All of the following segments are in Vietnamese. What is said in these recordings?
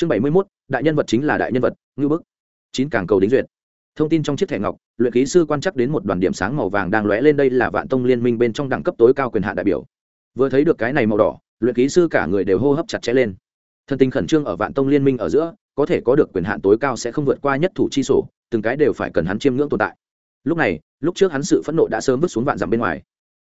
chương bảy mươi mốt, đại nhân vật chính là đại nhân vật, ngưu bức. Chín càng cầu đính duyệt. Thông tin trong chiếc thẻ ngọc, luyện ký sư quan chắc đến một đoàn điểm sáng màu vàng đang lóe lên đây là vạn tông liên minh bên trong đẳng cấp tối cao quyền hạn đại biểu. Vừa thấy được cái này màu đỏ, luyện ký sư cả người đều hô hấp chặt chẽ lên. Thân tình khẩn trương ở vạn tông liên minh ở giữa, có thể có được quyền hạn tối cao sẽ không vượt qua nhất thủ chi sổ, từng cái đều phải cần hắn chiêm ngưỡng tồn tại. Lúc này, lúc trước hắn sự phẫn nộ đã sớm vứt xuống vạn dặm bên ngoài.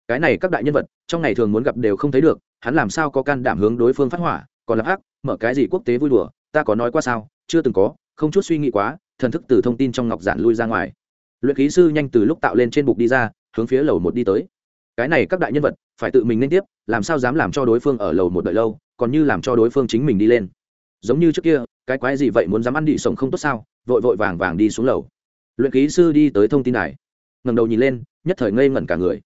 Cái này các đại nhân vật, trong ngày thường muốn gặp đều không thấy được, hắn làm sao có can đảm hướng đối phương phát hỏa, còn lập ác mở cái gì quốc tế vui đùa ta có nói qua sao? Chưa từng có, không chút suy nghĩ quá, thần thức từ thông tin trong ngọc giản lui ra ngoài. Luyện khí sư nhanh từ lúc tạo lên trên bục đi ra, hướng phía lầu một đi tới. Cái này các đại nhân vật, phải tự mình nên tiếp, làm sao dám làm cho đối phương ở lầu một đợi lâu, còn như làm cho đối phương chính mình đi lên. Giống như trước kia, cái quái gì vậy muốn dám ăn đi sống không tốt sao? Vội vội vàng vàng đi xuống lầu. Luyện khí sư đi tới thông tin đài. Ngầm đầu nhìn lên, nhất thời ngây ngẩn cả người.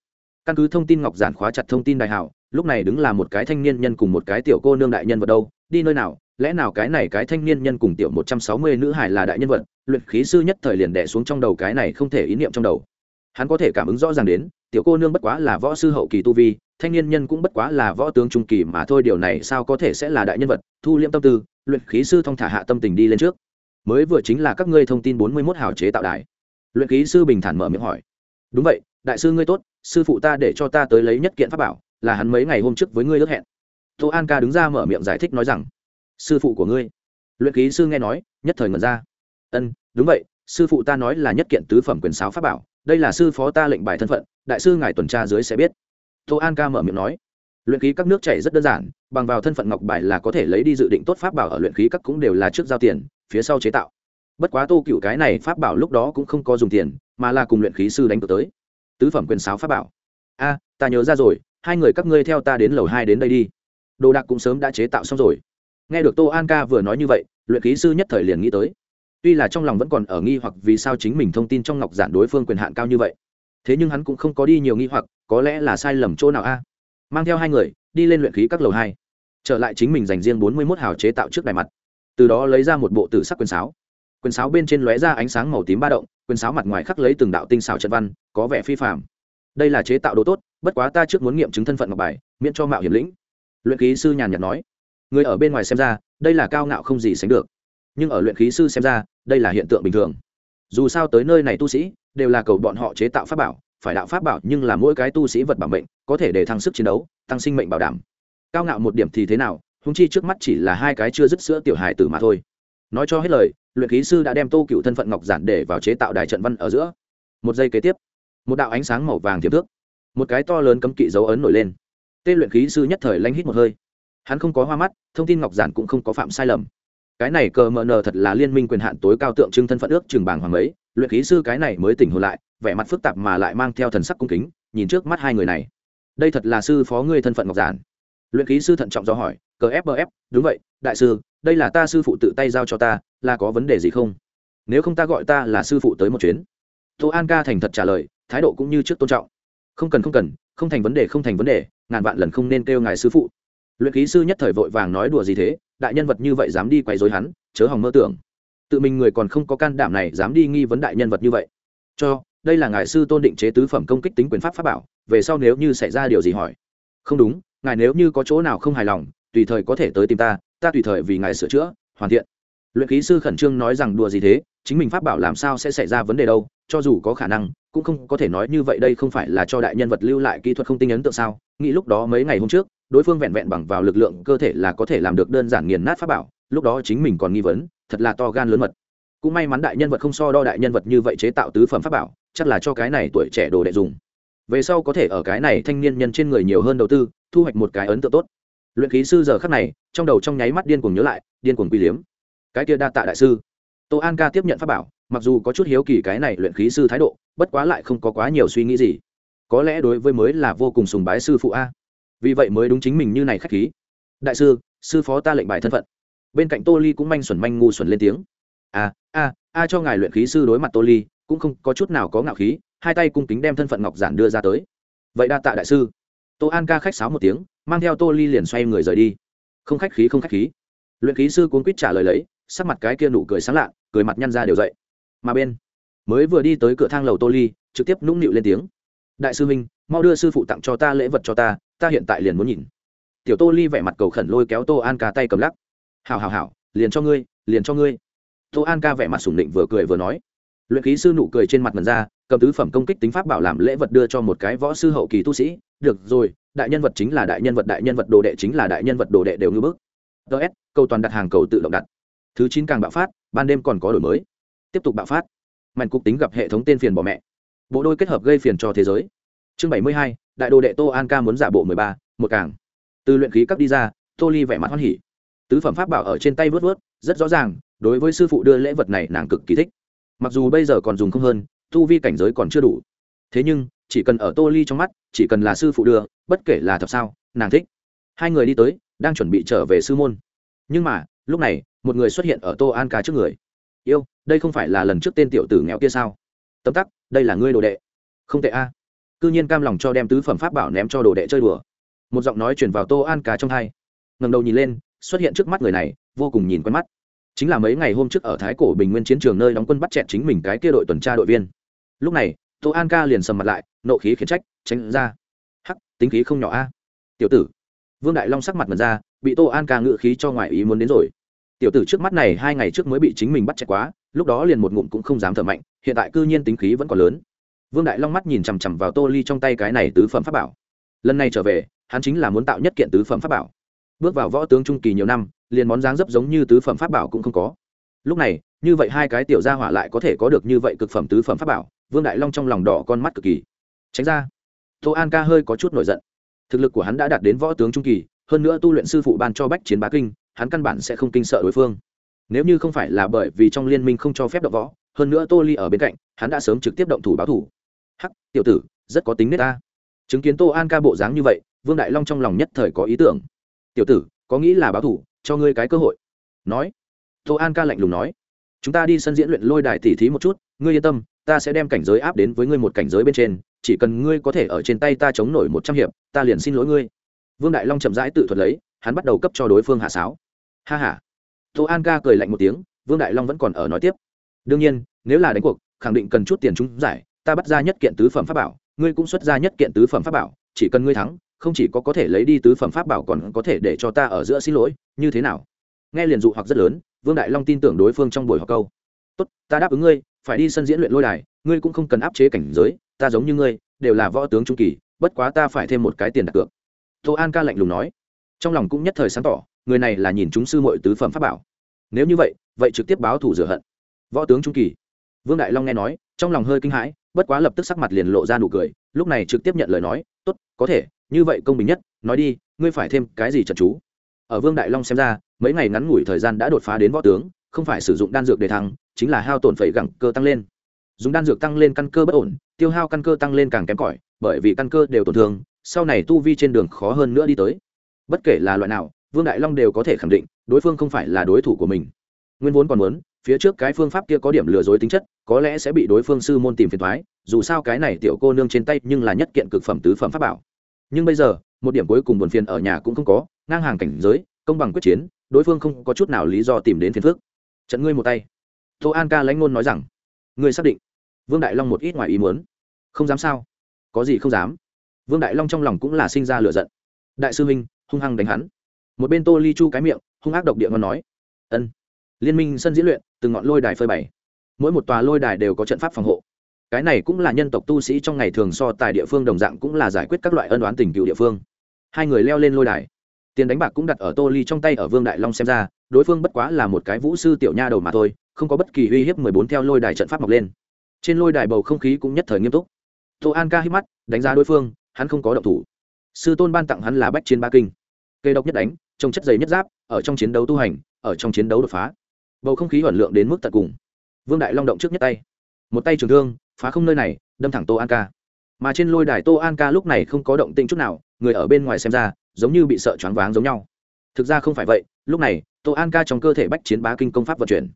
Căn cứ thông tin ngọc giản khóa chặt thông tin đài hảo, lúc này đứng là một cái thanh niên nhân cùng một cái tiểu cô nương đại nhân vật đâu, đi nơi nào? Lẽ nào cái này cái thanh niên nhân cùng tiểu một trăm sáu mươi nữ hải là đại nhân vật, luyện khí sư nhất thời liền đẻ xuống trong đầu cái này không thể ý niệm trong đầu. Hắn có thể cảm ứng rõ ràng đến, tiểu cô nương bất quá là võ sư hậu kỳ tu vi, thanh niên nhân cũng bất quá là võ tướng trung kỳ mà thôi, điều này sao có thể sẽ là đại nhân vật? Thu liễm tâm tư, luyện khí sư thông thả hạ tâm tình đi lên trước. Mới vừa chính là các ngươi thông tin bốn mươi mốt hào chế tạo đài. Luyện khí sư bình thản mở miệng hỏi. Đúng vậy, đại sư ngươi tốt, sư phụ ta để cho ta tới lấy nhất kiện pháp bảo, là hắn mấy ngày hôm trước với ngươi ước hẹn. Tô an ca đứng ra mở miệng giải thích nói rằng sư phụ của ngươi. Luyện khí sư nghe nói, nhất thời ngẩn ra. Ân, đúng vậy, sư phụ ta nói là nhất kiện tứ phẩm quyền sáo pháp bảo, đây là sư phó ta lệnh bài thân phận, đại sư ngài tuần tra dưới sẽ biết. Tô an ca mở miệng nói, luyện khí các nước chảy rất đơn giản, bằng vào thân phận ngọc bài là có thể lấy đi dự định tốt pháp bảo ở luyện khí các cũng đều là trước giao tiền, phía sau chế tạo. Bất quá tô cựu cái này pháp bảo lúc đó cũng không có dùng tiền, mà là cùng luyện khí sư đánh cược tới. Tứ phẩm quyền sáo pháp bảo. A, ta nhớ ra rồi, hai người các ngươi theo ta đến lầu hai đến đây đi. Đồ đạc cũng sớm đã chế tạo xong rồi nghe được tô an ca vừa nói như vậy, luyện khí sư nhất thời liền nghĩ tới. Tuy là trong lòng vẫn còn ở nghi hoặc vì sao chính mình thông tin trong ngọc giản đối phương quyền hạn cao như vậy. Thế nhưng hắn cũng không có đi nhiều nghi hoặc, có lẽ là sai lầm chỗ nào a? Mang theo hai người, đi lên luyện khí các lầu hai. Trở lại chính mình dành riêng bốn mươi mốt hào chế tạo trước đài mặt. Từ đó lấy ra một bộ tử sắc quyền sáo. Quyền sáo bên trên lóe ra ánh sáng màu tím ba động, quyền sáo mặt ngoài khắc lấy từng đạo tinh xảo trận văn, có vẻ phi phạm đây là chế tạo đồ tốt, bất quá ta trước muốn nghiệm chứng thân phận ngọc bài, miễn cho mạo hiểm lĩnh. Luyện khí sư nhàn nhạt nói người ở bên ngoài xem ra, đây là cao ngạo không gì sánh được. Nhưng ở luyện khí sư xem ra, đây là hiện tượng bình thường. Dù sao tới nơi này tu sĩ, đều là cầu bọn họ chế tạo pháp bảo, phải đạo pháp bảo nhưng là mỗi cái tu sĩ vật bảo mệnh, có thể để thăng sức chiến đấu, tăng sinh mệnh bảo đảm. Cao ngạo một điểm thì thế nào húng chi trước mắt chỉ là hai cái chưa dứt sữa tiểu hài tử mà thôi. Nói cho hết lời, luyện khí sư đã đem tô cựu thân phận ngọc giản để vào chế tạo đài trận văn ở giữa. Một giây kế tiếp, một đạo ánh sáng màu vàng thiệp thước, một cái to lớn cấm kỵ dấu ấn nổi lên. Tên luyện khí sư nhất thời lanh hít một hơi hắn không có hoa mắt, thông tin ngọc giản cũng không có phạm sai lầm. Cái này cờ mờ nờ thật là liên minh quyền hạn tối cao tượng trưng thân phận ước trường bàng hoàng ấy, luyện khí sư cái này mới tỉnh hồn lại, vẻ mặt phức tạp mà lại mang theo thần sắc cung kính, nhìn trước mắt hai người này. Đây thật là sư phó ngươi thân phận ngọc giản. Luyện khí sư thận trọng do hỏi, cờ fbf đúng vậy, đại sư, đây là ta sư phụ tự tay giao cho ta, là có vấn đề gì không? Nếu không ta gọi ta là sư phụ tới một chuyến. Tô an ca thành thật trả lời, thái độ cũng như trước tôn trọng. Không cần không cần, không thành vấn đề, không thành vấn đề, ngàn vạn lần không nên kêu ngài sư phụ luyện ký sư nhất thời vội vàng nói đùa gì thế, đại nhân vật như vậy dám đi quay dối hắn, chớ hòng mơ tưởng. Tự mình người còn không có can đảm này dám đi nghi vấn đại nhân vật như vậy. Cho, đây là ngài sư tôn định chế tứ phẩm công kích tính quyền pháp pháp bảo, về sau nếu như xảy ra điều gì hỏi. Không đúng, ngài nếu như có chỗ nào không hài lòng, tùy thời có thể tới tìm ta ta tùy thời vì ngài sửa chữa, hoàn thiện. Luyện khí sư khẩn trương nói rằng đùa gì thế, chính mình pháp bảo làm sao sẽ xảy ra vấn đề đâu, cho dù có khả năng, cũng không có thể nói như vậy đây không phải là cho đại nhân vật lưu lại kỹ thuật không tinh ấn tượng sao? Nghĩ lúc đó mấy ngày hôm trước đối phương vẹn vẹn bằng vào lực lượng cơ thể là có thể làm được đơn giản nghiền nát pháp bảo, lúc đó chính mình còn nghi vấn, thật là to gan lớn mật. Cũng may mắn đại nhân vật không so đo đại nhân vật như vậy chế tạo tứ phẩm pháp bảo, chắc là cho cái này tuổi trẻ đồ đệ dùng. Về sau có thể ở cái này thanh niên nhân trên người nhiều hơn đầu tư, thu hoạch một cái ấn tượng tốt. Luyện khí sư giờ khắc này, trong đầu trong nháy mắt điên cuồng nhớ lại, điên cuồng quy liếm. Cái kia đa tạ đại sư. Tô an ca tiếp nhận pháp bảo, mặc dù có chút hiếu kỳ cái này luyện khí sư thái độ, bất quá lại không có quá nhiều suy nghĩ gì. Có lẽ đối với mới là vô cùng sùng bái sư phụ a vì vậy mới đúng chính mình như này khách khí. Đại sư sư phó ta lệnh bài thân phận. Bên cạnh tô ly cũng manh xuẩn manh ngu xuẩn lên tiếng. A a a cho ngài luyện khí sư đối mặt tô ly, cũng không có chút nào có ngạo khí, hai tay cung kính đem thân phận ngọc giản đưa ra tới. Vậy đa tạ đại sư. Tô an ca khách sáo một tiếng, mang theo tô ly liền xoay người rời đi. Không khách khí, không khách khí. Luyện khí sư cuốn quýt trả lời lấy, sắc mặt cái kia nụ cười sáng lạ, cười mặt nhăn ra đều dậy. Mà bên, mới vừa đi tới cửa thang lầu tô ly, trực tiếp nũng nịu lên tiếng. Đại sư minh mau đưa sư phụ tặng cho ta lễ vật cho ta ta hiện tại liền muốn nhìn. Tiểu tô ly vẻ mặt cầu khẩn lôi kéo tô an ca tay cầm lắc. Hào hào hào liền cho ngươi, liền cho ngươi. Tô an ca vẻ mặt sủng định vừa cười vừa nói. Luyện khí sư nụ cười trên mặt mần ra, cầm tứ phẩm công kích tính pháp bảo làm lễ vật đưa cho một cái võ sư hậu kỳ tu sĩ. Được rồi, đại nhân vật chính là đại nhân vật, đại nhân vật đồ đệ chính là đại nhân vật đồ đệ đều ngư bức. Ts câu toàn đặt hàng cầu tự động đặt. Thứ chín càng bạo phát, ban đêm còn có đổi mới. Tiếp tục bạo phát. Mạnh cục tính gặp hệ thống tên phiền bỏ mẹ. Bộ đôi kết hợp gây phiền cho thế giới. Chương bảy mươi hai đại đồ đệ tô an ca muốn giả bộ mười ba, một càng. Từ luyện khí cấp đi ra, tô ly vẻ mặt hoan hỉ. Tứ phẩm pháp bảo ở trên tay vớt vớt, rất rõ ràng, đối với sư phụ đưa lễ vật này nàng cực kỳ thích. Mặc dù bây giờ còn dùng không hơn, tu vi cảnh giới còn chưa đủ. Thế nhưng, chỉ cần ở tô ly trong mắt, chỉ cần là sư phụ đưa, bất kể là thật sao, nàng thích. Hai người đi tới, đang chuẩn bị trở về sư môn. Nhưng mà, lúc này, một người xuất hiện ở tô an ca trước người. Yêu, đây không phải là lần trước tên tiểu tử nghèo kia sao? Tấm tắc, đây là ngươi đồ đệ. Không tệ a. à cư nhiên cam lòng cho đem tứ phẩm pháp bảo ném cho đồ đệ chơi đùa. Một giọng nói chuyển vào tô an ca trong hai. Ngầm đầu nhìn lên, xuất hiện trước mắt người này, vô cùng nhìn quen mắt. Chính là mấy ngày hôm trước ở thái cổ bình nguyên chiến trường nơi đóng quân bắt chẹt chính mình cái kia đội tuần tra đội viên. Lúc này, tô an ca liền sầm mặt lại, nộ khí khiến trách, tránh ra. Hắc, tính khí không nhỏ a. Tiểu tử. Vương đại long sắc mặt mật ra, bị tô an ca ngự khí cho ngoại ý muốn đến rồi. Tiểu tử trước mắt này hai ngày trước mới bị chính mình bắt chẹt quá, lúc đó liền một ngụm cũng không dám thở mạnh, hiện tại cư nhiên tính khí vẫn còn lớn vương đại long mắt nhìn chằm chằm vào tô ly trong tay cái này tứ phẩm pháp bảo. Lần này trở về, hắn chính là muốn tạo nhất kiện tứ phẩm pháp bảo. Bước vào võ tướng trung kỳ nhiều năm, liền món dáng dấp giống như tứ phẩm pháp bảo cũng không có. Lúc này, như vậy hai cái tiểu gia hỏa lại có thể có được như vậy cực phẩm tứ phẩm pháp bảo, vương đại long trong lòng đỏ con mắt cực kỳ. Tránh ra. Tô an ca hơi có chút nổi giận. Thực lực của hắn đã đạt đến võ tướng trung kỳ, hơn nữa tu luyện sư phụ ban cho bách chiến bá kinh, hắn căn bản sẽ không kinh sợ đối phương. Nếu như không phải là bởi vì trong liên minh không cho phép động võ, hơn nữa tô ly ở bên cạnh, hắn đã sớm trực tiếp động thủ báo thủ hắc, tiểu tử, rất có tính nết ta. Chứng kiến tô an ca bộ dáng như vậy, vương đại long trong lòng nhất thời có ý tưởng. Tiểu tử, có nghĩ là báo thủ, cho ngươi cái cơ hội. Nói. Tô an ca lạnh lùng nói. Chúng ta đi sân diễn luyện lôi đài tỉ thí một chút, ngươi yên tâm, ta sẽ đem cảnh giới áp đến với ngươi một cảnh giới bên trên, chỉ cần ngươi có thể ở trên tay ta chống nổi một trăm hiệp, ta liền xin lỗi ngươi. Vương đại long chậm rãi tự thuật lấy, hắn bắt đầu cấp cho đối phương hạ sáo. Ha h a tô an ca cười lạnh một tiếng, vương đại long vẫn còn ở nói tiếp. Đương nhiên, nếu là đánh cuộc, khẳng định cần chút tiền chúng giải ta bắt ra nhất kiện tứ phẩm pháp bảo, ngươi cũng xuất ra nhất kiện tứ phẩm pháp bảo, chỉ cần ngươi thắng, không chỉ có có thể lấy đi tứ phẩm pháp bảo còn có thể để cho ta ở giữa xin lỗi, như thế nào? Nghe liền dụ hoặc rất lớn, vương đại long tin tưởng đối phương trong buổi họp câu. Tốt, ta đáp ứng ngươi, phải đi sân diễn luyện lôi đài, ngươi cũng không cần áp chế cảnh giới, ta giống như ngươi, đều là võ tướng trung kỳ, bất quá ta phải thêm một cái tiền đặt cược. Tô an ca lạnh lùng nói. Trong lòng cũng nhất thời sáng tỏ, người này là nhìn chúng sư mội tứ phẩm pháp bảo. Nếu như vậy vậy trực tiếp báo thủ rửa hận. Võ tướng trung kỳ vương đại long nghe nói trong lòng hơi kinh hãi bất quá lập tức sắc mặt liền lộ ra nụ cười lúc này trực tiếp nhận lời nói tốt có thể như vậy công bình nhất nói đi ngươi phải thêm cái gì trận chú? Ở vương đại long xem ra mấy ngày ngắn ngủi thời gian đã đột phá đến võ tướng không phải sử dụng đan dược để thăng, chính là hao tổn phẩy gẳng cơ tăng lên. Dùng đan dược tăng lên căn cơ bất ổn tiêu hao căn cơ tăng lên càng kém cỏi bởi vì căn cơ đều tổn thương sau này tu vi trên đường khó hơn nữa đi tới. Bất kể là loại nào vương đại long đều có thể khẳng định đối phương không phải là đối thủ của mình. Nguyên vốn còn muốn phía trước cái phương pháp kia có điểm lừa dối tính chất, có lẽ sẽ bị đối phương sư môn tìm phiền thoái dù sao cái này tiểu cô nương trên tay nhưng là nhất kiện cực phẩm tứ phẩm pháp bảo. Nhưng bây giờ, một điểm cuối cùng buồn phiền ở nhà cũng không có, ngang hàng cảnh giới, công bằng quyết chiến, đối phương không có chút nào lý do tìm đến phiền phước trận ngươi một tay. Tô an ca lãnh ngôn nói rằng, ngươi xác định. Vương đại long một ít ngoài ý muốn. Không dám sao? Có gì không dám? Vương đại long trong lòng cũng là sinh ra lựa giận. Đại sư huynh, hung hăng đánh hắn. Một bên tô ly chu cái miệng, hung ác độc địa ngon nói. Ân. Liên minh sân diễn luyện từng ngọn lôi đài phơi bày. Mỗi một tòa lôi đài đều có trận pháp phòng hộ. Cái này cũng là nhân tộc tu sĩ trong ngày thường so tài địa phương đồng dạng cũng là giải quyết các loại ân đoán tình cựu địa phương. Hai người leo lên lôi đài. Tiền đánh bạc cũng đặt ở tô ly trong tay ở vương đại long xem ra, đối phương bất quá là một cái vũ sư tiểu nha đầu mà thôi, không có bất kỳ uy hiếp mười bốn theo lôi đài trận pháp mọc lên. Trên lôi đài bầu không khí cũng nhất thời nghiêm túc. Tô an ca hít mắt, đánh giá đối phương, hắn không có động thủ. Sư tôn ban tặng hắn là bách chiến ba kinh. Cây độc nhất đánh, trông chất giấy nhất giáp, ở trong chiến đấu tu hành, ở trong chiến đấu đột phá bầu không khí ẩn lượng đến mức tận cùng. Vương đại long động trước nhất tay. Một tay trường thương, phá không nơi này, đâm thẳng tô an ca. Mà trên lôi đài tô an ca lúc này không có động tĩnh chút nào, người ở bên ngoài xem ra, giống như bị sợ choáng váng giống nhau. Thực ra không phải vậy, lúc này, tô an ca trong cơ thể bách chiến bá kinh công pháp vận chuyển.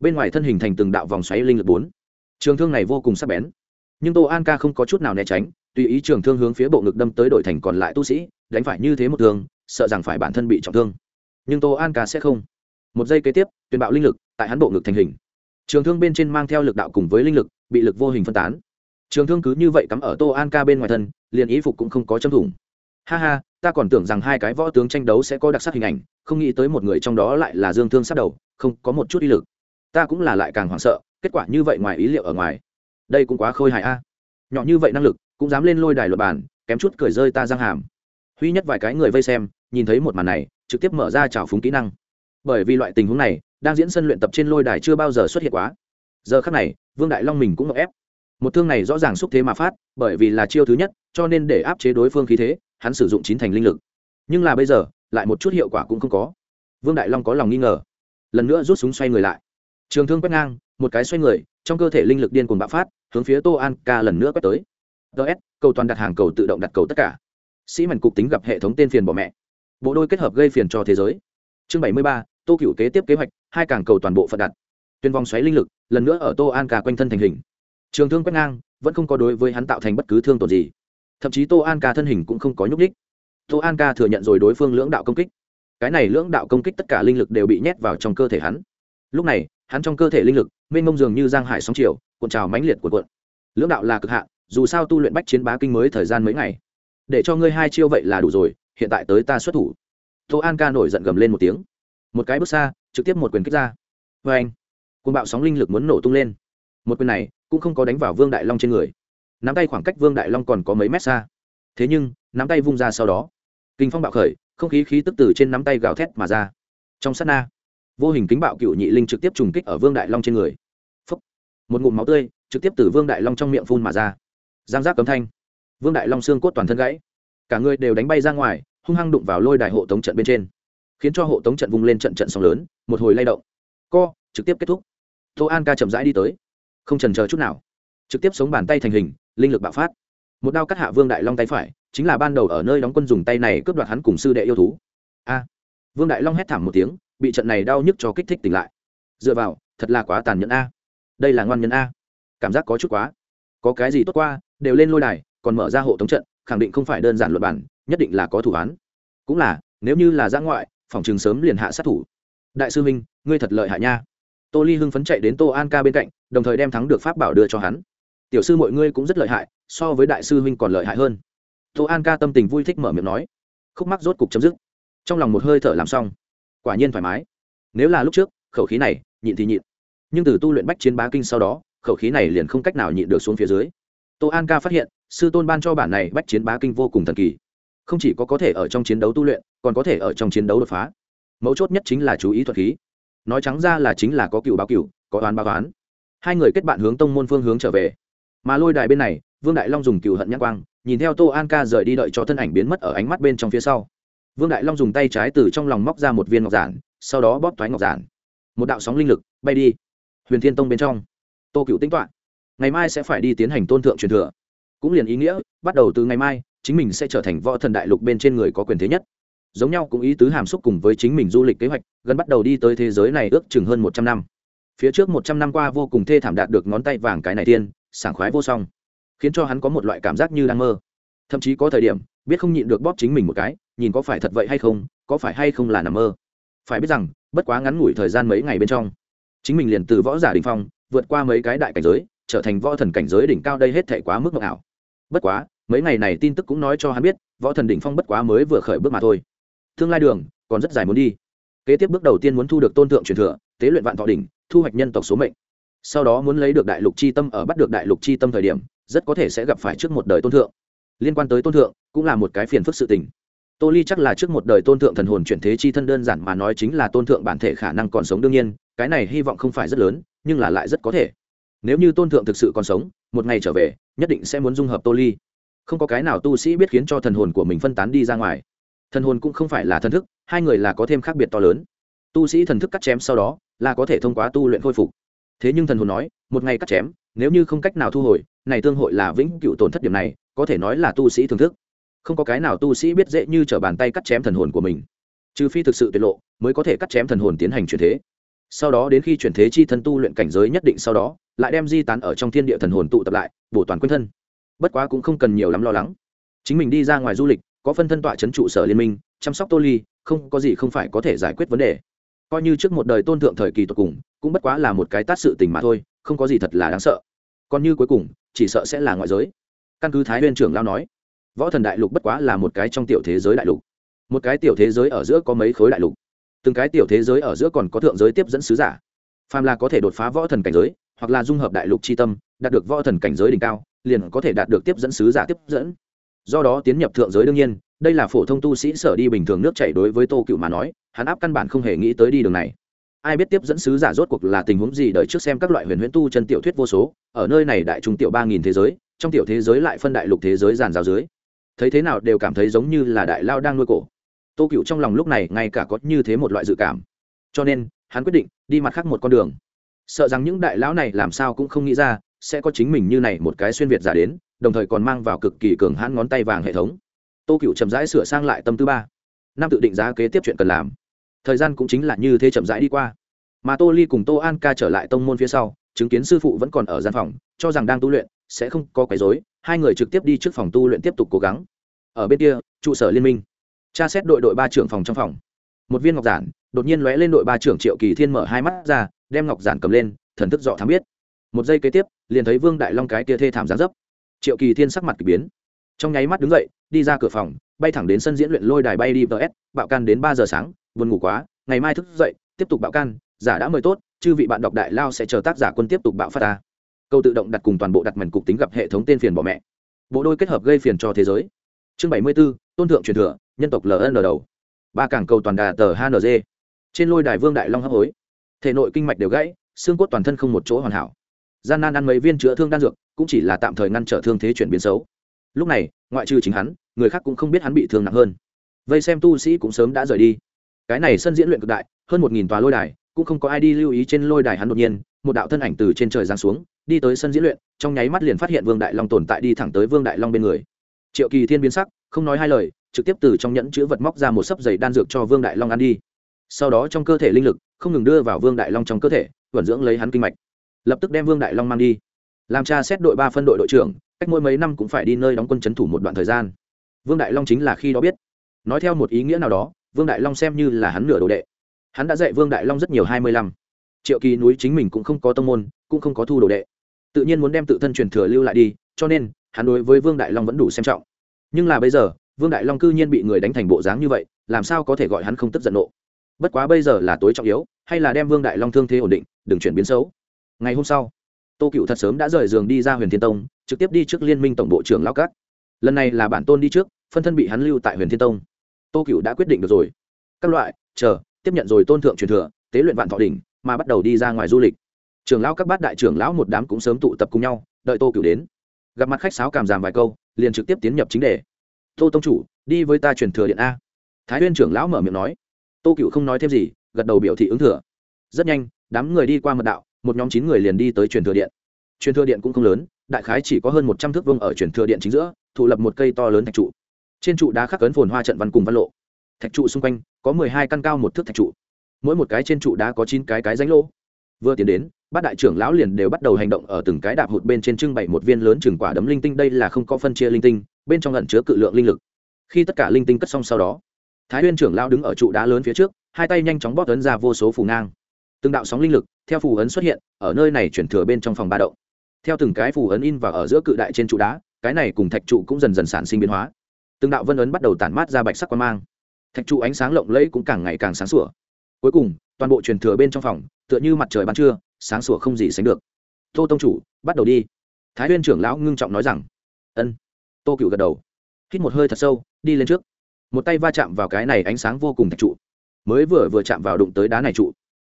Bên ngoài thân hình thành từng đạo vòng xoáy linh lực bốn. Trường thương này vô cùng sắc bén. Nhưng tô an ca không có chút nào né tránh, tùy ý trường thương hướng phía bộ ngực đâm tới đội thành còn lại tu sĩ, đánh phải như thế một thương, sợ rằng phải bản thân bị trọng thương. Nhưng tô an ca sẽ không một giây kế tiếp tuyển bạo linh lực tại hắn bộ ngực thành hình. Trường thương bên trên mang theo lực đạo cùng với linh lực, bị lực vô hình phân tán. Trường thương cứ như vậy cắm ở tô an ca bên ngoài thân, liền ý phục cũng không có châm thủng. Ha ha, ta còn tưởng rằng hai cái võ tướng tranh đấu sẽ có đặc sắc hình ảnh, không nghĩ tới một người trong đó lại là dương thương sát đầu, không có một chút ý lực. Ta cũng là lại càng hoảng sợ, kết quả như vậy ngoài ý liệu ở ngoài. Đây cũng quá khôi hài a. Nhỏ như vậy năng lực, cũng dám lên lôi đài luật bản, kém chút cười rơi ta răng hàm. Huy nhất vài cái người vây xem, nhìn thấy một màn này, trực tiếp mở ra trào phúng kỹ năng bởi vì loại tình huống này, đang diễn sân luyện tập trên lôi đài chưa bao giờ xuất hiện quá. Giờ khác này, vương đại long mình cũng ngậm ép. Một thương này rõ ràng xúc thế mà phát, bởi vì là chiêu thứ nhất, cho nên để áp chế đối phương khí thế, hắn sử dụng chín thành linh lực. Nhưng là bây giờ, lại một chút hiệu quả cũng không có. Vương đại long có lòng nghi ngờ. Lần nữa rút súng xoay người lại. Trường thương quét ngang, một cái xoay người, trong cơ thể linh lực điên cuồng bạo phát, hướng phía tô an ca lần nữa quét tới. Ts cầu toàn đặt hàng cầu tự động đặt cầu tất cả. Sĩ mạnh cục tính gặp hệ thống tên phiền bỏ mẹ. Bộ đôi kết hợp gây phiền cho thế giới. Chương bảy mươi ba tô cựu kế tiếp kế hoạch, hai càng cầu toàn bộ phận đặt. Tuyên vòng xoáy linh lực, lần nữa ở tô an ca quanh thân thành hình. Trường thương quét ngang, vẫn không có đối với hắn tạo thành bất cứ thương tổn gì. Thậm chí tô an ca thân hình cũng không có nhúc ních tô an ca thừa nhận rồi đối phương lưỡng đạo công kích. Cái này lưỡng đạo công kích tất cả linh lực đều bị nhét vào trong cơ thể hắn. Lúc này, hắn trong cơ thể linh lực, mênh mông dường như giang hải sóng chiều, cuộn trào mãnh liệt của cuộn. Lưỡng đạo là cực hạn, dù sao tu luyện bách chiến bá kinh mới thời gian mấy ngày. Để cho ngươi hai chiêu vậy là đủ rồi, hiện tại tới ta xuất thủ. Tô an ca nổi giận gầm lên một tiếng một cái bước xa, trực tiếp một quyền kích ra. Vê anh côn bạo sóng linh lực muốn nổ tung lên. Một quyền này cũng không có đánh vào vương đại long trên người. Nắm tay khoảng cách vương đại long còn có mấy mét xa. Thế nhưng, nắm tay vung ra sau đó. Kinh phong bạo khởi, không khí khí tức từ trên nắm tay gào thét mà ra. Trong sát na, vô hình kính bạo cựu nhị linh trực tiếp trùng kích ở vương đại long trên người. Phúc. một ngụm máu tươi trực tiếp từ vương đại long trong miệng phun mà ra. Giang giác cấm thanh. Vương đại long xương cốt toàn thân gãy. Cả người đều đánh bay ra ngoài, hung hăng đụng vào lôi đài hộ tống trận bên trên khiến cho hộ tống trận vung lên trận trận sóng lớn, một hồi lay động. Co, trực tiếp kết thúc. Tô an ca chậm rãi đi tới. Không trần chờ chút nào. Trực tiếp sống bàn tay thành hình, linh lực bạo phát. Một đao cắt hạ vương đại long tay phải, chính là ban đầu ở nơi đóng quân dùng tay này cướp đoạt hắn cùng sư đệ yêu thú. A. Vương đại long hét thảm một tiếng, bị trận này đau nhức cho kích thích tỉnh lại. Dựa vào, thật là quá tàn nhẫn a. Đây là ngoan nhân a. Cảm giác có chút quá. Có cái gì tốt qua, đều lên lôi đài, còn mở ra hộ tống trận, khẳng định không phải đơn giản luật bản nhất định là có thủ án cũng là, nếu như là giã ngoại phòng trường sớm liền hạ sát thủ. Đại sư minh, ngươi thật lợi hại nha. Tô ly hưng phấn chạy đến tô an ca bên cạnh, đồng thời đem thắng được pháp bảo đưa cho hắn. Tiểu sư mọi ngươi cũng rất lợi hại, so với đại sư huynh còn lợi hại hơn. Tô an ca tâm tình vui thích mở miệng nói. Khúc mắc rốt cục chấm dứt. Trong lòng một hơi thở làm xong. Quả nhiên thoải mái. Nếu là lúc trước, khẩu khí này, nhịn thì nhịn. Nhưng từ tu luyện bách chiến bá kinh sau đó, khẩu khí này liền không cách nào nhịn được xuống phía dưới. Tô an ca phát hiện, sư tôn ban cho bản này bách chiến bá kinh vô cùng thần kỳ không chỉ có có thể ở trong chiến đấu tu luyện, còn có thể ở trong chiến đấu đột phá. Mấu chốt nhất chính là chú ý thuật khí. Nói trắng ra là chính là có cựu báo cựu, có oán báo oán. Hai người kết bạn hướng tông môn phương hướng trở về. Mà lôi đài bên này, vương đại long dùng cựu hận nhãn quang, nhìn theo tô an ca rời đi đợi cho thân ảnh biến mất ở ánh mắt bên trong phía sau. Vương đại long dùng tay trái từ trong lòng móc ra một viên ngọc giản, sau đó bóp thoái ngọc giản. Một đạo sóng linh lực bay đi. Huyền thiên tông bên trong. Tô cựu tính toán ngày mai sẽ phải đi tiến hành tôn thượng truyền thừa. Cũng liền ý nghĩa, bắt đầu từ ngày mai chính mình sẽ trở thành võ thần đại lục bên trên người có quyền thế nhất. Giống nhau cũng ý tứ hàm xúc cùng với chính mình du lịch kế hoạch, gần bắt đầu đi tới thế giới này ước chừng hơn một trăm năm. Phía trước một trăm năm qua vô cùng thê thảm đạt được ngón tay vàng cái này tiên, sảng khoái vô song, khiến cho hắn có một loại cảm giác như đang mơ. Thậm chí có thời điểm, biết không nhịn được bóp chính mình một cái, nhìn có phải thật vậy hay không, có phải hay không là nằm mơ. Phải biết rằng, bất quá ngắn ngủi thời gian mấy ngày bên trong, chính mình liền từ võ giả đình phong, vượt qua mấy cái đại cảnh giới, trở thành võ thần cảnh giới đỉnh cao đây hết thể quá mức mộng ảo. Bất quá mấy ngày này tin tức cũng nói cho hắn biết, võ thần đỉnh phong bất quá mới vừa khởi bước mà thôi. Tương lai đường, còn rất dài muốn đi. Kế tiếp bước đầu tiên muốn thu được tôn thượng truyền thừa, tế luyện vạn thọ đỉnh, thu hoạch nhân tộc số mệnh. Sau đó muốn lấy được đại lục chi tâm ở bắt được đại lục chi tâm thời điểm, rất có thể sẽ gặp phải trước một đời tôn thượng. Liên quan tới tôn thượng, cũng là một cái phiền phức sự tình. Tô ly chắc là trước một đời tôn thượng thần hồn chuyển thế chi thân đơn giản mà nói chính là tôn thượng bản thể khả năng còn sống đương nhiên, cái này hy vọng không phải rất lớn, nhưng là lại rất có thể. Nếu như tôn thượng thực sự còn sống, một ngày trở về, nhất định sẽ muốn dung hợp tô ly không có cái nào tu sĩ biết khiến cho thần hồn của mình phân tán đi ra ngoài. Thần hồn cũng không phải là thần thức, hai người là có thêm khác biệt to lớn. Tu sĩ thần thức cắt chém sau đó, là có thể thông qua tu luyện khôi phục. Thế nhưng thần hồn nói, một ngày cắt chém, nếu như không cách nào thu hồi, này tương hội là vĩnh cựu tổn thất điểm này, có thể nói là tu sĩ thưởng thức. Không có cái nào tu sĩ biết dễ như t r ở bàn tay cắt chém thần hồn của mình. Trừ phi thực sự tiết lộ, mới có thể cắt chém thần hồn tiến hành chuyển thế. Sau đó đến khi chuyển thế chi thân tu luyện cảnh giới nhất định sau đó, lại đem di tán ở trong thiên địa thần hồn tụ tập lại, bổ toàn quên thân bất quá cũng không cần nhiều lắm lo lắng. Chính mình đi ra ngoài du lịch, có phân thân tọa c h ấ n trụ sở liên minh, chăm sóc tô ly, không, có gì không phải có thể giải quyết vấn đề. Coi như trước một đời tôn thượng thời kỳ tột cùng, cũng bất quá là một cái tát sự tình mà thôi, không có gì thật là đáng sợ. Còn như cuối cùng, chỉ sợ sẽ là ngoại giới. Căn cứ thái huyên trưởng lao nói, võ thần đại lục bất quá là một cái trong tiểu thế giới đại lục. Một cái tiểu thế giới ở giữa có mấy khối đại lục. Từng cái tiểu thế giới ở giữa còn có thượng giới tiếp dẫn sứ giả. Phàm là có thể đột phá võ thần cảnh giới hoặc là dung hợp đại lục Chi tâm, đạt được võ thần cảnh giới đỉnh cao, liền có thể đạt được tiếp dẫn sứ giả tiếp dẫn. Do đó tiến nhập thượng giới đương nhiên, đây là phổ thông tu sĩ sở đi bình thường nước chảy đối với tô cựu mà nói, hắn áp căn bản không hề nghĩ tới đi đường này. Ai biết tiếp dẫn sứ giả rốt cuộc là tình huống gì đợi trước xem các loại huyền huyễn tu chân tiểu thuyết vô số, ở nơi này đại trung tiểu ba nghìn thế giới, trong tiểu thế giới lại phân đại lục thế giới giàn rào dưới. Thấy thế nào đều cảm thấy giống như là đại lao đang nuôi cổ. Tô cựu trong lòng lúc này ngay cả có như thế một loại dự cảm. Cho nên, hắn quyết định đi mặt khác một con đường sợ rằng những đại lão này làm sao cũng không nghĩ ra, sẽ có chính mình như này một cái xuyên việt giả đến, đồng thời còn mang vào cực kỳ cường hãn ngón tay vàng hệ thống. Tô cựu chậm rãi sửa sang lại tâm tư ba. Năm tự định giá kế tiếp chuyện cần làm. Thời gian cũng chính là như thế chậm rãi đi qua. Mà tô ly cùng tô an ca trở lại tông môn phía sau, chứng kiến sư phụ vẫn còn ở gian phòng, cho rằng đang tu luyện, sẽ không có quấy rối, hai người trực tiếp đi trước phòng tu luyện tiếp tục cố gắng. Ở bên kia, trụ sở liên minh. Tra xét đội đội ba trưởng phòng trong phòng. Một viên ngọc giản, đột nhiên lóe lên đội ba trưởng triệu kỳ thiên mở hai mắt ra đem ngọc giản cầm lên, thần thức dọ thám biết. Một giây kế tiếp, liền thấy vương đại long cái tia thê thảm gián dấp. Triệu kỳ thiên sắc mặt k ỳ biến. Trong nháy mắt đứng dậy, đi ra cửa phòng, bay thẳng đến sân diễn luyện lôi đài bay đi vs bạo can đến ba giờ sáng, buồn ngủ quá, ngày mai thức dậy, tiếp tục bạo can, giả đã mời tốt, chư vị bạn đọc đại lao sẽ chờ tác giả quân tiếp tục bạo phát ta. Câu tự động đặt cùng toàn bộ đặt mảnh cục tính gặp hệ thống tên phiền bỏ mẹ. Bộ đôi kết hợp gây phiền cho thế giới. Chương bảy mươi b ố tôn thượng truyền thừa, nhân tộc ln đầu. Ba cảng cầu toàn đà tờ hng trên lôi đài vương đại long hấp hối thể nội kinh mạch đều gãy, xương cốt toàn thân không một chỗ hoàn hảo. Gian nan ăn mấy viên chữa thương đan dược, cũng chỉ là tạm thời ngăn trở thương thế chuyển biến xấu. Lúc này, ngoại trừ chính hắn, người khác cũng không biết hắn bị thương nặng hơn. Vây xem tu sĩ cũng sớm đã rời đi. Cái này sân diễn luyện cực đại, hơn một nghìn tòa lôi đài, cũng không có ai đi lưu ý trên lôi đài hắn đột nhiên, một đạo thân ảnh từ trên trời giáng xuống, đi tới sân diễn luyện, trong nháy mắt liền phát hiện vương đại long tồn tại đi thẳng tới vương đại long bên người. Triệu kỳ thiên biến sắc, không nói hai lời, trực tiếp từ trong nhẫn chữ vật móc ra một sấp giày đan dược cho vương đại long ăn đi. Sau đó trong cơ thể linh lực không ngừng đưa vào vương đại long trong cơ thể, vận dưỡng lấy hắn kinh mạch. Lập tức đem vương đại long mang đi. Làm cha xét đội ba phân đội đội trưởng, cách mỗi mấy năm cũng phải đi nơi đóng quân c h ấ n thủ một đoạn thời gian. Vương đại long chính là khi đó biết. Nói theo một ý nghĩa nào đó, vương đại long xem như là hắn nửa đồ đệ. Hắn đã dạy vương đại long rất nhiều hai mươi lăm. Triệu kỳ núi chính mình cũng không có tông môn, cũng không có thu đồ đệ. Tự nhiên muốn đem tự thân truyền thừa lưu lại đi, cho nên, hắn đối với vương đại long vẫn đủ xem trọng. Nhưng là bây giờ, vương đại long cư nhiên bị người đánh thành bộ dáng như vậy, làm sao có thể gọi hắn không tức giận nộ? Bất quá bây giờ là tối trọng yếu hay là đem vương đại long thương thế ổn định, đừng chuyển biến xấu. Ngày hôm sau, tô cựu thật sớm đã rời giường đi ra huyền thiên tông, trực tiếp đi trước liên minh tổng bộ trưởng lao cát. Lần này là bản tôn đi trước, phân thân bị hắn lưu tại huyền thiên tông. Tô cựu đã quyết định được rồi. Các loại, chờ, tiếp nhận rồi tôn thượng truyền thừa, tế luyện vạn thọ đỉnh, mà bắt đầu đi ra ngoài du lịch. Trưởng lão các bát đại trưởng lão một đám cũng sớm tụ tập cùng nhau, đợi tô cựu đến. Gặp mặt khách sáo cảm giảm vài câu, liền trực tiếp tiến nhập chính đề. Tô tông chủ, đi với ta truyền thừa điện a. Thái huyên trưởng lão mở miệng nói. Tô cựu không nói thêm gì gật đầu biểu thị ứng thừa. Rất nhanh, đám người đi qua mật đạo, một nhóm chín người liền đi tới truyền thừa điện. Truyền thừa điện cũng không lớn, đại khái chỉ có hơn một trăm thước vuông ở truyền thừa điện chính giữa, thụ lập một cây to lớn thạch trụ. Trên trụ đá khắc cấn phồn hoa trận văn cùng văn lộ. Thạch trụ xung quanh có mười hai căn cao một thước thạch trụ. Mỗi một cái trên trụ đá có chín cái cái ránh lỗ. Vừa tiến đến, bát đại trưởng lão liền đều bắt đầu hành động ở từng cái đạp hụt bên trên trưng bày một viên lớn chừng quả đấm linh tinh, đây là không có phân chia linh tinh, bên trong lẩn chứa cự lượng linh lực. Khi tất cả linh tinh cất xong sau đó, thái huyên trưởng lão đứng ở trụ đá lớn phía trước hai tay nhanh chóng bóp ấn ra vô số phù ngang. Từng đạo sóng linh lực theo phù ấn xuất hiện, ở nơi này chuyển thừa bên trong phòng ba động. Theo từng cái phù ấn in và ở giữa cự đại trên trụ đá, cái này cùng thạch trụ cũng dần dần sản sinh biến hóa. Từng đạo vân ấn bắt đầu tản mát ra bạch sắc quan mang. Thạch trụ ánh sáng lộng lẫy cũng càng ngày càng sáng sủa. Cuối cùng, toàn bộ truyền thừa bên trong phòng, tựa như mặt trời ban trưa, sáng sủa không gì sánh được. Tô tông chủ, bắt đầu đi. Thái huyên trưởng lão ngưng trọng nói rằng, ân. Tô cựu gật đầu. Hít một hơi thật sâu, đi lên trước. Một tay va chạm vào cái này ánh sáng vô cùng thạch trụ mới vừa vừa chạm vào đụng tới đá này trụ.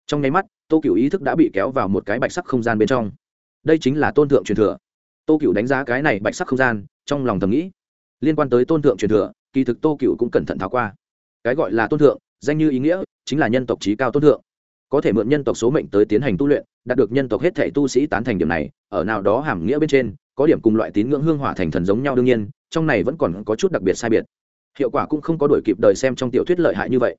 Trong nháy mắt, tô cựu ý thức đã bị kéo vào một cái bạch sắc không gian bên trong. Đây chính là tôn thượng truyền thừa. Tô cựu đánh giá cái này bạch sắc không gian, trong lòng thầm nghĩ. Liên quan tới tôn thượng truyền thừa, kỳ thực tô cựu cũng cẩn thận tháo qua. Cái gọi là tôn thượng, danh như ý nghĩa, chính là nhân tộc trí cao tôn thượng. Có thể mượn nhân tộc số mệnh tới tiến hành tu luyện, đạt được nhân tộc hết thể tu sĩ tán thành điểm này, ở nào đó hàm nghĩa bên trên, có điểm cùng loại tín ngưỡng hương hỏa thành thần giống nhau đương nhiên, trong này vẫn còn có chút đặc biệt sai biệt. Hiệu quả cũng không có đổi kịp đời xem trong tiểu thuyết lợi hại như vậy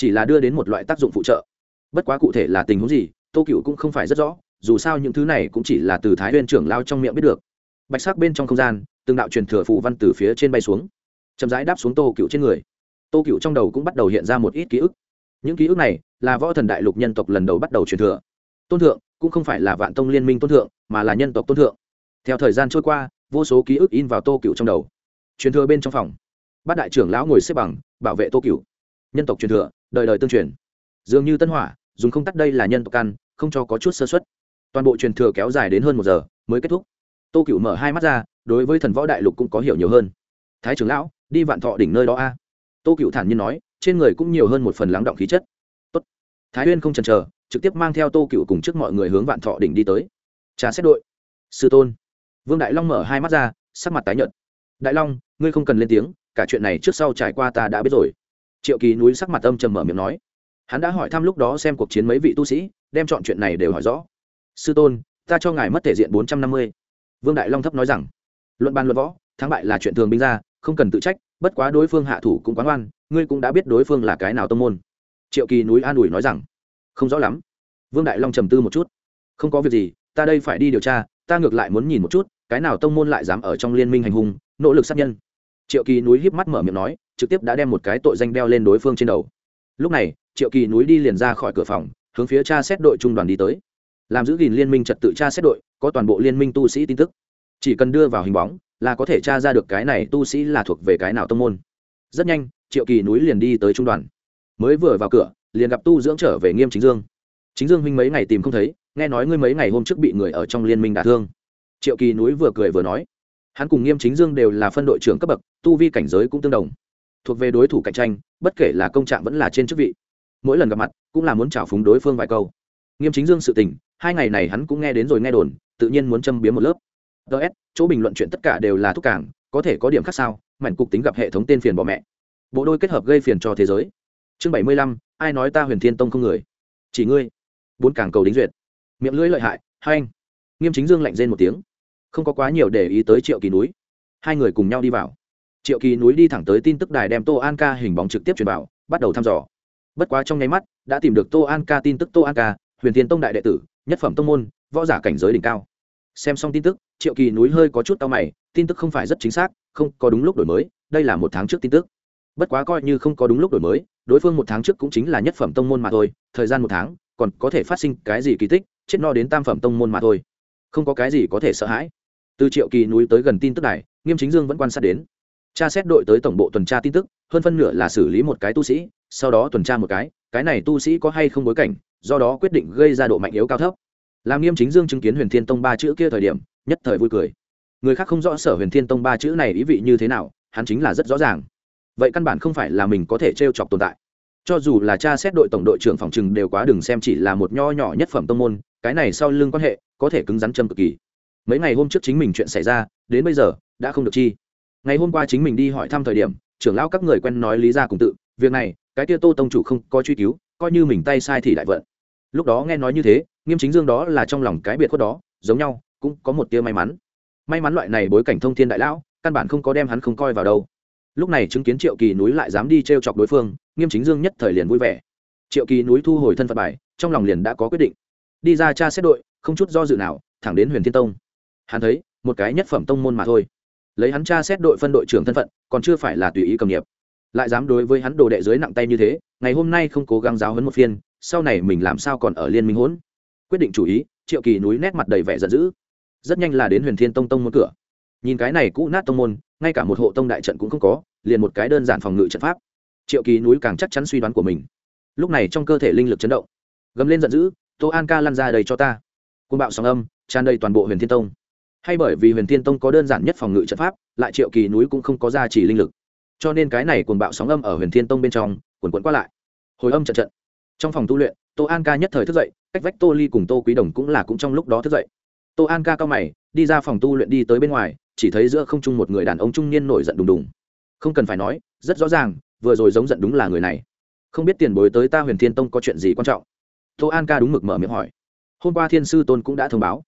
chỉ là đưa đến một loại tác dụng phụ trợ. Bất quá cụ thể là tình huống gì, tô cựu cũng không phải rất rõ, dù sao những thứ này cũng chỉ là từ thái huyên trưởng lao trong miệng biết được. Bạch sắc bên trong không gian, từng đạo truyền thừa phụ văn từ phía trên bay xuống, chậm rãi đáp xuống tô cựu trên người. Tô cựu trong đầu cũng bắt đầu hiện ra một ít ký ức. Những ký ức này là võ thần đại lục nhân tộc lần đầu bắt đầu truyền thừa. Tôn thượng cũng không phải là vạn tông liên minh tôn thượng, mà là nhân tộc tôn thượng. Theo thời gian trôi qua, vô số ký ức in vào tô cựu trong đầu. Truyền thừa bên trong phòng, bát đại trưởng lão ngồi xếp bằng, bảo vệ tô cửu nhân tộc truyền thừa, đời đời tương truyền. Dường như tân hỏa, dùng không tắt đây là nhân tộc căn, không cho có chút sơ xuất toàn bộ truyền thừa kéo dài đến hơn một giờ, mới kết thúc. Tô Cựu mở hai mắt ra, đối với thần võ đại lục cũng có hiểu nhiều hơn. Thái trưởng lão, đi vạn thọ đỉnh nơi đó a. Tô Cựu thản nhiên nói, trên người cũng nhiều hơn một phần lắng động khí chất. Tốt. thái huyên không chần chờ, trực tiếp mang theo tô Cựu cùng trước mọi người hướng vạn thọ đỉnh đi tới. Trà xét đội. Sư tôn. Vương đại long mở hai mắt ra, sắc mặt tái nhợt. Đại long, ngươi không cần lên tiếng, cả chuyện này trước sau trải qua ta đã biết rồi triệu kỳ núi sắc mặt âm trầm mở miệng nói. Hắn đã hỏi thăm lúc đó xem cuộc chiến mấy vị tu sĩ, đem chọn chuyện này đều hỏi rõ. Sư tôn, ta cho ngài mất thể diện bốn trăm năm mươi. Vương đại long thấp nói rằng, luận ban luận võ, thắng bại là chuyện thường binh ra, không cần tự trách, bất quá đối phương hạ thủ cũng quán oan ngươi cũng đã biết đối phương là cái nào tông môn. Triệu kỳ núi an ủi nói rằng, không rõ lắm. Vương đại long trầm tư một chút. Không có việc gì, ta đây phải đi điều tra, ta ngược lại muốn nhìn một chút, cái nào tông môn lại dám ở trong liên minh hành hung, nỗ lực sát nhân triệu kỳ núi híp mắt mở miệng nói, trực tiếp đã đem một cái tội danh đeo lên đối phương trên đầu. Lúc này, triệu kỳ núi đi liền ra khỏi cửa phòng, hướng phía cha xét đội trung đoàn đi tới. Làm giữ gìn liên minh trật tự cha xét đội, có toàn bộ liên minh tu sĩ tin tức. Chỉ cần đưa vào hình bóng, là có thể tra ra được cái này tu sĩ là thuộc về cái nào tông môn. Rất nhanh, triệu kỳ núi liền đi tới trung đoàn. Mới vừa vào cửa, liền gặp tu dưỡng trở về nghiêm chính dương. Chính dương huynh mấy ngày tìm không thấy, nghe nói ngươi mấy ngày hôm trước bị người ở trong liên minh đả thương. Triệu kỳ núi vừa cười vừa nói hắn cùng nghiêm chính dương đều là phân đội trưởng cấp bậc, tu vi cảnh giới cũng tương đồng. Thuộc về đối thủ cạnh tranh, bất kể là công trạng vẫn là trên chức vị. Mỗi lần gặp mặt, cũng là muốn trào phúng đối phương vài câu. Nghiêm chính dương sự tình, hai ngày này hắn cũng nghe đến rồi nghe đồn, tự nhiên muốn châm biếm một lớp. Ts chỗ bình luận chuyện tất cả đều là thúc cảng, có thể có điểm khác sao, mảnh cục tính gặp hệ thống tên phiền bỏ mẹ. Bộ đôi kết hợp gây phiền cho thế giới. Chương bảy mươi lăm, ai nói ta huyền thiên tông không người? Chỉ ngươi. Bốn cảng cầu đính duyệt. Miệng lưỡi lợi hại, hai anh. Nghiêm chính dương lạnh rên một tiếng không có quá nhiều để ý tới triệu kỳ núi. Hai người cùng nhau đi vào. Triệu kỳ núi đi thẳng tới tin tức đài đem tô an ca hình bóng trực tiếp truyền vào, bắt đầu thăm dò. Bất quá trong nháy mắt, đã tìm được tô an ca tin tức tô an ca, huyền thiên tông đại đệ tử, nhất phẩm tông môn, võ giả cảnh giới đỉnh cao. Xem xong tin tức, triệu kỳ núi hơi có chút tao mày, tin tức không phải rất chính xác, không có đúng lúc đổi mới, đây là một tháng trước tin tức. Bất quá coi như không có đúng lúc đổi mới, đối phương một tháng trước cũng chính là nhất phẩm tông môn mà thôi, thời gian một tháng, còn có thể phát sinh cái gì kỳ tích, chết no đến tam phẩm tông môn mà thôi. Không có cái gì có thể sợ hãi từ triệu kỳ núi tới gần tin tức này nghiêm chính dương vẫn quan sát đến. Tra xét đội tới tổng bộ tuần tra tin tức, hơn phân nửa là xử lý một cái tu sĩ, sau đó tuần tra một cái cái này tu sĩ có hay không bối cảnh, do đó quyết định gây ra độ mạnh yếu cao thấp. Làm nghiêm chính dương chứng kiến huyền thiên tông ba chữ kia thời điểm, nhất thời vui cười. Người khác không rõ sở huyền thiên tông ba chữ này ý vị như thế nào, hắn chính là rất rõ ràng. Vậy căn bản không phải là mình có thể t r e o chọc tồn tại. Cho dù là cha xét đội tổng đội trưởng phòng trừng đều quá đừng xem chỉ là một nho nhỏ nhất phẩm tông môn, cái này sau lưng quan hệ có thể cứng rắn châm cực kỳ mấy ngày hôm trước chính mình chuyện xảy ra, đến bây giờ, đã không được chi. Ngày hôm qua chính mình đi hỏi thăm thời điểm, trưởng lão các người quen nói lý ra cùng tự, việc này, cái tia tô tông chủ không có truy cứu, coi như mình tay sai thì đại vận. Lúc đó nghe nói như thế, nghiêm chính dương đó là trong lòng cái biệt khuất đó, giống nhau, cũng có một tia may mắn. May mắn loại này bối cảnh thông thiên đại lão, căn bản không có đem hắn không coi vào đâu. Lúc này chứng kiến triệu kỳ núi lại dám đi t r e o chọc đối phương, nghiêm chính dương nhất thời liền vui vẻ. Triệu kỳ núi thu hồi thân phận bài, trong lòng liền đã có quyết định. Đi ra tra xét đội, không chút do dự nào, thẳng đến huyền thiên tông hắn thấy, một cái nhất phẩm tông môn mà thôi. Lấy hắn tra xét đội phân đội trưởng thân phận, còn chưa phải là tùy ý cầm nghiệp. Lại dám đối với hắn đồ đệ dưới nặng tay như thế, ngày hôm nay không cố gắng giáo hấn một phiên, sau này mình làm sao còn ở liên minh hỗn? Quyết định chủ ý, triệu kỳ núi nét mặt đầy vẻ giận dữ. Rất nhanh là đến huyền thiên tông tông môn cửa. Nhìn cái này cũ nát tông môn, ngay cả một hộ tông đại trận cũng không có, liền một cái đơn giản phòng ngự trận pháp. Triệu kỳ núi càng chắc chắn suy đoán của mình. Lúc này trong cơ thể linh lực chấn động. Gầm lên giận dữ, tô an ca lăn ra đầy cho ta. Côn bạo sóng âm, tràn đầy toàn bộ huyền thiên tông hay bởi vì huyền thiên tông có đơn giản nhất phòng ngự trận pháp, lại triệu kỳ núi cũng không có gia trì linh lực. Cho nên cái này cuồng bạo sóng âm ở huyền thiên tông bên trong quần cuộn qua lại. Hồi âm trận trận. Trong phòng tu luyện, tô an ca nhất thời thức dậy, cách vách tô ly cùng tô quý đồng cũng là cũng trong lúc đó thức dậy. Tô an ca cao mày, đi ra phòng tu luyện đi tới bên ngoài, chỉ thấy giữa không trung một người đàn ông trung niên nổi giận đùng đùng. Không cần phải nói, rất rõ ràng, vừa rồi giống giận đúng là người này. Không biết tiền bối tới ta huyền thiên tông có chuyện gì quan trọng? Tô an ca đúng mực mở miệng hỏi. Hôm qua thiên sư tôn cũng đã thông báo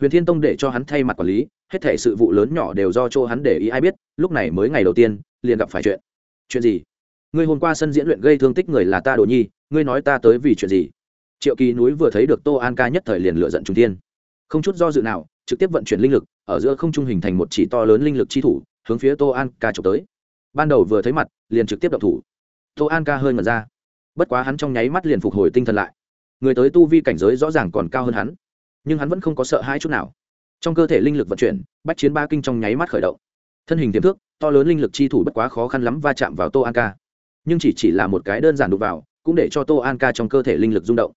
huyền thiên tông để cho hắn thay mặt quản lý, hết thể sự vụ lớn nhỏ đều do chỗ hắn để ý ai biết, lúc này mới ngày đầu tiên, liền gặp phải chuyện. Chuyện gì? Ngươi hôm qua sân diễn luyện gây thương tích người là ta đồ nhi, ngươi nói ta tới vì chuyện gì? Triệu kỳ núi vừa thấy được tô an ca nhất thời liền lựa giận trung Thiên. không chút do dự nào, trực tiếp vận chuyển linh lực, ở giữa không trung hình thành một chỉ to lớn linh lực chi thủ, hướng phía tô an ca trộm tới. Ban đầu vừa thấy mặt, liền trực tiếp đập thủ. Tô an ca hơi ngẩn ra. Bất quá hắn trong nháy mắt liền phục hồi tinh thần lại. Người tới tu vi cảnh giới rõ ràng còn cao hơn hắn nhưng hắn vẫn không có sợ hãi chút nào. Trong cơ thể linh lực vận chuyển, bách chiến ba kinh trong nháy mắt khởi động. Thân hình tiềm thước to lớn linh lực chi thủ bất quá khó khăn lắm va chạm vào tô an ca. Nhưng chỉ chỉ là một cái đơn giản đụng vào, cũng để cho tô an ca trong cơ thể linh lực rung động.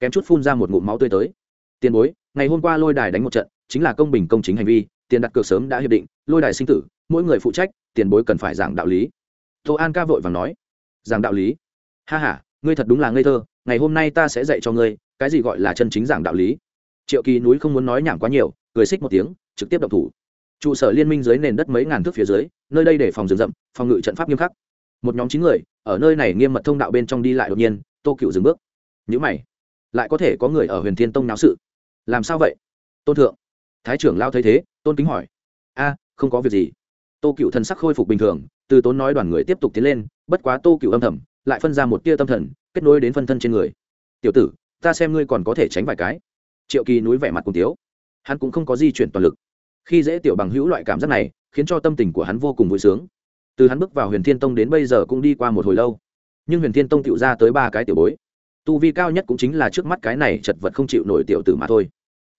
Kém chút phun ra một ngụm máu tươi tới. Tiền bối, ngày hôm qua lôi đài đánh một trận, chính là công bình công chính hành vi, tiền đặt cược sớm đã hiệp định, lôi đài sinh tử, mỗi người phụ trách, tiền bối cần phải giảng đạo lý. Tô an ca vội và nói. Giảng đạo lý? Ha h a ngươi thật đúng là ngây thơ, ngày hôm nay ta sẽ dạy cho ngươi, cái gì gọi là chân chính giảng đạo lý? Triệu kỳ núi không muốn nói nhảm quá nhiều, cười xích một tiếng, trực tiếp động thủ. Trụ sở liên minh dưới nền đất mấy ngàn thước phía dưới, nơi đây để phòng rừng rậm, phòng ngự trận pháp nghiêm khắc. Một nhóm chín người, ở nơi này nghiêm mật thông đạo bên trong đi lại đột nhiên, tô cựu dừng bước. Nhữ mày, lại có thể có người ở huyền thiên tông náo sự. Làm sao vậy? Tôn thượng, thái trưởng lao thấy thế, tôn kính hỏi. A, không có việc gì. Tô cựu thần sắc khôi phục bình thường, từ tốn nói đoàn người tiếp tục tiến lên, bất quá tô cựu âm thầm, lại phân ra một tia tâm thần, kết nối đến phân thân trên người. Tiểu tử, ta xem ngươi còn có thể tránh vài cái triệu kỳ núi vẻ mặt cùng tiếu. Hắn cũng không có di chuyển toàn lực. Khi dễ tiểu bằng hữu loại cảm giác này, khiến cho tâm tình của hắn vô cùng vui sướng. Từ hắn bước vào huyền thiên tông đến bây giờ cũng đi qua một hồi lâu. Nhưng huyền thiên tông tự ra tới ba cái tiểu bối. Tu vi cao nhất cũng chính là trước mắt cái này chật vật không chịu nổi tiểu tử mà thôi.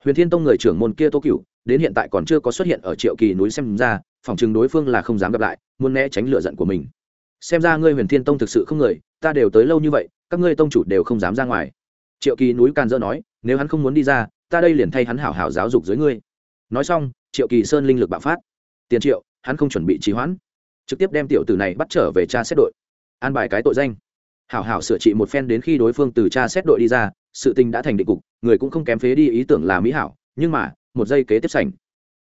Huyền thiên tông người trưởng môn kia tô cựu đến hiện tại còn chưa có xuất hiện ở triệu kỳ núi xem ra, phòng chừng đối phương là không dám gặp lại, muốn né tránh lựa giận của mình. Xem ra ngươi huyền thiên tông thực sự không người, ta đều tới lâu như vậy, các ngươi tông chủ đều không dám ra ngoài. Triệu kỳ núi can dỡ nói nếu hắn không muốn đi ra, ta đây liền thay hắn hảo hảo giáo dục dưới ngươi. Nói xong, triệu kỳ sơn linh lực bạo phát. Tiền triệu, hắn không chuẩn bị trì hoãn. Trực tiếp đem tiểu tử này bắt trở về cha xét đội. An bài cái tội danh. Hảo hảo sửa trị một phen đến khi đối phương từ cha xét đội đi ra, sự tình đã thành định cục, người cũng không kém phế đi ý tưởng là mỹ hảo, nhưng mà, một giây kế tiếp sảnh.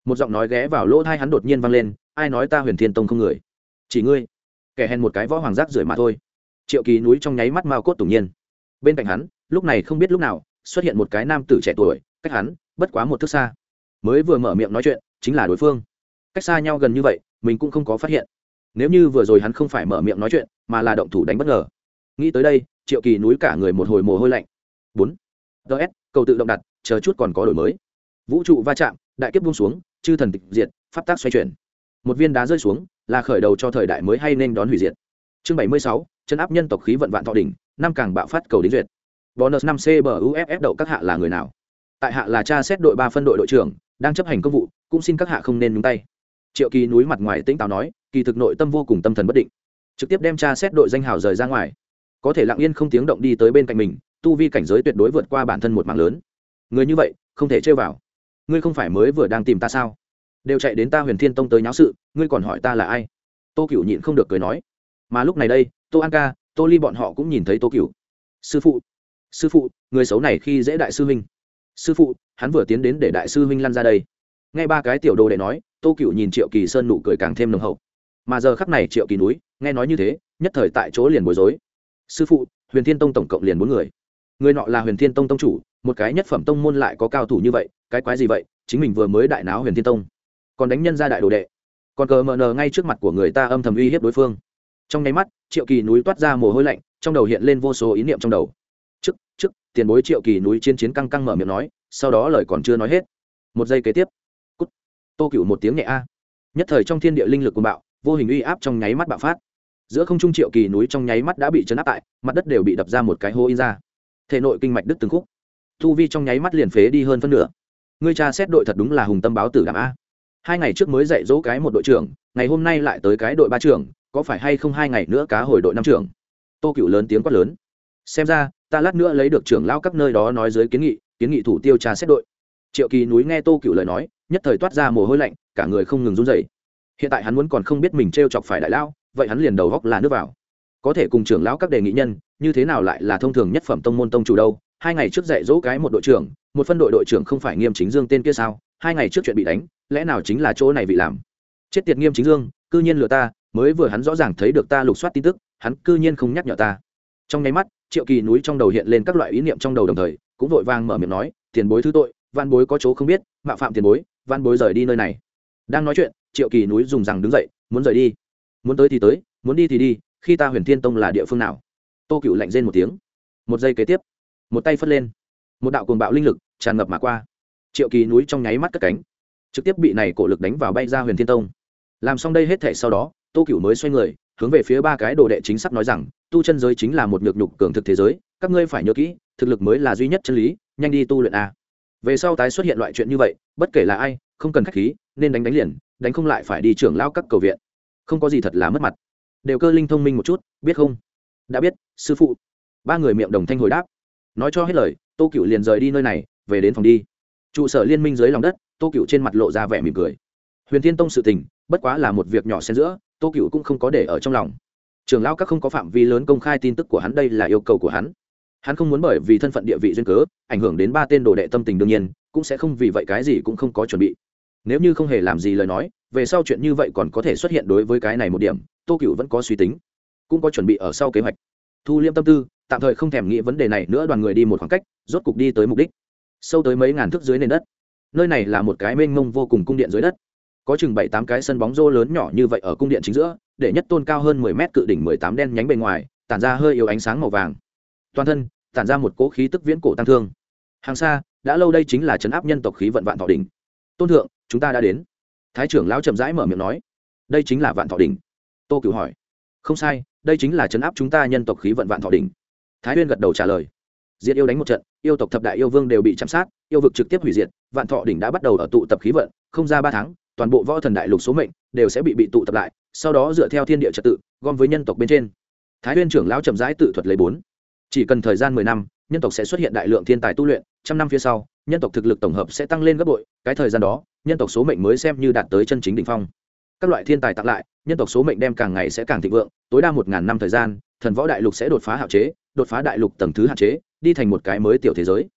Một giọng nói ghé vào lỗ thai hắn đột nhiên vang lên, ai nói ta huyền thiên tông không người? Chỉ ngươi. Kẻ hèn một cái võ hoàng giác rưởi mà thôi. Triệu kỳ núi trong nháy mắt mao cốt tủng nhiên. Bên cạnh hắn, lúc này không biết lúc nào xuất hiện một cái nam tử trẻ tuổi, cách hắn, bất quá một thước xa. Mới vừa mở miệng nói chuyện, chính là đối phương. Cách xa nhau gần như vậy, mình cũng không có phát hiện. Nếu như vừa rồi hắn không phải mở miệng nói chuyện, mà là động thủ đánh bất ngờ. Nghĩ tới đây, triệu kỳ núi cả người một hồi mồ hôi lạnh. Bốn. Ts cầu tự động đặt, chờ chút còn có đổi mới. Vũ trụ va chạm, đại kiếp buông xuống, chư thần tịch diệt, pháp tác xoay chuyển. Một viên đá rơi xuống, là khởi đầu cho thời đại mới hay nên đón hủy diệt. Chương bảy mươi sáu chân áp nhân tộc khí vận vạn thọ đỉnh, năm càng bạo phát cầu đính duyệt bonus năm c bờ uff đậu các hạ là người nào? Tại hạ là cha xét đội ba phân đội đội trưởng, đang chấp hành công vụ, cũng xin các hạ không nên nhúng tay. Triệu kỳ núi mặt ngoài tĩnh táo nói, kỳ thực nội tâm vô cùng tâm thần bất định. Trực tiếp đem cha xét đội danh hào rời ra ngoài. Có thể lặng yên không tiếng động đi tới bên cạnh mình, tu vi cảnh giới tuyệt đối vượt qua bản thân một mạng lớn. Người như vậy, không thể chơi vào. Ngươi không phải mới vừa đang tìm ta sao? Đều chạy đến ta huyền thiên tông tới nháo sự, ngươi còn hỏi ta là ai? Tô cựu nhịn không được cười nói. Mà lúc này đây, tô an ca, tô ly bọn họ cũng nhìn thấy tô cựu sư phụ sư phụ, người xấu này khi dễ đại sư huynh. Sư phụ, hắn vừa tiến đến để đại sư huynh lăn ra đây. Nghe ba cái tiểu đồ đệ nói, tô cựu nhìn triệu kỳ sơn nụ cười càng thêm nồng hậu. Mà giờ khắc này triệu kỳ núi, nghe nói như thế, nhất thời tại chỗ liền bối rối. Sư phụ, huyền thiên tông tổng cộng liền bốn người. Người nọ là huyền thiên tông tông chủ, một cái nhất phẩm tông môn lại có cao thủ như vậy, cái quái gì vậy? Chính mình vừa mới đại náo huyền thiên tông. Còn đánh nhân ra đại đồ đệ. Còn cờ mờ nờ ngay trước mặt của người ta âm thầm uy hiếp đối phương. Trong nháy mắt, triệu kỳ núi toát ra mồ hôi lạnh, trong đầu hiện lên vô số ý niệm trong đầu trước, tiền bối triệu kỳ núi chiến chiến căng căng mở miệng nói, sau đó lời còn chưa nói hết. Một giây kế tiếp. Cút. Tô cựu một tiếng nhẹ a. Nhất thời trong thiên địa linh lực của bạo, vô hình uy áp trong nháy mắt bạo phát. Giữa không trung triệu kỳ núi trong nháy mắt đã bị chấn áp tại, mặt đất đều bị đập ra một cái hô in ra. Thể nội kinh mạch đứt từng khúc. Thu vi trong nháy mắt liền phế đi hơn phân nửa. Ngươi cha xét đội thật đúng là hùng tâm báo tử đảm a. Hai ngày trước mới dạy dỗ cái một đội trưởng, ngày hôm nay lại tới cái đội ba trưởng, có phải hay không hai ngày nữa cá hồi đội năm trưởng? Tô cựu lớn tiếng quát lớn. Xem ra ta lát nữa lấy được trưởng lão các nơi đó nói dưới kiến nghị kiến nghị thủ tiêu trà xét đội. Triệu kỳ núi nghe tô cựu lời nói nhất thời toát ra mồ hôi lạnh cả người không ngừng run rẩy. hiện tại hắn muốn còn không biết mình t r e o chọc phải đại lão, vậy hắn liền đầu góc là nước vào. Có thể cùng trưởng lão các đề nghị nhân như thế nào lại là thông thường nhất phẩm tông môn tông chủ đâu? Hai ngày trước dạy dỗ cái một đội trưởng một phân đội đội trưởng không phải nghiêm chính dương tên kia sao? Hai ngày trước chuyện bị đánh lẽ nào chính là chỗ này bị làm? Chết tiệt nghiêm chính dương cư nhiên lừa ta mới vừa hắn rõ ràng thấy được ta lục soát tin tức hắn cư nhiên không nhắc nhở ta. Trong nháy mắt triệu kỳ núi trong đầu hiện lên các loại ý niệm trong đầu đồng thời, cũng vội vàng mở miệng nói, tiền bối thứ tội, văn bối có chỗ không biết, mạo phạm tiền bối, văn bối rời đi nơi này. Đang nói chuyện, triệu kỳ núi dùng rằng đứng dậy, muốn rời đi. Muốn tới thì tới, muốn đi thì đi, khi ta huyền thiên tông là địa phương nào? Tô cựu lạnh rên một tiếng. Một giây kế tiếp, một tay phất lên. Một đạo cuồng bạo linh lực tràn ngập mà qua. Triệu kỳ núi trong nháy mắt cất cánh. Trực tiếp bị này cổ lực đánh vào bay ra huyền thiên tông. Làm xong đây hết thể sau đó, tô cựu mới xoay người, hướng về phía ba cái đồ đệ chính sắp nói rằng tu chân giới chính là một nhược nhục cường thực thế giới, các ngươi phải nhớ kỹ, thực lực mới là duy nhất chân lý, nhanh đi tu luyện a. Về sau tái xuất hiện loại chuyện như vậy, bất kể là ai, không cần khách khí, nên đánh đánh liền, đánh không lại phải đi trưởng lao các cầu viện. Không có gì thật là mất mặt. Đều cơ linh thông minh một chút, biết không? Đã biết, sư phụ. Ba người miệng đồng thanh hồi đáp. Nói cho hết lời, tô cựu liền rời đi nơi này, về đến phòng đi. Trụ sở liên minh dưới lòng đất, tô cựu trên mặt lộ ra vẻ mỉm cười. Huyền thiên tông sự tình, bất quá là một việc nhỏ xen giữa, tô cựu cũng không có để ở trong lòng trường Lão các không có phạm vi lớn công khai tin tức của hắn, đây là yêu cầu của hắn. Hắn không muốn bởi vì thân phận địa vị duyên cớ, ảnh hưởng đến ba tên đồ đệ tâm tình đương nhiên, cũng sẽ không vì vậy cái gì cũng không có chuẩn bị. Nếu như không hề làm gì lời nói, về sau chuyện như vậy còn có thể xuất hiện đối với cái này một điểm, tô cựu vẫn có suy tính, cũng có chuẩn bị ở sau kế hoạch. Thu liêm tâm tư, tạm thời không thèm nghĩ vấn đề này nữa, đoàn người đi một khoảng cách, rốt cục đi tới mục đích. Sâu tới mấy ngàn thước dưới nền đất. Nơi này là một cái mênh mông vô cùng cung điện dưới đất có chừng bảy tám cái sân bóng rô lớn nhỏ như vậy ở cung điện chính giữa, để nhất tôn cao hơn mười mét cự đỉnh mười tám đen nhánh bề ngoài, tản ra hơi yếu ánh sáng màu vàng. Toàn thân, tản ra một cỗ khí tức viễn cổ tăng thương. Hàng xa, đã lâu đây chính là chấn áp nhân tộc khí vận vạn thọ đỉnh. Tôn thượng, chúng ta đã đến. Thái trưởng lão chậm rãi mở miệng nói. Đây chính là vạn thọ đỉnh. Tô cửu hỏi. Không sai, đây chính là chấn áp chúng ta nhân tộc khí vận vạn thọ đỉnh. Thái huyên gật đầu trả lời. Diệt yêu đánh một trận, yêu tộc thập đại yêu vương đều bị chạm sát, yêu vực trực tiếp hủy diệt, vạn thọ đỉnh đã bắt đầu ở tụ tập khí vận, không ra ba tháng toàn bộ võ thần đại lục số mệnh đều sẽ bị bị tụ tập lại, sau đó dựa theo thiên địa trật tự, gom với nhân tộc bên trên. Thái huyên trưởng lão chậm rãi tự thuật lấy bốn. Chỉ cần thời gian mười năm, nhân tộc sẽ xuất hiện đại lượng thiên tài tu luyện, trăm năm phía sau, nhân tộc thực lực tổng hợp sẽ tăng lên gấp bội, cái thời gian đó, nhân tộc số mệnh mới xem như đạt tới chân chính đỉnh phong. Các loại thiên tài tặng lại, nhân tộc số mệnh đem càng ngày sẽ càng thịnh vượng, tối đa một ngàn năm thời gian, thần võ đại lục sẽ đột phá hạn chế, đột phá đại lục tầng thứ hạn chế, đi thành một cái mới tiểu thế giới.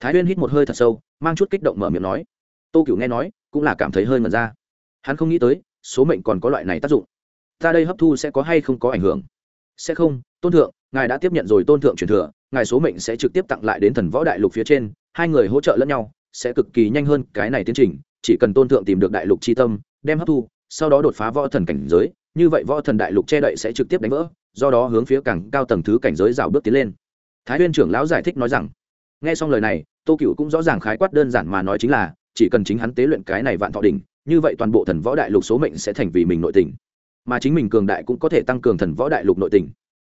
Thái huyên hít một hơi thật sâu, mang chút kích động mở miệng nói. Tô cửu nghe nói cũng là cảm thấy hơi ngẩn ra. Hắn không nghĩ tới, số mệnh còn có loại này tác dụng. Ta đây hấp thu sẽ có hay không có ảnh hưởng? Sẽ không, tôn thượng, ngài đã tiếp nhận rồi tôn thượng truyền thừa, ngài số mệnh sẽ trực tiếp tặng lại đến thần võ đại lục phía trên, hai người hỗ trợ lẫn nhau, sẽ cực kỳ nhanh hơn cái này tiến trình, chỉ cần tôn thượng tìm được đại lục c h i tâm, đem hấp thu, sau đó đột phá võ thần cảnh giới, như vậy võ thần đại lục che đậy sẽ trực tiếp đánh vỡ, do đó hướng phía càng cao tầng thứ cảnh giới rào bước tiến lên. Thái huyên trưởng lão giải thích nói rằng, nghe xong lời này, tô cựu cũng rõ ràng khái quát đơn giản mà nói chính là chỉ cần chính hắn tế luyện cái này vạn thọ đỉnh, như vậy toàn bộ thần võ đại lục số mệnh sẽ thành vì mình nội tình. Mà chính mình cường đại cũng có thể tăng cường thần võ đại lục nội tình.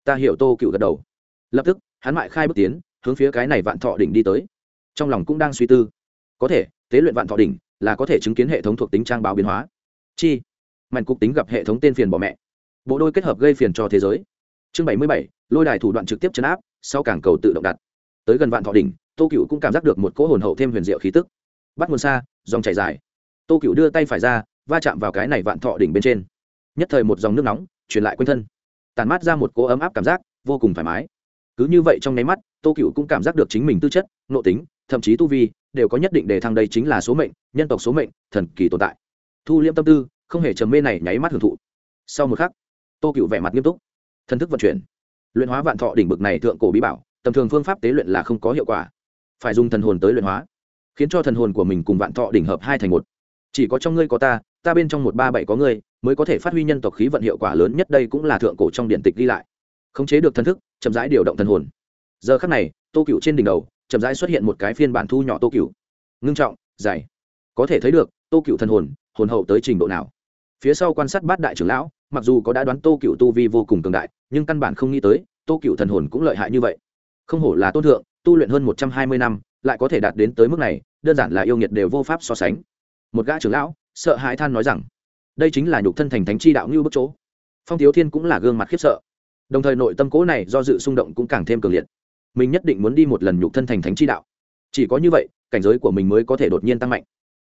Ta hiểu tô cựu gật đầu. Lập tức, hắn mại khai bước tiến, hướng phía cái này vạn thọ đỉnh đi tới. Trong lòng cũng đang suy tư. Có thể, tế luyện vạn thọ đỉnh là có thể chứng kiến hệ thống thuộc tính trang báo biến hóa. Chi? Mạnh cục tính gặp hệ thống tên phiền bỏ mẹ. Bộ đôi kết hợp gây phiền cho thế giới. Chương bảy mươi bảy, lôi đài thủ đoạn trực tiếp chấn áp, sau cảng cầu tự động đặt. Tới gần vạn thọ đỉnh, tô cựu cũng cảm giác được một cỗ hồn hậu thêm huyền diệu khí tức bắt nguồn xa, dòng chảy dài. Tô cựu đưa tay phải ra, va chạm vào cái này vạn thọ đỉnh bên trên. Nhất thời một dòng nước nóng truyền lại quanh thân. Tàn mát ra một cỗ ấm áp cảm giác, vô cùng thoải mái. Cứ như vậy trong nháy mắt, tô cựu cũng cảm giác được chính mình tư chất, nội tính, thậm chí tu vi, đều có nhất định đề thăng đây chính là số mệnh, nhân tộc số mệnh, thần kỳ tồn tại. Thu liêm tâm tư, không hề trầm mê này nháy mắt hưởng thụ. Sau một khắc, tô cựu vẻ mặt nghiêm túc. Thần thức vận chuyển. Luyện hóa vạn thọ đỉnh bực này thượng cổ bí bảo, tầm thường phương pháp tế luyện là không có hiệu quả. Phải dùng thần hồn tới luyện hóa khiến cho thần hồn của mình cùng vạn thọ đỉnh hợp hai thành một. Chỉ có trong ngươi có ta ta bên trong một ba bảy có ngươi, mới có thể phát huy nhân tộc khí vận hiệu quả lớn nhất đây cũng là thượng cổ trong điện tịch ghi lại. Khống chế được thần thức, chậm rãi điều động thần hồn. Giờ khắc này, tô cựu trên đỉnh đầu, chậm rãi xuất hiện một cái phiên bản thu nhỏ tô cựu ngưng trọng dày có thể thấy được, tô cựu thần hồn hồn hậu tới trình độ nào. Phía sau quan sát bát đại trưởng lão, mặc dù có đã đoán tô cựu tu vi vô cùng cường đại, nhưng căn bản không nghĩ tới, tô cựu thần hồn cũng lợi hại như vậy. Không hổ là tôn thượng, tu luyện hơn một trăm hai mươi năm, lại có thể đạt đến tới mức này đơn giản là yêu nghiệt đều vô pháp so sánh. Một gã trưởng lão, sợ hãi than nói rằng, đây chính là nhục thân thành thánh chi đạo như bức chỗ. Phong thiếu thiên cũng là gương mặt khiếp sợ. Đồng thời nội tâm cố này do dự xung động cũng càng thêm cường liệt. Mình nhất định muốn đi một lần nhục thân thành thánh chi đạo. Chỉ có như vậy, cảnh giới của mình mới có thể đột nhiên tăng mạnh.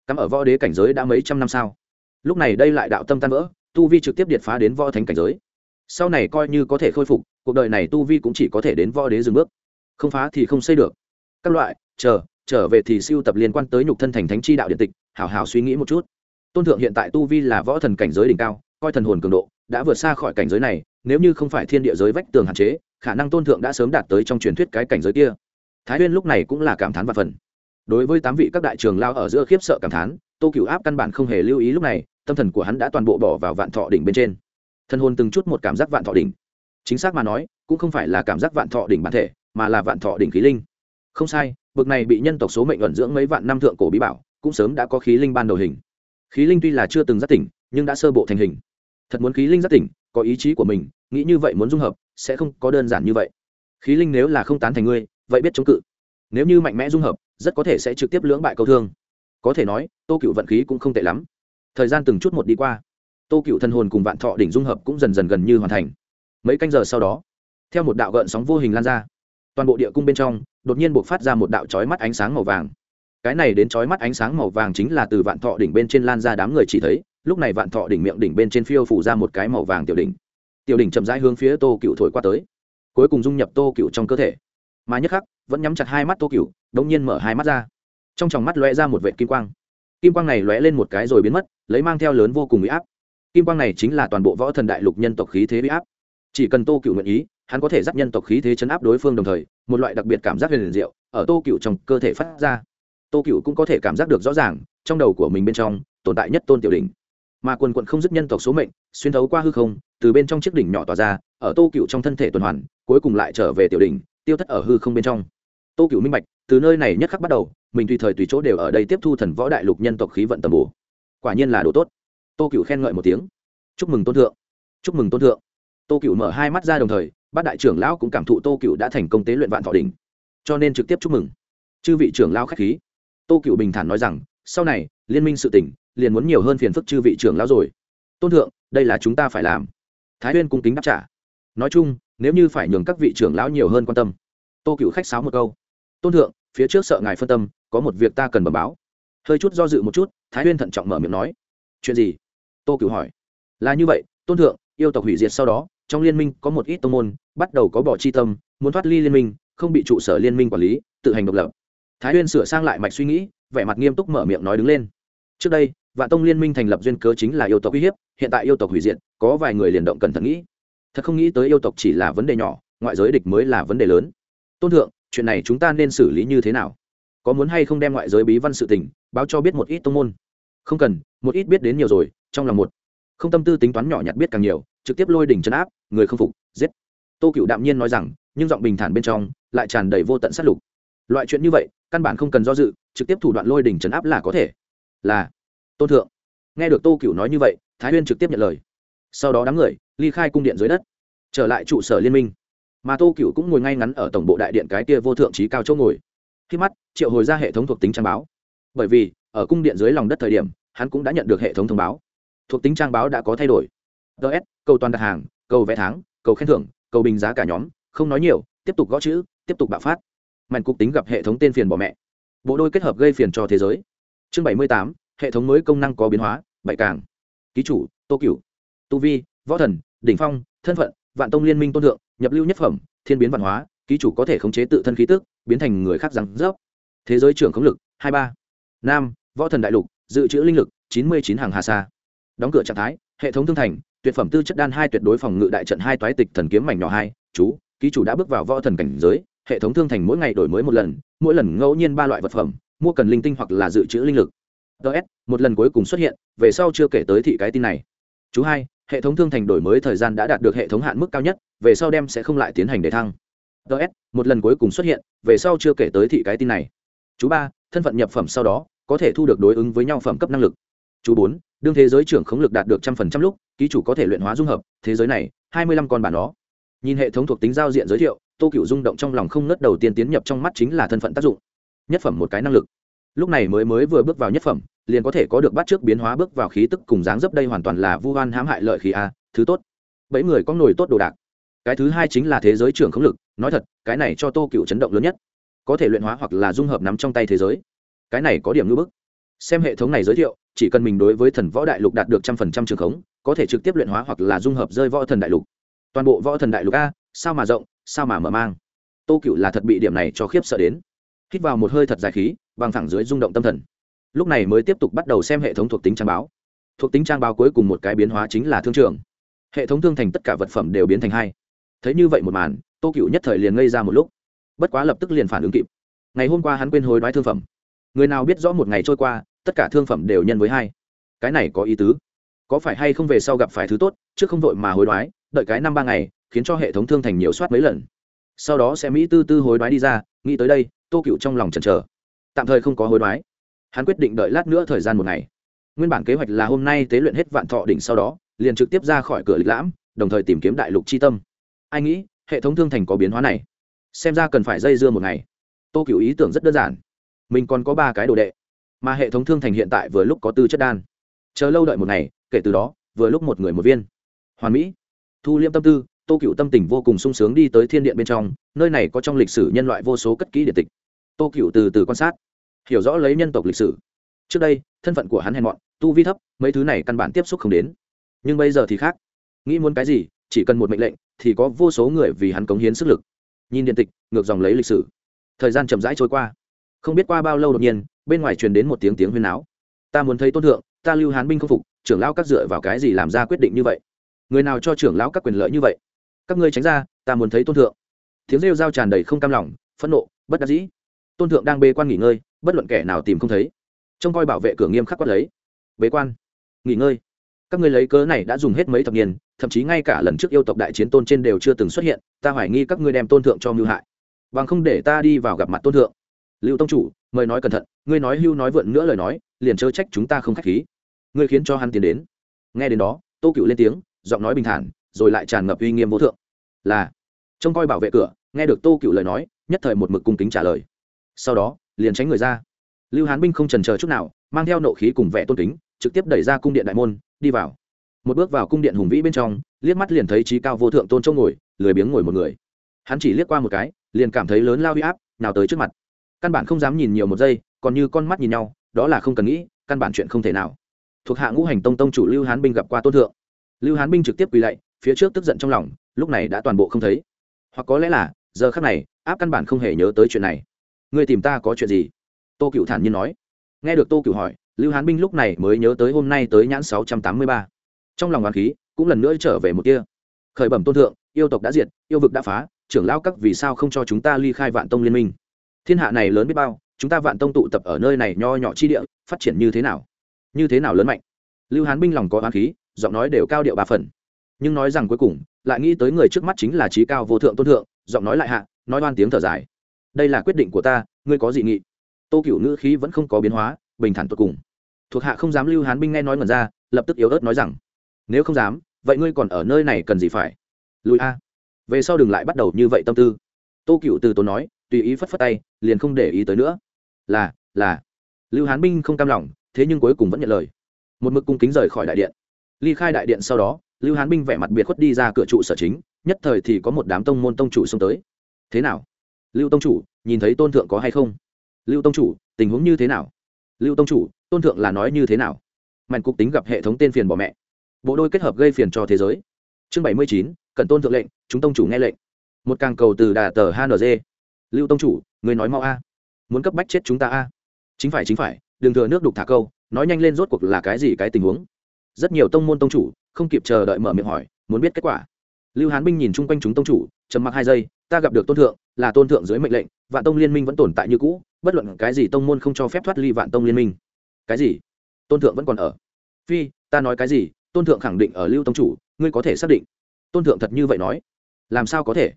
Cắm ở võ đế cảnh giới đã mấy trăm năm sao. Lúc này đây lại đạo tâm tan vỡ, tu vi trực tiếp điệt phá đến võ thánh cảnh giới. Sau này coi như có thể khôi phục, cuộc đời này tu vi cũng chỉ có thể đến võ đế dừng bước. Không phá thì không xây được. Các loại, chờ trở về thì siêu tập liên quan tới nhục thân thành thánh chi đạo điện tịch, hảo hảo suy nghĩ một chút. Tôn thượng hiện tại tu vi là võ thần cảnh giới đỉnh cao, coi thần hồn cường độ, đã vượt xa khỏi cảnh giới này, nếu như không phải thiên địa giới vách tường hạn chế, khả năng tôn thượng đã sớm đạt tới trong truyền thuyết cái cảnh giới kia. Thái huyên lúc này cũng là cảm thán và phần. Đối với tám vị các đại trường lao ở giữa khiếp sợ cảm thán, tô cửu áp căn bản không hề lưu ý lúc này, tâm thần của hắn đã toàn bộ bỏ vào vạn thọ đỉnh bên trên. Thân hồn từng chút một cảm giác vạn thọ đỉnh. Chính xác mà nói, cũng không phải là cảm giác vạn thọ đỉnh bản thể, mà là vạn thọ đỉnh khí linh. Không sai bực này bị nhân tộc số mệnh ẩn dưỡng mấy vạn năm thượng cổ bí bảo, cũng sớm đã có khí linh ban đầu hình. Khí linh tuy là chưa từng giác tỉnh, nhưng đã sơ bộ thành hình. Thật muốn khí linh giác tỉnh, có ý chí của mình, nghĩ như vậy muốn dung hợp, sẽ không có đơn giản như vậy. Khí linh nếu là không tán thành ngươi, vậy biết chống cự. Nếu như mạnh mẽ dung hợp, rất có thể sẽ trực tiếp lưỡng bại câu thương. Có thể nói, tô cựu vận khí cũng không tệ lắm. Thời gian từng chút một đi qua, tô cựu thân hồn cùng vạn thọ đỉnh dung hợp cũng dần dần gần như hoàn thành. Mấy canh giờ sau đó, theo một đạo gợn sóng vô hình lan ra toàn bộ địa cung bên trong, đột nhiên buộc phát ra một đạo trói mắt ánh sáng màu vàng. Cái này đến trói mắt ánh sáng màu vàng chính là từ vạn thọ đỉnh bên trên lan ra đám người chỉ thấy, lúc này vạn thọ đỉnh miệng đỉnh bên trên phiêu phủ ra một cái màu vàng tiểu đỉnh. Tiểu đỉnh chậm rãi hướng phía tô cựu thổi qua tới, cuối cùng dung nhập tô cựu trong cơ thể. Mà nhất khắc, vẫn nhắm chặt hai mắt tô cựu đống nhiên mở hai mắt ra. Trong tròng mắt lóe ra một vệ kim quang. Kim quang này lóe lên một cái rồi biến mất, lấy mang theo lớn vô cùng bị áp. Kim quang này chính là toàn bộ võ thần đại lục nhân tộc khí thế bị áp. Chỉ cần tô cựu nguyện ý hắn có thể dắt nhân tộc khí thế chấn áp đối phương đồng thời, một loại đặc biệt cảm giác huyền diệu ở tô cựu trong cơ thể phát ra. Tô cựu cũng có thể cảm giác được rõ ràng, trong đầu của mình bên trong, tồn tại nhất tôn tiểu đỉnh. Mà quần quận không dứt nhân tộc số mệnh, xuyên thấu qua hư không, từ bên trong chiếc đỉnh nhỏ tỏa ra, ở tô cựu trong thân thể tuần hoàn, cuối cùng lại trở về tiểu đỉnh, tiêu thất ở hư không bên trong. Tô cựu minh bạch, từ nơi này nhất khắc bắt đầu, mình tùy thời tùy chỗ đều ở đây tiếp thu thần võ đại lục nhân tộc khí vận tầm bù quả nhiên là đồ tốt. Tô cựu khen ngợi một tiếng. Chúc mừng tôn thượng. Chúc mừng tôn thượng. Tô cựu mở hai mắt ra đồng thời bát đại trưởng lão cũng cảm thụ tô cựu đã thành công tế luyện vạn thọ đình cho nên trực tiếp chúc mừng. Chư vị trưởng lão k h á c h khí. Tô cựu bình thản nói rằng, sau này, liên minh sự tỉnh, liền muốn nhiều hơn phiền phức chư vị trưởng lão rồi. Tôn thượng, đây là chúng ta phải làm. Thái huyên cung kính đáp trả. Nói chung, nếu như phải nhường các vị trưởng lão nhiều hơn quan tâm, tô cựu khách sáo một câu. Tôn thượng, phía trước sợ ngài phân tâm, có một việc ta cần bẩm báo. Hơi chút do dự một chút, thái huyên thận trọng mở miệng nói. Chuyện gì? Tô cựu hỏi. Là như vậy, tôn thượng, yêu tộc hủy diệt sau đó trong liên minh có một ít tông môn, bắt đầu có bỏ chi tâm, muốn thoát ly liên minh, không bị trụ sở liên minh quản lý, tự hành độc lập. Thái huyên sửa sang lại mạch suy nghĩ, vẻ mặt nghiêm túc mở miệng nói đứng lên. Trước đây, vạn tông liên minh thành lập duyên cớ chính là yêu tộc uy hiếp, hiện tại yêu tộc hủy diệt, có vài người liền động cẩn thận nghĩ. Thật không nghĩ tới yêu tộc chỉ là vấn đề nhỏ, ngoại giới địch mới là vấn đề lớn. Tôn thượng, chuyện này chúng ta nên xử lý như thế nào? Có muốn hay không đem ngoại giới bí văn sự tình, báo cho biết một ít tông môn? Không cần, một ít biết đến nhiều rồi, trong lòng một. Không tâm tư tính toán nhỏ nhặt biết càng nhiều trực tiếp lôi đỉnh chấn áp, người không phục, giết. Tô cựu đạm nhiên nói rằng, nhưng giọng bình thản bên trong lại tràn đầy vô tận sát lục. Loại chuyện như vậy, căn bản không cần do dự, trực tiếp thủ đoạn lôi đỉnh chấn áp là có thể. Là, tôn thượng. Nghe được tô cựu nói như vậy, thái huyên trực tiếp nhận lời. Sau đó đám người, ly khai cung điện dưới đất, trở lại trụ sở liên minh. Mà tô cựu cũng ngồi ngay ngắn ở tổng bộ đại điện cái kia vô thượng trí cao chỗ ngồi. Khi mắt, triệu hồi ra hệ thống thuộc tính trang báo. Bởi vì, ở cung điện dưới lòng đất thời điểm, hắn cũng đã nhận được hệ thống thông báo. Thuộc tính trang báo đã có thay đổi. Ts cầu toàn đặt hàng, cầu vẽ tháng, cầu khen thưởng, cầu bình giá cả nhóm, không nói nhiều, tiếp tục gõ chữ, tiếp tục bạo phát. Mạnh cục tính gặp hệ thống tên phiền bỏ mẹ. Bộ đôi kết hợp gây phiền cho thế giới. Chương bảy mươi tám, hệ thống mới công năng có biến hóa, bảy càng. Ký chủ tô cửu tu vi, võ thần, đỉnh phong, thân phận, vạn tông liên minh tôn thượng, nhập lưu nhất phẩm, thiên biến văn hóa, ký chủ có thể khống chế tự thân khí tức, biến thành người khác răng rớp thế giới trưởng khống lực, hai ba. Nam, võ thần đại lục, dự trữ linh lực, chín mươi chín hàng hà sa. Đóng cửa trạng thái, hệ thống thương thành tuyệt phẩm tư chất đan hai tuyệt đối phòng ngự đại trận hai toái tịch thần kiếm mảnh nhỏ hai, chú, ký chủ đã bước vào võ thần cảnh giới, hệ thống thương thành mỗi ngày đổi mới một lần, mỗi lần ngẫu nhiên ba loại vật phẩm, mua cần linh tinh hoặc là dự trữ linh lực. Ts một lần cuối cùng xuất hiện, về sau chưa kể tới thị cái tin này. Chú hai, hệ thống thương thành đổi mới thời gian đã đạt được hệ thống hạn mức cao nhất, về sau đem sẽ không lại tiến hành đề thăng. Ts một lần cuối cùng xuất hiện, về sau chưa kể tới thị cái tin này. Chú ba, thân phận nhập phẩm sau đó, có thể thu được đối ứng với nhau phẩm cấp năng lực chú bốn, đương thế giới trưởng khống lực đạt được trăm phần trăm lúc, ký chủ có thể luyện hóa dung hợp, thế giới này, hai mươi lăm con bản đó nhìn hệ thống thuộc tính giao diện giới thiệu, tô cựu rung động trong lòng không nớt đầu tiên tiến nhập trong mắt chính là thân phận tác dụng. Nhất phẩm một cái năng lực. Lúc này mới mới vừa bước vào nhất phẩm, liền có thể có được bắt trước biến hóa bước vào khí tức cùng dáng dấp đây hoàn toàn là vu hoan hãm hại lợi khí a, thứ tốt. Bảy người có nổi tốt đồ đạc. Cái thứ hai chính là thế giới trưởng khống lực, nói thật, cái này cho tô cựu chấn động lớn nhất. Có thể luyện hóa hoặc là dung hợp nắm trong tay thế giới. Cái này có điểm ngưỡng bức. Xem hệ thống này giới thiệu chỉ cần mình đối với thần võ đại lục đạt được trăm phần trăm trường khống, có thể trực tiếp luyện hóa hoặc là dung hợp rơi võ thần đại lục. Toàn bộ võ thần đại lục a, sao mà rộng, sao mà mở mang? Tô cựu là thật bị điểm này cho khiếp sợ đến. Hít vào một hơi thật dài khí bằng thẳng dưới rung động tâm thần. Lúc này mới tiếp tục bắt đầu xem hệ thống thuộc tính trang báo. Thuộc tính trang báo cuối cùng một cái biến hóa chính là thương trường. Hệ thống thương thành tất cả vật phẩm đều biến thành hai. Thấy như vậy một màn, tô cựu nhất thời liền ngây ra một lúc. Bất quá lập tức liền phản ứng kịp. Ngày hôm qua hắn quên hối đoái thương phẩm. Người nào biết rõ một ngày trôi qua tất cả thương phẩm đều nhân với hai. Cái này có ý tứ. Có phải hay không về sau gặp phải thứ tốt chứ không vội mà hối đoái, đợi cái năm ba ngày, khiến cho hệ thống thương thành nhiều soát mấy lần. Sau đó sẽ mỹ tư tư hối đoái đi ra, nghĩ tới đây, tô cựu trong lòng chần chờ. Tạm thời không có hối đoái. Hắn quyết định đợi lát nữa thời gian một ngày. Nguyên bản kế hoạch là hôm nay tế luyện hết vạn thọ đỉnh sau đó, liền trực tiếp ra khỏi cửa lịch lãm, đồng thời tìm kiếm đại lục c h i tâm. Ai nghĩ, hệ thống thương thành có biến hóa này. Xem ra cần phải dây dưa một ngày. Tô cựu ý tưởng rất đơn giản. Mình còn có ba cái đồ đệ mà hệ thống thương thành hiện tại vừa lúc có tư chất đan. Chờ lâu đợi một ngày, kể từ đó, vừa lúc một người một viên. Hoàn mỹ. Thu liêm tâm tư, tô cựu tâm tình vô cùng sung sướng đi tới thiên điện bên trong, nơi này có trong lịch sử nhân loại vô số cất kỹ điện tịch. Tô cựu từ từ quan sát, hiểu rõ lấy nhân tộc lịch sử. Trước đây, thân phận của hắn hèn mọn, tu vi thấp, mấy thứ này căn bản tiếp xúc không đến. Nhưng bây giờ thì khác. Nghĩ muốn cái gì, chỉ cần một mệnh lệnh, thì có vô số người vì hắn cống hiến sức lực. Nhìn điện tịch, ngược dòng lấy lịch sử. Thời gian chậm rãi trôi qua không biết qua bao lâu đột nhiên, bên ngoài truyền đến một tiếng tiếng huyên áo ta muốn thấy tôn thượng, ta lưu hán binh không phục, trưởng lão các dựa vào cái gì làm ra quyết định như vậy? Người nào cho trưởng lão các quyền lợi như vậy? Các ngươi tránh ra, ta muốn thấy tôn thượng. Tiếng rêu dao tràn đầy không cam lòng, phẫn nộ, bất đắc dĩ. Tôn thượng đang bê quan nghỉ ngơi, bất luận kẻ nào tìm không thấy. Trông coi bảo vệ cửa nghiêm khắc quát lấy. Bế quan. Nghỉ ngơi. Các ngươi lấy cớ này đã dùng hết mấy thập niên, thậm chí ngay cả lần trước yêu tộc đại chiến tôn trên đều chưa từng xuất hiện, ta hoài nghi các ngươi đem tôn thượng cho mưu hại. Bằng không để ta đi vào gặp mặt tôn thượng lưu tông chủ, mời nói cẩn thận, ngươi nói hưu nói vượn nữa lời nói, liền chớ trách chúng ta không k h á c h khí. Ngươi khiến cho hắn tiến đến. Nghe đến đó, tô cựu lên tiếng, giọng nói bình thản, rồi lại tràn ngập uy nghiêm vô thượng. Là, trông coi bảo vệ cửa, nghe được tô cựu lời nói, nhất thời một mực cung kính trả lời. Sau đó, liền tránh người ra. Lưu hán binh không trần chờ chút nào, mang theo nộ khí cùng vẻ tôn kính, trực tiếp đẩy ra cung điện đại môn, đi vào. Một bước vào cung điện hùng vĩ bên trong, liếc mắt liền thấy trí cao vô thượng tôn trông ngồi, lười biếng ngồi một người. Hắn chỉ liếc qua một cái, liền cảm thấy lớn lao huy áp, nào tới trước mặt căn bản không dám nhìn nhiều một giây, còn như con mắt nhìn nhau, đó là không cần nghĩ, căn bản chuyện không thể nào. Thuộc hạ ngũ hành tông tông chủ lưu hán binh gặp qua tôn thượng. Lưu hán binh trực tiếp quỳ lạy, phía trước tức giận trong lòng, lúc này đã toàn bộ không thấy. Hoặc có lẽ là, giờ khắc này, áp căn bản không hề nhớ tới chuyện này. Người tìm ta có chuyện gì? Tô cựu thản nhiên nói. Nghe được tô cựu hỏi, lưu hán binh lúc này mới nhớ tới hôm nay tới nhãn sáu trăm tám mươi ba. Trong lòng hoàng khí, cũng lần nữa trở về một kia khởi bẩm tôn thượng, yêu tộc đã diệt, yêu vực đã phá, trưởng lao các vì sao không cho chúng ta ly khai vạn tông liên minh? Thiên hạ này lớn biết bao, chúng ta vạn tông tụ tập ở nơi này nho nhỏ chi địa, phát triển như thế nào? Như thế nào lớn mạnh? Lưu hán binh lòng có hoán khí, giọng nói đều cao điệu ba phần. Nhưng nói rằng cuối cùng, lại nghĩ tới người trước mắt chính là trí cao vô thượng tôn thượng, giọng nói lại hạ, nói oan tiếng thở dài. Đây là quyết định của ta, ngươi có dị nghị. Tô cựu ngữ khí vẫn không có biến hóa, bình thản tột cùng. Thuộc hạ không dám lưu hán binh nghe nói ngần ra, lập tức yếu ớt nói rằng, nếu không dám, vậy ngươi còn ở nơi này cần gì phải? Lùi a. Về sau đừng lại bắt đầu như vậy tâm tư. Tô cựu từ tốn nói tùy ý phất phất tay, liền không để ý tới nữa. Là là. Lưu hán binh không cam lòng, thế nhưng cuối cùng vẫn nhận lời. Một mực cung kính rời khỏi đại điện. Ly khai đại điện sau đó, lưu hán binh vẻ mặt biệt khuất đi ra cửa trụ sở chính, nhất thời thì có một đám tông môn tông chủ xông tới. Thế nào? Lưu tông chủ, nhìn thấy tôn thượng có hay không? Lưu tông chủ, tình huống như thế nào? Lưu tông chủ, tôn thượng là nói như thế nào? Mạnh cục tính gặp hệ thống tên phiền bỏ mẹ. Bộ đôi kết hợp gây phiền cho thế giới. Chương bảy mươi chín, cần tôn thượng lệnh, chúng tông chủ nghe lệnh. Một càng cầu từ đà tờ hng lưu tông chủ, người nói mau a. Muốn cấp bách chết chúng ta a. Chính phải chính phải, đừng thừa nước đục thả câu, nói nhanh lên rốt cuộc là cái gì cái tình huống. Rất nhiều tông môn tông chủ, không kịp chờ đợi mở miệng hỏi, muốn biết kết quả. Lưu hán binh nhìn chung quanh chúng tông chủ, trầm mặc hai giây, ta gặp được tôn thượng, là tôn thượng dưới mệnh lệnh, vạn tông liên minh vẫn tồn tại như cũ, bất luận cái gì tông môn không cho phép thoát ly vạn tông liên minh. Cái gì? Tôn thượng vẫn còn ở. Phi, ta nói cái gì? Tôn thượng khẳng định ở lưu tông chủ, ngươi có thể xác định. Tôn thượng thật như vậy nói. Làm sao có thể?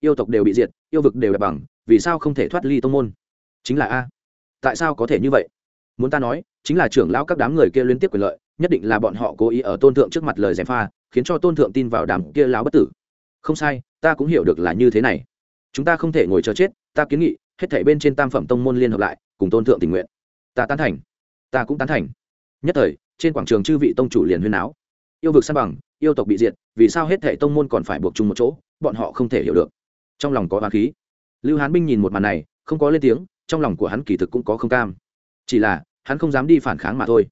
Yêu tộc đều bị diệt, yêu vực đều đẹp bằng vì sao không thể thoát ly tông môn? Chính là a. Tại sao có thể như vậy? Muốn ta nói, chính là trưởng lão các đám người kia liên tiếp quyền lợi, nhất định là bọn họ cố ý ở tôn thượng trước mặt lời gièm pha, khiến cho tôn thượng tin vào đám kia lão bất tử. Không sai, ta cũng hiểu được là như thế này. Chúng ta không thể ngồi chờ chết, ta kiến nghị, hết thảy bên trên tam phẩm tông môn liên hợp lại, cùng tôn thượng tình nguyện. Ta tán thành. Ta cũng tán thành. Nhất thời, trên quảng trường chư vị tông chủ liền huyên áo yêu vực san bằng, yêu tộc bị diệt, vì sao hết thảy tông môn còn phải buộc chung một chỗ, bọn họ không thể hiểu được. Trong lòng có oán khí lưu hán binh nhìn một màn này, không có lên tiếng, trong lòng của hắn kỳ thực cũng có không cam. Chỉ là, hắn không dám đi phản kháng mà thôi.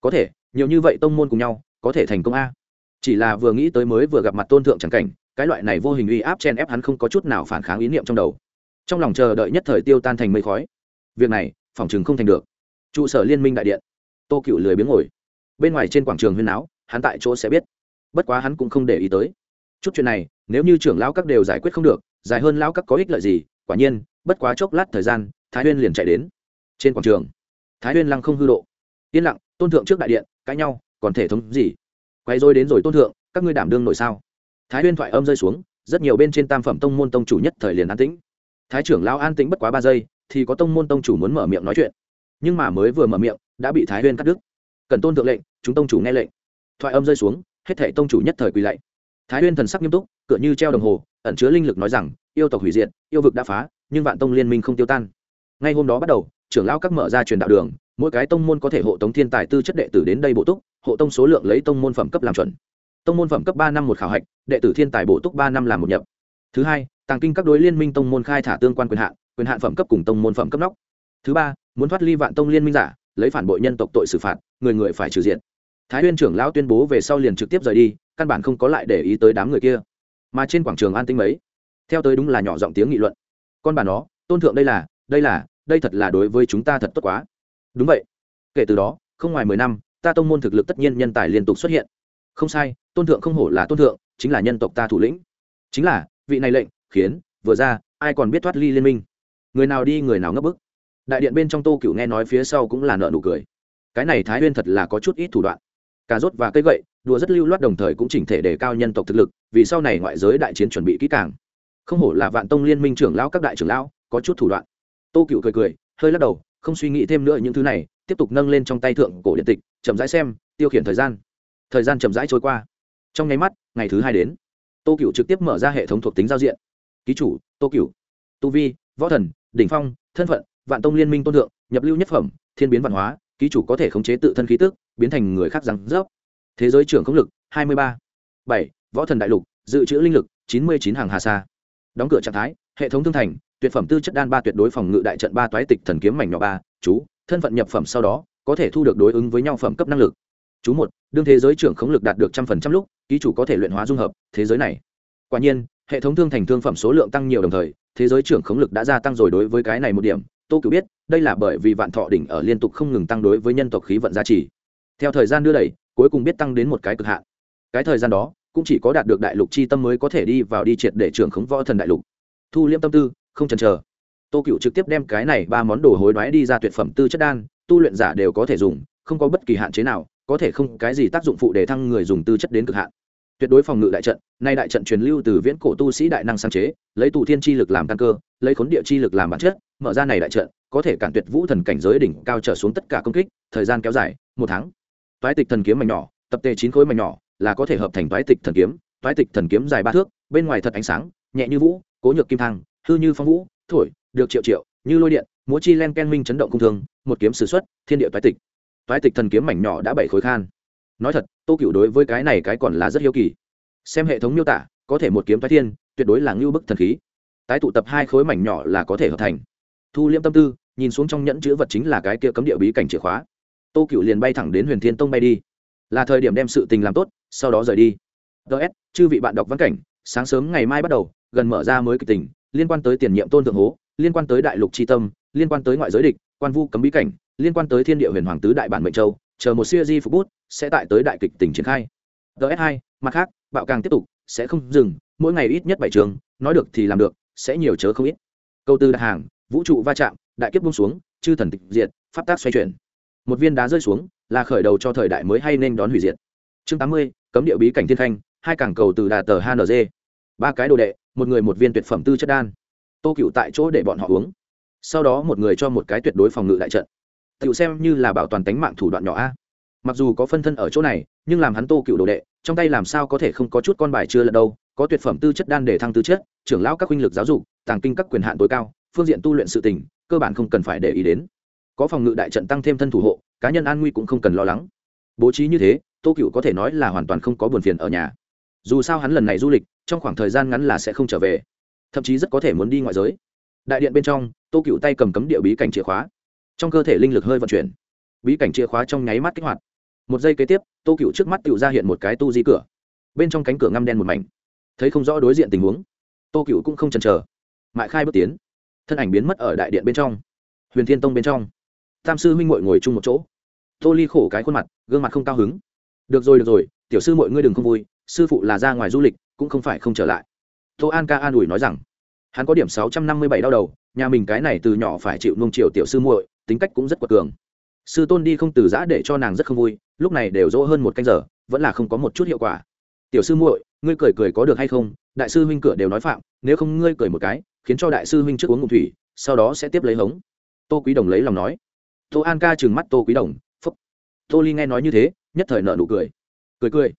Có thể, nhiều như vậy tông môn cùng nhau, có thể thành công a. Chỉ là vừa nghĩ tới mới vừa gặp mặt tôn thượng c cảnh, cái loại này vô hình uy áp chen ép hắn không có chút nào phản kháng ý niệm trong đầu. Trong lòng chờ đợi nhất thời tiêu tan thành mây khói. Việc này, phòng chừng không thành được. Trụ sở liên minh đại điện. Tô cựu lười biếng ngồi. Bên ngoài trên quảng trường huyên áo hắn tại chỗ sẽ biết. Bất quá hắn cũng không để ý tới. Chút chuyện này, nếu như trưởng lão các đều giải quyết không được, dài hơn lão các có ích lợi gì quả nhiên, bất quá chốc lát thời gian, thái huyên liền chạy đến trên quảng trường. Thái huyên lăng không hư độ. Yên lặng, tôn thượng trước đại điện, cãi nhau, còn thể thống gì? Quay rồi đến rồi tôn thượng, các ngươi đảm đương nổi sao? Thái huyên thoại âm rơi xuống, rất nhiều bên trên tam phẩm tông môn tông chủ nhất thời liền an tĩnh. Thái trưởng lão an tĩnh bất quá ba giây, thì có tông môn tông chủ muốn mở miệng nói chuyện. Nhưng mà mới vừa mở miệng, đã bị thái huyên cắt đứt. Cần tôn thượng lệnh, chúng tông chủ nghe lệnh. Thoại âm rơi xuống, hết thể tông chủ nhất thời quỳ lạy. Thái huyên thần sắc nghiêm túc, tựa như treo đồng hồ, ẩn chứa linh lực nói rằng yêu tộc hủy diệt, yêu vực đã phá, nhưng vạn tông liên minh không tiêu tan. Ngay hôm đó bắt đầu, trưởng lão các mở ra truyền đạo đường, mỗi cái tông môn có thể hộ tống thiên tài tư chất đệ tử đến đây bổ túc, hộ tông số lượng lấy tông môn phẩm cấp làm chuẩn. Tông môn phẩm cấp ba năm một khảo hạch, đệ tử thiên tài bổ túc ba năm làm một nhập. Thứ hai, tàng kinh các đối liên minh tông môn khai thả tương quan quyền hạn quyền hạn phẩm cấp cùng tông môn phẩm cấp nóc. Thứ ba, muốn thoát ly vạn tông liên minh giả, lấy phản bội nhân tộc tội xử phạt, người người phải trừ diện thái huyên trưởng lão tuyên bố về sau liền trực tiếp rời đi, căn bản không có lại để ý tới đám người kia. Mà trên quảng trường an tinh mấy theo tới đúng là nhỏ giọng tiếng nghị luận. Con bà nó, tôn thượng đây là đây là, đây thật là đối với chúng ta thật tốt quá. Đúng vậy. Kể từ đó, không ngoài mười năm, ta tông môn thực lực tất nhiên nhân tài liên tục xuất hiện. Không sai, tôn thượng không hổ là tôn thượng, chính là nhân tộc ta thủ lĩnh. Chính là, vị này lệnh, khiến, vừa ra, ai còn biết thoát ly liên minh? Người nào đi, người nào ngấp bức đại điện bên trong tô cựu nghe nói phía sau cũng là nợ nụ cười. Cái này thái huyên thật là có chút ít thủ đoạn. Cà rốt và cây gậy, đùa rất lưu loát đồng thời cũng chỉnh thể đề cao nhân tộc thực lực, vì sau này ngoại giới đại chiến chuẩn bị kỹ càng không hổ là vạn tông liên minh trưởng lão các đại trưởng lão, có chút thủ đoạn. Tô cựu cười cười, hơi lắc đầu, không suy nghĩ thêm nữa những thứ này, tiếp tục nâng lên trong tay thượng cổ điện tịch, chậm rãi xem, tiêu khiển thời gian. Thời gian chậm rãi trôi qua. Trong nháy mắt, ngày thứ hai đến, tô cựu trực tiếp mở ra hệ thống thuộc tính giao diện. Ký chủ, tô cựu tu vi, võ thần, đỉnh phong, thân phận, vạn tông liên minh tôn thượng, nhập lưu nhất phẩm, thiên biến văn hóa, ký chủ có thể khống chế tự thân khí tức, biến thành người khác rằng rớp. Thế giới trưởng không lực, hai mươi ba, bảy, võ thần đại lục, dự trữ linh lực, chín mươi chín hàng hà sa đóng cửa trạng thái, hệ thống thương thành, tuyệt phẩm tư chất đan ba tuyệt đối phòng ngự đại trận ba toái tịch thần kiếm mảnh nhỏ ba, chú, thân phận nhập phẩm sau đó, có thể thu được đối ứng với nhau phẩm cấp năng lực. Chú một, đương thế giới trưởng khống lực đạt được trăm phần trăm lúc, ký chủ có thể luyện hóa dung hợp, thế giới này. Quả nhiên, hệ thống thương thành thương phẩm số lượng tăng nhiều đồng thời, thế giới trưởng khống lực đã gia tăng rồi đối với cái này một điểm. Tô cửu biết, đây là bởi vì vạn thọ đỉnh ở liên tục không ngừng tăng đối với nhân tộc khí vận giá trị theo thời gian đưa đẩy, cuối cùng biết tăng đến một cái cực hạn. Cái thời gian đó cũng chỉ có đạt được đại lục chi tâm mới có thể đi vào đi triệt để trưởng khống võ thần đại lục. Thu liêm tâm tư, không chần chờ. Tô cựu trực tiếp đem cái này ba món đồ hối đoái đi ra tuyệt phẩm tư chất đan, tu luyện giả đều có thể dùng, không có bất kỳ hạn chế nào, có thể không cái gì tác dụng phụ để thăng người dùng tư chất đến cực hạn. Tuyệt đối phòng ngự đại trận, nay đại trận truyền lưu từ viễn cổ tu sĩ đại năng sáng chế, lấy tù thiên chi lực làm căn cơ, lấy khốn địa chi lực làm bản chất, mở ra này đại trận, có thể cản tuyệt vũ thần cảnh giới đỉnh cao trở xuống tất cả công kích, thời gian kéo dài, một tháng. Toái tịch thần kiếm mảnh nhỏ, tập tề chín khối mảnh nhỏ là có thể hợp thành toái tịch thần kiếm, toái tịch thần kiếm dài ba thước, bên ngoài thật ánh sáng, nhẹ như vũ, cố nhược kim thang, hư như phong vũ, thổi, được triệu triệu, như lôi điện, múa chi len ken minh chấn động cung thương, một kiếm sử xuất, thiên địa toái tịch. Toái tịch thần kiếm mảnh nhỏ đã bảy khối khan. Nói thật, tô cựu đối với cái này cái còn là rất hiếu kỳ. Xem hệ thống miêu tả, có thể một kiếm toái thiên, tuyệt đối là ngưu bức thần khí. Tái tụ tập hai khối mảnh nhỏ là có thể hợp thành. Thu liêm tâm tư, nhìn xuống trong nhẫn chữ vật chính là cái kia cấm địa bí cảnh chìa khóa. Tô cựu liền bay thẳng đến huyền thiên tông bay đi là thời điểm đem sự tình làm tốt, sau đó rời đi. Ts chư vị bạn đọc văn cảnh, sáng sớm ngày mai bắt đầu, gần mở ra mới kịch tình, liên quan tới tiền nhiệm tôn thượng hố, liên quan tới đại lục tri tâm, liên quan tới ngoại giới địch, quan vu cấm bí cảnh, liên quan tới thiên địa huyền hoàng tứ đại bản mệnh châu, chờ một siêu di phục bút, sẽ tại tới đại kịch tỉnh triển khai. Ts hai, mặt khác, bạo càng tiếp tục, sẽ không dừng, mỗi ngày ít nhất bảy trường, nói được thì làm được, sẽ nhiều chớ không ít. Câu tư đặt hàng, vũ trụ va chạm, đại kiếp bung xuống, chư thần tịch diệt, pháp tác xoay chuyển một viên đá rơi xuống, là khởi đầu cho thời đại mới hay nên đón hủy diệt. Chương tám mươi, cấm địa bí cảnh thiên khanh, hai cảng cầu từ đà tờ hng ba cái đồ đệ, một người một viên tuyệt phẩm tư chất đan. Tô cựu tại chỗ để bọn họ uống. Sau đó một người cho một cái tuyệt đối phòng ngự đại trận. Tự xem như là bảo toàn tánh mạng thủ đoạn nhỏ a. Mặc dù có phân thân ở chỗ này, nhưng làm hắn tô cựu đồ đệ, trong tay làm sao có thể không có chút con bài chưa lật đâu, có tuyệt phẩm tư chất đan để thăng tư chất, trưởng lão các huynh lực giáo dục, tàng kinh các quyền hạn tối cao, phương diện tu luyện sự tình, cơ bản không cần phải để ý đến có phòng ngự đại trận tăng thêm thân thủ hộ, cá nhân an nguy cũng không cần lo lắng. Bố trí như thế, tô cựu có thể nói là hoàn toàn không có buồn phiền ở nhà. Dù sao hắn lần này du lịch, trong khoảng thời gian ngắn là sẽ không trở về. Thậm chí rất có thể muốn đi ngoại giới. Đại điện bên trong, tô cựu tay cầm cấm địa bí cảnh chìa khóa. Trong cơ thể linh lực hơi vận chuyển. Bí cảnh chìa khóa trong nháy mắt kích hoạt. Một giây kế tiếp, tô cựu trước mắt tự ra hiện một cái tu di cửa. Bên trong cánh cửa ngăm đen một mảnh. Thấy không rõ đối diện tình huống, tô cựu cũng không chần chờ. Mại khai bước tiến. Thân ảnh biến mất ở đại điện bên trong. Huyền thiên tông bên trong tam sư huynh muội ngồi chung một chỗ. Tô ly khổ cái khuôn mặt, gương mặt không cao hứng. Được rồi được rồi, tiểu sư mọi ngươi đừng không vui, sư phụ là ra ngoài du lịch, cũng không phải không trở lại. Tô an ca an ủi nói rằng, hắn có điểm sáu trăm năm mươi bảy đau đầu, nhà mình cái này từ nhỏ phải chịu nung chiều tiểu sư muội, tính cách cũng rất quật cường. Sư tôn đi không từ giã để cho nàng rất không vui, lúc này đều dỗ hơn một canh giờ, vẫn là không có một chút hiệu quả. Tiểu sư muội, ngươi cười cười có được hay không? Đại sư huynh cửa đều nói phạm, nếu không ngươi cười một cái, khiến cho đại sư huynh trước uống ngụm thủy, sau đó sẽ tiếp lấy hống. Tô quý đồng lấy lòng nói tô an ca trừng mắt tô quý đồng, phúc. Tô ly nghe nói như thế, nhất thời nợ nụ cười. Cười cười.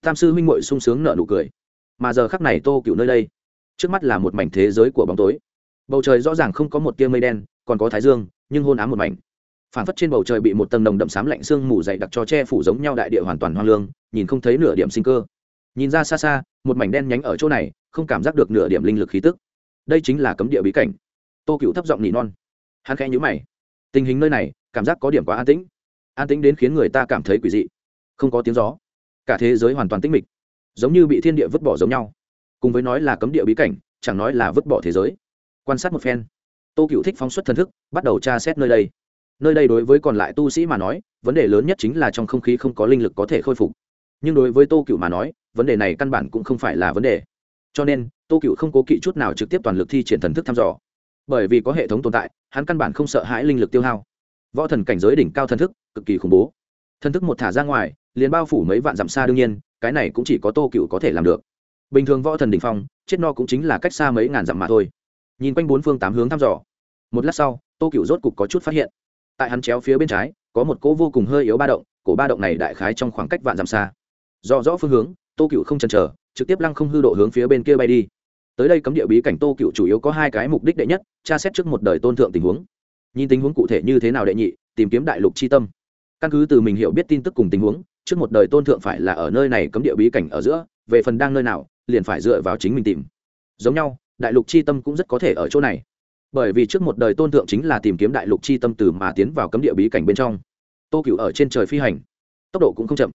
Tam sư huynh muội sung sướng nợ nụ cười. Mà giờ khắc này tô cựu nơi đây, trước mắt là một mảnh thế giới của bóng tối. Bầu trời rõ ràng không có một tia mây đen, còn có thái dương, nhưng hôn ám một mảnh. Phản phất trên bầu trời bị một tầng nồng đậm xám lạnh sương mù dày đặc cho che phủ giống nhau đại địa hoàn toàn hoang lương, nhìn không thấy nửa điểm sinh cơ. Nhìn ra xa xa, một mảnh đen nhánh ở chỗ này, không cảm giác được nửa điểm linh lực khí tức. Đây chính là cấm địa bí cảnh. Tô cựu thấp giọng nỉ non. Hắn khẽ nhữ mày tình hình nơi này, cảm giác có điểm quá an tĩnh. An tĩnh đến khiến người ta cảm thấy quỷ dị. Không có tiếng gió. Cả thế giới hoàn toàn tĩnh mịch. Giống như bị thiên địa vứt bỏ giống nhau. Cùng với nói là cấm địa bí cảnh, chẳng nói là vứt bỏ thế giới. Quan sát một phen. Tô cựu thích phóng xuất thần thức, bắt đầu tra xét nơi đây. Nơi đây đối với còn lại tu sĩ mà nói, vấn đề lớn nhất chính là trong không khí không có linh lực có thể khôi phục. Nhưng đối với tô cựu mà nói, vấn đề này căn bản cũng không phải là vấn đề. Cho nên, tô cựu không cố kỵ chút nào trực tiếp toàn lực thi triển thần thức thăm dò. Bởi vì có hệ thống tồn tại hắn căn bản không sợ hãi linh lực tiêu hao. Võ thần cảnh giới đỉnh cao thần thức, cực kỳ khủng bố. Thần thức một thả ra ngoài, liền bao phủ mấy vạn dặm xa đương nhiên, cái này cũng chỉ có tô cựu có thể làm được. Bình thường võ thần đỉnh phong, chết no cũng chính là cách xa mấy ngàn dặm mà thôi. Nhìn quanh bốn phương tám hướng thăm dò. Một lát sau, tô cựu rốt cục có chút phát hiện. Tại hắn chéo phía bên trái, có một cỗ vô cùng hơi yếu ba động, cổ ba động này đại khái trong khoảng cách vạn dặm xa. Do rõ phương hướng, tô cựu không chần chờ, trực tiếp lăng không hư độ hướng phía bên kia bay đi tới đây cấm địa bí cảnh tô cựu chủ yếu có hai cái mục đích đệ nhất, tra xét trước một đời tôn thượng tình huống. Nhìn tình huống cụ thể như thế nào đệ nhị, tìm kiếm đại lục c h i tâm. Căn cứ từ mình hiểu biết tin tức cùng tình huống, trước một đời tôn thượng phải là ở nơi này cấm địa bí cảnh ở giữa, về phần đang nơi nào, liền phải dựa vào chính mình tìm. Giống nhau, đại lục c h i tâm cũng rất có thể ở chỗ này. Bởi vì trước một đời tôn thượng chính là tìm kiếm đại lục c h i tâm từ mà tiến vào cấm địa bí cảnh bên trong. Tô cựu ở trên trời phi hành. Tốc độ cũng không chậm.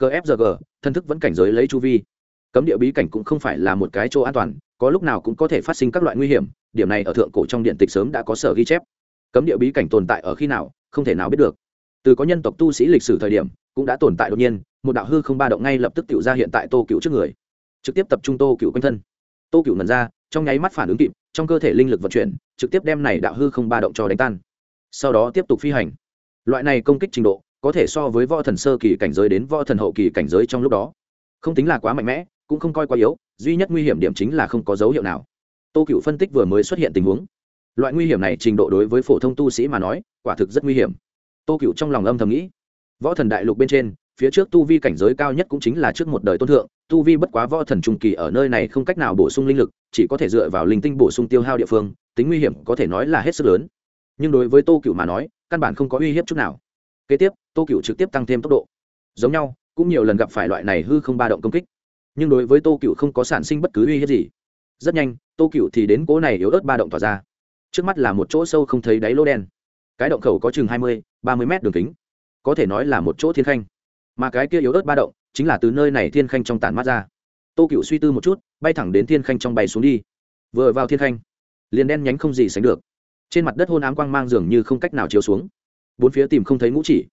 Cờ fg thân thức vẫn cảnh giới lấy chu vi. Cấm địa bí cảnh cũng không phải là một cái chỗ an toàn có lúc nào cũng có thể phát sinh các loại nguy hiểm, điểm này ở thượng cổ trong điện tịch sớm đã có sở ghi chép. Cấm địa bí cảnh tồn tại ở khi nào, không thể nào biết được. Từ có nhân tộc tu sĩ lịch sử thời điểm, cũng đã tồn tại đột nhiên, một đạo hư không ba động ngay lập tức tự ra hiện tại tô cựu trước người. Trực tiếp tập trung tô cựu quanh thân. Tô cựu ngần ra, trong nháy mắt phản ứng kịp, trong cơ thể linh lực vận chuyển, trực tiếp đem này đạo hư không ba động cho đánh tan. Sau đó tiếp tục phi hành. Loại này công kích trình độ, có thể so với võ thần sơ kỳ cảnh giới đến võ thần hậu kỳ cảnh giới trong lúc đó, không tính là quá mạnh mẽ cũng không coi quá yếu, duy nhất nguy hiểm điểm chính là không có dấu hiệu nào. Tô cựu phân tích vừa mới xuất hiện tình huống. Loại nguy hiểm này trình độ đối với phổ thông tu sĩ mà nói, quả thực rất nguy hiểm. Tô cựu trong lòng âm thầm nghĩ. Võ thần đại lục bên trên, phía trước tu vi cảnh giới cao nhất cũng chính là trước một đời tôn thượng, tu vi bất quá võ thần trung kỳ ở nơi này không cách nào bổ sung linh lực, chỉ có thể dựa vào linh tinh bổ sung tiêu hao địa phương, tính nguy hiểm có thể nói là hết sức lớn. Nhưng đối với tô cựu mà nói, căn bản không có uy hiếp chút nào. Kế tiếp, tô cựu trực tiếp tăng thêm tốc độ. Giống nhau, cũng nhiều lần gặp phải loại này hư không ba động công kích nhưng đối với tô cựu không có sản sinh bất cứ uy hiếp gì. Rất nhanh, tô cựu thì đến cố này yếu ớt ba động tỏa ra. Trước mắt là một chỗ sâu không thấy đáy lỗ đen. Cái động khẩu có chừng hai mươi, ba mươi mét đường kính. Có thể nói là một chỗ thiên khanh. Mà cái kia yếu ớt ba động chính là từ nơi này thiên khanh trong tàn mắt ra. Tô cựu suy tư một chút, bay thẳng đến thiên khanh trong bay xuống đi. Vừa vào thiên khanh, liền đen nhánh không gì sánh được. Trên mặt đất hôn ám quang mang dường như không cách nào chiếu xuống. Bốn phía tìm không thấy ngũ chỉ.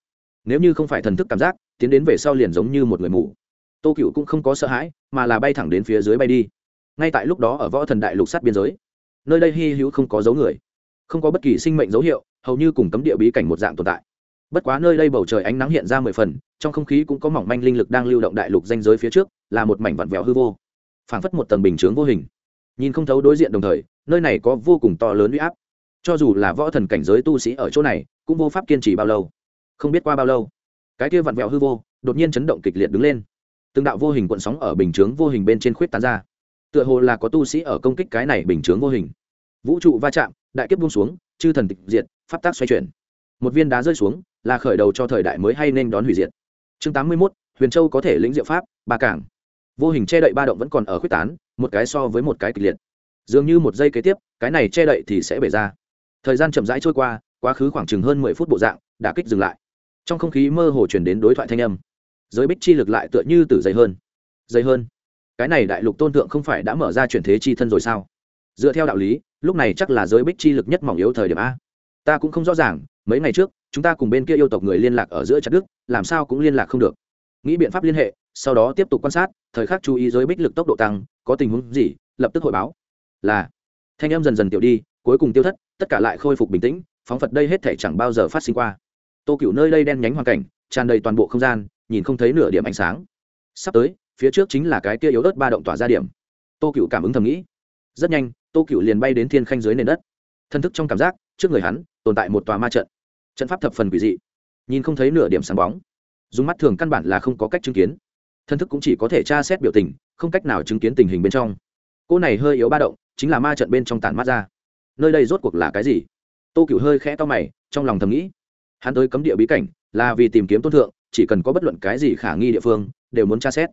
Nếu như không phải thần thức cảm giác, tiến đến về sau liền giống như một người mù tô cựu cũng không có sợ hãi, mà là bay thẳng đến phía dưới bay đi. Ngay tại lúc đó ở võ thần đại lục sát biên giới, nơi đây hy hữu không có dấu người, không có bất kỳ sinh mệnh dấu hiệu, hầu như cùng cấm địa bí cảnh một dạng tồn tại. Bất quá nơi đây bầu trời ánh nắng hiện ra mười phần, trong không khí cũng có mỏng manh linh lực đang lưu động đại lục danh giới phía trước, là một mảnh vặn vẹo hư vô, phảng phất một tầng bình chướng vô hình. Nhìn không thấu đối diện đồng thời, nơi này có vô cùng to lớn u y áp. Cho dù là võ thần cảnh giới tu sĩ ở chỗ này, cũng vô pháp kiên trì bao lâu. Không biết qua bao lâu, cái kia vặn vẹo hư vô đột nhiên chấn động kịch liệt đứng lên từng đạo vô hình cuộn sóng ở bình chướng vô hình bên trên khuyết tán ra. Tựa hồ là có tu sĩ ở công kích cái này bình chướng vô hình. Vũ trụ va chạm đại kiếp buông xuống chư thần tịch diệt pháp tác xoay chuyển. Một viên đá rơi xuống là khởi đầu cho thời đại mới hay nên đón hủy diệt. Chương tám mươi 81, huyền châu có thể lĩnh diệu pháp ba cảng. Vô hình che đậy ba động vẫn còn ở khuyết tán một cái so với một cái kịch liệt. Dường như một giây kế tiếp cái này che đậy thì sẽ bể ra. Thời gian chậm rãi trôi qua quá khứ khoảng chừng hơn mười phút bộ dạng đã kích dừng lại. Trong không khí mơ hồ chuyển đến đối thoại thanh âm giới bích chi lực lại tựa như từ dày hơn. Dày hơn. Cái này đại lục tôn tượng không phải đã mở ra chuyển thế chi thân rồi sao? Dựa theo đạo lý, lúc này chắc là giới bích chi lực nhất mỏng yếu thời điểm a. Ta cũng không rõ ràng, mấy ngày trước, chúng ta cùng bên kia yêu tộc người liên lạc ở giữa chặt đức làm sao cũng liên lạc không được. Nghĩ biện pháp liên hệ, sau đó tiếp tục quan sát, thời khắc chú ý giới bích lực tốc độ tăng, có tình huống gì, lập tức hội báo. Là, thanh em dần dần tiểu đi, cuối cùng tiêu thất, tất cả lại khôi phục bình tĩnh, phóng phật đây hết thể chẳng bao giờ phát sinh qua. Tô cựu nơi đây đen nhánh hoàn cảnh, tràn đầy toàn bộ không gian nhìn không thấy nửa điểm ánh sáng. Sắp tới, phía trước chính là cái kia yếu ớt ba động tỏa ra điểm. Tô cựu cảm ứng thầm nghĩ. Rất nhanh, tô cựu liền bay đến thiên khanh dưới nền đất. Thân thức trong cảm giác, trước người hắn, tồn tại một tòa ma trận. Trận pháp thập phần quỷ dị. Nhìn không thấy nửa điểm sáng bóng. Dùng mắt thường căn bản là không có cách chứng kiến. Thân thức cũng chỉ có thể tra xét biểu tình, không cách nào chứng kiến tình hình bên trong. Cô này hơi yếu ba động, chính là ma trận bên trong tản mắt ra. Nơi đây rốt cuộc là cái gì? Tô cựu hơi khẽ to mày, trong lòng thầm nghĩ. Hắn tới cấm địa bí cảnh, là vì tìm kiếm tôn thượng chỉ cần có bất luận cái gì khả nghi địa phương, đều muốn tra xét.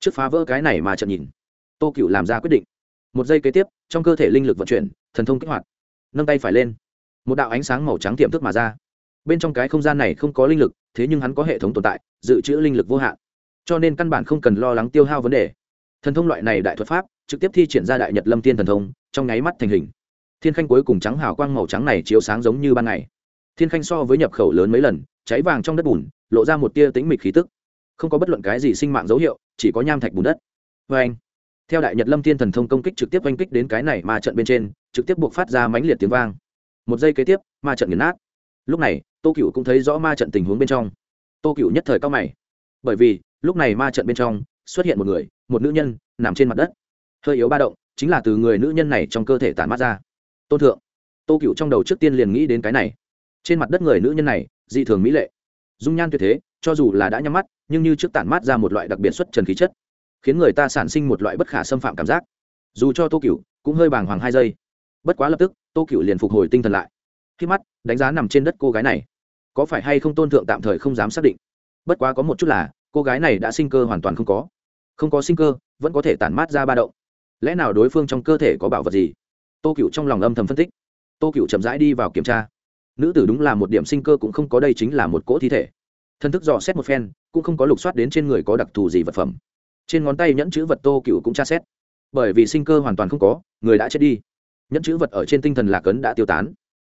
Trước phá vỡ cái này mà trận nhìn. Tô cựu làm ra quyết định. Một giây kế tiếp, trong cơ thể linh lực vận chuyển, thần thông kích hoạt. Nâng tay phải lên. Một đạo ánh sáng màu trắng tiềm thức mà ra. Bên trong cái không gian này không có linh lực, thế nhưng hắn có hệ thống tồn tại, dự trữ linh lực vô hạn. Cho nên căn bản không cần lo lắng tiêu hao vấn đề. Thần thông loại này đại thuật pháp, trực tiếp thi triển ra đại nhật lâm tiên thần thông, trong nháy mắt thành hình. Thiên khanh cuối cùng trắng hào quang màu trắng này chiếu sáng giống như ban ngày. Thiên khanh so với nhập khẩu lớn mấy lần, cháy vàng trong đất bùn lộ ra một tia tính mịch khí tức. Không có bất luận cái gì sinh mạng dấu hiệu, chỉ có nham thạch bùn đất. Vê anh, theo đại nhật lâm thiên thần thông công kích trực tiếp oanh kích đến cái này ma trận bên trên, trực tiếp buộc phát ra mãnh liệt tiếng vang. Một giây kế tiếp, ma trận nghiền nát. Lúc này, tô cựu cũng thấy rõ ma trận tình huống bên trong. Tô cựu nhất thời cao mày, bởi vì, lúc này ma trận bên trong, xuất hiện một người, một nữ nhân, nằm trên mặt đất. Hơi yếu ba động, chính là từ người nữ nhân này trong cơ thể tản mát ra. Tôn thượng, tô cựu trong đầu trước tiên liền nghĩ đến cái này. Trên mặt đất người nữ nhân này, dị thường mỹ lệ dung nhan tuyệt thế, cho dù là đã nhắm mắt, nhưng như trước tản mát ra một loại đặc biệt xuất trần khí chất, khiến người ta sản sinh một loại bất khả xâm phạm cảm giác. Dù cho tô cựu cũng hơi bàng hoàng hai giây. Bất quá lập tức, tô cựu liền phục hồi tinh thần lại. Khi mắt đánh giá nằm trên đất cô gái này, có phải hay không tôn thượng tạm thời không dám xác định. Bất quá có một chút là, cô gái này đã sinh cơ hoàn toàn không có. Không có sinh cơ, vẫn có thể tản mát ra ba động. Lẽ nào đối phương trong cơ thể có bảo vật gì? Tô cựu trong lòng âm thầm phân tích. Tô cựu chậm rãi đi vào kiểm tra nữ tử đúng là một điểm sinh cơ cũng không có, đây chính là một cỗ thi thể. Thân thức dò xét một phen, cũng không có lục soát đến trên người có đặc thù gì vật phẩm. Trên ngón tay nhẫn chữ vật tô cựu cũng tra xét. Bởi vì sinh cơ hoàn toàn không có, người đã chết đi. Nhẫn chữ vật ở trên tinh thần lạc ấn đã tiêu tán.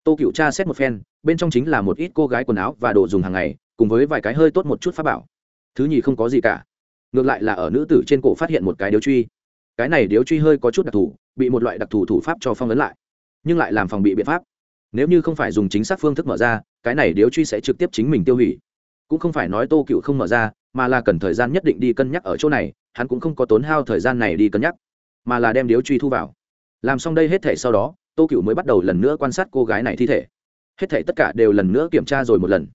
Tô cựu tra xét một phen, bên trong chính là một ít cô gái quần áo và đồ dùng hàng ngày, cùng với vài cái hơi tốt một chút pháp bảo. Thứ nhì không có gì cả. Ngược lại là ở nữ tử trên cổ phát hiện một cái điếu truy. Cái này điếu truy hơi có chút đặc thù, bị một loại đặc thù thủ pháp cho phong ấn lại, nhưng lại làm phòng bị biện pháp nếu như không phải dùng chính xác phương thức mở ra, cái này điếu truy sẽ trực tiếp chính mình tiêu hủy. Cũng không phải nói tô cựu không mở ra, mà là cần thời gian nhất định đi cân nhắc ở chỗ này, hắn cũng không có tốn hao thời gian này đi cân nhắc, mà là đem điếu truy thu vào. Làm xong đây hết thể sau đó, tô cựu mới bắt đầu lần nữa quan sát cô gái này thi thể. Hết thể tất cả đều lần nữa kiểm tra rồi một lần.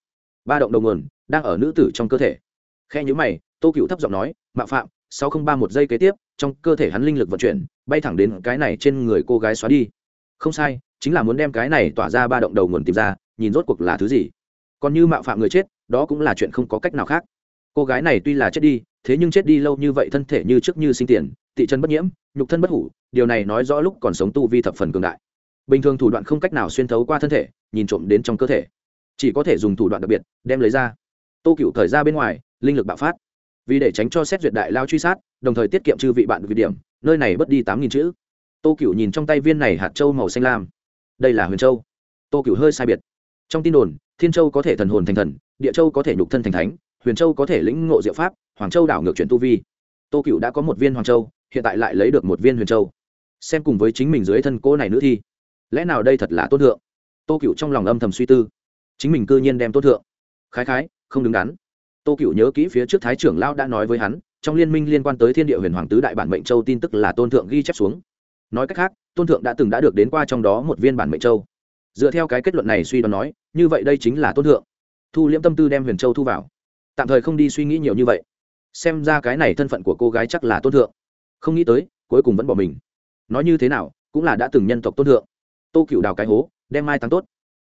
Ba động đầu nguồn đang ở nữ tử trong cơ thể. Khe nhữ mày, tô cựu thấp giọng nói, mạo phạm, sáu không ba một giây kế tiếp, trong cơ thể hắn linh lực vận chuyển, bay thẳng đến cái này trên người cô gái xóa đi. Không sai chính là muốn đem cái này tỏa ra ba động đầu nguồn tìm ra, nhìn rốt cuộc là thứ gì. Còn như mạo phạm người chết, đó cũng là chuyện không có cách nào khác. Cô gái này tuy là chết đi, thế nhưng chết đi lâu như vậy thân thể như trước như sinh tiền, thị chân bất nhiễm, nhục thân bất hủ, điều này nói rõ lúc còn sống tu vi thập phần cường đại. Bình thường thủ đoạn không cách nào xuyên thấu qua thân thể, nhìn trộm đến trong cơ thể. Chỉ có thể dùng thủ đoạn đặc biệt, đem lấy ra. Tô cựu thời ra bên ngoài, linh lực bạo phát. Vì để tránh cho xét duyệt đại lao truy sát, đồng thời tiết kiệm chư vị bạn vị điểm, nơi này bớt đi tám nghìn chữ. Tô cựu nhìn trong tay viên này hạt châu màu xanh lam đây là huyền châu. Tô cửu hơi sai biệt. Trong tin đồn, thiên châu có thể thần hồn thành thần, địa châu có thể nhục thân thành thánh, huyền châu có thể lĩnh ngộ diệu pháp, hoàng châu đảo ngược chuyển tu vi. Tô cửu đã có một viên hoàng châu, hiện tại lại lấy được một viên huyền châu. Xem cùng với chính mình dưới thân cô này nữ thi, lẽ nào đây thật là tốt thượng? Tô cửu trong lòng âm thầm suy tư. Chính mình cư nhiên đem tốt thượng. Khái khái, không đứng đắn. Tô cửu nhớ kỹ phía trước thái trưởng lão đã nói với hắn, trong liên minh liên quan tới thiên địa huyền hoàng tứ đại bản mệnh châu tin tức là tôn thượng ghi chép xuống. Nói cách khác tôn thượng đã từng đã được đến qua trong đó một viên bản mệnh châu. Dựa theo cái kết luận này suy đoán nói, như vậy đây chính là tôn thượng. Thu liễm tâm tư đem huyền châu thu vào. Tạm thời không đi suy nghĩ nhiều như vậy. Xem ra cái này thân phận của cô gái chắc là tôn thượng. Không nghĩ tới, cuối cùng vẫn bỏ mình. Nói như thế nào, cũng là đã từng nhân tộc tôn thượng. Tô cựu đào cái hố, đem mai tăng tốt.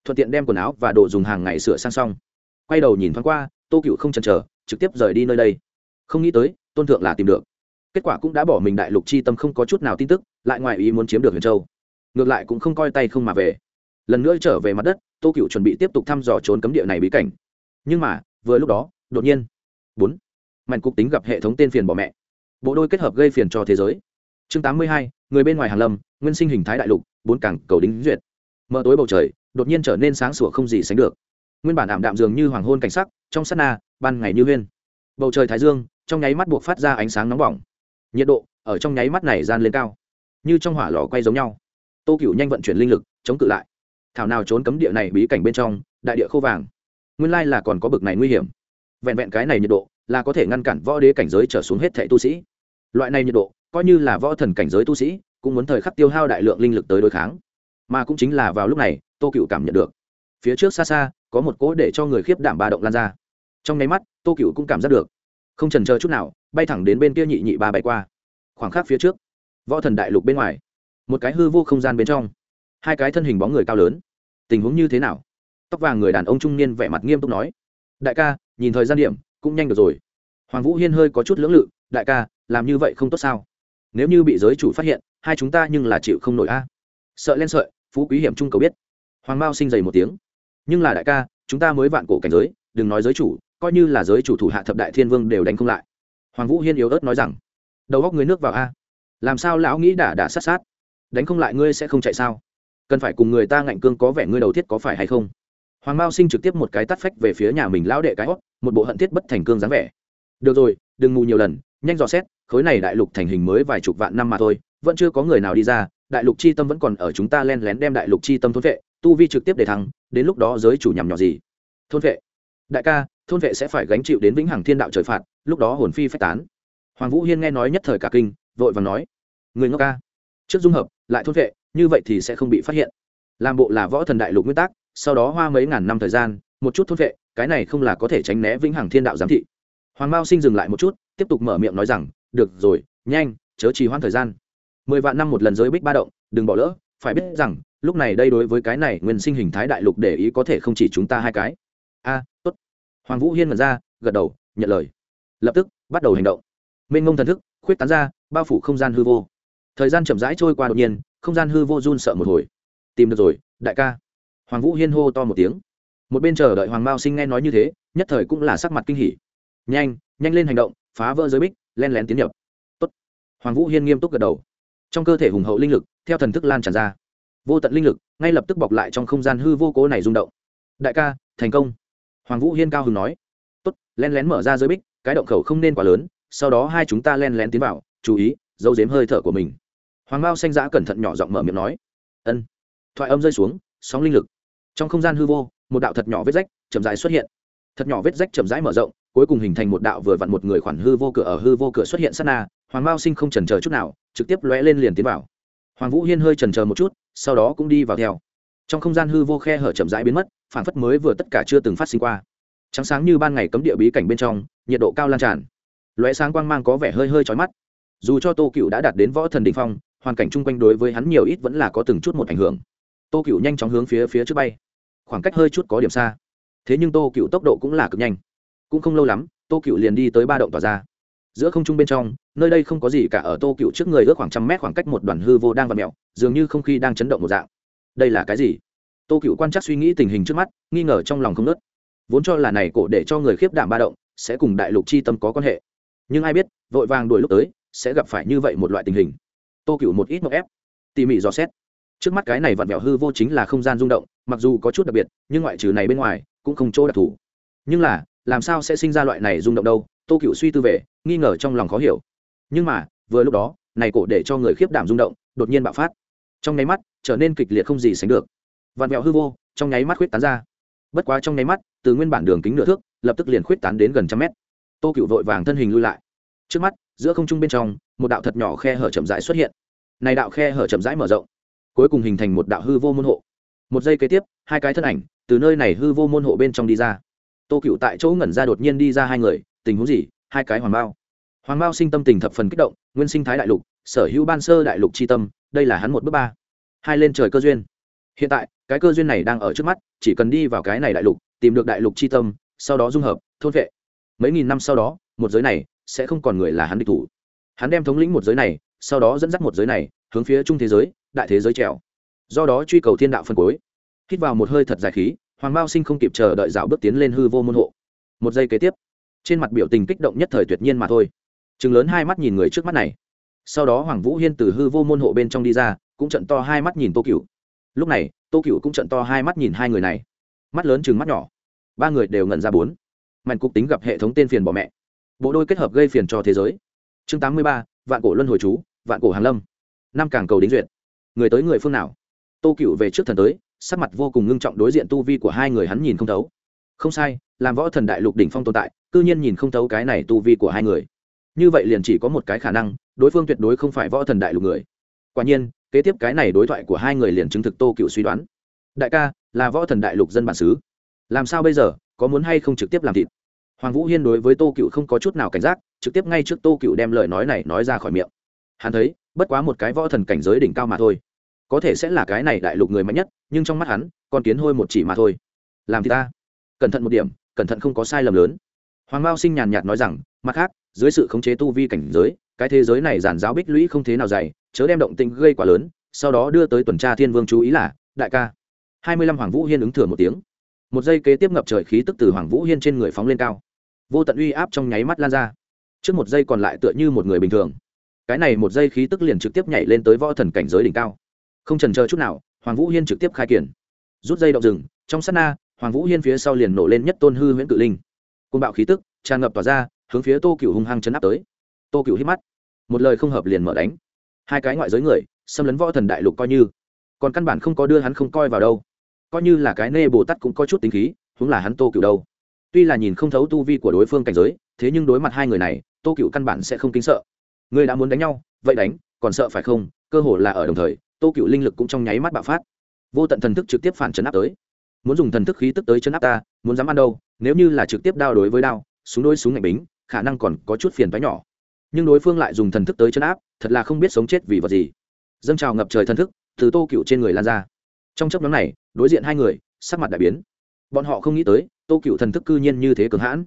Thuận tiện đem quần áo và đồ dùng hàng ngày sửa sang xong. Quay đầu nhìn thoáng qua, tô cựu không chần chờ, trực tiếp rời đi nơi đây. Không nghĩ tới, tôn thượng là tìm được. Kết quả cũng đã bỏ mình đại lục chi tâm không có chút nào tin tức lại ngoài ý muốn chiếm được huyền châu. Ngược lại cũng không coi tay không mà về. Lần nữa trở về mặt đất, tô cựu chuẩn bị tiếp tục thăm dò trốn cấm địa này bí cảnh. Nhưng mà, vừa lúc đó, đột nhiên, bốn mạnh cục tính gặp hệ thống tên phiền bỏ mẹ. Bộ đôi kết hợp gây phiền cho thế giới. Chương tám mươi hai, người bên ngoài hàn lâm, nguyên sinh hình thái đại lục, bốn cảng cầu đính duyệt. Mở tối bầu trời, đột nhiên trở nên sáng sủa không gì sánh được. Nguyên bản ảm đạm dường như hoàng hôn cảnh sắc, trong sát na, ban ngày như huyên. Bầu trời thái dương, trong nháy mắt buộc phát ra ánh sáng nóng bỏng. Nhiệt độ ở trong nháy mắt này gian lên cao như trong hỏa lò quay giống nhau. Tô cựu nhanh vận chuyển linh lực, chống cự lại. Thảo nào trốn cấm địa này bí cảnh bên trong, đại địa khô vàng. Nguyên lai là còn có bực này nguy hiểm. Vẹn vẹn cái này nhiệt độ, là có thể ngăn cản võ đế cảnh giới trở xuống hết thệ tu sĩ. Loại này nhiệt độ, coi như là võ thần cảnh giới tu sĩ, cũng muốn thời khắc tiêu hao đại lượng linh lực tới đối kháng. Mà cũng chính là vào lúc này, tô cựu cảm nhận được, phía trước xa xa, có một cỗ để cho người khiếp đảm ba động lan ra. Trong nháy mắt, tô cựu cũng cảm giác được, không trần chờ chút nào, bay thẳng đến bên kia nhị nhị ba bay qua. Khoảng khắc phía trước võ thần đại lục bên ngoài, một cái hư vô không gian bên trong, hai cái thân hình bóng người cao lớn. Tình huống như thế nào? Tóc vàng người đàn ông trung niên vẻ mặt nghiêm túc nói. Đại ca, nhìn thời gian điểm, cũng nhanh được rồi. Hoàng vũ hiên hơi có chút lưỡng lự, đại ca, làm như vậy không tốt sao? Nếu như bị giới chủ phát hiện, hai chúng ta nhưng là chịu không nổi a. Sợ len sợi, phú quý hiểm trung cầu biết. Hoàng mao sinh dày một tiếng. Nhưng là đại ca, chúng ta mới vạn cổ cảnh giới, đừng nói giới chủ, coi như là giới chủ thủ hạ thập đại thiên vương đều đánh không lại. Hoàng vũ hiên yếu ớt nói rằng, đầu góc người nước vào a làm sao lão nghĩ đả đả sát sát? Đánh không lại ngươi sẽ không chạy sao? Cần phải cùng người ta ngạnh cương có vẻ ngươi đầu thiết có phải hay không? Hoàng mao sinh trực tiếp một cái tắt phách về phía nhà mình lão đệ cái hót, một bộ hận thiết bất thành cương dáng vẻ. Được rồi, đừng mù nhiều lần, nhanh dò xét, khối này đại lục thành hình mới vài chục vạn năm mà thôi, vẫn chưa có người nào đi ra, đại lục chi tâm vẫn còn ở chúng ta len lén đem đại lục chi tâm thôn vệ, tu vi trực tiếp để thắng đến lúc đó giới chủ nhằm nhỏ gì? Thôn vệ. Đại ca, thôn vệ sẽ phải gánh chịu đến vĩnh hằng thiên đạo trời phạt, lúc đó hồn phi phách tán. Hoàng vũ hiên nghe nói nhất thời cả kinh vội và nói, người ngốc ca, trước dung hợp, lại thôn vệ, như vậy thì sẽ không bị phát hiện. Làm bộ là võ thần đại lục nguyên tắc, sau đó hoa mấy ngàn năm thời gian, một chút thôn vệ, cái này không là có thể tránh né vĩnh hằng thiên đạo giám thị. Hoàng mao sinh dừng lại một chút, tiếp tục mở miệng nói rằng, được rồi, nhanh, chớ trì hoãn thời gian. Mười vạn năm một lần giới bích ba động, đừng bỏ lỡ, phải biết rằng, lúc này đây đối với cái này nguyên sinh hình thái đại lục để ý có thể không chỉ chúng ta hai cái. A, tốt. Hoàng vũ hiên mật ra, gật đầu, nhận lời. Lập tức, bắt đầu hành động. Mênh ngông thần thức, khuyết tán ra bao phủ không gian hư vô. Thời gian chậm rãi trôi qua đột nhiên, không gian hư vô run sợ một hồi. Tìm được rồi, đại ca. Hoàng vũ hiên hô to một tiếng. Một bên chờ đợi hoàng mao sinh nghe nói như thế, nhất thời cũng là sắc mặt kinh hỉ. Nhanh nhanh lên hành động, phá vỡ giới bích, len lén tiến nhập. Tốt. hoàng vũ hiên nghiêm túc gật đầu. Trong cơ thể hùng hậu linh lực, theo thần thức lan tràn ra. Vô tận linh lực, ngay lập tức bọc lại trong không gian hư vô cố này rung động. Đại ca, thành công. Hoàng vũ hiên cao hứng nói. Tốt, len lén mở ra giới bích, cái động khẩu không nên quá lớn, sau đó hai chúng ta len lén tiến vào chú ý giấu giếm hơi thở của mình. Hoàng mao xanh giã cẩn thận nhỏ giọng mở miệng nói, ân. Thoại âm rơi xuống, sóng linh lực. Trong không gian hư vô, một đạo thật nhỏ vết rách chậm rãi xuất hiện. Thật nhỏ vết rách chậm rãi mở rộng, cuối cùng hình thành một đạo vừa vặn một người khoản hư vô cửa ở hư vô cửa xuất hiện sát na, hoàng mao sinh không chần chờ chút nào, trực tiếp lóe lên liền tiến vào. Hoàng vũ hiên hơi chần chờ một chút, sau đó cũng đi vào theo. Trong không gian hư vô khe hở chậm rãi biến mất, phản phất mới vừa tất cả chưa từng phát sinh qua. Trắng sáng như ban ngày cấm địa bí cảnh bên trong, nhiệt độ cao lan tràn. Lóe sáng quang mang có vẻ hơi hơi chói mắt dù cho tô cựu đã đạt đến võ thần đình phong hoàn cảnh chung quanh đối với hắn nhiều ít vẫn là có từng chút một ảnh hưởng tô cựu nhanh chóng hướng phía phía trước bay khoảng cách hơi chút có điểm xa thế nhưng tô cựu tốc độ cũng là cực nhanh cũng không lâu lắm tô cựu liền đi tới ba động tỏa ra giữa không trung bên trong nơi đây không có gì cả ở tô cựu trước người ước khoảng trăm mét khoảng cách một đoàn hư vô đang v ặ mẹo dường như không khí đang chấn động một dạng đây là cái gì tô cựu quan trắc suy nghĩ tình hình trước mắt nghi ngờ trong lòng không nớt vốn cho là này cổ để cho người khiếp đảm ba động sẽ cùng đại lục chi tâm có quan hệ nhưng ai biết vội vàng đuổi lúc tới sẽ gặp phải như vậy một loại tình hình. Tô cựu một ít mậu ép, tỉ mỉ dò xét. Trước mắt cái này vặn vẹo hư vô chính là không gian rung động, mặc dù có chút đặc biệt, nhưng ngoại trừ này bên ngoài, cũng không chỗ đặc thù. Nhưng là, làm sao sẽ sinh ra loại này rung động đâu? Tô cựu suy tư về, nghi ngờ trong lòng khó hiểu. Nhưng mà, vừa lúc đó, này cổ để cho người khiếp đảm rung động, đột nhiên bạo phát. Trong nháy mắt, trở nên kịch liệt không gì sánh được. Vặn vẹo hư vô, trong nháy mắt khuyết tán ra. Bất quá trong nháy mắt, từ nguyên bản đường kính nửa thước, lập tức liền khuyết tán đến gần trăm mét. Tô cựu vội vàng thân hình lui lại. Trước mắt giữa không trung bên trong, một đạo thật nhỏ khe hở chậm rãi xuất hiện. Này đạo khe hở chậm rãi mở rộng, cuối cùng hình thành một đạo hư vô môn hộ. Một giây kế tiếp, hai cái thân ảnh từ nơi này hư vô môn hộ bên trong đi ra. Tô cựu tại chỗ ngẩn ra đột nhiên đi ra hai người, tình huống gì? Hai cái hoàng bao. Hoàng bao sinh tâm tình thập phần kích động, nguyên sinh thái đại lục, sở hữu ban sơ đại lục c h i tâm, đây là hắn một bước ba. Hai lên trời cơ duyên. Hiện tại, cái cơ duyên này đang ở trước mắt, chỉ cần đi vào cái này đại lục, tìm được đại lục c h i tâm, sau đó dung hợp, thôn vệ. Mấy nghìn năm sau đó, một giới này sẽ không còn người là hắn địch thủ. Hắn đem thống lĩnh một giới này, sau đó dẫn dắt một giới này, hướng phía trung thế giới, đại thế giới trèo. Do đó truy cầu thiên đạo phân cối hít vào một hơi thật dài khí, hoàng bao sinh không kịp chờ đợi dạo bước tiến lên hư vô môn hộ. Một giây kế tiếp, trên mặt biểu tình kích động nhất thời tuyệt nhiên mà thôi. Chừng lớn hai mắt nhìn người trước mắt này. Sau đó hoàng vũ hiên từ hư vô môn hộ bên trong đi ra, cũng trận to hai mắt nhìn tô cựu lúc này, tô cựu cũng trận to hai mắt nhìn hai người này. Mắt lớn chừng mắt nhỏ. Ba người đều ngẩn ra bốn. Mạnh cục tính gặp hệ thống tên phiền bỏ mẹ bộ đôi kết hợp gây phiền cho thế giới. Chương tám mươi ba, vạn cổ luân hồi chú, vạn cổ hàn lâm. Năm càng cầu đính duyệt. Người tới người phương nào? Tô cựu về trước thần tới, sắc mặt vô cùng ngưng trọng đối diện tu vi của hai người hắn nhìn không thấu. Không sai, làm võ thần đại lục đỉnh phong tồn tại, cư nhiên nhìn không thấu cái này tu vi của hai người. Như vậy liền chỉ có một cái khả năng, đối phương tuyệt đối không phải võ thần đại lục người. Quả nhiên, kế tiếp cái này đối thoại của hai người liền chứng thực tô cựu suy đoán. Đại ca, là võ thần đại lục dân bản xứ. Làm sao bây giờ, có muốn hay không trực tiếp làm thịt? Hoàng vũ hiên đối với tô cựu không có chút nào cảnh giác, trực tiếp ngay trước tô cựu đem lời nói này nói ra khỏi miệng. Hắn thấy, bất quá một cái võ thần cảnh giới đỉnh cao mà thôi. Có thể sẽ là cái này đại lục người mạnh nhất, nhưng trong mắt hắn, con kiến hôi một chỉ mà thôi. Làm thì ta. Cẩn thận một điểm, cẩn thận không có sai lầm lớn. Hoàng mao sinh nhàn nhạt nói rằng, mặt khác, dưới sự khống chế tu vi cảnh giới, cái thế giới này giản giáo bích lũy không thế nào dày, chớ đem động tĩnh gây quá lớn, sau đó đưa tới tuần tra thiên vương chú ý là, đại ca. Hai mươi lăm hoàng vũ hiên ứng thừa một tiếng. Một giây kế tiếp ngập trời khí tức từ hoàng vũ hiên trên người phóng lên cao vô tận uy áp trong nháy mắt lan ra. Trước một giây còn lại tựa như một người bình thường. Cái này một giây khí tức liền trực tiếp nhảy lên tới võ thần cảnh giới đỉnh cao. Không trần chờ chút nào, hoàng vũ hiên trực tiếp khai kiển. Rút dây động rừng trong sát na, hoàng vũ hiên phía sau liền nổ lên nhất tôn hư huyễn cự linh. Côn bạo khí tức tràn ngập tỏa ra, hướng phía tô cựu hung hăng chấn áp tới. Tô cựu hít mắt, một lời không hợp liền mở đánh. Hai cái ngoại giới người, xâm lấn võ thần đại lục coi như. Còn căn bản không có đưa hắn không coi vào đâu. Coi như là cái nê bồ tát cũng có chút tính khí, huống là hắn tô cựu đâu tuy là nhìn không thấu tu vi của đối phương cảnh giới, thế nhưng đối mặt hai người này, tô cựu căn bản sẽ không kính sợ. Người đã muốn đánh nhau, vậy đánh, còn sợ phải không? Cơ hồ là ở đồng thời, tô cựu linh lực cũng trong nháy mắt bạo phát. Vô tận thần thức trực tiếp phản chấn áp tới. Muốn dùng thần thức khí tức tới chấn áp ta, muốn dám ăn đâu, nếu như là trực tiếp đao đối với đao, súng đôi súng ngạch bính, khả năng còn có chút phiền toái nhỏ. Nhưng đối phương lại dùng thần thức tới chấn áp, thật là không biết sống chết vì vật gì. Dâng trào ngập trời thần thức từ tô cựu trên người lan ra. Trong chấp nhóm này, đối diện hai người, sắc mặt đại biến bọn họ không nghĩ tới, tô cựu thần thức cư nhiên như thế cường hãn.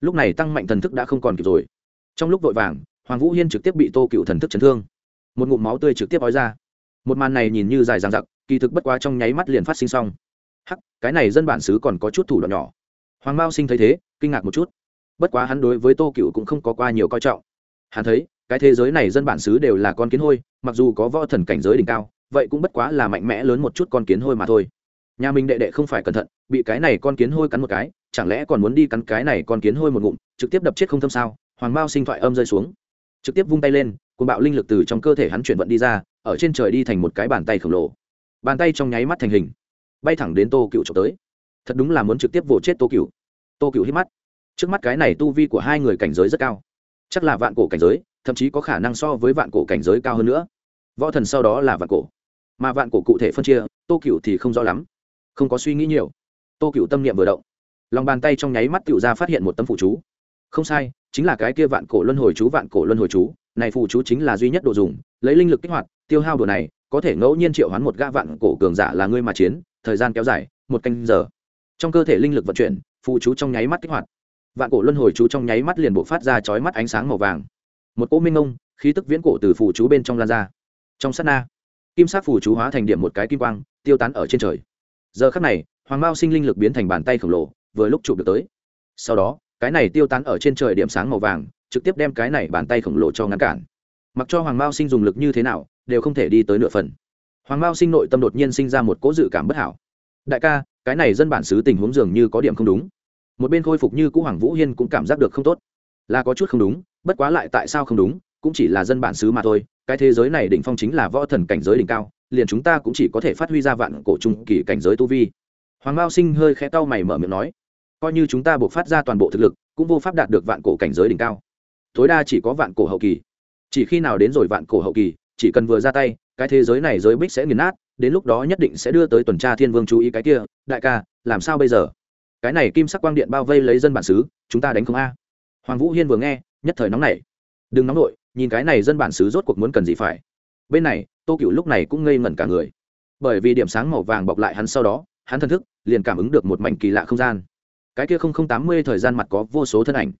Lúc này tăng mạnh thần thức đã không còn kịp rồi. Trong lúc vội vàng, hoàng vũ hiên trực tiếp bị tô cựu thần thức chấn thương. Một ngụm máu tươi trực tiếp ói ra. Một màn này nhìn như dài dằng dặc, kỳ thực bất quá trong nháy mắt liền phát sinh xong. Hắc, cái này dân bản xứ còn có chút thủ đoạn nhỏ. Hoàng mao sinh thấy thế, kinh ngạc một chút. Bất quá hắn đối với tô cựu cũng không có qua nhiều coi trọng. Hắn thấy, cái thế giới này dân bản xứ đều là con kiến hôi, mặc dù có võ thần cảnh giới đỉnh cao, vậy cũng bất quá là mạnh mẽ lớn một chút con kiến hôi mà thôi nhà mình đệ đệ không phải cẩn thận, bị cái này con kiến hôi cắn một cái, chẳng lẽ còn muốn đi cắn cái này con kiến hôi một ngụm, trực tiếp đập chết không thâm sao? Hoàng mao sinh thoại âm rơi xuống. Trực tiếp vung tay lên, cuồng bạo linh lực từ trong cơ thể hắn chuyển vận đi ra, ở trên trời đi thành một cái bàn tay khổng lồ. Bàn tay trong nháy mắt thành hình, bay thẳng đến tô cựu trộm tới. Thật đúng là muốn trực tiếp vỗ chết tô cựu tô cựu hít mắt. Trước mắt cái này tu vi của hai người cảnh giới rất cao. Chắc là vạn cổ cảnh giới, thậm chí có khả năng so với vạn cổ cảnh giới cao hơn nữa. Võ thần sau đó là vạn cổ. Mà vạn cổ cụ thể phân chia, tô cựu thì không rõ lắm không có suy nghĩ nhiều. Tô cựu tâm niệm vừa động. Lòng bàn tay trong nháy mắt cựu ra phát hiện một tấm phụ chú. Không sai, chính là cái kia vạn cổ luân hồi chú, vạn cổ luân hồi chú. Này phụ chú chính là duy nhất đồ dùng, lấy linh lực kích hoạt, tiêu hao đồ này, có thể ngẫu nhiên triệu hoán một gã vạn cổ cường giả là ngươi mà chiến, thời gian kéo dài, một canh giờ. Trong cơ thể linh lực vận chuyển phụ chú trong nháy mắt kích hoạt. Vạn cổ luân hồi chú trong nháy mắt liền bộ phát ra chói mắt ánh sáng màu vàng. Một cỗ minh ngông, khí tức viễn cổ từ phụ chú bên trong lan ra. Trong sát na, kim sắc phù chú hóa thành điểm một cái kim quang, tiêu tán ở trên trời giờ khắc này, hoàng mao sinh linh lực biến thành bàn tay khổng lồ, vừa lúc chụp được tới. Sau đó, cái này tiêu tán ở trên trời điểm sáng màu vàng, trực tiếp đem cái này bàn tay khổng lồ cho ngăn cản. Mặc cho hoàng mao sinh dùng lực như thế nào, đều không thể đi tới nửa phần. Hoàng mao sinh nội tâm đột nhiên sinh ra một cỗ dự cảm bất hảo. Đại ca, cái này dân bản xứ tình huống dường như có điểm không đúng. Một bên khôi phục như cũ hoàng vũ hiên cũng cảm giác được không tốt. Là có chút không đúng, bất quá lại tại sao không đúng, cũng chỉ là dân bản xứ mà thôi, cái thế giới này đỉnh phong chính là võ thần cảnh giới đỉnh cao liền chúng ta cũng chỉ có thể phát huy ra vạn cổ trung kỳ cảnh giới tu vi. Hoàng mao sinh hơi khẽ cau mày mở miệng nói, coi như chúng ta buộc phát ra toàn bộ thực lực, cũng vô pháp đạt được vạn cổ cảnh giới đỉnh cao. Tối đa chỉ có vạn cổ hậu kỳ. Chỉ khi nào đến rồi vạn cổ hậu kỳ, chỉ cần vừa ra tay, cái thế giới này giới bích sẽ nghiền nát, đến lúc đó nhất định sẽ đưa tới tuần tra thiên vương chú ý cái kia, đại ca, làm sao bây giờ? Cái này kim sắc quang điện bao vây lấy dân bản xứ, chúng ta đánh không a. Hoàng vũ hiên vừa nghe, nhất thời nóng nảy. Đừng nóng nổi nhìn cái này dân bản xứ rốt cuộc muốn cần gì phải bên này, tô cựu lúc này cũng ngây ngẩn cả người. Bởi vì điểm sáng màu vàng bọc lại hắn sau đó, hắn thân thức liền cảm ứng được một mảnh kỳ lạ không gian. Cái kia không không tám mươi thời gian mặt có vô số thân ảnh.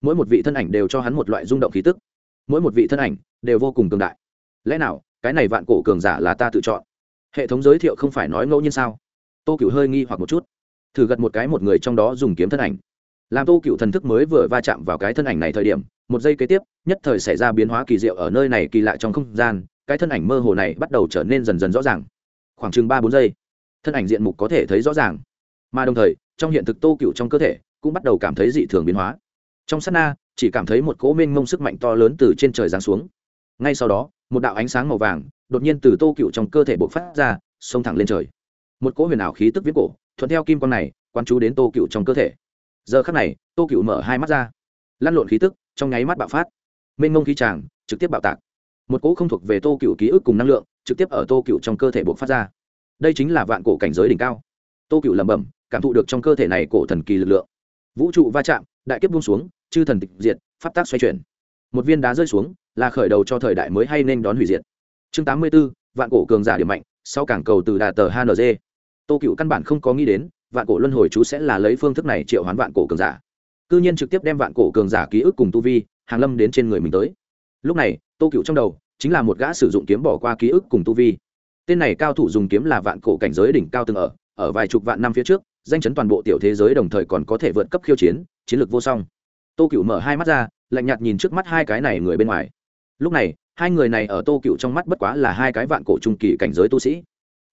Mỗi một vị thân ảnh đều cho hắn một loại rung động khí tức. Mỗi một vị thân ảnh đều vô cùng cường đại. Lẽ nào, cái này vạn cổ cường giả là ta tự chọn? Hệ thống giới thiệu không phải nói ngẫu nhiên sao? Tô cựu hơi nghi hoặc một chút. Thử gật một cái một người trong đó dùng kiếm thân ảnh. Làm tô cựu thần thức mới vừa va chạm vào cái thân ảnh này thời điểm, một giây kế tiếp, nhất thời xảy ra biến hóa kỳ diệu ở nơi này kỳ lạ trong không gian cái thân ảnh mơ hồ này bắt đầu trở nên dần dần rõ ràng. Khoảng chừng ba bốn giây, thân ảnh diện mục có thể thấy rõ ràng. Mà đồng thời, trong hiện thực tô cựu trong cơ thể cũng bắt đầu cảm thấy dị thường biến hóa. Trong s á t na, chỉ cảm thấy một cỗ mênh mông sức mạnh to lớn từ trên trời giáng xuống. Ngay sau đó, một đạo ánh sáng màu vàng đột nhiên từ tô cựu trong cơ thể bộc phát ra, xông thẳng lên trời. Một cỗ huyền ảo khí tức viết cổ, thuận theo kim quan này quan chú đến tô cựu trong cơ thể. Giờ khắc này, tô cựu mở hai mắt ra. Lăn lộn khí tức trong nháy mắt bạo phát. Mênh mông khí tràng trực tiếp bạo tạc một cỗ không thuộc về tô cựu ký ức cùng năng lượng trực tiếp ở tô cựu trong cơ thể buộc phát ra. Đây chính là vạn cổ cảnh giới đỉnh cao. Tô cựu lẩm bẩm, cảm thụ được trong cơ thể này cổ thần kỳ lực lượng. Vũ trụ va chạm, đại kiếp buông xuống, chư thần tịch diệt, pháp tác xoay chuyển. Một viên đá rơi xuống, là khởi đầu cho thời đại mới hay nên đón hủy diệt. Chương tám mươi b ố vạn cổ cường giả điểm mạnh, sau cảng cầu từ đà tờ hng tô cựu căn bản không có nghĩ đến, vạn cổ luân hồi chú sẽ là lấy phương thức này triệu hoán vạn cổ cường giả. Cư nhiên trực tiếp đem vạn cổ cường giả ký ức cùng tu vi, hàng lâm đến trên người mình tới. Lúc này tô cựu trong đầu chính là một gã sử dụng kiếm bỏ qua ký ức cùng tu vi. Tên này cao thủ dùng kiếm là vạn cổ cảnh giới đỉnh cao từng ở ở vài chục vạn năm phía trước, danh chấn toàn bộ tiểu thế giới đồng thời còn có thể vượt cấp khiêu chiến chiến lược vô song. Tô cựu mở hai mắt ra, lạnh nhạt nhìn trước mắt hai cái này người bên ngoài. Lúc này, hai người này ở tô cựu trong mắt bất quá là hai cái vạn cổ trung kỳ cảnh giới tu sĩ.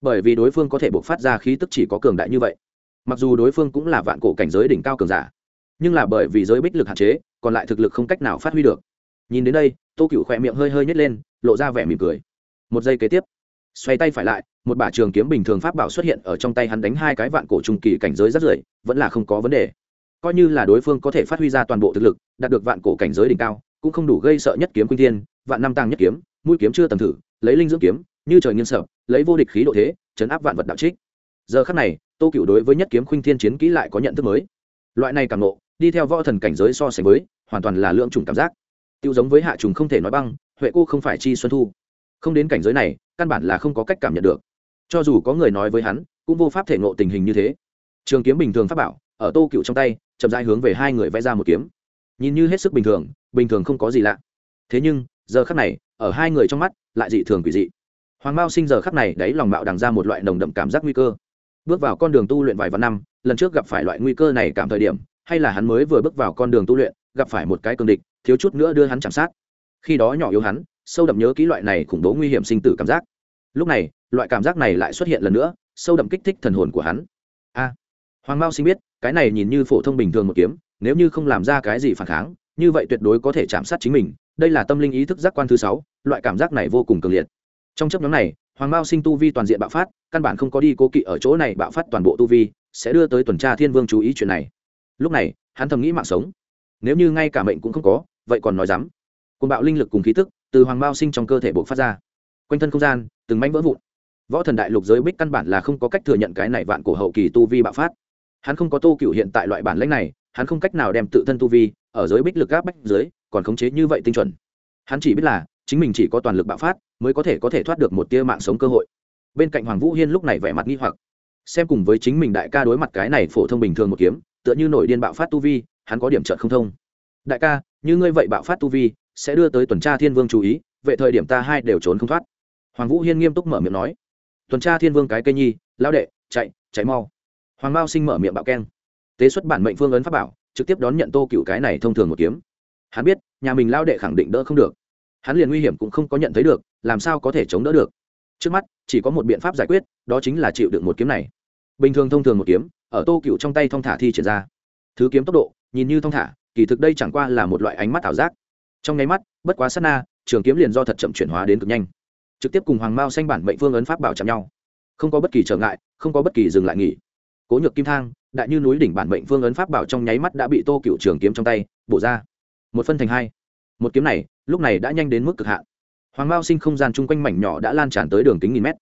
Bởi vì đối phương có thể buộc phát ra khí tức chỉ có cường đại như vậy. Mặc dù đối phương cũng là vạn cổ cảnh giới đỉnh cao cường giả, nhưng là bởi vì giới bích lực hạn chế, còn lại thực lực không cách nào phát huy được nhìn đến đây, tô cựu khỏe miệng hơi hơi nhét lên, lộ ra vẻ mỉm cười. Một giây kế tiếp, xoay tay phải lại, một bả trường kiếm bình thường pháp bảo xuất hiện ở trong tay hắn đánh hai cái vạn cổ trung kỳ cảnh giới rất rưởi, vẫn là không có vấn đề. Coi như là đối phương có thể phát huy ra toàn bộ thực lực, đạt được vạn cổ cảnh giới đỉnh cao, cũng không đủ gây sợ nhất kiếm quyên thiên, vạn năm tăng nhất kiếm, mũi kiếm chưa tầm thử, lấy linh dưỡng kiếm, như trời nghiêng sợ, lấy vô địch khí độ thế, chấn áp vạn vật đạo trích. Giờ khắc này, tô cựu đối với nhất kiếm khuynh thiên chiến kỹ lại có nhận thức mới. Loại này càng nộ đi theo võ thần cảnh giới so sánh với, hoàn toàn là lượng trùng cảm giác tiêu giống với hạ trùng không thể nói băng, huệ cô không phải chi xuân thu. Không đến cảnh giới này, căn bản là không có cách cảm nhận được. Cho dù có người nói với hắn, cũng vô pháp thể ngộ tình hình như thế. Trường kiếm bình thường pháp bảo, ở tô cựu trong tay, chậm rãi hướng về hai người vẽ ra một kiếm. Nhìn như hết sức bình thường bình thường không có gì lạ. Thế nhưng, giờ khắc này, ở hai người trong mắt, lại dị thường quỷ dị. Hoàng mao sinh giờ khắc này đáy lòng bạo đằng ra một loại nồng đậm cảm giác nguy cơ. Bước vào con đường tu luyện vài vạn năm, lần trước gặp phải loại nguy cơ này cảm thời điểm, hay là hắn mới vừa bước vào con đường tu luyện, gặp phải một cái cường địch thiếu chút nữa đưa hắn chạm sát. Khi đó nhỏ yếu hắn, sâu đậm nhớ kỹ loại này khủng bố nguy hiểm sinh tử cảm giác. Lúc này, loại cảm giác này lại xuất hiện lần nữa, sâu đậm kích thích thần hồn của hắn. A! Hoàng mao sinh biết, cái này nhìn như phổ thông bình thường một kiếm, nếu như không làm ra cái gì phản kháng, như vậy tuyệt đối có thể chạm sát chính mình. Đây là tâm linh ý thức giác quan thứ sáu, loại cảm giác này vô cùng cường liệt. Trong chấp nhóm này, hoàng mao sinh tu vi toàn diện bạo phát, căn bản không có đi cố kỵ ở chỗ này bạo phát toàn bộ tu vi, sẽ đưa tới tuần tra thiên vương chú ý chuyện này. Lúc này, hắn thầm nghĩ mạng sống. Nếu như ngay cả mệnh cũng không có vậy còn nói dám. Côn bạo linh lực cùng khí tức từ hoàng mao sinh trong cơ thể buộc phát ra. Quanh thân không gian, từng manh vỡ vụn. Võ thần đại lục giới bích căn bản là không có cách thừa nhận cái này vạn cổ hậu kỳ tu vi bạo phát. Hắn không có tô cựu hiện tại loại bản lãnh này, hắn không cách nào đem tự thân tu vi ở giới bích lực gáp bách dưới, còn khống chế như vậy tinh chuẩn. Hắn chỉ biết là, chính mình chỉ có toàn lực bạo phát, mới có thể có thể thoát được một tia mạng sống cơ hội. Bên cạnh hoàng vũ hiên lúc này vẻ mặt nghi hoặc. Xem cùng với chính mình đại ca đối mặt cái này phổ thông bình thường một kiếm, tựa như nổi điên bạo phát tu vi, hắn có điểm trợn không thông. Đại ca như ngươi vậy bạo phát tu vi, sẽ đưa tới tuần tra thiên vương chú ý, vậy thời điểm ta hai đều trốn không thoát. Hoàng vũ hiên nghiêm túc mở miệng nói. Tuần tra thiên vương cái cây nhi, lão đệ, chạy chạy mau. Hoàng mao sinh mở miệng bạo keng. Tế xuất bản mệnh phương ấn pháp bảo, trực tiếp đón nhận tô cựu cái này thông thường một kiếm. Hắn biết, nhà mình lao đệ khẳng định đỡ không được. Hắn liền nguy hiểm cũng không có nhận thấy được, làm sao có thể chống đỡ được? Trước mắt, chỉ có một biện pháp giải quyết, đó chính là chịu được một kiếm này. Bình thường thông thường một kiếm, ở tô cựu trong tay thong thả thi triển ra. Thứ kiếm tốc độ, nhìn như thong thả kỳ thực đây chẳng qua là một loại ánh mắt ảo giác. Trong nháy mắt, bất quá sát na, trường kiếm liền do thật chậm chuyển hóa đến cực nhanh. Trực tiếp cùng hoàng mao xanh bản mệnh phương ấn pháp bảo chạm nhau. Không có bất kỳ trở ngại, không có bất kỳ dừng lại nghỉ. Cố nhược kim thang, đại như núi đỉnh bản mệnh phương ấn pháp bảo trong nháy mắt đã bị tô cựu trường kiếm trong tay bổ ra. Một phân thành hai. Một kiếm này, lúc này đã nhanh đến mức cực hạn. Hoàng mao sinh không gian chung quanh mảnh nhỏ đã lan tràn tới đường kính nghìn mét.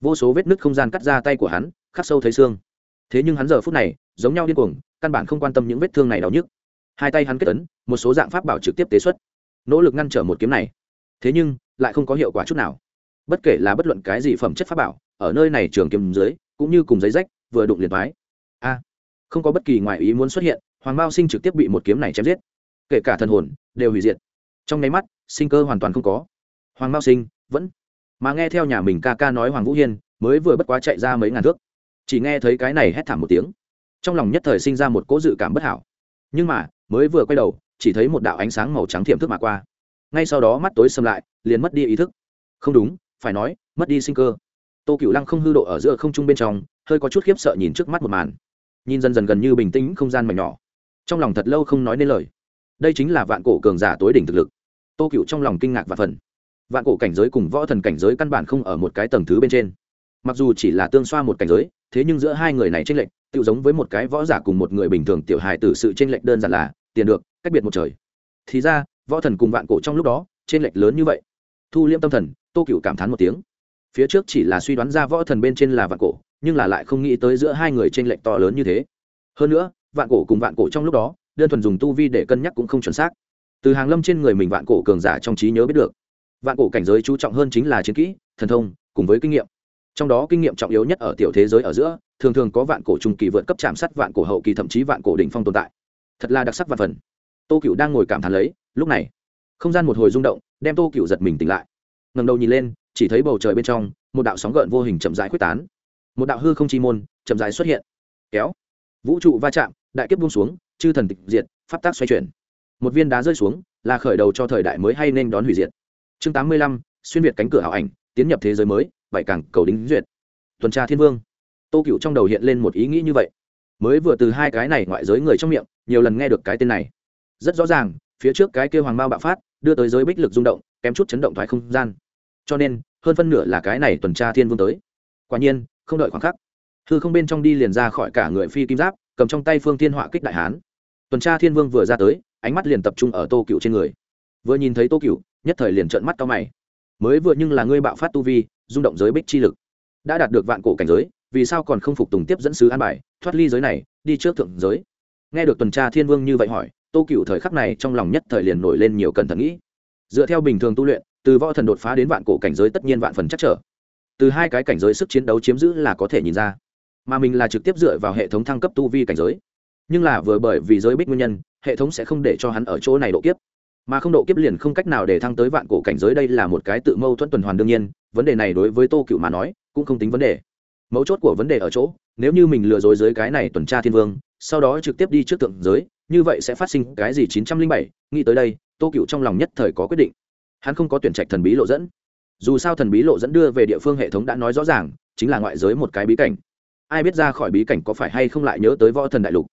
Vô số vết nứt không gian cắt ra tay của hắn, khắc sâu thấy xương. Thế nhưng hắn giờ phút này, giống nhau điên cuồng, căn bản không quan tâm những vết thương này đau nhức hai tay hắn kết ấn, một số dạng pháp bảo trực tiếp tế xuất. Nỗ lực ngăn trở một kiếm này. Thế nhưng, lại không có hiệu quả chút nào. Bất kể là bất luận cái gì phẩm chất pháp bảo, ở nơi này trường kiếm dưới, cũng như cùng giấy rách, vừa đụng liền thoái a, không có bất kỳ ngoại ý muốn xuất hiện, hoàng mao sinh trực tiếp bị một kiếm này chém giết. Kể cả thần hồn, đều hủy diệt. Trong nháy mắt, sinh cơ hoàn toàn không có. Hoàng mao sinh, vẫn. Mà nghe theo nhà mình ca ca nói hoàng vũ hiên, mới vừa bất quá chạy ra mấy ngàn thước. Chỉ nghe thấy cái này hét thảm một tiếng. Trong lòng nhất thời sinh ra một cỗ dự cảm bất hảo. Nhưng mà mới vừa quay đầu, chỉ thấy một đạo ánh sáng màu trắng thiệm thức mà qua. Ngay sau đó mắt tối xâm lại, liền mất đi ý thức. Không đúng, phải nói, mất đi sinh cơ. Tô cựu lăng không hư độ ở giữa không trung bên trong, hơi có chút khiếp sợ nhìn trước mắt một màn. Nhìn dần dần gần như bình tĩnh không gian mảnh nhỏ. Trong lòng thật lâu không nói nên lời. Đây chính là vạn cổ cường giả tối đỉnh thực lực. Tô cựu trong lòng kinh ngạc và phần. Vạn cổ cảnh giới cùng võ thần cảnh giới căn bản không ở một cái tầng thứ bên trên. Mặc dù chỉ là tương xoa một cảnh giới, thế nhưng giữa hai người này tranh lệch tự giống với một cái võ giả cùng một người bình thường tiểu hài từ sự tranh lệch đơn giản là tiền được, cách biệt một trời. Thì ra, võ thần cùng vạn cổ trong lúc đó, trên lệch lớn như vậy. Thu liêm tâm thần, tô cựu cảm thán một tiếng. Phía trước chỉ là suy đoán ra võ thần bên trên là vạn cổ, nhưng là lại không nghĩ tới giữa hai người trên lệch to lớn như thế. Hơn nữa, vạn cổ cùng vạn cổ trong lúc đó, đơn thuần dùng tu vi để cân nhắc cũng không chuẩn xác. Từ hàng lâm trên người mình vạn cổ cường giả trong trí nhớ biết được. Vạn cổ cảnh giới chú trọng hơn chính là chiến kỹ, thần thông, cùng với kinh nghiệm. Trong đó kinh nghiệm trọng yếu nhất ở tiểu thế giới ở giữa, thường thường có vạn cổ trung kỳ vượt cấp chạm sát vạn cổ hậu kỳ, thậm chí vạn cổ đỉnh phong tồn tại thật là đặc sắc và phần. Tô cựu đang ngồi cảm thán lấy, lúc này, không gian một hồi rung động, đem tô cựu giật mình tỉnh lại. Ngầm đầu nhìn lên, chỉ thấy bầu trời bên trong, một đạo sóng gợn vô hình chậm rãi quyết tán. Một đạo hư không chi môn chậm rãi xuất hiện. Kéo, vũ trụ va chạm, đại kiếp buông xuống, chư thần tịch diệt, pháp tác xoay chuyển. Một viên đá rơi xuống, là khởi đầu cho thời đại mới hay nên đón hủy diệt. Chương tám mươi lăm, xuyên việt cánh cửa hảo ảnh, tiến nhập thế giới mới vậy càng cầu đính duyệt. Tuần tra thiên vương. Tô cựu trong đầu hiện lên một ý nghĩ như vậy mới vừa từ hai cái này ngoại giới người trong miệng, nhiều lần nghe được cái tên này. Rất rõ ràng, phía trước cái kêu hoàng mao bạo phát, đưa tới giới bích lực rung động, kém chút chấn động thoái không gian. Cho nên, hơn phân nửa là cái này tuần tra thiên vương tới. Quả nhiên, không đợi khoảng khắc, hư không bên trong đi liền ra khỏi cả người phi kim giáp, cầm trong tay phương thiên họa kích đại hán. Tuần tra thiên vương vừa ra tới, ánh mắt liền tập trung ở tô cựu trên người. Vừa nhìn thấy tô cựu nhất thời liền trợn mắt cao mày. Mới vừa nhưng là ngươi bạo phát tu vi, rung động giới bích chi lực. Đã đạt được vạn cổ cảnh giới, vì sao còn không phục tùng tiếp dẫn sứ an bài thoát ly giới này, đi trước thượng giới. Nghe được tuần tra thiên vương như vậy hỏi, tô cựu thời khắc này trong lòng nhất thời liền nổi lên nhiều cẩn thận nghĩ. Dựa theo bình thường tu luyện, từ võ thần đột phá đến vạn cổ cảnh giới tất nhiên vạn phần chắc trở. Từ hai cái cảnh giới sức chiến đấu chiếm giữ là có thể nhìn ra. Mà mình là trực tiếp dựa vào hệ thống thăng cấp tu vi cảnh giới. Nhưng là vừa bởi vì giới bích nguyên nhân, hệ thống sẽ không để cho hắn ở chỗ này độ kiếp. Mà không độ kiếp liền không cách nào để thăng tới vạn cổ cảnh giới đây là một cái tự mâu thuẫn tuần hoàn đương nhiên, vấn đề này đối với tô cựu mà nói, cũng không tính vấn đề mấu chốt của vấn đề ở chỗ, nếu như mình lừa dối giới cái này tuần tra thiên vương, sau đó trực tiếp đi trước tượng giới, như vậy sẽ phát sinh cái gì chín trăm linh bảy, nghĩ tới đây, tô cựu trong lòng nhất thời có quyết định. Hắn không có tuyển trạch thần bí lộ dẫn. Dù sao thần bí lộ dẫn đưa về địa phương hệ thống đã nói rõ ràng, chính là ngoại giới một cái bí cảnh. Ai biết ra khỏi bí cảnh có phải hay không lại nhớ tới võ thần đại lục.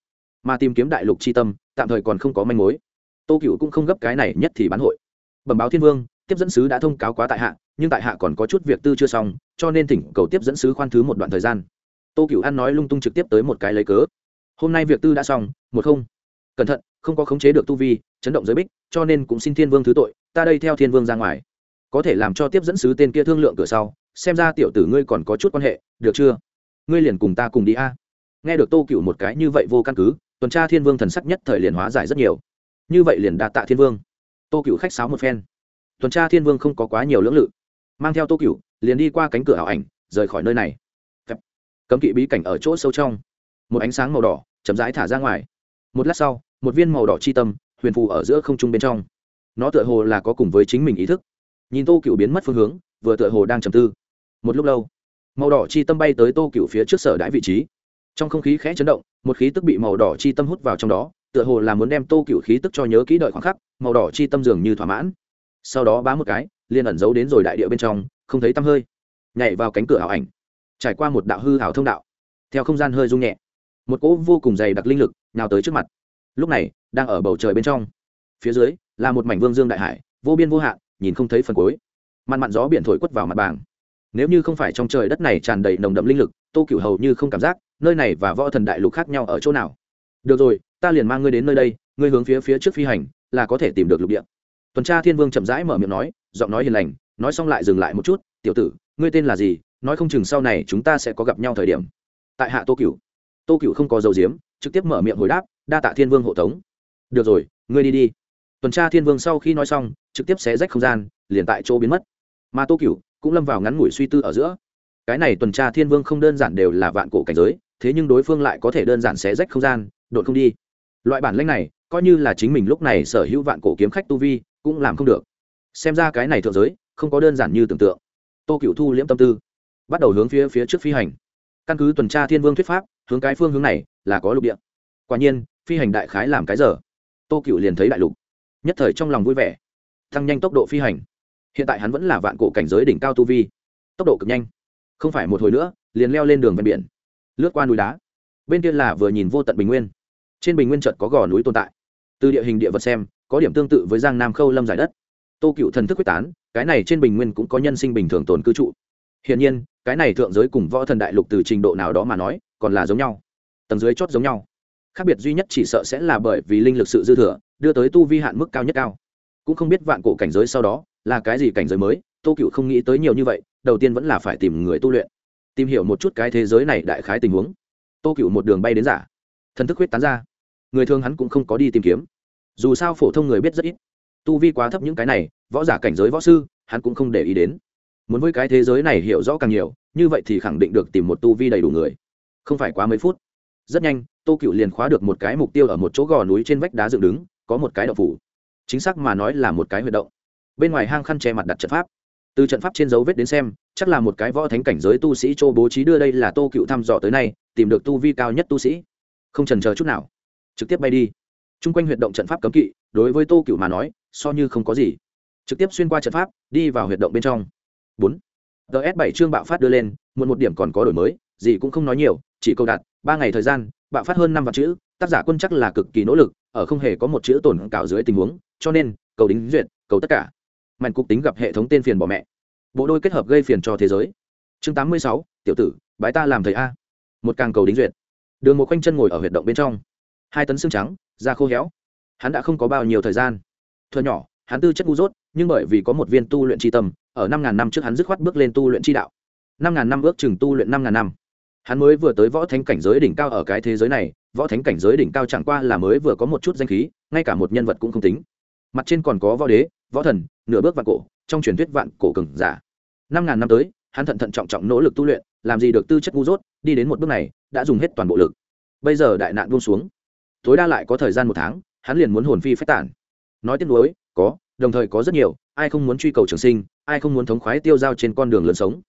Mà tìm kiếm đại lục c h i tâm, tạm thời còn không có manh mối. Tô cựu cũng không gấp cái này nhất thì bán hội. Bẩm báo thiên vương tiếp dẫn sứ đã thông cáo quá tại hạ, nhưng tại hạ còn có chút việc tư chưa xong, cho nên thỉnh cầu tiếp dẫn sứ khoan thứ một đoạn thời gian. Tô cửu an nói lung tung trực tiếp tới một cái lấy cớ. Hôm nay việc tư đã xong, một không. Cẩn thận, không có khống chế được tu vi, chấn động giới bích, cho nên cũng xin thiên vương thứ tội, ta đây theo thiên vương ra ngoài. Có thể làm cho tiếp dẫn sứ tên kia thương lượng cửa sau, xem ra tiểu tử ngươi còn có chút quan hệ, được chưa? Ngươi liền cùng ta cùng đi a. Nghe được tô cựu một cái như vậy vô căn cứ, tuần tra thiên vương thần sắc nhất thời liền hóa giải rất nhiều. Như vậy liền đạt tạ thiên vương. Tô cựu khách sáo một phen tuần tra thiên vương không có quá nhiều lưỡng lự. Mang theo tô cựu liền đi qua cánh cửa ảo ảnh, rời khỏi nơi này. Cấm kỵ bí cảnh ở chỗ sâu trong. Một ánh sáng màu đỏ chậm rãi thả ra ngoài. Một lát sau, một viên màu đỏ chi tâm huyền phù ở giữa không trung bên trong. Nó tựa hồ là có cùng với chính mình ý thức. Nhìn tô cựu biến mất phương hướng, vừa tựa hồ đang trầm tư. Một lúc lâu, màu đỏ chi tâm bay tới tô cựu phía trước sở đãi vị trí. Trong không khí khẽ chấn động, một khí tức bị màu đỏ chi tâm hút vào trong đó, tựa hồ là muốn đem tô cựu khí tức cho nhớ kỹ đợi khoảng khắc, màu đỏ chi tâm dường như thỏa mãn sau đó bá một cái, liền ẩn giấu đến rồi đại địa bên trong, không thấy tăm hơi. Nhảy vào cánh cửa ảo ảnh, trải qua một đạo hư ảo thông đạo, theo không gian hơi rung nhẹ, một cỗ vô cùng dày đặc linh lực nào tới trước mặt. Lúc này, đang ở bầu trời bên trong. Phía dưới, là một mảnh vương dương đại hải, vô biên vô hạn, nhìn không thấy phần cuối. Mặn mặn gió biển thổi quất vào mặt bảng nếu như không phải trong trời đất này tràn đầy nồng đậm linh lực, tô cửu hầu như không cảm giác nơi này và võ thần đại lục khác nhau ở chỗ nào. Được rồi, ta liền mang ngươi đến nơi đây, ngươi hướng phía phía trước phi hành, là có thể tìm được lục địa tuần tra thiên vương chậm rãi mở miệng nói, giọng nói hiền lành, nói xong lại dừng lại một chút, tiểu tử, ngươi tên là gì? Nói không chừng sau này chúng ta sẽ có gặp nhau thời điểm. Tại hạ tô cửu. Tô cửu không có dầu diếm, trực tiếp mở miệng hồi đáp, đa tạ thiên vương hộ tống. Được rồi, ngươi đi đi. Tuần tra thiên vương sau khi nói xong, trực tiếp xé rách không gian, liền tại chỗ biến mất. Mà tô cửu cũng lâm vào ngắn ngủi suy tư ở giữa. Cái này tuần tra thiên vương không đơn giản đều là vạn cổ cảnh giới, thế nhưng đối phương lại có thể đơn giản xé rách không gian, đột không đi. Loại bản lanh này, coi như là chính mình lúc này sở hữu vạn cổ kiếm khách tu vi cũng làm không được. Xem ra cái này thượng giới, không có đơn giản như tưởng tượng. Tô cựu thu liễm tâm tư, bắt đầu hướng phía phía trước phi hành. Căn cứ tuần tra thiên vương thuyết pháp, hướng cái phương hướng này là có lục địa. Quả nhiên, phi hành đại khái làm cái giờ. Tô cựu liền thấy đại lục. Nhất thời trong lòng vui vẻ. Tăng nhanh tốc độ phi hành. Hiện tại hắn vẫn là vạn cổ cảnh giới đỉnh cao tu vi. Tốc độ cực nhanh. Không phải một hồi nữa, liền leo lên đường ven biển. Lướt qua núi đá. Bên kia là vừa nhìn vô tận bình nguyên. Trên bình nguyên trận có gò núi tồn tại. Từ địa hình địa vật xem có điểm tương tự với giang nam khâu lâm giải đất tô cựu thần thức quyết tán cái này trên bình nguyên cũng có nhân sinh bình thường tồn cư trụ hiển nhiên cái này thượng giới cùng võ thần đại lục từ trình độ nào đó mà nói còn là giống nhau tầng dưới chót giống nhau khác biệt duy nhất chỉ sợ sẽ là bởi vì linh lực sự dư thừa đưa tới tu vi hạn mức cao nhất cao cũng không biết vạn cổ cảnh giới sau đó là cái gì cảnh giới mới tô cựu không nghĩ tới nhiều như vậy đầu tiên vẫn là phải tìm người tu luyện tìm hiểu một chút cái thế giới này đại khái tình huống tô cựu một đường bay đến giả thần thức huyết tán ra người thường hắn cũng không có đi tìm kiếm dù sao phổ thông người biết rất ít. Tu vi quá thấp những cái này, võ giả cảnh giới võ sư, hắn cũng không để ý đến. Muốn với cái thế giới này hiểu rõ càng nhiều, như vậy thì khẳng định được tìm một tu vi đầy đủ người. Không phải quá mấy phút. Rất nhanh, tô cựu liền khóa được một cái mục tiêu ở một chỗ gò núi trên vách đá dựng đứng, có một cái đậu phủ. Chính xác mà nói là một cái huyệt động. Bên ngoài hang khăn che mặt đặt trận pháp. Từ trận pháp trên dấu vết đến xem, chắc là một cái võ thánh cảnh giới tu sĩ châu bố trí đưa đây là tô cựu thăm dò tới nay, tìm được tu vi cao nhất tu sĩ. Không trần chờ chút nào. Trực tiếp bay đi t r u n g quanh huyệt động trận pháp cấm kỵ, đối với tô cựu mà nói, so như không có gì. Trực tiếp xuyên qua trận pháp, đi vào huyệt động bên trong. Bốn. Ts bảy chương bạo phát đưa lên một một điểm còn có đổi mới, gì cũng không nói nhiều, chỉ câu đạt ba ngày thời gian, bạo phát hơn năm vạn chữ, tác giả quân chắc là cực kỳ nỗ lực, ở không hề có một chữ tổn cạo dưới tình huống, cho nên, cầu đính duyệt, cầu tất cả. Mạnh cục tính gặp hệ thống tên phiền bỏ mẹ. Bộ đôi kết hợp gây phiền cho thế giới. Chương tám mươi sáu, tiểu tử, bái ta làm thầy a. Một càng cầu đính duyệt. Đường một khoanh chân ngồi ở huyệt động bên trong. Hai tấn xương trắng da khô héo. Hắn đã không có bao nhiêu thời gian. Thợ nhỏ, hắn tư chất ngu dốt, nhưng bởi vì có một viên tu luyện tri tâm, ở năm ngàn năm trước hắn dứt khoát bước lên tu luyện tri đạo. Năm ngàn năm ước chừng tu luyện năm ngàn năm. Hắn mới vừa tới võ thánh cảnh giới đỉnh cao ở cái thế giới này, võ thánh cảnh giới đỉnh cao chẳng qua là mới vừa có một chút danh khí, ngay cả một nhân vật cũng không tính. Mặt trên còn có võ đế, võ thần, nửa bước vạn cổ, trong truyền thuyết vạn cổ cường giả. Năm ngàn năm tới, hắn thận thận trọng trọng nỗ lực tu luyện, làm gì được tư chất ngu dốt, đi đến một bước này, đã dùng hết toàn bộ lực. Bây giờ đại nạn buông xuống tối đa lại có thời gian một tháng, hắn liền muốn hồn phi phách tản nói tiếc nuối, có, đồng thời có rất nhiều, ai không muốn truy cầu trường sinh, ai không muốn thống khoái tiêu dao trên con đường lớn sống.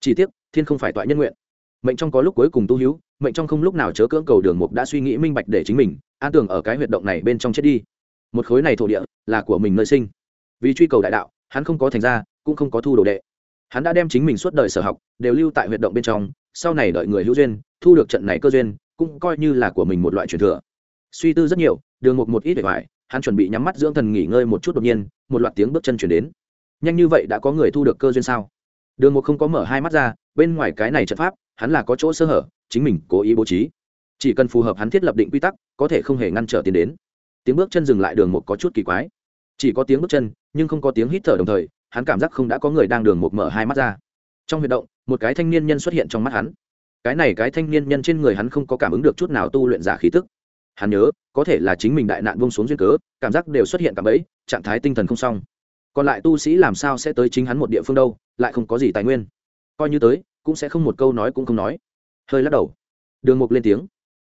Chỉ tiếc, thiên không phải toại nhân nguyện. Mệnh trong có lúc cuối cùng tu hữu, mệnh trong không lúc nào chớ cưỡng cầu đường mục đã suy nghĩ minh bạch để chính mình, an tưởng ở cái huyệt động này bên trong chết đi. Một khối này thổ địa là của mình nơi sinh. Vì truy cầu đại đạo, hắn không có thành ra cũng không có thu đồ đệ. Hắn đã đem chính mình suốt đời sở học, đều lưu tại huyệt động bên trong, sau này đợi người hữu duyên, thu được trận này cơ duyên, cũng coi như là của mình một loại truyền thừa suy tư rất nhiều, đường một một ít để hoài hắn chuẩn bị nhắm mắt dưỡng thần nghỉ ngơi một chút đột nhiên, một loạt tiếng bước chân chuyển đến. Nhanh như vậy đã có người thu được cơ duyên sao? Đường một không có mở hai mắt ra, bên ngoài cái này trận pháp, hắn là có chỗ sơ hở, chính mình cố ý bố trí. Chỉ cần phù hợp hắn thiết lập định quy tắc, có thể không hề ngăn trở tiến đến. Tiếng bước chân dừng lại đường một có chút kỳ quái. Chỉ có tiếng bước chân, nhưng không có tiếng hít thở đồng thời, hắn cảm giác không đã có người đang đường một mở hai mắt ra. Trong huyệt động, một cái thanh niên nhân xuất hiện trong mắt hắn. Cái này cái thanh niên nhân trên người hắn không có cảm ứng được chút nào tu luyện giả khí tức hắn nhớ, có thể là chính mình đại nạn vung xuống duyên cớ, cảm giác đều xuất hiện cả ấy trạng thái tinh thần không xong. Còn lại tu sĩ làm sao sẽ tới chính hắn một địa phương đâu, lại không có gì tài nguyên. Coi như tới, cũng sẽ không một câu nói cũng không nói. Hơi lắc đầu. Đường mục lên tiếng.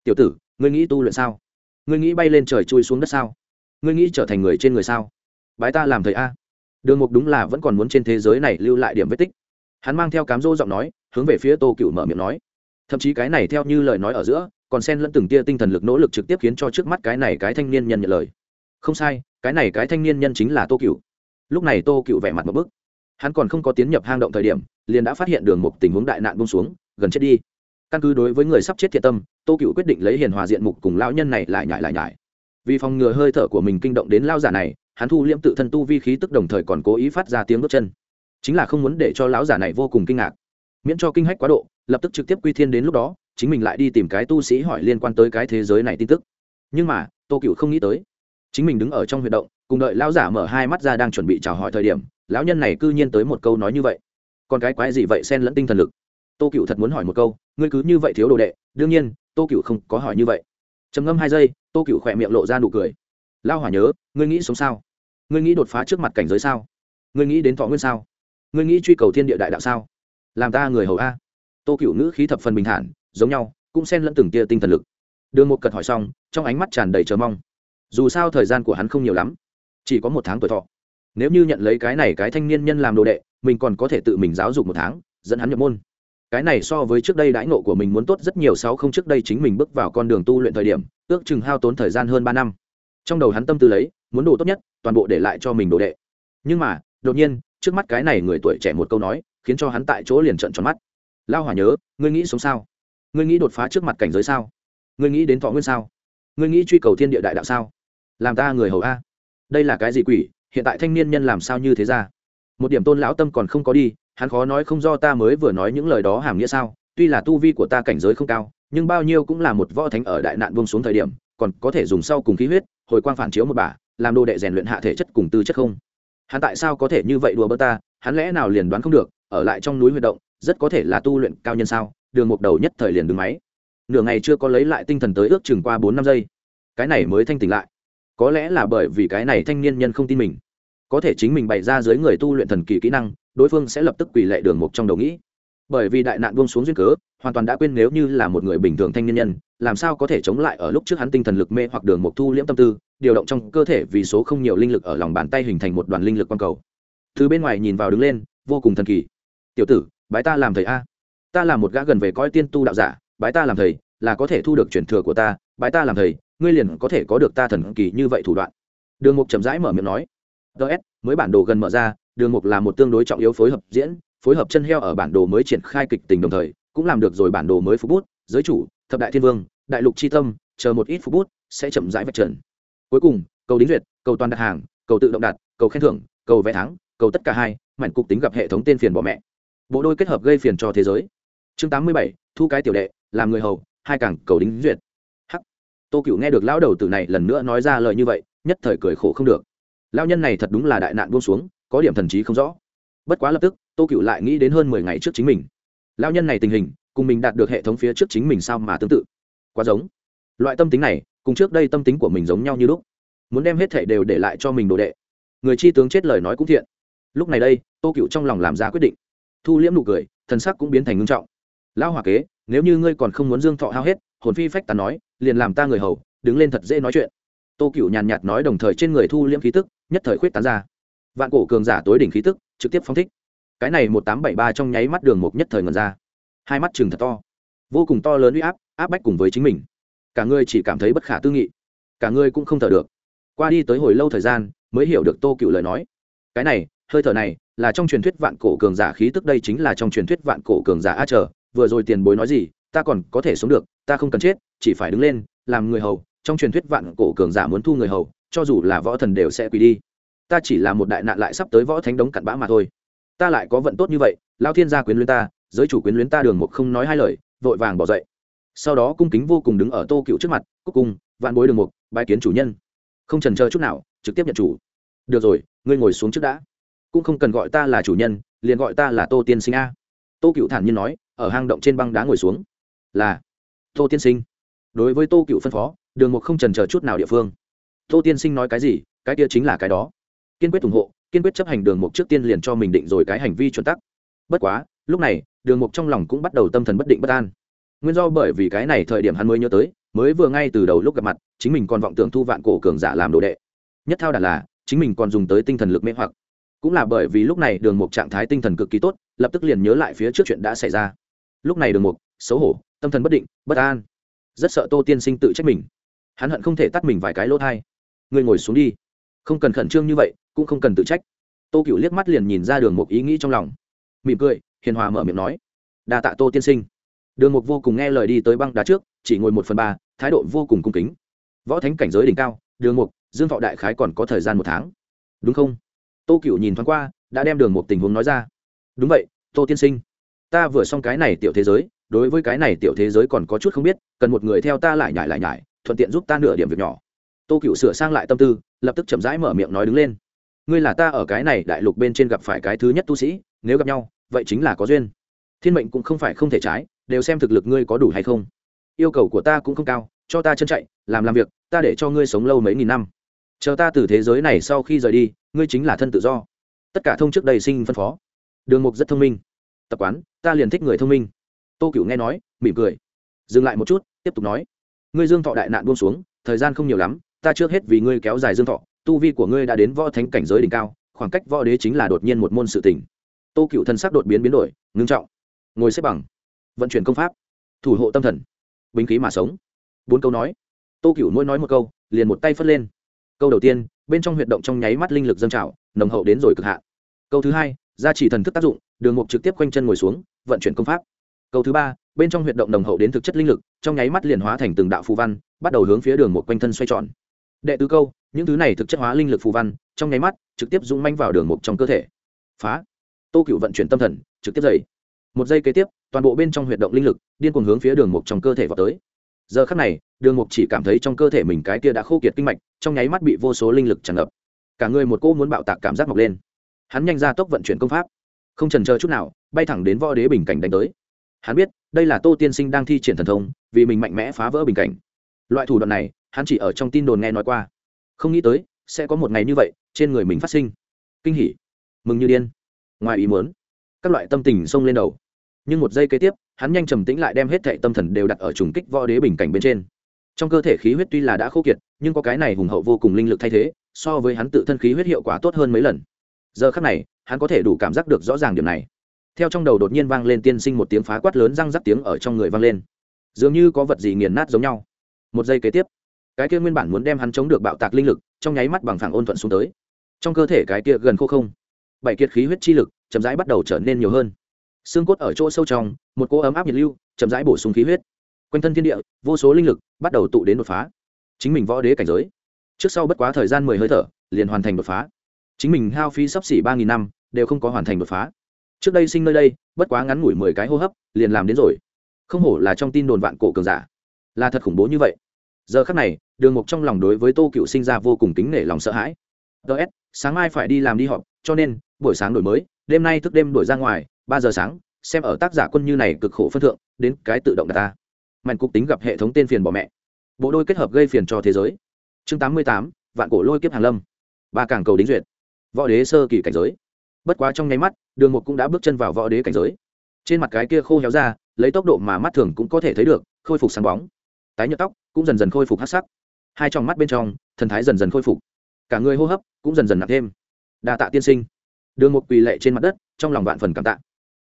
Tiểu tử, ngươi nghĩ tu luyện sao? Ngươi nghĩ bay lên trời chui xuống đất sao? Ngươi nghĩ trở thành người trên người sao? Bái ta làm thầy a. Đường mục đúng là vẫn còn muốn trên thế giới này lưu lại điểm vết tích. Hắn mang theo cám dỗ giọng nói, hướng về phía tô cựu mở miệng nói. Thậm chí cái này theo như lời nói ở giữa còn xen lẫn từng tia tinh thần lực nỗ lực trực tiếp khiến cho trước mắt cái này cái thanh niên nhân nhận lời. Không sai, cái này cái thanh niên nhân chính là tô cựu lúc này tô cựu vẻ mặt một bức. Hắn còn không có tiến nhập hang động thời điểm, liền đã phát hiện đường một tình huống đại nạn bông xuống, gần chết đi. Căn cứ đối với người sắp chết thiệt tâm, tô cựu quyết định lấy hiền hòa diện mục cùng lão nhân này lại nhải lại nhải. Vì phòng ngừa hơi thở của mình kinh động đến lao giả này, hắn thu liễm tự thân tu vi khí tức đồng thời còn cố ý phát ra tiếng bước chân. Chính là không muốn để cho lão giả này vô cùng kinh ngạc. Miễn cho kinh hách quá độ, lập tức trực tiếp quy thiên đến lúc đó chính mình lại đi tìm cái tu sĩ hỏi liên quan tới cái thế giới này tin tức. Nhưng mà, tô cựu không nghĩ tới. Chính mình đứng ở trong huy động, cùng đợi lão giả mở hai mắt ra đang chuẩn bị chào hỏi thời điểm, lão nhân này cư nhiên tới một câu nói như vậy. Còn cái quái gì vậy xen lẫn tinh thần lực? Tô cựu thật muốn hỏi một câu, ngươi cứ như vậy thiếu đồ đệ, đương nhiên, tô cựu không có hỏi như vậy. Trầm ngâm hai giây, tô cựu khỏe miệng lộ ra nụ cười. Lao hỏa nhớ, ngươi nghĩ sống sao? Ngươi nghĩ đột phá trước mặt cảnh giới sao? Ngươi nghĩ đến thọ nguyên sao? Ngươi nghĩ truy cầu thiên địa đại đạo sao? Làm ta người hầu a. Tô cựu ngữ khí thập phần bình thản giống nhau, cũng xen lẫn từng tia tinh thần lực. Đường một cật hỏi xong, trong ánh mắt tràn đầy chờ mong. Dù sao thời gian của hắn không nhiều lắm, chỉ có một tháng tuổi thọ. Nếu như nhận lấy cái này cái thanh niên nhân làm đồ đệ, mình còn có thể tự mình giáo dục một tháng, dẫn hắn nhập môn. Cái này so với trước đây đãi ngộ của mình muốn tốt rất nhiều sáu không trước đây chính mình bước vào con đường tu luyện thời điểm, ước chừng hao tốn thời gian hơn ba năm. Trong đầu hắn tâm tư lấy, muốn đồ tốt nhất, toàn bộ để lại cho mình đồ đệ. Nhưng mà, đột nhiên, trước mắt cái này người tuổi trẻ một câu nói, khiến cho hắn tại chỗ liền trận tròn mắt. Lao hỏa nhớ, ngươi nghĩ sống sao? Ngươi nghĩ đột phá trước mặt cảnh giới sao? Ngươi nghĩ đến thọ nguyên sao? Ngươi nghĩ truy cầu thiên địa đại đạo sao? Làm ta người hầu a. Đây là cái gì quỷ? Hiện tại thanh niên nhân làm sao như thế ra? Một điểm tôn lão tâm còn không có đi, hắn khó nói không do ta mới vừa nói những lời đó hàm nghĩa sao? Tuy là tu vi của ta cảnh giới không cao, nhưng bao nhiêu cũng là một võ thánh ở đại nạn buông xuống thời điểm, còn có thể dùng sau cùng khí huyết, hồi quang phản chiếu một bà, làm đồ đệ rèn luyện hạ thể chất cùng tư chất không? Hắn tại sao có thể như vậy đùa bơ ta? Hắn lẽ nào liền đoán không được, ở lại trong núi huy động, rất có thể là tu luyện cao nhân sao? Đường một đầu nhất thời liền đứng máy. Nửa ngày chưa có lấy lại tinh thần tới ước chừng qua bốn năm giây. Cái này mới thanh tỉnh lại. Có lẽ là bởi vì cái này thanh niên nhân không tin mình. Có thể chính mình bày ra dưới người tu luyện thần kỳ kỹ năng, đối phương sẽ lập tức quỳ lệ đường mục trong đầu nghĩ. Bởi vì đại nạn buông xuống duyên cớ, hoàn toàn đã quên nếu như là một người bình thường thanh niên nhân, làm sao có thể chống lại ở lúc trước hắn tinh thần lực mê hoặc đường mục thu liễm tâm tư, điều động trong cơ thể vì số không nhiều linh lực ở lòng bàn tay hình thành một đoàn linh lực quang cầu. Từ bên ngoài nhìn vào đứng lên, vô cùng thần kỳ. Tiểu tử, bái ta làm thầy a ta là một gã gần về coi tiên tu đạo giả, bái ta làm thầy, là có thể thu được truyền thừa của ta, bái ta làm thầy, ngươi liền có thể có được ta thần kỳ như vậy thủ đoạn. Đường mục chậm rãi mở miệng nói. Ts mới bản đồ gần mở ra, đường mục là một tương đối trọng yếu phối hợp diễn, phối hợp chân heo ở bản đồ mới triển khai kịch tình đồng thời, cũng làm được rồi bản đồ mới phục bút, giới chủ, thập đại thiên vương, đại lục c tâm, chờ một ít phục bút, sẽ chậm rãi vạch trần. Cuối cùng, cầu đính duyệt, cầu toàn đặt hàng, cầu tự động đặt, cầu khen thưởng, cầu vẽ thắng, cầu tất cả hai, mảnh cục tính gặp hệ thống tên phiền bỏ mẹ. Bộ đôi kết hợp gây phiền cho thế giới chương tám mươi bảy, thu cái tiểu đệ, làm người hầu, hai càng cầu đính duyệt. Hắc. Tô cựu nghe được lão đầu tử này lần nữa nói ra lời như vậy, nhất thời cười khổ không được. Lao nhân này thật đúng là đại nạn buông xuống, có điểm thần trí không rõ. Bất quá lập tức, tô cựu lại nghĩ đến hơn mười ngày trước chính mình. Lao nhân này tình hình, cùng mình đạt được hệ thống phía trước chính mình sao mà tương tự? Quá giống. Loại tâm tính này, cùng trước đây tâm tính của mình giống nhau như lúc. Muốn đem hết thể đều để lại cho mình đồ đệ. Người chi tướng chết lời nói cũng thiện. Lúc này đây, tô cựu trong lòng làm ra quyết định. Thu liễm nụ cười, thần sắc cũng biến thành ngưng trọng lão hòa kế, nếu như ngươi còn không muốn dương thọ hao hết, hồn phi phách tàn nói, liền làm ta người hầu, đứng lên thật dễ nói chuyện. Tô cựu nhàn nhạt nói đồng thời trên người thu liễm khí tức, nhất thời khuyết tán ra. Vạn cổ cường giả tối đỉnh khí tức, trực tiếp phóng thích. Cái này một tám bảy ba trong nháy mắt đường mục nhất thời ngần ra. Hai mắt chừng thật to. Vô cùng to lớn uy áp áp bách cùng với chính mình. Cả người chỉ cảm thấy bất khả tư nghị. Cả người cũng không thở được. Qua đi tới hồi lâu thời gian, mới hiểu được tô cựu lời nói. Cái này, hơi thở này, là trong truyền thuyết vạn cổ cường giả khí tức đây chính là trong truyền thuyết vạn cổ cường giả a chờ vừa rồi tiền bối nói gì, ta còn có thể sống được, ta không cần chết, chỉ phải đứng lên, làm người hầu. Trong truyền thuyết vạn cổ cường giả muốn thu người hầu, cho dù là võ thần đều sẽ quỳ đi. Ta chỉ là một đại nạn lại sắp tới võ thánh đống cặn bã mà thôi. Ta lại có vận tốt như vậy lao thiên gia quyến luyến ta, giới chủ quyến luyến ta đường một không nói hai lời, vội vàng bỏ dậy. Sau đó cung kính vô cùng đứng ở tô cựu trước mặt, cúc cung, vạn bối đường mục bài kiến chủ nhân. Không trần chờ chút nào, trực tiếp nhận chủ. Được rồi, ngươi ngồi xuống trước đã. Cũng không cần gọi ta là chủ nhân, liền gọi ta là tô tiên sinh a. Tô cựu thản nhiên nói ở hang động trên băng đá ngồi xuống. Là, tô tiên sinh. Đối với tô cựu phân phó, đường một không trần chờ chút nào địa phương. Tô tiên sinh nói cái gì, cái kia chính là cái đó. Kiên quyết ủng hộ, kiên quyết chấp hành đường mục trước tiên liền cho mình định rồi cái hành vi chuẩn tắc. Bất quá, lúc này, đường mục trong lòng cũng bắt đầu tâm thần bất định bất an. Nguyên do bởi vì cái này thời điểm hắn mới nhớ tới, mới vừa ngay từ đầu lúc gặp mặt, chính mình còn vọng tưởng thu vạn cổ cường giả làm đồ đệ. Nhất thao đàn là, chính mình còn dùng tới tinh thần lực mê hoặc. Cũng là bởi vì lúc này đường mục trạng thái tinh thần cực kỳ tốt, lập tức liền nhớ lại phía trước chuyện đã xảy ra lúc này đường mục, xấu hổ, tâm thần bất định, bất an. Rất sợ tô tiên sinh tự trách mình. Hắn hận không thể tắt mình vài cái lỗ thai. Người ngồi xuống đi. Không cần khẩn trương như vậy, cũng không cần tự trách. Tô cựu liếc mắt liền nhìn ra đường mục ý nghĩ trong lòng. Mỉm cười, hiền hòa mở miệng nói. Đa tạ tô tiên sinh. Đường mục vô cùng nghe lời đi tới băng đá trước, chỉ ngồi một phần ba, thái độ vô cùng cung kính. Võ thánh cảnh giới đỉnh cao, đường mục, dương thọ đại khái còn có thời gian một tháng. Đúng không? Tô cựu nhìn thoáng qua, đã đem đường mục tình huống nói ra. Đúng vậy, tô tiên sinh ta vừa xong cái này tiểu thế giới, đối với cái này tiểu thế giới còn có chút không biết, cần một người theo ta lại nhải lại nhải, thuận tiện giúp ta nửa điểm việc nhỏ. Tô cựu sửa sang lại tâm tư, lập tức chậm rãi mở miệng nói đứng lên. Ngươi là ta ở cái này đại lục bên trên gặp phải cái thứ nhất tu sĩ, nếu gặp nhau, vậy chính là có duyên. Thiên mệnh cũng không phải không thể trái, đều xem thực lực ngươi có đủ hay không. Yêu cầu của ta cũng không cao, cho ta chân chạy, làm làm việc, ta để cho ngươi sống lâu mấy nghìn năm. Chờ ta từ thế giới này sau khi rời đi, ngươi chính là thân tự do. Tất cả thông trước đầy sinh phân phó. Đường mục rất thông minh tập quán, ta liền thích người thông minh. Tô cựu nghe nói, mỉm cười. Dừng lại một chút, tiếp tục nói. Ngươi dương thọ đại nạn buông xuống, thời gian không nhiều lắm, ta trước hết vì ngươi kéo dài dương thọ, tu vi của ngươi đã đến võ thánh cảnh giới đỉnh cao, khoảng cách võ đế chính là đột nhiên một môn sự tình. Tô cựu thân sắc đột biến biến đổi, ngưng trọng. Ngồi xếp bằng. Vận chuyển công pháp. Thủ hộ tâm thần. Binh khí mà sống. Bốn câu nói. Tô cựu mỗi nói một câu, liền một tay phất lên. Câu đầu tiên, bên trong huyệt động trong nháy mắt linh lực dâng trào, nồng hậu đến rồi cực hạn. Câu thứ hai gia trì thần thức tác dụng, đường mục trực tiếp quanh chân ngồi xuống, vận chuyển công pháp. Câu thứ ba, bên trong huyệt động đồng hậu đến thực chất linh lực, trong nháy mắt liền hóa thành từng đạo phù văn, bắt đầu hướng phía đường một quanh thân xoay tròn. Đệ tứ câu, những thứ này thực chất hóa linh lực phù văn, trong nháy mắt, trực tiếp dũng manh vào đường mục trong cơ thể. Phá. Tô cựu vận chuyển tâm thần, trực tiếp dày một giây kế tiếp, toàn bộ bên trong huyệt động linh lực, điên cuồng hướng phía đường mục trong cơ thể vào tới. Giờ khắc này, đường mục chỉ cảm thấy trong cơ thể mình cái kia đã khô kiệt kinh mạch, trong nháy mắt bị vô số linh lực tràn ngập. Cả người một cô muốn bạo tạc cảm giác mọc lên hắn nhanh ra tốc vận chuyển công pháp. Không trần chờ chút nào, bay thẳng đến võ đế bình cảnh đánh tới. Hắn biết, đây là tô tiên sinh đang thi triển thần thông, vì mình mạnh mẽ phá vỡ bình cảnh. Loại thủ đoạn này, hắn chỉ ở trong tin đồn nghe nói qua. Không nghĩ tới, sẽ có một ngày như vậy, trên người mình phát sinh. Kinh hỉ. Mừng như điên. Ngoài ý muốn, các loại tâm tình xông lên đầu. Nhưng một giây kế tiếp, hắn nhanh trầm tĩnh lại đem hết thệ tâm thần đều đặt ở trùng kích võ đế bình cảnh bên trên. Trong cơ thể khí huyết tuy là đã khô kiệt, nhưng có cái này hùng hậu vô cùng linh lực thay thế, so với hắn tự thân khí huyết hiệu quả tốt hơn mấy lần giờ khắc này, hắn có thể đủ cảm giác được rõ ràng điểm này. Theo trong đầu đột nhiên vang lên tiên sinh một tiếng phá quát lớn răng rắc tiếng ở trong người vang lên. Dường như có vật gì nghiền nát giống nhau. Một giây kế tiếp, cái kia nguyên bản muốn đem hắn chống được bạo tạc linh lực, trong nháy mắt bằng phẳng ôn thuận xuống tới. Trong cơ thể cái kia gần khô không, bảy kiệt khí huyết chi lực chậm rãi bắt đầu trở nên nhiều hơn. Xương cốt ở chỗ sâu trong, một cỗ ấm áp nhiệt lưu chậm rãi bổ sung khí huyết. Quanh thân thiên địa, vô số linh lực bắt đầu tụ đến đột phá. Chính mình võ đế cảnh giới. Trước sau bất quá thời gian mười hơi thở, liền hoàn thành đột phá chính mình hao phí sắp xỉ ba nghìn năm, đều không có hoàn thành đột phá. Trước đây sinh nơi đây, bất quá ngắn ngủi mười cái hô hấp, liền làm đến rồi. Không hổ là trong tin đồn vạn cổ cường giả. Là thật khủng bố như vậy. Giờ khắc này, đường mục trong lòng đối với tô cựu sinh ra vô cùng kính nể lòng sợ hãi. Ts sáng mai phải đi làm đi họp, cho nên, buổi sáng đổi mới, đêm nay thức đêm đổi ra ngoài, ba giờ sáng, xem ở tác giả quân như này cực khổ phân thượng, đến cái tự động đặt ta. Mạnh cục tính gặp hệ thống tên phiền bỏ mẹ. Bộ đôi kết hợp gây phiền cho thế giới. Chương tám mươi tám, vạn cổ lôi kiếp hàn lâm. Ba càng cầu đính duyệt võ đế sơ kỳ cảnh giới. Bất quá trong nháy mắt, đường một cũng đã bước chân vào võ đế cảnh giới. Trên mặt cái kia khô héo ra, lấy tốc độ mà mắt thường cũng có thể thấy được, khôi phục sáng bóng. Tái nhợt tóc cũng dần dần khôi phục hát sắc. Hai trong mắt bên trong, thần thái dần dần khôi phục. Cả người hô hấp cũng dần dần nặng thêm. Đa tạ tiên sinh. Đường một quỳ lệ trên mặt đất, trong lòng vạn phần cảm tạ.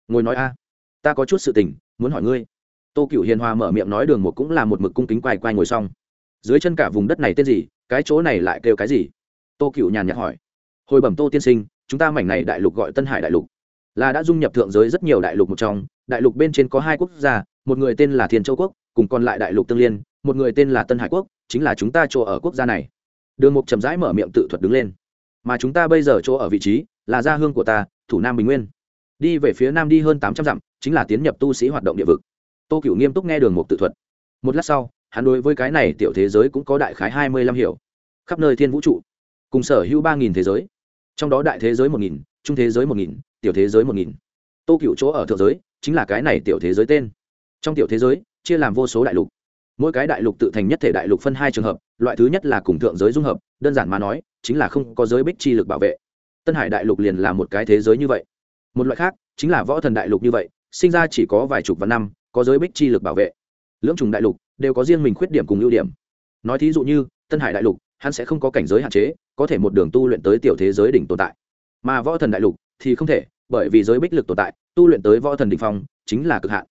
Ngồi nói a, ta có chút sự tình, muốn hỏi ngươi. Tô cựu hiền hòa mở miệng nói đường một cũng là một mực cung kính quay quay ngồi xong. Dưới chân cả vùng đất này tên gì, cái chỗ này lại kêu cái gì? Tô cựu nhàn nhạt hỏi hồi bẩm tô tiên sinh, chúng ta mảnh này đại lục gọi tân hải đại lục. Là đã dung nhập thượng giới rất nhiều đại lục một trong. Đại lục bên trên có hai quốc gia, một người tên là thiên châu quốc, cùng còn lại đại lục tương liên, một người tên là tân hải quốc, chính là chúng ta chỗ ở quốc gia này. Đường mục chậm rãi mở miệng tự thuật đứng lên. Mà chúng ta bây giờ chỗ ở vị trí, là gia hương của ta, thủ nam bình nguyên. Đi về phía nam đi hơn tám trăm dặm, chính là tiến nhập tu sĩ hoạt động địa vực. Tô cựu nghiêm túc nghe đường mục tự thuật. Một lát sau, hắn đối với cái này tiểu thế giới cũng có đại khái hai mươi lăm hiểu. Khắp nơi thiên vũ trụ, cùng sở hữu ba nghìn thế giới trong đó đại thế giới một nghìn, trung thế giới một nghìn, tiểu thế giới một nghìn. Tô cựu chỗ ở thượng giới chính là cái này tiểu thế giới tên. Trong tiểu thế giới, chia làm vô số đại lục. Mỗi cái đại lục tự thành nhất thể đại lục phân hai trường hợp, loại thứ nhất là cùng thượng giới dung hợp, đơn giản mà nói, chính là không có giới bích chi lực bảo vệ. Tân hải đại lục liền là một cái thế giới như vậy. Một loại khác, chính là võ thần đại lục như vậy, sinh ra chỉ có vài chục vạn năm, có giới bích chi lực bảo vệ. Lưỡng trùng đại lục đều có riêng mình khuyết điểm cùng ưu điểm. Nói thí dụ như, tân hải đại lục, hắn sẽ không có cảnh giới hạn chế có thể một đường tu luyện tới tiểu thế giới đỉnh tồn tại. Mà võ thần đại lục thì không thể, bởi vì giới bích lực tồn tại, tu luyện tới võ thần đỉnh phong chính là cực hạn.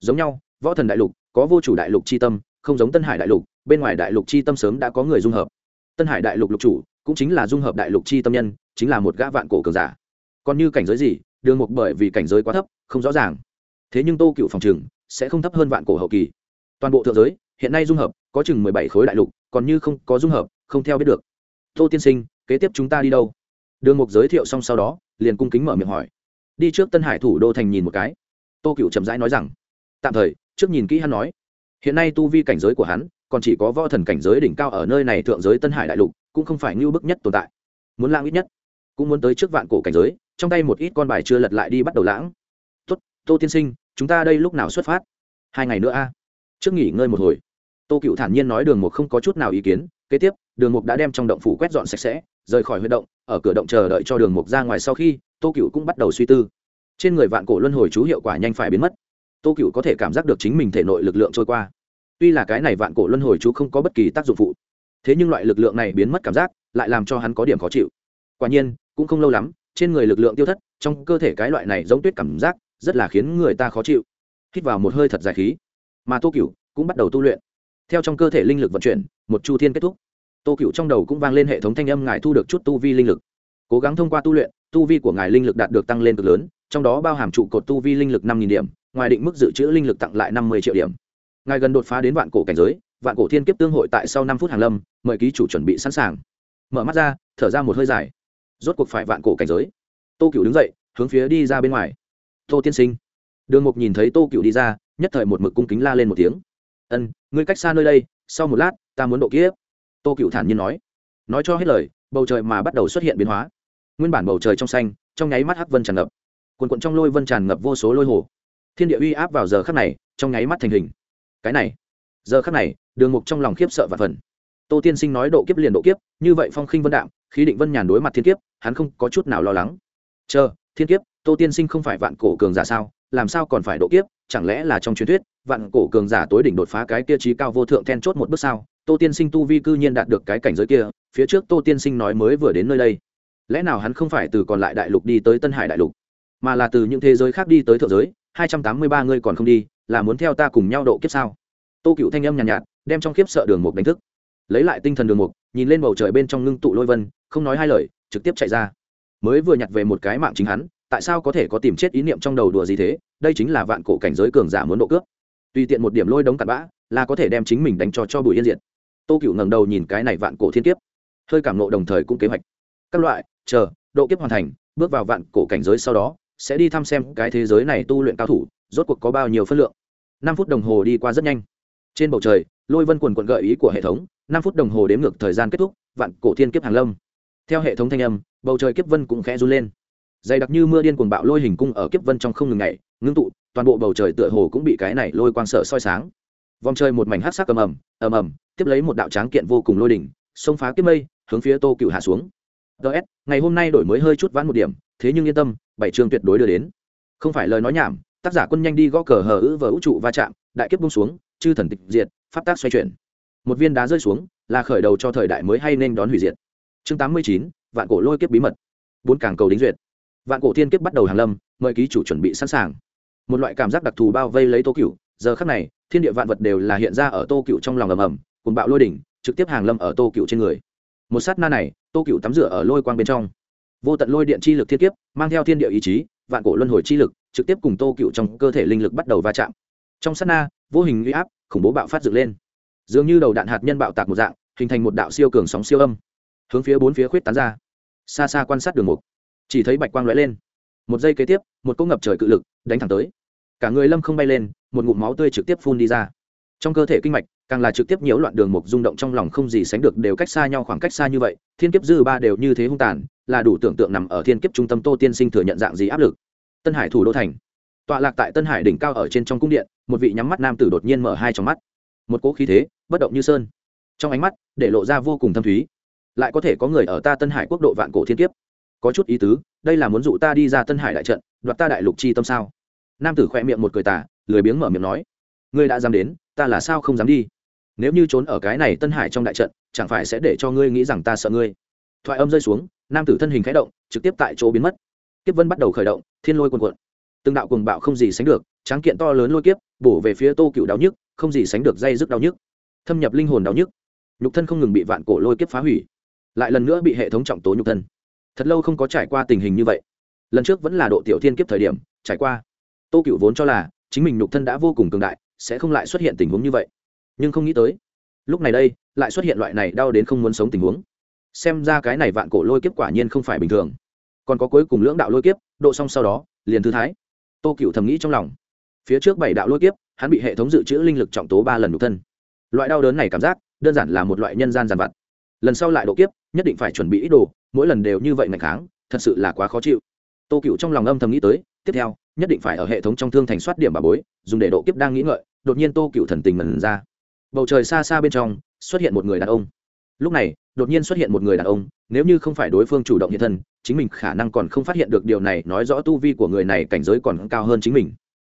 Giống nhau, võ thần đại lục có vô chủ đại lục c h i tâm, không giống tân hải đại lục, bên ngoài đại lục c h i tâm sớm đã có người dung hợp. Tân hải đại lục lục chủ cũng chính là dung hợp đại lục c h i tâm nhân, chính là một gã vạn cổ cường giả. Còn như cảnh giới gì, đường mục bởi vì cảnh giới quá thấp, không rõ ràng. Thế nhưng tô cựu phòng trừng sẽ không thấp hơn vạn cổ hậu kỳ. Toàn bộ thượng giới hiện nay dung hợp có chừng mười bảy khối đại lục, còn như không có dung hợp, không theo biết được tô tiên sinh, kế tiếp chúng ta đi đâu? Đường mục giới thiệu xong sau đó, liền cung kính mở miệng hỏi. Đi trước tân hải thủ đô thành nhìn một cái. Tô cựu chậm rãi nói rằng, tạm thời, trước nhìn kỹ hắn nói. Hiện nay tu vi cảnh giới của hắn, còn chỉ có võ thần cảnh giới đỉnh cao ở nơi này thượng giới tân hải đại lục, cũng không phải ngưu bức nhất tồn tại. Muốn lãng ít nhất, cũng muốn tới trước vạn cổ cảnh giới, trong tay một ít con bài chưa lật lại đi bắt đầu lãng. Tốt, tô tiên sinh, chúng ta đây lúc nào xuất phát? Hai ngày nữa a. Trước nghỉ ngơi một hồi. Tô cựu thản nhiên nói, đường mục không có chút nào ý kiến. Kế tiếp đường mục đã đem trong động phủ quét dọn sạch sẽ, rời khỏi huyệt động, ở cửa động chờ đợi cho đường mục ra ngoài sau khi, tô cựu cũng bắt đầu suy tư. Trên người vạn cổ luân hồi chú hiệu quả nhanh phải biến mất. Tô cựu có thể cảm giác được chính mình thể nội lực lượng trôi qua. Tuy là cái này vạn cổ luân hồi chú không có bất kỳ tác dụng phụ, thế nhưng loại lực lượng này biến mất cảm giác, lại làm cho hắn có điểm khó chịu. Quả nhiên, cũng không lâu lắm, trên người lực lượng tiêu thất, trong cơ thể cái loại này giống tuyết cảm giác, rất là khiến người ta khó chịu. Hít vào một hơi thật dài khí, mà tô cựu cũng bắt đầu tu luyện. Theo trong cơ thể linh lực vận chuyển, một chu thiên kết thúc tô cựu trong đầu cũng vang lên hệ thống thanh âm, ngài thu được chút tu vi linh lực. Cố gắng thông qua tu luyện, tu vi của ngài linh lực đạt được tăng lên cực lớn, trong đó bao hàm trụ cột tu vi linh lực năm điểm, ngoài định mức dự trữ linh lực tặng lại năm mươi triệu điểm. Ngài gần đột phá đến vạn cổ cảnh giới, vạn cổ thiên kiếp tương hội tại sau năm phút hàng lâm, mời ký chủ chuẩn bị sẵn sàng. Mở mắt ra, thở ra một hơi dài. Rốt cuộc phải vạn cổ cảnh giới. Tô cựu đứng dậy, hướng phía đi ra bên ngoài. Tô tiên sinh. Đường mục nhìn thấy tô cựu đi ra, nhất thời một mực cung kính la lên một tiếng. Ân, ngươi cách xa nơi đây, sau một lát, ta muốn độ kiếp tô cựu thản nhiên nói nói cho hết lời, bầu trời mà bắt đầu xuất hiện biến hóa. Nguyên bản bầu trời trong xanh, trong nháy mắt hắc vân tràn ngập. Quần quận trong lôi vân tràn ngập vô số lôi hồ. Thiên địa uy áp vào giờ khắc này, trong nháy mắt thành hình. Cái này, giờ khắc này, đường mục trong lòng khiếp sợ và phần. Tô tiên sinh nói độ kiếp liền độ kiếp, như vậy phong khinh vân đạm, khí định vân nhàn đối mặt thiên kiếp, hắn không có chút nào lo lắng. Chờ, thiên kiếp, tô tiên sinh không phải vạn cổ cường giả sao, làm sao còn phải độ kiếp, chẳng lẽ là trong truyền thuyết, vạn cổ cường giả tối đỉnh đột phá cái kia trí cao vô thượng then chốt một bước sao? Tô tiên sinh tu vi cư nhiên đạt được cái cảnh giới kia phía trước tô tiên sinh nói mới vừa đến nơi đây. Lẽ nào hắn không phải từ còn lại đại lục đi tới tân hải đại lục mà là từ những thế giới khác đi tới thượng giới? Hai trăm tám mươi ba ngươi còn không đi là muốn theo ta cùng nhau độ kiếp sao? Tô cựu thanh âm nhàn nhạt, nhạt đem trong kiếp sợ đường mục đánh thức. Lấy lại tinh thần đường mục nhìn lên bầu trời bên trong ngưng tụ lôi vân không nói hai lời trực tiếp chạy ra. Mới vừa nhặt về một cái mạng chính hắn tại sao có thể có tìm chết ý niệm trong đầu đùa gì thế? Đây chính là vạn cổ cảnh giới cường giả muốn độ cướp. Tùy tiện một điểm lôi đống cặn bã là có thể đem chính mình đánh cho cho bùi yên diệt tô cựu ngẩng đầu nhìn cái này vạn cổ thiên kiếp. Hơi cảm nộ đồng thời cũng kế hoạch. Các loại, chờ, độ kiếp hoàn thành, bước vào vạn cổ cảnh giới sau đó, sẽ đi thăm xem cái thế giới này tu luyện cao thủ, rốt cuộc có bao nhiêu phân lượng. Năm phút đồng hồ đi qua rất nhanh. Trên bầu trời, lôi vân quần quận gợi ý của hệ thống, năm phút đồng hồ đếm ngược thời gian kết thúc, vạn cổ thiên kiếp hàng lâm. Theo hệ thống thanh âm, bầu trời kiếp vân cũng khẽ run lên. Dày đặc như mưa điên cuồng bạo lôi hình cung ở kiếp vân trong không ngừng ngày ngưng tụ, toàn bộ bầu trời tựa hồ cũng bị cái này lôi quang sợ soi sáng vòng trời một mảnh hát sắc ầm ầm ầm ầm, tiếp lấy một đạo tráng kiện vô cùng lôi đỉnh, xông phá kiếp mây, hướng phía tô cựu hạ xuống. Ts ngày hôm nay đổi mới hơi chút vãn một điểm, thế nhưng yên tâm, bảy chương tuyệt đối đưa đến. Không phải lời nói nhảm, tác giả quân nhanh đi gõ cờ hờ ữ vờ vũ trụ va chạm, đại kiếp bung xuống, chư thần tịch diệt, pháp tác xoay chuyển. Một viên đá rơi xuống, là khởi đầu cho thời đại mới hay nên đón hủy diệt. Chương tám mươi chín, vạn cổ lôi kiếp bí mật. Bốn càng cầu đính duyệt. Vạn cổ thiên kiếp bắt đầu hàng lâm, mời ký chủ chuẩn bị sẵn sàng. Một loại cảm giác đặc thù bao vây lấy tô cựu giờ khắc này thiên địa vạn vật đều là hiện ra ở tô cựu trong lòng ầm ầm, cùng bạo lôi đỉnh, trực tiếp hàng lâm ở tô cựu trên người. Một sát na này, tô cựu tắm rửa ở lôi quang bên trong. Vô tận lôi điện chi lực thiết kiếp, mang theo thiên địa ý chí, vạn cổ luân hồi chi lực, trực tiếp cùng tô cựu trong cơ thể linh lực bắt đầu va chạm. Trong sát na, vô hình uy áp, khủng bố bạo phát dựng lên. Dường như đầu đạn hạt nhân bạo tạc một dạng, hình thành một đạo siêu cường sóng siêu âm, hướng phía bốn phía khuyết tán ra. Xa xa quan sát đường mục, chỉ thấy bạch quang lóe lên. Một giây kế tiếp, một cỗ ngập trời cự lực đánh thẳng tới. Cả người lâm không bay lên một ngụm máu tươi trực tiếp phun đi ra. Trong cơ thể kinh mạch, càng là trực tiếp nhiễu loạn đường mục rung động trong lòng không gì sánh được đều cách xa nhau khoảng cách xa như vậy, thiên kiếp dư ba đều như thế hung tàn, là đủ tưởng tượng nằm ở thiên kiếp trung tâm tô tiên sinh thừa nhận dạng gì áp lực. Tân hải thủ đô thành. Tọa lạc tại tân hải đỉnh cao ở trên trong cung điện, một vị nhắm mắt nam tử đột nhiên mở hai trong mắt. Một cỗ khí thế, bất động như sơn. Trong ánh mắt, để lộ ra vô cùng thâm thúy. Lại có thể có người ở ta tân hải quốc độ vạn cổ thiên kiếp. Có chút ý tứ, đây là muốn dụ ta đi ra tân hải đại trận, đoạt ta đại lục chi tâm sao? Nam tử khoe miệng một cười tả lười biếng mở miệng nói, ngươi đã dám đến, ta là sao không dám đi? Nếu như trốn ở cái này tân hải trong đại trận, chẳng phải sẽ để cho ngươi nghĩ rằng ta sợ ngươi? Thoại âm rơi xuống, nam tử thân hình khẽ động, trực tiếp tại chỗ biến mất. Kiếp vân bắt đầu khởi động, thiên lôi quần quận từng đạo cuồng bạo không gì sánh được, tráng kiện to lớn lôi kiếp, bổ về phía tô cựu đau nhức, không gì sánh được dây dứt đau nhức. Thâm nhập linh hồn đau nhức. Nhục thân không ngừng bị vạn cổ lôi kiếp phá hủy. Lại lần nữa bị hệ thống trọng tố nhục thân. Thật lâu không có trải qua tình hình như vậy. Lần trước vẫn là độ tiểu thiên kiếp thời điểm, trải qua. Tô cựu vốn cho là chính mình nhục thân đã vô cùng cường đại, sẽ không lại xuất hiện tình huống như vậy. Nhưng không nghĩ tới, lúc này đây, lại xuất hiện loại này đau đến không muốn sống tình huống. Xem ra cái này vạn cổ lôi kiếp quả nhiên không phải bình thường. Còn có cuối cùng lưỡng đạo lôi kiếp, độ xong sau đó, liền thư thái. Tô cựu thầm nghĩ trong lòng. Phía trước bảy đạo lôi kiếp, hắn bị hệ thống dự trữ linh lực trọng tố ba lần nhục thân. Loại đau đớn này cảm giác, đơn giản là một loại nhân gian giàn vặt. Lần sau lại độ kiếp, nhất định phải chuẩn bị ít đồ, mỗi lần đều như vậy ngày kháng, thật sự là quá khó chịu. Tô cựu trong lòng âm thầm nghĩ tới, tiếp theo nhất định phải ở hệ thống trong thương thành soát điểm bà bối, dùng để độ kiếp đang nghĩ ngợi, đột nhiên tô cựu thần tình mần ra. Bầu trời xa xa bên trong, xuất hiện một người đàn ông. Lúc này, đột nhiên xuất hiện một người đàn ông, nếu như không phải đối phương chủ động hiện thân, chính mình khả năng còn không phát hiện được điều này, nói rõ tu vi của người này cảnh giới còn cao hơn chính mình.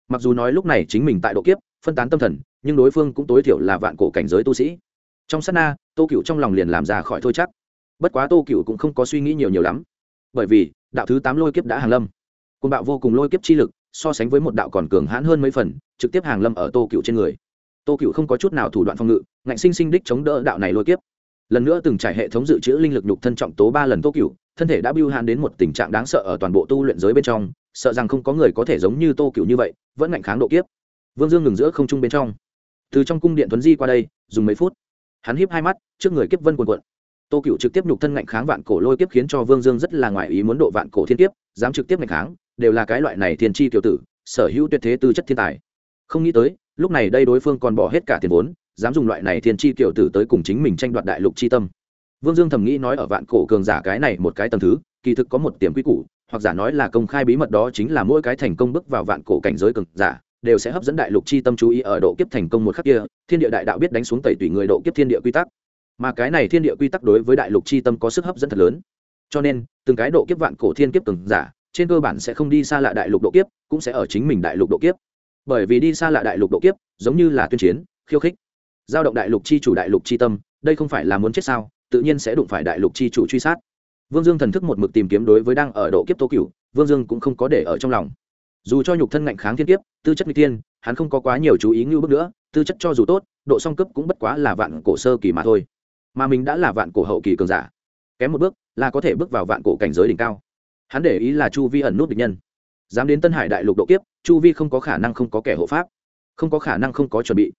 Mặc dù nói lúc này chính mình tại độ kiếp, phân tán tâm thần, nhưng đối phương cũng tối thiểu là vạn cổ cảnh giới tu sĩ. Trong s á t na, tô cựu trong lòng liền làm ra khỏi thôi chắc. Bất quá tô cựu cũng không có suy nghĩ nhiều nhiều lắm. Bởi vì, đạo thứ tám lôi kiếp đã hàng lâm côn bạo vô cùng lôi kiếp chi lực, so sánh với một đạo còn cường hãn hơn mấy phần, trực tiếp hàng lâm ở tô cựu trên người. Tô cựu không có chút nào thủ đoạn phòng ngự, ngạnh sinh sinh đích chống đỡ đạo này lôi kiếp. Lần nữa từng trải hệ thống dự trữ linh lực nhục thân trọng tố ba lần tô cựu thân thể đã biêu hàn đến một tình trạng đáng sợ ở toàn bộ tu luyện giới bên trong, sợ rằng không có người có thể giống như tô cựu như vậy, vẫn ngạnh kháng độ kiếp. Vương dương ngừng giữa không trung bên trong. Từ trong cung điện thuấn di qua đây, dùng mấy phút. Hắn híp hai mắt, trước người kiếp vân quần quận tô cựu trực tiếp nhục thân ngạnh kháng vạn cổ lôi kiếp khiến cho vương dương rất là ngoài ý muốn độ vạn cổ thiên kiếp, dám trực tiếp ngạnh kháng đều là cái loại này thiên tri tiểu tử, sở hữu tuyệt thế tư chất thiên tài. Không nghĩ tới, lúc này đây đối phương còn bỏ hết cả tiền vốn, dám dùng loại này thiên tri tiểu tử tới cùng chính mình tranh đoạt đại lục chi tâm. Vương dương thầm nghĩ nói ở vạn cổ cường giả cái này một cái tầm thứ, kỳ thực có một tiềm quy củ, hoặc giả nói là công khai bí mật đó chính là mỗi cái thành công bước vào vạn cổ cảnh giới cường giả, đều sẽ hấp dẫn đại lục chi tâm chú ý ở độ kiếp thành công một khắc kia, thiên địa đại đạo biết đánh xuống tẩy tùy người độ kiếp thiên địa quy tắc. Mà cái này thiên địa quy tắc đối với đại lục chi tâm có sức hấp dẫn thật lớn. Cho nên, từng cái độ kiếp vạn cổ thiên kiếp cường giả trên cơ bản sẽ không đi xa lạ đại lục độ kiếp, cũng sẽ ở chính mình đại lục độ kiếp. Bởi vì đi xa lạ đại lục độ kiếp, giống như là tuyên chiến, khiêu khích. Giao động đại lục chi chủ đại lục chi tâm, đây không phải là muốn chết sao, tự nhiên sẽ đụng phải đại lục chi chủ truy sát. Vương dương thần thức một mực tìm kiếm đối với đang ở độ kiếp tô cửu, vương dương cũng không có để ở trong lòng. Dù cho nhục thân ngạnh kháng thiên kiếp, tư chất n g tiên hắn không có quá nhiều chú ý ngưu bước nữa, tư chất cho dù tốt, độ song cấp cũng bất quá là vạn cổ sơ kỳ mà thôi. Mà mình đã là vạn cổ hậu kỳ cường giả. Kém một bước là có thể bước vào vạn cổ cảnh giới đỉnh cao hắn để ý là chu vi ẩn nút địch nhân. Dám đến tân hải đại lục độ kiếp, chu vi không có khả năng không có kẻ hộ pháp, không có khả năng không có chuẩn bị.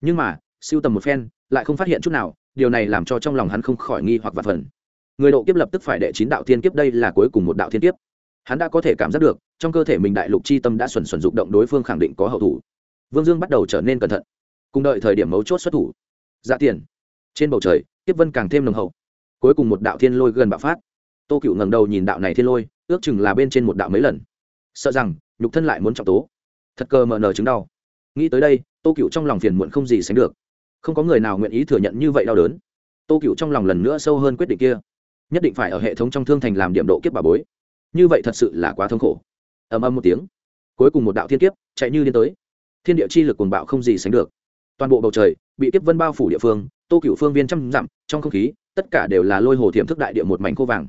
Nhưng mà, siêu tầm một phen, lại không phát hiện chút nào, điều này làm cho trong lòng hắn không khỏi nghi hoặc vặt phần. Người độ kiếp lập tức phải đệ chín đạo thiên kiếp, đây là cuối cùng một đạo thiên kiếp. Hắn đã có thể cảm giác được, trong cơ thể mình đại lục chi tâm đã xuẩn xuẩn dụng động đối phương khẳng định có hậu thủ. Vương dương bắt đầu trở nên cẩn thận, cùng đợi thời điểm mấu chốt xuất thủ. Dạ tiền trên bầu trời tiếp vân càng thêm nồng hậu. Cuối cùng một đạo thiên lôi gần bạo phát. Tô cựu ngẩng đầu nhìn đạo này thiên lôi ước chừng là bên trên một đạo mấy lần. Sợ rằng, nhục thân lại muốn trọng tố. Thật cơ mờ nờ chứng đau. Nghĩ tới đây, tô cựu trong lòng phiền muộn không gì sánh được. Không có người nào nguyện ý thừa nhận như vậy đau đớn. Tô cựu trong lòng lần nữa sâu hơn quyết định kia. Nhất định phải ở hệ thống trong thương thành làm điểm độ kiếp bà bối. Như vậy thật sự là quá thống khổ. Ầm ầm một tiếng. Cuối cùng một đạo thiên kiếp chạy như điên tới. Thiên địa chi lực cuồng bạo không gì sánh được. Toàn bộ bầu trời bị kiếp vân bao phủ địa phương, tô cựu phương viên trăm dặm, trong không khí, tất cả đều là lôi hồ thiểm thức đại địa một mảnh khô vàng.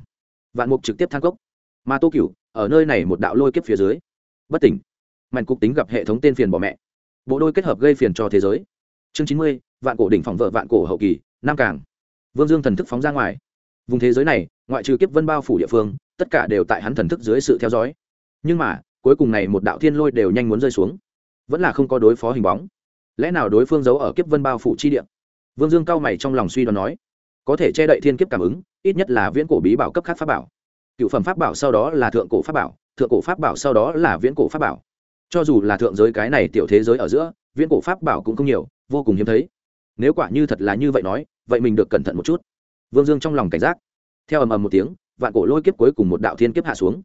Vạn mục trực tiếp thang cốc mà tô cựu ở nơi này một đạo lôi kiếp phía dưới. Bất tỉnh. Mạnh cục tính gặp hệ thống tên phiền bỏ mẹ. Bộ đôi kết hợp gây phiền cho thế giới. Chương chín mươi, vạn cổ đỉnh phòng vợ vạn cổ hậu kỳ, nam cảng. Vương dương thần thức phóng ra ngoài. Vùng thế giới này, ngoại trừ kiếp vân bao phủ địa phương, tất cả đều tại hắn thần thức dưới sự theo dõi. Nhưng mà, cuối cùng này một đạo thiên lôi đều nhanh muốn rơi xuống. Vẫn là không có đối phó hình bóng. Lẽ nào đối phương giấu ở kiếp vân bao phủ chi địa? Vương dương cao mày trong lòng suy đoán nói. Có thể che đậy thiên kiếp cảm ứng, ít nhất là viễn cổ bí bảo cấp khác pháp bảo cựu phẩm pháp bảo sau đó là thượng cổ pháp bảo, thượng cổ pháp bảo sau đó là viễn cổ pháp bảo. Cho dù là thượng giới cái này tiểu thế giới ở giữa, viễn cổ pháp bảo cũng không nhiều, vô cùng hiếm thấy. Nếu quả như thật là như vậy nói, vậy mình được cẩn thận một chút. Vương dương trong lòng cảnh giác. Theo ầm ầm một tiếng, vạn cổ lôi kiếp cuối cùng một đạo thiên kiếp hạ xuống.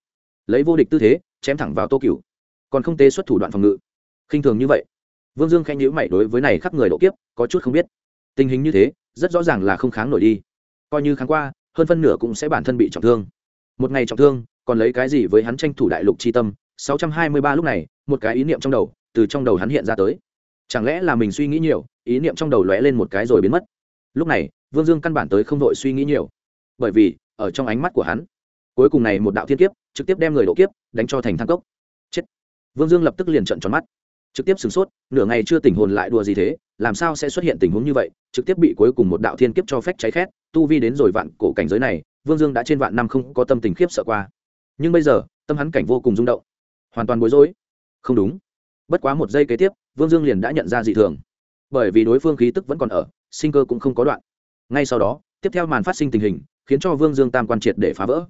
Lấy vô địch tư thế, chém thẳng vào tô cửu. Còn không tế xuất thủ đoạn phòng ngự. Khinh thường như vậy. Vương dương khen nhữ mày đối với này khắp người độ kiếp, có chút không biết. Tình hình như thế, rất rõ ràng là không kháng nổi đi. Coi như kháng qua, hơn phân nửa cũng sẽ bản thân bị trọng thương một ngày trọng thương, còn lấy cái gì với hắn tranh thủ đại lục chi tâm? Sáu trăm hai mươi ba lúc này, một cái ý niệm trong đầu, từ trong đầu hắn hiện ra tới. Chẳng lẽ là mình suy nghĩ nhiều, ý niệm trong đầu lóe lên một cái rồi biến mất? Lúc này, vương dương căn bản tới không đội suy nghĩ nhiều. Bởi vì, ở trong ánh mắt của hắn, cuối cùng này một đạo thiên kiếp, trực tiếp đem người độ kiếp, đánh cho thành thang cốc. Chết. Vương dương lập tức liền trận tròn mắt. Trực tiếp sửng sốt, nửa ngày chưa tỉnh hồn lại đùa gì thế, làm sao sẽ xuất hiện tình huống như vậy? Trực tiếp bị cuối cùng một đạo thiên kiếp cho phép cháy khét, tu vi đến rồi vạn cổ cảnh giới này vương dương đã trên vạn năm không có tâm tình khiếp sợ qua. Nhưng bây giờ, tâm hắn cảnh vô cùng rung động. Hoàn toàn bối rối. Không đúng. Bất quá một giây kế tiếp, vương dương liền đã nhận ra dị thường. Bởi vì đối phương khí tức vẫn còn ở, sinh cơ cũng không có đoạn. Ngay sau đó, tiếp theo màn phát sinh tình hình, khiến cho vương dương tam quan triệt để phá vỡ.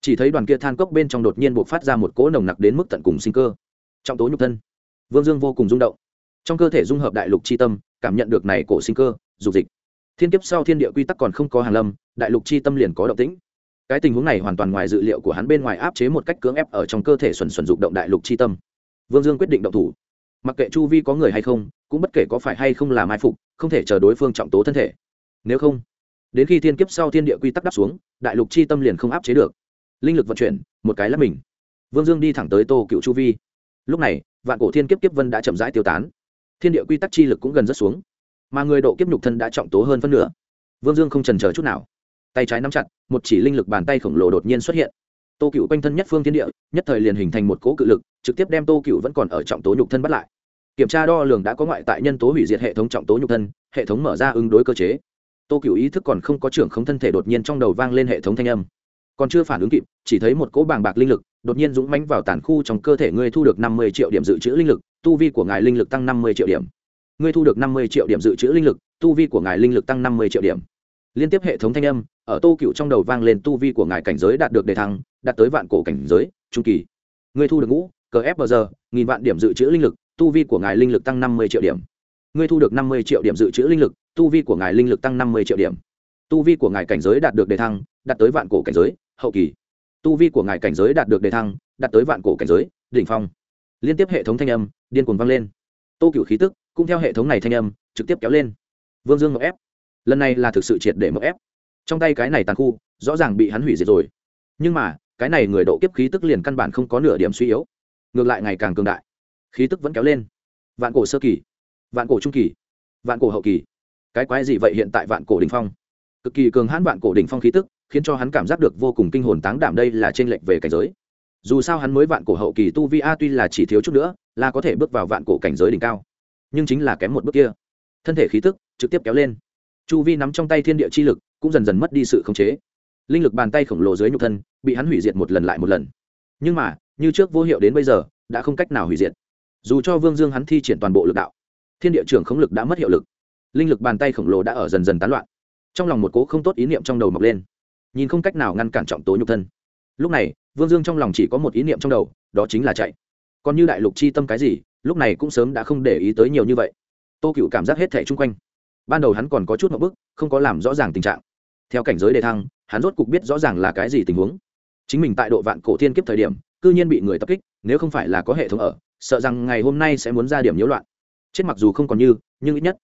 Chỉ thấy đoàn kia than cốc bên trong đột nhiên buộc phát ra một cỗ nồng nặc đến mức tận cùng sinh cơ. Trọng tố nhục thân. Vương dương vô cùng rung động. Trong cơ thể dung hợp đại lục c h i tâm, cảm nhận được này cổ sinh cơ, dục dịch. Thiên kiếp sau thiên địa quy tắc còn không có hàn lâm đại lục Chi tâm liền có động tĩnh. Cái tình huống này hoàn toàn ngoài dự liệu của hắn bên ngoài áp chế một cách cưỡng ép ở trong cơ thể xuẩn xuẩn dục động đại lục Chi tâm. Vương dương quyết định động thủ. Mặc kệ chu vi có người hay không, cũng bất kể có phải hay không là mai phục, không thể chờ đối phương trọng tố thân thể. Nếu không, đến khi thiên kiếp sau thiên địa quy tắc đắp xuống, đại lục chi tâm liền không áp chế được. Linh lực vận chuyển, một cái lắp mình. Vương dương đi thẳng tới tô cựu chu vi. Lúc này, vạn cổ thiên kiếp kiếp vân đã chậm rãi tiêu tán. Thiên địa quy tắc chi lực cũng gần rất xuống. Mà người độ kiếp nhục thân đã trọng tố hơn phân nửa. Vương dương không trần chờ chút nào tay trái nắm chặt, một chỉ linh lực bàn tay khổng lồ đột nhiên xuất hiện. Tô cựu quanh thân nhất phương thiên địa, nhất thời liền hình thành một cỗ cự lực, trực tiếp đem tô cựu vẫn còn ở trọng tố nhục thân bắt lại. Kiểm tra đo lường đã có ngoại tại nhân tố hủy diệt hệ thống trọng tố nhục thân, hệ thống mở ra ứng đối cơ chế. Tô cựu ý thức còn không có trưởng không thân thể đột nhiên trong đầu vang lên hệ thống thanh âm. Còn chưa phản ứng kịp, chỉ thấy một cỗ bàng bạc linh lực đột nhiên dũng mãnh vào tàn khu trong cơ thể ngươi thu được năm mươi triệu điểm dự trữ linh lực, tu vi của ngài linh lực tăng năm mươi triệu điểm. Ngươi thu được năm mươi triệu điểm dự trữ linh lực, tu vi của ngài linh lực tăng năm mươi triệu điểm liên tiếp hệ thống thanh âm ở tô cựu trong đầu vang lên tu vi của ngài cảnh giới đạt được đề thăng, đạt tới vạn cổ cảnh giới, trung kỳ. Ngươi thu được ngũ, cờ giờ, nghìn vạn điểm dự trữ linh lực, tu vi của ngài linh lực tăng năm mươi triệu điểm. Ngươi thu được năm mươi triệu điểm dự trữ linh lực, tu vi của ngài linh lực tăng năm mươi triệu điểm. Tu vi của ngài cảnh giới đạt được đề thăng, đạt tới vạn cổ cảnh giới, hậu kỳ. Tu vi của ngài cảnh giới đạt được đề thăng, đạt tới vạn cổ cảnh giới, đỉnh phong. Liên tiếp hệ thống thanh âm, điên cuồng vang lên. Tô cựu khí tức, cũng theo hệ thống này thanh âm, trực tiếp kéo lên. Vương dương ngọc ép lần này là thực sự triệt để mậu ép. Trong tay cái này tàn khu, rõ ràng bị hắn hủy diệt rồi. Nhưng mà, cái này người độ kiếp khí tức liền căn bản không có nửa điểm suy yếu. Ngược lại ngày càng cường đại. Khí tức vẫn kéo lên. Vạn cổ sơ kỳ, vạn cổ trung kỳ, vạn cổ hậu kỳ. Cái quái gì vậy hiện tại vạn cổ đ ỉ n h phong? Cực kỳ cường hãn vạn cổ đ ỉ n h phong khí tức, khiến cho hắn cảm giác được vô cùng kinh hồn táng đảm đây là t r ê n lệch về cảnh giới. Dù sao hắn mới vạn cổ hậu kỳ tu vi a, tuy là chỉ thiếu chút nữa, là có thể bước vào vạn cổ cảnh giới đỉnh cao. Nhưng chính là kém một bước kia. Thân thể khí tức trực tiếp kéo lên chu vi nắm trong tay thiên địa chi lực, cũng dần dần mất đi sự khống chế. Linh lực bàn tay khổng lồ dưới nhục thân, bị hắn hủy diệt một lần lại một lần. Nhưng mà, như trước vô hiệu đến bây giờ, đã không cách nào hủy diệt. Dù cho vương dương hắn thi triển toàn bộ lực đạo, thiên địa trưởng khống lực đã mất hiệu lực. Linh lực bàn tay khổng lồ đã ở dần dần tán loạn. Trong lòng một cố không tốt ý niệm trong đầu mọc lên. Nhìn không cách nào ngăn cản trọng tố nhục thân. Lúc này, vương dương trong lòng chỉ có một ý niệm trong đầu, đó chính là chạy. Còn như đại lục chi tâm cái gì, lúc này cũng sớm đã không để ý tới nhiều như vậy. Tô cựu cảm giác hết thẻ chung quanh ban đầu hắn còn có chút một bức, không có làm rõ ràng tình trạng. Theo cảnh giới đề thăng, hắn rốt cục biết rõ ràng là cái gì tình huống. Chính mình tại độ vạn cổ thiên kiếp thời điểm, cư nhiên bị người tập kích, nếu không phải là có hệ thống ở, sợ rằng ngày hôm nay sẽ muốn ra điểm nhiễu loạn. Chết mặc dù không còn như, nhưng ít nhất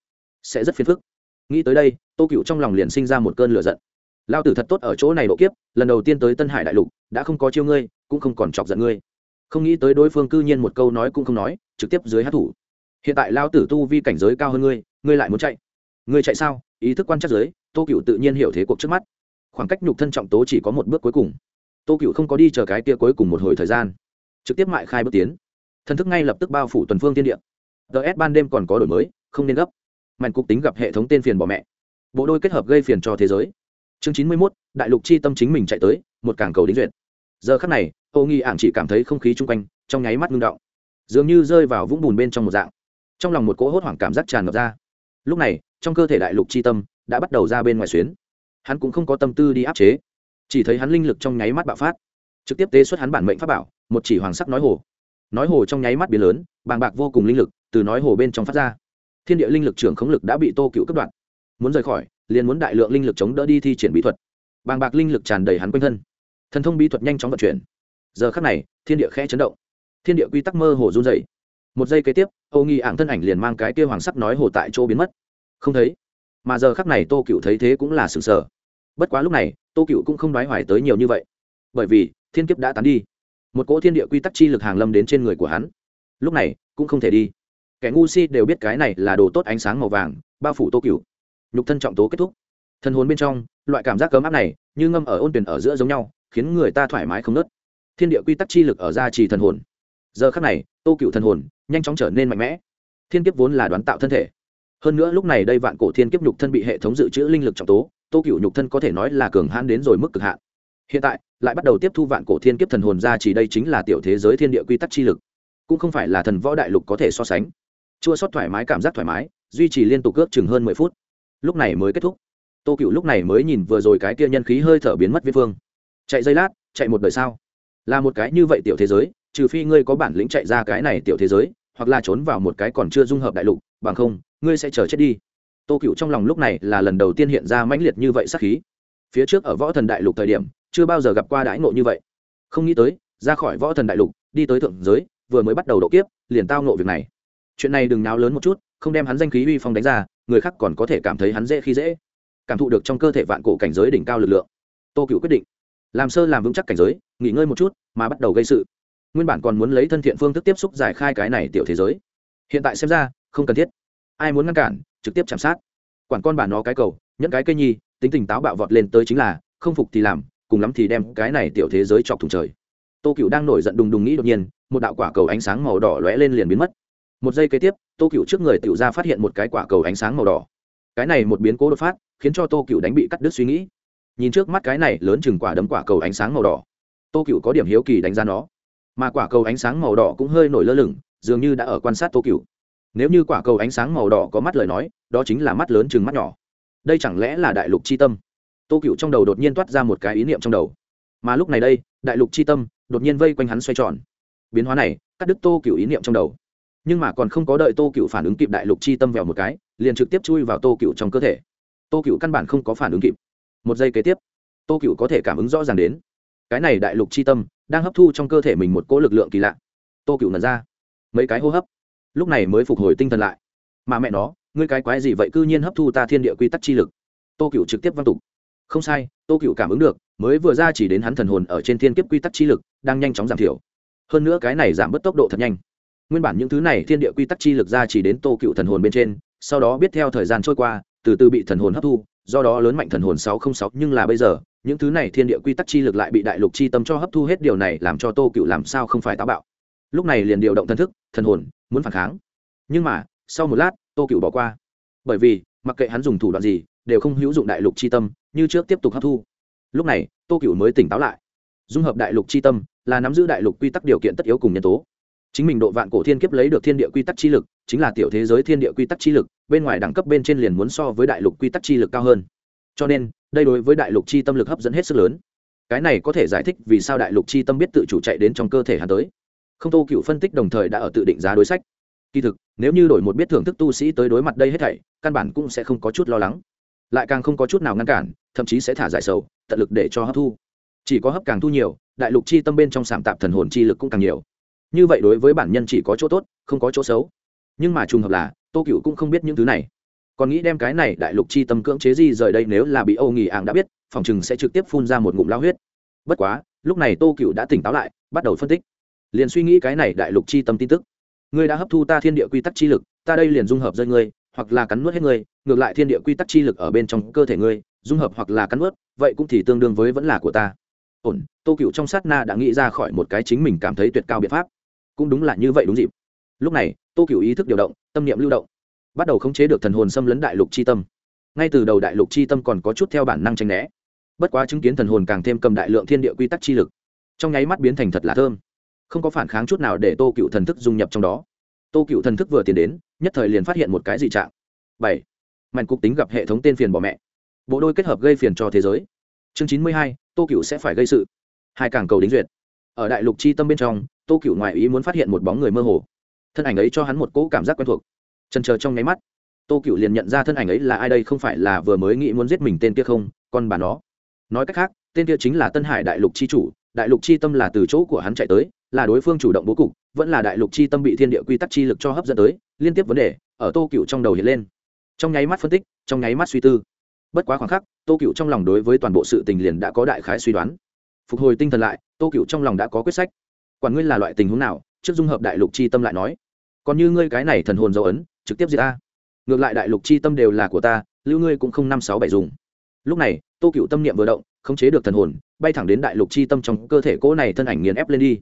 sẽ rất phiền phức. Nghĩ tới đây, tô cựu trong lòng liền sinh ra một cơn lửa giận. Lao tử thật tốt ở chỗ này độ kiếp, lần đầu tiên tới tân hải đại lục, đã không có chiêu ngươi, cũng không còn chọc giận ngươi. Không nghĩ tới đối phương cư nhiên một câu nói cũng không nói, trực tiếp dưới hát thủ. Hiện tại lao tử tu vi cảnh giới cao hơn ngươi ngươi lại muốn chạy ngươi chạy sao? Ý thức quan chắc giới, tô cựu tự nhiên hiểu thế cuộc trước mắt. Khoảng cách nhục thân trọng tố chỉ có một bước cuối cùng. Tô cựu không có đi chờ cái kia cuối cùng một hồi thời gian. Trực tiếp mại khai bước tiến. Thần thức ngay lập tức bao phủ tuần phương tiên địa. Ts ban đêm còn có đổi mới, không nên gấp. Mạnh cục tính gặp hệ thống tên phiền bỏ mẹ. Bộ đôi kết hợp gây phiền cho thế giới. Chương chín mươi mốt, đại lục chi tâm chính mình chạy tới, một cảng cầu đính duyệt. Giờ khắc này ô nghi ảng chỉ cảm thấy không khí chung quanh, trong nháy mắt ngưng động. Dường như rơi vào vũng bùn bên trong một dạng. Trong lòng một cỗ hốt hoảng cảm giác tràn ngập ra. Lúc này trong cơ thể đại lục chi tâm đã bắt đầu ra bên ngoài xuyến. Hắn cũng không có tâm tư đi áp chế, chỉ thấy hắn linh lực trong nháy mắt bạo phát, trực tiếp tế xuất hắn bản mệnh pháp bảo, một chỉ hoàng sắc nói hồ. Nói hồ trong nháy mắt biến lớn, bàng bạc vô cùng linh lực từ nói hồ bên trong phát ra. Thiên địa linh lực trưởng khống lực đã bị tô cựu cất đoạn muốn rời khỏi, liền muốn đại lượng linh lực chống đỡ đi thi triển bí thuật. Bàng bạc linh lực tràn đầy hắn quanh thân. Thần thông bí thuật nhanh chóng vận chuyển. Giờ khắc này, thiên địa khẽ chấn động. Thiên địa quy tắc mơ hồ run dày một giây kế tiếp, âu nghi ảng thân ảnh liền mang cái kia hoàng sắc nói hồ tại chỗ biến mất không thấy. Mà giờ khắc này tô cựu thấy thế cũng là sừng sờ. Bất quá lúc này, tô cựu cũng không đoái hoài tới nhiều như vậy. Bởi vì, thiên kiếp đã tán đi. Một cỗ thiên địa quy tắc chi lực hàng lâm đến trên người của hắn. Lúc này, cũng không thể đi. Kẻ ngu si đều biết cái này là đồ tốt ánh sáng màu vàng, bao phủ tô cựu. Nhục thân trọng tố kết thúc. Thân hồn bên trong, loại cảm giác cấm áp này, như ngâm ở ôn tuyển ở giữa giống nhau, khiến người ta thoải mái không nớt. Thiên địa quy tắc chi lực ở ra trì thần hồn. Giờ khắc này, tô cựu thần hồn nhanh chóng trở nên mạnh mẽ. Thiên kiếp vốn là đoán tạo thân thể hơn nữa lúc này đây vạn cổ thiên kiếp nhục thân bị hệ thống dự trữ linh lực trọng tố, tô cựu nhục thân có thể nói là cường hãn đến rồi mức cực hạn. Hiện tại, lại bắt đầu tiếp thu vạn cổ thiên kiếp thần hồn ra chỉ đây chính là tiểu thế giới thiên địa quy tắc chi lực. Cũng không phải là thần võ đại lục có thể so sánh. Chua sót thoải mái, cảm giác thoải mái, duy trì liên tục ước chừng hơn mười phút. Lúc này mới kết thúc. Tô cựu lúc này mới nhìn vừa rồi cái kia nhân khí hơi thở biến mất viết phương. Chạy giây lát, chạy một đời sao? Là một cái như vậy tiểu thế giới, trừ phi ngươi có bản lĩnh chạy ra cái này tiểu thế giới, hoặc là trốn vào một cái còn chưa dung hợp đại lục, bằng không ngươi sẽ chờ chết đi. Tô cựu trong lòng lúc này là lần đầu tiên hiện ra mãnh liệt như vậy sắc khí. Phía trước ở võ thần đại lục thời điểm, chưa bao giờ gặp qua đãi ngộ như vậy. Không nghĩ tới, ra khỏi võ thần đại lục, đi tới thượng giới, vừa mới bắt đầu độ kiếp, liền tao ngộ việc này. Chuyện này đừng náo lớn một chút, không đem hắn danh khí uy phong đánh ra, người khác còn có thể cảm thấy hắn dễ khi dễ. Cảm thụ được trong cơ thể vạn cổ cảnh giới đỉnh cao lực lượng. Tô cựu quyết định, làm sơ làm vững chắc cảnh giới, nghỉ ngơi một chút, mà bắt đầu gây sự. Nguyên bản còn muốn lấy thân thiện phương thức tiếp xúc giải khai cái này tiểu thế giới. Hiện tại xem ra, không cần thiết ai muốn ngăn cản, trực tiếp chạm sát. Quản con bà nó cái cầu, nhẫn cái cây nhi, tính tình táo bạo vọt lên tới chính là, không phục thì làm, cùng lắm thì đem cái này tiểu thế giới chọc thùng trời. Tô cựu đang nổi giận đùng đùng nghĩ đột nhiên, một đạo quả cầu ánh sáng màu đỏ lóe lên liền biến mất. Một giây kế tiếp, tô cựu trước người tiểu ra phát hiện một cái quả cầu ánh sáng màu đỏ. Cái này một biến cố đột phát, khiến cho tô cựu đánh bị cắt đứt suy nghĩ. Nhìn trước mắt cái này lớn chừng quả đấm quả cầu ánh sáng màu đỏ, tô cựu có điểm hiếu kỳ đánh giá nó. Mà quả cầu ánh sáng màu đỏ cũng hơi nổi lơ lửng, dường như đã ở quan sát tô cựu nếu như quả cầu ánh sáng màu đỏ có mắt lời nói, đó chính là mắt lớn chừng mắt nhỏ. Đây chẳng lẽ là đại lục c h i tâm? Tô cựu trong đầu đột nhiên toát ra một cái ý niệm trong đầu. Mà lúc này đây, đại lục c h i tâm đột nhiên vây quanh hắn xoay tròn. Biến hóa này, cắt đứt tô cựu ý niệm trong đầu. Nhưng mà còn không có đợi tô cựu phản ứng kịp đại lục chi tâm vèo một cái, liền trực tiếp chui vào tô cựu trong cơ thể. Tô cựu căn bản không có phản ứng kịp. Một giây kế tiếp, tô cựu có thể cảm ứng rõ ràng đến. Cái này đại lục chi tâm đang hấp thu trong cơ thể mình một cỗ lực lượng kỳ lạ. Tô cựu nần ra. Mấy cái hô hấp lúc này mới phục hồi tinh thần lại. Mà mẹ nó, ngươi cái quái gì vậy cư nhiên hấp thu ta thiên địa quy tắc chi lực? Tô cựu trực tiếp văn tục. Không sai, tô cựu cảm ứng được, mới vừa ra chỉ đến hắn thần hồn ở trên thiên kiếp quy tắc chi lực, đang nhanh chóng giảm thiểu. Hơn nữa cái này giảm bớt tốc độ thật nhanh. Nguyên bản những thứ này thiên địa quy tắc chi lực ra chỉ đến tô cựu thần hồn bên trên, sau đó biết theo thời gian trôi qua, từ từ bị thần hồn hấp thu, do đó lớn mạnh thần hồn sáu không sáu. Nhưng là bây giờ, những thứ này thiên địa quy tắc chi lực lại bị đại lục chi tâm cho hấp thu hết điều này, làm cho tô cựu làm sao không phải táo bạo. Lúc này liền điều động thần thức, thần hồn muốn phản kháng. Nhưng mà, sau một lát, tô cựu bỏ qua. Bởi vì, mặc kệ hắn dùng thủ đoạn gì, đều không hữu dụng đại lục chi tâm, như trước tiếp tục hấp thu. Lúc này, tô cựu mới tỉnh táo lại. Dung hợp đại lục chi tâm là nắm giữ đại lục quy tắc điều kiện tất yếu cùng nhân tố. Chính mình độ vạn cổ thiên kiếp lấy được thiên địa quy tắc chi lực, chính là tiểu thế giới thiên địa quy tắc chi lực, bên ngoài đẳng cấp bên trên liền muốn so với đại lục quy tắc chi lực cao hơn. Cho nên, đây đối với đại lục chi tâm lực hấp dẫn hết sức lớn. Cái này có thể giải thích vì sao đại lục chi tâm biết tự chủ chạy đến trong cơ thể hắn tới không tô cựu phân tích đồng thời đã ở tự định giá đối sách. Kỳ thực, nếu như đổi một biết thưởng thức tu sĩ tới đối mặt đây hết thảy, căn bản cũng sẽ không có chút lo lắng. Lại càng không có chút nào ngăn cản, thậm chí sẽ thả giải sầu, tận lực để cho hấp thu. Chỉ có hấp càng thu nhiều, đại lục chi tâm bên trong sảm tạp thần hồn chi lực cũng càng nhiều. Như vậy đối với bản nhân chỉ có chỗ tốt, không có chỗ xấu. Nhưng mà trùng hợp là, tô cựu cũng không biết những thứ này. Còn nghĩ đem cái này đại lục chi tâm cưỡng chế gì rời đây nếu là bị âu nghỉ ảng đã biết, phòng chừng sẽ trực tiếp phun ra một ngụm lao huyết. Bất quá, lúc này tô cựu đã tỉnh táo lại, bắt đầu phân tích liền suy nghĩ cái này đại lục chi tâm tin tức. Ngươi đã hấp thu ta thiên địa quy tắc chi lực, ta đây liền dung hợp rơi ngươi, hoặc là cắn nuốt hết ngươi, ngược lại thiên địa quy tắc chi lực ở bên trong cơ thể ngươi, dung hợp hoặc là cắn nuốt, vậy cũng thì tương đương với vẫn là của ta. Ổn, tô cựu trong sát na đã nghĩ ra khỏi một cái chính mình cảm thấy tuyệt cao biện pháp. Cũng đúng là như vậy đúng dịp. Lúc này, tô cựu ý thức điều động, tâm niệm lưu động, bắt đầu khống chế được thần hồn xâm lấn đại lục c h i tâm. Ngay từ đầu đại lục c h i tâm còn có chút theo bản năng tranh né. Bất quá chứng kiến thần hồn càng thêm cầm đại lượng thiên địa quy tắc chi lực, trong nháy mắt biến thành thật là thơm không có phản kháng chút nào để tô cựu thần thức dung nhập trong đó. Tô cựu thần thức vừa tiến đến, nhất thời liền phát hiện một cái dị trạng. Bảy. Mạnh cục tính gặp hệ thống tên phiền bỏ mẹ. Bộ đôi kết hợp gây phiền cho thế giới. Chương chín mươi hai, tô cựu sẽ phải gây sự. Hai càng cầu đính duyệt. Ở đại lục chi tâm bên trong, tô cựu ngoại ý muốn phát hiện một bóng người mơ hồ. Thân ảnh ấy cho hắn một cỗ cảm giác quen thuộc. Trần chờ trong nháy mắt, tô cựu liền nhận ra thân ảnh ấy là ai đây không phải là vừa mới nghĩ muốn giết mình tên kia không còn bà nó. Nói cách khác, tên kia chính là tân hải đại lục chi chủ đại lục chi tâm là từ chỗ của hắn chạy tới, là đối phương chủ động bố cục, vẫn là đại lục chi tâm bị thiên địa quy tắc chi lực cho hấp dẫn tới, liên tiếp vấn đề ở tô cựu trong đầu hiện lên. Trong nháy mắt phân tích, trong nháy mắt suy tư. Bất quá khoảng khắc, tô cựu trong lòng đối với toàn bộ sự tình liền đã có đại khái suy đoán. Phục hồi tinh thần lại, tô cựu trong lòng đã có quyết sách. Quản ngươi là loại tình huống nào, trước dung hợp đại lục chi tâm lại nói. Còn như ngươi cái này thần hồn dấu ấn, trực tiếp diệt ta. Ngược lại đại lục chi tâm đều là của ta, lưu ngươi cũng không năm sáu bảy dùng. Lúc này, tô cựu tâm niệm vừa động khống chế được thần hồn, bay thẳng đến đại lục chi tâm trong cơ thể cỗ này thân ảnh nghiền ép lên đi.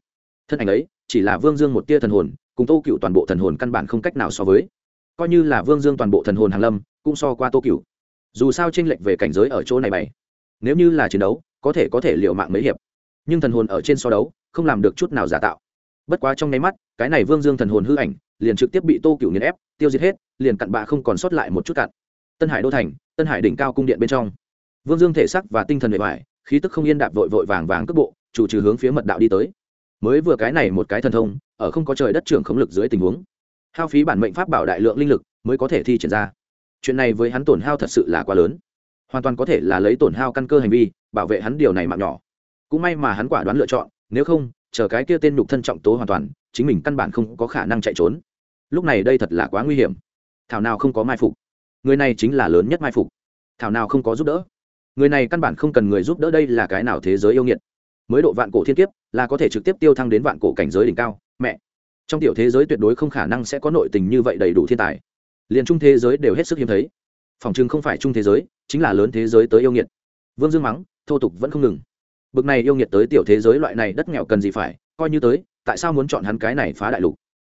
Thân ảnh ấy chỉ là vương dương một tia thần hồn, cùng tô cựu toàn bộ thần hồn căn bản không cách nào so với. Coi như là vương dương toàn bộ thần hồn hàn lâm, cũng so qua tô cựu dù sao tranh lệch về cảnh giới ở chỗ này bày nếu như là chiến đấu, có thể có thể liệu mạng mấy hiệp. Nhưng thần hồn ở trên so đấu, không làm được chút nào giả tạo. Bất quá trong nháy mắt, cái này vương dương thần hồn hư ảnh, liền trực tiếp bị tô cựu nghiền ép, tiêu diệt hết, liền cặn bạ không còn sót lại một chút cặn. Tân hải đô thành, tân hải đỉnh cao cung điện bên trong vương dương thể sắc và tinh thần bề bài khí tức không yên đạp vội vội vàng vàng cước bộ, chủ trừ hướng phía mật đạo đi tới. Mới vừa cái này một cái thần thông, ở không có trời đất trưởng khống lực dưới tình huống. Hao phí bản mệnh pháp bảo đại lượng linh lực mới có thể thi triển ra. Chuyện này với hắn tổn hao thật sự là quá lớn. Hoàn toàn có thể là lấy tổn hao căn cơ hành vi, bảo vệ hắn điều này mạng nhỏ. Cũng may mà hắn quả đoán lựa chọn, nếu không, chờ cái kia tên nhục thân trọng tố hoàn toàn, chính mình căn bản không có khả năng chạy trốn. Lúc này đây thật là quá nguy hiểm. Thảo nào không có mai phục. Người này chính là lớn nhất mai phục. Thảo nào không có giúp đỡ người này căn bản không cần người giúp đỡ đây là cái nào thế giới yêu nghiệt. Mới độ vạn cổ thiên kiếp, là có thể trực tiếp tiêu thăng đến vạn cổ cảnh giới đỉnh cao. Mẹ! Trong tiểu thế giới tuyệt đối không khả năng sẽ có nội tình như vậy đầy đủ thiên tài. Liền trung thế giới đều hết sức hiếm thấy. Phòng chừng không phải trung thế giới, chính là lớn thế giới tới yêu nghiệt. Vương dương mắng, thô tục vẫn không ngừng. Bực này yêu nghiệt tới tiểu thế giới loại này đất nghèo cần gì phải, coi như tới, tại sao muốn chọn hắn cái này phá đại lục?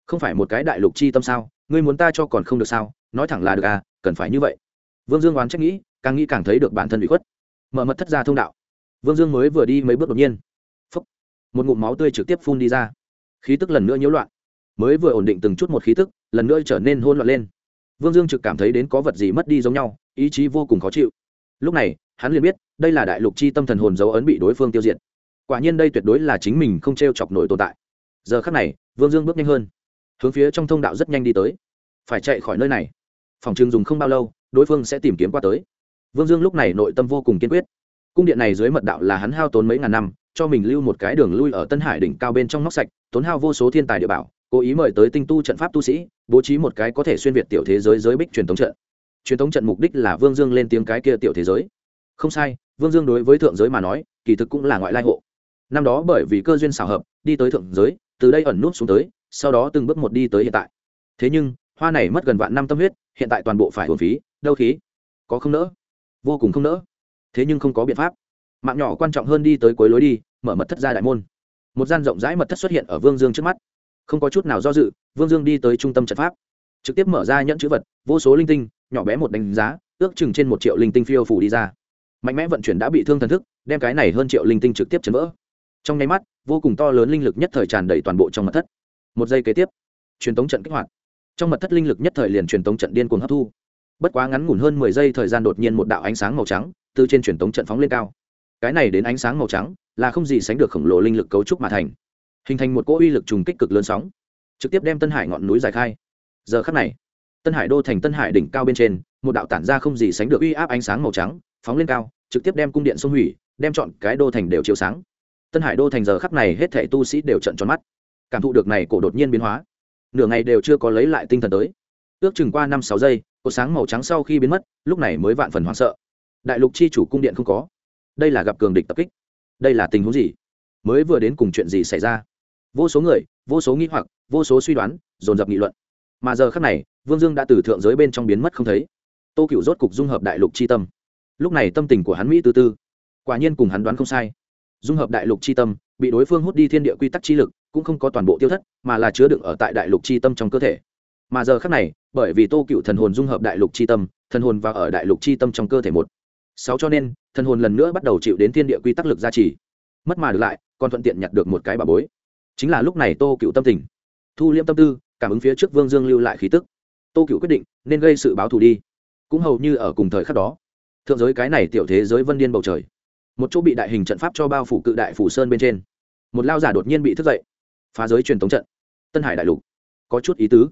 Không phải một cái đại lục chi tâm sao? Ngươi muốn ta cho còn không được sao? Nói thẳng là được à cần phải như vậy. Vương dương oán trách nghĩ càng nghĩ càng thấy được bản thân bị khuất. Mở mật thất ra thông đạo. Vương dương mới vừa đi mấy bước đột nhiên. Phấp một ngụm máu tươi trực tiếp phun đi ra. Khí tức lần nữa nhiễu loạn. Mới vừa ổn định từng chút một khí tức, lần nữa trở nên hôn loạn lên. Vương dương trực cảm thấy đến có vật gì mất đi giống nhau, ý chí vô cùng khó chịu. Lúc này, hắn liền biết, đây là đại lục chi tâm thần hồn dấu ấn bị đối phương tiêu diệt. Quả nhiên đây tuyệt đối là chính mình không t r e o chọc nổi tồn tại. Giờ khắc này, vương dương bước nhanh hơn. Hướng phía trong thông đạo rất nhanh đi tới. Phải chạy khỏi nơi này. Phòng trường dùng không bao lâu, đối phương sẽ tìm kiếm qua tới vương dương lúc này nội tâm vô cùng kiên quyết. Cung điện này dưới mật đạo là hắn hao tốn mấy ngàn năm, cho mình lưu một cái đường lui ở tân hải đỉnh cao bên trong móc sạch, tốn hao vô số thiên tài địa bảo, cố ý mời tới tinh tu trận pháp tu sĩ, bố trí một cái có thể xuyên việt tiểu thế giới giới bích truyền thống trận. Truyền thống trận mục đích là vương dương lên tiếng cái kia tiểu thế giới. Không sai, vương dương đối với thượng giới mà nói, kỳ thực cũng là ngoại lai hộ. Năm đó bởi vì cơ duyên xảo hợp, đi tới thượng giới, từ đây ẩn nút xuống tới, sau đó từng bước một đi tới hiện tại. Thế nhưng, hoa này mất gần vạn năm tâm huyết, hiện tại toàn bộ phải hồn phí đâu khí, có không nỡ vô cùng không nỡ. Thế nhưng không có biện pháp. Mạng nhỏ quan trọng hơn đi tới cuối lối đi, mở mật thất ra đại môn. Một gian rộng rãi mật thất xuất hiện ở vương dương trước mắt. Không có chút nào do dự, vương dương đi tới trung tâm trận pháp. Trực tiếp mở ra nhẫn chữ vật, vô số linh tinh, nhỏ bé một đánh giá, ước chừng trên một triệu linh tinh phiêu phủ đi ra. Mạnh mẽ vận chuyển đã bị thương thần thức, đem cái này hơn triệu linh tinh trực tiếp chấn vỡ. Trong nháy mắt, vô cùng to lớn linh lực nhất thời tràn đầy toàn bộ trong mật thất. Một giây kế tiếp, truyền tống trận kích hoạt. Trong mật thất linh lực nhất thời liền truyền tống trận điên cuồng hấp thu bất quá ngắn ngủn hơn mười giây thời gian đột nhiên một đạo ánh sáng màu trắng từ trên truyền tống trận phóng lên cao. Cái này đến ánh sáng màu trắng là không gì sánh được khổng lồ linh lực cấu trúc mà thành. Hình thành một cỗ uy lực trùng kích cực lớn sóng, trực tiếp đem tân hải ngọn núi giải khai. Giờ khắc này, tân hải đô thành tân hải đỉnh cao bên trên, một đạo tản ra không gì sánh được uy áp ánh sáng màu trắng phóng lên cao, trực tiếp đem cung điện xung hủy, đem chọn cái đô thành đều chiếu sáng. Tân hải đô thành giờ khắc này hết thảy tu sĩ đều trận tròn mắt. Cảm thụ được này cổ đột nhiên biến hóa, nửa ngày đều chưa có lấy lại tinh thần tới ước chừng qua năm sáu giây, cột sáng màu trắng sau khi biến mất, lúc này mới vạn phần hoảng sợ. Đại lục chi chủ cung điện không có. Đây là gặp cường địch tập kích. Đây là tình huống gì? Mới vừa đến cùng chuyện gì xảy ra? Vô số người, vô số nghĩ hoặc, vô số suy đoán, dồn dập nghị luận. Mà giờ khắc này, vương dương đã từ thượng giới bên trong biến mất không thấy. Tô cựu rốt cục dung hợp đại lục c h i tâm. Lúc này tâm tình của hắn mỹ tư tư. Quả nhiên cùng hắn đoán không sai. Dung hợp đại lục c h i tâm, bị đối phương hút đi thiên địa quy tắc chi lực, cũng không có toàn bộ tiêu thất, mà là chứa đựng ở tại đại lục c h i tâm trong cơ thể. Mà giờ khắc này bởi vì tô cựu thần hồn dung hợp đại lục c h i tâm, thần hồn và ở đại lục c h i tâm trong cơ thể một. Sáu cho nên, thần hồn lần nữa bắt đầu chịu đến thiên địa quy tắc lực gia trì. Mất mà được lại, còn thuận tiện nhặt được một cái bà bối. Chính là lúc này tô cựu tâm tình. Thu liêm tâm tư, cảm ứng phía trước vương dương lưu lại khí tức. Tô cựu quyết định, nên gây sự báo thù đi. Cũng hầu như ở cùng thời khắc đó, thượng giới cái này tiểu thế giới vân điên bầu trời. Một chỗ bị đại hình trận pháp cho bao phủ cự đại phủ sơn bên trên. Một lao giả đột nhiên bị thức dậy. Phá giới truyền thống trận. Tân hải đại lục. Có chút ý tứ.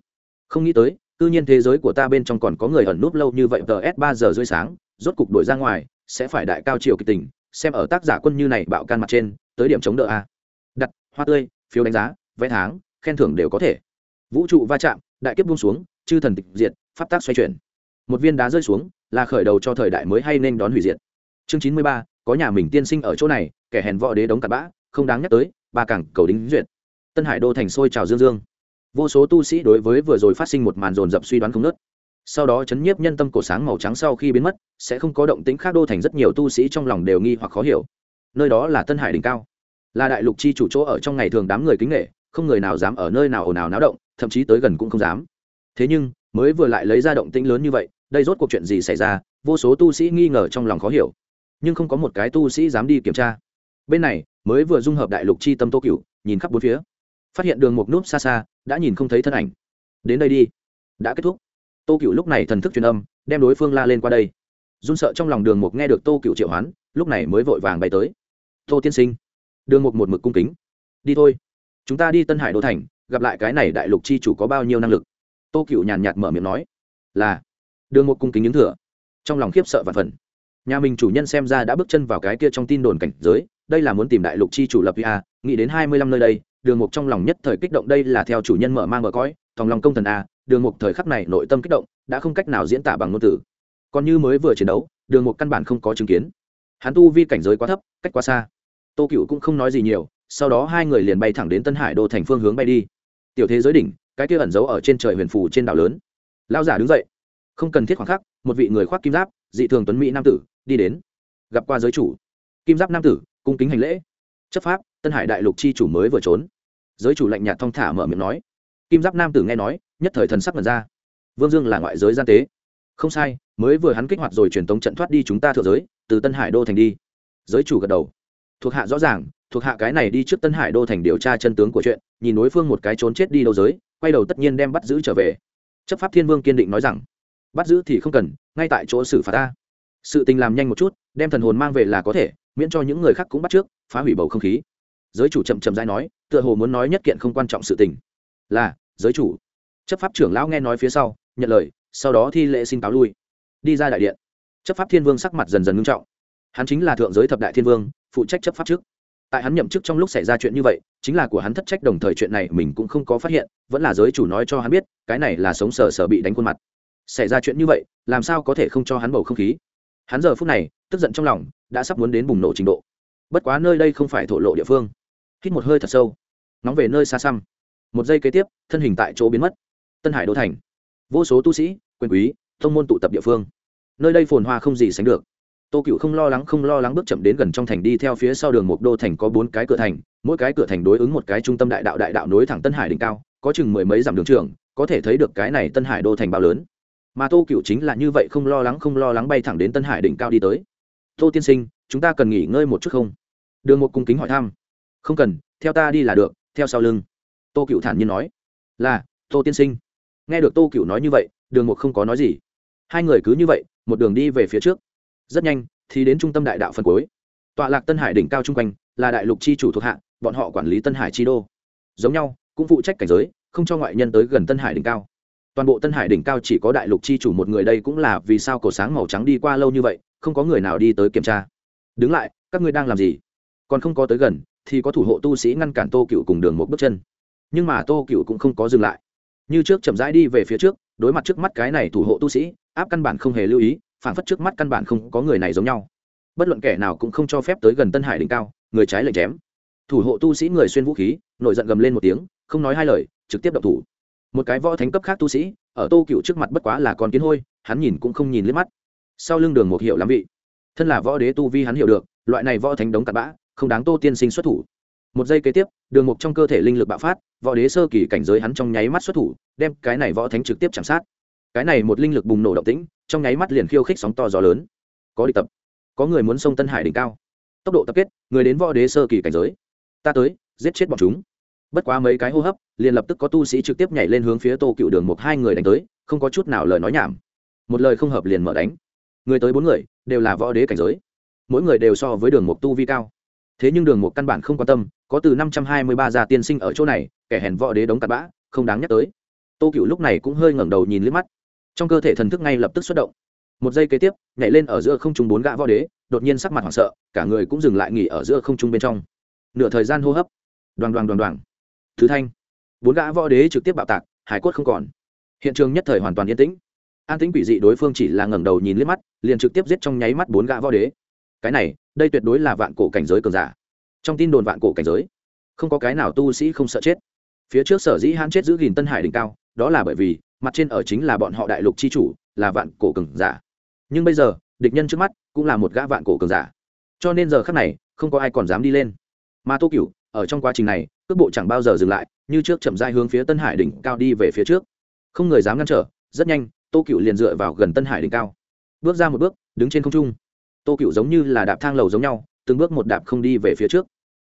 Không nghĩ tới Cư nhiên thế giới của ta bên trong còn có người ẩn núp lâu như vậy, tờ s ba giờ rưỡi sáng, rốt cục đổi ra ngoài, sẽ phải đại cao chiều kịch tình, xem ở tác giả quân như này bạo can mặt trên, tới điểm chống đỡ a. Đặt, hoa tươi, phiếu đánh giá, vé tháng, khen thưởng đều có thể. Vũ trụ va chạm, đại kiếp buông xuống, chư thần tịch diệt, pháp tác xoay chuyển. Một viên đá rơi xuống, là khởi đầu cho thời đại mới hay nên đón hủy diệt. Chương chín mươi ba, có nhà mình tiên sinh ở chỗ này, kẻ hèn võ đế đống cặn bã, không đáng nhắc tới, ba cảng cầu đính duyệt. Tân hải đô thành sôi trào dương dương vô số tu sĩ đối với vừa rồi phát sinh một màn dồn dập suy đoán không nớt. Sau đó chấn nhiếp nhân tâm cổ sáng màu trắng sau khi biến mất, sẽ không có động tĩnh khác đô thành rất nhiều tu sĩ trong lòng đều nghi hoặc khó hiểu. Nơi đó là tân hải đỉnh cao, là đại lục chi chủ chỗ ở trong ngày thường đám người kính nghệ không người nào dám ở nơi nào ồn ào náo động, thậm chí tới gần cũng không dám. Thế nhưng, mới vừa lại lấy ra động tĩnh lớn như vậy, đây rốt cuộc chuyện gì xảy ra, vô số tu sĩ nghi ngờ trong lòng khó hiểu. Nhưng không có một cái tu sĩ dám đi kiểm tra. Bên này, mới vừa dung hợp đại lục chi tâm tô cửu, nhìn khắp bốn phía phát hiện đường một núp xa xa, đã nhìn không thấy thân ảnh. Đến đây đi. Đã kết thúc. Tô cựu lúc này thần thức truyền âm, đem đối phương la lên qua đây. Run sợ trong lòng đường một nghe được tô cựu triệu hoán, lúc này mới vội vàng bay tới. Tô tiên sinh. Đường một một mực cung kính. Đi thôi. Chúng ta đi tân hải đô thành, gặp lại cái này đại lục chi chủ có bao nhiêu năng lực. Tô cựu nhàn nhạt mở miệng nói. Là. Đường một cung kính những thừa. Trong lòng khiếp sợ và phần nhà mình chủ nhân xem ra đã bước chân vào cái kia trong tin đồn cảnh giới, đây là muốn tìm đại lục chi chủ lập a nghĩ đến hai mươi lăm nơi đây đường mục trong lòng nhất thời kích động đây là theo chủ nhân mở mang mở cõi thòng lòng công thần a đường mục thời khắc này nội tâm kích động, đã không cách nào diễn tả bằng ngôn từ. Còn như mới vừa chiến đấu, đường mục căn bản không có chứng kiến. Hắn tu vi cảnh giới quá thấp, cách quá xa. Tô cựu cũng không nói gì nhiều, sau đó hai người liền bay thẳng đến tân hải đô thành phương hướng bay đi. Tiểu thế giới đỉnh, cái kia ẩn giấu ở trên trời huyền phù trên đảo lớn. Lao giả đứng dậy. Không cần thiết khoảng khắc, một vị người khoác kim giáp, dị thường tuấn mỹ nam tử, đi đến. Gặp qua giới chủ. Kim giáp nam tử, cung kính hành lễ. Chấp pháp, tân hải đại lục chi chủ mới vừa trốn giới chủ lạnh nhạt thong thả mở miệng nói. Kim giáp nam tử nghe nói, nhất thời thần sắc mật ra. Vương dương là ngoại giới gian tế. Không sai, mới vừa hắn kích hoạt rồi truyền tống trận thoát đi chúng ta thượng giới, từ tân hải đô thành đi. Giới chủ gật đầu. Thuộc hạ rõ ràng, thuộc hạ cái này đi trước tân hải đô thành điều tra chân tướng của chuyện, nhìn đối phương một cái trốn chết đi đâu giới, quay đầu tất nhiên đem bắt giữ trở về. Chấp pháp thiên vương kiên định nói rằng, bắt giữ thì không cần, ngay tại chỗ xử phạt ta. Sự tình làm nhanh một chút, đem thần hồn mang về là có thể, miễn cho những người khác cũng bắt trước, phá hủy bầu không khí giới chủ chậm chậm dãi nói, tựa hồ muốn nói nhất kiện không quan trọng sự tình. Là, giới chủ. Chấp pháp trưởng lão nghe nói phía sau, nhận lời, sau đó thi lễ xin cáo lui. Đi ra đại điện. Chấp pháp thiên vương sắc mặt dần dần ngưng trọng. Hắn chính là thượng giới thập đại thiên vương, phụ trách chấp pháp trước. Tại hắn nhậm chức trong lúc xảy ra chuyện như vậy, chính là của hắn thất trách đồng thời chuyện này mình cũng không có phát hiện, vẫn là giới chủ nói cho hắn biết, cái này là sống sờ sờ bị đánh khuôn mặt. Xảy ra chuyện như vậy, làm sao có thể không cho hắn bầu không khí? Hắn giờ phút này, tức giận trong lòng, đã sắp muốn đến bùng nổ trình độ. Bất quá nơi đây không phải thổ lộ địa phương hít một hơi thật sâu nóng về nơi xa xăm. Một giây kế tiếp, thân hình tại chỗ biến mất. Tân hải đô thành. Vô số tu sĩ, quyền quý thông môn tụ tập địa phương. Nơi đây phồn hoa không gì sánh được. Tô cựu không lo lắng, không lo lắng bước chậm đến gần trong thành đi theo phía sau đường mục đô thành có bốn cái cửa thành, mỗi cái cửa thành đối ứng một cái trung tâm đại đạo đại đạo nối thẳng tân hải đỉnh cao, có chừng mười mấy dặm đường trường, có thể thấy được cái này tân hải đô thành bao lớn. Mà tô cựu chính là như vậy, không lo lắng, không lo lắng bay thẳng đến tân hải đỉnh cao đi tới. Tô tiên sinh, chúng ta cần nghỉ ngơi một chút không? Đường một cung kính hỏi thăm không cần, theo ta đi là được, theo sau lưng. Tô cựu thản nhiên nói. Là, tô tiên sinh. Nghe được tô cựu nói như vậy, đường một không có nói gì. Hai người cứ như vậy, một đường đi về phía trước. Rất nhanh, thì đến trung tâm đại đạo phần cuối. Tọa lạc tân hải đỉnh cao chung quanh, là đại lục chi chủ thuộc hạ, bọn họ quản lý tân hải chi đô. Giống nhau, cũng phụ trách cảnh giới, không cho ngoại nhân tới gần tân hải đỉnh cao. Toàn bộ tân hải đỉnh cao chỉ có đại lục chi chủ một người đây cũng là vì sao cổ sáng màu trắng đi qua lâu như vậy, không có người nào đi tới kiểm tra. Đứng lại, các ngươi đang làm gì? Còn không có tới gần thì có thủ hộ tu sĩ ngăn cản tô cựu cùng đường một bước chân. Nhưng mà tô cựu cũng không có dừng lại. Như trước chậm rãi đi về phía trước, đối mặt trước mắt cái này thủ hộ tu sĩ, áp căn bản không hề lưu ý, phản phất trước mắt căn bản không có người này giống nhau. Bất luận kẻ nào cũng không cho phép tới gần tân hải đỉnh cao, người trái lệnh chém. Thủ hộ tu sĩ người xuyên vũ khí, nổi giận gầm lên một tiếng, không nói hai lời, trực tiếp động thủ. Một cái võ thánh cấp khác tu sĩ, ở tô cựu trước mặt bất quá là con kiến hôi, hắn nhìn cũng không nhìn liếc mắt. Sau lưng đường một hiệu lắm vị. Thân là võ đế tu vi hắn hiểu được, loại này võ thánh đống cặn bã không đáng tô tiên sinh xuất thủ. Một giây kế tiếp, đường mục trong cơ thể linh lực bạo phát, võ đế sơ kỳ cảnh giới hắn trong nháy mắt xuất thủ, đem cái này võ thánh trực tiếp chạm sát. Cái này một linh lực bùng nổ động tĩnh, trong nháy mắt liền khiêu khích sóng to gió lớn. Có địch tập, có người muốn sông tân hải đỉnh cao. Tốc độ tập kết, người đến võ đế sơ kỳ cảnh giới. Ta tới, giết chết bọn chúng. Bất quá mấy cái hô hấp, liền lập tức có tu sĩ trực tiếp nhảy lên hướng phía tô cựu đường một hai người đánh tới, không có chút nào lời nói nhảm. Một lời không hợp liền mở đánh. Người tới bốn người, đều là võ đế cảnh giới. Mỗi người đều so với đường một tu vi cao thế nhưng đường một căn bản không quan tâm, có từ năm trăm hai mươi ba gia tiên sinh ở chỗ này, kẻ hèn võ đế đống tạt bã, không đáng nhắc tới. Tô cựu lúc này cũng hơi ngẩng đầu nhìn liếc mắt. Trong cơ thể thần thức ngay lập tức xuất động. Một giây kế tiếp, nhảy lên ở giữa không trung bốn gã võ đế, đột nhiên sắc mặt hoảng sợ, cả người cũng dừng lại nghỉ ở giữa không trung bên trong. Nửa thời gian hô hấp. Đoàn đoàn đoàn đoàn thứ thanh. Bốn gã võ đế trực tiếp bạo tạc, hải cốt không còn. Hiện trường nhất thời hoàn toàn yên tĩnh. An tĩnh quỷ dị đối phương chỉ là ngẩng đầu nhìn liếc mắt, liền trực tiếp giết trong nháy mắt bốn gã võ đế cái này, đây tuyệt đối là vạn cổ cảnh giới cường giả. Trong tin đồn vạn cổ cảnh giới, không có cái nào tu sĩ không sợ chết. Phía trước sở dĩ hãn chết giữ gìn tân hải đỉnh cao, đó là bởi vì, mặt trên ở chính là bọn họ đại lục chi chủ, là vạn cổ cường giả. Nhưng bây giờ, địch nhân trước mắt cũng là một gã vạn cổ cường giả. Cho nên giờ khác này, không có ai còn dám đi lên. Mà tô cửu, ở trong quá trình này, cước bộ chẳng bao giờ dừng lại, như trước chậm dai hướng phía tân hải đỉnh cao đi về phía trước. Không người dám ngăn trở, rất nhanh, tô cựu liền dựa vào gần tân hải đỉnh cao. Bước ra một bước, đứng trên không trung tô cựu giống như là đạp thang lầu giống nhau, từng bước một đạp không đi về phía trước.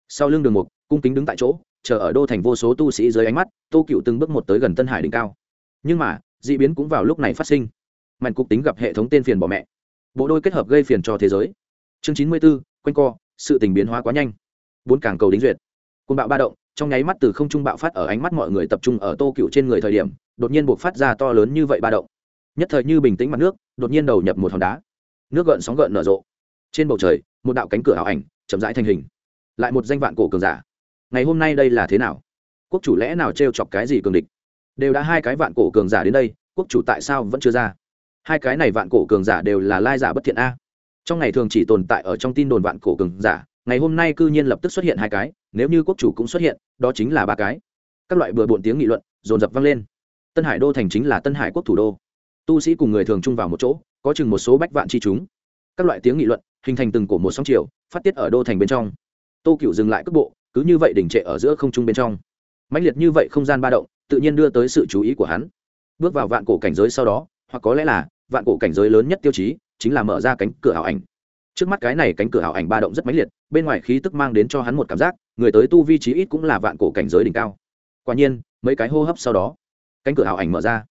Sau lưng đường mục, cung kính đứng tại chỗ, chờ ở đô thành vô số tu sĩ dưới ánh mắt, tô cựu từng bước một tới gần tân hải đỉnh cao. Nhưng mà d ị biến cũng vào lúc này phát sinh. Mạnh cục tính gặp hệ thống tên phiền bỏ mẹ. Bộ đôi kết hợp gây phiền cho thế giới. Chương chín mươi b ố quanh co, sự tình biến hóa quá nhanh. Bốn càng cầu đính duyệt. Côn bạo ba động, trong nháy mắt từ không trung bạo phát ở ánh mắt mọi người tập trung ở tô cựu trên người thời điểm, đột nhiên buộc phát ra to lớn như vậy ba động. Nhất thời như bình tĩnh mặt nước, đột nhiên đầu nhập một hòn đá. Nước gợn sóng gợn nở rộ trên bầu trời, một đạo cánh cửa ảo ảnh chậm rãi thành hình. Lại một danh vạn cổ cường giả. Ngày hôm nay đây là thế nào? Quốc chủ lẽ nào t r e o chọc cái gì cường địch? Đều đã hai cái vạn cổ cường giả đến đây, quốc chủ tại sao vẫn chưa ra? Hai cái này vạn cổ cường giả đều là lai giả bất thiện a. Trong ngày thường chỉ tồn tại ở trong tin đồn vạn cổ cường giả, ngày hôm nay cư nhiên lập tức xuất hiện hai cái, nếu như quốc chủ cũng xuất hiện, đó chính là ba cái. Các loại bừa bộn tiếng nghị luận, dồn dập vang lên. Tân hải đô thành chính là tân hải quốc thủ đô. Tu sĩ cùng người thường chung vào một chỗ, có chừng một số bách vạn chi chúng các loại tiếng nghị luận, hình thành từng cổ một sóng chiều, phát tiết ở đô thành bên trong. Tô cựu dừng lại cước bộ, cứ như vậy đỉnh trệ ở giữa không trung bên trong. Mãnh liệt như vậy không gian ba động, tự nhiên đưa tới sự chú ý của hắn. Bước vào vạn cổ cảnh giới sau đó, hoặc có lẽ là, vạn cổ cảnh giới lớn nhất tiêu chí, chính là mở ra cánh cửa hảo ảnh. Trước mắt cái này cánh cửa hảo ảnh ba động rất mãnh liệt, bên ngoài khí tức mang đến cho hắn một cảm giác, người tới tu vi trí ít cũng là vạn cổ cảnh giới đỉnh cao. Quả nhiên, mấy cái hô hấp sau đó, cánh cửa hảo ảnh mở ra.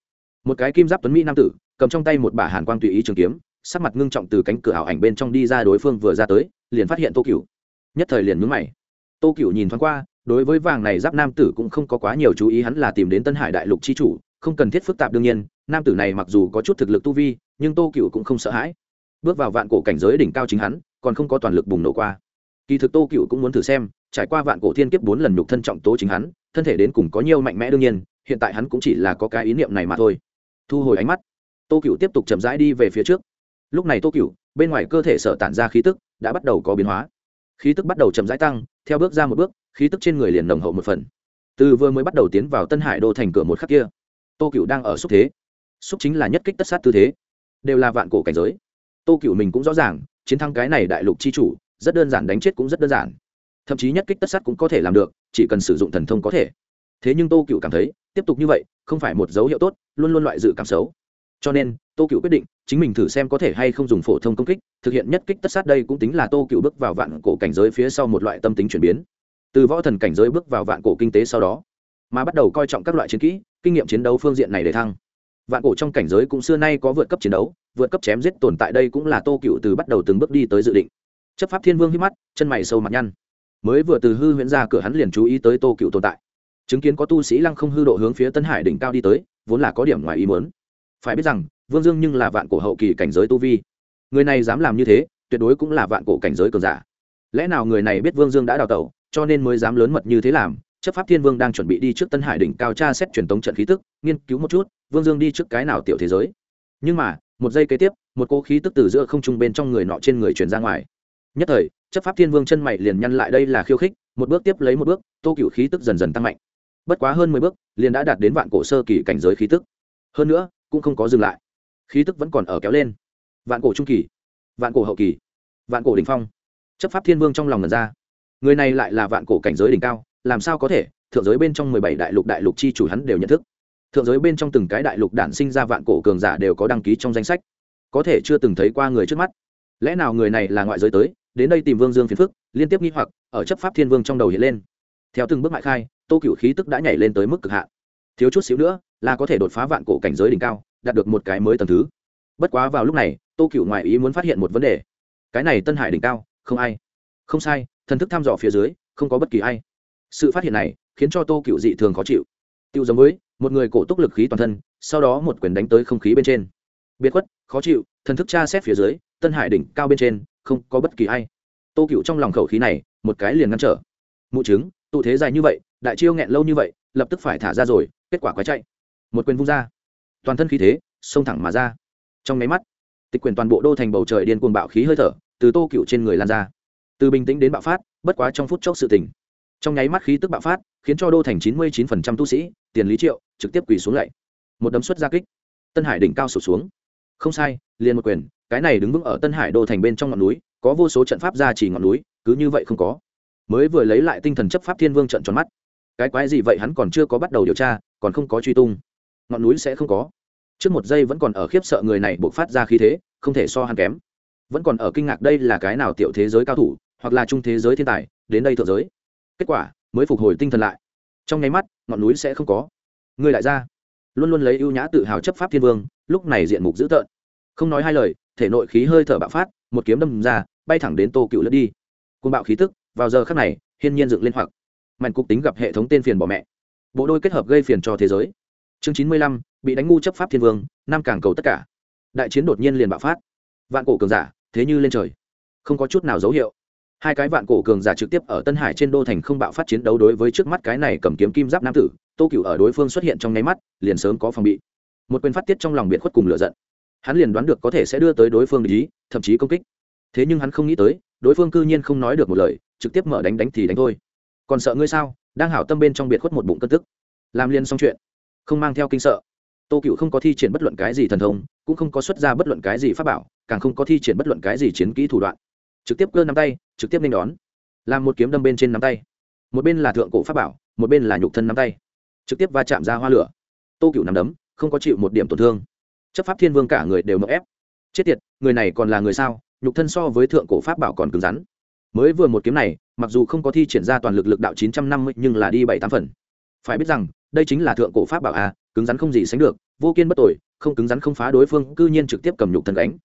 Một cái kim giáp tuấn mỹ nam tử, cầm trong tay một bả hàn quang tùy ý trường kiếm sắc mặt ngưng trọng từ cánh cửa ảo ảnh bên trong đi ra đối phương vừa ra tới, liền phát hiện tô cửu. Nhất thời liền mướn mày. Tô cửu nhìn thoáng qua, đối với vàng này giáp nam tử cũng không có quá nhiều chú ý, hắn là tìm đến tân hải đại lục chi chủ, không cần thiết phức tạp đương nhiên, nam tử này mặc dù có chút thực lực tu vi, nhưng tô cựu cũng không sợ hãi. Bước vào vạn cổ cảnh giới đỉnh cao chính hắn, còn không có toàn lực bùng nổ qua. Kỳ thực tô cựu cũng muốn thử xem, trải qua vạn cổ thiên kiếp bốn lần nhục thân trọng tố chính hắn, thân thể đến cùng có nhiều mạnh mẽ đương nhiên, hiện tại hắn cũng chỉ là có cái ý niệm này mà thôi. Thu hồi ánh mắt, tô cựu tiếp tục chậm rãi đi về phía trước lúc này tô cựu bên ngoài cơ thể sở tản ra khí tức, đã bắt đầu có biến hóa. Khí tức bắt đầu chậm rãi tăng, theo bước ra một bước, khí tức trên người liền nồng hậu một phần. Từ vừa mới bắt đầu tiến vào tân hải đô thành cửa một khắc kia, tô cựu đang ở xúc thế. Xúc chính là nhất kích tất sát tư thế. Đều là vạn cổ cảnh giới. Tô cựu mình cũng rõ ràng, chiến thắng cái này đại lục chi chủ, rất đơn giản đánh chết cũng rất đơn giản. Thậm chí nhất kích tất sát cũng có thể làm được, chỉ cần sử dụng thần thông có thể. Thế nhưng tô cựu cảm thấy, tiếp tục như vậy, không phải một dấu hiệu tốt, luôn luôn loại dự cảm xấu cho nên tô cựu quyết định chính mình thử xem có thể hay không dùng phổ thông công kích. Thực hiện nhất kích tất sát đây cũng tính là tô cựu bước vào vạn cổ cảnh giới phía sau một loại tâm tính chuyển biến. Từ võ thần cảnh giới bước vào vạn cổ kinh tế sau đó, mà bắt đầu coi trọng các loại chiến kỹ, kinh nghiệm chiến đấu phương diện này để thăng. Vạn cổ trong cảnh giới cũng xưa nay có vượt cấp chiến đấu, vượt cấp chém giết tồn tại đây cũng là tô cựu từ bắt đầu từng bước đi tới dự định. Chấp pháp thiên vương hít mắt, chân mày sâu mặt nhăn. Mới vừa từ hư huyễn ra cửa hắn liền chú ý tới tô cựu tồn tại. Chứng kiến có tu sĩ lăng không hư độ hướng phía tân hải đỉnh cao đi tới, vốn là có điểm ngoài ý muốn phải biết rằng, vương dương nhưng là vạn cổ hậu kỳ cảnh giới tu vi. Người này dám làm như thế, tuyệt đối cũng là vạn cổ cảnh giới cường giả. Lẽ nào người này biết vương dương đã đào tẩu, cho nên mới dám lớn mật như thế làm? Chấp pháp thiên vương đang chuẩn bị đi trước tân hải đỉnh cao tra xét truyền tống trận khí tức, nghiên cứu một chút, vương dương đi trước cái nào tiểu thế giới. Nhưng mà, một giây kế tiếp, một cô khí tức từ giữa không trung bên trong người nọ trên người truyền ra ngoài. Nhất thời, chấp pháp thiên vương chân mày liền nhăn lại đây là khiêu khích, một bước tiếp lấy một bước, tô cựu khí tức dần dần tăng mạnh. Bất quá hơn mười bước, liền đã đạt đến vạn cổ sơ kỳ cảnh giới khí tức. Hơn nữa cũng không có dừng lại. Khí tức vẫn còn ở kéo lên. Vạn cổ trung kỳ, vạn cổ hậu kỳ, vạn cổ đ ỉ n h phong. Chấp pháp thiên vương trong lòng ngần ra. Người này lại là vạn cổ cảnh giới đỉnh cao, làm sao có thể? Thượng giới bên trong mười bảy đại lục đại lục chi chủ hắn đều nhận thức. Thượng giới bên trong từng cái đại lục đản sinh ra vạn cổ cường giả đều có đăng ký trong danh sách. Có thể chưa từng thấy qua người trước mắt. Lẽ nào người này là ngoại giới tới, đến đây tìm vương dương phiền phức, liên tiếp nghi hoặc, ở chấp pháp thiên vương trong đầu hiện lên. Theo từng bước mại khai, tô cựu khí tức đã nhảy lên tới mức cực hạn thiếu chút xíu nữa là có thể đột phá vạn cổ cảnh giới đỉnh cao, đạt được một cái mới tầng thứ. Bất quá vào lúc này, tô cựu ngoại ý muốn phát hiện một vấn đề. Cái này tân hải đỉnh cao, không ai. Không sai, thần thức thăm dò phía dưới, không có bất kỳ ai. Sự phát hiện này khiến cho tô cựu dị thường khó chịu. Tiêu giống với, một người cổ túc lực khí toàn thân, sau đó một quyền đánh tới không khí bên trên. Biệt khuất, khó chịu, thần thức tra xét phía dưới, tân hải đỉnh cao bên trên, không có bất kỳ ai. Tô cựu trong lòng khẩu khí này, một cái liền ngăn trở. Mụ chứng, tụ thế dài như vậy, đại chiêu nghẹn lâu như vậy, lập tức phải thả ra rồi kết quả quái chạy. Một quyền vung ra. Toàn thân khí thế, xông thẳng mà ra. Trong nháy mắt, tịch quyền toàn bộ đô thành bầu trời điên cuồng bạo khí hơi thở, từ tô cựu trên người lan ra. Từ bình tĩnh đến bạo phát, bất quá trong phút chốc sự tỉnh trong nháy mắt khí tức bạo phát, khiến cho đô thành chín mươi chín phần trăm tu sĩ, tiền lý triệu, trực tiếp quỳ xuống lạy. Một đấm xuất gia kích. Tân hải đỉnh cao sụt xuống. Không sai, liền một quyền, cái này đứng vững ở tân hải đô thành bên trong ngọn núi, có vô số trận pháp ra chỉ ngọn núi, cứ như vậy không có. Mới vừa lấy lại tinh thần chấp pháp thiên vương trận tròn mắt cái quái gì vậy hắn còn chưa có bắt đầu điều tra, còn không có truy tung. Ngọn núi sẽ không có. Trước một giây vẫn còn ở khiếp sợ người này buộc phát ra khí thế, không thể so hắn kém. Vẫn còn ở kinh ngạc đây là cái nào tiểu thế giới cao thủ, hoặc là trung thế giới thiên tài, đến đây thượng giới. Kết quả, mới phục hồi tinh thần lại. Trong nháy mắt, ngọn núi sẽ không có. Người lại ra. Luôn luôn lấy ưu nhã tự hào chấp pháp thiên vương, lúc này diện mục dữ tợn. Không nói hai lời, thể nội khí hơi thở bạo phát, một kiếm đâm ra, bay thẳng đến tô cựu lướt đi. Côn bạo khí tức, vào giờ khắc này, hiên nhiên dựng lên hoặc mạnh cục tính gặp hệ thống tên phiền bỏ mẹ. Bộ đôi kết hợp gây phiền cho thế giới. Chương chín mươi lăm, bị đánh ngu chấp pháp thiên vương, năm càng cầu tất cả. Đại chiến đột nhiên liền bạo phát. Vạn cổ cường giả, thế như lên trời. Không có chút nào dấu hiệu. Hai cái vạn cổ cường giả trực tiếp ở tân hải trên đô thành không bạo phát chiến đấu đối với trước mắt cái này cầm kiếm kim giáp nam tử, tô cựu ở đối phương xuất hiện trong nháy mắt, liền sớm có phòng bị. Một quyền phát tiết trong lòng biệt khuất cùng lựa giận. Hắn liền đoán được có thể sẽ đưa tới đối phương ý, thậm chí công kích. Thế nhưng hắn không nghĩ tới, đối phương cư nhiên không nói được một lời, trực tiếp mở đánh đánh thì đánh thôi còn sợ ngươi sao? Đang hảo tâm bên trong biệt khuất một bụng cân tức. Làm liên xong chuyện. Không mang theo kinh sợ. Tô cựu không có thi triển bất luận cái gì thần thông, cũng không có xuất ra bất luận cái gì pháp bảo, càng không có thi triển bất luận cái gì chiến kỹ thủ đoạn. Trực tiếp cơ nắm tay, trực tiếp nên đón. Làm một kiếm đâm bên trên nắm tay. Một bên là thượng cổ pháp bảo, một bên là nhục thân nắm tay. Trực tiếp va chạm ra hoa lửa. Tô cựu nắm đấm, không có chịu một điểm tổn thương. Chấp pháp thiên vương cả người đều mậu ép. Chết tiệt, người này còn là người sao? Nhục thân so với thượng cổ pháp bảo còn cứng rắn mới vừa một kiếm này, mặc dù không có thi triển ra toàn lực lực đạo chín trăm năm mươi, nhưng là đi bảy tám phần. Phải biết rằng, đây chính là thượng cổ pháp bảo a, cứng rắn không gì sánh được, vô kiên bất tội, không cứng rắn không phá đối phương, cư nhiên trực tiếp cầm nhục thân đánh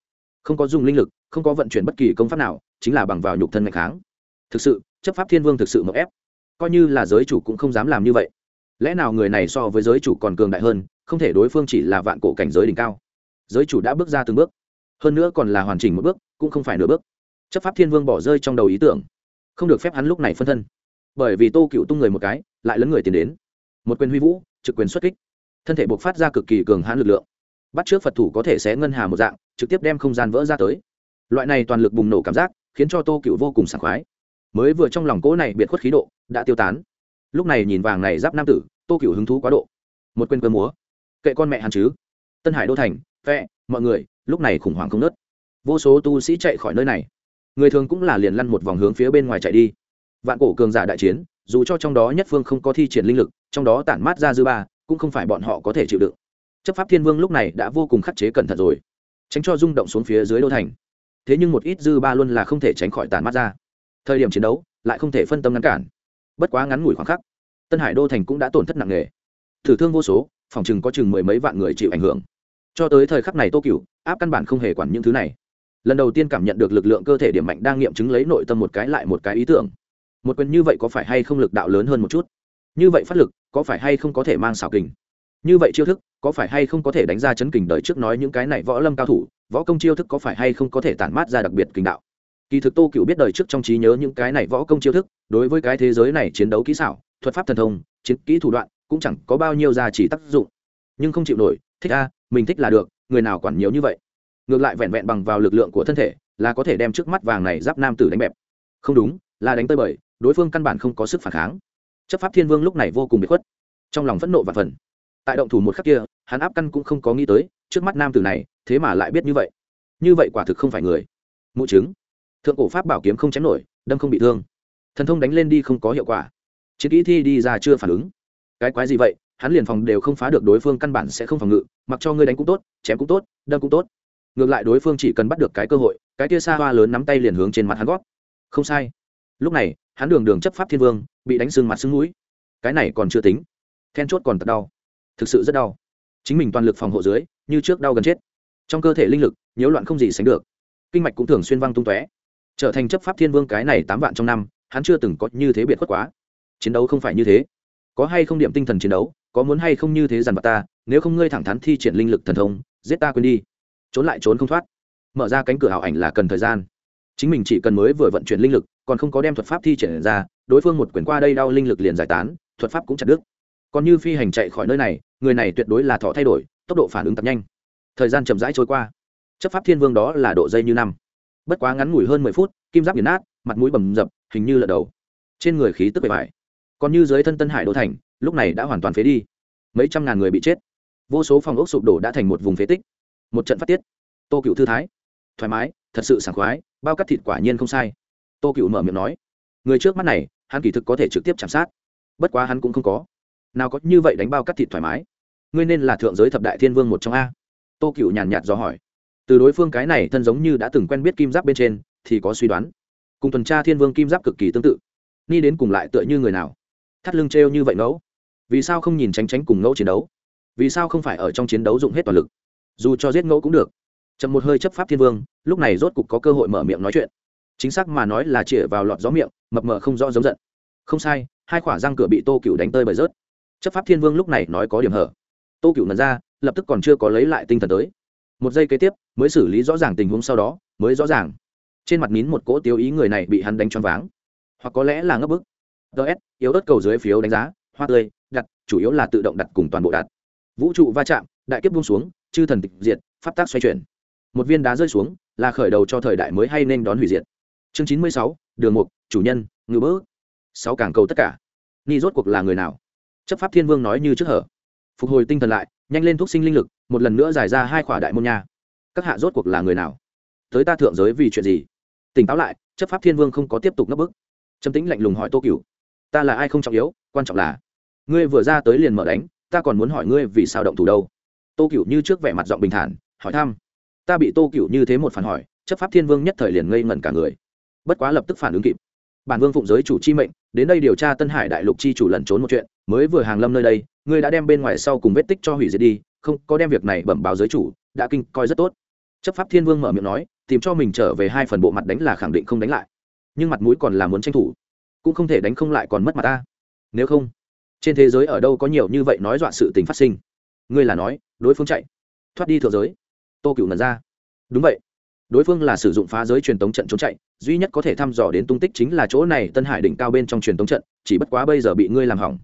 không có dùng linh lực, không có vận chuyển bất kỳ công pháp nào, chính là bằng vào nhục thân ngày kháng. Thực sự, chấp pháp thiên vương thực sự mậu ép. Coi như là giới chủ cũng không dám làm như vậy. Lẽ nào người này so với giới chủ còn cường đại hơn, không thể đối phương chỉ là vạn cổ cảnh giới đỉnh cao. Giới chủ đã bước ra từng bước. Hơn nữa còn là hoàn chỉnh một bước, cũng không phải nửa bước chấp pháp thiên vương bỏ rơi trong đầu ý tưởng. Không được phép hắn lúc này phân thân. Bởi vì tô cựu tung người một cái, lại lấn người tiến đến. Một quyền huy vũ, trực quyền xuất kích. Thân thể buộc phát ra cực kỳ cường hãn lực lượng. Bắt trước phật thủ có thể sẽ ngân hà một dạng, trực tiếp đem không gian vỡ ra tới. Loại này toàn lực bùng nổ cảm giác, khiến cho tô cựu vô cùng sảng khoái. Mới vừa trong lòng cỗ này biệt khuất khí độ, đã tiêu tán. Lúc này nhìn vàng này giáp nam tử, tô cựu hứng thú quá độ. Một quên cơ múa. Kệ con mẹ hắn chứ. Tân hải đô thành vẹ mọi người, lúc này khủng hoảng không nớt. Vô số tu sĩ chạy khỏi nơi này người thường cũng là liền lăn một vòng hướng phía bên ngoài chạy đi. Vạn cổ cường giả đại chiến, dù cho trong đó nhất phương không có thi triển linh lực, trong đó tản mát ra dư ba, cũng không phải bọn họ có thể chịu đựng. Chấp pháp thiên vương lúc này đã vô cùng khắc chế cẩn thận rồi, tránh cho rung động xuống phía dưới đô thành. Thế nhưng một ít dư ba luôn là không thể tránh khỏi tản mát ra. Thời điểm chiến đấu, lại không thể phân tâm ngăn cản. Bất quá ngắn ngủi khoảng khắc, tân hải đô thành cũng đã tổn thất nặng nề. Thử thương vô số, phòng chừng có chừng mười mấy vạn người chịu ảnh hưởng. Cho tới thời khắc này tô cửu, áp căn bản không hề quản những thứ này lần đầu tiên cảm nhận được lực lượng cơ thể điểm mạnh đang nghiệm chứng lấy nội tâm một cái lại một cái ý tưởng. Một quyền như vậy có phải hay không lực đạo lớn hơn một chút? Như vậy phát lực, có phải hay không có thể mang xảo kình? Như vậy chiêu thức, có phải hay không có thể đánh ra chấn kình đời trước nói những cái này võ lâm cao thủ, võ công chiêu thức có phải hay không có thể tản mát ra đặc biệt kình đạo? Kỳ thực tô cựu biết đời trước trong trí nhớ những cái này võ công chiêu thức, đối với cái thế giới này chiến đấu kỹ xảo, thuật pháp thần thông, chiến kỹ thủ đoạn, cũng chẳng có bao nhiêu giá trị tác dụng. Nhưng không chịu nổi, thích a, mình thích là được, người nào quản nhiều như vậy? Ngược lại vẹn vẹn bằng vào lực lượng của thân thể là có thể đem trước mắt vàng này giáp nam tử đánh bẹp. Không đúng, là đánh tơi bời, đối phương căn bản không có sức phản kháng. Chấp pháp thiên vương lúc này vô cùng bị khuất, trong lòng phẫn nộ và phần. Tại động thủ một khắc kia, hắn áp căn cũng không có nghĩ tới, trước mắt nam tử này, thế mà lại biết như vậy. Như vậy quả thực không phải người. Mụ chứng. Thượng cổ pháp bảo kiếm không chém nổi, đâm không bị thương. Thần thông đánh lên đi không có hiệu quả. Chiến kỹ thi đi ra chưa phản ứng. Cái quái gì vậy? Hắn liền phòng đều không phá được đối phương căn bản sẽ không phòng ngự, mặc cho ngươi đánh cũng tốt, chém cũng tốt, đâm cũng tốt ngược lại đối phương chỉ cần bắt được cái cơ hội, cái tia xa hoa lớn nắm tay liền hướng trên mặt hắn gót. Không sai. Lúc này, hắn đường đường chấp pháp thiên vương, bị đánh sưng mặt sưng mũi. Cái này còn chưa tính. Then chốt còn tật đau. Thực sự rất đau. Chính mình toàn lực phòng hộ dưới, như trước đau gần chết. Trong cơ thể linh lực, nhiễu loạn không gì sánh được. Kinh mạch cũng thường xuyên văng tung tóe. Trở thành chấp pháp thiên vương cái này tám vạn trong năm, hắn chưa từng có như thế biệt khuất quá. Chiến đấu không phải như thế. Có hay không điểm tinh thần chiến đấu, có muốn hay không như thế dằn vặt ta, nếu không ngươi thẳng thắn thi triển linh lực thần thông, giết ta quên đi trốn lại trốn không thoát. Mở ra cánh cửa hảo ảnh là cần thời gian. Chính mình chỉ cần mới vừa vận chuyển linh lực, còn không có đem thuật pháp thi triển ra, đối phương một quyển qua đây đau linh lực liền giải tán, thuật pháp cũng chặt đứt. Còn như phi hành chạy khỏi nơi này, người này tuyệt đối là thọ thay đổi, tốc độ phản ứng tập nhanh. Thời gian chậm rãi trôi qua. Chấp pháp thiên vương đó là độ dây như năm. Bất quá ngắn ngủi hơn mười phút, kim giáp nghiền nát, mặt mũi bầm dập, hình như lật đầu. Trên người khí tức bề bài còn như dưới thân tân hải đô thành, lúc này đã hoàn toàn phế đi. Mấy trăm ngàn người bị chết. Vô số phòng ốc sụp đổ đã thành một vùng phế tích một trận phát tiết. Tô cựu thư thái, thoải mái, thật sự sảng khoái, bao cắt thịt quả nhiên không sai. Tô cựu mở miệng nói, người trước mắt này, hắn kỳ thực có thể trực tiếp chạm sát, bất quá hắn cũng không có. Nào có như vậy đánh bao cắt thịt thoải mái? Ngươi nên là thượng giới thập đại thiên vương một trong a. Tô cựu nhàn nhạt do hỏi. Từ đối phương cái này thân giống như đã từng quen biết kim giáp bên trên, thì có suy đoán. Cùng tuần tra thiên vương kim giáp cực kỳ tương tự. Ni đến cùng lại tựa như người nào? Thắt lưng trêu như vậy ngẫu. Vì sao không nhìn tránh tránh cùng ngẫu chiến đấu? Vì sao không phải ở trong chiến đấu dụng hết toàn lực? Dù cho giết ngẫu cũng được. Chậm một hơi chấp pháp thiên vương, lúc này rốt cục có cơ hội mở miệng nói chuyện. Chính xác mà nói là chĩa vào lọt gió miệng, mập mờ không rõ giống giận. Không sai, hai khỏa răng cửa bị tô cựu đánh tơi bởi rớt. Chấp pháp thiên vương lúc này nói có điểm hở. Tô cựu ngần ra, lập tức còn chưa có lấy lại tinh thần tới. Một giây kế tiếp, mới xử lý rõ ràng tình huống sau đó, mới rõ ràng. Trên mặt nín một cỗ tiêu ý người này bị hắn đánh choáng váng. Hoặc có lẽ là ngấp bức. Ts yếu ớt cầu dưới phiếu đánh giá, hoa tươi, đặt, chủ yếu là tự động đặt cùng toàn bộ đặt. Vũ trụ va chạm đại kiếp buông xuống, chư thần tịch diệt, pháp tác xoay chuyển. Một viên đá rơi xuống, là khởi đầu cho thời đại mới hay nên đón hủy diệt. Chương chín mươi sáu, đường mục, chủ nhân, ngư bỡ sáu cảng cầu tất cả. Ni rốt cuộc là người nào? Chấp pháp thiên vương nói như trước hở. Phục hồi tinh thần lại, nhanh lên thuốc sinh linh lực, một lần nữa giải ra hai khỏa đại môn nha. Các hạ rốt cuộc là người nào? Tới ta thượng giới vì chuyện gì? Tỉnh táo lại, chấp pháp thiên vương không có tiếp tục ngấp bức. Trầm tĩnh lạnh lùng hỏi tô cửu. Ta là ai không trọng yếu, quan trọng là, ngươi vừa ra tới liền mở đánh, ta còn muốn hỏi ngươi vì sao động thủ đâu? Tô Cựu như trước vẻ mặt giọng bình thản, hỏi thăm. Ta bị tô Cựu như thế một phản hỏi, chấp pháp thiên vương nhất thời liền ngây ngẩn cả người. Bất quá lập tức phản ứng kịp. Bản vương phụng giới chủ chi mệnh, đến đây điều tra tân hải đại lục chi chủ lẩn trốn một chuyện, mới vừa hàng lâm nơi đây, ngươi đã đem bên ngoài sau cùng vết tích cho hủy diệt đi, không, có đem việc này bẩm báo giới chủ, đã kinh, coi rất tốt. Chấp pháp thiên vương mở miệng nói, tìm cho mình trở về hai phần bộ mặt đánh là khẳng định không đánh lại. Nhưng mặt mũi còn là muốn tranh thủ. Cũng không thể đánh không lại còn mất mặt ta. Nếu không, trên thế giới ở đâu có nhiều như vậy nói dọa sự tình phát sinh ngươi là nói, đối phương chạy, thoát đi thượng giới. Tô cựu nần ra. Đúng vậy. Đối phương là sử dụng phá giới truyền tống trận trốn chạy, duy nhất có thể thăm dò đến tung tích chính là chỗ này tân hải đỉnh cao bên trong truyền tống trận, chỉ bất quá bây giờ bị ngươi làm hỏng.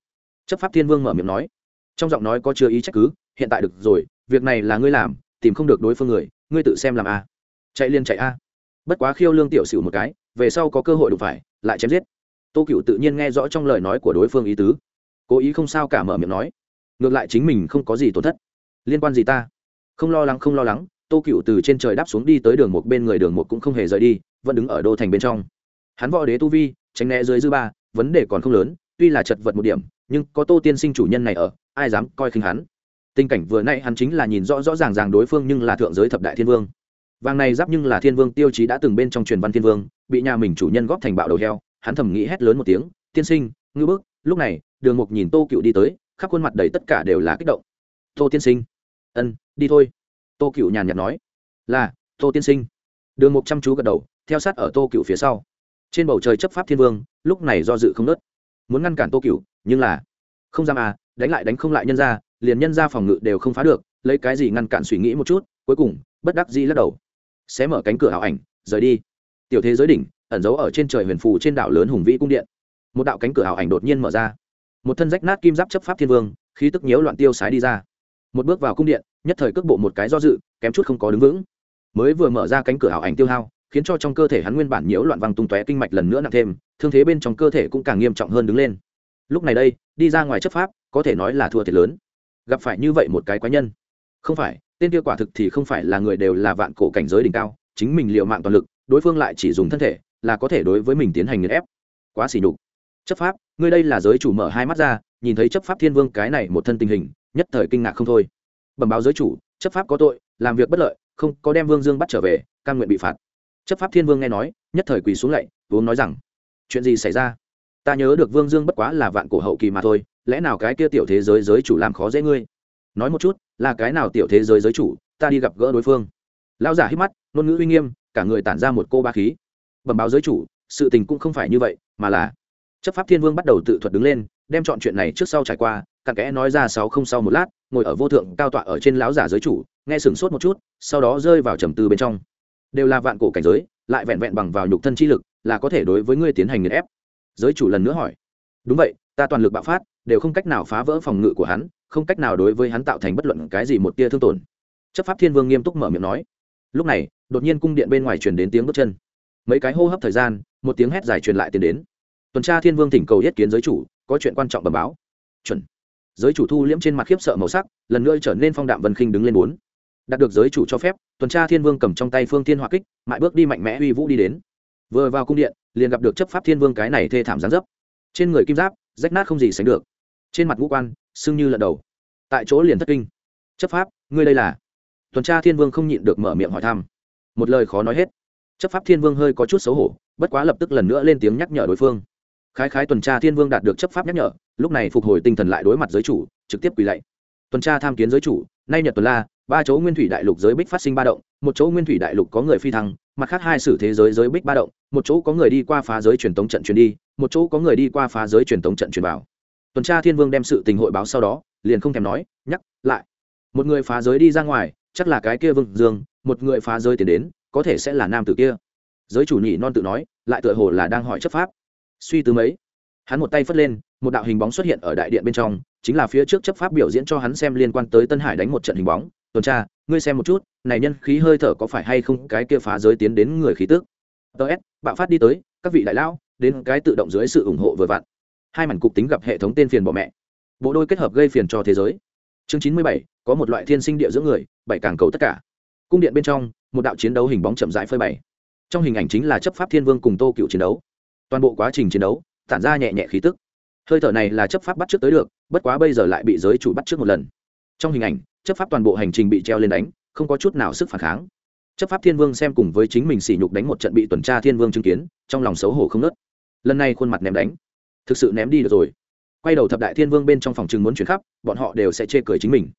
Chấp pháp thiên vương mở miệng nói. Trong giọng nói có chưa ý trách cứ, hiện tại được rồi, việc này là ngươi làm, tìm không được đối phương người, ngươi tự xem làm a. Chạy liên chạy a. Bất quá khiêu lương tiểu xỉu một cái, về sau có cơ hội đụng phải, lại chém giết. Tô cựu tự nhiên nghe rõ trong lời nói của đối phương ý tứ. Cố ý không sao cả mở miệng nói ngược lại chính mình không có gì tổn thất. Liên quan gì ta? Không lo lắng, không lo lắng, tô cựu từ trên trời đáp xuống đi tới đường một bên người đường một cũng không hề rời đi, vẫn đứng ở đô thành bên trong. Hắn võ đế tu vi, tránh né dưới dư ba, vấn đề còn không lớn, tuy là chật vật một điểm, nhưng có tô tiên sinh chủ nhân này ở, ai dám coi khinh hắn? Tình cảnh vừa nay hắn chính là nhìn rõ rõ ràng ràng đối phương nhưng là thượng giới thập đại thiên vương. Vàng này giáp nhưng là thiên vương tiêu chí đã từng bên trong truyền văn thiên vương, bị nhà mình chủ nhân góp thành bạo đầu heo, hắn thầm nghĩ hét lớn một tiếng, tiên sinh, ngư bức. Lúc này, đường mục nhìn tô cựu đi tới khắp khuôn mặt đầy tất cả đều là kích động. Tô tiên sinh. Ân, đi thôi. Tô cựu nhàn nhạt nói. Là, tô tiên sinh. Đường mục chăm chú gật đầu, theo sát ở tô cựu phía sau. Trên bầu trời chấp pháp thiên vương, lúc này do dự không nớt. Muốn ngăn cản tô cựu nhưng là không dám à đánh lại đánh không lại nhân ra, liền nhân ra phòng ngự đều không phá được, lấy cái gì ngăn cản suy nghĩ một chút, cuối cùng, bất đắc dĩ lắc đầu. Sẽ mở cánh cửa ảo ảnh, rời đi. Tiểu thế giới đỉnh, ẩn giấu ở trên trời huyền phù trên đảo lớn hùng vĩ cung điện. Một đạo cánh cửa ảo ảnh đột nhiên mở ra một thân rách nát kim giáp chấp pháp thiên vương, khí tức nhiễu loạn tiêu sái đi ra. Một bước vào cung điện, nhất thời cước bộ một cái do dự, kém chút không có đứng vững. Mới vừa mở ra cánh cửa ảo ảnh tiêu hao, khiến cho trong cơ thể hắn nguyên bản nhiễu loạn văng tung tóe kinh mạch lần nữa nặng thêm, thương thế bên trong cơ thể cũng càng nghiêm trọng hơn đứng lên. Lúc này đây, đi ra ngoài chấp pháp, có thể nói là thua thiệt lớn. Gặp phải như vậy một cái quái nhân. Không phải, tên kia quả thực thì không phải là người đều là vạn cổ cảnh giới đỉnh cao, chính mình liệu mạng toàn lực, đối phương lại chỉ dùng thân thể, là có thể đối với mình tiến hành nghiền ép. Quá xỉ nhục. Chấp pháp ngươi đây là giới chủ mở hai mắt ra, nhìn thấy chấp pháp thiên vương cái này một thân tình hình, nhất thời kinh ngạc không thôi. Bẩm báo giới chủ, chấp pháp có tội, làm việc bất lợi, không có đem vương dương bắt trở về căn nguyện bị phạt. Chấp pháp thiên vương nghe nói, nhất thời quỳ xuống lạy vốn nói rằng, chuyện gì xảy ra? Ta nhớ được vương dương bất quá là vạn cổ hậu kỳ mà thôi, lẽ nào cái kia tiểu thế giới giới chủ làm khó dễ ngươi? Nói một chút, là cái nào tiểu thế giới giới chủ, ta đi gặp gỡ đối phương. Lao giả hít mắt, ngôn ngữ uy nghiêm, cả người tản ra một cô ba khí. Bẩm báo giới chủ, sự tình cũng không phải như vậy, mà là chấp pháp thiên vương bắt đầu tự thuật đứng lên, đem chọn chuyện này trước sau trải qua, cặn kẽ nói ra sáu không sau một lát, ngồi ở vô thượng cao tọa ở trên lão giả giới chủ, nghe sửng sốt một chút, sau đó rơi vào trầm tư bên trong. Đều là vạn cổ cảnh giới, lại vẹn vẹn bằng vào nhục thân chi lực, là có thể đối với ngươi tiến hành nghiền ép. Giới chủ lần nữa hỏi. Đúng vậy, ta toàn lực bạo phát, đều không cách nào phá vỡ phòng ngự của hắn, không cách nào đối với hắn tạo thành bất luận cái gì một tia thương tổn. Chấp pháp thiên vương nghiêm túc mở miệng nói. Lúc này, đột nhiên cung điện bên ngoài truyền đến tiếng bước chân. Mấy cái hô hấp thời gian, một tiếng hét dài truyền lại tiến đến tuần tra thiên vương thỉnh cầu yết kiến giới chủ, có chuyện quan trọng bẩm báo. Chuẩn. Giới chủ thu liễm trên mặt khiếp sợ màu sắc, lần nữa trở nên phong đạm vân khinh đứng lên bốn. Đạt được giới chủ cho phép, tuần tra thiên vương cầm trong tay phương thiên hỏa kích mãi bước đi mạnh mẽ uy vũ đi đến. Vừa vào cung điện, liền gặp được chấp pháp thiên vương cái này thê thảm gián dấp. Trên người kim giáp, rách nát không gì sánh được. Trên mặt ngũ quan, sưng như lợn đầu. Tại chỗ liền thất kinh. Chấp pháp, ngươi đây là? Tuần tra thiên vương không nhịn được mở miệng hỏi thăm. Một lời khó nói hết. Chấp pháp thiên vương hơi có chút xấu hổ, bất quá lập tức lần nữa lên tiếng nhắc nhở đối phương khái khái tuần tra thiên vương đạt được chấp pháp nhắc nhở, lúc này phục hồi tinh thần lại đối mặt giới chủ, trực tiếp quỳ lạy. Tuần tra tham kiến giới chủ, nay nhật tuần la, ba chỗ nguyên thủy đại lục giới bích phát sinh ba động, một chỗ nguyên thủy đại lục có người phi thăng, mặt khác hai sử thế giới giới bích ba động, một chỗ có người đi qua phá giới truyền tống trận truyền đi, một chỗ có người đi qua phá giới truyền tống trận truyền vào. Tuần tra thiên vương đem sự tình hội báo sau đó, liền không thèm nói, nhắc lại. Một người phá giới đi ra ngoài, chắc là cái kia vương dương, một người phá giới tiến đến, có thể sẽ là nam tử kia. Giới chủ nhị non tự nói, lại tựa hồ là đang hỏi chấp pháp suy tư mấy. Hắn một tay phất lên, một đạo hình bóng xuất hiện ở đại điện bên trong, chính là phía trước chấp pháp biểu diễn cho hắn xem liên quan tới tân hải đánh một trận hình bóng. Tuần tra, ngươi xem một chút, này nhân khí hơi thở có phải hay không cái kia phá giới tiến đến người khí tước ts bạo phát đi tới, các vị đại lão, đến cái tự động dưới sự ủng hộ vừa vặn. Hai mảnh cục tính gặp hệ thống tên phiền bỏ mẹ. Bộ đôi kết hợp gây phiền cho thế giới. Chương chín mươi bảy, có một loại thiên sinh địa giữa người, bảy càng cầu tất cả. Cung điện bên trong, một đạo chiến đấu hình bóng chậm rãi phơi bày. Trong hình ảnh chính là chấp pháp thiên vương cùng tô cựu chiến đấu toàn bộ quá trình chiến đấu, tản ra nhẹ nhẹ khí tức. Hơi thở này là chấp pháp bắt trước tới được, bất quá bây giờ lại bị giới chủ bắt trước một lần. Trong hình ảnh, chấp pháp toàn bộ hành trình bị treo lên đánh, không có chút nào sức phản kháng. Chấp pháp thiên vương xem cùng với chính mình sỉ nhục đánh một trận bị tuần tra thiên vương chứng kiến, trong lòng xấu hổ không nớt lần này khuôn mặt ném đánh, thực sự ném đi được rồi. Quay đầu thập đại thiên vương bên trong phòng chừng muốn chuyển khắp, bọn họ đều sẽ chê cười chính mình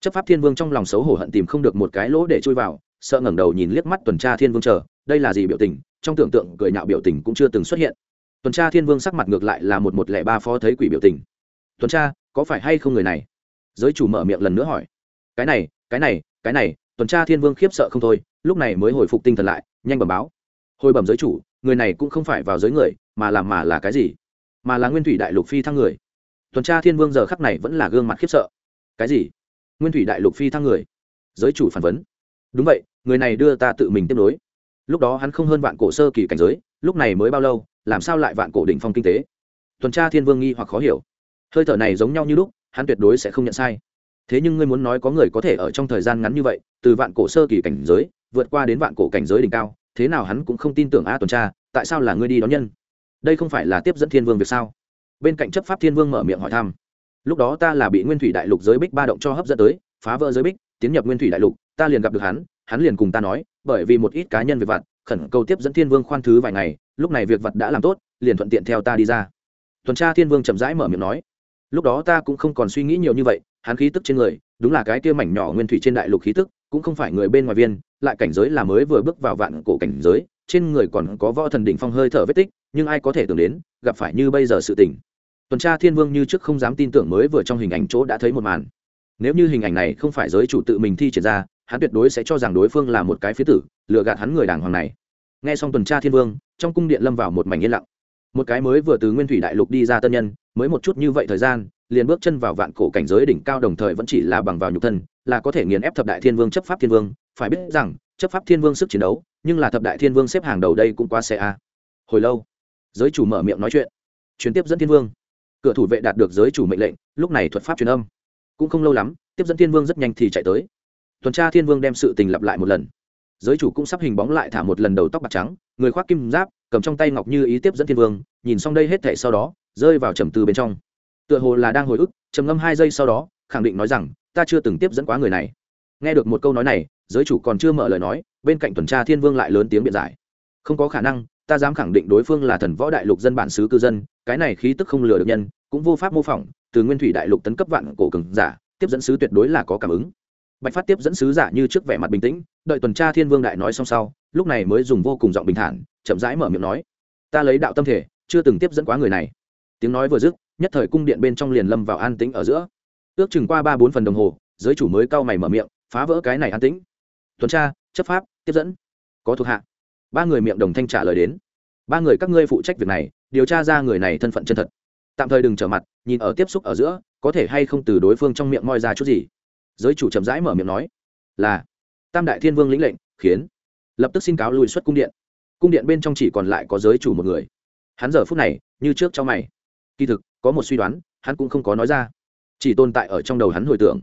chấp pháp thiên vương trong lòng xấu hổ hận tìm không được một cái lỗ để chui vào, sợ ngẩng đầu nhìn liếc mắt tuần tra thiên vương chờ, đây là gì biểu tình, trong tưởng tượng cười nhạo biểu tình cũng chưa từng xuất hiện. Tuần tra thiên vương sắc mặt ngược lại là một một lẻ ba phó thấy quỷ biểu tình. Tuần tra, có phải hay không người này? Giới chủ mở miệng lần nữa hỏi. Cái này cái này cái này, tuần tra thiên vương khiếp sợ không thôi, lúc này mới hồi phục tinh thần lại, nhanh bẩm báo. Hồi bẩm giới chủ, người này cũng không phải vào giới người, mà làm mà là cái gì? Mà là nguyên thủy đại lục phi thăng người. Tuần tra thiên vương giờ khắc này vẫn là gương mặt khiếp sợ. Cái gì? Nguyên thủy đại lục phi thăng người. Giới chủ phản vấn. Đúng vậy, người này đưa ta tự mình tiếp nối. Lúc đó hắn không hơn vạn cổ sơ kỳ cảnh giới, lúc này mới bao lâu, làm sao lại vạn cổ đỉnh phong kinh tế? Tuần tra thiên vương nghi hoặc khó hiểu. Hơi thở này giống nhau như lúc, hắn tuyệt đối sẽ không nhận sai. Thế nhưng ngươi muốn nói có người có thể ở trong thời gian ngắn như vậy, từ vạn cổ sơ kỳ cảnh giới, vượt qua đến vạn cổ cảnh giới đỉnh cao, thế nào hắn cũng không tin tưởng a tuần tra, tại sao là ngươi đi đón nhân? Đây không phải là tiếp dẫn thiên vương việc sao? Bên cạnh chấp pháp thiên vương mở miệng hỏi thăm lúc đó ta là bị nguyên thủy đại lục giới bích ba động cho hấp dẫn tới, phá vỡ giới bích, tiến nhập nguyên thủy đại lục, ta liền gặp được hắn hắn liền cùng ta nói, bởi vì một ít cá nhân việc vặt, khẩn cầu tiếp dẫn thiên vương khoan thứ vài ngày, lúc này việc vặt đã làm tốt, liền thuận tiện theo ta đi ra. Tuần tra thiên vương chậm rãi mở miệng nói. Lúc đó ta cũng không còn suy nghĩ nhiều như vậy, hắn khí tức trên người, đúng là cái kia mảnh nhỏ nguyên thủy trên đại lục khí tức, cũng không phải người bên ngoài viên, lại cảnh giới là mới vừa bước vào vạn cổ cảnh giới, trên người còn có võ thần đỉnh phong hơi thở vết tích, nhưng ai có thể tưởng đến, gặp phải như bây giờ sự tình tuần tra thiên vương như trước không dám tin tưởng mới vừa trong hình ảnh chỗ đã thấy một màn. Nếu như hình ảnh này không phải giới chủ tự mình thi triển ra, hắn tuyệt đối sẽ cho rằng đối phương là một cái phía tử, lừa gạt hắn người đàng hoàng này. Nghe xong tuần tra thiên vương, trong cung điện lâm vào một mảnh yên lặng. Một cái mới vừa từ nguyên thủy đại lục đi ra tân nhân, mới một chút như vậy thời gian, liền bước chân vào vạn cổ cảnh giới đỉnh cao đồng thời vẫn chỉ là bằng vào nhục thân, là có thể nghiền ép thập đại thiên vương chấp pháp thiên vương. Phải biết rằng, chấp pháp thiên vương sức chiến đấu, nhưng là thập đại thiên vương xếp hàng đầu đây cũng qua xe a. Hồi lâu, giới chủ mở miệng nói chuyện. Chuyến tiếp dẫn thiên vương cửa thủ vệ đạt được giới chủ mệnh lệnh, lúc này thuật pháp truyền âm. Cũng không lâu lắm, tiếp dẫn thiên vương rất nhanh thì chạy tới. Tuần tra thiên vương đem sự tình lặp lại một lần. Giới chủ cũng sắp hình bóng lại thả một lần đầu tóc bạc trắng, người khoác kim giáp, cầm trong tay ngọc như ý tiếp dẫn thiên vương, nhìn xong đây hết thể sau đó, rơi vào trầm tư bên trong. Tựa hồ là đang hồi ức, trầm ngâm hai giây sau đó, khẳng định nói rằng, ta chưa từng tiếp dẫn quá người này. Nghe được một câu nói này, giới chủ còn chưa mở lời nói, bên cạnh tuần tra thiên vương lại lớn tiếng biện giải. Không có khả năng ta dám khẳng định đối phương là thần võ đại lục dân bản xứ cư dân, cái này khí tức không lừa được nhân, cũng vô pháp mô phỏng, từ nguyên thủy đại lục tấn cấp vạn cổ cường giả, tiếp dẫn sứ tuyệt đối là có cảm ứng. Bạch phát tiếp dẫn sứ giả như trước vẻ mặt bình tĩnh, đợi tuần tra thiên vương đại nói xong sau, lúc này mới dùng vô cùng giọng bình thản, chậm rãi mở miệng nói, ta lấy đạo tâm thể, chưa từng tiếp dẫn quá người này. Tiếng nói vừa dứt, nhất thời cung điện bên trong liền lâm vào an tĩnh ở giữa. Ước chừng qua ba bốn phần đồng hồ, giới chủ mới cau mày mở miệng, phá vỡ cái này an tĩnh. Tuần tra, chấp pháp, tiếp dẫn, có thuộc hạ ba người miệng đồng thanh trả lời đến. Ba người các ngươi phụ trách việc này, điều tra ra người này thân phận chân thật. Tạm thời đừng trở mặt, nhìn ở tiếp xúc ở giữa, có thể hay không từ đối phương trong miệng moi ra chút gì. Giới chủ chậm rãi mở miệng nói, là, tam đại thiên vương lĩnh lệnh, khiến. Lập tức xin cáo lùi xuất cung điện. Cung điện bên trong chỉ còn lại có giới chủ một người. Hắn giờ phút này, như trước cho mày. Kỳ thực, có một suy đoán, hắn cũng không có nói ra. Chỉ tồn tại ở trong đầu hắn hồi tưởng.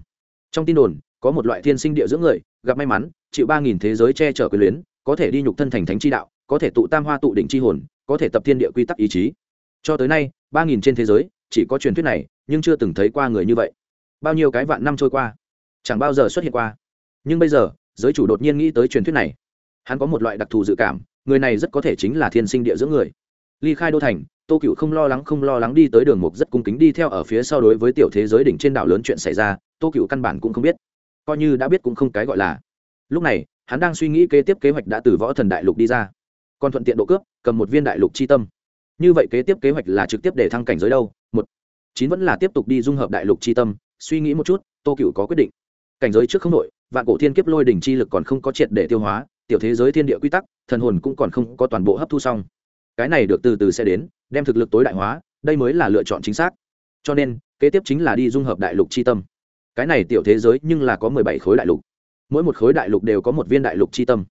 Trong tin đồn, có một loại thiên sinh địa dưỡng người, gặp may mắn, chịu ba nghìn thế giới che chở quyền luyến có thể đi nhục thân thành thánh chi đạo, có thể tụ tam hoa tụ đỉnh chi hồn, có thể tập thiên địa quy tắc ý chí. Cho tới nay, ba nghìn trên thế giới, chỉ có truyền thuyết này, nhưng chưa từng thấy qua người như vậy. Bao nhiêu cái vạn năm trôi qua, chẳng bao giờ xuất hiện qua. Nhưng bây giờ, giới chủ đột nhiên nghĩ tới truyền thuyết này. Hắn có một loại đặc thù dự cảm, người này rất có thể chính là thiên sinh địa dưỡng người. Ly khai đô thành, tô cựu không lo lắng không lo lắng đi tới đường mục rất cung kính đi theo ở phía sau đối với tiểu thế giới đỉnh trên đảo lớn chuyện xảy ra, tô cựu căn bản cũng không biết. Coi như đã biết cũng không cái gọi là. Lúc này hắn đang suy nghĩ kế tiếp kế hoạch đã từ võ thần đại lục đi ra. Còn thuận tiện độ cướp, cầm một viên đại lục chi tâm. Như vậy kế tiếp kế hoạch là trực tiếp để thăng cảnh giới đâu? Một. Chín vẫn là tiếp tục đi dung hợp đại lục chi tâm, suy nghĩ một chút, tô cựu có quyết định. Cảnh giới trước không nội vạn cổ thiên kiếp lôi đỉnh chi lực còn không có triệt để tiêu hóa, tiểu thế giới thiên địa quy tắc, thần hồn cũng còn không có toàn bộ hấp thu xong. Cái này được từ từ sẽ đến, đem thực lực tối đại hóa, đây mới là lựa chọn chính xác. Cho nên, kế tiếp chính là đi dung hợp đại lục c h i tâm. Cái này tiểu thế giới nhưng là có mười bảy khối đại lục mỗi một khối đại lục đều có một viên đại lục c h i tâm.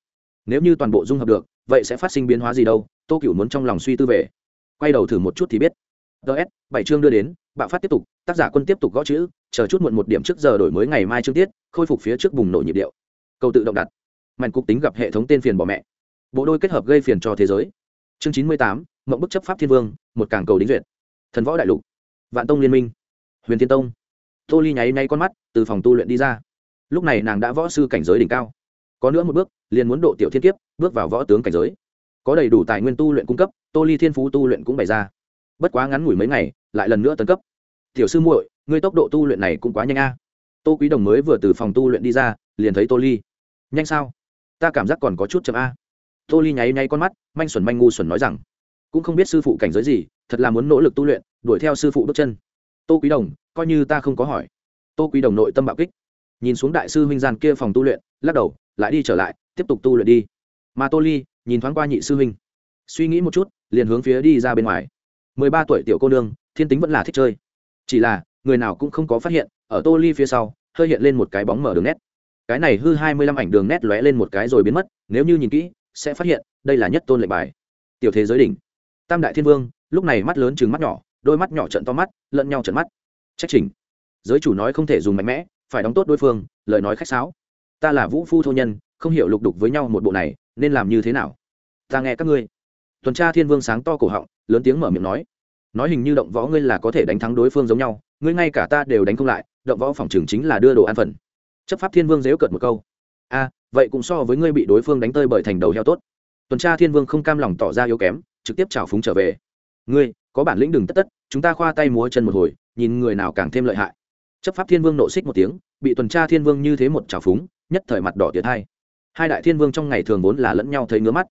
Nếu như toàn bộ dung hợp được, vậy sẽ phát sinh biến hóa gì đâu? Tô cựu muốn trong lòng suy tư về. Quay đầu thử một chút thì biết. Ts bảy chương đưa đến, bạo phát tiếp tục, tác giả quân tiếp tục gõ chữ, chờ chút muộn một điểm trước giờ đổi mới ngày mai chương tiết, khôi phục phía trước bùng nổ nhịp điệu. Câu tự động đặt. Mạnh cục tính gặp hệ thống tên phiền bỏ mẹ. Bộ đôi kết hợp gây phiền cho thế giới. Chương chín mươi tám, mộng bức chấp pháp thiên vương, một cảng cầu đính duyệt. Thần võ đại lục. Vạn tông liên minh. Huyền thiên tông. Tô ly nháy nháy con mắt, từ phòng tu luyện đi ra lúc này nàng đã võ sư cảnh giới đỉnh cao. Có nữa một bước, liền muốn độ tiểu thiên kiếp, bước vào võ tướng cảnh giới. Có đầy đủ tài nguyên tu luyện cung cấp, tô ly thiên phú tu luyện cũng bày ra. Bất quá ngắn ngủi mấy ngày, lại lần nữa tấn cấp. Tiểu sư muội, ngươi tốc độ tu luyện này cũng quá nhanh a. Tô quý đồng mới vừa từ phòng tu luyện đi ra, liền thấy tô ly. Nhanh sao? Ta cảm giác còn có chút chậm a. Tô ly nháy nháy con mắt, manh xuẩn manh ngu xuẩn nói rằng, cũng không biết sư phụ cảnh giới gì, thật là muốn nỗ lực tu luyện, đuổi theo sư phụ bước chân. Tô quý đồng, coi như ta không có hỏi. Tô quý đồng nội tâm bạo kích nhìn xuống đại sư huynh gian kia phòng tu luyện, lắc đầu, lại đi trở lại, tiếp tục tu luyện đi. Mà tô ly, nhìn thoáng qua nhị sư huynh, suy nghĩ một chút, liền hướng phía đi ra bên ngoài. Mười ba tuổi tiểu cô nương, thiên tính vẫn là thích chơi. Chỉ là, người nào cũng không có phát hiện, ở tô ly phía sau, hơi hiện lên một cái bóng mở đường nét. Cái này hư hai mươi lăm ảnh đường nét lóe lên một cái rồi biến mất, nếu như nhìn kỹ, sẽ phát hiện, đây là nhất tôn lệnh bài. Tiểu thế giới đỉnh. Tam đại thiên vương, lúc này mắt lớn chừng mắt nhỏ, đôi mắt nhỏ trận to mắt, lẫn nhau trận mắt. Trách trình giới chủ nói không thể dùng mạnh mẽ phải đóng tốt đối phương, lời nói khách sáo. Ta là vũ phu thô nhân, không hiểu lục đục với nhau một bộ này, nên làm như thế nào? Ta nghe các ngươi. Tuần tra thiên vương sáng to cổ họng, lớn tiếng mở miệng nói. Nói hình như động võ ngươi là có thể đánh thắng đối phương giống nhau, ngươi ngay cả ta đều đánh không lại, động võ phòng trường chính là đưa đồ ăn phần. Chấp pháp thiên vương dếu cợt một câu. A, vậy cũng so với ngươi bị đối phương đánh tơi bởi thành đầu heo tốt. Tuần tra thiên vương không cam lòng tỏ ra yếu kém, trực tiếp trào phúng trở về. Ngươi, có bản lĩnh đừng tất tất, chúng ta khoa tay múa chân một hồi, nhìn người nào càng thêm lợi hại chấp pháp thiên vương nộ xích một tiếng, bị tuần tra thiên vương như thế một trào phúng, nhất thời mặt đỏ tiệt hai. Hai đại thiên vương trong ngày thường vốn là lẫn nhau thấy ngứa mắt.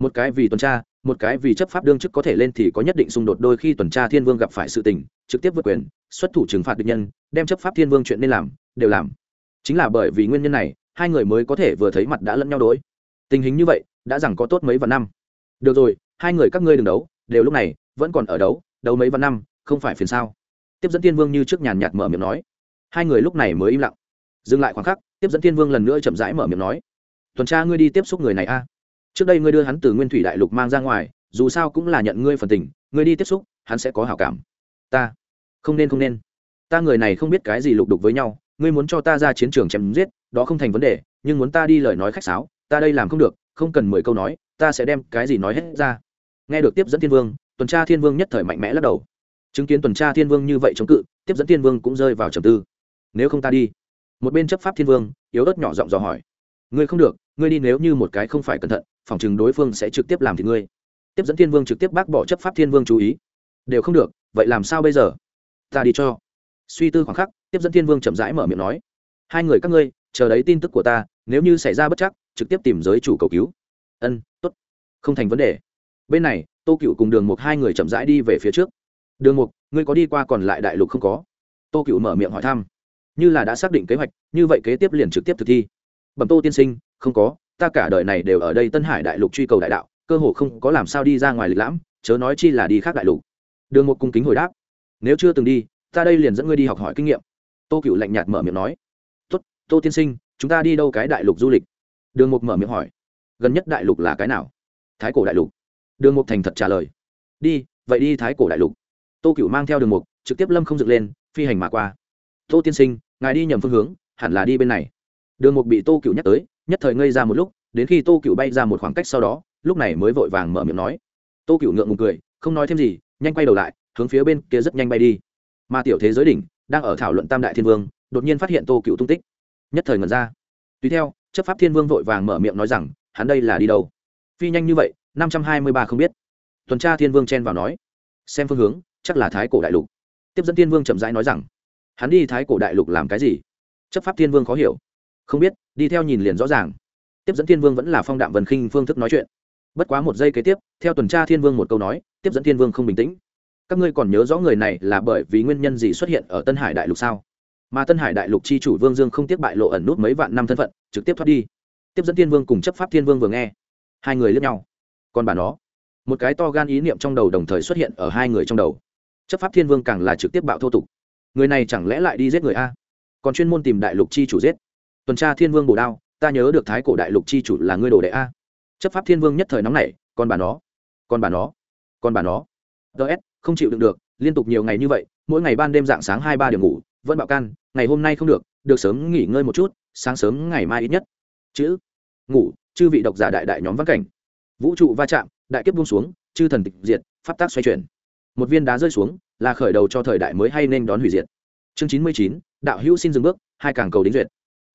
Một cái vì tuần tra, một cái vì chấp pháp đương chức có thể lên thì có nhất định xung đột đôi khi tuần tra thiên vương gặp phải sự tình, trực tiếp vượt quyền, xuất thủ trừng phạt địch nhân, đem chấp pháp thiên vương chuyện nên làm, đều làm. Chính là bởi vì nguyên nhân này, hai người mới có thể vừa thấy mặt đã lẫn nhau đối. Tình hình như vậy, đã rằng có tốt mấy vạn năm. Được rồi, hai người các ngươi đừng đấu, đều lúc này, vẫn còn ở đấu đấu mấy vạn năm, không phải phiền sao? Tiếp dẫn thiên vương như trước nhàn nhạt mở miệng nói hai người lúc này mới im lặng. Dừng lại khoảng khắc, tiếp dẫn thiên vương lần nữa chậm rãi mở miệng nói, tuần tra ngươi đi tiếp xúc người này a. Trước đây ngươi đưa hắn từ nguyên thủy đại lục mang ra ngoài, dù sao cũng là nhận ngươi phần tình, ngươi đi tiếp xúc, hắn sẽ có hảo cảm. Ta, không nên không nên. Ta người này không biết cái gì lục đục với nhau, ngươi muốn cho ta ra chiến trường chém giết, đó không thành vấn đề, nhưng muốn ta đi lời nói khách sáo, ta đây làm không được, không cần mười câu nói, ta sẽ đem cái gì nói hết ra. Nghe được tiếp dẫn thiên vương, tuần tra thiên vương nhất thời mạnh mẽ lắc đầu. Chứng kiến tuần tra thiên vương như vậy chống cự, tiếp dẫn thiên vương cũng rơi vào trầm tư nếu không ta đi. Một bên chấp pháp thiên vương, yếu ớt nhỏ giọng dò hỏi. Ngươi không được, ngươi đi nếu như một cái không phải cẩn thận, phòng chừng đối phương sẽ trực tiếp làm thì ngươi. Tiếp dẫn thiên vương trực tiếp bác bỏ chấp pháp thiên vương chú ý. Đều không được, vậy làm sao bây giờ? Ta đi cho. Suy tư khoảng khắc, tiếp dẫn thiên vương chậm rãi mở miệng nói. Hai người các ngươi, chờ đấy tin tức của ta, nếu như xảy ra bất chắc, trực tiếp tìm giới chủ cầu cứu. Ân t ố t không thành vấn đề. Bên này, tô cựu cùng đường mục hai người chậm rãi đi về phía trước. Đường mục, ngươi có đi qua còn lại đại lục không có? Tô cựu mở miệng hỏi thăm như là đã xác định kế hoạch, như vậy kế tiếp liền trực tiếp thực thi. Bẩm tô tiên sinh, không có, ta cả đời này đều ở đây tân hải đại lục truy cầu đại đạo, cơ hồ không có làm sao đi ra ngoài lịch lãm, chớ nói chi là đi khác đại lục. Đường một cung kính hồi đáp, nếu chưa từng đi, ta đây liền dẫn ngươi đi học hỏi kinh nghiệm. Tô cựu lạnh nhạt mở miệng nói, tốt, tô tiên sinh, chúng ta đi đâu cái đại lục du lịch? Đường một mở miệng hỏi, gần nhất đại lục là cái nào? Thái cổ đại lục. Đường một thành thật trả lời, đi, vậy đi thái cổ đại lục. Tô cựu mang theo đường một trực tiếp lâm không dựng lên, phi hành mà qua. Tô tiên sinh ngài đi nhầm phương hướng, hẳn là đi bên này. Đường mục bị tô cựu nhắc tới, nhất thời ngây ra một lúc, đến khi tô cựu bay ra một khoảng cách sau đó, lúc này mới vội vàng mở miệng nói. Tô cựu ngượng ngùng cười, không nói thêm gì, nhanh quay đầu lại, hướng phía bên kia rất nhanh bay đi. Mà tiểu thế giới đỉnh, đang ở thảo luận tam đại thiên vương, đột nhiên phát hiện tô cựu tung tích. Nhất thời ngẩn ra. Tùy theo, chấp pháp thiên vương vội vàng mở miệng nói rằng, hắn đây là đi đâu? Phi nhanh như vậy, năm trăm hai mươi ba không biết. Tuần tra thiên vương chen vào nói, xem phương hướng, chắc là thái cổ đại lục. Tiếp dẫn thiên vương chậm rãi nói rằng hắn đi thái cổ đại lục làm cái gì? Chấp pháp thiên vương khó hiểu. Không biết, đi theo nhìn liền rõ ràng. Tiếp dẫn thiên vương vẫn là phong đạm vần khinh phương thức nói chuyện. Bất quá một giây kế tiếp, theo tuần tra thiên vương một câu nói, tiếp dẫn thiên vương không bình tĩnh. Các ngươi còn nhớ rõ người này là bởi vì nguyên nhân gì xuất hiện ở tân hải đại lục sao? Mà tân hải đại lục chi chủ vương dương không tiếp bại lộ ẩn nút mấy vạn năm thân phận, trực tiếp thoát đi. Tiếp dẫn thiên vương cùng chấp pháp thiên vương vừa nghe, hai người lướt nhau. Còn bà nó, một cái to gan ý niệm trong đầu đồng thời xuất hiện ở hai người trong đầu. Chấp pháp thiên vương càng là trực tiếp bạo thô tục người này chẳng lẽ lại đi giết người a? Còn chuyên môn tìm đại lục chi chủ giết. Tuần tra thiên vương bổ đao, ta nhớ được thái cổ đại lục chi chủ là ngươi đồ đệ a. Chấp pháp thiên vương nhất thời nóng nảy còn bà nó còn bà nó còn bà nó. Ts không chịu đựng được, liên tục nhiều ngày như vậy, mỗi ngày ban đêm dạng sáng hai, ba điểm ngủ, vẫn bạo can, ngày hôm nay không được được sớm nghỉ ngơi một chút, sáng sớm ngày mai ít nhất. Chữ, ngủ, chư vị độc giả đại đại nhóm văn cảnh. Vũ trụ va chạm, đại kiếp buông xuống, chư thần tịch diệt, pháp tác xoay chuyển. Một viên đá rơi xuống là khởi đầu cho thời đại mới hay nên đón hủy diệt. Chương chín mươi chín, đạo hữu xin dừng bước, hai càng cầu đính duyệt.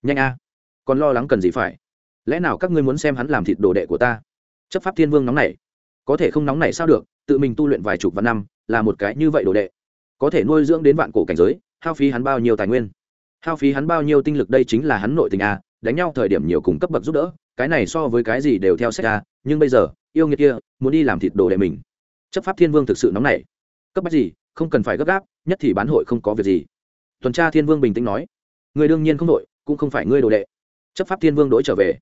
Nhanh a, còn lo lắng cần gì phải? Lẽ nào các ngươi muốn xem hắn làm thịt đồ đệ của ta? Chấp pháp thiên vương nóng này có thể không nóng này sao được, tự mình tu luyện vài chục vạn năm, là một cái như vậy đồ đệ. Có thể nuôi dưỡng đến vạn cổ cảnh giới, hao phí hắn bao nhiêu tài nguyên? Hao phí hắn bao nhiêu tinh lực đây chính là hắn nội tình a, đánh nhau thời điểm nhiều cùng cấp bậc giúp đỡ, cái này so với cái gì đều theo sách a, nhưng bây giờ, yêu nghiệt kia, muốn đi làm thịt đồ đệ mình. Chấp pháp thiên vương thực sự nóng nảy. Cấp bách gì? Không cần phải gấp gáp, nhất thì bán hội không có việc gì. Tuần tra thiên vương bình tĩnh nói, người đương nhiên không đội, cũng không phải ngươi đồ đệ. Chấp pháp thiên vương đổi trở về,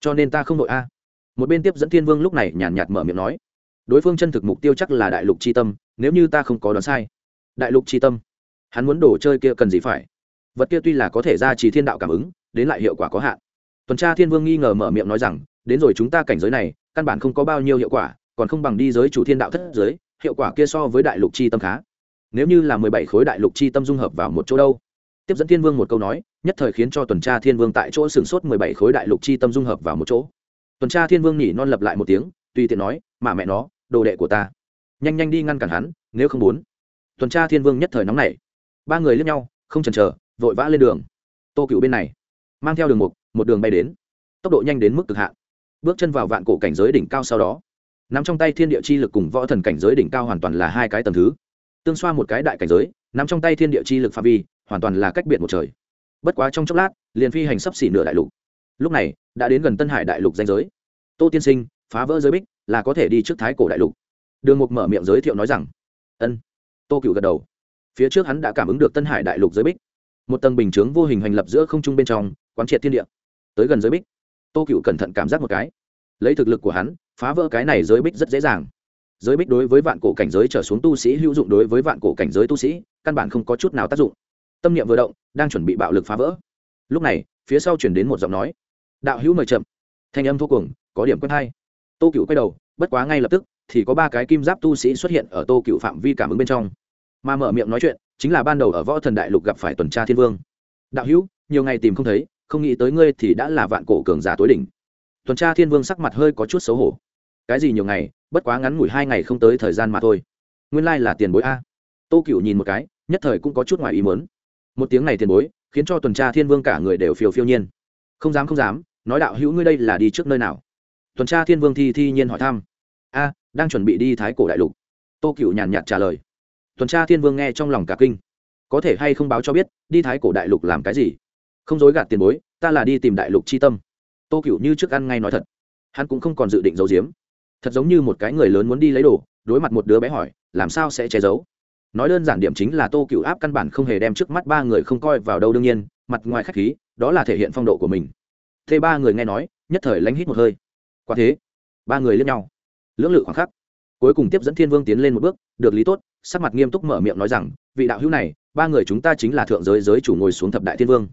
cho nên ta không đội a. Một bên tiếp dẫn thiên vương lúc này nhàn nhạt mở miệng nói, đối phương chân thực mục tiêu chắc là đại lục c h i tâm, nếu như ta không có đoán sai. Đại lục c h i tâm? Hắn muốn đổ chơi kia cần gì phải? Vật kia tuy là có thể ra trì thiên đạo cảm ứng, đến lại hiệu quả có hạn. Tuần tra thiên vương nghi ngờ mở miệng nói rằng, đến rồi chúng ta cảnh giới này, căn bản không có bao nhiêu hiệu quả, còn không bằng đi giới chủ thiên đạo thất giới, hiệu quả kia so với đại lục chi tâm khá nếu như là mười bảy khối đại lục chi tâm dung hợp vào một chỗ đâu? Tiếp dẫn thiên vương một câu nói, nhất thời khiến cho tuần tra thiên vương tại chỗ sửng sốt mười bảy khối đại lục chi tâm dung hợp vào một chỗ. Tuần tra thiên vương nhỉ non lập lại một tiếng, tùy tiện nói, mà mẹ nó, đồ đệ của ta. Nhanh nhanh đi ngăn cản hắn, nếu không muốn. Tuần tra thiên vương nhất thời nóng nảy. Ba người lướt nhau, không chần chờ, vội vã lên đường. Tô cựu bên này, mang theo đường mục, một đường bay đến. Tốc độ nhanh đến mức cực hạn. Bước chân vào vạn cổ cảnh giới đỉnh cao sau đó. Nắm trong tay thiên địa chi lực cùng võ thần cảnh giới đỉnh cao hoàn toàn là hai cái tầng thứ tương xoa một cái đại cảnh giới, nắm trong tay thiên địa chi lực phạm vi, hoàn toàn là cách biệt một trời. Bất quá trong chốc lát, liền phi hành sắp xỉ nửa đại lục. Lúc này, đã đến gần tân hải đại lục danh giới. Tô tiên sinh, phá vỡ giới bích, là có thể đi trước thái cổ đại lục. Đường mục mở miệng giới thiệu nói rằng, ân. Tô cựu gật đầu. Phía trước hắn đã cảm ứng được tân hải đại lục giới bích. Một tầng bình chướng vô hình hành lập giữa không trung bên trong, quán triệt thiên địa. Tới gần giới bích. Tô cựu cẩn thận cảm giác một cái. Lấy thực lực của hắn, phá vỡ cái này giới bích rất dễ dàng giới bích đối với vạn cổ cảnh giới trở xuống tu sĩ, hữu dụng đối với vạn cổ cảnh giới tu sĩ, căn bản không có chút nào tác dụng. Tâm niệm vừa động, đang chuẩn bị bạo lực phá vỡ. Lúc này, phía sau chuyển đến một giọng nói. Đạo hữu mời chậm. Thanh âm thô cuồng, có điểm quen hay. Tô cựu quay đầu, bất quá ngay lập tức, thì có ba cái kim giáp tu sĩ xuất hiện ở tô cựu phạm vi cảm ứng bên trong. Mà mở miệng nói chuyện, chính là ban đầu ở võ thần đại lục gặp phải tuần tra thiên vương. Đạo hữu, nhiều ngày tìm không thấy, không nghĩ tới ngươi thì đã là vạn cổ cường giả tối đỉnh. Tuần tra thiên vương sắc mặt hơi có chút xấu hổ. Cái gì nhiều ngày bất quá ngắn ngủi hai ngày không tới thời gian mà thôi. Nguyên lai là tiền bối a. Tô cựu nhìn một cái, nhất thời cũng có chút ngoài ý mớn một tiếng này tiền bối, khiến cho tuần tra thiên vương cả người đều phiêu phiêu nhiên. Không dám không dám, nói đạo hữu ngươi đây là đi trước nơi nào? Tuần tra thiên vương thi thi nhiên hỏi thăm. A, đang chuẩn bị đi thái cổ đại lục. Tô cựu nhàn nhạt trả lời. Tuần tra thiên vương nghe trong lòng cả kinh. Có thể hay không báo cho biết, đi thái cổ đại lục làm cái gì? Không dối gạt tiền bối, ta là đi tìm đại lục c h i tâm. Tô cựu như trước ăn ngay nói thật. Hắn cũng không còn dự định giấu giếm thật giống như một cái người lớn muốn đi lấy đồ, đối mặt một đứa bé hỏi, làm sao sẽ che giấu? Nói đơn giản điểm chính là tô cựu áp căn bản không hề đem trước mắt ba người không coi vào đâu đương nhiên, mặt ngoài k h á c h khí, đó là thể hiện phong độ của mình. Thế ba người nghe nói, nhất thời lánh hít một hơi. Quả thế, ba người lên nhau. Lưỡng lự khoảng khắc, cuối cùng tiếp dẫn thiên vương tiến lên một bước, được lý tốt. Sắc mặt nghiêm túc mở miệng nói rằng, vị đạo hữu này, ba người chúng ta chính là thượng giới giới chủ ngồi xuống thập đại thiên vương.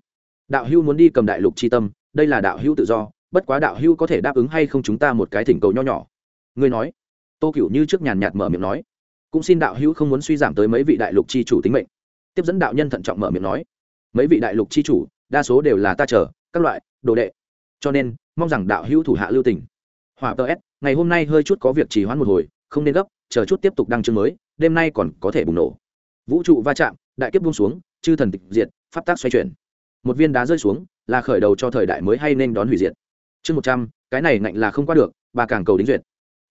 Đạo hữu muốn đi cầm đại lục c h i tâm, đây là đạo hữu tự do, bất quá đạo hữu có thể đáp ứng hay không chúng ta một cái thỉnh cầu nho nhỏ ngươi nói. Tô cựu như trước nhàn nhạt mở miệng nói. Cũng xin đạo hữu không muốn suy giảm tới mấy vị đại lục c h i chủ tính mệnh. Tiếp dẫn đạo nhân thận trọng mở miệng nói. Mấy vị đại lục c h i chủ, đa số đều là ta chờ, các loại, đồ đệ. Cho nên, mong rằng đạo hữu thủ hạ lưu tỉnh hỏa tờ s, ngày hôm nay hơi chút có việc trì hoãn một hồi, không nên gấp, chờ chút tiếp tục đăng chương mới, đêm nay còn có thể bùng nổ. Vũ trụ va chạm, đại kiếp buông xuống, chư thần tịch diệt, pháp tác xoay chuyển. Một viên đá rơi xuống, là khởi đầu cho thời đại mới hay nên đón hủy diệt. Chương một trăm, cái này ngạnh là không qua được bà càng cầu đính duyệt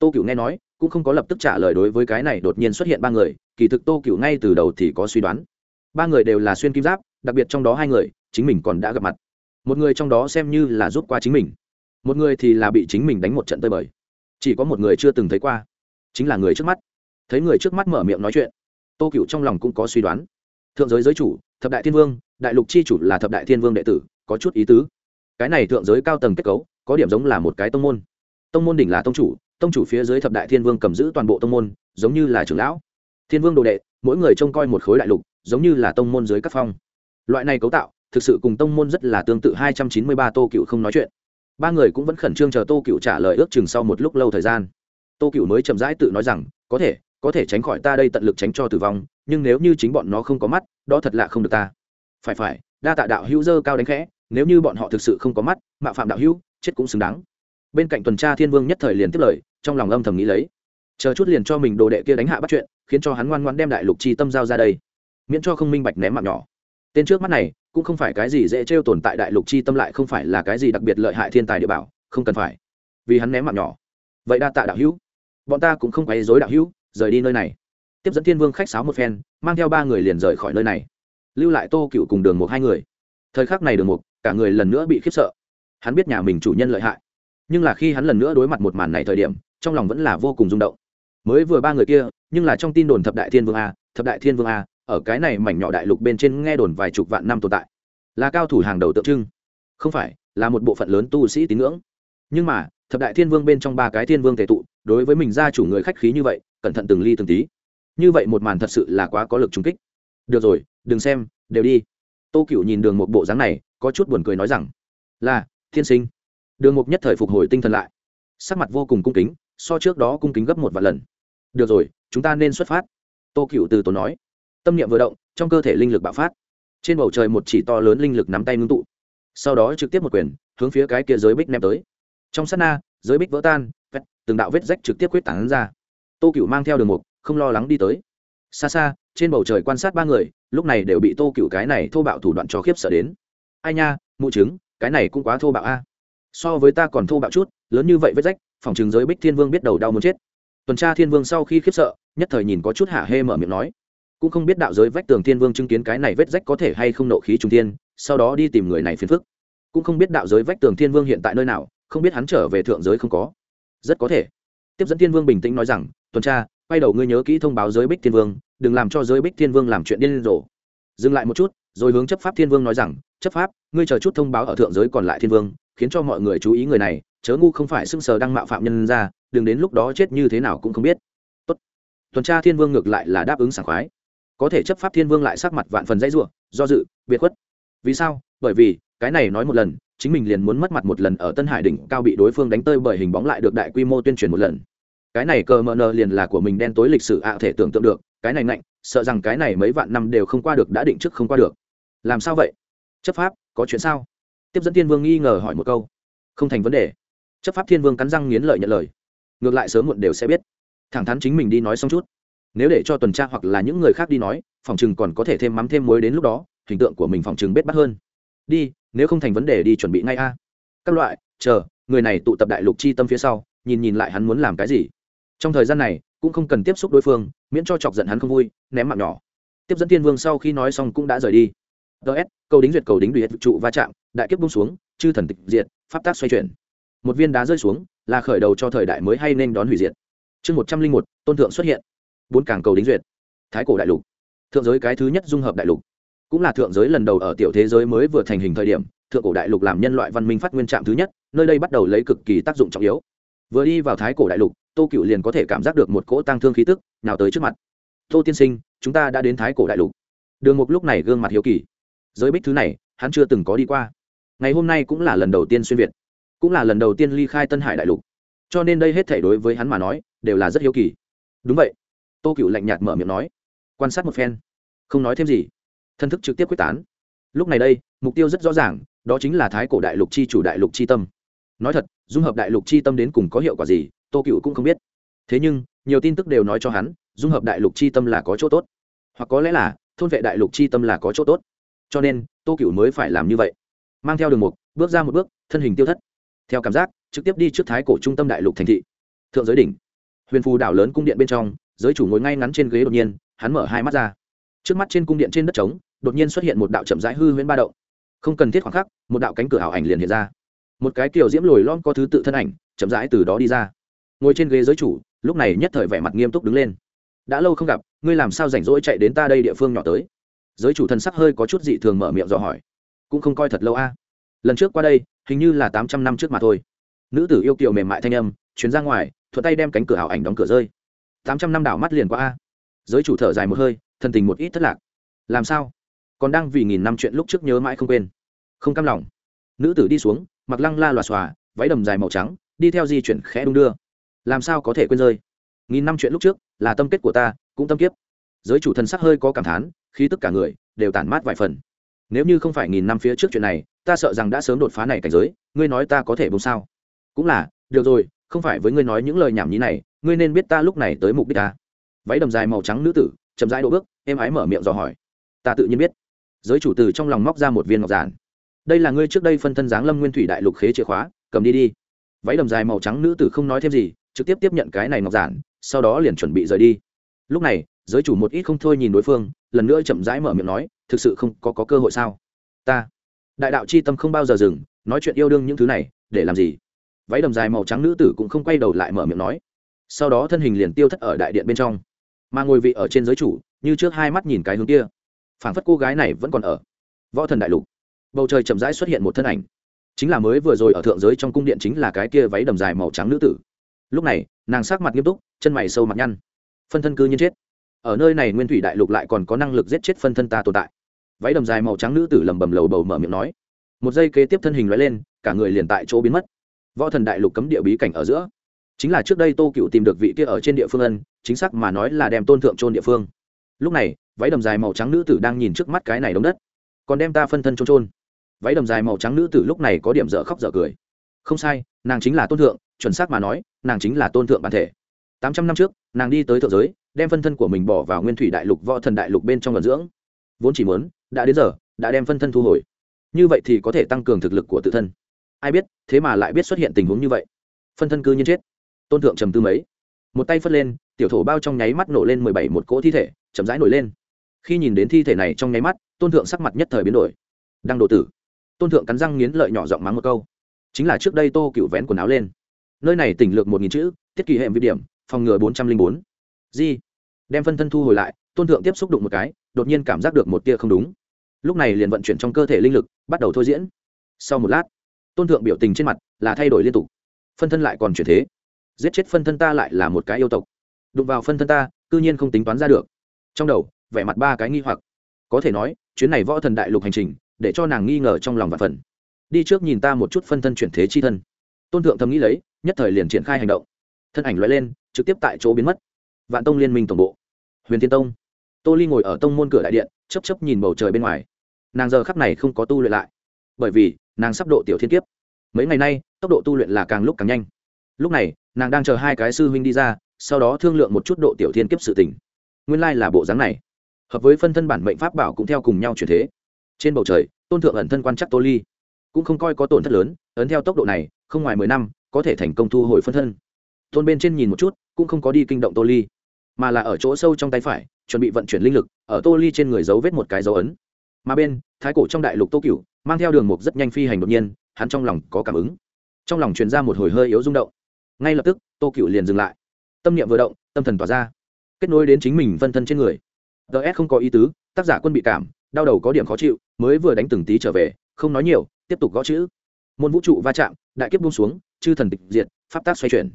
tô cựu nghe nói, cũng không có lập tức trả lời đối với cái này đột nhiên xuất hiện ba người, kỳ thực tô cựu ngay từ đầu thì có suy đoán. Ba người đều là xuyên kim giáp, đặc biệt trong đó hai người, chính mình còn đã gặp mặt. Một người trong đó xem như là giúp qua chính mình, một người thì là bị chính mình đánh một trận tơi bời. Chỉ có một người chưa từng thấy qua, chính là người trước mắt. Thấy người trước mắt mở miệng nói chuyện, tô cựu trong lòng cũng có suy đoán. Thượng giới giới chủ, thập đại thiên vương, đại lục c h i chủ là thập đại thiên vương đệ tử, có chút ý tứ. Cái này thượng giới cao tầng kết cấu, có điểm giống là một cái tông môn tông môn đỉnh là tông chủ tông chủ phía dưới thập đại thiên vương cầm giữ toàn bộ tông môn, giống như là trưởng lão. Thiên vương đồ đệ, mỗi người trông coi một khối đại lục, giống như là tông môn dưới các phong. Loại này cấu tạo, thực sự cùng tông môn rất là tương tự, hai trăm chín mươi ba tô cựu không nói chuyện. Ba người cũng vẫn khẩn trương chờ tô cựu trả lời ước chừng sau một lúc lâu thời gian. Tô cựu mới chậm rãi tự nói rằng, có thể có thể tránh khỏi ta đây tận lực tránh cho tử vong, nhưng nếu như chính bọn nó không có mắt, đó thật lạ không được ta. Phải phải, đa tạ đạo hữu dơ cao đánh khẽ, nếu như bọn họ thực sự không có mắt, mạo phạm đạo hữu, chết cũng xứng đáng bên cạnh tuần tra thiên vương nhất thời liền tiếp lời, trong lòng âm thầm nghĩ lấy. Chờ chút liền cho mình đồ đệ kia đánh hạ bắt chuyện, khiến cho hắn ngoan ngoan đem đại lục chi tâm giao ra đây. Miễn cho không minh bạch ném mạng nhỏ. Tên trước mắt này, cũng không phải cái gì dễ trêu tồn tại đại lục chi tâm lại không phải là cái gì đặc biệt lợi hại thiên tài địa bảo, không cần phải. Vì hắn ném mạng nhỏ. Vậy đa tạ đạo hữu. Bọn ta cũng không quấy dối đạo hữu, rời đi nơi này. Tiếp dẫn thiên vương khách sáo một phen, mang theo ba người liền rời khỏi nơi này. Lưu lại tô cựu cùng đường một hai người. Thời khắc này đường một cả người lần nữa bị khiếp sợ. Hắn biết nhà mình chủ nhân lợi hại nhưng là khi hắn lần nữa đối mặt một màn này thời điểm, trong lòng vẫn là vô cùng rung động. Mới vừa ba người kia, nhưng là trong tin đồn thập đại thiên vương a, thập đại thiên vương a, ở cái này mảnh nhỏ đại lục bên trên nghe đồn vài chục vạn năm tồn tại. Là cao thủ hàng đầu tượng trưng. Không phải, là một bộ phận lớn tu sĩ tín ngưỡng. Nhưng mà, thập đại thiên vương bên trong ba cái thiên vương thể tụ, đối với mình gia chủ người khách khí như vậy, cẩn thận từng ly từng tí. Như vậy một màn thật sự là quá có lực trung kích. Được rồi, đừng xem, đều đi. Tô cựu nhìn đường một bộ dáng này, có chút buồn cười nói rằng, là, thiên sinh đường mục nhất thời phục hồi tinh thần lại. Sắc mặt vô cùng cung kính so trước đó cung kính gấp một vài lần. Được rồi chúng ta nên xuất phát. Tô cựu từ tốn nói. Tâm niệm vừa động trong cơ thể linh lực bạo phát. Trên bầu trời một chỉ to lớn linh lực nắm tay ngưng tụ. Sau đó trực tiếp một quyền hướng phía cái kia giới bích ném tới. Trong sát na giới bích vỡ tan vét, từng đạo vết rách trực tiếp quyết tản ra. Tô cựu mang theo đường mục không lo lắng đi tới. Xa xa trên bầu trời quan sát ba người lúc này đều bị tô cựu cái này thô bạo thủ đoạn cho khiếp sợ đến. Ai nha mụ chứng cái này cũng quá thô bạo a so với ta còn thô bạo chút, lớn như vậy vết rách, phòng chừng giới bích thiên vương biết đầu đau muốn chết. Tuần tra thiên vương sau khi khiếp sợ, nhất thời nhìn có chút hạ hê mở miệng nói. Cũng không biết đạo giới vách tường thiên vương chứng kiến cái này vết rách có thể hay không nộ khí trung thiên, sau đó đi tìm người này phiền phức. Cũng không biết đạo giới vách tường thiên vương hiện tại nơi nào, không biết hắn trở về thượng giới không có. Rất có thể. Tiếp dẫn thiên vương bình tĩnh nói rằng, tuần tra, quay đầu ngươi nhớ kỹ thông báo giới bích thiên vương, đừng làm cho giới bích thiên vương làm chuyện điên rồ. Dừng lại một chút, rồi hướng chấp pháp thiên vương nói rằng, chấp pháp, ngươi chờ chút thông báo ở thượng giới còn lại thiên vương khiến cho mọi người chú ý người này, chớ ngu không phải sưng sờ đang mạo phạm nhân ra, đừng đến lúc đó chết như thế nào cũng không biết. Tốt. tuần tra thiên vương ngược lại là đáp ứng sảng khoái. Có thể chấp pháp thiên vương lại sắc mặt vạn phần dãy ruộng do dự, biệt khuất. Vì sao? Bởi vì, cái này nói một lần, chính mình liền muốn mất mặt một lần ở tân hải đỉnh cao bị đối phương đánh tơi bởi hình bóng lại được đại quy mô tuyên truyền một lần. Cái này cờ mờ nờ liền là của mình đen tối lịch sử ạ thể tưởng tượng được, cái này ngạnh, sợ rằng cái này mấy vạn năm đều không qua được, đã định trước không qua được. Làm sao vậy? Chấp pháp, có chuyện sao? Tiếp dẫn thiên vương nghi ngờ hỏi một câu. Không thành vấn đề. Chấp pháp thiên vương cắn răng nghiến lợi nhận lời. Ngược lại sớm muộn đều sẽ biết. Thẳng thắn chính mình đi nói xong chút. Nếu để cho tuần tra hoặc là những người khác đi nói, phòng chừng còn có thể thêm mắm thêm muối đến lúc đó, hình tượng của mình phòng chừng bết bắt hơn. Đi, nếu không thành vấn đề đi chuẩn bị ngay a. Các loại, chờ, người này tụ tập đại lục chi tâm phía sau, nhìn nhìn lại hắn muốn làm cái gì. Trong thời gian này, cũng không cần tiếp xúc đối phương, miễn cho chọc giận hắn không vui, ném mạng nhỏ. Tiếp dẫn thiên vương sau khi nói xong cũng đã rời đi. Ts cầu đính duyệt, cầu đính đùi trụ va chạm đại kiếp bung xuống, chư thần tịch diệt, pháp tác xoay chuyển. Một viên đá rơi xuống, là khởi đầu cho thời đại mới hay nên đón hủy diệt. Chương một trăm linh một, tôn thượng xuất hiện. Bốn càng cầu đính duyệt. Thái cổ đại lục. Thượng giới cái thứ nhất dung hợp đại lục. Cũng là thượng giới lần đầu ở tiểu thế giới mới vừa thành hình thời điểm, thượng cổ đại lục làm nhân loại văn minh phát nguyên trạm thứ nhất, nơi đây bắt đầu lấy cực kỳ tác dụng trọng yếu. Vừa đi vào thái cổ đại lục, tô cựu liền có thể cảm giác được một cỗ tăng thương khí tức, nào tới trước mặt. Tô tiên sinh, chúng ta đã đến thái cổ đại lục. Đường mục lúc này gương mặt hiếu kỳ. Giới bích thứ này, hắn chưa từng có đi qua ngày hôm nay cũng là lần đầu tiên xuyên việt, cũng là lần đầu tiên ly khai tân hải đại lục. Cho nên đây hết thể đối với hắn mà nói, đều là rất hiếu kỳ. Đúng vậy, tô cựu lạnh nhạt mở miệng nói, quan sát một phen, không nói thêm gì. Thân thức trực tiếp quyết tán. Lúc này đây, mục tiêu rất rõ ràng, đó chính là thái cổ đại lục chi chủ đại lục chi tâm. Nói thật, dung hợp đại lục chi tâm đến cùng có hiệu quả gì, tô cựu cũng không biết. Thế nhưng, nhiều tin tức đều nói cho hắn, dung hợp đại lục chi tâm là có chỗ tốt. Hoặc có lẽ là, thôn vệ đại lục chi tâm là có chỗ tốt. Cho nên, tô cựu mới phải làm như vậy mang theo đường mục, bước ra một bước, thân hình tiêu thất. Theo cảm giác, trực tiếp đi trước thái cổ trung tâm đại lục thành thị. Thượng giới đỉnh. Huyền phù đảo lớn cung điện bên trong, giới chủ ngồi ngay ngắn trên ghế đột nhiên, hắn mở hai mắt ra. Trước mắt trên cung điện trên đất trống, đột nhiên xuất hiện một đạo chậm rãi hư huyễn ba động. Không cần thiết khoảng khắc, một đạo cánh cửa ảo ảnh liền hiện ra. Một cái kiểu diễm lồi lon có thứ tự thân ảnh, chậm rãi từ đó đi ra. Ngồi trên ghế giới chủ, lúc này nhất thời vẻ mặt nghiêm túc đứng lên. Đã lâu không gặp, ngươi làm sao rảnh rỗi chạy đến ta đây địa phương nhỏ tới? Giới chủ thân sắc hơi có chút dị thường mở miệng dò hỏi cũng không coi thật lâu a. Lần trước qua đây, hình như là tám trăm năm trước mà thôi. Nữ tử yêu kiều mềm mại thanh âm chuyến ra ngoài, thuận tay đem cánh cửa ảo ảnh đóng cửa rơi. Tám trăm năm đảo mắt liền qua a. Giới chủ thở dài một hơi, thân tình một ít thất lạc. Làm sao? Còn đang vì nghìn năm chuyện lúc trước nhớ mãi không quên. Không cam lòng. Nữ tử đi xuống, mặc lăng la loà xòa, váy đầm dài màu trắng, đi theo di chuyển khẽ đung đưa. Làm sao có thể quên rơi? Nghìn năm chuyện lúc trước, là tâm kết của ta, cũng tâm kiếp. Giới chủ thần sắc hơi có cảm thán khi tất cả người, đều tản mát vài phần nếu như không phải nghìn năm phía trước chuyện này, ta sợ rằng đã sớm đột phá này cảnh giới, ngươi nói ta có thể bông sao? Cũng là, được rồi, không phải với ngươi nói những lời nhảm nhí này, ngươi nên biết ta lúc này tới mục đích ta. Váy đầm dài màu trắng nữ tử, chậm rãi đỗ bước em ái mở miệng dò hỏi. Ta tự nhiên biết. Giới chủ từ trong lòng móc ra một viên ngọc giản. Đây là ngươi trước đây phân thân giáng lâm nguyên thủy đại lục khế chìa khóa, cầm đi đi. Váy đầm dài màu trắng nữ tử không nói thêm gì, trực tiếp tiếp nhận cái này ngọc giản, sau đó liền chuẩn bị rời đi. Lúc này, giới chủ một ít không thôi nhìn đối phương, lần nữa chậm rãi mở miệng nói thực sự không có, có cơ hội sao? Ta đại đạo c h i tâm không bao giờ dừng nói chuyện yêu đương những thứ này để làm gì? Váy đầm dài màu trắng nữ tử cũng không quay đầu lại mở miệng nói. Sau đó thân hình liền tiêu thất ở đại điện bên trong. Mà ngồi vị ở trên giới chủ như trước hai mắt nhìn cái hướng kia. Phảng phất cô gái này vẫn còn ở. Võ thần đại lục. Bầu trời chậm rãi xuất hiện một thân ảnh. Chính là mới vừa rồi ở thượng giới trong cung điện chính là cái kia váy đầm dài màu trắng nữ tử. Lúc này nàng sát mặt nghiêm túc chân mày sâu mặt nhăn. Phân thân cư nhiên chết. Ở nơi này nguyên thủy đại lục lại còn có năng lực giết chết phân thân ta tồn tại váy đầm dài màu trắng nữ tử lầm bầm lầu bầu mở miệng nói. Một giây kế tiếp thân hình loại lên, cả người liền tại chỗ biến mất. Võ thần đại lục cấm địa bí cảnh ở giữa. Chính là trước đây tô cựu tìm được vị kia ở trên địa phương ân, chính xác mà nói là đem tôn thượng trôn địa phương. Lúc này, váy đầm dài màu trắng nữ tử đang nhìn trước mắt cái này đống đất. Còn đem ta phân thân trôn trôn váy đầm dài màu trắng nữ tử lúc này có điểm dở khóc dở cười. Không sai, nàng chính là tôn thượng, chuẩn xác mà nói, nàng chính là tôn thượng bản thể. Tám trăm năm trước, nàng đi tới thượng giới, đem phân thân của mình bỏ vào nguyên thủy đại lục, võ thần đại lục bên trong vận dưỡng. Vốn chỉ muốn đã đến giờ, đã đem phân thân thu hồi. Như vậy thì có thể tăng cường thực lực của tự thân. Ai biết, thế mà lại biết xuất hiện tình huống như vậy. Phân thân cư nhiên chết. Tôn thượng trầm tư mấy. Một tay phất lên, tiểu thổ bao trong nháy mắt nổ lên mười bảy một cỗ thi thể, chậm rãi nổi lên. Khi nhìn đến thi thể này trong nháy mắt, tôn thượng sắc mặt nhất thời biến đổi. Đang độ tử. Tôn thượng cắn răng nghiến lợi nhỏ giọng mắng một câu. Chính là trước đây tô cựu vén quần áo lên. Nơi này tỉnh lược một nghìn chữ, tiết kỳ hệ vi điểm, phòng ngừa bốn trăm linh bốn. Di. Đem phân thân thu hồi lại, tôn thượng tiếp xúc đụng một cái, đột nhiên cảm giác được một tia không đúng lúc này liền vận chuyển trong cơ thể linh lực, bắt đầu thôi diễn. Sau một lát, tôn thượng biểu tình trên mặt là thay đổi liên tục. Phân thân lại còn chuyển thế. Giết chết phân thân ta lại là một cái yêu tộc. Đụng vào phân thân ta, cư nhiên không tính toán ra được. Trong đầu, vẻ mặt ba cái nghi hoặc. Có thể nói, chuyến này võ thần đại lục hành trình, để cho nàng nghi ngờ trong lòng và phần. Đi trước nhìn ta một chút phân thân chuyển thế chi thân. Tôn thượng thầm nghĩ lấy, nhất thời liền triển khai hành động. Thân ảnh loại lên, trực tiếp tại chỗ biến mất. Vạn tông liên minh tổng bộ. Huyền thiên tông. Tô ly ngồi ở tông môn cửa đại điện chấp chấp nhìn bầu trời bên ngoài nàng giờ khắc này không có tu luyện lại. Bởi vì, nàng sắp độ tiểu thiên kiếp. Mấy ngày nay, tốc độ tu luyện là càng lúc càng nhanh. Lúc này, nàng đang chờ hai cái sư huynh đi ra, sau đó thương lượng một chút độ tiểu thiên kiếp sự tình. Nguyên lai là bộ dáng này. Hợp với phân thân bản mệnh pháp bảo cũng theo cùng nhau chuyển thế. Trên bầu trời, tôn thượng ẩn thân quan chắc tô ly. Cũng không coi có tổn thất lớn, ấn theo tốc độ này, không ngoài mười năm, có thể thành công thu hồi phân thân. Tôn bên trên nhìn một chút, cũng không có đi kinh động tô ly. Mà là ở chỗ sâu trong tay phải, chuẩn bị vận chuyển linh lực, ở tô ly trên người giấu vết một cái dấu ấn mà bên, thái cổ trong đại lục tô cửu, mang theo đường mục rất nhanh phi hành đột nhiên, hắn trong lòng có cảm ứng. Trong lòng truyền ra một hồi hơi yếu rung động. Ngay lập tức, tô cửu liền dừng lại. Tâm niệm vừa động, tâm thần tỏa ra. Kết nối đến chính mình phân thân trên người. Ts không có ý tứ, tác giả quân bị cảm, đau đầu có điểm khó chịu, mới vừa đánh từng tí trở về, không nói nhiều, tiếp tục gõ chữ. Môn vũ trụ va chạm, đại kiếp buông xuống, chư thần tịch diệt, pháp tác xoay chuyển.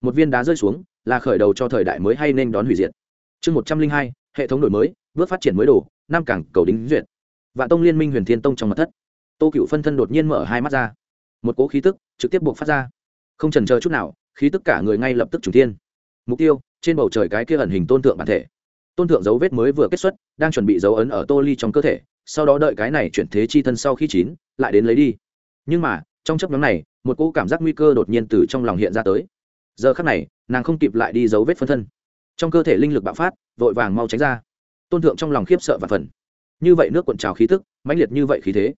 Một viên đá rơi xuống, là khởi đầu cho thời đại mới hay nên đón hủy diệt. Chương một trăm linh hai, hệ thống đổi mới, bước phát triển mới đồ nam cảng cầu đính duyệt vạn tông liên minh huyền thiên tông trong mặt thất. Tô cựu phân thân đột nhiên mở hai mắt ra. Một cố khí tức trực tiếp buộc phát ra. Không trần chờ chút nào, khí tức cả người ngay lập tức trùng thiên. Mục tiêu, trên bầu trời cái kia ẩn hình tôn tượng bản thể. Tôn tượng dấu vết mới vừa kết xuất, đang chuẩn bị dấu ấn ở tô ly trong cơ thể, sau đó đợi cái này chuyển thế chi thân sau khi chín, lại đến lấy đi. Nhưng mà, trong chấp nhóm này, một cỗ cảm giác nguy cơ đột nhiên từ trong lòng hiện ra tới. Giờ khắc này, nàng không kịp lại đi dấu vết phân thân. Trong cơ thể linh lực bạo phát, vội vàng mau tránh ra. Tôn thượng trong lòng khiếp sợ và phần như vậy nước cuộn trào khí tức, mãnh liệt như vậy khí thế.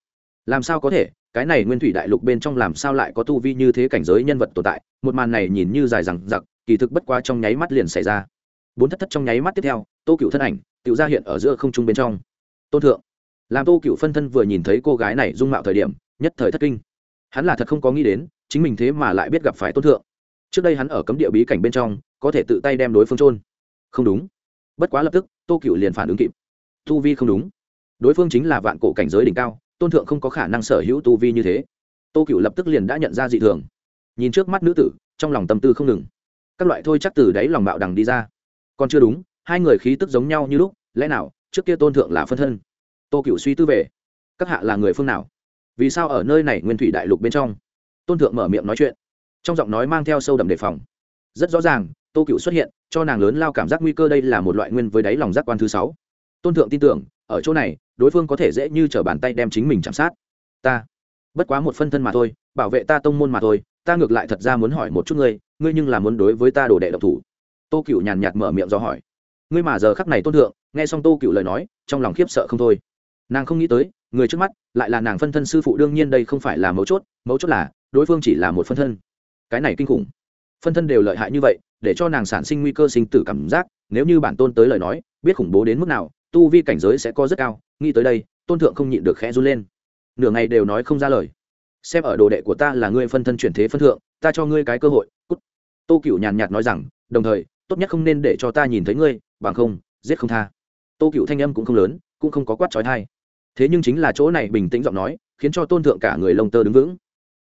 Làm sao có thể? Cái này nguyên thủy đại lục bên trong làm sao lại có tu vi như thế cảnh giới nhân vật tồn tại? Một màn này nhìn như dài rằng giặc kỳ thực bất quá trong nháy mắt liền xảy ra. Bốn thất thất trong nháy mắt tiếp theo, tô cựu thân ảnh, tự ra hiện ở giữa không trung bên trong. Tôn thượng. Làm tô cựu phân thân vừa nhìn thấy cô gái này dung mạo thời điểm, nhất thời thất kinh. Hắn là thật không có nghĩ đến, chính mình thế mà lại biết gặp phải tôn thượng. Trước đây hắn ở cấm địa bí cảnh bên trong, có thể tự tay đem đối phương trôn không đúng. Bất quá lập tức, tô cựu liền phản ứng kịp. Tu vi không đúng đối phương chính là vạn cổ cảnh giới đỉnh cao, tôn thượng không có khả năng sở hữu tu vi như thế. Tô cựu lập tức liền đã nhận ra dị thường. Nhìn trước mắt nữ tử, trong lòng tâm tư không ngừng. Các loại thôi chắc từ đáy lòng bạo đằng đi ra. Còn chưa đúng, hai người khí tức giống nhau như lúc, lẽ nào, trước kia tôn thượng là phân thân? Tô cựu suy tư về. Các hạ là người phương nào? Vì sao ở nơi này nguyên thủy đại lục bên trong? Tôn thượng mở miệng nói chuyện. Trong giọng nói mang theo sâu đậm đề phòng. Rất rõ ràng, tô cựu xuất hiện, cho nàng lớn lao cảm giác nguy cơ đây là một loại nguyên với đáy lòng giác quan thứ sáu. Tôn thượng tin tưởng, ở chỗ này đối phương có thể dễ như t r ở bàn tay đem chính mình chạm sát. Ta, bất quá một phân thân mà thôi, bảo vệ ta tông môn mà thôi, ta ngược lại thật ra muốn hỏi một chút ngươi ngươi nhưng là muốn đối với ta đồ đệ độc thủ. Tô cựu nhàn nhạt mở miệng do hỏi. Ngươi mà giờ khắc này tôn thượng, nghe xong tô cựu lời nói, trong lòng khiếp sợ không thôi. Nàng không nghĩ tới, người trước mắt, lại là nàng phân thân sư phụ, đương nhiên đây không phải là mấu chốt mấu chốt là, đối phương chỉ là một phân thân. Cái này kinh khủng. Phân thân đều lợi hại như vậy, để cho nàng sản sinh nguy cơ sinh tử cảm giác, nếu như bản tôn tới lời nói, biết khủng bố đến mức nào, tu vi cảnh giới sẽ có rất cao nghĩ tới đây, tôn thượng không nhịn được khẽ run lên. Nửa ngày đều nói không ra lời. Xem ở đồ đệ của ta là ngươi phân thân chuyển thế phân thượng, ta cho ngươi cái cơ hội, cút. Tô cựu nhàn nhạt nói rằng, đồng thời, tốt nhất không nên để cho ta nhìn thấy ngươi, bằng không, giết không tha. Tô cựu thanh âm cũng không lớn, cũng không có quát trói thai. Thế nhưng chính là chỗ này bình tĩnh giọng nói, khiến cho tôn thượng cả người lông tơ đứng vững.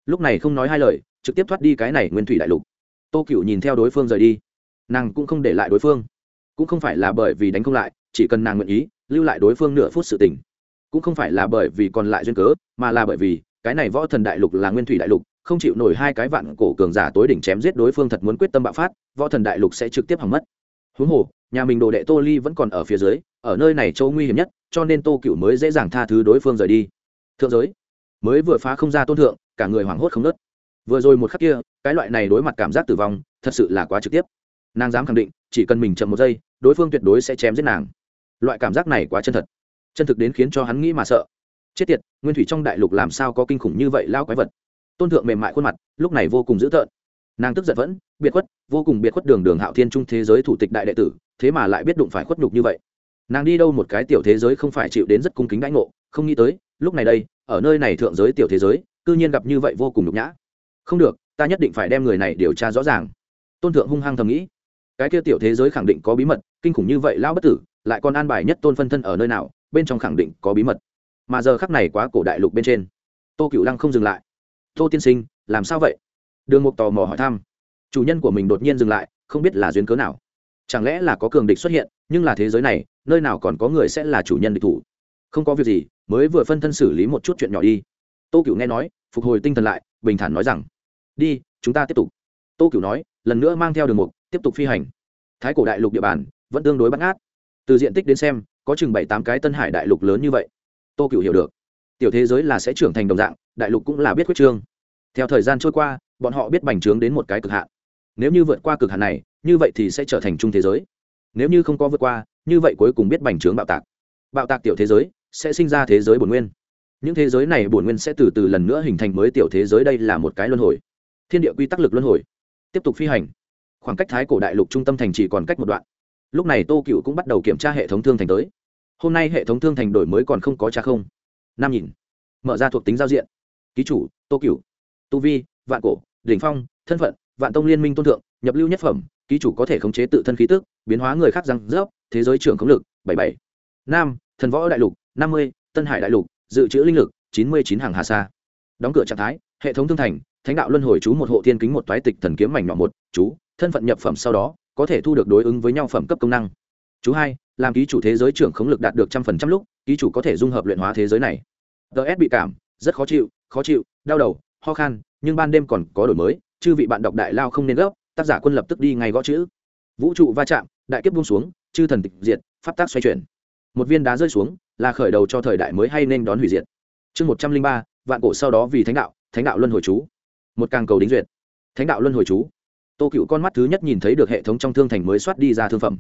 Lúc này không nói hai lời, trực tiếp thoát đi cái này nguyên thủy đại lục. Tô cựu nhìn theo đối phương rời đi. Nàng cũng không để lại đối phương. Cũng không phải là bởi vì đánh không lại, chỉ cần nàng nguyện ý lưu lại đối phương nửa phút sự tình. Cũng không phải là bởi vì còn lại duyên cớ, mà là bởi vì, cái này võ thần đại lục là nguyên thủy đại lục, không chịu nổi hai cái vạn cổ cường giả tối đỉnh chém giết đối phương thật muốn quyết tâm bạo phát, võ thần đại lục sẽ trực tiếp hỏng mất. Huống hồ, nhà mình đồ đệ tô ly vẫn còn ở phía dưới, ở nơi này châu nguy hiểm nhất, cho nên tô cựu mới dễ dàng tha thứ đối phương rời đi. Thượng giới, mới vừa phá không ra tôn thượng, cả người hoảng hốt không nớt vừa rồi một khắc kia, cái loại này đối mặt cảm giác tử vong, thật sự là quá trực tiếp. Nàng dám khẳng định, chỉ cần mình chậm một giây, đối phương tuyệt đối sẽ chém giết nàng loại cảm giác này quá chân thật. Chân thực đến khiến cho hắn nghĩ mà sợ. Chết tiệt, nguyên thủy trong đại lục làm sao có kinh khủng như vậy lao quái vật? Tôn thượng mềm mại khuôn mặt, lúc này vô cùng dữ tợn. Nàng tức giận vẫn, biệt khuất, vô cùng biệt khuất đường đường hạo thiên trung thế giới thủ tịch đại đệ tử, thế mà lại biết đụng phải khuất nhục như vậy. Nàng đi đâu một cái tiểu thế giới không phải chịu đến rất cung kính đãi ngộ, không nghĩ tới, lúc này đây, ở nơi này thượng giới tiểu thế giới, cư nhiên gặp như vậy vô cùng nhục nhã. Không được, ta nhất định phải đem người này điều tra rõ ràng. Tôn thượng hung hăng thầm nghĩ. Cái kia tiểu thế giới khẳng định có bí mật, kinh khủng như vậy lão bất tử lại còn an bài nhất tôn phân thân ở nơi nào, bên trong khẳng định có bí mật. Mà giờ khắc này quá cổ đại lục bên trên, tô cựu lăng không dừng lại. Tô tiên sinh, làm sao vậy? Đường mục tò mò hỏi thăm. Chủ nhân của mình đột nhiên dừng lại, không biết là duyên cớ nào. Chẳng lẽ là có cường địch xuất hiện, nhưng là thế giới này, nơi nào còn có người sẽ là chủ nhân địch thủ? Không có việc gì, mới vừa phân thân xử lý một chút chuyện nhỏ đi. Tô cựu nghe nói, phục hồi tinh thần lại, bình thản nói rằng, đi, chúng ta tiếp tục. Tô cựu nói, lần nữa mang theo đường mục, tiếp tục phi hành. Thái cổ đại lục địa bàn vẫn tương đối bắt ngát từ diện tích đến xem, có chừng bảy tám cái tân hải đại lục lớn như vậy. Tô cựu hiểu được. Tiểu thế giới là sẽ trưởng thành đồng dạng, đại lục cũng là biết quyết trương. Theo thời gian trôi qua, bọn họ biết bành trướng đến một cái cực hạn. Nếu như vượt qua cực hạn này, như vậy thì sẽ trở thành trung thế giới. Nếu như không có vượt qua, như vậy cuối cùng biết bành trướng bạo tạc. Bạo tạc tiểu thế giới sẽ sinh ra thế giới bổn nguyên. Những thế giới này bổn nguyên sẽ từ từ lần nữa hình thành mới tiểu thế giới đây là một cái luân hồi. Thiên địa quy tắc lực luân hồi tiếp tục phi hành. Khoảng cách thái cổ đại lục trung tâm thành chỉ còn cách một đoạn lúc này tô cựu cũng bắt đầu kiểm tra hệ thống thương thành tới. Hôm nay hệ thống thương thành đổi mới còn không có trả không. Năm nhìn. Mở ra thuộc tính giao diện. Ký chủ, tô cựu. Tu vi, vạn cổ, đỉnh phong, thân phận, vạn tông liên minh tôn thượng, nhập lưu nhất phẩm, ký chủ có thể khống chế tự thân khí tức, biến hóa người khác răng rớp, thế giới trưởng khống lực, bảy bảy. Nam, thần võ đại lục, năm mươi, tân hải đại lục, dự trữ linh lực, chín mươi chín hàng hà sa. Đóng cửa trạng thái, hệ thống thương thành, thánh đạo luân hồi chú một hộ thiên kính một toái tịch thần kiếm mảnh nhỏ một, chú, thân phận nhập phẩm sau đó có thể thu được đối ứng với nhau phẩm cấp công năng. Chú hai, làm ký chủ thế giới trưởng khống lực đạt được trăm phần trăm lúc, ký chủ có thể dung hợp luyện hóa thế giới này. Ts bị cảm, rất khó chịu khó chịu, đau đầu, ho khan, nhưng ban đêm còn có đổi mới, chư vị bạn đọc đại lao không nên gấp, tác giả quân lập tức đi ngay gõ chữ. Vũ trụ va chạm, đại kiếp buông xuống, chư thần tịch diệt, pháp tác xoay chuyển. Một viên đá rơi xuống, là khởi đầu cho thời đại mới hay nên đón hủy diệt. Chương một trăm linh ba, vạn cổ sau đó vì thánh đạo thánh đạo luân hồi chú. Một càng cầu đính duyệt. Thánh đạo luân hồi chú tô cựu con mắt thứ nhất nhìn thấy được hệ thống trong thương thành mới soát đi ra thương phẩm.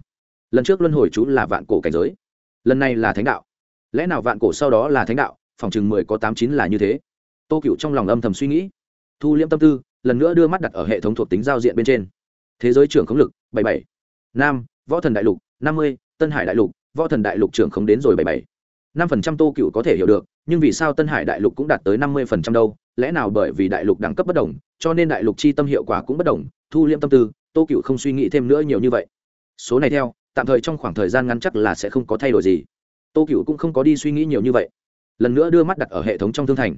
Lần trước luân hồi chú là vạn cổ cảnh giới. Lần này là thánh đạo. Lẽ nào vạn cổ sau đó là thánh đạo? Phòng chừng mười có tám chín là như thế. Tô cựu trong lòng âm thầm suy nghĩ. Thu liễm tâm tư, lần nữa đưa mắt đặt ở hệ thống thuộc tính giao diện bên trên. Thế giới trưởng khống lực, bảy bảy. Nam, võ thần đại lục, năm mươi. Tân hải đại lục, võ thần đại lục trưởng khống đến rồi bảy bảy. năm phần trăm tô cựu có thể hiểu được, nhưng vì sao tân hải đại lục cũng đạt tới năm mươi phần trăm đâu? Lẽ nào bởi vì đại lục đẳng cấp bất đồng, cho nên đại lục chi tâm hiệu quả cũng bất đồng thu liễm tâm tư, tô cựu không suy nghĩ thêm nữa nhiều như vậy. Số này theo, tạm thời trong khoảng thời gian ngắn chắc là sẽ không có thay đổi gì. Tô cựu cũng không có đi suy nghĩ nhiều như vậy. Lần nữa đưa mắt đặt ở hệ thống trong thương thành.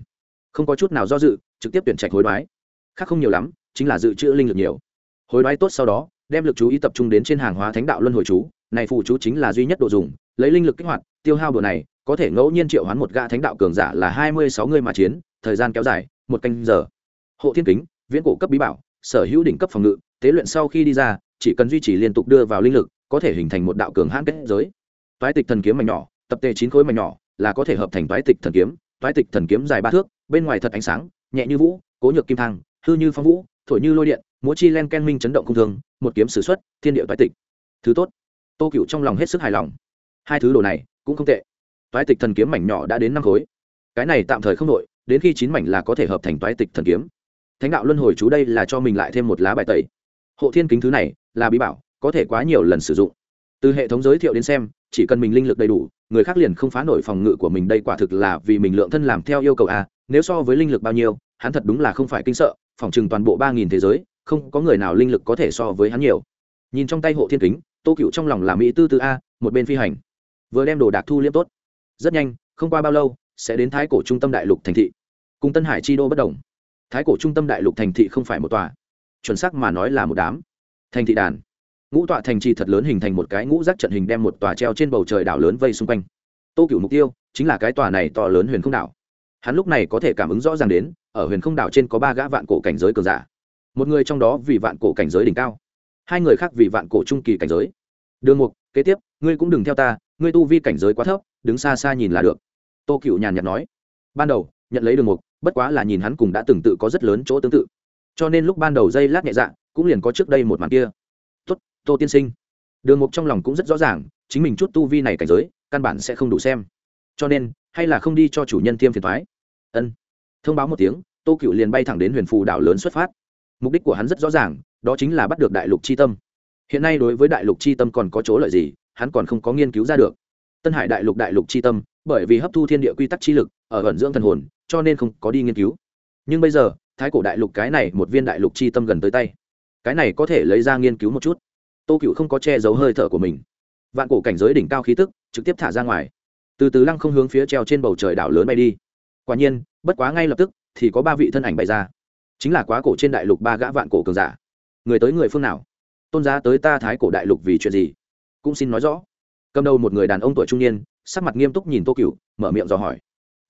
Không có chút nào do dự, trực tiếp tuyển trạch hối đoái. Khác không nhiều lắm, chính là dự trữ linh lực nhiều. Hối đoái tốt sau đó, đem lực chú ý tập trung đến trên hàng hóa thánh đạo luân hồi chú. Này phụ chú chính là duy nhất độ dùng, lấy linh lực kích hoạt, tiêu hao đồ này, có thể ngẫu nhiên triệu hoán một gã thánh đạo cường giả là hai mươi sáu người mà chiến, thời gian kéo dài, một canh giờ. Hộ thiên kính, viễn cổ cấp bí bảo sở hữu đỉnh cấp phòng ngự, tế luyện sau khi đi ra, chỉ cần duy trì liên tục đưa vào linh lực, có thể hình thành một đạo cường hãn kết giới. Toái tịch thần kiếm mảnh nhỏ, tập tề chín khối mảnh nhỏ, là có thể hợp thành toái tịch thần kiếm. Toái tịch thần kiếm dài ba thước, bên ngoài thật ánh sáng, nhẹ như vũ, cố nhược kim thang, hư như phong vũ, thổi như lôi điện, múa chi len ken minh chấn động không thường, một kiếm sử xuất, thiên địa toái tịch. Thứ tốt. Tô cựu trong lòng hết sức hài lòng. Hai thứ đồ này cũng không tệ. Toái tịch thần kiếm mảnh nhỏ đã đến năm khối. Cái này tạm thời không đội đến khi chín mảnh là có thể hợp thành toái tịch thần kiếm thánh đạo luân hồi chú đây là cho mình lại thêm một lá bài tẩy. Hộ thiên kính thứ này là bí bảo, có thể quá nhiều lần sử dụng. Từ hệ thống giới thiệu đến xem, chỉ cần mình linh lực đầy đủ, người khác liền không phá nổi phòng ngự của mình đây quả thực là vì mình lượng thân làm theo yêu cầu a, nếu so với linh lực bao nhiêu, hắn thật đúng là không phải kinh sợ, phòng trừng toàn bộ ba nghìn thế giới, không có người nào linh lực có thể so với hắn nhiều. Nhìn trong tay hộ thiên kính, tô cựu trong lòng là mỹ tư tư a, một bên phi hành. Vừa đem đồ đạc thu liêm tốt. Rất nhanh, không qua bao lâu, sẽ đến thái cổ trung tâm đại lục thành thị. Cùng tân hải chi đô bất đồng thái cổ trung tâm đại lục thành thị không phải một tòa. Chuẩn xác mà nói là một đám. Thành thị đàn. Ngũ tọa thành trì thật lớn hình thành một cái ngũ rác trận hình đem một tòa treo trên bầu trời đảo lớn vây xung quanh. Tô cựu mục tiêu chính là cái tòa này to lớn huyền không đảo. Hắn lúc này có thể cảm ứng rõ ràng đến, ở huyền không đảo trên có ba gã vạn cổ cảnh giới cường giả. Một người trong đó vì vạn cổ cảnh giới đỉnh cao, hai người khác vì vạn cổ trung kỳ cảnh giới. Đường mục, kế tiếp, ngươi cũng đừng theo ta, ngươi tu vi cảnh giới quá thấp, đứng xa xa nhìn là được. Tô cựu nhàn nhạt nói. Ban đầu, nhận lấy đường mục bất quá là nhìn hắn cùng đã từng tự có rất lớn chỗ tương tự. Cho nên lúc ban đầu dây lát nhẹ dạ cũng liền có trước đây một màn kia. Tốt, tô tiên sinh. Đường mục trong lòng cũng rất rõ ràng, chính mình chút tu vi này cảnh giới, căn bản sẽ không đủ xem. Cho nên, hay là không đi cho chủ nhân tiêm phiền thoái. Ân. Thông báo một tiếng, tô cựu liền bay thẳng đến huyền phù đảo lớn xuất phát. Mục đích của hắn rất rõ ràng, đó chính là bắt được đại lục c h i tâm. Hiện nay đối với đại lục c h i tâm còn có chỗ lợi gì, hắn còn không có nghiên cứu ra được. Tân hải đại lục đại lục c h i tâm, bởi vì hấp thu thiên địa quy tắc chi lực ở ẩn dưỡng thần hồn, cho nên không có đi nghiên cứu. Nhưng bây giờ, thái cổ đại lục cái này một viên đại lục c h i tâm gần tới tay. Cái này có thể lấy ra nghiên cứu một chút. Tô cựu không có che giấu hơi thở của mình. Vạn cổ cảnh giới đỉnh cao khí tức, trực tiếp thả ra ngoài. Từ từ lăng không hướng phía treo trên bầu trời đảo lớn bay đi. Quả nhiên, bất quá ngay lập tức, thì có ba vị thân ảnh bày ra. Chính là quá cổ trên đại lục ba gã vạn cổ cường giả. Người tới người phương nào? Tôn giá tới ta thái cổ đại lục vì chuyện gì? Cũng xin nói rõ. Cầm đầu một người đàn ông tuổi trung niên, sắc mặt nghiêm túc nhìn tô cựu mở miệng dò hỏi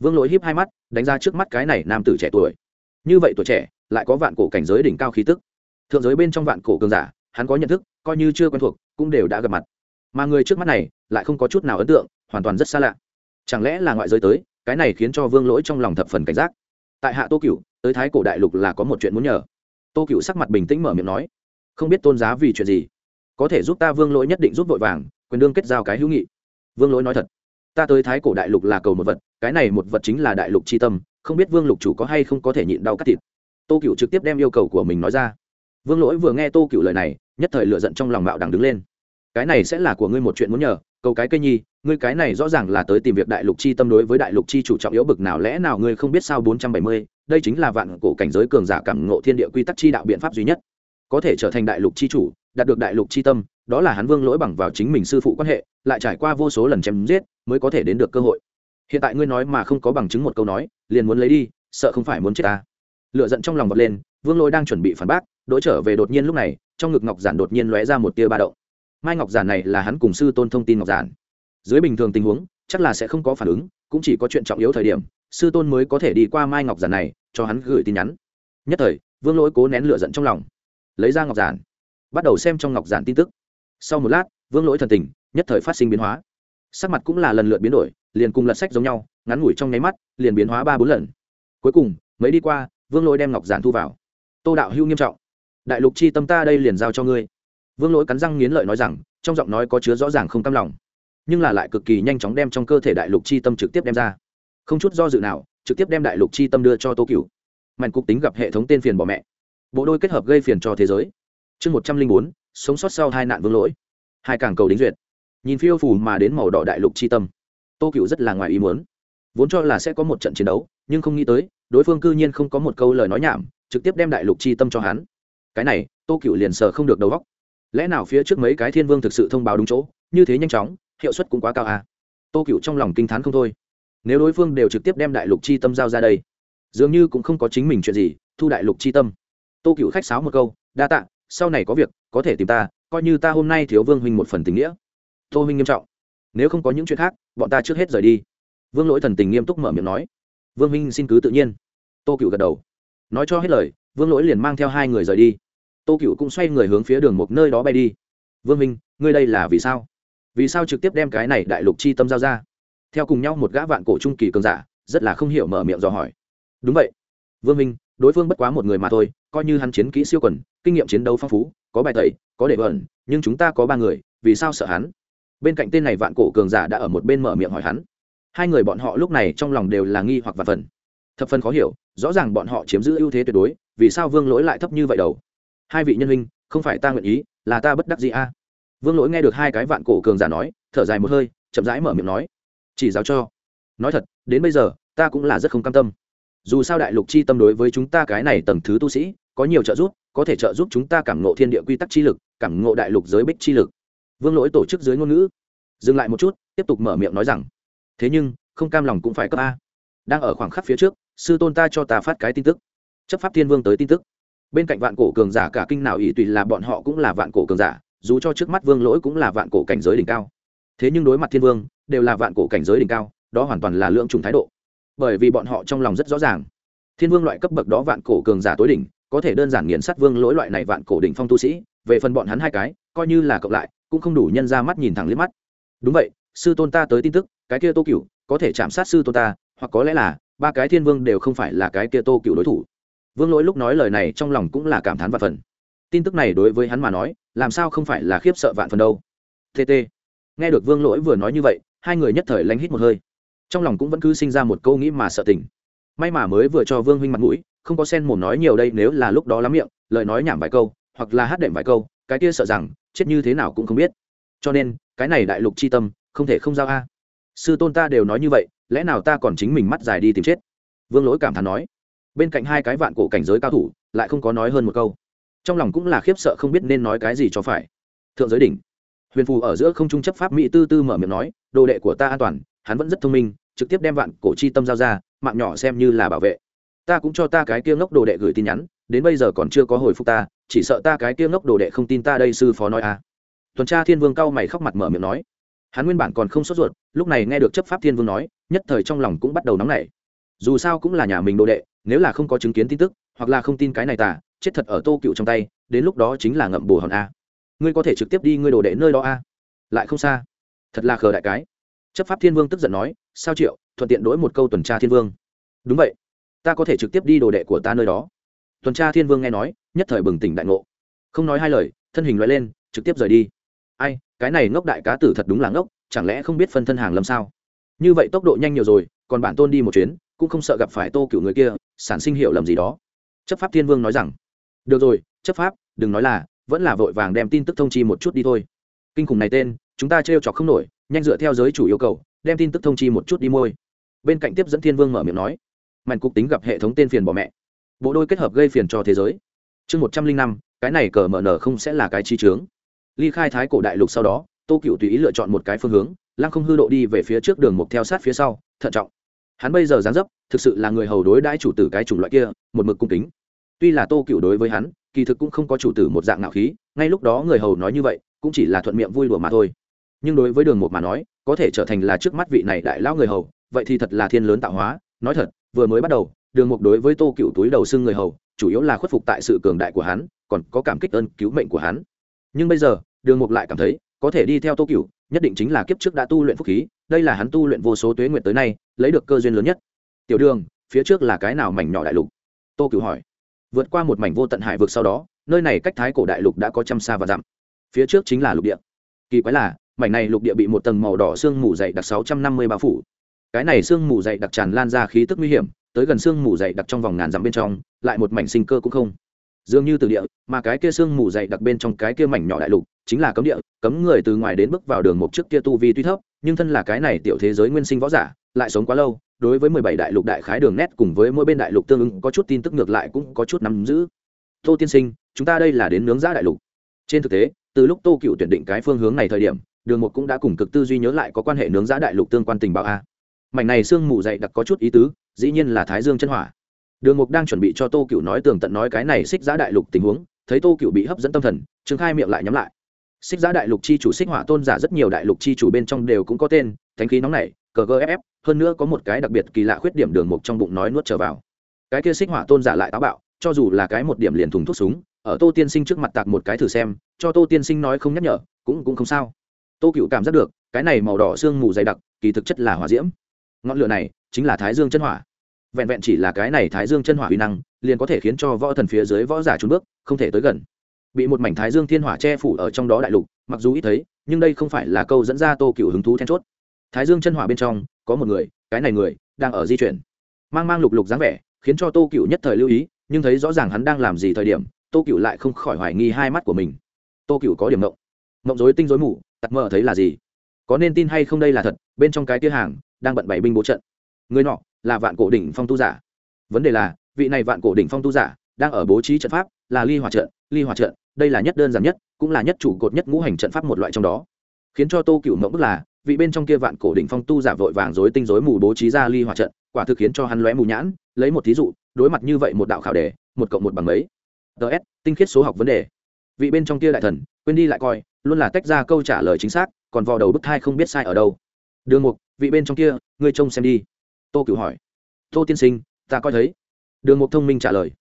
vương lỗi híp hai mắt, đánh ra trước mắt cái này nam tử trẻ tuổi. Như vậy tuổi trẻ, lại có vạn cổ cảnh giới đỉnh cao khí tức. Thượng giới bên trong vạn cổ cường giả, hắn có nhận thức, coi như chưa quen thuộc, cũng đều đã gặp mặt. Mà người trước mắt này, lại không có chút nào ấn tượng, hoàn toàn rất xa lạ. Chẳng lẽ là ngoại giới tới, cái này khiến cho vương lỗi trong lòng thập phần cảnh giác. Tại hạ tô cựu tới thái cổ đại lục là có một chuyện muốn nhờ. Tô cựu sắc mặt bình tĩnh mở miệng nói, không biết tôn giá vì chuyện gì? Có thể giúp ta vương lỗi nhất định giúp vội vàng, quyền đương kết giao cái hữu nghị. Vương lỗi nói thật, ta tới thái cổ đại lục là cầu một vật cái này một vật chính là đại lục c h i tâm, không biết vương lục chủ có hay không có thể nhịn đau cắt thịt. Tô cựu trực tiếp đem yêu cầu của mình nói ra. Vương lỗi vừa nghe tô cựu lời này, nhất thời lựa giận trong lòng bạo đằng đứng lên. Cái này sẽ là của ngươi một chuyện muốn nhờ, cầu cái cây nhi, ngươi cái này rõ ràng là tới tìm việc đại lục chi tâm đối với đại lục chi chủ trọng yếu bực nào, lẽ nào ngươi không biết sao bốn trăm bảy mươi, đây chính là vạn cổ cảnh giới cường giả cảm ngộ thiên địa quy tắc chi đạo biện pháp duy nhất. Có thể trở thành đại lục chi chủ, đạt được đại lục chi tâm, đó là hắn vương lỗi bằng vào chính mình sư phụ quan hệ, lại trải qua vô số lần chém giết, mới có thể đến được cơ hội hiện tại ngươi nói mà không có bằng chứng một câu nói, liền muốn lấy đi, sợ không phải muốn chết ta. Lựa giận trong lòng vọt lên, vương lôi đang chuẩn bị phản bác đỗi trở về đột nhiên lúc này, trong ngực ngọc giản đột nhiên lóe ra một tia ba đậu mai ngọc giản này là hắn cùng sư tôn thông tin ngọc giản. Dưới bình thường tình huống, chắc là sẽ không có phản ứng, cũng chỉ có chuyện trọng yếu thời điểm, sư tôn mới có thể đi qua mai ngọc giản này, cho hắn gửi tin nhắn. Nhất thời, vương lỗi cố nén lửa giận trong lòng. Lấy ra ngọc giản, bắt đầu xem trong ngọc giản tin tức. Sau một lát, vương lỗi thần tình, nhất thời phát sinh biến hóa. Sắc mặt cũng là lần lượt biến đổi liền cùng lật sách giống nhau, ngắn ngủi trong nháy mắt, liền biến hóa ba bốn lần. Cuối cùng, mấy đi qua, vương lỗi đem ngọc giản thu vào. Tô đạo hưu nghiêm trọng. Đại lục chi tâm ta đây liền giao cho ngươi. Vương lỗi cắn răng nghiến lợi nói rằng, trong giọng nói có chứa rõ ràng không cam lòng. Nhưng là lại cực kỳ nhanh chóng đem trong cơ thể đại lục chi tâm trực tiếp đem ra. Không chút do dự nào, trực tiếp đem đại lục chi tâm đưa cho tô cửu. Mạnh cục tính gặp hệ thống tên phiền bỏ mẹ. Bộ đôi kết hợp gây phiền cho thế giới. Chương một trăm linh bốn, sống sót sau hai nạn vương lỗi. Hai càng cầu đính duyệt. Nhìn phiêu phù mà đến màu đỏ đại lục chi tâm tô cửu rất là ngoài ý muốn. Vốn cho là sẽ có một trận chiến đấu, nhưng không nghĩ tới, đối phương cư nhiên không có một câu lời nói nhảm, trực tiếp đem đại lục chi tâm cho hắn. Cái này, tô cửu liền sờ không được đầu góc lẽ nào phía trước mấy cái thiên vương thực sự thông báo đúng chỗ, như thế nhanh chóng, hiệu suất cũng quá cao à. tô cựu trong lòng kinh t h á n không thôi. Nếu đối phương đều trực tiếp đem đại lục chi tâm giao ra đây, dường như cũng không có chính mình chuyện gì, thu đại lục chi tâm. Tô cựu khách sáo một câu, đa tạ, sau này có việc, có thể tìm ta, coi như ta hôm nay thiếu vương huynh một phần tình nghĩa. Tô huynh nghiêm trọng. Nếu không có những chuyện khác bọn ta trước hết rời đi. Vương lỗi thần tình nghiêm túc mở miệng nói. Vương Minh xin cứ tự nhiên. Tô cựu gật đầu. Nói cho hết lời vương lỗi liền mang theo hai người rời đi. Tô cựu cũng xoay người hướng phía đường một nơi đó bay đi. Vương Minh, ngươi đây là vì sao? Vì sao trực tiếp đem cái này đại lục chi tâm giao ra? Theo cùng nhau một gã vạn cổ trung kỳ cường giả rất là không hiểu mở miệng dò hỏi. Đúng vậy. Vương minh đối phương bất quá một người mà thôi coi như hắn chiến kỹ siêu quần kinh nghiệm chiến đấu phong phú có bài tẩy có để vợn nhưng chúng ta có ba người vì sao sợ hắn? Bên cạnh tên này vạn cổ cường giả đã ở một bên mở miệng hỏi hắn. Hai người bọn họ lúc này trong lòng đều là nghi hoặc và phần. Thập phần khó hiểu, rõ ràng bọn họ chiếm giữ ưu thế tuyệt đối, vì sao vương lỗi lại thấp như vậy đầu? Hai vị nhân huynh, không phải ta nguyện ý, là ta bất đắc gì a. À? Vương lỗi nghe được hai cái vạn cổ cường giả nói, thở dài một hơi, chậm rãi mở miệng nói, chỉ giáo cho. Nói thật, đến bây giờ, ta cũng là rất không cam tâm. Dù sao đại lục chi tâm đối với chúng ta cái này tầng thứ tu sĩ, có nhiều trợ giúp, có thể trợ giúp chúng ta cảm ngộ thiên địa quy tắc chi lực, cảm ngộ đại lục giới bích chi lực vương lỗi tổ chức dưới ngôn ngữ. Dừng lại một chút, tiếp tục mở miệng nói rằng, thế nhưng, không cam lòng cũng phải cấp a. Đang ở khoảng khắc phía trước, sư tôn ta cho ta phát cái tin tức. Chấp pháp thiên vương tới tin tức. Bên cạnh vạn cổ cường giả cả kinh nào ỷ tùy là bọn họ cũng là vạn cổ cường giả, dù cho trước mắt vương lỗi cũng là vạn cổ cảnh giới đỉnh cao. Thế nhưng đối mặt thiên vương, đều là vạn cổ cảnh giới đỉnh cao, đó hoàn toàn là lượng trùng thái độ. Bởi vì bọn họ trong lòng rất rõ ràng, thiên vương loại cấp bậc đó vạn cổ cường giả tối đỉnh, có thể đơn giản nghiền sát vương lỗi loại này vạn cổ đỉnh phong tu sĩ, về phần bọn hắn hai cái coi như là cộng lại, cũng không đủ nhân ra mắt nhìn thẳng liếc mắt. Đúng vậy, sư tôn ta tới tin tức, cái kia tô cựu có thể chạm sát sư tôn ta, hoặc có lẽ là, ba cái thiên vương đều không phải là cái kia tô cựu đối thủ. Vương lỗi lúc nói lời này trong lòng cũng là cảm thán vạn phần. Tin tức này đối với hắn mà nói, làm sao không phải là khiếp sợ vạn phần đâu. Tt nghe được vương lỗi vừa nói như vậy, hai người nhất thời lánh hít một hơi. Trong lòng cũng vẫn cứ sinh ra một câu nghĩ mà sợ tình may mà mới vừa cho vương huynh mặt mũi, không có sen mồm nói nhiều đây nếu là lúc đó lắm miệng, lời nói nhảm vài câu, hoặc là hát đệm vài câu, cái kia sợ rằng chết như thế nào cũng không biết. Cho nên, cái này đại lục c h i tâm, không thể không giao a. Sư tôn ta đều nói như vậy, lẽ nào ta còn chính mình mắt dài đi tìm chết? Vương lỗi cảm thán nói. Bên cạnh hai cái vạn cổ cảnh giới cao thủ, lại không có nói hơn một câu. Trong lòng cũng là khiếp sợ không biết nên nói cái gì cho phải. Thượng giới đỉnh. Huyền phù ở giữa không trung chấp pháp mỹ tư tư mở miệng nói, đồ đệ của ta an toàn, hắn vẫn rất thông minh, trực tiếp đem vạn cổ chi tâm giao ra, mạng nhỏ xem như là bảo vệ. Ta cũng cho ta cái kia ngốc đồ đệ gửi tin nhắn, đến bây giờ còn chưa có hồi phục ta chỉ sợ ta cái kia ngốc đồ đệ không tin ta đây sư phó nói à. Tuần tra thiên vương cao mày khóc mặt mở miệng nói. Hắn nguyên bản còn không sốt ruột, lúc này nghe được chấp pháp thiên vương nói, nhất thời trong lòng cũng bắt đầu nóng nảy. Dù sao cũng là nhà mình đồ đệ, nếu là không có chứng kiến tin tức, hoặc là không tin cái này tả chết thật ở tô cựu trong tay, đến lúc đó chính là ngậm bù hòn a. Ngươi có thể trực tiếp đi ngươi đồ đệ nơi đó a. Lại không xa. Thật là khờ đại cái. Chấp pháp thiên vương tức giận nói, sao triệu, thuận tiện đổi một câu tuần tra thiên vương. Đúng vậy. Ta có thể trực tiếp đi đồ đệ của ta nơi đó. Tuần tra thiên vương nghe nói nhất thời bừng tỉnh đại ngộ. Không nói hai lời, thân hình loại lên, trực tiếp rời đi. Ai, cái này ngốc đại cá tử thật đúng là ngốc, chẳng lẽ không biết phân thân hàng lâm sao? Như vậy tốc độ nhanh nhiều rồi, còn bản tôn đi một chuyến, cũng không sợ gặp phải tô cựu người kia, sản sinh hiệu lầm gì đó. Chấp pháp thiên vương nói rằng, được rồi, chấp pháp, đừng nói là, vẫn là vội vàng đem tin tức thông chi một chút đi thôi. Kinh khủng này tên, chúng ta trêu chọc không nổi, nhanh dựa theo giới chủ yêu cầu, đem tin tức thông chi một chút đi môi. Bên cạnh tiếp dẫn thiên vương mở miệng nói mạnh cục tính gặp hệ thống tên phiền bỏ mẹ. Bộ đôi kết hợp gây phiền cho thế giới chương một trăm linh năm, cái này cờ mở nở không sẽ là cái chi trướng ly khai thái cổ đại lục sau đó, tô cựu tùy ý lựa chọn một cái phương hướng, lăng không hư độ đi về phía trước đường mục theo sát phía sau, thận trọng. Hắn bây giờ dán dấp, thực sự là người hầu đối đãi chủ tử cái chủng loại kia, một mực cung kính. Tuy là tô cựu đối với hắn, kỳ thực cũng không có chủ tử một dạng ngạo khí, ngay lúc đó người hầu nói như vậy, cũng chỉ là thuận miệng vui đùa mà thôi. Nhưng đối với đường một mà nói, có thể trở thành là trước mắt vị này đại lão người hầu, vậy thì thật là thiên lớn tạo hóa. Nói thật, vừa mới bắt đầu, đường mục đối với tô cựu túi đầu xưng người hầu chủ yếu là khuất phục tại sự cường đại của hắn, còn có cảm kích ơn cứu mệnh của hắn. Nhưng bây giờ, đường mục lại cảm thấy, có thể đi theo tô cựu nhất định chính là kiếp trước đã tu luyện phúc khí, đây là hắn tu luyện vô số tuế nguyện tới nay, lấy được cơ duyên lớn nhất. Tiểu đường, phía trước là cái nào mảnh nhỏ đại lục? Tô cựu hỏi. Vượt qua một mảnh vô tận hải vực sau đó, nơi này cách thái cổ đại lục đã có trăm xa và dặm. Phía trước chính là lục địa. Kỳ quái là, mảnh này lục địa bị một tầng màu đỏ sương mù dày đặc sáu trăm năm mươi bao phủ. Cái này sương mù dày đặc tràn lan ra khí tức nguy hiểm tới gần sương mù dày đặc trong vòng ngàn dặm bên trong, lại một mảnh sinh cơ cũng không. Dường như từ địa, mà cái kia sương mù dày đặc bên trong cái kia mảnh nhỏ đại lục, chính là cấm địa, cấm người từ ngoài đến bước vào đường một trước kia tu vi tuy thấp, nhưng thân là cái này tiểu thế giới nguyên sinh võ giả, lại sống quá lâu, đối với mười bảy đại lục đại khái đường nét cùng với mỗi bên đại lục tương ứng có chút tin tức ngược lại cũng có chút nắm giữ. Tô tiên sinh, chúng ta đây là đến nướng giã đại lục. Trên thực tế, từ lúc tô cựu tuyển định cái phương hướng này thời điểm, đường một cũng đã cùng cực tư duy nhớ lại có quan hệ nướng giã đại lục tương quan tình báo a. Mảnh này sương mù dày đặc có chút ý tứ dĩ nhiên là thái dương chân hỏa. Đường mục đang chuẩn bị cho tô cựu nói tường tận nói cái này xích giã đại lục tình huống, thấy tô cựu bị hấp dẫn tâm thần trương khai miệng lại nhắm lại. Xích giã đại lục chi chủ xích hỏa tôn giả rất nhiều đại lục chi chủ bên trong đều cũng có tên, thánh khí nóng này cờ gff hơn nữa có một cái đặc biệt kỳ lạ khuyết điểm đường mục trong bụng nói nuốt trở vào. Cái kia xích hỏa tôn giả lại táo bạo, cho dù là cái một điểm liền thùng thuốc súng, ở tô tiên sinh trước mặt tạc một cái thử xem, cho tô tiên sinh nói không nhắc nhở, cũng cũng không sao. Tô cựu cảm giác được, cái này màu đỏ sương mù dày đặc, kỳ thực chất là hỏa diễm. Ngọn lửa này chính là thái dương chân hỏa. Vẹn vẹn chỉ là cái này thái dương chân hỏa uy năng, liền có thể khiến cho võ thần phía dưới võ giả trốn bước, không thể tới gần. Bị một mảnh thái dương thiên hỏa che phủ ở trong đó đại lục, mặc dù ít thấy, nhưng đây không phải là câu dẫn ra tô cựu hứng thú then chốt. Thái dương chân hỏa bên trong, có một người, cái này người, đang ở di chuyển. Mang mang lục lục dáng vẻ, khiến cho tô cựu nhất thời lưu ý, nhưng thấy rõ ràng hắn đang làm gì thời điểm, tô cựu lại không khỏi hoài nghi hai mắt của mình. Tô cựu có điểm mộng mộng dối tinh dối mù, tặc mờ thấy là gì? Có nên tin hay không đây là thật, bên trong cái tia hàng, đang bận bày binh bố trận người nọ là vạn cổ đỉnh phong tu giả. Vấn đề là, vị này vạn cổ đỉnh phong tu giả đang ở bố trí trận pháp, là ly hòa trận, ly hòa trận, đây là nhất đơn giản nhất, cũng là nhất chủ cột nhất ngũ hành trận pháp một loại trong đó. Khiến cho tô cựu mộng bức là, vị bên trong kia vạn cổ đỉnh phong tu giả vội vàng rối tinh rối mù bố trí ra ly hòa trận, quả thực khiến cho hắn lóe mù nhãn, lấy một thí dụ, đối mặt như vậy một đạo khảo đề, một cộng một bằng mấy? Ts tinh khiết số học vấn đề. Vị bên trong kia đại thần, quên đi lại coi, luôn là tách ra câu trả lời chính xác, còn vò đầu bức thai không biết sai ở đâu. Đường mục, vị bên trong kia, ngươi trông xem đi tô cửu hỏi. Tô tiên sinh, ta coi thấy. Đường mục thông minh trả lời.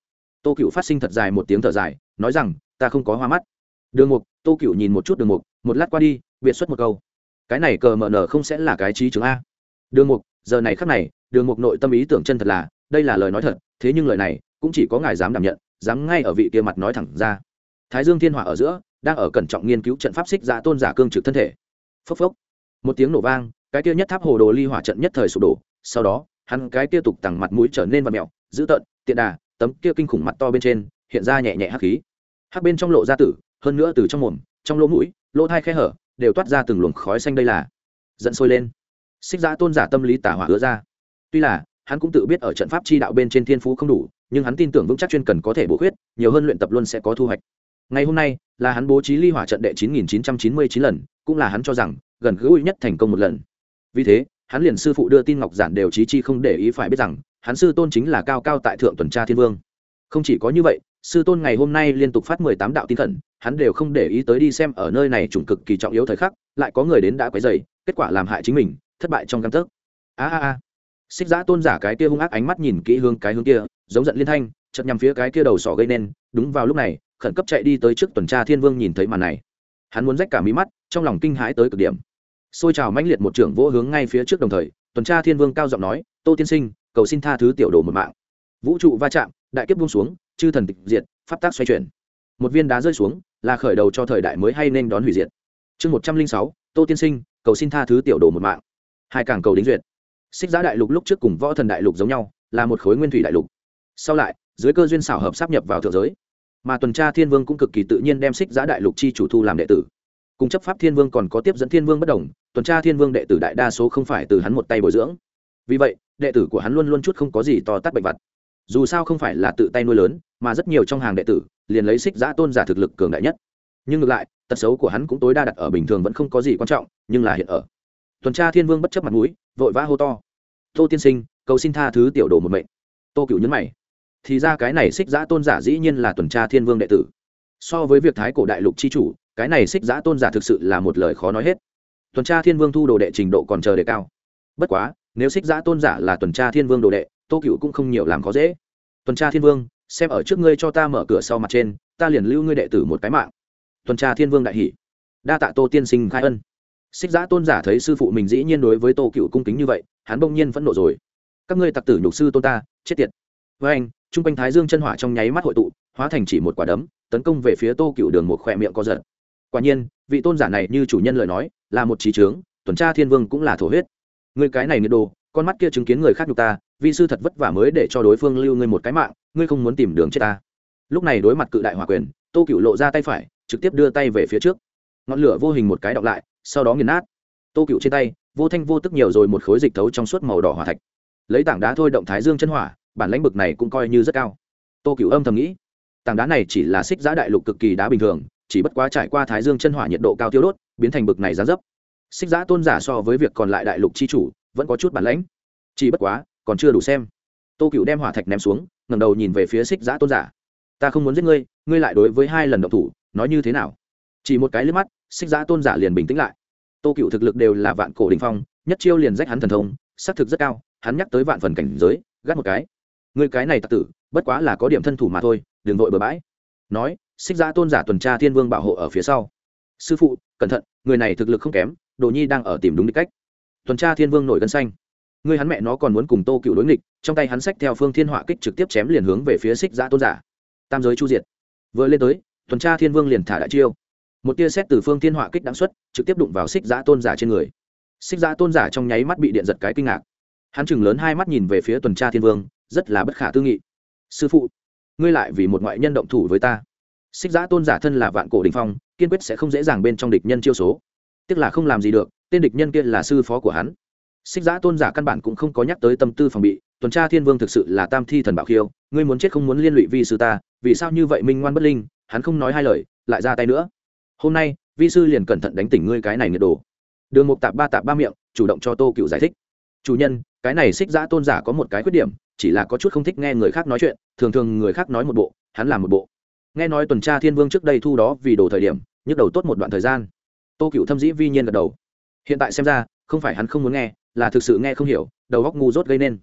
Tô cựu phát sinh thật dài một tiếng thở dài, nói rằng, ta không có hoa mắt. Đường mục, tô cựu nhìn một chút đường mục, một lát qua đi, biệt xuất một câu. Cái này cờ mờ nở không sẽ là cái trí chứng a. Đường mục, giờ này khắc này, đường mục nội tâm ý tưởng chân thật là, đây là lời nói thật, thế nhưng lời này cũng chỉ có ngài dám đảm nhận, dám ngay ở vị kia mặt nói thẳng ra. Thái dương thiên hỏa ở giữa, đang ở cẩn trọng nghiên cứu trận pháp xích giả tôn giả cương trực thân thể. Phốc phốc. Một tiếng nổ vang, cái kia nhất tháp hồ đồ ly hỏa trận nhất thời sụp đổ sau đó, hắn cái kia tục tằng mặt mũi trở nên vật mèo dữ tợn, tiện đà, tấm kia kinh khủng mặt to bên trên, hiện ra nhẹ nhẹ hắc khí. Hắc bên trong lộ ra tử, hơn nữa từ trong mồm, trong lỗ mũi, lỗ thai khe hở, đều toát ra từng luồng khói xanh đây là. Dẫn sôi lên. Xích giã tôn giả tâm lý tả hỏa hứa ra. Tuy là, hắn cũng tự biết ở trận pháp chi đạo bên trên thiên phú không đủ, nhưng hắn tin tưởng vững chắc chuyên cần có thể bổ khuyết, nhiều hơn luyện tập luôn sẽ có thu hoạch. Ngày hôm nay, là hắn bố trí ly hỏa trận đệ 9999 lần, cũng là hắn cho rằng, gần gũi nhất thành công một lần. Vì thế hắn liền sư phụ đưa tin ngọc giản đều trí chi không để ý phải biết rằng, hắn sư tôn chính là cao cao tại thượng tuần tra thiên vương. Không chỉ có như vậy, sư tôn ngày hôm nay liên tục phát mười tám đạo tin khẩn, hắn đều không để ý tới đi xem ở nơi này chủng cực kỳ trọng yếu thời khắc, lại có người đến đã quấy dày kết quả làm hại chính mình, thất bại trong căn tấc. A a a. Xích giã tôn giả cái kia hung ác ánh mắt nhìn kỹ hướng cái hướng kia, giống giận liên thanh chật nhằm phía cái kia đầu sỏ gây nên, đúng vào lúc này, khẩn cấp chạy đi tới trước tuần tra thiên vương nhìn thấy màn này. Hắn muốn rách cả mí mắt, trong lòng kinh hãi tới cực điểm xôi trào mãnh liệt một trưởng vỗ hướng ngay phía trước đồng thời, tuần tra thiên vương cao giọng nói, tô tiên sinh, cầu xin tha thứ tiểu đồ một mạng. Vũ trụ va chạm, đại kiếp buông xuống, chư thần tịch diệt, pháp tác xoay chuyển. Một viên đá rơi xuống, là khởi đầu cho thời đại mới hay nên đón hủy diệt. Chương một trăm linh sáu, tô tiên sinh, cầu xin tha thứ tiểu đồ một mạng. Hai càng cầu đính duyệt. Xích giá đại lục lúc trước cùng võ thần đại lục giống nhau, là một khối nguyên thủy đại lục. Sau lại, dưới cơ duyên xảo hợp sắp nhập vào thượng giới, mà tuần tra thiên vương cũng cực kỳ tự nhiên đem xích giá đại lục chi chủ thu làm đệ tử. Cùng chấp pháp thiên vương còn có tiếp dẫn thiên vương bất đồng tuần tra thiên vương đệ tử đại đa số không phải từ hắn một tay bồi dưỡng. Vì vậy, đệ tử của hắn luôn luôn chút không có gì to tát bệnh vật. dù sao không phải là tự tay nuôi lớn, mà rất nhiều trong hàng đệ tử liền lấy xích giã tôn giả thực lực cường đại nhất. Nhưng ngược lại, tật xấu của hắn cũng tối đa đặt ở bình thường vẫn không có gì quan trọng, nhưng là hiện ở. Tuần tra thiên vương bất chấp mặt mũi, vội vã hô to. Tô tiên sinh, cầu xin tha thứ tiểu đồ một mệnh. Tô cựu nhấn mày. Thì ra cái này xích giã tôn giả dĩ nhiên là tuần tra thiên vương đệ tử. So với việc thái cổ đại lục c h i chủ, cái này xích giã tôn giả thực sự là một lời khó nói hết tuần tra thiên vương thu đồ đệ trình độ còn chờ đề cao. Bất quá, nếu xích giã tôn giả là tuần tra thiên vương đồ đệ, tô cựu cũng không nhiều làm khó dễ. Tuần tra thiên vương, xem ở trước ngươi cho ta mở cửa sau mặt trên, ta liền lưu ngươi đệ tử một cái mạng. Tuần tra thiên vương đại hỷ đa tạ tô tiên sinh khai ân. Xích giã tôn giả thấy sư phụ mình dĩ nhiên đối với tô cựu cung kính như vậy, hắn bỗng nhiên phẫn nộ rồi. Các ngươi tặc tử nhục sư tôn ta, chết tiệt. Với anh t r u n g quanh thái dương chân hỏa trong nháy mắt hội tụ, hóa thành chỉ một quả đấm, tấn công về phía tô cựu đường một khỏe miệng co giật. Quả nhiên, vị tôn giả này như chủ nhân lời nói là một trí trướng, tuần tra thiên vương cũng là thổ huyết. Người cái này nhiệt đồ, con mắt kia chứng kiến người khác nhục ta vị sư thật vất vả mới để cho đối phương lưu ngươi một cái mạng, ngươi không muốn tìm đường chết ta. Lúc này đối mặt cự đại hòa quyền, tô cựu lộ ra tay phải, trực tiếp đưa tay về phía trước. Ngọn lửa vô hình một cái đọng lại, sau đó nghiền nát. Tô cựu trên tay, vô thanh vô tức nhiều rồi một khối dịch thấu trong suốt màu đỏ hỏa thạch. Lấy tảng đá thôi động thái dương chân hỏa, bản lãnh bực này cũng coi như rất cao. Tô cựu âm thầm nghĩ, tảng đá này chỉ là xích giã đại lục cực kỳ đá bình thường chỉ bất quá trải qua thái dương chân hỏa nhiệt độ cao tiêu đốt, biến thành bực này giá dấp. Xích giã tôn giả so với việc còn lại đại lục c h i chủ, vẫn có chút bản lãnh. Chỉ bất quá, còn chưa đủ xem. Tô cựu đem hỏa thạch ném xuống ngầm đầu nhìn về phía xích giã tôn giả. Ta không muốn giết ngươi ngươi lại đối với hai lần độc thủ, nói như thế nào? Chỉ một cái liếc mắt, xích giã tôn giả liền bình tĩnh lại. Tô cựu thực lực đều là vạn cổ đình phong, nhất chiêu liền rách hắn thần thông xác thực rất cao, hắn nhắc tới vạn phần cảnh giới, gắt một cái. Người cái này tặc tử, bất quá là có điểm thân thủ mà thôi, đừng vội bừa bãi. Nói xích giã tôn giả tuần tra thiên vương bảo hộ ở phía sau. Sư phụ, cẩn thận, người này thực lực không kém, đồ nhi đang ở tìm đúng đích cách. Tuần tra thiên vương nổi gân xanh. Người hắn mẹ nó còn muốn cùng tô cựu đối nghịch, trong tay hắn sách theo phương thiên họa kích trực tiếp chém liền hướng về phía xích giã tôn giả. Tam giới chu diệt. Vừa lên tới, tuần tra thiên vương liền thả đại chiêu. Một tia xét từ phương thiên họa kích đáng xuất, trực tiếp đụng vào xích giã tôn giả trên người. Xích giã tôn giả trong nháy mắt bị điện giật cái kinh ngạc. Hắn chừng lớn hai mắt nhìn về phía tuần tra thiên vương, rất là bất khả tư nghị. Sư phụ, ngươi lại vì một ngoại nhân động thủ với ta xích giã tôn giả thân là vạn cổ đình phong, kiên quyết sẽ không dễ dàng bên trong địch nhân chiêu số. Tức là không làm gì được, tên địch nhân kia là sư phó của hắn. Xích giã tôn giả căn bản cũng không có nhắc tới tâm tư phòng bị, tuần tra thiên vương thực sự là tam thi thần bảo khiêu, ngươi muốn chết không muốn liên lụy vi sư ta, vì sao như vậy minh ngoan bất linh, hắn không nói hai lời, lại ra tay nữa. Hôm nay, vi sư liền cẩn thận đánh tỉnh ngươi cái này nhiệt đồ. Đường một tạp ba tạp ba miệng, chủ động cho tô cựu giải thích. Chủ nhân, cái này xích giã tôn giả có một cái khuyết điểm, chỉ là có chút không thích nghe người khác nói chuyện, thường thường người khác nói một bộ, hắn làm một bộ nghe nói tuần tra thiên vương trước đây thu đó vì đồ thời điểm, nhức đầu tốt một đoạn thời gian. Tô cựu thâm dĩ vi nhiên gật đầu. Hiện tại xem ra, không phải hắn không muốn nghe, là thực sự nghe không hiểu, đầu góc ngu dốt gây nên.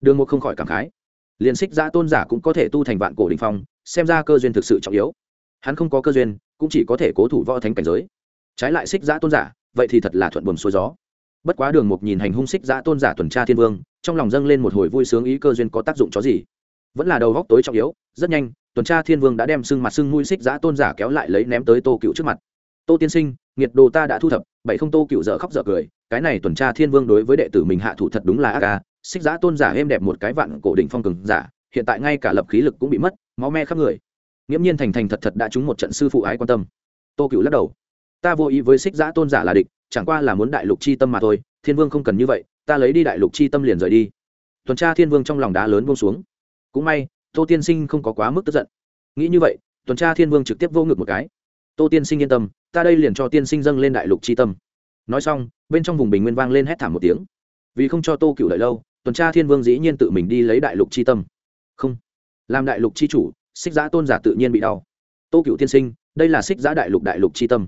Đường một không khỏi cảm khái. Liền xích giã tôn giả cũng có thể tu thành vạn cổ đình phong, xem ra cơ duyên thực sự trọng yếu. Hắn không có cơ duyên, cũng chỉ có thể cố thủ võ thánh cảnh giới. Trái lại xích giã tôn giả, vậy thì thật là thuận buồm xuôi gió. Bất quá đường một nhìn hành hung xích giã tôn giả tuần tra thiên vương, trong lòng dâng lên một hồi vui sướng ý cơ duyên có tác dụng chó gì. Vẫn là đầu góc tối trọng yếu, rất nhanh tuần tra thiên vương đã đem sưng mặt sưng mũi xích giã tôn giả kéo lại lấy ném tới tô cựu trước mặt. Tô tiên sinh, nghiệt đồ ta đã thu thập, bảy không tô cựu dở khóc dở cười, cái này tuần tra thiên vương đối với đệ tử mình hạ thủ thật đúng là ác ca xích giã tôn giả êm đẹp một cái vạn cổ định phong cường giả, hiện tại ngay cả lập khí lực cũng bị mất, máu me khắp người. Nghiễm nhiên thành thành thật thật đã trúng một trận sư phụ ái quan tâm. Tô cựu lắc đầu. Ta vô ý với xích giã tôn giả là địch, chẳng qua là muốn đại lục chi tâm mà thôi, thiên vương không cần như vậy, ta lấy đi đại lục chi tâm liền rời đi. Tuần tra thiên vương trong lòng đá lớn buông xuống. Cũng may tô tiên sinh không có quá mức tức giận. Nghĩ như vậy, tuần tra thiên vương trực tiếp vô ngực một cái. Tô tiên sinh yên tâm, ta đây liền cho tiên sinh dâng lên đại lục chi tâm. Nói xong, bên trong vùng bình nguyên vang lên hét thảm một tiếng. Vì không cho tô cựu đợi lâu, tuần tra thiên vương dĩ nhiên tự mình đi lấy đại lục chi tâm. Không. Làm đại lục chi chủ, xích giã tôn giả tự nhiên bị đau. Tô cựu tiên sinh, đây là xích giã đại lục đại lục chi tâm.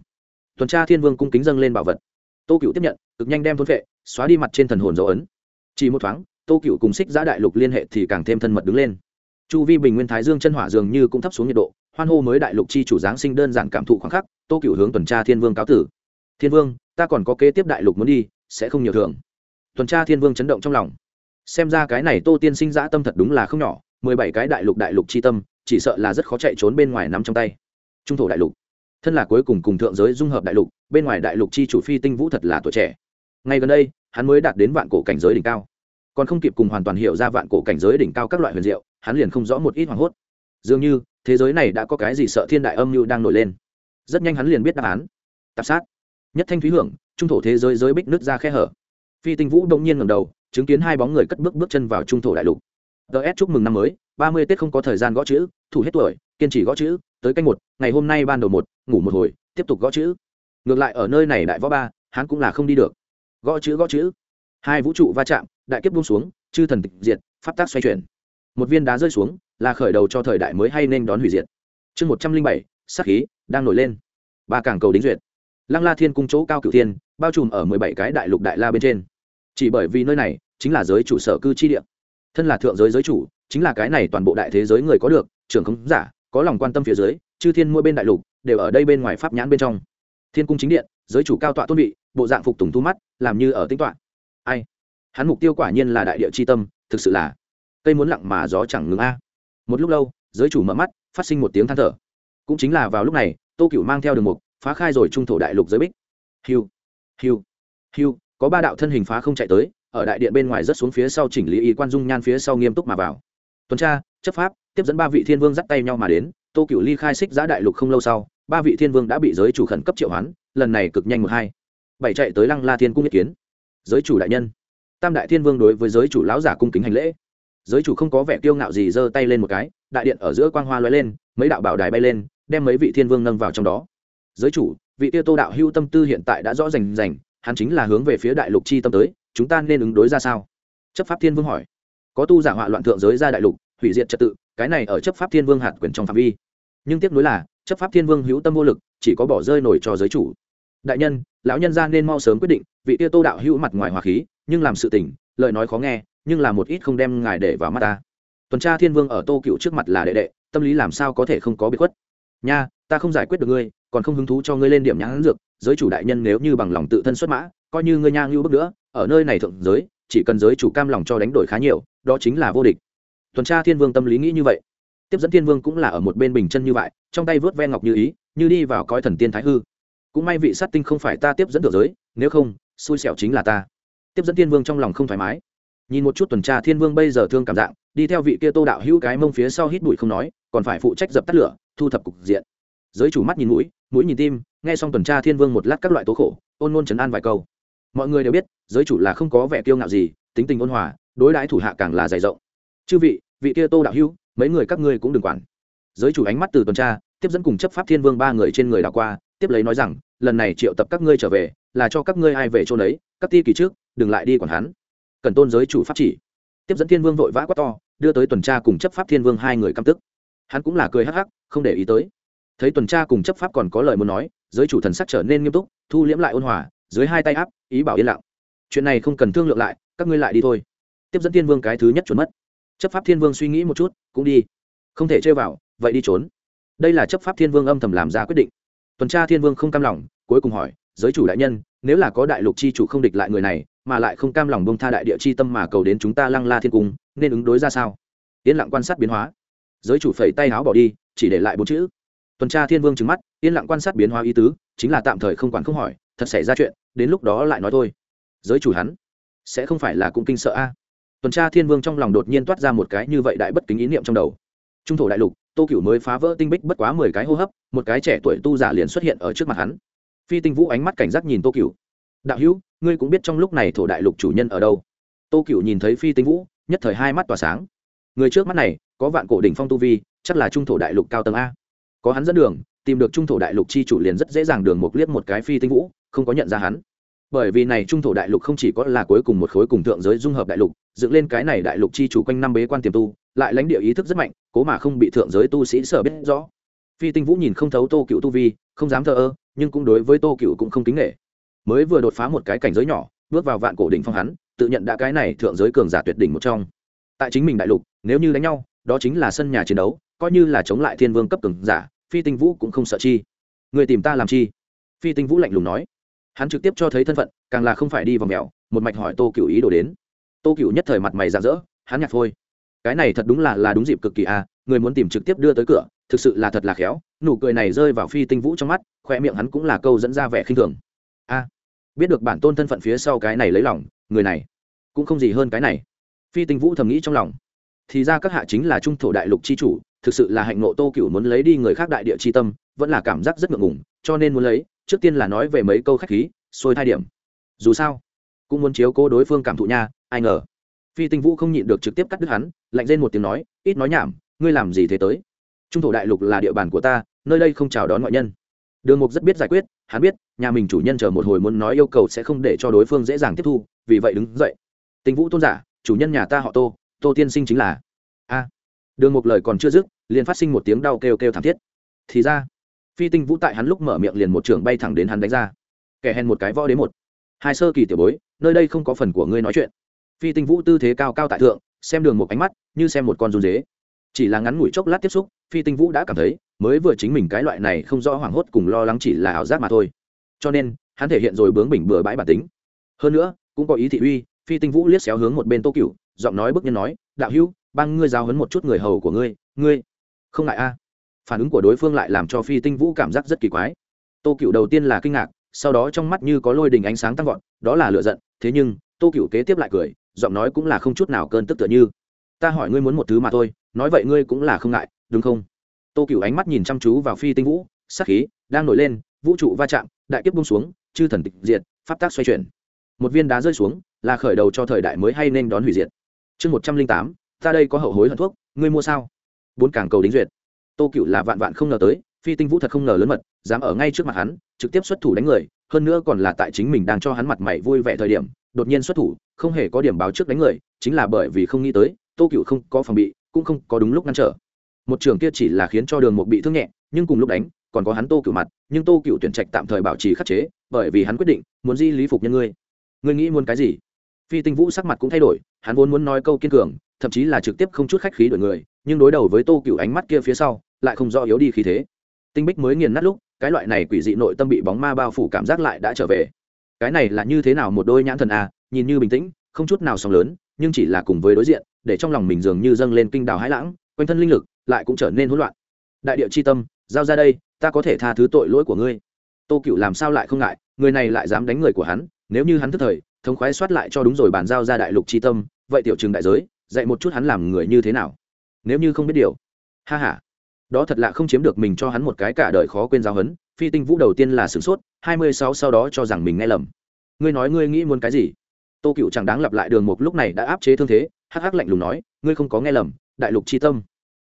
Tuần tra thiên vương cung kính dâng lên bảo vật. Tô cựu tiếp nhận, cực nhanh đem thôn vệ, xóa đi mặt trên thần hồn dấu ấn. Chỉ một thoáng, tô cựu cùng xích giã đại lục liên hệ thì càng thêm thân mật đứng lên chu vi bình nguyên thái dương chân hỏa dường như cũng thấp xuống nhiệt độ, hoan hô mới đại lục chi chủ giáng sinh đơn giản cảm thụ khoảng khắc, tô cựu hướng tuần tra thiên vương cáo tử. Thiên vương, ta còn có kế tiếp đại lục muốn đi, sẽ không nhiều thường. Tuần tra thiên vương chấn động trong lòng. Xem ra cái này tô tiên sinh dã tâm thật đúng là không nhỏ, mười bảy cái đại lục đại lục chi tâm, chỉ sợ là rất khó chạy trốn bên ngoài nắm trong tay. Trung thổ đại lục. Thân là cuối cùng cùng thượng giới dung hợp đại lục, bên ngoài đại lục chi chủ phi tinh vũ thật là tuổi trẻ. Ngay gần đây, hắn mới đạt đến vạn cổ cảnh giới đỉnh cao còn không kịp cùng hoàn toàn hiểu ra vạn cổ cảnh giới đỉnh cao các loại huyền diệu, hắn liền không rõ một ít hoảng hốt. Dường như, thế giới này đã có cái gì sợ thiên đại âm mưu đang nổi lên. Rất nhanh hắn liền biết đáp án. Tạp sát. Nhất thanh thúy hưởng, trung thổ thế giới giới bích nước ra khe hở. Phi tinh vũ đông nhiên ngầm đầu, chứng kiến hai bóng người cất bước bước chân vào trung thổ đại lục. Ts chúc mừng năm mới, ba mươi tết không có thời gian gõ chữ, thủ hết tuổi, kiên trì gõ chữ, tới canh một, ngày hôm nay ban đầu một, ngủ một hồi, tiếp tục gõ chữ. Ngược lại ở nơi này đại võ ba, hắn cũng là không đi được. Gõ chữ gõ chữ. Hai vũ trụ va chạm đại kiếp buông xuống, chư thần tịch diệt, pháp tác xoay chuyển. Một viên đá rơi xuống, là khởi đầu cho thời đại mới hay nên đón hủy diệt. Chương một trăm linh bảy sắc khí đang nổi lên. Ba cảng cầu đính duyệt. Lăng la thiên cung chỗ cao cửu thiên, bao trùm ở mười bảy cái đại lục đại la bên trên. Chỉ bởi vì nơi này chính là giới chủ sở cư chi địa. Thân là thượng giới giới chủ, chính là cái này toàn bộ đại thế giới người có được, trưởng khống giả, có lòng quan tâm phía dưới, chư thiên mỗi bên đại lục đều ở đây bên ngoài pháp nhãn bên trong. Thiên cung chính điện, giới chủ cao tọa tôn vị, bộ dạng phục tùng thu mắt, làm như ở tính toạ ai? Hắn mục tiêu quả nhiên là đại địa c h i tâm, thực sự là cây muốn lặng mà gió chẳng ngừng a. Một lúc lâu, giới chủ mở mắt, phát sinh một tiếng than thở. Cũng chính là vào lúc này, tô cựu mang theo đường mục, phá khai rồi trung thổ đại lục giới bích. Hiu hiu hiu, có ba đạo thân hình phá không chạy tới, ở đại điện bên ngoài rất xuống phía sau chỉnh lý y quan dung nhan phía sau nghiêm túc mà vào. Tuần tra, chấp pháp, tiếp dẫn ba vị thiên vương dắt tay nhau mà đến, tô cựu ly khai xích giã đại lục không lâu sau, ba vị thiên vương đã bị giới chủ khẩn cấp triệu hoán, lần này cực nhanh một hai. Bảy chạy tới lăng la thiên cung ý kiến. Giới chủ đại nhân tam đại thiên vương đối với giới chủ lão giả cung kính hành lễ. Giới chủ không có vẻ kiêu ngạo gì giơ tay lên một cái, đại điện ở giữa quang hoa lóe lên, mấy đạo bảo đài bay lên, đem mấy vị thiên vương nâng vào trong đó. Giới chủ, vị tiêu tô đạo hưu tâm tư hiện tại đã rõ rành rành, hắn chính là hướng về phía đại lục chi tâm tới, chúng ta nên ứng đối ra sao? Chấp pháp thiên vương hỏi. Có tu giả họa loạn thượng giới ra đại lục, hủy diệt trật tự, cái này ở chấp pháp thiên vương hạt quyền trong phạm vi. Nhưng tiếc nuối là, chấp pháp thiên vương hữu tâm vô lực, chỉ có bỏ rơi nổi cho giới chủ. Đại nhân, lão nhân ra nên mau sớm quyết định, vị tiêu tô đạo hữu mặt ngoài hòa khí nhưng làm sự tình, lời nói khó nghe, nhưng là một ít không đem ngài để vào mắt ta. Tuần tra thiên vương ở tô cựu trước mặt là đệ đệ, tâm lý làm sao có thể không có bị khuất? Nha, ta không giải quyết được ngươi, còn không hứng thú cho ngươi lên điểm nhãn dược, giới chủ đại nhân nếu như bằng lòng tự thân xuất mã, coi như ngươi nha ngưu bước nữa, ở nơi này thượng giới, chỉ cần giới chủ cam lòng cho đánh đổi khá nhiều, đó chính là vô địch. Tuần tra thiên vương tâm lý nghĩ như vậy. Tiếp dẫn thiên vương cũng là ở một bên bình chân như vậy, trong tay vớt ve ngọc như ý, như đi vào coi thần tiên thái hư. Cũng may vị sát tinh không phải ta tiếp dẫn thượng giới, nếu không, xui xẻo chính là ta tiếp dẫn thiên vương trong lòng không thoải mái. Nhìn một chút tuần tra thiên vương bây giờ thương cảm dạng, đi theo vị kia tô đạo hữu cái mông phía sau hít bụi không nói, còn phải phụ trách dập tắt lửa, thu thập cục diện. Giới chủ mắt nhìn mũi mũi nhìn tim, nghe xong tuần tra thiên vương một lát các loại tố khổ, ôn ngôn chấn an vài câu. Mọi người đều biết, giới chủ là không có vẻ kiêu ngạo gì, tính tình ôn hòa, đối đãi thủ hạ càng là dày rộng. Chư vị vị kia tô đạo hữu, mấy người các ngươi cũng đừng quản. Giới chủ ánh mắt từ tuần tra, tiếp dẫn cùng chấp pháp thiên vương ba người trên người đảo qua, tiếp lấy nói rằng, lần này triệu tập các ngươi trở về, là cho các ngươi ai về chỗ đấy các ti kỳ trước đừng lại đi quản hắn. Cần tôn giới chủ pháp chỉ. Tiếp dẫn thiên vương vội vã quá to, đưa tới tuần tra cùng chấp pháp thiên vương hai người căm tức. Hắn cũng là cười hắc hắc, không để ý tới. Thấy tuần tra cùng chấp pháp còn có lời muốn nói, giới chủ thần sắc trở nên nghiêm túc, thu liễm lại ôn hòa, dưới hai tay áp, ý bảo yên lặng. Chuyện này không cần thương lượng lại, các ngươi lại đi thôi. Tiếp dẫn thiên vương cái thứ nhất trốn mất. Chấp pháp thiên vương suy nghĩ một chút, cũng đi. Không thể chơi vào, vậy đi trốn. Đây là chấp pháp thiên vương âm thầm làm ra quyết định. Tuần tra thiên vương không cam lòng, cuối cùng hỏi, giới chủ đại nhân nếu là có đại lục chi chủ không địch lại người này, mà lại không cam lòng bông tha đại địa chi tâm mà cầu đến chúng ta lăng la thiên cung, nên ứng đối ra sao? Yên lặng quan sát biến hóa. Giới chủ phẩy tay áo bỏ đi, chỉ để lại bốn chữ. Tuần tra thiên vương trừng mắt, yên lặng quan sát biến hóa ý tứ, chính là tạm thời không quản không hỏi, thật xảy ra chuyện, đến lúc đó lại nói thôi. Giới chủ hắn, sẽ không phải là cũng kinh sợ a? Tuần tra thiên vương trong lòng đột nhiên toát ra một cái như vậy đại bất kính ý niệm trong đầu. Trung thổ đại lục, tô cửu mới phá vỡ tinh bích bất quá mười cái hô hấp, một cái trẻ tuổi tu giả liền xuất hiện ở trước mặt hắn phi tinh vũ ánh mắt cảnh giác nhìn tô cửu. Đạo hữu, ngươi cũng biết trong lúc này thổ đại lục chủ nhân ở đâu? Tô cửu nhìn thấy phi tinh vũ, nhất thời hai mắt tỏa sáng. Người trước mắt này, có vạn cổ đỉnh phong tu vi, chắc là trung thổ đại lục cao tầng a. Có hắn dẫn đường, tìm được trung thổ đại lục chi chủ liền rất dễ dàng đường một liếc một cái phi tinh vũ, không có nhận ra hắn. Bởi vì này trung thổ đại lục không chỉ có là cuối cùng một khối cùng thượng giới dung hợp đại lục, dựng lên cái này đại lục chi chủ quanh năm bế quan tiềm tu, lại lãnh địa ý thức rất mạnh, cố mà không bị thượng giới tu sĩ sở biết rõ. Phi tinh vũ nhìn không thấu tô cựu tu vi, không dám thờ ơ nhưng cũng đối với tô cựu cũng không kính nghệ mới vừa đột phá một cái cảnh giới nhỏ, bước vào vạn cổ đỉnh phong hắn, tự nhận đã cái này thượng giới cường giả tuyệt đỉnh một trong. Tại chính mình đại lục, nếu như đánh nhau, đó chính là sân nhà chiến đấu, coi như là chống lại thiên vương cấp cường giả, phi tinh vũ cũng không sợ chi. Người tìm ta làm chi? Phi tinh vũ lạnh lùng nói. Hắn trực tiếp cho thấy thân phận, càng là không phải đi vào mèo, một mạch hỏi tô cựu ý đồ đến. Tô cựu nhất thời mặt mày rạng rỡ, hắn nhạt thôi cái này thật đúng là là đúng dịp cực kỳ à người muốn tìm trực tiếp đưa tới cửa thực sự là thật là khéo, nụ cười này rơi vào phi tinh vũ trong mắt, khoe miệng hắn cũng là câu dẫn ra vẻ khinh thường. A, biết được bản tôn thân phận phía sau cái này lấy lòng, người này cũng không gì hơn cái này. Phi tinh vũ thầm nghĩ trong lòng. Thì ra các hạ chính là trung thổ đại lục c h i chủ, thực sự là hạnh nộ tô cựu muốn lấy đi người khác đại địa c h i tâm, vẫn là cảm giác rất ngượng ngùng, cho nên muốn lấy, trước tiên là nói về mấy câu khách khí xôi thai điểm. Dù sao, cũng muốn chiếu cố đối phương cảm thụ nha, ai ngờ. Phi tinh vũ không nhịn được trực tiếp cắt đứt hắn, lạnh lên một tiếng nói, ít nói nhảm, ngươi làm gì thế tới? Trung thổ đại lục là địa bàn của ta, nơi đây không chào đón ngoại nhân. Đường mục rất biết giải quyết, hắn biết, nhà mình chủ nhân chờ một hồi muốn nói yêu cầu sẽ không để cho đối phương dễ dàng tiếp thu, vì vậy đứng dậy. Tình vũ tôn giả, chủ nhân nhà ta họ tô tô tiên sinh chính là. A. Đường mục lời còn chưa dứt, liền phát sinh một tiếng đau kêu kêu thảm thiết. Thì ra, phi tinh vũ tại hắn lúc mở miệng liền một trường bay thẳng đến hắn đánh ra. Kẻ hèn một cái võ đến một. Hai sơ kỳ tiểu bối, nơi đây không có phần của ngươi nói chuyện. Phi tinh vũ tư thế cao cao tại thượng, xem đường một ánh mắt, như xem một con run dế. Chỉ là ngắn ngủi chốc lát tiếp xúc phi tinh vũ đã cảm thấy, mới vừa chính mình cái loại này không rõ hoảng hốt cùng lo lắng chỉ là ảo giác mà thôi. Cho nên, hắn thể hiện rồi bướng bỉnh bừa bãi bản tính. Hơn nữa, cũng có ý thị uy, phi tinh vũ liếc xéo hướng một bên tô cựu giọng nói bức nhân nói, đạo hữu băng ngươi giao hấn một chút người hầu của ngươi ngươi không ngại a? Phản ứng của đối phương lại làm cho phi tinh vũ cảm giác rất kỳ quái. Tô cựu đầu tiên là kinh ngạc, sau đó trong mắt như có lôi đình ánh sáng tăng vọt, đó là lựa giận, thế nhưng, tô cựu kế tiếp lại cười, giọng nói cũng là không chút nào cơn tức tựa như, ta hỏi ngươi muốn một thứ mà thôi, nói vậy ngươi cũng là không ngại đúng không? Tô cựu ánh mắt nhìn chăm chú vào phi tinh vũ sắc khí đang nổi lên, vũ trụ va chạm, đại kiếp bung xuống, chư thần tịch diệt, pháp tác xoay chuyển. Một viên đá rơi xuống, là khởi đầu cho thời đại mới hay nên đón hủy diệt. Chương một trăm linh tám, ta đây có hậu hối hận thuốc, ngươi mua sao? Bốn cảng cầu đính duyệt. Tô cựu là vạn vạn không ngờ tới, phi tinh vũ thật không ngờ lớn mật, dám ở ngay trước mặt hắn, trực tiếp xuất thủ đánh người, hơn nữa còn là tại chính mình đang cho hắn mặt mày vui vẻ thời điểm, đột nhiên xuất thủ, không hề có điểm báo trước đánh người, chính là bởi vì không nghĩ tới, tô cựu không có phòng bị, cũng không có đúng lúc ngăn trở một trường kia chỉ là khiến cho đường một bị thương nhẹ, nhưng cùng lúc đánh, còn có hắn tô cựu mặt, nhưng tô cựu tuyển trạch tạm thời bảo trì khắc chế, bởi vì hắn quyết định muốn di lý phục nhân ngươi. Ngươi nghĩ muốn cái gì? Phi tinh vũ sắc mặt cũng thay đổi, hắn vốn muốn nói câu kiên cường, thậm chí là trực tiếp không chút khách khí đổi người, nhưng đối đầu với tô cựu ánh mắt kia phía sau, lại không rõ yếu đi khí thế. Tinh bích mới nghiền nát lúc, cái loại này quỷ dị nội tâm bị bóng ma bao phủ cảm giác lại đã trở về. Cái này là như thế nào một đôi nhãn thần à nhìn như bình tĩnh, không chút nào sóng lớn, nhưng chỉ là cùng với đối diện, để trong lòng mình dường như dâng lên kinh đào hãi lãng, quanh thân linh lực lại cũng trở nên hỗn loạn. Đại địa c h i tâm, giao ra đây, ta có thể tha thứ tội lỗi của ngươi. Tô cựu làm sao lại không ngại, người này lại dám đánh người của hắn, nếu như hắn thức thời, thống khoái soát lại cho đúng rồi bàn giao ra đại lục c h i tâm, vậy tiểu trường đại giới, dạy một chút hắn làm người như thế nào. Nếu như không biết điều. Ha h a đó thật lạ không chiếm được mình cho hắn một cái cả đời khó quên giao hấn phi tinh vũ đầu tiên là sửng sốt, hai mươi sáu sau đó cho rằng mình nghe lầm. Ngươi nói ngươi nghĩ muốn cái gì? Tô cựu chẳng đáng lặp lại đường mục lúc này đã áp chế thương thế, hắc hắc lạnh lùng nói, ngươi không có nghe lầm, đại lục c tâm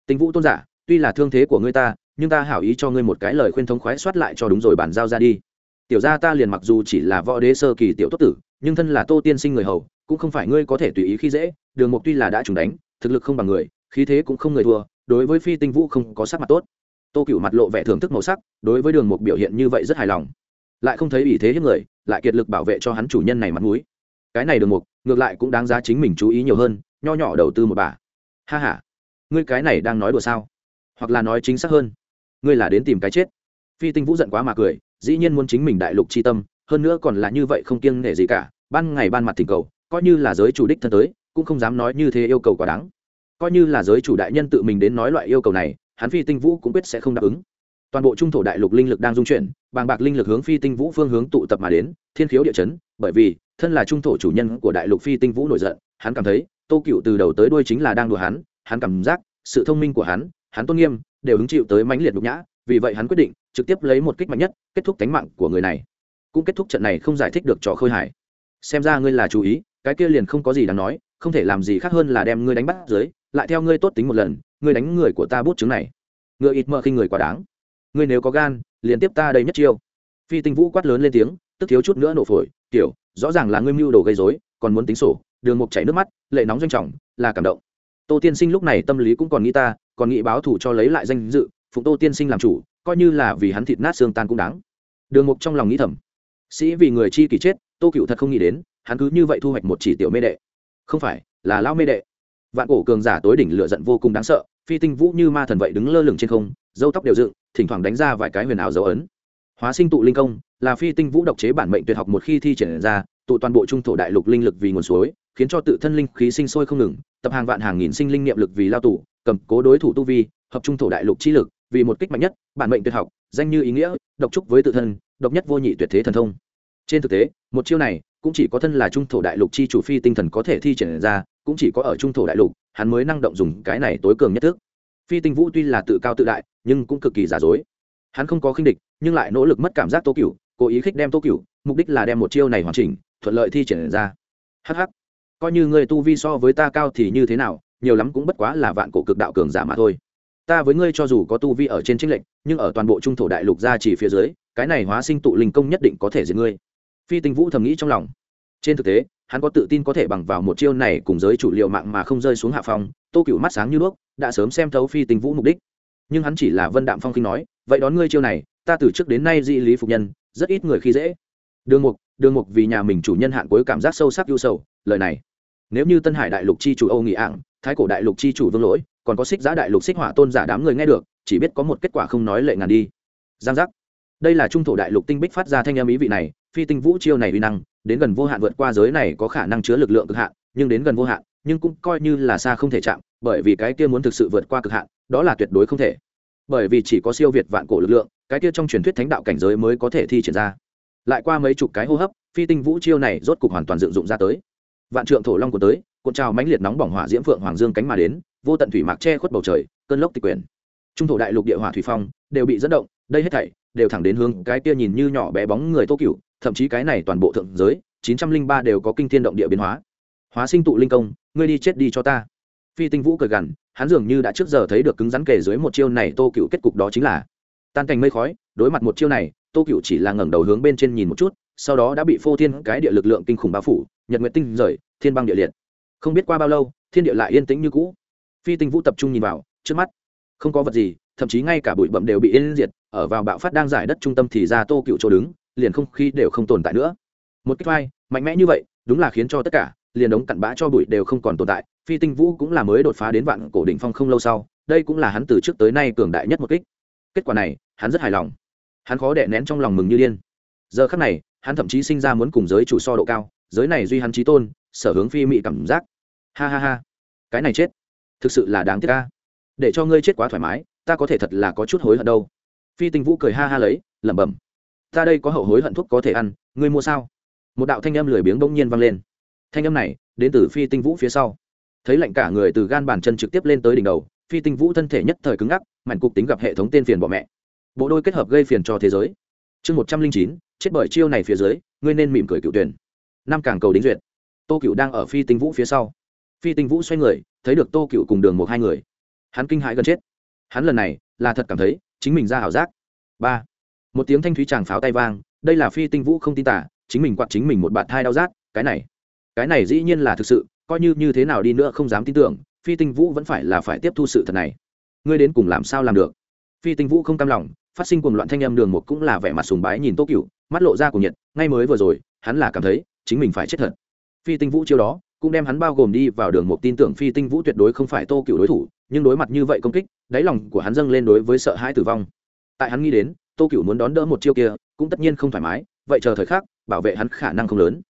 tình vũ tôn giả, tuy là thương thế của ngươi ta, nhưng ta hảo ý cho ngươi một cái lời khuyên thống khoái soát lại cho đúng rồi bàn giao ra đi. Tiểu gia ta liền mặc dù chỉ là võ đế sơ kỳ tiểu tốt tử, nhưng thân là tô tiên sinh người hầu, cũng không phải ngươi có thể tùy ý khi dễ, đường mục tuy là đã trùng đánh, thực lực không bằng người, khí thế cũng không người thua, đối với phi tinh vũ không có sắc mặt tốt. Tô cựu mặt lộ vẻ thưởng thức màu sắc, đối với đường mục biểu hiện như vậy rất hài lòng. Lại không thấy ủy thế hiếp người, lại kiệt lực bảo vệ cho hắn chủ nhân này mặt mũi. Cái này đường mục, ngược lại cũng đáng giá chính mình chú ý nhiều hơn, nho nhỏ đầu tư một bà. Ha h a ngươi cái này đang nói đùa sao? Hoặc là nói chính xác hơn, ngươi là đến tìm cái chết. Phi tinh vũ giận quá mà cười, dĩ nhiên muốn chính mình đại lục c h i tâm, hơn nữa còn là như vậy không kiêng nể gì cả, ban ngày ban mặt thỉnh cầu, coi như là giới chủ đích thân tới, cũng không dám nói như thế yêu cầu quá đáng. Coi như là giới chủ đại nhân tự mình đến nói loại yêu cầu này, hắn phi tinh vũ cũng biết sẽ không đáp ứng. Toàn bộ trung thổ đại lục linh lực đang dung chuyển, bàng bạc linh lực hướng phi tinh vũ phương hướng tụ tập mà đến, thiên khiếu địa chấn, bởi vì, thân là trung thổ chủ nhân của đại lục phi tinh vũ nổi giận, hắn cảm thấy, tô cựu từ đầu tới đuôi chính là đang đùa hắn hắn cảm giác, sự thông minh của hắn hắn tôn nghiêm, đều hứng chịu tới mãnh liệt nhục nhã, vì vậy hắn quyết định trực tiếp lấy một kích mạnh nhất, kết thúc tánh mạng của người này. Cũng kết thúc trận này không giải thích được trò khơi hải xem ra ngươi là chú ý, cái kia liền không có gì đáng nói, không thể làm gì khác hơn là đem ngươi đánh bắt dưới, lại theo ngươi tốt tính một lần, ngươi đánh người của ta bút chứng này. Ngựa ít mơ khi người quá đáng. Ngươi nếu có gan, liền tiếp ta đây nhất chiêu. Phi tinh vũ quát lớn lên tiếng, tức thiếu chút nữa nổ phổi kiểu rõ ràng là ngươi mưu đồ gây dối còn muốn tính sổ. Đường mục chảy nước mắt, lệ nóng doanh trọng, là cảm động tô tiên sinh lúc này tâm lý cũng còn nghĩ ta, còn nghĩ báo thù cho lấy lại danh dự, phụng tô tiên sinh làm chủ, coi như là vì hắn thịt nát xương tan cũng đáng. Đường mục trong lòng nghĩ thầm. Sĩ vì người chi kỷ chết, tô cựu thật không nghĩ đến, hắn cứ như vậy thu hoạch một chỉ tiểu mê đệ. Không phải, là lao mê đệ. Vạn cổ cường giả tối đỉnh lựa giận vô cùng đáng sợ, phi tinh vũ như ma thần vậy đứng lơ lửng trên không, dâu tóc đều dựng, thỉnh thoảng đánh ra vài cái huyền ảo dấu ấn. Hóa sinh tụ linh công, là phi tinh vũ độc chế bản mệnh tuyệt học một khi thi triển ra, tụ toàn bộ trung thổ đại lục linh lực vì nguồn suối, khiến cho tự thân linh khí sinh sôi không ngừng tập hàng vạn hàng nghìn sinh linh niệm lực vì lao tù, cầm cố đối thủ tu vi, hợp trung thổ đại lục chi lực, vì một kích mạnh nhất, bản mệnh tuyệt học, danh như ý nghĩa, độc trúc với tự thân, độc nhất vô nhị tuyệt thế thần thông. Trên thực tế, một chiêu này cũng chỉ có thân là trung thổ đại lục chi chủ phi tinh thần có thể thi triển ra, cũng chỉ có ở trung thổ đại lục, hắn mới năng động dùng cái này tối cường nhất thức. Phi tinh vũ tuy là tự cao tự đại, nhưng cũng cực kỳ giả dối. Hắn không có khinh địch, nhưng lại nỗ lực mất cảm giác tô cửu, cố ý khích đem tô cửu, mục đích là đem một chiêu này hoàn chỉnh, thuận lợi thi triển ra. Hh coi như người tu vi so với ta cao thì như thế nào, nhiều lắm cũng bất quá là vạn cổ cực đạo cường giả mà thôi. Ta với ngươi cho dù có tu vi ở trên trinh lệnh nhưng ở toàn bộ trung thổ đại lục ra chỉ phía dưới, cái này hóa sinh tụ linh công nhất định có thể diệt ngươi. Phi tinh vũ thầm nghĩ trong lòng. Trên thực tế, hắn có tự tin có thể bằng vào một chiêu này cùng giới chủ liệu mạng mà không rơi xuống hạ phong, tô cựu mắt sáng như đuốc, đã sớm xem thấu phi tinh vũ mục đích. Nhưng hắn chỉ là vân đạm phong kinh nói, vậy đón ngươi chiêu này, ta từ trước đến nay dị lý phục nhân, rất ít người khi dễ. Đường mục đường mục vì nhà mình chủ nhân hạn cuối cảm giác sâu sắc ưu sầu, lời này. Nếu như tân hải đại lục chi chủ âu nghị ảng, thái cổ đại lục chi chủ vương lỗi, còn có xích giá đại lục xích hỏa tôn giả đám người nghe được, chỉ biết có một kết quả không nói lệ ngàn đi. Giang giác. Đây là trung thổ đại lục tinh bích phát ra thanh âm ý vị này, phi tinh vũ chiêu này uy năng, đến gần vô hạn vượt qua giới này có khả năng chứa lực lượng cực hạn, nhưng đến gần vô hạn, nhưng cũng coi như là xa không thể chạm, bởi vì cái kia muốn thực sự vượt qua cực hạn, đó là tuyệt đối không thể. Bởi vì chỉ có siêu việt vạn cổ lực lượng, cái kia trong truyền thuyết thánh đạo cảnh giới mới có thể thi triển ra lại qua mấy chục cái hô hấp, phi tinh vũ chiêu này rốt cục hoàn toàn dựng dụng ra tới. Vạn trượng thổ long của tới, cuộn trào mãnh liệt nóng bỏng hỏa diễm phượng hoàng dương cánh mà đến, vô tận thủy mạc che khuất bầu trời, cơn lốc tịch quyền trung thổ đại lục địa hỏa thủy phong đều bị dẫn động, đây hết thảy đều thẳng đến hướng cái kia nhìn như nhỏ bé bóng người tô cửu, thậm chí cái này toàn bộ thượng giới, chín trăm linh ba đều có kinh thiên động địa biến hóa. Hóa sinh tụ linh công, ngươi đi chết đi cho ta. Phi tinh vũ cười gằn, hắn dường như đã trước giờ thấy được cứng rắn kề dưới một chiêu này tô cựu kết cục đó chính là tan cành mây khói, đối mặt một chiêu này tô cựu chỉ là ngẩng đầu hướng bên trên nhìn một chút, sau đó đã bị phô thiên cái địa lực lượng kinh khủng bao phủ, nhật nguyện tinh rời, thiên băng địa liệt. Không biết qua bao lâu, thiên địa lại yên tĩnh như cũ. Phi tinh vũ tập trung nhìn vào, trước mắt, không có vật gì, thậm chí ngay cả bụi bậm đều bị yên diệt, ở vào bạo phát đang giải đất trung tâm thì ra tô cựu chỗ đứng, liền không khí đều không tồn tại nữa. Một cách vai, mạnh mẽ như vậy, đúng là khiến cho tất cả, liền đống cặn bã cho bụi đều không còn tồn tại. Phi tinh vũ cũng là mới đột phá đến vạn cổ đỉnh phong không lâu sau, đây cũng là hắn từ trước tới nay cường đại nhất một kích. Kết quả này, hắn rất hài lòng hắn khó đẻ nén trong lòng mừng như điên. Giờ khắc này, hắn thậm chí sinh ra muốn cùng giới chủ so độ cao, giới này duy hắn trí tôn, sở hướng phi mị cảm giác. Ha ha ha. Cái này chết. Thực sự là đáng tiếc ca để cho ngươi chết quá thoải mái, ta có thể thật là có chút hối hận đâu. Phi tinh vũ cười ha ha lấy, lẩm bẩm. Ta đây có hậu hối hận thuốc có thể ăn, ngươi mua sao? Một đạo thanh âm lười biếng bỗng nhiên vang lên. Thanh âm này, đến từ phi tinh vũ phía sau. Thấy lạnh cả người từ gan bàn chân trực tiếp lên tới đỉnh đầu, phi tinh vũ thân thể nhất thời cứng ngắc, mảnh cục tính gặp hệ thống tên phiền bọ mẹ bộ đôi kết hợp gây phiền cho thế giới. Chương một trăm linh chín, chết bởi chiêu này phía dưới, ngươi nên mỉm cười cựu tuyển. Năm càng cầu đính duyệt. Tô cựu đang ở phi tinh vũ phía sau. Phi tinh vũ xoay người, thấy được tô cựu cùng đường một hai người. Hắn kinh hãi gần chết. Hắn lần này, là thật cảm thấy, chính mình ra ảo giác. Ba. Một tiếng thanh thúy chàng pháo tay vang, đây là phi tinh vũ không tin tả, chính mình quạt chính mình một bạn thai đau rát, cái này. Cái này dĩ nhiên là thực sự, coi như như thế nào đi nữa không dám tin tưởng, phi tinh vũ vẫn phải là phải tiếp thu sự thật này. Ngươi đến cùng làm sao làm được? Phi tinh vũ không cam lòng phát sinh cuồng loạn thanh âm đường một cũng là vẻ mặt sùng bái nhìn tô cựu mắt lộ ra cùng nhiệt, ngay mới vừa rồi, hắn là cảm thấy chính mình phải chết thật. Phi tinh vũ chiêu đó cũng đem hắn bao gồm đi vào đường một tin tưởng phi tinh vũ tuyệt đối không phải tô cựu đối thủ, nhưng đối mặt như vậy công kích, đáy lòng của hắn dâng lên đối với sợ hãi tử vong. Tại hắn nghĩ đến, tô cựu muốn đón đỡ một chiêu kia cũng tất nhiên không thoải mái, vậy chờ thời khắc, bảo vệ hắn khả năng không lớn.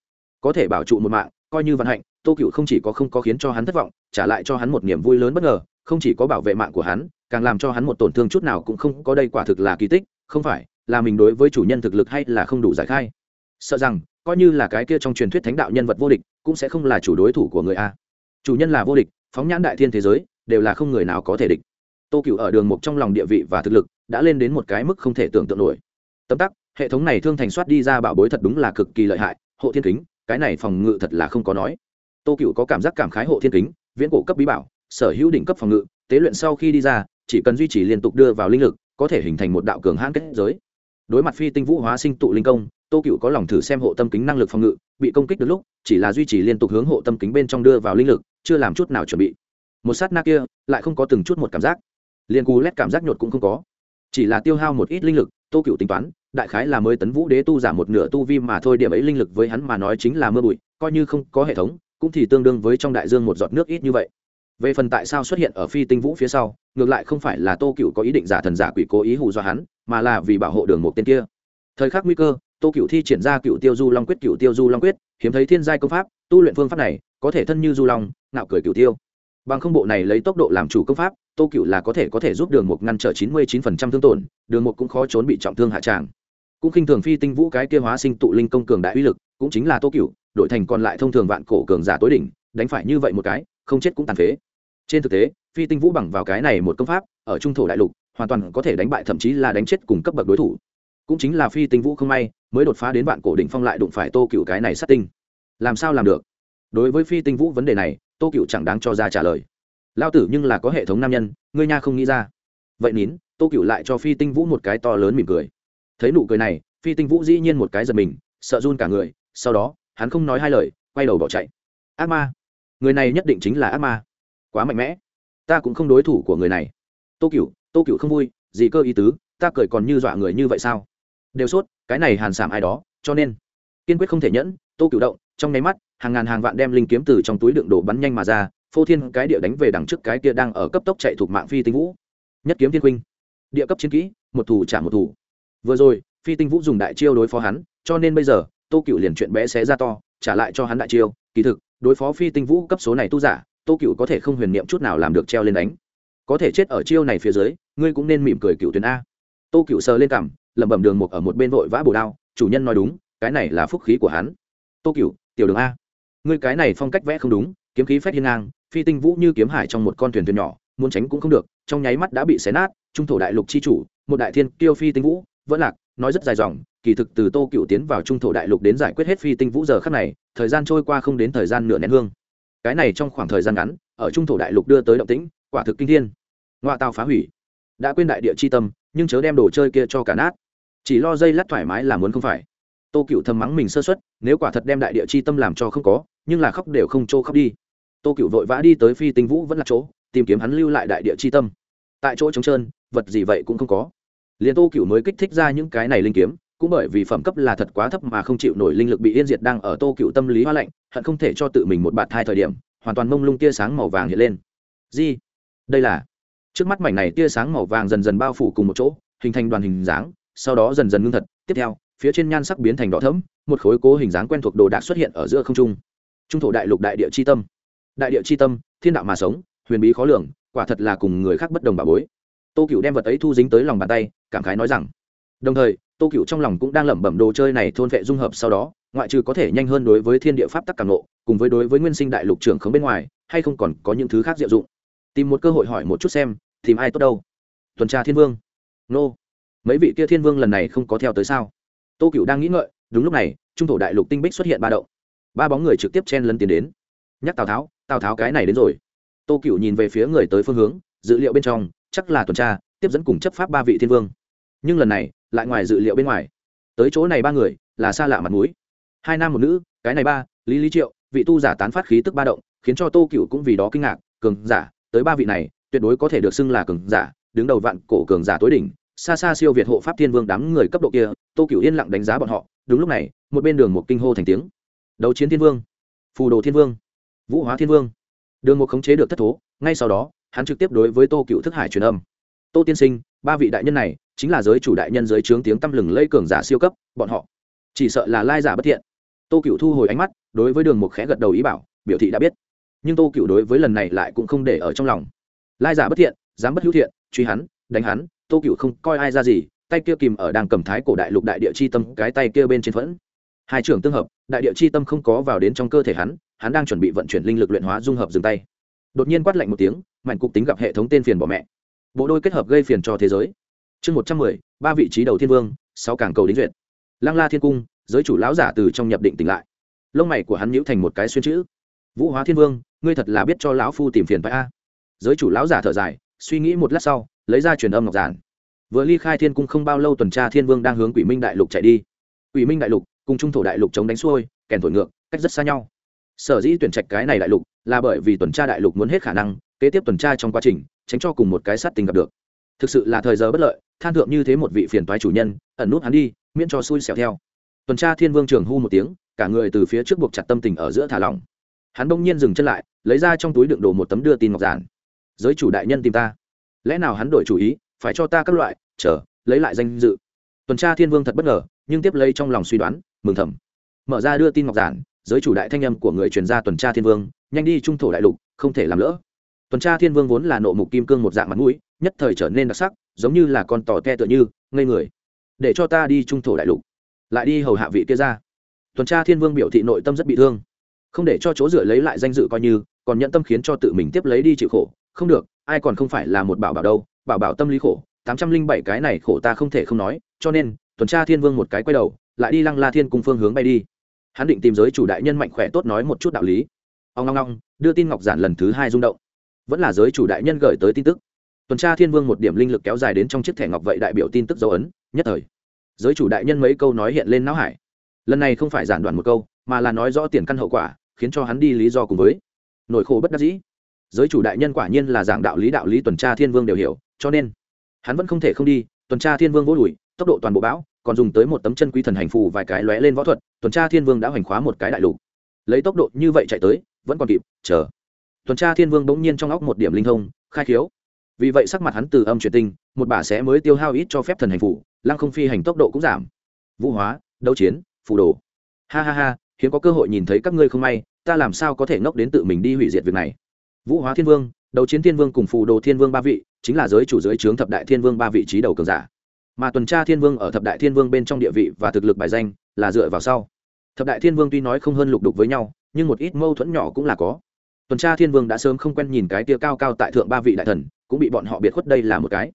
Có thể bảo trụ một mạng, coi như vận hạnh, tô cựu không chỉ có không có khiến cho hắn thất vọng, trả lại cho hắn một niềm vui lớn bất ngờ, không chỉ có bảo vệ mạng của hắn càng làm cho hắn một tổn thương chút nào cũng không có đây quả thực là kỳ tích, không phải, là mình đối với chủ nhân thực lực hay là không đủ giải khai. Sợ rằng, coi như là cái kia trong truyền thuyết thánh đạo nhân vật vô địch, cũng sẽ không là chủ đối thủ của người a. Chủ nhân là vô địch, phóng nhãn đại thiên thế giới, đều là không người nào có thể địch. Tô cựu ở đường mục trong lòng địa vị và thực lực, đã lên đến một cái mức không thể tưởng tượng nổi. Tấm tắc, hệ thống này thương thành soát đi ra bảo bối thật đúng là cực kỳ lợi hại, hộ thiên kính, cái này phòng ngự thật là không có nói. Tô cựu có cảm giác cảm khái hộ thiên kính, viễn cổ cấp bí bảo, sở hữu đỉnh cấp phòng ngự, tế luyện sau khi đi ra chỉ cần duy trì liên tục đưa vào linh lực, có thể hình thành một đạo cường hãn kết giới. Đối mặt phi tinh vũ hóa sinh tụ linh công, tô cựu có lòng thử xem hộ tâm kính năng lực phòng ngự, bị công kích được lúc, chỉ là duy trì liên tục hướng hộ tâm kính bên trong đưa vào linh lực, chưa làm chút nào chuẩn bị. Một sát na kia, lại không có từng chút một cảm giác. Liền cú lét cảm giác nhột cũng không có. Chỉ là tiêu hao một ít linh lực, tô cựu tính toán, đại khái là mới tấn vũ đế tu giảm một nửa tu vi mà thôi, điểm ấy linh lực với hắn mà nói chính là mưa bụi, coi như không có hệ thống, cũng thì tương đương với trong đại dương một giọt nước ít như vậy. Về phần tại sao xuất hiện ở phi tinh vũ phía sau ngược lại không phải là tô cựu có ý định giả thần giả quỷ cố ý hù dọa hắn, mà là vì bảo hộ đường một tên kia. Thời khắc nguy cơ, tô cựu thi triển ra cựu tiêu du long quyết, cựu tiêu du long quyết, hiếm thấy thiên giai công pháp, tu luyện phương pháp này, có thể thân như du long nạo cười cựu tiêu. Bằng không bộ này lấy tốc độ làm chủ công pháp, tô cựu là có thể có thể giúp đường một ngăn trở chín mươi chín phần trăm thương tổn, đường một cũng khó trốn bị trọng thương hạ tràng cũng khinh thường phi tinh vũ cái kia hóa sinh tụ linh công cường đại uy lực, cũng chính là tô cựu đội thành còn lại thông thường vạn cổ cường giả tối đỉnh, đánh phải như vậy một cái, không chết cũng tàn phế trên thực tế, phi tinh vũ bằng vào cái này một công pháp, ở trung thổ đại lục, hoàn toàn có thể đánh bại thậm chí là đánh chết cùng cấp bậc đối thủ. Cũng chính là phi tinh vũ không may, mới đột phá đến vạn cổ đỉnh phong lại đụng phải tô cựu cái này sát tinh. Làm sao làm được? Đối với phi tinh vũ vấn đề này, tô cựu chẳng đáng cho ra trả lời. Lao tử nhưng là có hệ thống nam nhân, ngươi nha không nghĩ ra. Vậy nín, tô cựu lại cho phi tinh vũ một cái to lớn mỉm cười. Thấy nụ cười này, phi tinh vũ dĩ nhiên một cái giật mình, sợ run cả người, sau đó, hắn không nói hai lời, quay đầu bỏ chạy. Ác ma. Người này nhất định chính là ác ma quá mạnh mẽ. Ta cũng không đối thủ của người này. Tô cựu tô cựu không vui, gì cơ ý tứ, ta cười còn như dọa người như vậy sao? Đều sốt, cái này hàn sảm ai đó, cho nên. Kiên quyết không thể nhẫn, tô cựu động, trong nháy mắt, hàng ngàn hàng vạn đem linh kiếm từ trong túi đựng đổ bắn nhanh mà ra, phô thiên cái địa đánh về đằng trước cái kia đang ở cấp tốc chạy thuộc mạng phi tinh vũ. Nhất kiếm thiên huynh. Địa cấp chiến kỹ, một thủ trả một thủ. Vừa rồi, phi tinh vũ dùng đại chiêu đối phó hắn, cho nên bây giờ, tô cựu liền chuyện bé xé ra to, trả lại cho hắn đại chiêu. Kỳ thực, đối phó phi tinh vũ cấp số này tu giả tô cựu có thể không huyền niệm chút nào làm được treo lên đánh. Có thể chết ở chiêu này phía dưới, ngươi cũng nên mỉm cười cựu tuyến a. Tô cựu sờ lên cằm, lẩm bẩm đường mục ở một bên vội vã bổ đao, chủ nhân nói đúng, cái này là phúc khí của hắn. Tô cựu, tiểu đường a. Ngươi cái này phong cách vẽ không đúng, kiếm khí phép hiên ngang, phi tinh vũ như kiếm hải trong một con thuyền thuyền nhỏ, muốn tránh cũng không được, trong nháy mắt đã bị xé nát, trung thổ đại lục chi chủ, một đại thiên tiêu phi tinh vũ, vẫn lạc, nói rất dài dòng, kỳ thực từ tô cựu tiến vào trung thổ đại lục đến giải quyết hết phi tinh vũ giờ khắc này, thời gian trôi qua không đến thời gian nửa nén hương cái này trong khoảng thời gian ngắn, ở trung thổ đại lục đưa tới động tĩnh, quả thực kinh thiên. Ngoại tàu phá hủy, đã quên đại địa chi tâm, nhưng chớ đem đồ chơi kia cho cả nát. Chỉ lo dây lát thoải mái là muốn không phải. Tô cựu thầm mắng mình sơ xuất nếu quả thật đem đại địa chi tâm làm cho không có, nhưng là khóc đều không trô khóc đi. Tô cựu vội vã đi tới phi tinh vũ vẫn là chỗ, tìm kiếm hắn lưu lại đại địa chi tâm. Tại chỗ trống trơn, vật gì vậy cũng không có. Liền tô cựu mới kích thích ra những cái này linh kiếm cũng bởi vì phẩm cấp là thật quá thấp mà không chịu nổi linh lực bị yên diệt đang ở tô cựu tâm lý hoa lạnh, hận không thể cho tự mình một bạt thai thời điểm, hoàn toàn mông lung tia sáng màu vàng hiện lên. Gì? Đây là? Trước mắt mảnh này tia sáng màu vàng dần dần bao phủ cùng một chỗ, hình thành đoàn hình dáng, sau đó dần dần ngưng thật. Tiếp theo, phía trên nhan sắc biến thành đỏ thẫm, một khối cố hình dáng quen thuộc đồ đạc xuất hiện ở giữa không trung. Trung thổ đại lục đại địa chi tâm. Đại địa chi tâm, thiên đạo mà sống, huyền bí khó lường, quả thật là cùng người khác bất đồng bà bối. Tô cựu đem vật ấy thu dính tới lòng bàn tay, cảm khái nói rằng, đồng thời tô cựu trong lòng cũng đang lẩm bẩm đồ chơi này thôn vệ dung hợp sau đó, ngoại trừ có thể nhanh hơn đối với thiên địa pháp tắc càng lộ cùng với đối với nguyên sinh đại lục trưởng khống bên ngoài, hay không còn có những thứ khác diệu dụng. Tìm một cơ hội hỏi một chút xem, tìm ai tốt đâu? Tuần tra thiên vương. Nô. Mấy vị kia thiên vương lần này không có theo tới sao? Tô cựu đang nghĩ ngợi, đúng lúc này, trung thổ đại lục tinh bích xuất hiện ba động. Ba bóng người trực tiếp chen lấn tiến đến. Nhắc tào tháo tào tháo cái này đến rồi. Tô cựu nhìn về phía người tới phương hướng dữ liệu bên trong, chắc là tuần tra, tiếp dẫn cùng chấp pháp ba vị thiên vương. Nhưng lần này lại ngoài dự liệu bên ngoài. Tới chỗ này ba người, là xa lạ mặt mũi. Hai nam một nữ, cái này ba, lý lý triệu, vị tu giả tán phát khí tức ba động, khiến cho tô cựu cũng vì đó kinh ngạc, cường giả, tới ba vị này, tuyệt đối có thể được xưng là cường giả, đứng đầu vạn cổ cường giả tối đỉnh, xa xa siêu việt hộ pháp thiên vương đám người cấp độ kia, tô cựu yên lặng đánh giá bọn họ, đúng lúc này, một bên đường một kinh hô thành tiếng. Đấu chiến thiên vương, phù đồ thiên vương, vũ hóa thiên vương. Đường một khống chế được thất thố, ngay sau đó, hắn trực tiếp đối với tô cựu thức hải truyền âm tô tiên sinh, ba vị đại nhân này chính là giới chủ đại nhân giới trướng tiếng tăm lừng lây cường giả siêu cấp, bọn họ chỉ sợ là lai giả bất thiện. Tô cựu thu hồi ánh mắt, đối với đường một khẽ gật đầu ý bảo, biểu thị đã biết. Nhưng tô cựu đối với lần này lại cũng không để ở trong lòng. Lai giả bất thiện, dám bất hữu thiện, truy hắn, đánh hắn, tô cựu không coi ai ra gì, tay kia kìm ở đang cầm thái cổ đại lục đại địa chi tâm, cái tay kia bên trên phẫn. Hai trưởng tương hợp, đại địa chi tâm không có vào đến trong cơ thể hắn hắn đang chuẩn bị vận chuyển linh lực luyện hóa dung hợp dừng tay. Đột nhiên quát lạnh một tiếng mạnh cục tính gặp hệ thống tên phiền bỏ mẹ bộ đôi kết hợp gây phiền cho thế giới. Chương một trăm mười, ba vị trí đầu thiên vương, sáu cảng cầu đính duyệt. Lăng la thiên cung, giới chủ lão giả từ trong nhập định tỉnh lại. Lông mày của hắn nhữ thành một cái xuyên chữ. Vũ hóa thiên vương, ngươi thật là biết cho lão phu tìm phiền phải a. Giới chủ lão giả thở dài, suy nghĩ một lát sau, lấy ra truyền âm ngọc giản. Vừa ly khai thiên cung không bao lâu tuần tra thiên vương đang hướng quỷ minh đại lục chạy đi. Quỷ minh đại lục cùng trung thổ đại lục chống đánh xuôi, kèn thổi ngược, cách rất xa nhau. Sở dĩ tuyển trạch cái này đại lục là bởi vì tuần tra đại lục muốn hết khả năng kế tiếp tuần tra trong quá trình, tránh cho cùng một cái sát tình gặp được. Thực sự là thời giờ bất lợi, than thượng như thế một vị phiền toái chủ nhân, ẩn nút hắn đi, miễn cho xui xẻo theo. Tuần tra thiên vương trường hu một tiếng, cả người từ phía trước buộc chặt tâm tình ở giữa thả lỏng. Hắn bỗng nhiên dừng chân lại, lấy ra trong túi đựng đồ một tấm đưa tin ngọc giản. Giới chủ đại nhân tìm ta. Lẽ nào hắn đổi chủ ý, phải cho ta các loại, chờ, lấy lại danh dự. Tuần tra thiên vương thật bất ngờ, nhưng tiếp lấy trong lòng suy đoán, mừng thầm. Mở ra đưa tin ngọc giản, giới chủ đại thanh âm của người truyền gia tuần tra thiên vương, nhanh đi trung thổ đại lục, không thể làm lỡ tuần tra thiên vương vốn là nộ mục kim cương một dạng mặt mũi, nhất thời trở nên đặc sắc, giống như là con tò te tựa như, ngây người. Để cho ta đi trung thổ đại lục. Lại đi hầu hạ vị kia ra. Tuần tra thiên vương biểu thị nội tâm rất bị thương. Không để cho chỗ dựa lấy lại danh dự coi như, còn nhận tâm khiến cho tự mình tiếp lấy đi chịu khổ. Không được, ai còn không phải là một bảo bảo đâu, bảo bảo tâm lý khổ. Tám trăm linh bảy cái này khổ ta không thể không nói, cho nên, tuần tra thiên vương một cái quay đầu, lại đi lăng la thiên cùng phương hướng bay đi. Hắn định tìm giới chủ đại nhân mạnh khỏe tốt nói một chút đạo lý. Ông long long đưa tin ngọc giản lần thứ hai rung động vẫn là giới chủ đại nhân gửi tới tin tức. Tuần tra thiên vương một điểm linh lực kéo dài đến trong chiếc thẻ ngọc vậy đại biểu tin tức dấu ấn, nhất thời. Giới chủ đại nhân mấy câu nói hiện lên não hải. Lần này không phải giản đoạn một câu, mà là nói rõ tiền căn hậu quả, khiến cho hắn đi lý do cùng với. Nỗi khổ bất đắc dĩ. Giới chủ đại nhân quả nhiên là giảng đạo lý đạo lý tuần tra thiên vương đều hiểu, cho nên hắn vẫn không thể không đi, tuần tra thiên vương vô lùi tốc độ toàn bộ bão, còn dùng tới một tấm chân quý thần hành phù vài cái lóe lên võ thuật, tuần tra thiên vương đã hoành khóa một cái đại lục. Lấy tốc độ như vậy chạy tới, vẫn còn kịp, chờ tuần tra thiên vương bỗng nhiên trong óc một điểm linh thông, khai khiếu. Vì vậy sắc mặt hắn từ âm truyền tinh, một bả sẽ mới tiêu hao ít cho phép thần hành phủ, lăng không phi hành tốc độ cũng giảm. Vũ hóa, đấu chiến, phù đồ. Ha ha ha, hiếm có cơ hội nhìn thấy các ngươi không may, ta làm sao có thể ngốc đến tự mình đi hủy diệt việc này? Vũ hóa thiên vương, đấu chiến thiên vương cùng phù đồ thiên vương ba vị, chính là giới chủ giới trướng thập đại thiên vương ba vị trí đầu cường giả. Mà tuần tra thiên vương ở thập đại thiên vương bên trong địa vị và thực lực bài danh là dựa vào sau. Thập đại thiên vương tuy nói không hơn lục đục với nhau, nhưng một ít mâu thuẫn nhỏ cũng là có tuần tra thiên vương đã sớm không quen nhìn cái tia cao cao tại thượng ba vị đại thần, cũng bị bọn họ biệt khuất đây là một cái.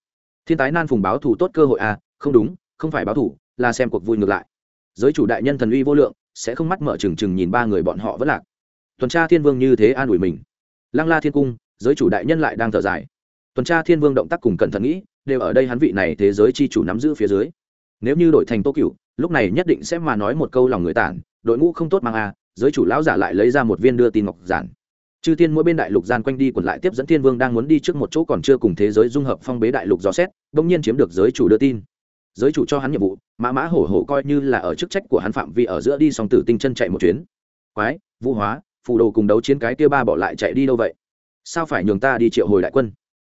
Thiên tái nan phùng báo thủ tốt cơ hội à không đúng, không phải báo thủ, là xem cuộc vui ngược lại. Giới chủ đại nhân thần uy vô lượng, sẽ không mắt mở trừng trừng nhìn ba người bọn họ vẫn lạc. Tuần tra thiên vương như thế an ủi mình. Lăng la thiên cung, giới chủ đại nhân lại đang thở dài. Tuần tra thiên vương động tác cùng cẩn thận nghĩ, đều ở đây hắn vị này thế giới chi chủ nắm giữ phía dưới. Nếu như đổi thành tô cựu lúc này nhất định sẽ mà nói một câu lòng người tản, đội ngũ không tốt mang a à, giới chủ lão giả lại lấy ra một viên đưa tin ngọc giản chư thiên mỗi bên đại lục gian quanh đi quẩn lại tiếp dẫn thiên vương đang muốn đi trước một chỗ còn chưa cùng thế giới dung hợp phong bế đại lục dò xét, bỗng nhiên chiếm được giới chủ đưa tin. Giới chủ cho hắn nhiệm vụ, mã mã hổ hổ coi như là ở chức trách của hắn phạm vi ở giữa đi song tử tinh chân chạy một chuyến. Quái, vũ hóa, phù đồ cùng đấu chiến cái kia ba bỏ lại chạy đi đâu vậy? Sao phải nhường ta đi triệu hồi đại quân?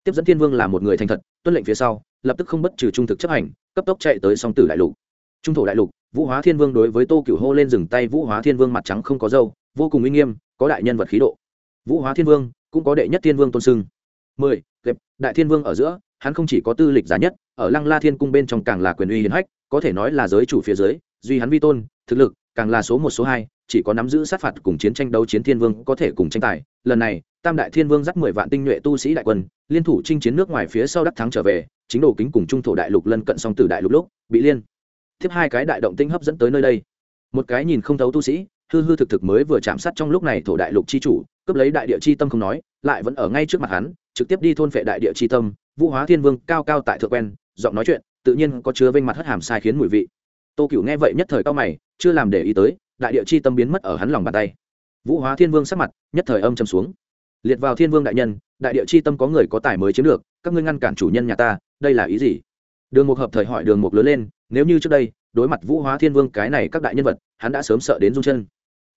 Tiếp dẫn thiên vương là một người thành thật, tuân lệnh phía sau, lập tức không bất trừ trung thực chấp hành, cấp tốc chạy tới song tử đại lục. Trung thổ đại lục, vũ hóa thiên vương đối với tô cửu hô lên dừng tay, vũ hóa thiên vương mặt trắng không có dâu, vô cùng uy nghiêm, có đại nhân vật khí độ vũ hóa thiên vương, cũng có đệ nhất thiên vương tôn sưng. Mười, kẹp, đại thiên vương ở giữa, hắn không chỉ có tư lịch giá nhất, ở lăng la thiên cung bên trong càng là quyền uy hiến hách, có thể nói là giới chủ phía dưới, duy hắn vi tôn, thực lực, càng là số một, số hai, chỉ có nắm giữ sát phạt cùng chiến tranh đấu chiến thiên vương có thể cùng tranh tài. Lần này, tam đại thiên vương dắt mười vạn tinh nhuệ tu sĩ đại quân, liên thủ chinh chiến nước ngoài phía sau đắc thắng trở về, chính đồ kính cùng trung thổ đại lục lân cận song tử đại lục lúc, bị liên tiếp hai cái đại động tinh hấp dẫn tới nơi đây. Một cái nhìn không thấu tu sĩ, hư hư thực thực mới vừa chạm sát trong lúc này thổ đại lục chi chủ cướp lấy đại địa chi tâm không nói, lại vẫn ở ngay trước mặt hắn, trực tiếp đi thôn phệ đại địa chi tâm, vũ hóa thiên vương cao cao tại thượng quen, giọng nói chuyện, tự nhiên có chứa vênh mặt hất hàm sai khiến mùi vị. Tô cửu nghe vậy nhất thời cao mày, chưa làm để ý tới, đại địa chi tâm biến mất ở hắn lòng bàn tay. Vũ hóa thiên vương sắc mặt nhất thời âm trầm xuống. Liệt vào thiên vương đại nhân, đại địa chi tâm có người có tài mới chiếm được, các ngươi ngăn cản chủ nhân nhà ta, đây là ý gì? Đường mục hợp thời hỏi đường mục lớn lên, nếu như trước đây, đối mặt vũ hóa thiên vương cái này các đại nhân vật, hắn đã sớm sợ đến run chân.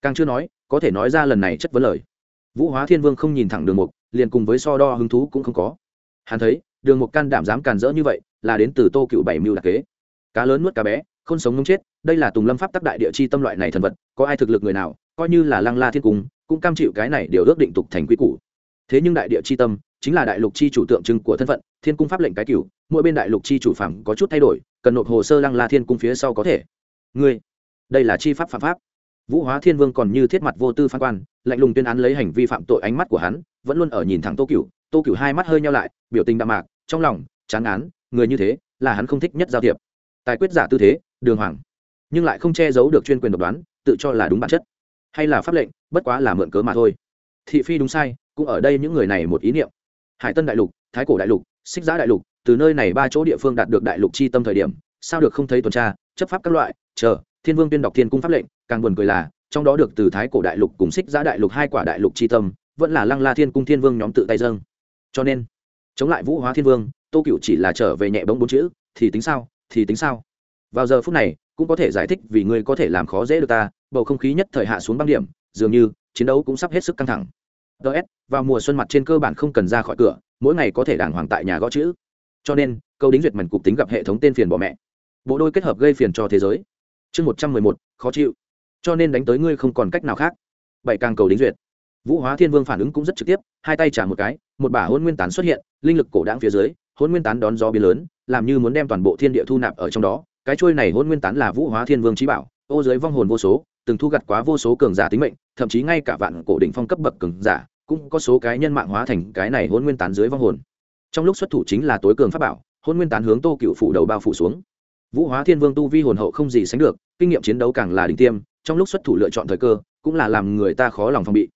Càng chưa nói, có thể nói ra lần này chất vấn lời vũ hóa thiên vương không nhìn thẳng đường mục, liền cùng với so đo hứng thú cũng không có. Hắn thấy, đường mục can đảm dám càn rỡ như vậy, là đến từ tô cựu bảy mưu đặc kế. Cá lớn nuốt cá bé, không sống không chết, đây là tùng lâm pháp tắc đại địa chi tâm loại này thần vật, có ai thực lực người nào, coi như là lăng la thiên cung, cũng cam chịu cái này đều ước định tục thành quy củ. Thế nhưng đại địa chi tâm, chính là đại lục chi chủ tượng trưng của thân phận, thiên cung pháp lệnh cái cửu, mỗi bên đại lục chi chủ phạm có chút thay đổi, cần nộp hồ sơ lăng la thiên cung phía sau có thể. Ngươi, đây là chi pháp phạm pháp. Vũ hóa thiên vương còn như thiết mặt vô tư phán quan lạnh lùng tuyên án lấy hành vi phạm tội ánh mắt của hắn, vẫn luôn ở nhìn thẳng tô cửu. Tô cửu hai mắt hơi nhau lại, biểu tình đạm mạc, trong lòng, chán án người như thế là hắn không thích nhất giao thiệp. Tài quyết giả tư thế, đường hoàng. Nhưng lại không che giấu được chuyên quyền độc đoán, tự cho là đúng bản chất. Hay là pháp lệnh, bất quá là mượn cớ mà thôi. Thị phi đúng sai, cũng ở đây những người này một ý niệm. Hải tân đại lục, thái cổ đại lục, xích giã đại lục, từ nơi này ba chỗ địa phương đạt được đại lục chi tâm thời điểm, sao được không thấy tuần tra, chấp pháp các loại, chờ, thiên vương tuyên đọc thiên cung pháp lệnh, càng buồn cười là trong đó được từ thái cổ đại lục cùng xích giã đại lục hai quả đại lục chi tâm, vẫn là lăng la thiên cung thiên vương nhóm tự tay dâng. Cho nên, chống lại vũ hóa thiên vương, tô cựu chỉ là trở về nhẹ bóng bốn chữ, thì tính sao, thì tính sao. Vào giờ phút này, cũng có thể giải thích vì ngươi có thể làm khó dễ được ta, bầu không khí nhất thời hạ xuống băng điểm, dường như, chiến đấu cũng sắp hết sức căng thẳng. Ts vào mùa xuân mặt trên cơ bản không cần ra khỏi cửa, mỗi ngày có thể đàng hoàng tại nhà gõ chữ. Cho nên, câu đính duyệt mảnh cục tính gặp hệ thống tên phiền bỏ mẹ. Bộ đôi kết hợp gây phiền cho thế giới. Chương một trăm mười một, khó chịu cho nên đánh tới ngươi không còn cách nào khác. Bảy càng cầu đính duyệt. Vũ hóa thiên vương phản ứng cũng rất trực tiếp, hai tay trả một cái, một bả hôn nguyên tán xuất hiện, linh lực cổ đáng phía dưới, hôn nguyên tán đón gió biến lớn, làm như muốn đem toàn bộ thiên địa thu nạp ở trong đó. Cái trôi này hôn nguyên tán là vũ hóa thiên vương trí bảo, ô dưới vong hồn vô số, từng thu gặt quá vô số cường giả tính mệnh, thậm chí ngay cả vạn cổ đỉnh phong cấp bậc cường giả, cũng có số cái nhân mạng hóa thành cái này hôn nguyên tán dưới vong hồn. Trong lúc xuất thủ chính là tối cường pháp bảo, hôn nguyên tán hướng tô cựu phủ đầu bao phủ xuống. Vũ hóa thiên vương tu vi hồn hậu không gì sánh được, kinh nghiệm chiến đấu càng là đỉnh tiêm trong lúc xuất thủ lựa chọn thời cơ, cũng là làm người ta khó lòng phòng bị.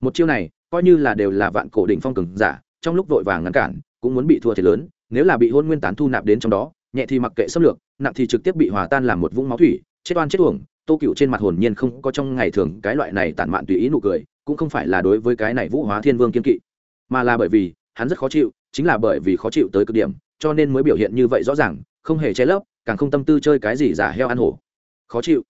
Một chiêu này, coi như là đều là vạn cổ đỉnh phong cường giả, trong lúc vội vàng ngăn cản, cũng muốn bị thua thiệt lớn, nếu là bị hôn nguyên tán thu nạp đến trong đó, nhẹ thì mặc kệ xâm lược, nặng thì trực tiếp bị hòa tan làm một vũng máu thủy, chết oan chết uổng, tô cựu trên mặt hồn nhiên không có trong ngày thường cái loại này tản mạn tùy ý nụ cười, cũng không phải là đối với cái này vũ hóa thiên vương kiên kỵ, mà là bởi vì hắn rất khó chịu, chính là bởi vì khó chịu tới cực điểm, cho nên mới biểu hiện như vậy rõ ràng, không hề che lấp, càng không tâm tư chơi cái gì giả heo ăn hổ. Khó chịu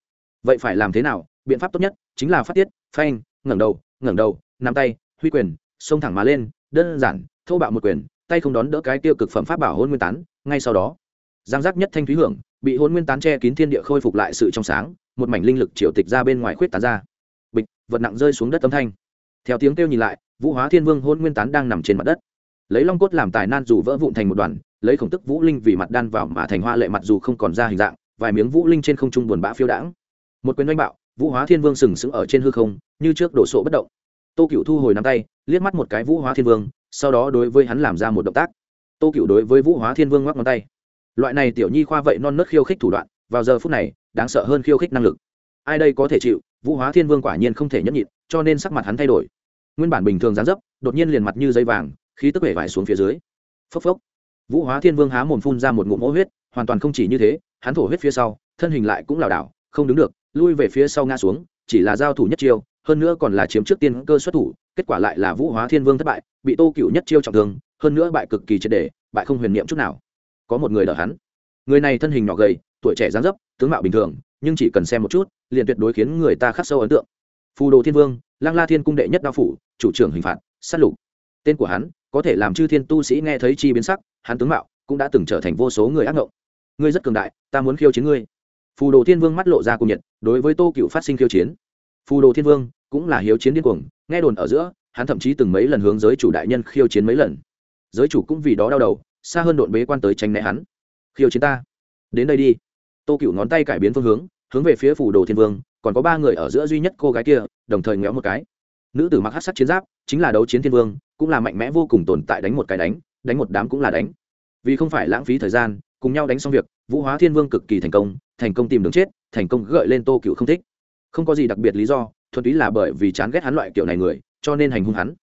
vậy phải làm thế nào? Biện pháp tốt nhất chính là phát tiết, phanh, ngẩng đầu ngẩng đầu, nắm tay, huy quyền, xông thẳng mà lên, đơn giản, thô bạo một quyền, tay không đón đỡ cái tiêu cực phẩm pháp bảo hôn nguyên tán, ngay sau đó, giang giác nhất thanh thúy hưởng, bị hôn nguyên tán che kín thiên địa khôi phục lại sự trong sáng, một mảnh linh lực triều tịch ra bên ngoài khuyết tán ra. Bịch, vật nặng rơi xuống đất âm thanh. Theo tiếng kêu nhìn lại, vũ hóa thiên vương hôn nguyên tán đang nằm trên mặt đất. Lấy long cốt làm tài nan dù vỡ vụn thành một đoàn, lấy khổng tức vũ linh vì mặt đan vào mà thành hoa lệ mặt dù không còn ra hình dạng, vài miếng vũ linh trên không trung buồn bã phiêu đãng một quyền oanh bạo, vũ hóa thiên vương sừng sững ở trên hư không, như trước đổ sộ bất động. Tô cựu thu hồi nắm tay, liếc mắt một cái vũ hóa thiên vương, sau đó đối với hắn làm ra một động tác. Tô cựu đối với vũ hóa thiên vương ngoắc ngón tay. Loại này tiểu nhi khoa vậy non nớt khiêu khích thủ đoạn, vào giờ phút này, đáng sợ hơn khiêu khích năng lực. Ai đây có thể chịu? Vũ hóa thiên vương quả nhiên không thể nhẫn nhịn, cho nên sắc mặt hắn thay đổi. Nguyên bản bình thường dán dấp, đột nhiên liền mặt như dây vàng, khí tức vẻ vải xuống phía dưới. Phốc phốc. Vũ hóa thiên vương há mồm phun ra một ngụm mỗ huyết, hoàn toàn không chỉ như thế, hắn thổ huyết phía sau, thân hình lại cũng lảo đảo, không đứng được lui về phía sau ngã xuống, chỉ là giao thủ nhất chiêu, hơn nữa còn là chiếm trước tiên cơ xuất thủ, kết quả lại là vũ hóa thiên vương thất bại, bị tô cựu nhất chiêu trọng thương, hơn nữa bại cực kỳ triệt đề bại không huyền niệm chút nào. Có một người đỡ hắn. Người này thân hình nhỏ gầy, tuổi trẻ dáng dấp, tướng mạo bình thường, nhưng chỉ cần xem một chút, liền tuyệt đối khiến người ta khắc sâu ấn tượng. Phù đồ thiên vương lang la thiên cung đệ nhất đao phủ, chủ trưởng hình phạt, sát lục. Tên của hắn, có thể làm chư thiên tu sĩ nghe thấy chi biến sắc, hắn tướng mạo cũng đã từng trở thành vô số người ác ngộng. Ngươi rất cường đại, ta muốn khiêu chiến ngươi phù đồ thiên vương mắt lộ ra cung nhiệt, đối với tô cựu phát sinh khiêu chiến. Phù đồ thiên vương cũng là hiếu chiến điên cuồng, nghe đồn ở giữa, hắn thậm chí từng mấy lần hướng giới chủ đại nhân khiêu chiến mấy lần. Giới chủ cũng vì đó đau đầu, xa hơn độn bế quan tới tránh né hắn. Khiêu chiến ta. Đến đây đi. Tô cựu ngón tay cải biến phương hướng hướng về phía phủ đồ thiên vương, còn có ba người ở giữa duy nhất cô gái kia, đồng thời ngéo một cái. Nữ tử mặc hát sắc chiến giáp, chính là đấu chiến thiên vương, cũng là mạnh mẽ vô cùng tồn tại đánh một cái đánh đánh một đám cũng là đánh. Vì không phải lãng phí thời gian cùng nhau đánh xong việc, vũ hóa thiên vương cực kỳ thành công thành công tìm đường chết, thành công gợi lên tô cựu không thích. Không có gì đặc biệt lý do, thuần túy là bởi vì chán ghét hắn loại kiểu này người, cho nên hành hung hắn.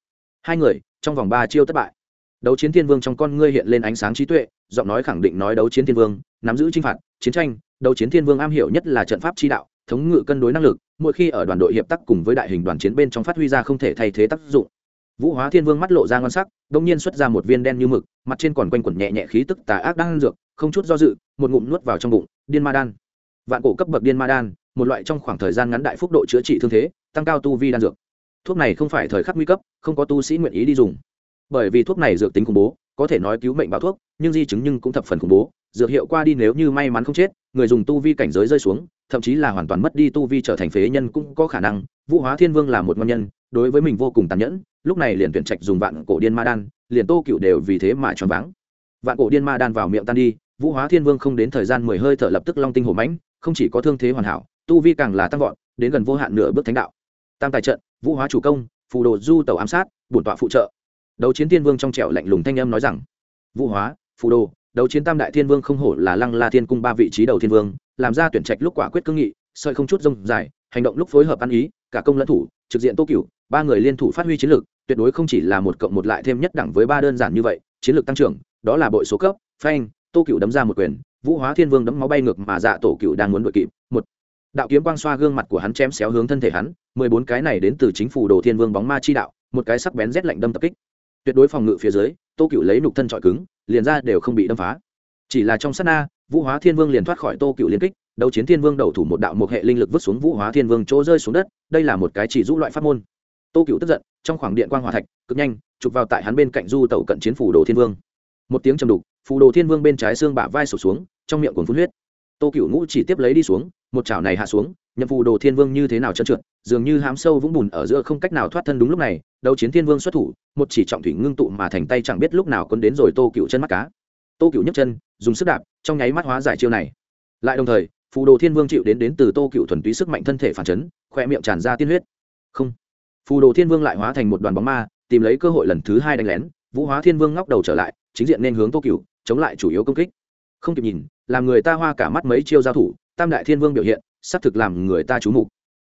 Hai người, trong vòng ba chiêu thất bại. Đấu chiến thiên vương trong con ngươi hiện lên ánh sáng trí tuệ, giọng nói khẳng định nói đấu chiến thiên vương, nắm giữ chinh phạt, chiến tranh, đấu chiến thiên vương am hiểu nhất là trận pháp chi đạo, thống ngự cân đối năng lực, mỗi khi ở đoàn đội hiệp tác cùng với đại hình đoàn chiến bên trong phát huy ra không thể thay thế tác dụng. Vũ hóa thiên vương mắt lộ ra ngon sắc đông nhiên xuất ra một viên đen như mực, mặt trên còn quanh quẩn nhẹ nhẹ khí tức tà ác đang dược không chút do dự, một ngụm nuốt vào trong bụng, điên ma đan. Vạn cổ cấp bậc điên ma đan, một loại trong khoảng thời gian ngắn đại phúc độ chữa trị thương thế, tăng cao tu vi đan dược. Thuốc này không phải thời khắc nguy cấp, không có tu sĩ nguyện ý đi dùng. Bởi vì thuốc này dược tính khủng bố, có thể nói cứu mệnh báo thuốc, nhưng di chứng nhưng cũng thập phần khủng bố. Dược hiệu qua đi nếu như may mắn không chết, người dùng tu vi cảnh giới rơi xuống, thậm chí là hoàn toàn mất đi tu vi trở thành phế nhân cũng có khả năng. Vũ hóa thiên vương là một ngon nhân, đối với mình vô cùng tàn nhẫn, lúc này liền tuyển trạch dùng vạn cổ điên ma đan, liền tô cựu đều vì thế mà choáng váng. Vạn cổ điên ma đan vào miệng tan đi vũ hóa thiên vương không đến thời gian mười hơi thở lập tức long tinh hổ mãnh, không chỉ có thương thế hoàn hảo, tu vi càng là tăng vọt, đến gần vô hạn nửa bước thánh đạo. Tam tài trận, vũ hóa chủ công, phù đồ du tàu ám sát, bổn tọa phụ trợ. Đấu chiến thiên vương trong trẻo lạnh lùng thanh âm nói rằng, vũ hóa, phù đồ, đấu chiến tam đại thiên vương không hổ là lăng la thiên cung ba vị trí đầu thiên vương, làm ra tuyển trạch lúc quả quyết cương nghị, sợi không chút rông dài, hành động lúc phối hợp ăn ý, cả công lẫn thủ, trực diện tô cửu, ba người liên thủ phát huy chiến lược tuyệt đối không chỉ là một cộng một lại thêm nhất đẳng với ba đơn giản như vậy, chiến lược tăng trưởng, đó là bội số cấp, phanh tô Cựu đấm ra một quyền, vũ hóa thiên vương đấm máu bay ngược mà dạ tổ Cựu đang muốn đội kịp. Một, đạo kiếm quang xoa gương mặt của hắn chém xéo hướng thân thể hắn, mười bốn cái này đến từ chính phủ đồ thiên vương bóng ma chi đạo, một cái sắc bén rét lạnh đâm tập kích. Tuyệt đối phòng ngự phía dưới, tô cựu lấy nục thân trọi cứng, liền ra đều không bị đâm phá. Chỉ là trong sát na, vũ hóa thiên vương liền thoát khỏi tô cựu liên kích, đấu chiến thiên vương đầu thủ một đạo một hệ linh lực vứt xuống vũ hóa thiên vương chỗ rơi xuống đất, đây là một cái chỉ rũ loại pháp môn. Tô cựu tức giận, trong khoảng điện quang hòa thạch, cực nhanh, chụp vào tại hắn bên cạnh du tẩu cận chiến phủ đồ thiên vương một tiếng trầm đục, phù đồ thiên vương bên trái xương bả vai sụp xuống, trong miệng cuốn phun huyết. Tô cựu ngũ chỉ tiếp lấy đi xuống, một chảo này hạ xuống, nhậm phù đồ thiên vương như thế nào trơn trượt, dường như hám sâu vũng bùn ở giữa không cách nào thoát thân đúng lúc này, đấu chiến thiên vương xuất thủ, một chỉ trọng thủy ngưng tụ mà thành tay chẳng biết lúc nào quân đến rồi tô cựu chân mắt cá. Tô cựu nhấc chân, dùng sức đạp, trong nháy mắt hóa giải chiêu này. Lại đồng thời, phù đồ thiên vương chịu đến đến từ tô cựu thuần túy sức mạnh thân thể phản chấn, khoe miệng tràn ra tiên huyết. Không. Phù đồ thiên vương lại hóa thành một đoàn bóng ma, tìm lấy cơ hội lần thứ hai đánh lén, vũ hóa thiên vương ngóc đầu trở lại chính diện nên hướng tô cựu chống lại chủ yếu công kích. Không kịp nhìn, làm người ta hoa cả mắt mấy chiêu giao thủ, tam đại thiên vương biểu hiện, xác thực làm người ta trú mục.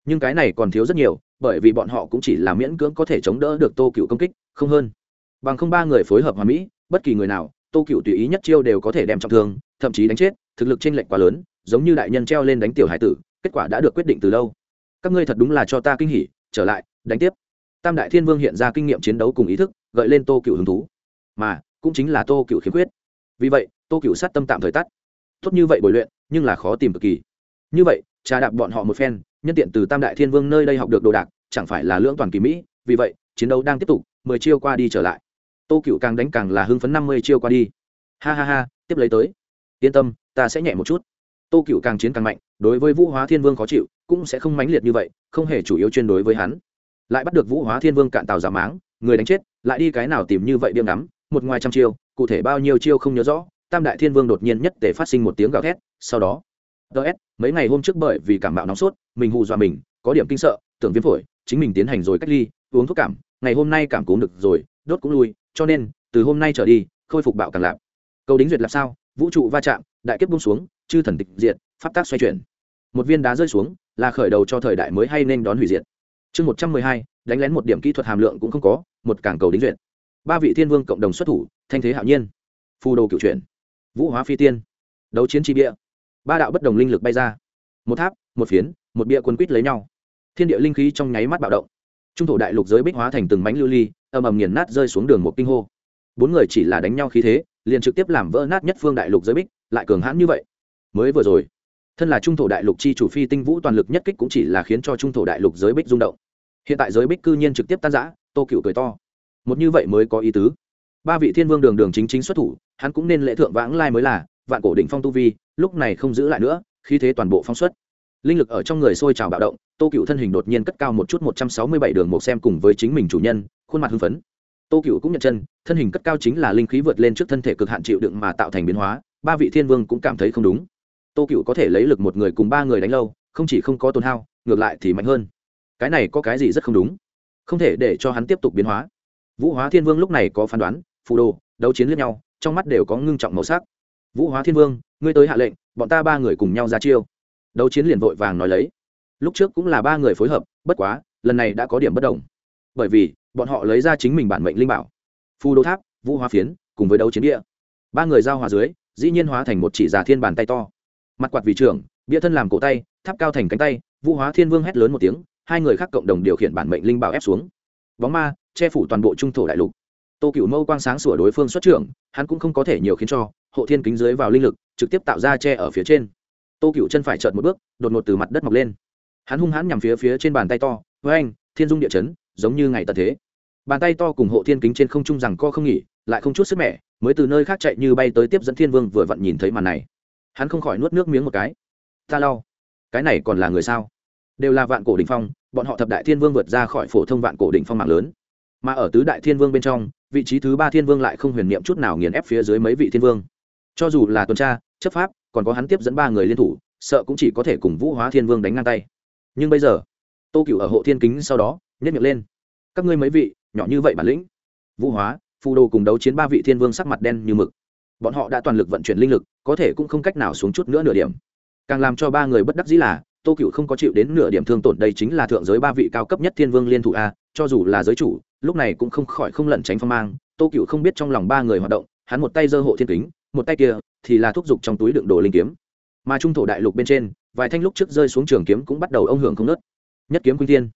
Nhưng cái này còn thiếu rất nhiều, bởi vì bọn họ cũng chỉ là miễn cưỡng có thể chống đỡ được tô cựu công kích, không hơn. Bằng không ba người phối hợp hòa mỹ, bất kỳ người nào tô cựu tùy ý nhất chiêu đều có thể đem trọng thương, thậm chí đánh chết, thực lực t r ê n lệch quá lớn, giống như đại nhân treo lên đánh tiểu hải tử, kết quả đã được quyết định từ lâu. Các ngươi thật đúng là cho ta kinh hỉ, trở lại, đánh tiếp. Tam đại thiên vương hiện ra kinh nghiệm chiến đấu cùng ý thức, gợi lên tô cựu hứng thú. Mà cũng chính là tô cựu khiếm khuyết. Vì vậy, tô cựu sát tâm tạm thời tắt. Tốt như vậy bồi luyện, nhưng là khó tìm cực kỳ. Như vậy, trà đạp bọn họ một phen, nhân tiện từ tam đại thiên vương nơi đây học được đồ đạc, chẳng phải là lưỡng toàn kỳ mỹ, vì vậy, chiến đấu đang tiếp tục, mười chiêu qua đi trở lại. Tô cựu càng đánh càng là hưng phấn năm mươi chiêu qua đi. Ha ha ha, tiếp lấy tới. Yên tâm, ta sẽ nhẹ một chút. Tô cựu càng chiến càng mạnh, đối với vũ hóa thiên vương khó chịu, cũng sẽ không mãnh liệt như vậy, không hề chủ yếu chuyên đối với hắn. Lại bắt được vũ hóa thiên vương cạn tàu giả máng, người đánh chết, lại đi cái nào tìm như vậy biêm ngắm một ngoài trăm chiêu, cụ thể bao nhiêu chiêu không nhớ rõ, tam đại thiên vương đột nhiên nhất để phát sinh một tiếng gào thét, sau đó ts mấy ngày hôm trước bởi vì cảm mạo nóng sốt, mình hù dọa mình, có điểm kinh sợ, tưởng viêm phổi, chính mình tiến hành rồi cách ly, uống thuốc cảm, ngày hôm nay cảm cúm được rồi, đốt cũng lui, cho nên, từ hôm nay trở đi, khôi phục bạo càng lạp câu đính duyệt làm sao? Vũ trụ va chạm, đại kiếp bung xuống, chư thần tịch diệt, pháp tác xoay chuyển. Một viên đá rơi xuống, là khởi đầu cho thời đại mới hay nên đón hủy diệt? Chương một trăm mười hai, đánh lén một điểm kỹ thuật hàm lượng cũng không có, một cảng cầu đính duyệt ba vị thiên vương cộng đồng xuất thủ, thanh thế hạo nhiên. Phù đồ cựu chuyển, vũ hóa phi tiên, đấu chiến tri bia, ba đạo bất đồng linh lực bay ra. Một tháp, một phiến, một bia quân quýt lấy nhau. Thiên địa linh khí trong nháy mắt bạo động. Trung thổ đại lục giới bích hóa thành từng mánh lưu ly ầm ầm nghiền nát rơi xuống đường một kinh hô. Bốn người chỉ là đánh nhau khí thế, liền trực tiếp làm vỡ nát nhất phương đại lục giới bích, lại cường hãn như vậy. Mới vừa rồi, thân là trung thổ đại lục chi chủ phi tinh vũ toàn lực nhất kích cũng chỉ là khiến cho trung thổ đại lục giới bích rung động. Hiện tại giới bích cư nhiên trực tiếp tan giã tô cựu cười to một như vậy mới có ý tứ. Ba vị thiên vương đường đường chính chính xuất thủ, hắn cũng nên lễ thượng vãng lai mới là, vạn cổ đỉnh phong tu vi, lúc này không giữ lại nữa, khí thế toàn bộ phong xuất. Linh lực ở trong người sôi trào bạo động, tô cựu thân hình đột nhiên cất cao một chút một trăm sáu mươi bảy đường một xem cùng với chính mình chủ nhân, khuôn mặt hưng phấn. Tô cựu cũng nhận chân, thân hình cất cao chính là linh khí vượt lên trước thân thể cực hạn chịu đựng mà tạo thành biến hóa, ba vị thiên vương cũng cảm thấy không đúng. Tô cựu có thể lấy lực một người cùng ba người đánh lâu, không chỉ không có tồn hao, ngược lại thì mạnh hơn. Cái này có cái gì rất không đúng? Không thể để cho hắn tiếp tục biến hóa vũ hóa thiên vương lúc này có phán đoán, phù đồ, đấu chiến lẫn nhau, trong mắt đều có ngưng trọng màu sắc. Vũ hóa thiên vương, ngươi tới hạ lệnh, bọn ta ba người cùng nhau ra chiêu. Đấu chiến liền vội vàng nói lấy. Lúc trước cũng là ba người phối hợp, bất quá, lần này đã có điểm bất đồng. Bởi vì, bọn họ lấy ra chính mình bản mệnh linh bảo. Phù đô tháp, vũ hóa phiến, cùng với đấu chiến địa. Ba người giao hòa dưới, dĩ nhiên hóa thành một chỉ già thiên bàn tay to. Mặt quạt vị trưởng, bia thân làm cổ tay, tháp cao thành cánh tay, vũ hóa thiên vương hét lớn một tiếng, hai người khác cộng đồng điều khiển bản mệnh linh bảo ép xuống. Bóng ma che phủ toàn bộ trung thổ đại lục. Tô cựu mâu quang sáng sủa đối phương xuất trưởng, hắn cũng không có thể nhiều khiến cho hộ thiên kính dưới vào linh lực, trực tiếp tạo ra che ở phía trên. Tô cựu chân phải trợt một bước, đột ngột từ mặt đất mọc lên. Hắn hung hãn nhằm phía phía trên bàn tay to với anh thiên dung địa chấn, giống như ngày tận thế. Bàn tay to cùng hộ thiên kính trên không trung rằng co không nghỉ, lại không chút sức mẻ, mới từ nơi khác chạy như bay tới tiếp dẫn thiên vương vừa vặn nhìn thấy màn này. Hắn không khỏi nuốt nước miếng một cái. Ta lau. Cái này còn là người sao? Đều là vạn cổ đ ỉ n h phong, bọn họ thập đại thiên vương vượt ra khỏi phổ thông vạn cổ đ ỉ n h phong mạng lớn mà ở tứ đại thiên vương bên trong, vị trí thứ ba thiên vương lại không huyền niệm chút nào nghiền ép phía dưới mấy vị thiên vương. Cho dù là tuần tra, chấp pháp, còn có hắn tiếp dẫn ba người liên thủ, sợ cũng chỉ có thể cùng vũ hóa thiên vương đánh ngang tay. Nhưng bây giờ, tô cựu ở hộ thiên kính sau đó nhất miệng lên. Các ngươi mấy vị, nhỏ như vậy bản lĩnh. Vũ hóa, phù đồ cùng đấu chiến ba vị thiên vương sắc mặt đen như mực. Bọn họ đã toàn lực vận chuyển linh lực, có thể cũng không cách nào xuống chút nữa nửa điểm. Càng làm cho ba người bất đắc dĩ là tô cựu không có chịu đến nửa điểm thương tổn, đây chính là thượng giới ba vị cao cấp nhất thiên vương liên thủ a, cho dù là giới chủ, lúc này cũng không khỏi không lẩn tránh phong mang. Tô cựu không biết trong lòng ba người hoạt động, hắn một tay giơ hộ thiên kính, một tay kia thì là thúc giục trong túi đựng đồ linh kiếm. Mà trung thổ đại lục bên trên, vài thanh lúc trước rơi xuống trường kiếm cũng bắt đầu ông hưởng không nớt nhất kiếm quynh thiên.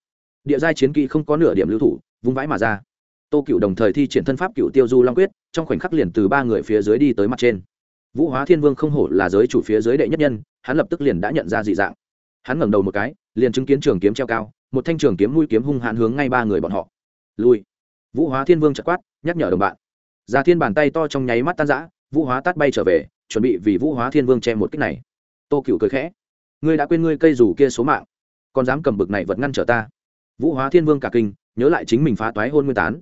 Địa giai chiến kỹ không có nửa điểm lưu thủ, vung vãi mà ra. Tô cựu đồng thời thi triển thân pháp cựu tiêu du long quyết, trong khoảnh khắc liền từ ba người phía dưới đi tới mặt trên. Vũ hóa thiên vương không hổ là giới chủ phía dưới đệ nhất nhân, hắn lập tức liền đã nhận ra dị dạng hắn ngẩng đầu một cái, liền chứng kiến trường kiếm treo cao, một thanh trường kiếm mũi kiếm hung hãn hướng ngay ba người bọn họ. Lui. Vũ hóa thiên vương chợt quát, nhắc nhở đồng bạn. Già thiên bàn tay to trong nháy mắt tan rã, vũ hóa tát bay trở về, chuẩn bị vì vũ hóa thiên vương che một cái này. Tô cựu cười khẽ, ngươi đã quên ngươi cây rủ kia số mạng, còn dám cầm bực này vật ngăn trở ta? Vũ hóa thiên vương cả kinh, nhớ lại chính mình phá toái hôn nguyên tán.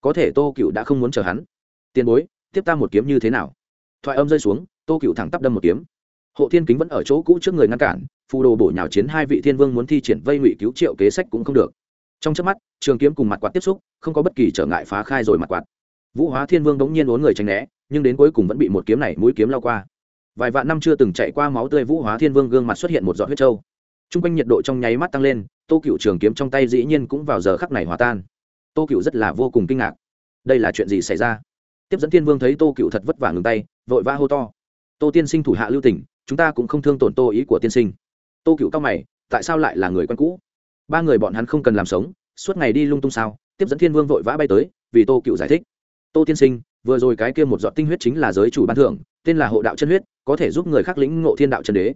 Có thể tô cựu đã không muốn chờ hắn. Tiền bối, tiếp ta một kiếm như thế nào? Thoại âm rơi xuống, tô cựu thẳng tắp đâm một kiếm. Hộ thiên kính vẫn ở chỗ cũ trước người ngăn cản phù đồ bổ nhào chiến hai vị thiên vương muốn thi triển vây ngụy cứu triệu kế sách cũng không được. Trong trước mắt, trường kiếm cùng mặt quạt tiếp xúc, không có bất kỳ trở ngại phá khai rồi mặt quạt. Vũ hóa thiên vương bỗng nhiên uốn người tránh né, nhưng đến cuối cùng vẫn bị một kiếm này mũi kiếm lao qua. Vài vạn năm chưa từng chạy qua máu tươi vũ hóa thiên vương gương mặt xuất hiện một giọt huyết trâu. T r u n g quanh nhiệt độ trong nháy mắt tăng lên, tô cựu trường kiếm trong tay dĩ nhiên cũng vào giờ khắc này hòa tan. Tô cựu rất là vô cùng kinh ngạc. Đây là chuyện gì xảy ra? Tiếp dẫn thiên vương thấy tô cựu thật vất vả ngừng tay, vội vã hô to. Tô tiên sinh thủ hạ lưu tỉnh chúng ta cũng không thương tổn tô ý của tiên sinh tô cựu cao mày, tại sao lại là người quen cũ? Ba người bọn hắn không cần làm sống, suốt ngày đi lung tung sao? Tiếp dẫn thiên vương vội vã bay tới, vì tô cựu giải thích. Tô tiên sinh, vừa rồi cái kia một giọt tinh huyết chính là giới chủ ban thưởng, tên là hộ đạo chân huyết, có thể giúp người khắc lĩnh ngộ thiên đạo chân đế,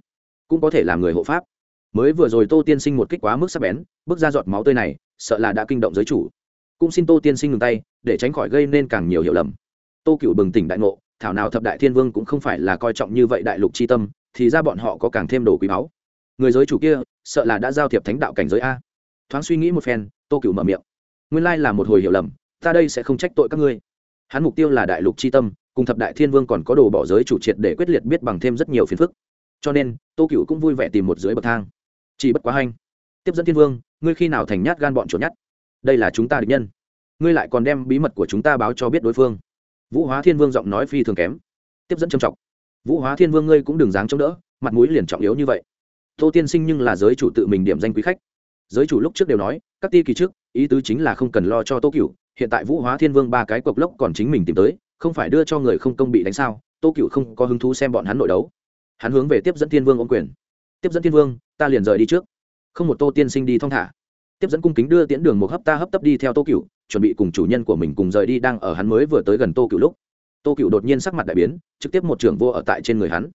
cũng có thể làm người hộ pháp. Mới vừa rồi tô tiên sinh một kích quá mức sắc bén, bước ra giọt máu tươi này, sợ là đã kinh động giới chủ. Cũng xin tô tiên sinh ngừng tay, để tránh khỏi gây nên càng nhiều hiểu lầm. Tô cựu bừng tỉnh đại ngộ, thảo nào thập đại thiên vương cũng không phải là coi trọng như vậy đại lục c h i tâm, thì ra bọn họ có càng thêm đồ quý báu người giới chủ kia, sợ là đã giao thiệp thánh đạo cảnh giới a. Thoáng suy nghĩ một phen, tô cựu mở miệng. Nguyên lai là một hồi hiểu lầm, ta đây sẽ không trách tội các ngươi. Hắn mục tiêu là đại lục c h i tâm, cùng thập đại thiên vương còn có đồ bỏ giới chủ triệt để quyết liệt biết bằng thêm rất nhiều phiền phức. Cho nên, tô cựu cũng vui vẻ tìm một dưới bậc thang. Chỉ bất quá hanh tiếp dẫn thiên vương, ngươi khi nào thành nhát gan bọn chuột nhát? Đây là chúng ta địch nhân. Ngươi lại còn đem bí mật của chúng ta báo cho biết đối phương. Vũ hóa thiên vương giọng nói phi thường kém. Tiếp dẫn trầm trọng. Vũ hóa thiên vương ngươi cũng đừng dáng chống đỡ, mặt mũi liền trọng yếu như vậy tô tiên sinh nhưng là giới chủ tự mình điểm danh quý khách. Giới chủ lúc trước đều nói, các ti kỳ trước, ý tứ chính là không cần lo cho tô cựu hiện tại vũ hóa thiên vương ba cái cộc lốc còn chính mình tìm tới, không phải đưa cho người không công bị đánh sao, tô cựu không có hứng thú xem bọn hắn nội đấu. Hắn hướng về tiếp dẫn thiên vương ôm quyền. Tiếp dẫn thiên vương, ta liền rời đi trước. Không một tô tiên sinh đi thong thả. Tiếp dẫn cung kính đưa tiễn đường một hấp ta hấp tấp đi theo tô cựu chuẩn bị cùng chủ nhân của mình cùng rời đi đang ở hắn mới vừa tới gần tô cựu lúc. Tô cựu đột nhiên sắc mặt đại biến, trực tiếp một trưởng vô ở tại trên người hắn.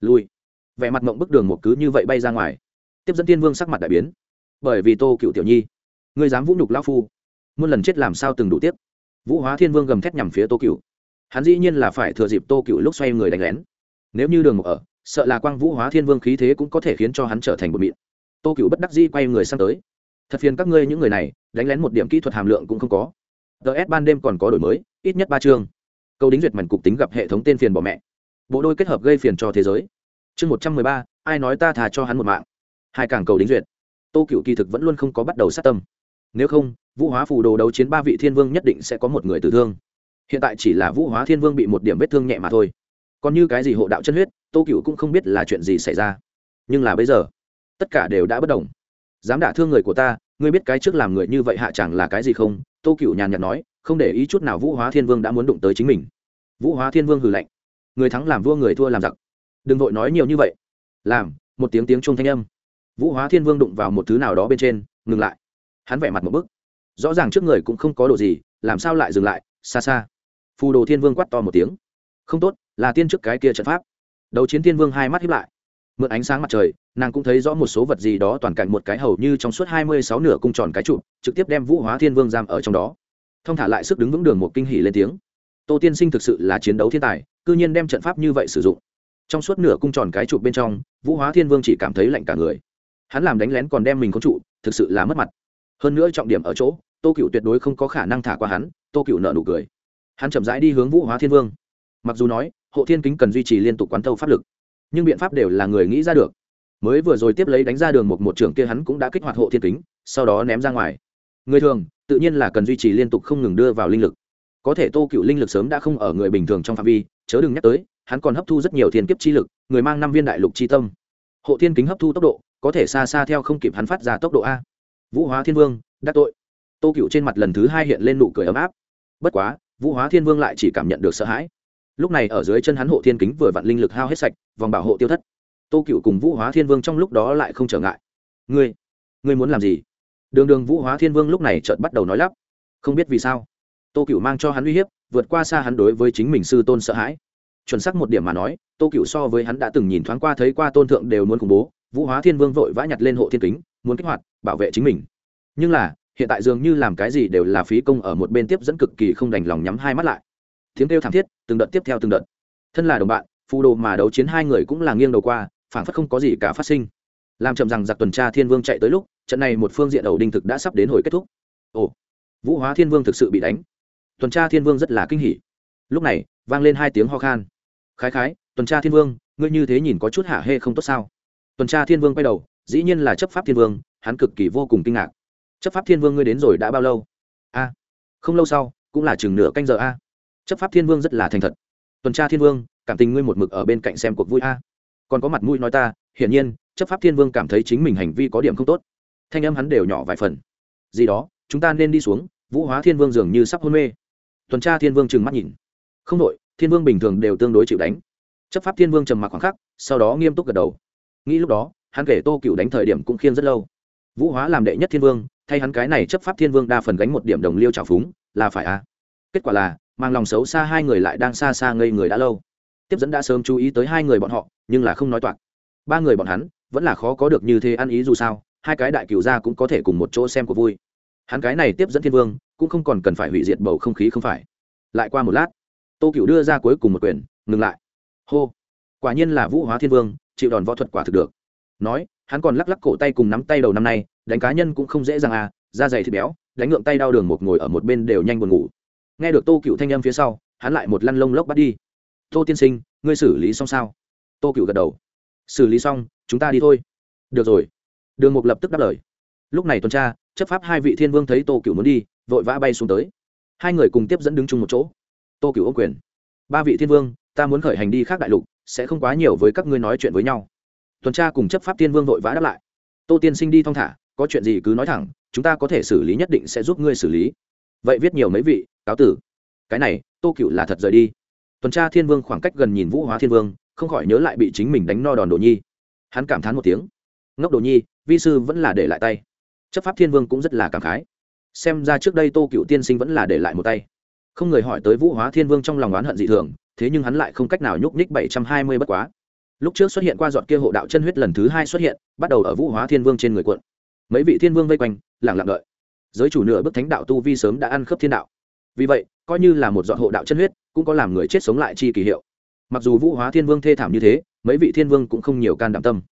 Lui vẻ mặt mộng bức đường một cứ như vậy bay ra ngoài. Tiếp dẫn tiên vương sắc mặt đại biến. Bởi vì tô cựu tiểu nhi người dám vũ nhục lao phu, muôn lần chết làm sao từng đủ tiếp vũ hóa thiên vương gầm thét nhằm phía tô cựu. Hắn dĩ nhiên là phải thừa dịp tô cựu lúc xoay người đánh lén. Nếu như đường một ở, sợ là quang vũ hóa thiên vương khí thế cũng có thể khiến cho hắn trở thành một mịn. Tô cựu bất đắc dĩ quay người sang tới. Thật phiền các ngươi những người này, đánh lén một điểm kỹ thuật hàm lượng cũng không có. Ts ban đêm còn có đổi mới, ít nhất ba chương. Câu đính duyệt mảnh cục tính gặp hệ thống tên phiền bỏ mẹ. Bộ đôi kết hợp gây phiền cho thế giới chương một trăm mười ba, ai nói ta thà cho hắn một mạng? Hai càng cầu đính duyệt. Tô cựu kỳ thực vẫn luôn không có bắt đầu sát tâm. Nếu không, vũ hóa phù đồ đấu chiến ba vị thiên vương nhất định sẽ có một người tử thương. Hiện tại chỉ là vũ hóa thiên vương bị một điểm vết thương nhẹ mà thôi. Còn như cái gì hộ đạo chân huyết, tô cựu cũng không biết là chuyện gì xảy ra. Nhưng là bây giờ, tất cả đều đã bất đồng dám đả thương người của ta, ngươi biết cái trước làm người như vậy hạ chẳng là cái gì không? Tô cựu nhàn nhạt nói, không để ý chút nào vũ hóa thiên vương đã muốn đụng tới chính mình. Vũ hóa thiên vương hừ lạnh. Người thắng làm vua, người thua làm giặc đừng vội nói nhiều như vậy. Làm, một tiếng tiếng trung thanh âm. Vũ hóa thiên vương đụng vào một thứ nào đó bên trên, ngừng lại. Hắn vẻ mặt một bức rõ ràng trước người cũng không có đồ gì, làm sao lại dừng lại? Xa xa. Phù đồ thiên vương quắt to một tiếng. Không tốt, là tiên trước cái kia trận pháp. Đầu chiến thiên vương hai mắt hiếp lại. Mượn ánh sáng mặt trời, nàng cũng thấy rõ một số vật gì đó toàn cảnh một cái hầu như trong suốt hai mươi sáu nửa cung tròn cái trụ, trực tiếp đem vũ hóa thiên vương giam ở trong đó. Thông thả lại sức đứng vững đường một kinh hỉ lên tiếng. Tô tiên sinh thực sự là chiến đấu thiên tài, cư nhiên đem trận pháp như vậy sử dụng trong suốt nửa cung tròn cái trụ bên trong, vũ hóa thiên vương chỉ cảm thấy lạnh cả người. Hắn làm đánh lén còn đem mình có trụ, thực sự là mất mặt. Hơn nữa trọng điểm ở chỗ, tô cựu tuyệt đối không có khả năng thả qua hắn, tô cựu nợ nụ cười. Hắn chậm rãi đi hướng vũ hóa thiên vương. Mặc dù nói, hộ thiên kính cần duy trì liên tục quán thâu pháp lực, nhưng biện pháp đều là người nghĩ ra được. Mới vừa rồi tiếp lấy đánh ra đường một một trưởng kia hắn cũng đã kích hoạt hộ thiên kính, sau đó ném ra ngoài. Người thường, tự nhiên là cần duy trì liên tục không ngừng đưa vào linh lực. Có thể tô cựu linh lực sớm đã không ở người bình thường trong phạm vi, chớ đừng nhắc tới hắn còn hấp thu rất nhiều thiên kiếp chi lực, người mang năm viên đại lục chi tâm. Hộ thiên kính hấp thu tốc độ, có thể xa xa theo không kịp hắn phát ra tốc độ a. Vũ hóa thiên vương, đắc tội. Tô cựu trên mặt lần thứ hai hiện lên nụ cười ấm áp. Bất quá, vũ hóa thiên vương lại chỉ cảm nhận được sợ hãi. Lúc này ở dưới chân hắn hộ thiên kính vừa vặn linh lực hao hết sạch, vòng bảo hộ tiêu thất. Tô cựu cùng vũ hóa thiên vương trong lúc đó lại không trở ngại. Ngươi ngươi muốn làm gì? Đường đường vũ hóa thiên vương lúc này chợt bắt đầu nói lắp. Không biết vì sao. Tô cựu mang cho hắn uy hiếp, vượt qua xa hắn đối với chính mình sư tôn sợ hãi chuẩn xác một điểm mà nói, tô cựu so với hắn đã từng nhìn thoáng qua, thấy qua tôn thượng đều muốn khủng bố, vũ hóa thiên vương vội vã nhặt lên hộ thiên kính, muốn kích hoạt, bảo vệ chính mình. Nhưng là, hiện tại dường như làm cái gì đều là phí công ở một bên tiếp dẫn cực kỳ không đành lòng nhắm hai mắt lại. Tiếng kêu thảm thiết, từng đợt tiếp theo từng đợt. Thân là đồng bạn, phù đồ mà đấu chiến hai người cũng là nghiêng đầu qua phản phất không có gì cả phát sinh. Làm chậm rằng giặc tuần tra thiên vương chạy tới lúc, trận này một phương diện đầu đinh thực đã sắp đến hồi kết thúc. Ồ, vũ hóa thiên vương thực sự bị đánh. Tuần tra thiên vương rất là kinh hỉ. Lúc này, vang lên hai tiếng ho khan khái khái, tuần tra thiên vương, ngươi như thế nhìn có chút hạ hê không tốt sao? Tuần tra thiên vương quay đầu, dĩ nhiên là chấp pháp thiên vương, hắn cực kỳ vô cùng kinh ngạc. Chấp pháp thiên vương ngươi đến rồi đã bao lâu? A, không lâu sau, cũng là chừng nửa canh giờ a. Chấp pháp thiên vương rất là thành thật. Tuần tra thiên vương, cảm tình ngươi một mực ở bên cạnh xem cuộc vui a. Còn có mặt mũi nói ta, hiển nhiên, chấp pháp thiên vương cảm thấy chính mình hành vi có điểm không tốt. Thanh âm hắn đều nhỏ vài phần. Gì đó, chúng ta nên đi xuống, vũ hóa thiên vương dường như sắp hôn mê. Tuần tra thiên vương trừng mắt nhìn. Không đội thiên vương bình thường đều tương đối chịu đánh. Chấp pháp thiên vương trầm mặc khoảng khắc, sau đó nghiêm túc gật đầu. Nghĩ lúc đó, hắn kể tô cựu đánh thời điểm cũng khiêng rất lâu. Vũ hóa làm đệ nhất thiên vương, thay hắn cái này chấp pháp thiên vương đa phần gánh một điểm đồng liêu trào phúng, là phải à? Kết quả là, mang lòng xấu xa hai người lại đang xa xa ngây người đã lâu. Tiếp dẫn đã sớm chú ý tới hai người bọn họ, nhưng là không nói toạc. Ba người bọn hắn, vẫn là khó có được như thế ăn ý dù sao, hai cái đại cựu gia cũng có thể cùng một chỗ xem của vui. Hắn cái này tiếp dẫn thiên vương, cũng không còn cần phải hủy diệt bầu không khí không phải. Lại qua một lát tô cựu đưa ra cuối cùng một quyền, ngừng lại. Hô. Quả nhiên là vũ hóa thiên vương, chịu đòn võ thuật quả thực được. Nói, hắn còn lắc lắc cổ tay cùng nắm tay đầu năm nay, đánh cá nhân cũng không dễ dàng à da dày thịt béo, đánh ngượng tay đau đường một ngồi ở một bên đều nhanh buồn ngủ. Nghe được tô cựu thanh âm phía sau, hắn lại một lăn lông lốc bắt đi. Tô tiên sinh, ngươi xử lý xong sao? Tô cựu gật đầu. Xử lý xong, chúng ta đi thôi. Được rồi. Đường mục lập tức đáp lời. Lúc này tuần tra, chấp pháp hai vị thiên vương thấy tô cựu muốn đi, vội vã bay xuống tới. Hai người cùng tiếp dẫn đứng chung một chỗ tô Cửu ô quyền. Ba vị thiên vương, ta muốn khởi hành đi khác đại lục, sẽ không quá nhiều với các ngươi nói chuyện với nhau. Tuần tra cùng chấp pháp thiên vương vội vã đáp lại. Tô tiên sinh đi thong thả, có chuyện gì cứ nói thẳng, chúng ta có thể xử lý nhất định sẽ giúp ngươi xử lý. Vậy viết nhiều mấy vị, cáo tử. Cái này, tô cựu là thật rời đi. Tuần tra thiên vương khoảng cách gần nhìn vũ hóa thiên vương, không khỏi nhớ lại bị chính mình đánh no đòn đồ nhi. Hắn cảm thán một tiếng. Ngốc đồ nhi, vi sư vẫn là để lại tay. Chấp pháp thiên vương cũng rất là cảm khái. Xem ra trước đây tô cựu tiên sinh vẫn là để lại một tay không người hỏi tới vũ hóa thiên vương trong lòng oán hận dị thường, thế nhưng hắn lại không cách nào nhúc nhích bảy trăm hai mươi bất quá. Lúc trước xuất hiện qua dọn kia hộ đạo chân huyết lần thứ hai xuất hiện, bắt đầu ở vũ hóa thiên vương trên người quận mấy vị thiên vương vây quanh lẳng lặng đợi. Giới chủ nửa bức thánh đạo tu vi sớm đã ăn khớp thiên đạo. Vì vậy, coi như là một dọn hộ đạo chân huyết, cũng có làm người chết sống lại chi kỳ hiệu. Mặc dù vũ hóa thiên vương thê thảm như thế, mấy vị thiên vương cũng không nhiều can đảm tâm.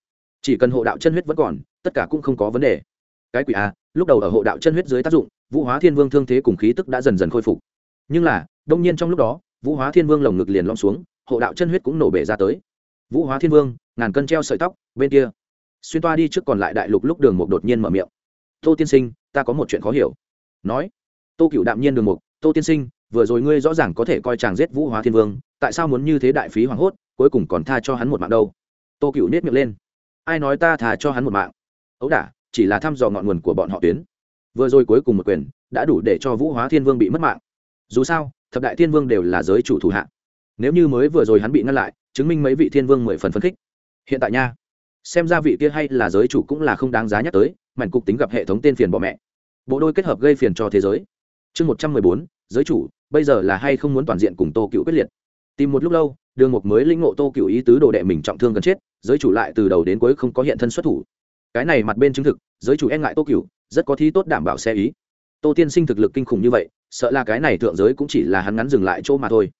Chỉ cần hộ đạo chân huyết vẫn còn, tất cả cũng không có vấn đề. Cái quỷ a lúc đầu ở hộ đạo chân huyết dưới tác dụng, vũ hóa thiên vương thương thế cùng khí tức đã dần dần khôi phục nhưng là, đông nhiên trong lúc đó, vũ hóa thiên vương lồng ngực liền lom xuống, hộ đạo chân huyết cũng nổ bể ra tới. Vũ hóa thiên vương, ngàn cân treo sợi tóc, bên kia. Xuyên toa đi trước còn lại đại lục lúc đường mục đột nhiên mở miệng. Tô tiên sinh, ta có một chuyện khó hiểu. Nói. Tô cựu đạm nhiên đường mục, tô tiên sinh, vừa rồi ngươi rõ ràng có thể coi chàng giết vũ hóa thiên vương, tại sao muốn như thế đại phí hoảng hốt, cuối cùng còn tha cho hắn một mạng đâu? Tô cựu nết miệng lên. Ai nói ta thà cho hắn một mạng? Ấu đả, chỉ là thăm dò ngọn nguồn của bọn họ tuyến. Vừa rồi cuối cùng một quyền, đã đủ để cho vũ hóa thiên vương bị mất mạng dù sao, thập đại thiên vương đều là giới chủ thủ hạ. Nếu như mới vừa rồi hắn bị ngăn lại, chứng minh mấy vị thiên vương mười phần phấn khích. Hiện tại nha, xem ra vị kia hay là giới chủ cũng là không đáng giá nhắc tới, mảnh cục tính gặp hệ thống tên phiền bọ mẹ. Bộ đôi kết hợp gây phiền cho thế giới. Chương một trăm mười bốn, giới chủ, bây giờ là hay không muốn toàn diện cùng tô cựu quyết liệt? Tìm một lúc lâu, đường mục mới lĩnh ngộ tô cựu ý tứ đồ đệ mình trọng thương gần chết, giới chủ lại từ đầu đến cuối không có hiện thân xuất thủ. Cái này mặt bên chứng thực, giới chủ e ngại tô cựu, rất có thi tốt đảm bảo xe ý tô tiên sinh thực lực kinh khủng như vậy, sợ là cái này thượng giới cũng chỉ là hắn ngắn dừng lại chỗ mà thôi.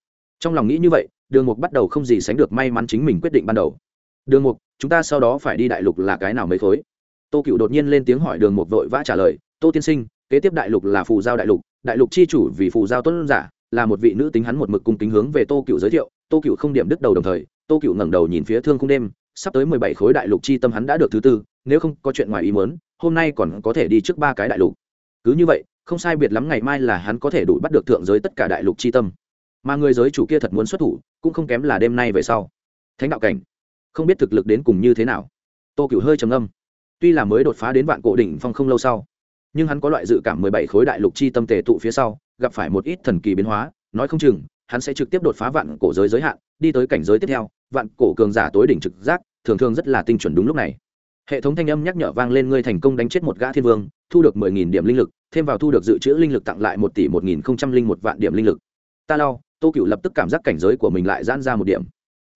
Trong lòng nghĩ như vậy, đường mục bắt đầu không gì sánh được may mắn chính mình quyết định ban đầu. Đường mục, chúng ta sau đó phải đi đại lục là cái nào mấy khối? Tô cựu đột nhiên lên tiếng hỏi đường mục vội vã trả lời, tô tiên sinh, kế tiếp đại lục là phù giao đại lục đại lục chi chủ vì phù giao tuân giả, là một vị nữ tính hắn một mực cung kính hướng về tô cựu giới thiệu. Tô cựu không điểm đứt đầu đồng thời, tô cựu ngẩng đầu nhìn phía thương khung đêm, sắp tới mười bảy khối đại lục chi tâm hắn đã được thứ tư, nếu không có chuyện ngoài ý muốn, hôm nay còn có thể đi trước ba cái đại lục. Cứ như vậy không sai biệt lắm ngày mai là hắn có thể đủ bắt được thượng giới tất cả đại lục chi tâm. Mà người giới chủ kia thật muốn xuất thủ, cũng không kém là đêm nay về sau. Thánh đạo cảnh, không biết thực lực đến cùng như thế nào. Tô cựu hơi trầm âm tuy là mới đột phá đến vạn cổ đỉnh phong không lâu sau, nhưng hắn có loại dự cảm mười bảy khối đại lục chi tâm tề tụ phía sau, gặp phải một ít thần kỳ biến hóa, nói không chừng, hắn sẽ trực tiếp đột phá vạn cổ giới giới hạn, đi tới cảnh giới tiếp theo, vạn cổ cường giả tối đỉnh trực giác, thường thường rất là tinh chuẩn đúng lúc này hệ thống thanh âm nhắc nhở vang lên, ngươi thành công đánh chết một gã thiên vương, thu được mười nghìn điểm linh lực, thêm vào thu được dự trữ linh lực tặng lại một tỷ một nghìn không trăm linh một vạn điểm linh lực. Ta lau, tô cựu lập tức cảm giác cảnh giới của mình lại giãn ra một điểm.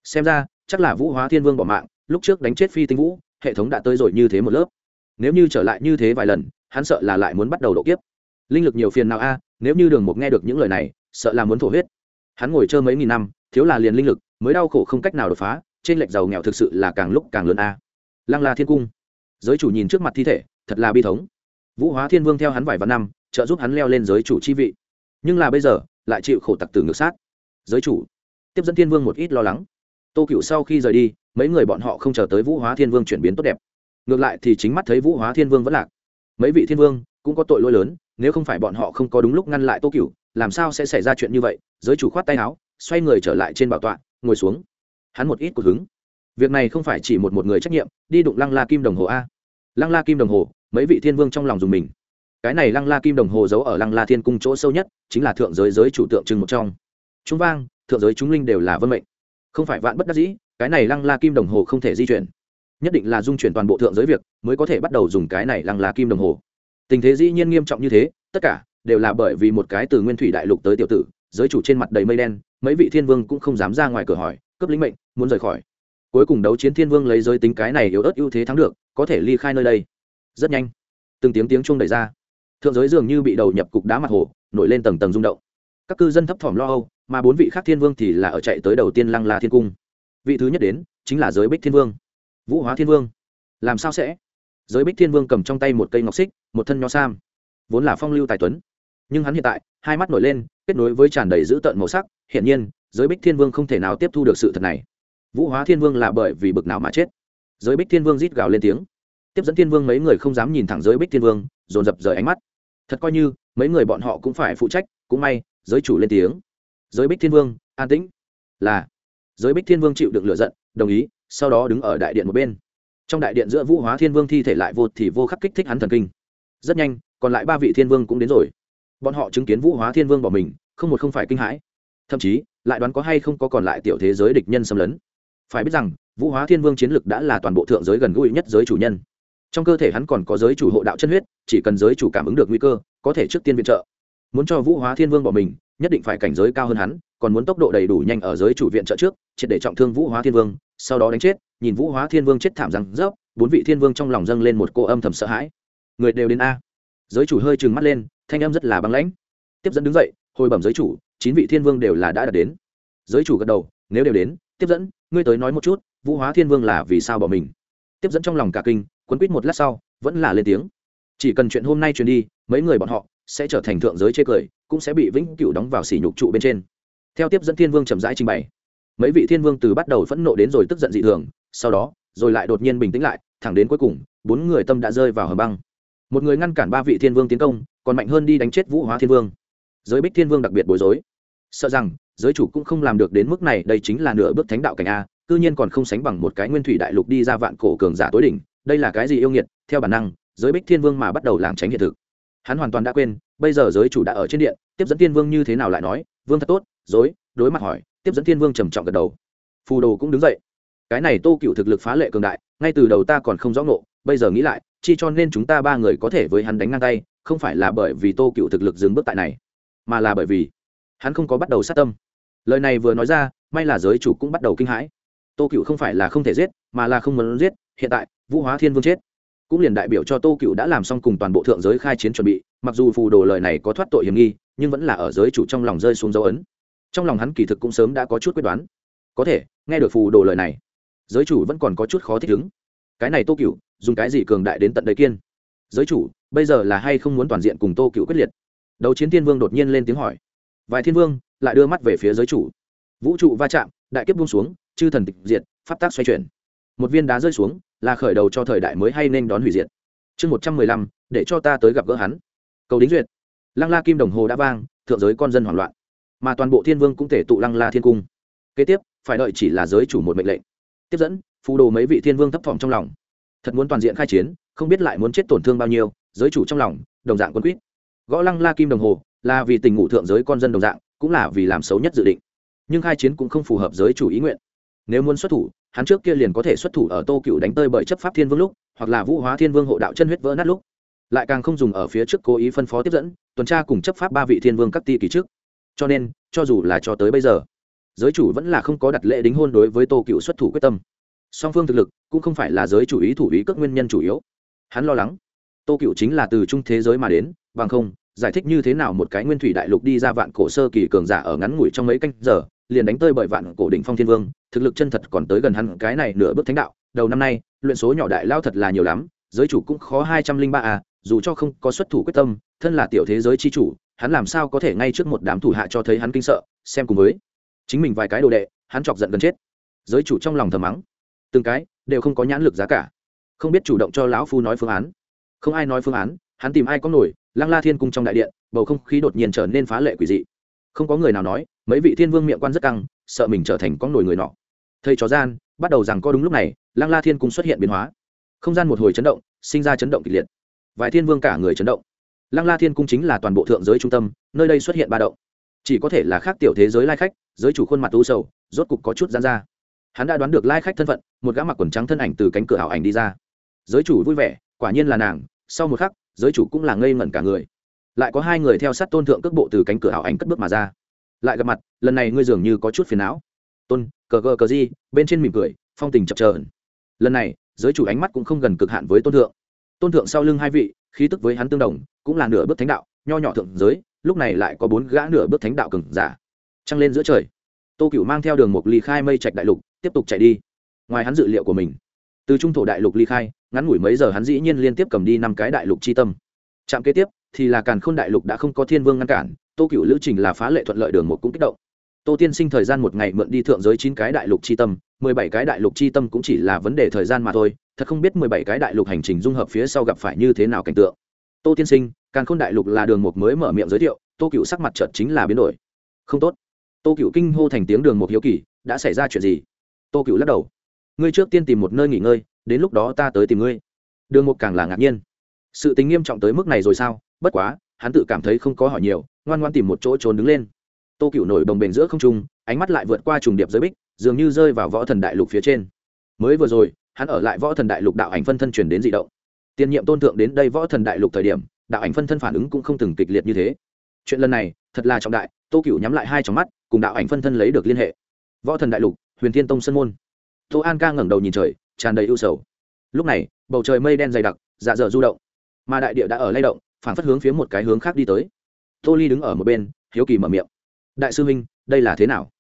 Xem ra, chắc là vũ hóa thiên vương bỏ mạng, lúc trước đánh chết phi tinh vũ, hệ thống đã tới rồi như thế một lớp. Nếu như trở lại như thế vài lần, hắn sợ là lại muốn bắt đầu độ kiếp. Linh lực nhiều phiền nào a, nếu như đường mục nghe được những lời này, sợ là muốn thổ huyết. Hắn ngồi chơi mấy nghìn năm, thiếu là liền linh lực, mới đau khổ không cách nào đột phá, trên lệch giàu nghèo thực sự là càng lúc càng lớn a lăng la thiên cung. Giới chủ nhìn trước mặt thi thể, thật là bi thống. Vũ hóa thiên vương theo hắn vài vạn năm, trợ giúp hắn leo lên giới chủ chi vị. Nhưng là bây giờ, lại chịu khổ tặc tử ngược sát. Giới chủ. Tiếp dẫn thiên vương một ít lo lắng. Tô cựu sau khi rời đi, mấy người bọn họ không chờ tới vũ hóa thiên vương chuyển biến tốt đẹp. Ngược lại thì chính mắt thấy vũ hóa thiên vương vẫn lạc. Mấy vị thiên vương cũng có tội lỗi lớn, nếu không phải bọn họ không có đúng lúc ngăn lại tô cựu làm sao sẽ xảy ra chuyện như vậy? Giới chủ khoát tay áo, xoay người trở lại trên bảo tọa, ngồi xuống. Hắn một ít cột hứng việc này không phải chỉ một một người trách nhiệm, đi đụng lăng la kim đồng hồ a. Lăng la kim đồng hồ, mấy vị thiên vương trong lòng dùng mình. Cái này lăng la kim đồng hồ giấu ở lăng la thiên cung chỗ sâu nhất, chính là thượng giới giới chủ tượng trưng một trong. Chúng vang, thượng giới chúng linh đều là vân mệnh. Không phải vạn bất đắc dĩ, cái này lăng la kim đồng hồ không thể di chuyển. Nhất định là dung chuyển toàn bộ thượng giới việc, mới có thể bắt đầu dùng cái này lăng la kim đồng hồ. Tình thế dĩ nhiên nghiêm trọng như thế, tất cả đều là bởi vì một cái từ nguyên thủy đại lục tới tiểu tử, giới chủ trên mặt đầy mây đen, mấy vị thiên vương cũng không dám ra ngoài cửa hỏi cấp lĩnh mệnh, muốn rời khỏi? Cuối cùng đấu chiến thiên vương lấy giới tính cái này yếu ớt ưu thế thắng được, có thể ly khai nơi đây. Rất nhanh, từng tiếng tiếng chuông đẩy ra. Thượng giới dường như bị đầu nhập cục đá mặt hồ, nổi lên tầng tầng rung động. Các cư dân thấp thỏm lo âu, mà bốn vị khác thiên vương thì là ở chạy tới đầu tiên lăng la thiên cung. Vị thứ nhất đến, chính là giới bích thiên vương. Vũ hóa thiên vương. Làm sao sẽ? Giới bích thiên vương cầm trong tay một cây ngọc xích, một thân nho sam. Vốn là phong lưu tài tuấn. Nhưng hắn hiện tại, hai mắt nổi lên, kết nối với tràn đầy dữ tợn màu sắc. Hiển nhiên, giới bích thiên vương không thể nào tiếp thu được sự thật này vũ hóa thiên vương là bởi vì bực nào mà chết. Giới bích thiên vương rít gào lên tiếng. Tiếp dẫn thiên vương mấy người không dám nhìn thẳng giới bích thiên vương, dồn dập rời ánh mắt. Thật coi như, mấy người bọn họ cũng phải phụ trách, cũng may, giới chủ lên tiếng. Giới bích thiên vương, an tĩnh. Là. Giới bích thiên vương chịu được lựa giận, đồng ý, sau đó đứng ở đại điện một bên. Trong đại điện giữa vũ hóa thiên vương thi thể lại vô thì vô khắc kích thích hắn thần kinh. Rất nhanh, còn lại ba vị thiên vương cũng đến rồi. Bọn họ chứng kiến vũ hóa thiên vương bỏ mình, không một không phải kinh hãi. Thậm chí, lại đoán có hay không có còn lại tiểu thế giới địch nhân xâm lấn phải biết rằng, vũ hóa thiên vương chiến lực đã là toàn bộ thượng giới gần gũi nhất giới chủ nhân. Trong cơ thể hắn còn có giới chủ hộ đạo chân huyết, chỉ cần giới chủ cảm ứng được nguy cơ, có thể trước tiên viện trợ. Muốn cho vũ hóa thiên vương bỏ mình, nhất định phải cảnh giới cao hơn hắn, còn muốn tốc độ đầy đủ nhanh ở giới chủ viện trợ trước, triệt để trọng thương vũ hóa thiên vương, sau đó đánh chết, nhìn vũ hóa thiên vương chết thảm rằng rớp, bốn vị thiên vương trong lòng dâng lên một cô âm thầm sợ hãi. Người đều đến a. Giới chủ hơi trừng mắt lên, thanh âm rất là băng lãnh. Tiếp dẫn đứng dậy, hồi bẩm giới chủ, chín vị thiên vương đều là đã đạt đến. Giới chủ gật đầu, nếu đều đến, tiếp dẫn ngươi tới nói một chút, vũ hóa thiên vương là vì sao bỏ mình? Tiếp dẫn trong lòng cả kinh, quấn quýt một lát sau, vẫn là lên tiếng. Chỉ cần chuyện hôm nay truyền đi, mấy người bọn họ sẽ trở thành thượng giới chê cười, cũng sẽ bị vĩnh cửu đóng vào sỉ nhục trụ bên trên. Theo tiếp dẫn thiên vương chậm rãi trình bày, mấy vị thiên vương từ bắt đầu phẫn nộ đến rồi tức giận dị thường, sau đó, rồi lại đột nhiên bình tĩnh lại, thẳng đến cuối cùng, bốn người tâm đã rơi vào hầm băng. Một người ngăn cản ba vị thiên vương tiến công, còn mạnh hơn đi đánh chết vũ hóa thiên vương. Giới bích thiên vương đặc biệt bối rối. Sợ rằng giới chủ cũng không làm được đến mức này, đây chính là nửa bước thánh đạo cảnh a, cư nhiên còn không sánh bằng một cái nguyên thủy đại lục đi ra vạn cổ cường giả tối đỉnh, đây là cái gì yêu nghiệt? Theo bản năng, giới bích thiên vương mà bắt đầu làm tránh hiện thực. Hắn hoàn toàn đã quên, bây giờ giới chủ đã ở trên điện, tiếp dẫn thiên vương như thế nào lại nói, vương thật tốt dối đối mặt hỏi. Tiếp dẫn thiên vương trầm trọng gật đầu. Phù đồ cũng đứng dậy. Cái này tô cựu thực lực phá lệ cường đại, ngay từ đầu ta còn không rõ ngộ, bây giờ nghĩ lại, chi cho nên chúng ta ba người có thể với hắn đánh ngang tay, không phải là bởi vì tô cựu thực lực dừng bước tại này, mà là bởi vì hắn không có bắt đầu sát tâm lời này vừa nói ra, may là giới chủ cũng bắt đầu kinh hãi. Tô cựu không phải là không thể giết, mà là không muốn giết, hiện tại, vũ hóa thiên vương chết. Cũng liền đại biểu cho tô cựu đã làm xong cùng toàn bộ thượng giới khai chiến chuẩn bị, mặc dù phù đồ lời này có thoát tội hiểm nghi, nhưng vẫn là ở giới chủ trong lòng rơi xuống dấu ấn. Trong lòng hắn kỳ thực cũng sớm đã có chút quyết đoán. Có thể, nghe được phù đồ lời này, giới chủ vẫn còn có chút khó thích ứng. Cái này tô cựu dùng cái gì cường đại đến tận đầy kiên? Giới chủ, bây giờ là hay không muốn toàn diện cùng tô cựu quyết liệt? Đấu chiến thiên vương đột nhiên lên tiếng hỏi. Vài thiên vương lại đưa mắt về phía giới chủ. Vũ trụ va chạm, đại kiếp buông xuống, chư thần tịch diệt, pháp tác xoay chuyển. Một viên đá rơi xuống, là khởi đầu cho thời đại mới hay nên đón hủy diệt. Chương một trăm mười lăm, để cho ta tới gặp gỡ hắn. Cầu đính duyệt. Lăng la kim đồng hồ đã vang, thượng giới con dân hoảng loạn. Mà toàn bộ thiên vương cũng thể tụ lăng la thiên cung. Kế tiếp, phải đợi chỉ là giới chủ một mệnh lệnh. Tiếp dẫn, phù đồ mấy vị thiên vương thấp thỏm trong lòng. Thật muốn toàn diện khai chiến, không biết lại muốn chết tổn thương bao nhiêu, giới chủ trong lòng, đồng dạng quân quýt. Gõ lăng la kim đồng hồ, là vì tình ngủ thượng giới con dân đồng dạng cũng là vì làm xấu nhất dự định. Nhưng khai chiến cũng không phù hợp giới chủ ý nguyện. Nếu muốn xuất thủ, hắn trước kia liền có thể xuất thủ ở tô cựu đánh tơi bởi chấp pháp thiên vương lúc, hoặc là vũ hóa thiên vương hộ đạo chân huyết vỡ nát lúc. Lại càng không dùng ở phía trước cố ý phân phó tiếp dẫn, tuần tra cùng chấp pháp ba vị thiên vương các ti kỳ trước. Cho nên, cho dù là cho tới bây giờ, giới chủ vẫn là không có đặt lễ đính hôn đối với tô cựu xuất thủ quyết tâm. Song phương thực lực cũng không phải là giới chủ ý thủ ý các nguyên nhân chủ yếu. Hắn lo lắng, tô cựu chính là từ trung thế giới mà đến, bằng không giải thích như thế nào một cái nguyên thủy đại lục đi ra vạn cổ sơ kỳ cường giả ở ngắn ngủi trong mấy canh giờ, liền đánh tơi bởi vạn cổ đỉnh phong thiên vương, thực lực chân thật còn tới gần hắn cái này nửa bước thánh đạo. Đầu năm nay, luyện số nhỏ đại lao thật là nhiều lắm, giới chủ cũng khó hai trăm linh ba à dù cho không có xuất thủ quyết tâm, thân là tiểu thế giới chi chủ, hắn làm sao có thể ngay trước một đám thủ hạ cho thấy hắn kinh sợ, xem cùng với chính mình vài cái đồ đệ, hắn chọc giận gần chết. Giới chủ trong lòng thầm mắng. Từng cái đều không có nhãn lực giá cả. Không biết chủ động cho lão phu nói phương án. Không ai nói phương án hắn tìm ai có nổi, lăng la thiên cung trong đại điện, bầu không khí đột nhiên trở nên phá lệ quỷ dị. Không có người nào nói, mấy vị thiên vương miệng quan rất căng, sợ mình trở thành con nổi người nọ. Thầy chó gian, bắt đầu rằng có đúng lúc này, lăng la thiên cung xuất hiện biến hóa. Không gian một hồi chấn động, sinh ra chấn động kịch liệt. Vài thiên vương cả người chấn động. Lăng la thiên cung chính là toàn bộ thượng giới trung tâm, nơi đây xuất hiện ba động. Chỉ có thể là khác tiểu thế giới lai khách, giới chủ khuôn mặt u sầu, rốt cục có chút gian ra. Hắn đã đoán được lai khách thân phận, một gã mặc quần trắng thân ảnh từ cánh cửa ảo ảnh đi ra. Giới chủ vui vẻ, quả nhiên là nàng, sau một khắc giới chủ cũng là ngây ngẩn cả người. Lại có hai người theo sát tôn thượng cước bộ từ cánh cửa ảo ảnh cất bước mà ra. Lại gặp mặt, lần này ngươi dường như có chút phiền não. Tôn, cờ gờ cờ di bên trên mỉm cười, phong tình chập trờn lần này, giới chủ ánh mắt cũng không gần cực hạn với tôn thượng. Tôn thượng sau lưng hai vị, khí tức với hắn tương đồng, cũng là nửa bước thánh đạo, nho nhỏ thượng giới, lúc này lại có bốn gã nửa bước thánh đạo cừng giả. Trăng lên giữa trời, tô cửu mang theo đường một ly khai mây trạch đại lục, tiếp tục chạy đi. Ngoài hắn dự liệu của mình từ trung thổ đại lục ly khai, ngắn ngủi mấy giờ hắn dĩ nhiên liên tiếp cầm đi năm cái đại lục c h i tâm. Trạm kế tiếp, thì là càn khôn đại lục đã không có thiên vương ngăn cản, tô cựu lữ trình là phá lệ thuận lợi đường một cũng kích động. Tô tiên sinh thời gian một ngày mượn đi thượng giới chín cái đại lục c h i tâm, mười bảy cái đại lục c h i tâm cũng chỉ là vấn đề thời gian mà thôi, thật không biết mười bảy cái đại lục hành trình dung hợp phía sau gặp phải như thế nào cảnh tượng. Tô tiên sinh, càn khôn đại lục là đường một mới mở miệng giới thiệu, tô cựu sắc mặt trợt chính là biến đổi. Không tốt. Tô cựu kinh hô thành tiếng đường một hiếu kỳ, đã xảy ra chuyện gì? Tô cựu lắc đầu ngươi trước tiên tìm một nơi nghỉ ngơi, đến lúc đó ta tới tìm ngươi. Đường Mục càng là ngạc nhiên. Sự tình nghiêm trọng tới mức này rồi sao? Bất quá, hắn tự cảm thấy không có hỏi nhiều, ngoan ngoan tìm một chỗ trốn đứng lên. Tô cựu nổi đồng bền giữa không trung, ánh mắt lại vượt qua trùng điệp giới bích, dường như rơi vào võ thần đại lục phía trên. Mới vừa rồi, hắn ở lại võ thần đại lục đạo ảnh phân thân chuyển đến dị động. Tiền nhiệm tôn thượng đến đây võ thần đại lục thời điểm, đạo ảnh phân thân phản ứng cũng không từng kịch liệt như thế. Chuyện lần này, thật là trọng đại, tô cựu nhắm lại hai trong mắt, cùng đạo ảnh phân thân lấy được liên hệ. Võ thần đại lục, huyền thiên tông sơn môn tô an ca ngẩng đầu nhìn trời, tràn đầy ưu sầu. Lúc này, bầu trời mây đen dày đặc dạ dở du động. Mà đại địa đã ở lay động phản phất hướng phía một cái hướng khác đi tới. Tô ly đứng ở một bên, hiếu kỳ mở miệng. Đại sư huynh, đây là thế nào?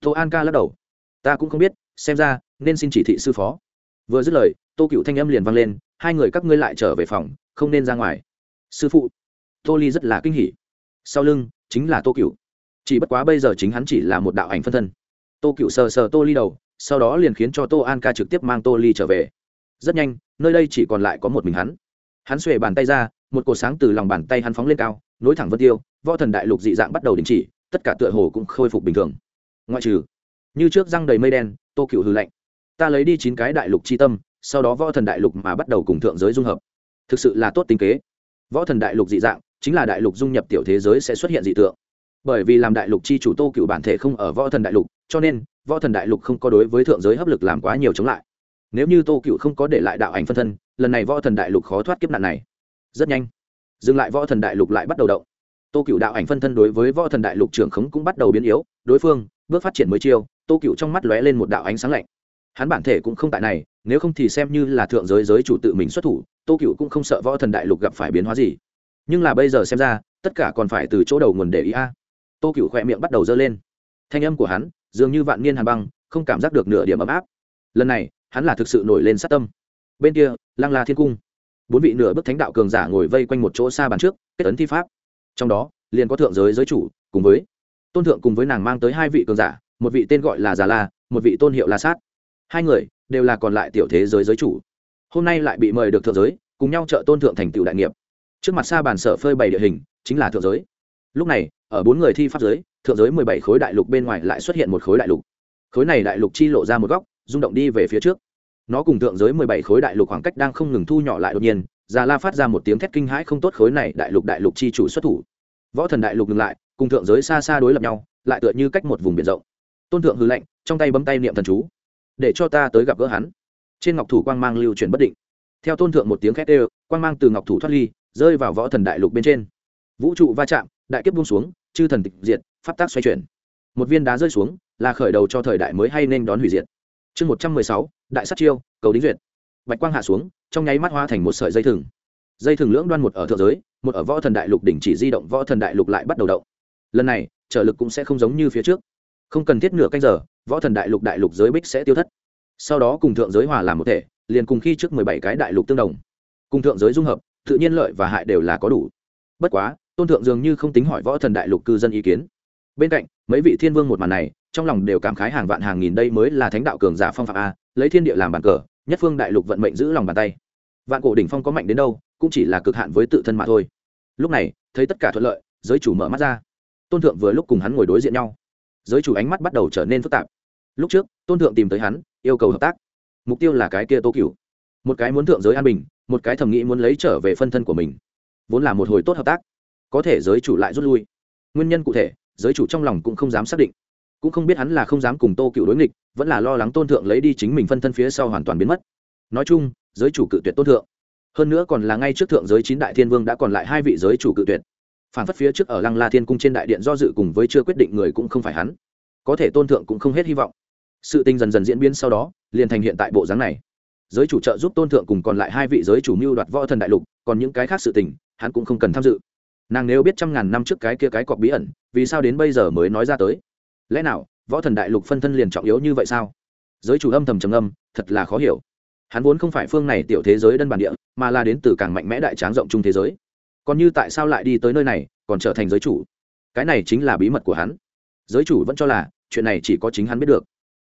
Tô an ca lắc đầu. Ta cũng không biết, xem ra, nên xin chỉ thị sư phó. Vừa dứt lời, tô cựu thanh âm liền vang lên, hai người các ngươi lại trở về phòng, không nên ra ngoài. Sư phụ. Tô ly rất là kinh hỉ. Sau lưng, chính là tô cựu chỉ bất quá bây giờ chính hắn chỉ là một đạo ảnh phân thân. Tô cựu sờ sờ tô ly đầu sau đó liền khiến cho tô an ca trực tiếp mang tô ly trở về. Rất nhanh, nơi đây chỉ còn lại có một mình hắn. Hắn xuề bàn tay ra, một cột sáng từ lòng bàn tay hắn phóng lên cao, nối thẳng vân tiêu, võ thần đại lục dị dạng bắt đầu đình chỉ, tất cả tựa hồ cũng khôi phục bình thường. Ngoại trừ, như trước răng đầy mây đen, tô cựu hư lạnh. Ta lấy đi chín cái đại lục c h i tâm, sau đó võ thần đại lục mà bắt đầu cùng thượng giới dung hợp. Thực sự là tốt tính kế. Võ thần đại lục dị dạng, chính là đại lục dung nhập tiểu thế giới sẽ xuất hiện dị tượng. Bởi vì làm đại lục chi chủ tô cựu bản thể không ở võ thần đại lục, cho nên võ thần đại lục không có đối với thượng giới hấp lực làm quá nhiều chống lại. Nếu như tô cựu không có để lại đạo ảnh phân thân, lần này võ thần đại lục khó thoát kiếp nạn này. Rất nhanh, dừng lại võ thần đại lục lại bắt đầu động. Tô cựu đạo ảnh phân thân đối với võ thần đại lục trưởng khống cũng bắt đầu biến yếu, đối phương, bước phát triển mới chiêu, tô cựu trong mắt lóe lên một đạo ánh sáng lạnh. Hắn bản thể cũng không tại này, nếu không thì xem như là thượng giới giới chủ tự mình xuất thủ, tô cựu cũng không sợ võ thần đại lục gặp phải biến hóa gì. Nhưng là bây giờ xem ra, tất cả còn phải từ chỗ đầu nguồn để ý a. Tô cựu khỏe miệng bắt đầu dơ lên. Thanh âm của hắn dường như vạn niên hàn băng, không cảm giác được nửa điểm ấm áp. Lần này, hắn là thực sự nổi lên sát tâm. Bên kia, lăng la thiên cung. Bốn vị nửa bức thánh đạo cường giả ngồi vây quanh một chỗ xa bàn trước, kết ấn thi pháp. Trong đó, liền có thượng giới giới chủ, cùng với tôn thượng cùng với nàng mang tới hai vị cường giả, một vị tên gọi là già la, một vị tôn hiệu la sát. Hai người đều là còn lại tiểu thế giới giới chủ. Hôm nay lại bị mời được thượng giới, cùng nhau trợ tôn thượng thành tựu đại nghiệp. Trước mặt xa bàn sở phơi bày địa hình, chính là thượng giới. Lúc này, ở bốn người thi pháp giới thượng giới mười bảy khối đại lục bên ngoài lại xuất hiện một khối đại lục. Khối này đại lục chi lộ ra một góc, rung động đi về phía trước. Nó cùng thượng giới mười bảy khối đại lục khoảng cách đang không ngừng thu nhỏ lại đột nhiên, già la phát ra một tiếng thét kinh hãi không tốt khối này đại lục đại lục chi chủ xuất thủ. Võ thần đại lục ngừng lại, cùng thượng giới xa xa đối lập nhau, lại tựa như cách một vùng biển rộng. Tôn thượng hư lệnh, trong tay bấm tay niệm thần chú. Để cho ta tới gặp gỡ hắn. Trên ngọc thủ quang mang lưu chuyển bất định. Theo tôn thượng một tiếng khét ê quang mang từ ngọc thủ thoát ly, rơi vào võ thần đại lục bên trên. Vũ trụ va chạm, đại kiếp buông xuống chư thần tịch diệt, pháp tác xoay chuyển. Một viên đá rơi xuống, là khởi đầu cho thời đại mới hay nên đón hủy diệt. Chương một trăm mười sáu, đại sát chiêu, cầu đính duyệt. Bạch quang hạ xuống, trong nháy mắt hoa thành một sợi dây thừng. Dây thừng lưỡng đoan một ở thượng giới, một ở võ thần đại lục đỉnh chỉ di động võ thần đại lục lại bắt đầu động. Lần này, trở lực cũng sẽ không giống như phía trước. Không cần thiết nửa canh giờ, võ thần đại lục đại lục giới bích sẽ tiêu thất. Sau đó cùng thượng giới hòa làm một thể, liền cùng khi trước mười bảy cái đại lục tương đồng. Cùng thượng giới dung hợp, tự nhiên lợi và hại đều là có đủ. Bất quá tôn thượng dường như không tính hỏi võ thần đại lục cư dân ý kiến. Bên cạnh, mấy vị thiên vương một màn này, trong lòng đều cảm khái hàng vạn hàng nghìn đây mới là thánh đạo cường giả phong phạm a, lấy thiên địa làm bàn cờ, nhất phương đại lục vận mệnh giữ lòng bàn tay. Vạn cổ đỉnh phong có mạnh đến đâu, cũng chỉ là cực hạn với tự thân mà thôi. Lúc này, thấy tất cả thuận lợi, giới chủ mở mắt ra. Tôn thượng vừa lúc cùng hắn ngồi đối diện nhau. Giới chủ ánh mắt bắt đầu trở nên phức tạp. Lúc trước, tôn thượng tìm tới hắn, yêu cầu hợp tác. Mục tiêu là cái kia tô cửu. Một cái muốn thượng giới an bình, một cái thầm nghĩ muốn lấy trở về phân thân của mình. Vốn là một hồi tốt hợp tác có thể giới chủ lại rút lui. Nguyên nhân cụ thể, giới chủ trong lòng cũng không dám xác định. Cũng không biết hắn là không dám cùng tô cựu đối nghịch, vẫn là lo lắng tôn thượng lấy đi chính mình phân thân phía sau hoàn toàn biến mất. Nói chung, giới chủ cự tuyệt tôn thượng. Hơn nữa còn là ngay trước thượng giới chín đại thiên vương đã còn lại hai vị giới chủ cự tuyệt. Phản phất phía trước ở lăng la thiên cung trên đại điện do dự cùng với chưa quyết định người cũng không phải hắn. Có thể tôn thượng cũng không hết hy vọng. Sự tình dần dần diễn biến sau đó, liền thành hiện tại bộ dáng này. Giới chủ trợ giúp tôn thượng cùng còn lại hai vị giới chủ mưu đoạt võ thần đại lục, còn những cái khác sự tình, hắn cũng không cần tham dự nàng nếu biết trăm ngàn năm trước cái kia cái cọc bí ẩn, vì sao đến bây giờ mới nói ra tới? Lẽ nào, võ thần đại lục phân thân liền trọng yếu như vậy sao? Giới chủ âm thầm trầm âm thật là khó hiểu. Hắn vốn không phải phương này tiểu thế giới đơn bản địa, mà là đến từ càng mạnh mẽ đại tráng rộng chung thế giới. Còn như tại sao lại đi tới nơi này, còn trở thành giới chủ? Cái này chính là bí mật của hắn. Giới chủ vẫn cho là, chuyện này chỉ có chính hắn biết được.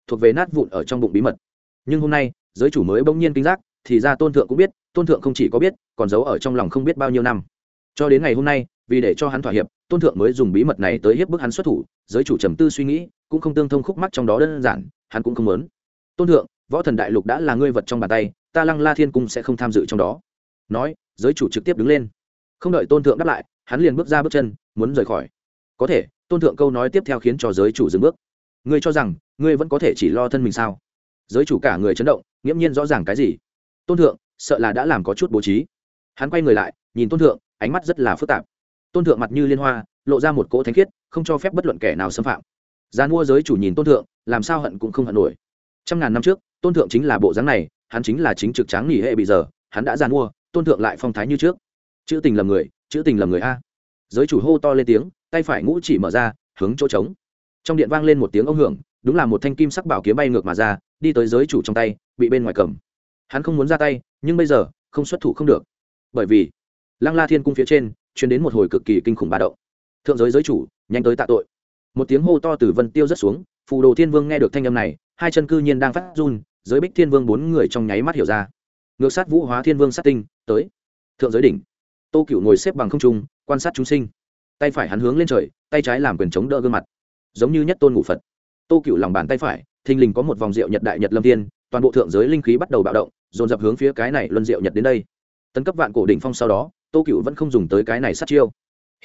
Thuộc về nát vụn ở trong bụng bí mật. Nhưng hôm nay, giới chủ mới bỗng nhiên kinh giác, thì ra tôn thượng cũng biết, tôn thượng không chỉ có biết, còn giấu ở trong lòng không biết bao nhiêu năm. Cho đến ngày hôm nay vì để cho hắn thỏa hiệp, tôn thượng mới dùng bí mật này tới hiếp bức hắn xuất thủ, giới chủ trầm tư suy nghĩ, cũng không tương thông khúc mắc trong đó đơn giản, hắn cũng không muốn. Tôn thượng, võ thần đại lục đã là ngươi vật trong bàn tay, ta lăng la thiên cung sẽ không tham dự trong đó. Nói, giới chủ trực tiếp đứng lên. Không đợi tôn thượng đáp lại, hắn liền bước ra bước chân, muốn rời khỏi. Có thể, tôn thượng câu nói tiếp theo khiến cho giới chủ dừng bước. Ngươi cho rằng, ngươi vẫn có thể chỉ lo thân mình sao? Giới chủ cả người chấn động, nghiễm nhiên rõ ràng cái gì? Tôn thượng, sợ là đã làm có chút bố trí. Hắn quay người lại, nhìn tôn thượng, ánh mắt rất là phức tạp tôn thượng mặt như liên hoa, lộ ra một cỗ thánh khiết, không cho phép bất luận kẻ nào xâm phạm. Gian mua giới chủ nhìn tôn thượng, làm sao hận cũng không hận nổi. Trăm ngàn năm trước, tôn thượng chính là bộ dáng này, hắn chính là chính trực tráng nghỉ hệ bị giờ, hắn đã gian mua, tôn thượng lại phong thái như trước. Chữ tình lầm người, chữ tình lầm người a. Giới chủ hô to lên tiếng, tay phải ngũ chỉ mở ra, hướng chỗ trống. Trong điện vang lên một tiếng ông hưởng, đúng là một thanh kim sắc bảo kiếm bay ngược mà ra, đi tới giới chủ trong tay, bị bên ngoài cầm. Hắn không muốn ra tay, nhưng bây giờ, không xuất thủ không được. Bởi vì, lăng la thiên cung phía trên chuyển đến một hồi cực kỳ kinh khủng bà động. Thượng giới giới chủ, nhanh tới tạ tội. Một tiếng hô to từ vân tiêu rất xuống, phù đồ thiên vương nghe được thanh âm này, hai chân cư nhiên đang phát run, giới bích thiên vương bốn người trong nháy mắt hiểu ra. Ngược sát vũ hóa thiên vương sát tinh, tới. Thượng giới đỉnh. Tô cựu ngồi xếp bằng không trung, quan sát chúng sinh. Tay phải hắn hướng lên trời, tay trái làm quyền chống đỡ gương mặt. Giống như nhất tôn ngụ phật. Tô cựu lòng bàn tay phải, thình lình có một vòng rượu nhật đại nhật lâm tiên, toàn bộ thượng giới linh khí bắt đầu bạo động, dồn dập hướng phía cái này luân rượu nhật đến đây. Tấn cấp vạn cổ đỉnh phong sau đó tô cựu vẫn không dùng tới cái này sát chiêu.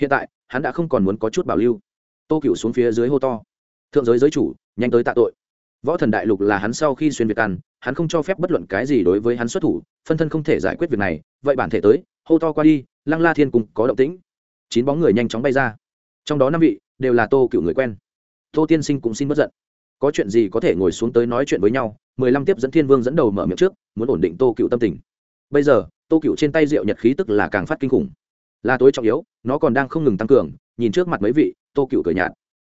Hiện tại, hắn đã không còn muốn có chút bảo lưu. Tô cựu xuống phía dưới hô to. Thượng giới giới chủ, nhanh tới tạ tội. Võ thần đại lục là hắn sau khi xuyên việt ăn hắn không cho phép bất luận cái gì đối với hắn xuất thủ, phân thân không thể giải quyết việc này, vậy bản thể tới, hô to qua đi, lăng la thiên cùng có động tĩnh. Chín bóng người nhanh chóng bay ra. Trong đó năm vị, đều là tô cựu người quen. Tô tiên sinh cũng xin bất giận. Có chuyện gì có thể ngồi xuống tới nói chuyện với nhau? Mười lăm tiếp dẫn thiên vương dẫn đầu mở miệng trước, muốn ổn định tô cựu tâm tình. Bây giờ tô cựu trên tay rượu nhật khí tức là càng phát kinh khủng. Là tối trọng yếu, nó còn đang không ngừng tăng cường, nhìn trước mặt mấy vị, tô cựu cười nhạt.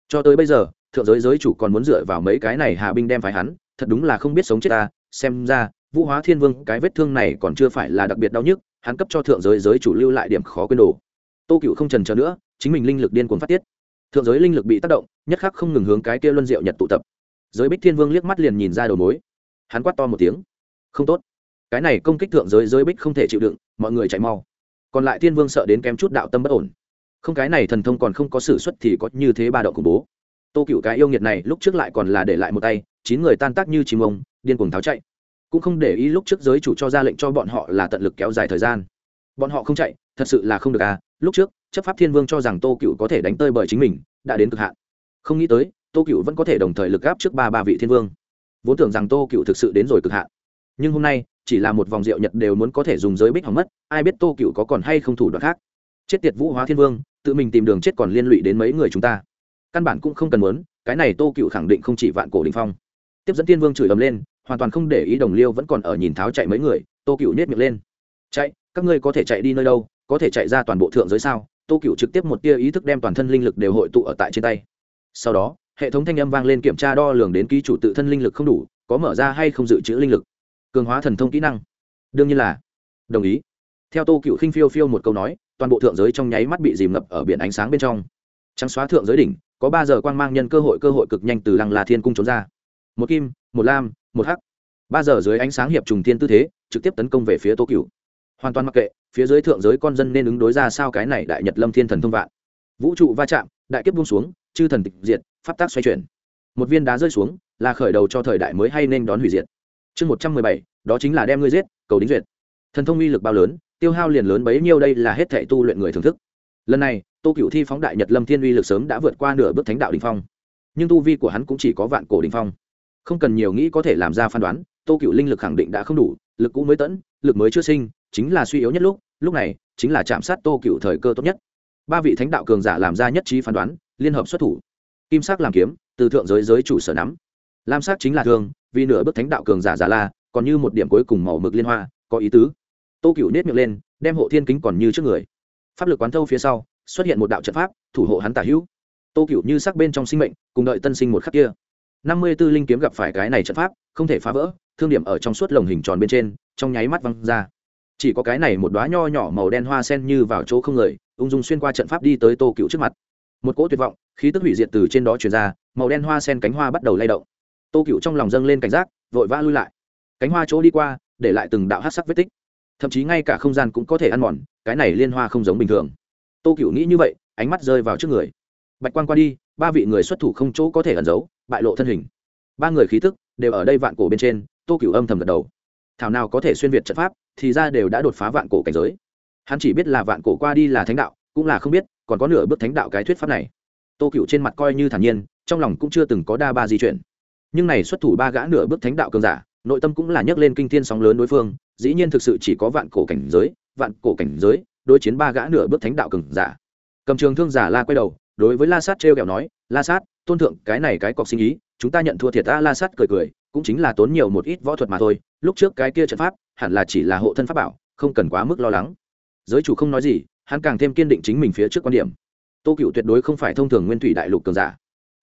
Cho tới bây giờ, thượng giới giới chủ còn muốn dựa vào mấy cái này hạ binh đem phải hắn, thật đúng là không biết sống chết ta, xem ra, vũ hóa thiên vương, cái vết thương này còn chưa phải là đặc biệt đau nhức, hắn cấp cho thượng giới giới chủ lưu lại điểm khó quên đồ. Tô cựu không trần chờ nữa, chính mình linh lực điên cuồng phát tiết. Thượng giới linh lực bị tác động, nhất khắc không ngừng hướng cái kia luân diệu nhật tụ tập. Giới bích thiên vương liếc mắt liền nhìn ra đầu mối. Hắn quát to một tiếng. Không tốt cái này công kích thượng giới giới bích không thể chịu đựng, mọi người chạy mau. Còn lại thiên vương sợ đến kém chút đạo tâm bất ổn. Không, cái này thần thông còn không có s ử suất thì có như thế ba đậu khủng bố. Tô cựu cái yêu nghiệt này lúc trước lại còn là để lại một tay, chín người tan tác như chim ông, điên cuồng tháo chạy. Cũng không để ý lúc trước giới chủ cho ra lệnh cho bọn họ là tận lực kéo dài thời gian. Bọn họ không chạy, thật sự là không được à lúc trước, chấp pháp thiên vương cho rằng tô cựu có thể đánh tơi bởi chính mình, đã đến cực hạn. Không nghĩ tới, tô cựu vẫn có thể đồng thời lực gáp trước ba ba vị thiên vương. Vốn tưởng rằng tô cựu thực sự đến rồi cực hạn. Nhưng hôm nay chỉ là một vòng rượu nhật đều muốn có thể dùng giới bích hỏng mất, ai biết tô cựu có còn hay không thủ đoạn khác. Chết tiệt vũ hóa thiên vương, tự mình tìm đường chết còn liên lụy đến mấy người chúng ta. Căn bản cũng không cần muốn, cái này tô cựu khẳng định không chỉ vạn cổ đình phong. Tiếp dẫn thiên vương chửi ầm lên, hoàn toàn không để ý đồng liêu vẫn còn ở nhìn tháo chạy mấy người, tô cựu nhét miệng lên. Chạy, các ngươi có thể chạy đi nơi đâu, có thể chạy ra toàn bộ thượng giới sao? Tô cựu trực tiếp một tia ý thức đem toàn thân linh lực đều hội tụ ở tại trên tay. Sau đó, hệ thống thanh âm vang lên kiểm tra đo lường đến ký chủ tự thân linh lực không đủ, có mở ra hay không dự trữ linh lực cường hóa thần thông kỹ năng. Đương nhiên là, đồng ý. Theo tô cựu khinh phiêu phiêu một câu nói, toàn bộ thượng giới trong nháy mắt bị dìm ngập ở biển ánh sáng bên trong. Trắng xóa thượng giới đỉnh, có ba giờ quang mang nhân cơ hội cơ hội cực nhanh từ lăng là thiên cung trốn ra. Một kim, một lam, một hắc. Ba giờ dưới ánh sáng hiệp trùng thiên tư thế, trực tiếp tấn công về phía tô cựu. Hoàn toàn mặc kệ, phía dưới thượng giới con dân nên ứng đối ra sao cái này đại nhật lâm thiên thần thông vạn. Vũ trụ va chạm, đại kiếp buông xuống, chư thần tịch diệt, pháp tác xoay chuyển. Một viên đá rơi xuống, là khởi đầu cho thời đại mới hay nên đón hủy diệt chương một trăm mười bảy, đó chính là đem ngươi giết, cầu đính duyệt. Thần thông uy lực bao lớn, tiêu hao liền lớn bấy nhiêu đây là hết thể tu luyện người thưởng thức. Lần này, tô cựu thi phóng đại nhật lâm thiên uy lực sớm đã vượt qua nửa bước thánh đạo đình phong. Nhưng tu vi của hắn cũng chỉ có vạn cổ đình phong. Không cần nhiều nghĩ có thể làm ra phán đoán, tô cựu linh lực khẳng định đã không đủ, lực cũ mới tẫn, lực mới chưa sinh, chính là suy yếu nhất lúc lúc này, chính là chạm sát tô cựu thời cơ tốt nhất. Ba vị thánh đạo cường giả làm ra nhất trí phán đoán, liên hợp xuất thủ. Kim sắc làm kiếm, từ thượng giới giới chủ sở nắm lam sắc chính là thương, vì nửa bước thánh đạo cường giả giả la, còn như một điểm cuối cùng màu mực liên hoa, có ý tứ. Tô cựu nết miệng lên, đem hộ thiên kính còn như trước người. Pháp lực quán thâu phía sau, xuất hiện một đạo trận pháp, thủ hộ hắn tả hữu. Tô cựu như sắc bên trong sinh mệnh, cùng đợi tân sinh một khắc kia. Năm mươi tư linh kiếm gặp phải cái này trận pháp, không thể phá vỡ, thương điểm ở trong suốt lồng hình tròn bên trên, trong nháy mắt văng ra. Chỉ có cái này một đoá nho nhỏ màu đen hoa sen như vào chỗ không người, ung dung xuyên qua trận pháp đi tới tô cựu trước mặt. Một cỗ tuyệt vọng, khí tức hủy diệt từ trên đó chuyển ra, màu đen hoa sen cánh hoa bắt đầu lay động tô cựu trong lòng dâng lên cảnh giác, vội vã lui lại. Cánh hoa chỗ đi qua, để lại từng đạo hát sắc vết tích. Thậm chí ngay cả không gian cũng có thể ăn mòn, cái này liên hoa không giống bình thường. Tô cựu nghĩ như vậy, ánh mắt rơi vào trước người. Bạch quan qua đi, ba vị người xuất thủ không chỗ có thể ẩn giấu, bại lộ thân hình. Ba người khí tức đều ở đây vạn cổ bên trên, tô cựu âm thầm gật đầu. Thảo nào có thể xuyên việt trận pháp, thì ra đều đã đột phá vạn cổ cảnh giới. Hắn chỉ biết là vạn cổ qua đi là thánh đạo, cũng là không biết, còn có nửa bước thánh đạo cái thuyết pháp này. Tô cựu trên mặt coi như thản nhiên, trong lòng cũng chưa từng có đa ba di chuyển nhưng này xuất thủ ba gã nửa bước thánh đạo cường giả, nội tâm cũng là nhấc lên kinh thiên sóng lớn đối phương, dĩ nhiên thực sự chỉ có vạn cổ cảnh giới, vạn cổ cảnh giới, đối chiến ba gã nửa bước thánh đạo cường giả. Cầm trường thương giả la quay đầu, đối với la sát t r kẹo nói, la sát, tôn thượng, cái này cái cọc sinh ý, chúng ta nhận thua thiệt ta. La sát cười cười, cũng chính là tốn nhiều một ít võ thuật mà thôi, lúc trước cái kia trận pháp, hẳn là chỉ là hộ thân pháp bảo, không cần quá mức lo lắng. Giới chủ không nói gì, hắn càng thêm kiên định chính mình phía trước quan điểm. Tô cựu tuyệt đối không phải thông thường nguyên thủy đại lục cường giả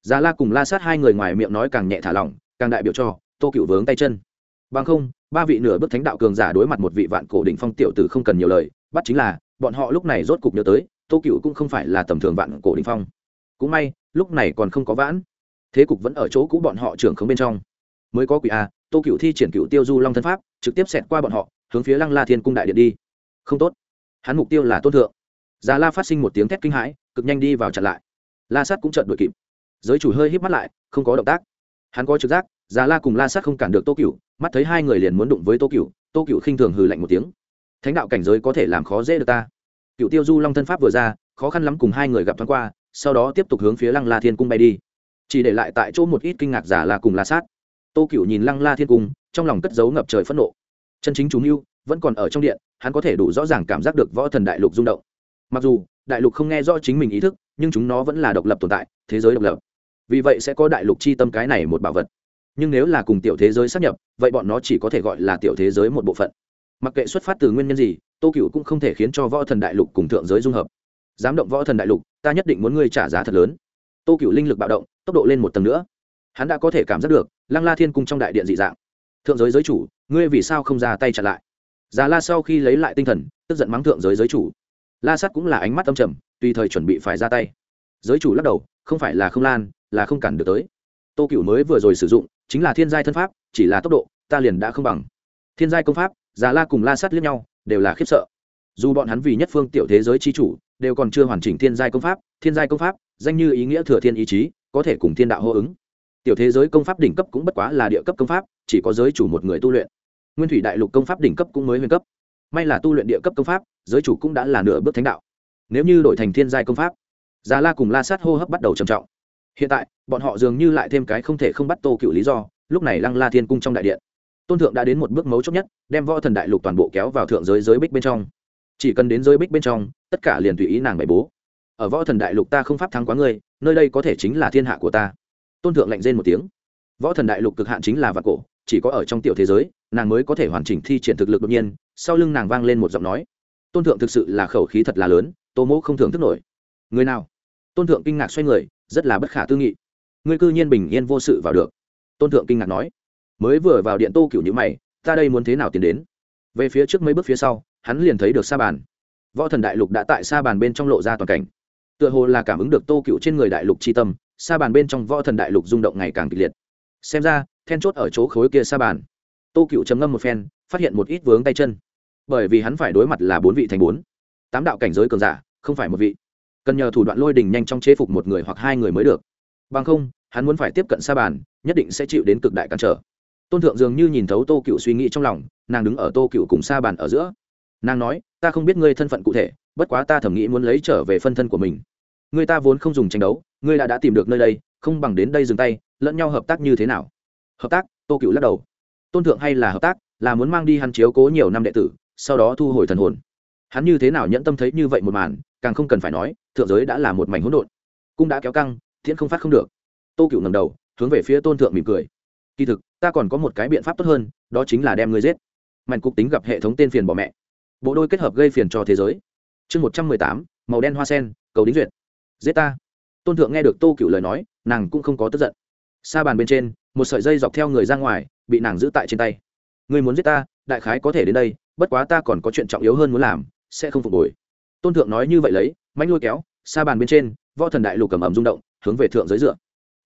già la cùng la sát hai người ngoài miệng nói càng nhẹ thả lỏng, càng đại biểu cho tô cựu vướng tay chân. Bằng không, ba vị nửa bước thánh đạo cường giả đối mặt một vị vạn cổ đỉnh phong tiểu tử không cần nhiều lời, bắt chính là, bọn họ lúc này rốt cục nhớ tới, tô cựu cũng không phải là tầm thường vạn cổ đỉnh phong. Cũng may, lúc này còn không có vãn. Thế cục vẫn ở chỗ cũ bọn họ trưởng không bên trong. Mới có quỷ a, tô cựu thi triển cựu tiêu du long thân pháp, trực tiếp xẹt qua bọn họ, hướng phía lăng la thiên cung đại điện đi. Không tốt. Hắn mục tiêu là tôn thượng. Già la phát sinh một tiếng thét kinh hãi, cực nhanh đi vào chặn lại. La sát cũng chợt đuổi kịp giới chủ hơi híp mắt lại, không có động tác. Hắn có trực giác, già la cùng la sát không cản được tô cựu mắt thấy hai người liền muốn đụng với tô cựu tô cựu khinh thường hừ lạnh một tiếng. Thánh đạo cảnh giới có thể làm khó dễ được ta. Cựu tiêu du long thân pháp vừa ra, khó khăn lắm cùng hai người gặp thoáng qua, sau đó tiếp tục hướng phía lăng la thiên cung bay đi. Chỉ để lại tại chỗ một ít kinh ngạc giả là cùng la sát. Tô cựu nhìn lăng la thiên cung, trong lòng cất giấu ngập trời phẫn nộ. Chân chính chúng mưu vẫn còn ở trong điện, hắn có thể đủ rõ ràng cảm giác được võ thần đại lục rung động. Mặc dù, đại lục không nghe rõ chính mình ý thức, nhưng chúng nó vẫn là độc lập tồn tại, thế giới độc lập vì vậy sẽ có đại lục chi tâm cái này một bảo vật. Nhưng nếu là cùng tiểu thế giới sắp nhập, vậy bọn nó chỉ có thể gọi là tiểu thế giới một bộ phận. Mặc kệ xuất phát từ nguyên nhân gì, tô cựu cũng không thể khiến cho võ thần đại lục cùng thượng giới dung hợp. Dám động võ thần đại lục, ta nhất định muốn ngươi trả giá thật lớn. Tô cựu linh lực bạo động, tốc độ lên một tầng nữa. Hắn đã có thể cảm giác được, lăng la thiên cung trong đại điện dị dạng. Thượng giới giới chủ, ngươi vì sao không ra tay chặn lại? Già la sau khi lấy lại tinh thần, tức giận mắng thượng giới giới chủ. La sắt cũng là ánh mắt âm trầm, tùy thời chuẩn bị phải ra tay. Giới chủ lắc đầu, không phải là không lan là không cản được tới. Tô cựu mới vừa rồi sử dụng, chính là thiên giai thân pháp, chỉ là tốc độ, ta liền đã không bằng. Thiên giai công pháp, già la cùng la Sát liếc nhau, đều là khiếp sợ. Dù bọn hắn vì nhất phương tiểu thế giới chi chủ, đều còn chưa hoàn chỉnh thiên giai công pháp, thiên giai công pháp, danh như ý nghĩa thừa thiên ý chí, có thể cùng thiên đạo hô ứng. Tiểu thế giới công pháp đỉnh cấp cũng bất quá là địa cấp công pháp, chỉ có giới chủ một người tu luyện. Nguyên thủy đại lục công pháp đỉnh cấp cũng mới huyền cấp. May là tu luyện địa cấp công pháp, giới chủ cũng đã là nửa bước thánh đạo. Nếu như đổi thành thiên giai công pháp, già la cùng la sát hô hấp bắt đầu trầm trọng hiện tại, bọn họ dường như lại thêm cái không thể không bắt tô cựu lý do, lúc này lăng la thiên cung trong đại điện. Tôn thượng đã đến một bước mấu chốt nhất, đem võ thần đại lục toàn bộ kéo vào thượng giới giới bích bên trong. Chỉ cần đến giới bích bên trong, tất cả liền tùy ý nàng bày bố. Ở võ thần đại lục ta không pháp thắng quá ngươi, nơi đây có thể chính là thiên hạ của ta. Tôn thượng lạnh rên một tiếng. Võ thần đại lục cực hạn chính là vạn cổ, chỉ có ở trong tiểu thế giới, nàng mới có thể hoàn chỉnh thi triển thực lực đột nhiên, sau lưng nàng vang lên một giọng nói. Tôn thượng thực sự là khẩu khí thật là lớn, tô mỗ không thường thức nổi. Người nào? Tôn thượng kinh ngạc xoay người rất là bất khả tư nghị. Ngươi cư nhiên bình yên vô sự vào được. Tôn thượng kinh ngạc nói. Mới vừa vào điện tô cựu nhữ mày, ta đây muốn thế nào tiến đến? Về phía trước mấy bước phía sau, hắn liền thấy được sa bàn. Võ thần đại lục đã tại sa bàn bên trong lộ ra toàn cảnh. Tựa hồ là cảm ứng được tô cựu trên người đại lục c h i tâm, sa bàn bên trong võ thần đại lục rung động ngày càng kịch liệt. Xem ra, then chốt ở chỗ khối kia sa bàn. Tô cựu chấm ngâm một phen, phát hiện một ít vướng tay chân. Bởi vì hắn phải đối mặt là bốn vị thành bốn. Tám đạo cảnh giới cường giả, không phải một vị cần nhờ thủ đoạn lôi đình nhanh trong chế phục một người hoặc hai người mới được. Bằng không, hắn muốn phải tiếp cận sa bàn, nhất định sẽ chịu đến cực đại cản trở. Tôn thượng dường như nhìn thấu tô cựu suy nghĩ trong lòng, nàng đứng ở tô cựu cùng sa bàn ở giữa. Nàng nói, ta không biết ngươi thân phận cụ thể, bất quá ta thẩm nghĩ muốn lấy trở về phân thân của mình. Người ta vốn không dùng tranh đấu, ngươi đã đã tìm được nơi đây, không bằng đến đây dừng tay, lẫn nhau hợp tác như thế nào? Hợp tác? Tô cựu lắc đầu. Tôn thượng hay là hợp tác, là muốn mang đi hắn chiếu cố nhiều năm đệ tử, sau đó thu hồi thần hồn hắn như thế nào nhẫn tâm thấy như vậy một màn, càng không cần phải nói, thượng giới đã là một mảnh hỗn độn. Cung đã kéo căng, thiện không phát không được. Tô cựu ngầm đầu, hướng về phía tôn thượng mỉm cười. Kỳ thực, ta còn có một cái biện pháp tốt hơn, đó chính là đem ngươi giết. Mạnh cục tính gặp hệ thống tên phiền bỏ mẹ. Bộ đôi kết hợp gây phiền cho thế giới. Chương một trăm mười tám, màu đen hoa sen, cầu đính duyệt. Giết ta. Tôn thượng nghe được tô cựu lời nói, nàng cũng không có tức giận. Xa bàn bên trên, một sợi dây dọc theo người ra ngoài, bị nàng giữ tại trên tay. Người muốn giết ta, đại khái có thể đến đây, bất quá ta còn có chuyện trọng yếu hơn muốn làm sẽ không phục hồi. Tôn thượng nói như vậy lấy, mánh lôi kéo xa bàn bên trên, võ thần đại lục cầm ẩm rung động, hướng về thượng giới dựa.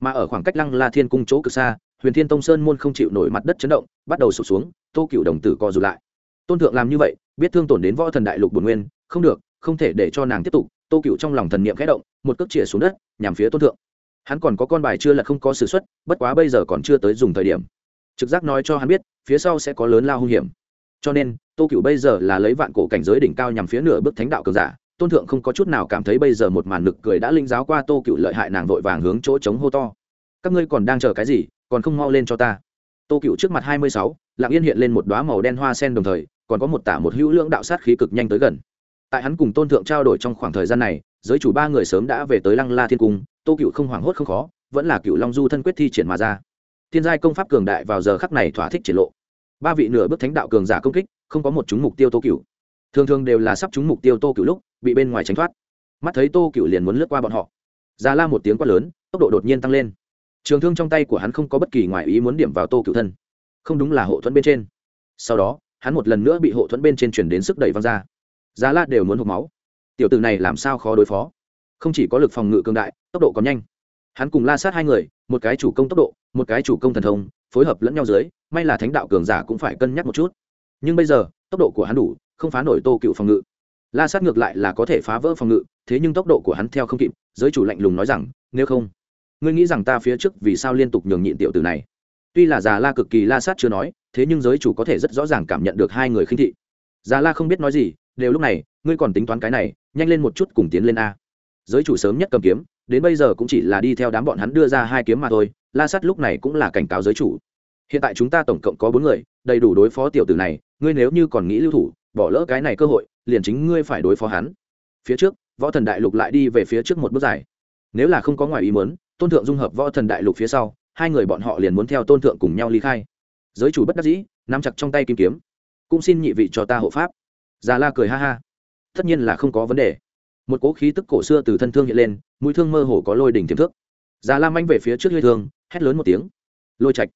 Mà ở khoảng cách lăng la thiên cung chỗ cực xa, huyền thiên tông sơn môn không chịu nổi mặt đất chấn động, bắt đầu sụp xuống, tô cựu đồng tử co rụt lại. Tôn thượng làm như vậy, biết thương tổn đến võ thần đại lục bồn nguyên, không được, không thể để cho nàng tiếp tục, tô cựu trong lòng thần niệm khẽ động, một cước chĩa xuống đất, nhằm phía tôn thượng. Hắn còn có con bài chưa là không có s ử x u ấ t bất quá bây giờ còn chưa tới dùng thời điểm. Trực giác nói cho hắn biết, phía sau sẽ có lớn lao hung hiểm cho nên, tô cựu bây giờ là lấy vạn cổ cảnh giới đỉnh cao nhằm phía nửa bước thánh đạo cường giả, tôn thượng không có chút nào cảm thấy bây giờ một màn nực cười đã linh giáo qua tô cựu lợi hại nàng vội vàng hướng chỗ chống hô to. Các ngươi còn đang chờ cái gì, còn không mau lên cho ta. Tô cựu trước mặt hai mươi sáu lạng yên hiện lên một đoá màu đen hoa sen đồng thời, còn có một tả một hữu lưỡng đạo sát khí cực nhanh tới gần. Tại hắn cùng tôn thượng trao đổi trong khoảng thời gian này, giới chủ ba người sớm đã về tới lăng la thiên cung, tô cựu không hoảng hốt không khó, vẫn là cựu long du thân quyết thi triển mà ra. Thiên giai công pháp cường đại vào giờ khắc này thỏa thích triển lộ ba vị nửa bước thánh đạo cường giả công kích, không có một chúng mục tiêu tô cựu thường thường đều là sắp chúng mục tiêu tô cựu lúc, bị bên ngoài tránh thoát. Mắt thấy tô cựu liền muốn lướt qua bọn họ. Già la một tiếng quát lớn, tốc độ đột nhiên tăng lên. Trường thương trong tay của hắn không có bất kỳ ngoại ý muốn điểm vào tô cựu thân. Không đúng là hộ thuẫn bên trên. Sau đó, hắn một lần nữa bị hộ thuẫn bên trên chuyển đến sức đẩy văng ra. Già la đều muốn hộp máu. Tiểu tử này làm sao khó đối phó? Không chỉ có lực phòng ngự cường đại, tốc độ còn nhanh. Hắn cùng la sát hai người, một cái chủ công tốc độ, một cái chủ công thần thông phối hợp lẫn nhau dưới, may là thánh đạo cường giả cũng phải cân nhắc một chút. Nhưng bây giờ, tốc độ của hắn đủ, không phá nổi tô cựu phòng ngự. La sát ngược lại là có thể phá vỡ phòng ngự, thế nhưng tốc độ của hắn theo không kịp, giới chủ lạnh lùng nói rằng, nếu không, ngươi nghĩ rằng ta phía trước vì sao liên tục nhường nhịn tiểu tử này? Tuy là già la cực kỳ la sát chưa nói, thế nhưng giới chủ có thể rất rõ ràng cảm nhận được hai người khinh thị. Già la không biết nói gì, đều lúc này, ngươi còn tính toán cái này, nhanh lên một chút cùng tiến lên a. Giới chủ sớm nhất cầm kiếm đến bây giờ cũng chỉ là đi theo đám bọn hắn đưa ra hai kiếm mà thôi, la sắt lúc này cũng là cảnh cáo giới chủ. Hiện tại chúng ta tổng cộng có bốn người, đầy đủ đối phó tiểu tử này, ngươi nếu như còn nghĩ lưu thủ, bỏ lỡ cái này cơ hội, liền chính ngươi phải đối phó hắn. Phía trước, võ thần đại lục lại đi về phía trước một bước dài. Nếu là không có ngoài ý muốn, tôn thượng dung hợp võ thần đại lục phía sau, hai người bọn họ liền muốn theo tôn thượng cùng nhau ly khai. Giới chủ bất đắc dĩ, nắm chặt trong tay kim kiếm. Cũng xin nhị vị cho ta hộ pháp. Già la cười ha ha. Tất nhiên là không có vấn đề một cỗ khí tức cổ xưa từ thân thương hiện lên mũi thương mơ hồ có lôi đỉnh tiềm thước già Lam Anh về phía trước hơi thương hét lớn một tiếng. Lôi chạch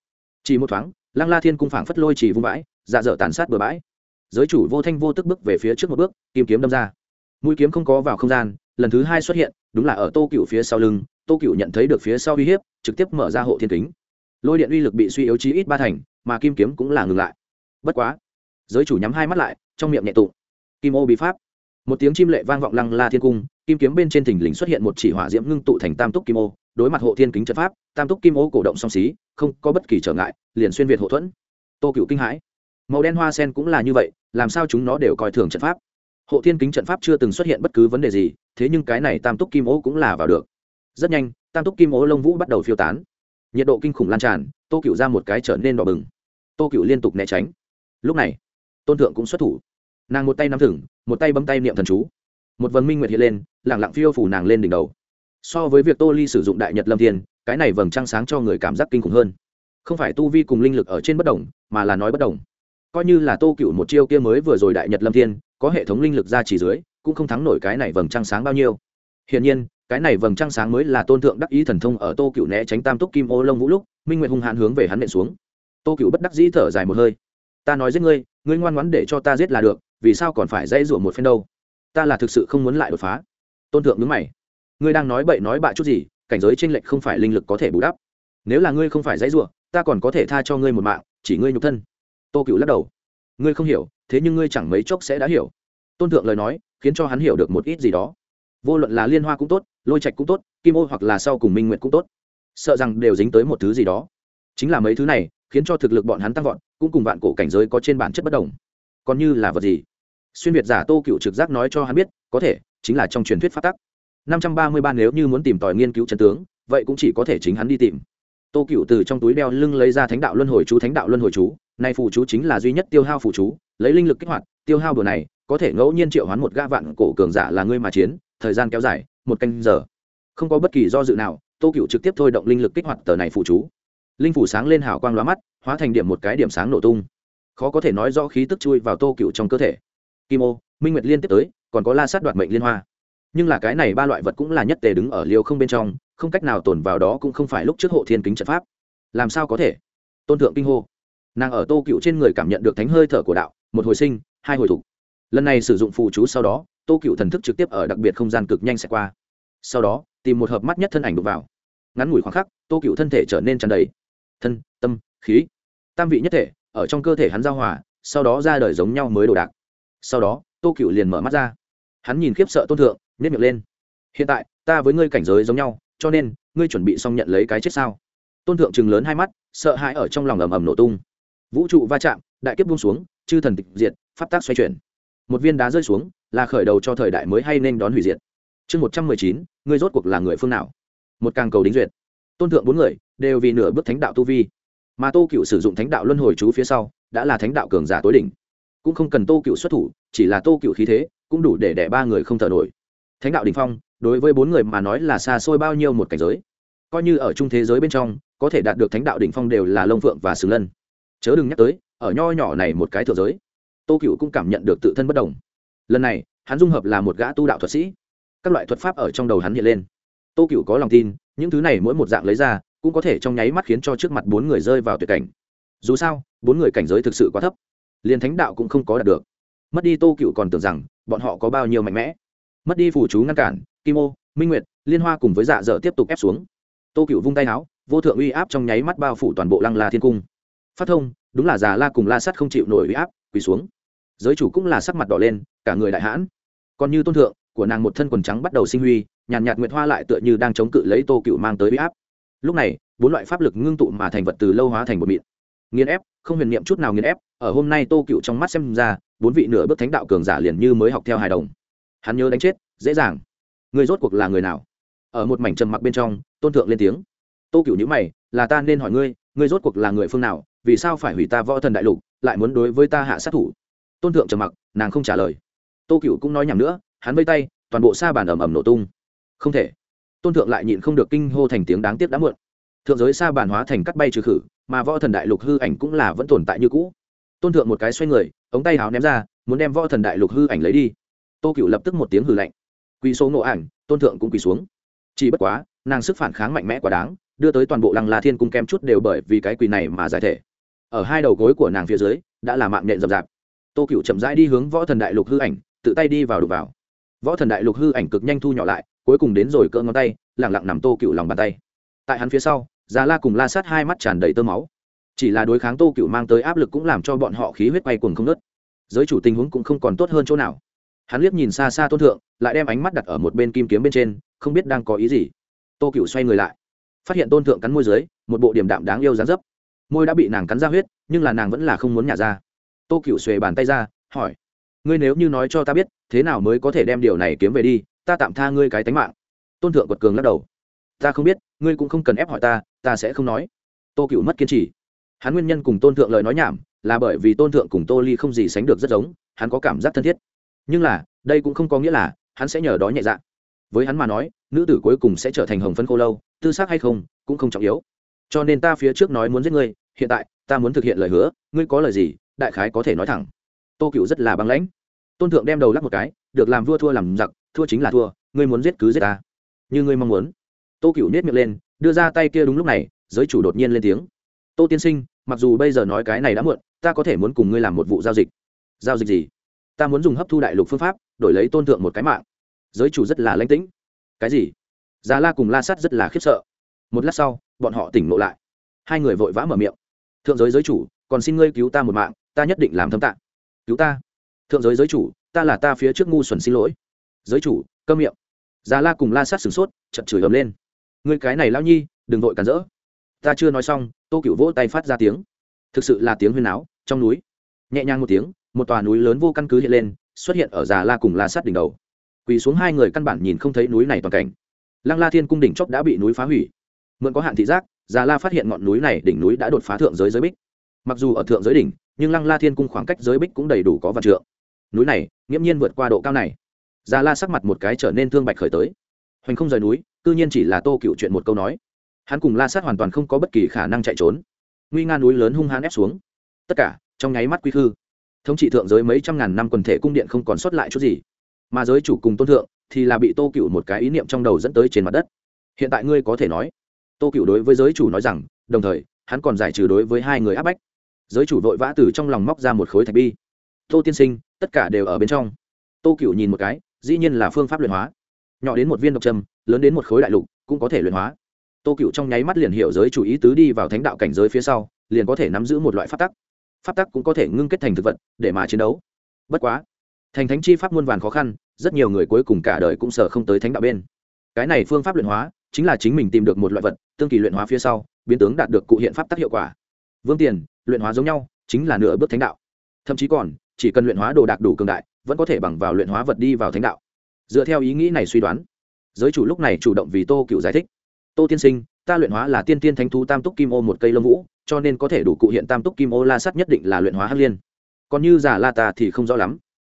chỉ một thoáng lăng la thiên cung phảng phất lôi chỉ vung bãi dạ dở tàn sát bừa bãi. Giới chủ vô thanh vô tức bước về phía trước một bước kim kiếm đâm ra. Mũi kiếm không có vào không gian lần thứ hai xuất hiện đúng là ở tô cựu phía sau lưng tô cựu nhận thấy được phía sau uy hiếp trực tiếp mở ra hộ thiên kính. Lôi điện uy lực bị suy yếu chí ít ba thành mà kim kiếm cũng là ngừng lại. Bất quá giới chủ nhắm hai mắt lại trong miệng nhẹ tụ, kim ô bí pháp một tiếng chim lệ vang vọng lăng la thiên cung, kim kiếm bên trên thình lình xuất hiện một chỉ hỏa diễm ngưng tụ thành tam túc kim ô, đối mặt hộ thiên kính trận pháp, tam túc kim ô cổ động song xí, không có bất kỳ trở ngại, liền xuyên việt hộ thuẫn. Tô cựu kinh hãi. Màu đen hoa sen cũng là như vậy, làm sao chúng nó đều coi thường trận pháp? Hộ thiên kính trận pháp chưa từng xuất hiện bất cứ vấn đề gì, thế nhưng cái này tam túc kim ô cũng là vào được. Rất nhanh, tam túc kim ô lông vũ bắt đầu phiêu tán. Nhiệt độ kinh khủng lan tràn, tô cựu ra một cái trở nên đỏ bừng. Tô cựu liên tục né tránh. Lúc này, tôn thượng cũng xuất thủ nàng một tay nắm thửng một tay bấm tay niệm thần chú. Một vầng minh nguyệt hiện lên lẳng lặng phiêu phủ nàng lên đỉnh đầu. So với việc tô ly sử dụng đại nhật lâm thiên, cái này vầng trăng sáng cho người cảm giác kinh khủng hơn. Không phải tu vi cùng linh lực ở trên bất đồng, mà là nói bất đồng. Coi như là tô cựu một chiêu kia mới vừa rồi đại nhật lâm thiên, có hệ thống linh lực ra chỉ dưới, cũng không thắng nổi cái này vầng trăng sáng bao nhiêu. Hiển nhiên, cái này vầng trăng sáng mới là tôn thượng đắc ý thần thông ở tô cựu né tránh tam túc kim ô lông vũ lúc, minh nguyệt hung hãn hướng về hắn nện xuống. Tô cựu bất đắc dĩ thở dài một hơi. Ta nói giết ngươi ngươi ngoan ngoãn để cho ta giết là được vì sao còn phải dãy rủa một phen đâu? Ta là thực sự không muốn lại đột phá. Tôn thượng nhướng mày. Ngươi đang nói bậy nói bạ chút gì, cảnh giới tranh lệch không phải linh lực có thể bù đắp. Nếu là ngươi không phải dãy rủa, ta còn có thể tha cho ngươi một mạng, chỉ ngươi nhục thân. Tô cựu lắc đầu. Ngươi không hiểu, thế nhưng ngươi chẳng mấy chốc sẽ đã hiểu. Tôn thượng lời nói, khiến cho hắn hiểu được một ít gì đó. Vô luận là liên hoa cũng tốt, lôi trạch cũng tốt, kim ô hoặc là sau cùng minh nguyện cũng tốt. Sợ rằng đều dính tới một thứ gì đó. Chính là mấy thứ này, khiến cho thực lực bọn hắn tăng vọt, cũng cùng vạn cổ cảnh giới có trên bản chất bất đồng. Còn như là vật gì? Xuyên việt giả tô cựu trực giác nói cho hắn biết, có thể, chính là trong truyền thuyết phát tắc. Năm trăm ba mươi ba nếu như muốn tìm tòi nghiên cứu chân tướng, vậy cũng chỉ có thể chính hắn đi tìm. Tô cựu từ trong túi đeo lưng lấy ra thánh đạo luân hồi chú, thánh đạo luân hồi chú nay phù chú chính là duy nhất tiêu hao phù chú, lấy linh lực kích hoạt, tiêu hao đồ này, có thể ngẫu nhiên triệu hoán một gã vạn cổ cường giả là ngươi mà chiến, thời gian kéo dài, một canh giờ. Không có bất kỳ do dự nào, tô cựu trực tiếp thôi động linh lực kích hoạt tờ này phù chú. Linh phủ sáng lên hào quang lóa mắt, hóa thành điểm một cái điểm sáng nổ tung. Khó có thể nói rõ khí tức chui vào tô cựu trong cơ thể kim ô, minh nguyệt liên tiếp tới, còn có la sát đoạt mệnh liên hoa. Nhưng là cái này ba loại vật cũng là nhất tề đứng ở liều không bên trong, không cách nào tồn vào đó cũng không phải lúc trước hộ thiên kính trận pháp. Làm sao có thể? Tôn thượng kinh hô. Nàng ở tô cựu trên người cảm nhận được thánh hơi thở của đạo, một hồi sinh, hai hồi thục. Lần này sử dụng phù chú sau đó, tô cựu thần thức trực tiếp ở đặc biệt không gian cực nhanh sẽ qua. Sau đó, tìm một hợp mắt nhất thân ảnh đục vào. Ngắn ngủi khoảng khắc, tô cựu thân thể trở nên tràn đầy. Thân, tâm, khí. Tam vị nhất thể, ở trong cơ thể hắn giao hòa, sau đó ra đời giống nhau mới đồ đạc sau đó, tô cựu liền mở mắt ra. Hắn nhìn khiếp sợ tôn thượng nếp miệng lên. Hiện tại, ta với ngươi cảnh giới giống nhau, cho nên, ngươi chuẩn bị xong nhận lấy cái chết sao? Tôn thượng chừng lớn hai mắt, sợ hãi ở trong lòng ầm ầm nổ tung. Vũ trụ va chạm, đại kiếp buông xuống, chư thần tịch diệt, pháp tác xoay chuyển. Một viên đá rơi xuống, là khởi đầu cho thời đại mới hay nên đón hủy diệt? Chương một trăm mười chín, ngươi rốt cuộc là người phương nào? Một càng cầu đính duyệt. Tôn thượng bốn người, đều vì nửa bước thánh đạo tu vi. Mà tô cựu sử dụng thánh đạo luân hồi chú phía sau, đã là thánh đạo cường giả tối đỉnh cũng không cần tô cựu xuất thủ, chỉ là tô cựu khí thế cũng đủ để đẻ ba người không thở nổi. Thánh đạo đình phong, đối với bốn người mà nói là xa xôi bao nhiêu một cảnh giới. Coi như ở trung thế giới bên trong, có thể đạt được thánh đạo đỉnh phong đều là lông phượng và sừng lân. Chớ đừng nhắc tới, ở nho nhỏ này một cái thượng giới, tô cựu cũng cảm nhận được tự thân bất đồng. Lần này, hắn dung hợp là một gã tu đạo thuật sĩ. Các loại thuật pháp ở trong đầu hắn hiện lên. Tô cựu có lòng tin, những thứ này mỗi một dạng lấy ra, cũng có thể trong nháy mắt khiến cho trước mặt bốn người rơi vào tuyệt cảnh. Dù sao, bốn người cảnh giới thực sự quá thấp liền thánh đạo cũng không có đạt được. Mất đi tô cựu còn tưởng rằng bọn họ có bao nhiêu mạnh mẽ. Mất đi phủ chú ngăn cản, kim ô, minh nguyệt, liên hoa cùng với dạ dở tiếp tục ép xuống. Tô cựu vung tay áo, vô thượng uy áp trong nháy mắt bao phủ toàn bộ lăng la thiên cung. Phát thông, đúng là già la cùng la sắt không chịu nổi uy áp, quỳ xuống. Giới chủ cũng là sắc mặt đỏ lên, cả người đại hãn. Còn như tôn thượng, của nàng một thân quần trắng bắt đầu sinh huy, nhàn nhạt nguyệt hoa lại tựa như đang chống cự lấy tô cựu mang tới uy áp. Lúc này, bốn loại pháp lực ngưng tụ mà thành vật từ lâu hóa thành một mịn nghiền ép, không huyền niệm chút nào nghiền ép, ở hôm nay tô cựu trong mắt xem ra, bốn vị nửa bước thánh đạo cường giả liền như mới học theo hài đồng. Hắn nhớ đánh chết, dễ dàng. Người rốt cuộc là người nào? Ở một mảnh trầm mặc bên trong, tôn thượng lên tiếng. Tô cựu nhữ mày, là ta nên hỏi ngươi ngươi rốt cuộc là người phương nào, vì sao phải hủy ta võ thần đại lục, lại muốn đối với ta hạ sát thủ? Tôn thượng trầm mặc, nàng không trả lời. Tô cựu cũng nói nhầm nữa, hắn vây tay, toàn bộ sa bàn ầm ầm nổ tung. Không thể. Tôn thượng lại nhịn không được kinh hô thành tiếng đáng tiếc đã muộn. Thượng giới sa bàn hóa thành cắt bay trừ khử mà võ thần đại lục hư ảnh cũng là vẫn tồn tại như cũ. Tôn thượng một cái xoay người, ống tay háo ném ra, muốn đem võ thần đại lục hư ảnh lấy đi. Tô cựu lập tức một tiếng hư lạnh. Quỳ số ngộ ảnh, tôn thượng cũng quỳ xuống. Chỉ bất quá, nàng sức phản kháng mạnh mẽ quá đáng, đưa tới toàn bộ lăng la thiên cung kem chút đều bởi vì cái quỳ này mà giải thể. Ở hai đầu gối của nàng phía dưới, đã là mạng nhện rậm rạp. Tô cựu chậm rãi đi hướng võ thần đại lục hư ảnh, tự tay đi vào đục vào. Võ thần đại lục hư ảnh cực nhanh thu nhỏ lại, cuối cùng đến rồi cỡ ngón tay lẳng lặng nằm tô cựu lòng bàn tay. Tại hắn phía sau già la cùng la sát hai mắt tràn đầy tơ máu. Chỉ là đối kháng tô cựu mang tới áp lực cũng làm cho bọn họ khí huyết bay cuồng không nớt giới chủ tình huống cũng không còn tốt hơn chỗ nào. Hắn liếc nhìn xa xa tôn thượng, lại đem ánh mắt đặt ở một bên kim kiếm bên trên, không biết đang có ý gì. Tô cựu xoay người lại, phát hiện tôn thượng cắn môi dưới, một bộ điểm đạm đáng yêu dán dấp. Môi đã bị nàng cắn ra huyết, nhưng là nàng vẫn là không muốn nhả ra. Tô cựu xuề bàn tay ra, hỏi, ngươi nếu như nói cho ta biết, thế nào mới có thể đem điều này kiếm về đi? Ta tạm tha ngươi cái tánh mạng. Tôn thượng quật cường lắc đầu, ta không biết, ngươi cũng không cần ép hỏi ta ta sẽ không nói. Tô cựu mất kiên trì. Hắn nguyên nhân cùng tôn thượng lời nói nhảm là bởi vì tôn thượng cùng tô ly không gì sánh được rất giống, hắn có cảm giác thân thiết. Nhưng là, đây cũng không có nghĩa là hắn sẽ nhờ đó nhẹ dạ. Với hắn mà nói, nữ tử cuối cùng sẽ trở thành hồng phân khô lâu, tư xác hay không cũng không trọng yếu. Cho nên ta phía trước nói muốn giết ngươi, hiện tại ta muốn thực hiện lời hứa, ngươi có lời gì, đại khái có thể nói thẳng. Tô cựu rất là băng lãnh. Tôn thượng đem đầu lắc một cái, được làm vua thua làm giặc, thua chính là thua, ngươi muốn giết cứ giết ta. Như ngươi mong muốn. Tô cựu nhét miệng lên đưa ra tay kia đúng lúc này, giới chủ đột nhiên lên tiếng. Tô tiên sinh, mặc dù bây giờ nói cái này đã muộn, ta có thể muốn cùng ngươi làm một vụ giao dịch. Giao dịch gì? Ta muốn dùng hấp thu đại lục phương pháp, đổi lấy tôn thượng một cái mạng. Giới chủ rất là lánh tĩnh. Cái gì? Già la cùng la sắt rất là khiếp sợ. Một lát sau, bọn họ tỉnh ngộ lại. Hai người vội vã mở miệng. Thượng giới giới chủ, còn xin ngươi cứu ta một mạng, ta nhất định làm thâm tạng. Cứu ta? Thượng giới giới chủ, ta là ta phía trước ngu xuẩn xin lỗi. Giới chủ, câm miệng. Già la cùng la sát sửng sốt chật chửi ấm lên ngươi cái này lao nhi, đừng vội cản rỡ. Ta chưa nói xong, tô cựu vỗ tay phát ra tiếng. Thực sự là tiếng huyên áo trong núi. Nhẹ nhàng một tiếng, một tòa núi lớn vô căn cứ hiện lên, xuất hiện ở già la cùng la sát đỉnh đầu. Quỳ xuống hai người căn bản nhìn không thấy núi này toàn cảnh. Lăng la thiên cung đỉnh chóp đã bị núi phá hủy. Mượn có hạn thị giác, già la phát hiện ngọn núi này đỉnh núi đã đột phá thượng giới giới bích. Mặc dù ở thượng giới đỉnh, nhưng lăng la thiên cung khoảng cách giới bích cũng đầy đủ có vạn trượng. Núi này, nghiễm nhiên vượt qua độ cao này. Già la sắc mặt một cái trở nên thương bạch khởi tới. Hoành không rời núi cư nhiên chỉ là tô cựu chuyện một câu nói. Hắn cùng la sát hoàn toàn không có bất kỳ khả năng chạy trốn. Nguy nga núi lớn hung hãn ép xuống. Tất cả, trong nháy mắt quy khư. Thống trị thượng giới mấy trăm ngàn năm quần thể cung điện không còn sót lại chút gì. Mà giới chủ cùng tôn thượng thì là bị tô cựu một cái ý niệm trong đầu dẫn tới trên mặt đất. Hiện tại ngươi có thể nói. Tô cựu đối với giới chủ nói rằng, đồng thời, hắn còn giải trừ đối với hai người áp bách. Giới chủ vội vã từ trong lòng móc ra một khối thạch bi. Tô tiên sinh, tất cả đều ở bên trong. Tô cựu nhìn một cái, dĩ nhiên là phương pháp luyện hóa. Nhỏ đến một viên độc trâm lớn đến một khối đại lục, cũng có thể luyện hóa. Tô cựu trong nháy mắt liền hiểu giới chủ ý tứ đi vào thánh đạo cảnh giới phía sau, liền có thể nắm giữ một loại pháp tắc. Pháp tắc cũng có thể ngưng kết thành thực vật, để mà chiến đấu. Bất quá, thành thánh chi pháp muôn vàn khó khăn, rất nhiều người cuối cùng cả đời cũng sợ không tới thánh đạo bên. Cái này phương pháp luyện hóa, chính là chính mình tìm được một loại vật, tương kỳ luyện hóa phía sau, biến tướng đạt được cụ hiện pháp tắc hiệu quả. Vương tiền, luyện hóa giống nhau, chính là nửa bước thánh đạo. Thậm chí còn, chỉ cần luyện hóa đồ đạc đủ cường đại, vẫn có thể bằng vào luyện hóa vật đi vào thánh đạo. Dựa theo ý nghĩ này suy đoán giới chủ lúc này chủ động vì tô cựu giải thích. Tô tiên sinh, ta luyện hóa là tiên tiên thánh thú tam túc kim ô một cây lông vũ, cho nên có thể đủ cụ hiện tam túc kim ô la sắt nhất định là luyện hóa hắc liên. Còn như giả la ta thì không rõ lắm.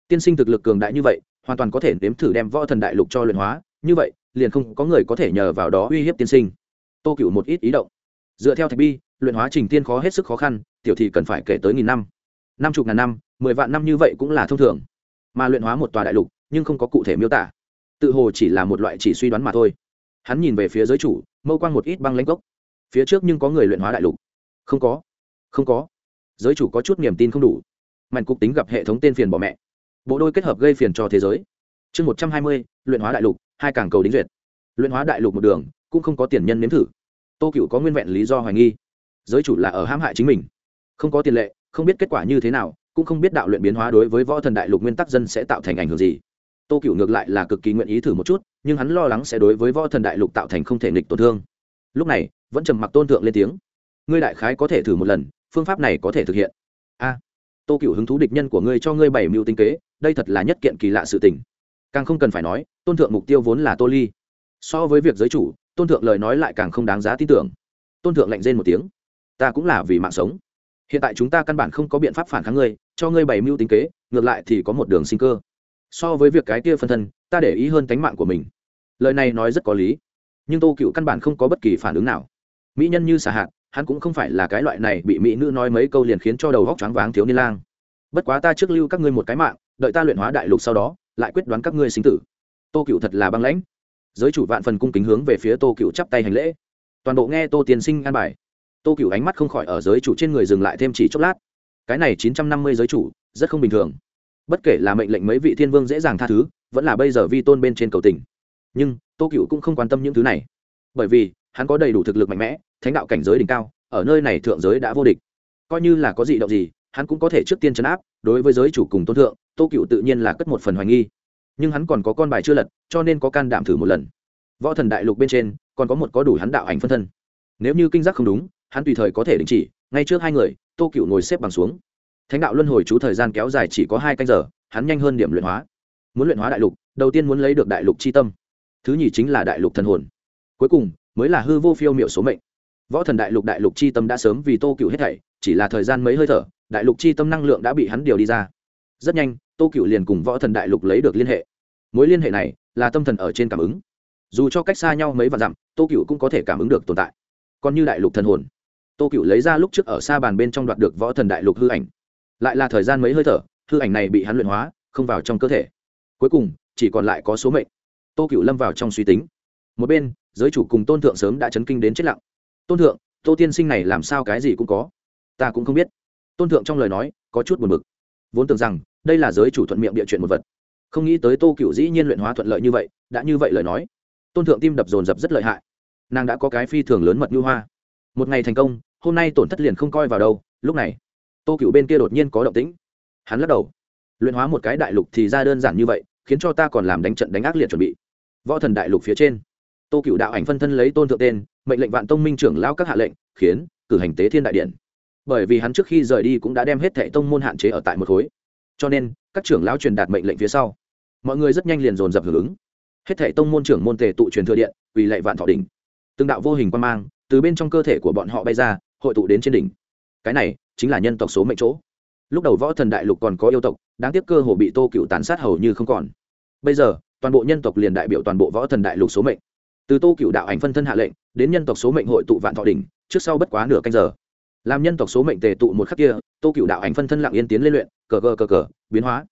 Tiên sinh thực lực cường đại như vậy, hoàn toàn có thể nếm thử đem võ thần đại lục cho luyện hóa, như vậy, liền không có người có thể nhờ vào đó uy hiếp tiên sinh. Tô cựu một ít ý động. Dựa theo thạch bi, luyện hóa trình tiên khó hết sức khó khăn, tiểu thì cần phải kể tới nghìn năm. Năm chục ngàn năm, mười vạn năm như vậy cũng là thông thường. Mà luyện hóa một tòa đại lục, nhưng không có cụ thể miêu tả tự hồ chỉ là một loại chỉ suy đoán mà thôi. Hắn nhìn về phía giới chủ, mâu quang một ít băng lãnh cốc. Phía trước nhưng có người luyện hóa đại lục. Không có. Không có. Giới chủ có chút niềm tin không đủ. Mạnh cục tính gặp hệ thống tên phiền bỏ mẹ. Bộ đôi kết hợp gây phiền cho thế giới. Chương một trăm hai mươi, luyện hóa đại lục, hai cảng cầu đính duyệt. Luyện hóa đại lục một đường, cũng không có tiền nhân nếm thử. Tô cựu có nguyên vẹn lý do hoài nghi. Giới chủ là ở hãm hại chính mình. Không có tiền lệ, không biết kết quả như thế nào, cũng không biết đạo luyện biến hóa đối với võ thần đại lục nguyên tắc dân sẽ tạo thành ảnh hưởng gì tô cựu ngược lại là cực kỳ nguyện ý thử một chút, nhưng hắn lo lắng sẽ đối với võ thần đại lục tạo thành không thể nghịch tổn thương. Lúc này, vẫn trầm mặc tôn thượng lên tiếng. Ngươi đại khái có thể thử một lần, phương pháp này có thể thực hiện. A. Tô cựu hứng thú địch nhân của ngươi cho ngươi bảy mưu tinh kế, đây thật là nhất kiện kỳ lạ sự tình. Càng không cần phải nói, tôn thượng mục tiêu vốn là tô ly. So với việc giới chủ, tôn thượng lời nói lại càng không đáng giá tin tưởng. Tôn thượng lạnh rên một tiếng. Ta cũng là vì mạng sống. Hiện tại chúng ta căn bản không có biện pháp phản kháng ngươi, cho ngươi bày mưu tính kế, ngược lại thì có một đường sinh cơ so với việc cái kia phân thân, ta để ý hơn tánh mạng của mình. Lời này nói rất có lý, nhưng tô cựu căn bản không có bất kỳ phản ứng nào. Mỹ nhân như xả hạt, hắn cũng không phải là cái loại này bị mỹ nữ nói mấy câu liền khiến cho đầu góc choáng váng thiếu niên lang. Bất quá ta trước lưu các ngươi một cái mạng, đợi ta luyện hóa đại lục sau đó, lại quyết đoán các ngươi sinh tử. Tô cựu thật là băng lãnh. Giới chủ vạn phần cung kính hướng về phía tô cựu chắp tay hành lễ. Toàn bộ nghe tô tiên sinh an bài. Tô cựu ánh mắt không khỏi ở giới chủ trên người dừng lại thêm chỉ chốc lát. Cái này chín trăm năm mươi giới chủ, rất không bình thường bất kể là mệnh lệnh mấy vị thiên vương dễ dàng tha thứ, vẫn là bây giờ vi tôn bên trên cầu tình. Nhưng, tô cựu cũng không quan tâm những thứ này. Bởi vì, hắn có đầy đủ thực lực mạnh mẽ, thánh đạo cảnh giới đỉnh cao, ở nơi này thượng giới đã vô địch. Coi như là có gì động gì, hắn cũng có thể trước tiên chấn áp, đối với giới chủ cùng tôn thượng, tô cựu tự nhiên là cất một phần hoài nghi. Nhưng hắn còn có con bài chưa lật, cho nên có can đảm thử một lần. Võ thần đại lục bên trên, còn có một có đủ hắn đạo ảnh phân thân. Nếu như kinh giác không đúng, hắn tùy thời có thể đình chỉ, ngay trước hai người, tô cựu ngồi xếp bằng xuống thánh đạo luân hồi chú thời gian kéo dài chỉ có hai canh giờ, hắn nhanh hơn điểm luyện hóa. Muốn luyện hóa đại lục, đầu tiên muốn lấy được đại lục c h i tâm. Thứ nhì chính là đại lục thần hồn. Cuối cùng, mới là hư vô phiêu m i ệ u số mệnh. Võ thần đại lục đại lục c h i tâm đã sớm vì tô cựu hết thảy, chỉ là thời gian mấy hơi thở, đại lục c h i tâm năng lượng đã bị hắn điều đi ra. Rất nhanh, tô cựu liền cùng võ thần đại lục lấy được liên hệ. Mối liên hệ này là tâm thần ở trên cảm ứng. Dù cho cách xa nhau mấy vạn dặm, tô cựu cũng có thể cảm ứng được tồn tại. Còn như đại lục thần hồn. Tô cựu lấy ra lúc trước ở xa bàn bên trong đoạt được võ thần đại lục hư ảnh lại là thời gian mấy hơi thở, hư ảnh này bị hắn luyện hóa, không vào trong cơ thể. Cuối cùng, chỉ còn lại có số mệnh. Tô cựu lâm vào trong suy tính. Một bên, giới chủ cùng tôn thượng sớm đã chấn kinh đến chết lặng. Tôn thượng, tô tiên sinh này làm sao cái gì cũng có? Ta cũng không biết. Tôn thượng trong lời nói, có chút buồn b ự c vốn tưởng rằng, đây là giới chủ thuận miệng địa chuyện một vật. Không nghĩ tới tô cựu dĩ nhiên luyện hóa thuận lợi như vậy, đã như vậy lời nói. Tôn thượng tim đập dồn dập rất lợi hại. Nàng đã có cái phi thường lớn mật như hoa. Một ngày thành công, hôm nay tổn thất liền không coi vào đâu, lúc này tô cựu bên kia đột nhiên có động tĩnh. Hắn lắc đầu. Luyện hóa một cái đại lục thì ra đơn giản như vậy, khiến cho ta còn làm đánh trận đánh ác liệt chuẩn bị. Võ thần đại lục phía trên. Tô cựu đạo ảnh phân thân lấy tôn thượng tên, mệnh lệnh vạn tông minh trưởng lao các hạ lệnh, khiến cử hành tế thiên đại điện. Bởi vì hắn trước khi rời đi cũng đã đem hết thệ tông môn hạn chế ở tại một khối. Cho nên, các trưởng lão truyền đạt mệnh lệnh phía sau. Mọi người rất nhanh liền dồn dập hưởng ứng. Hết thệ tông môn trưởng môn tề tụ truyền thừa điện vì lệ vạn thọ đỉnh. Từng đạo vô hình quan mang từ bên trong cơ thể của bọn họ bay ra, hội tụ đến trên đỉnh. Cái này chính là nhân tộc số mệnh chỗ. Lúc đầu võ thần đại lục còn có yêu tộc, đáng tiếc cơ hồ bị tô cựu tàn sát hầu như không còn. Bây giờ, toàn bộ nhân tộc liền đại biểu toàn bộ võ thần đại lục số mệnh. Từ tô cựu đạo ảnh phân thân hạ lệnh, đến nhân tộc số mệnh hội tụ vạn thọ đỉnh, trước sau bất quá nửa canh giờ. Làm nhân tộc số mệnh tề tụ một khắc kia, tô cựu đạo ảnh phân thân lặng yên tiến lên luyện, cờ cờ cờ cờ, biến hóa.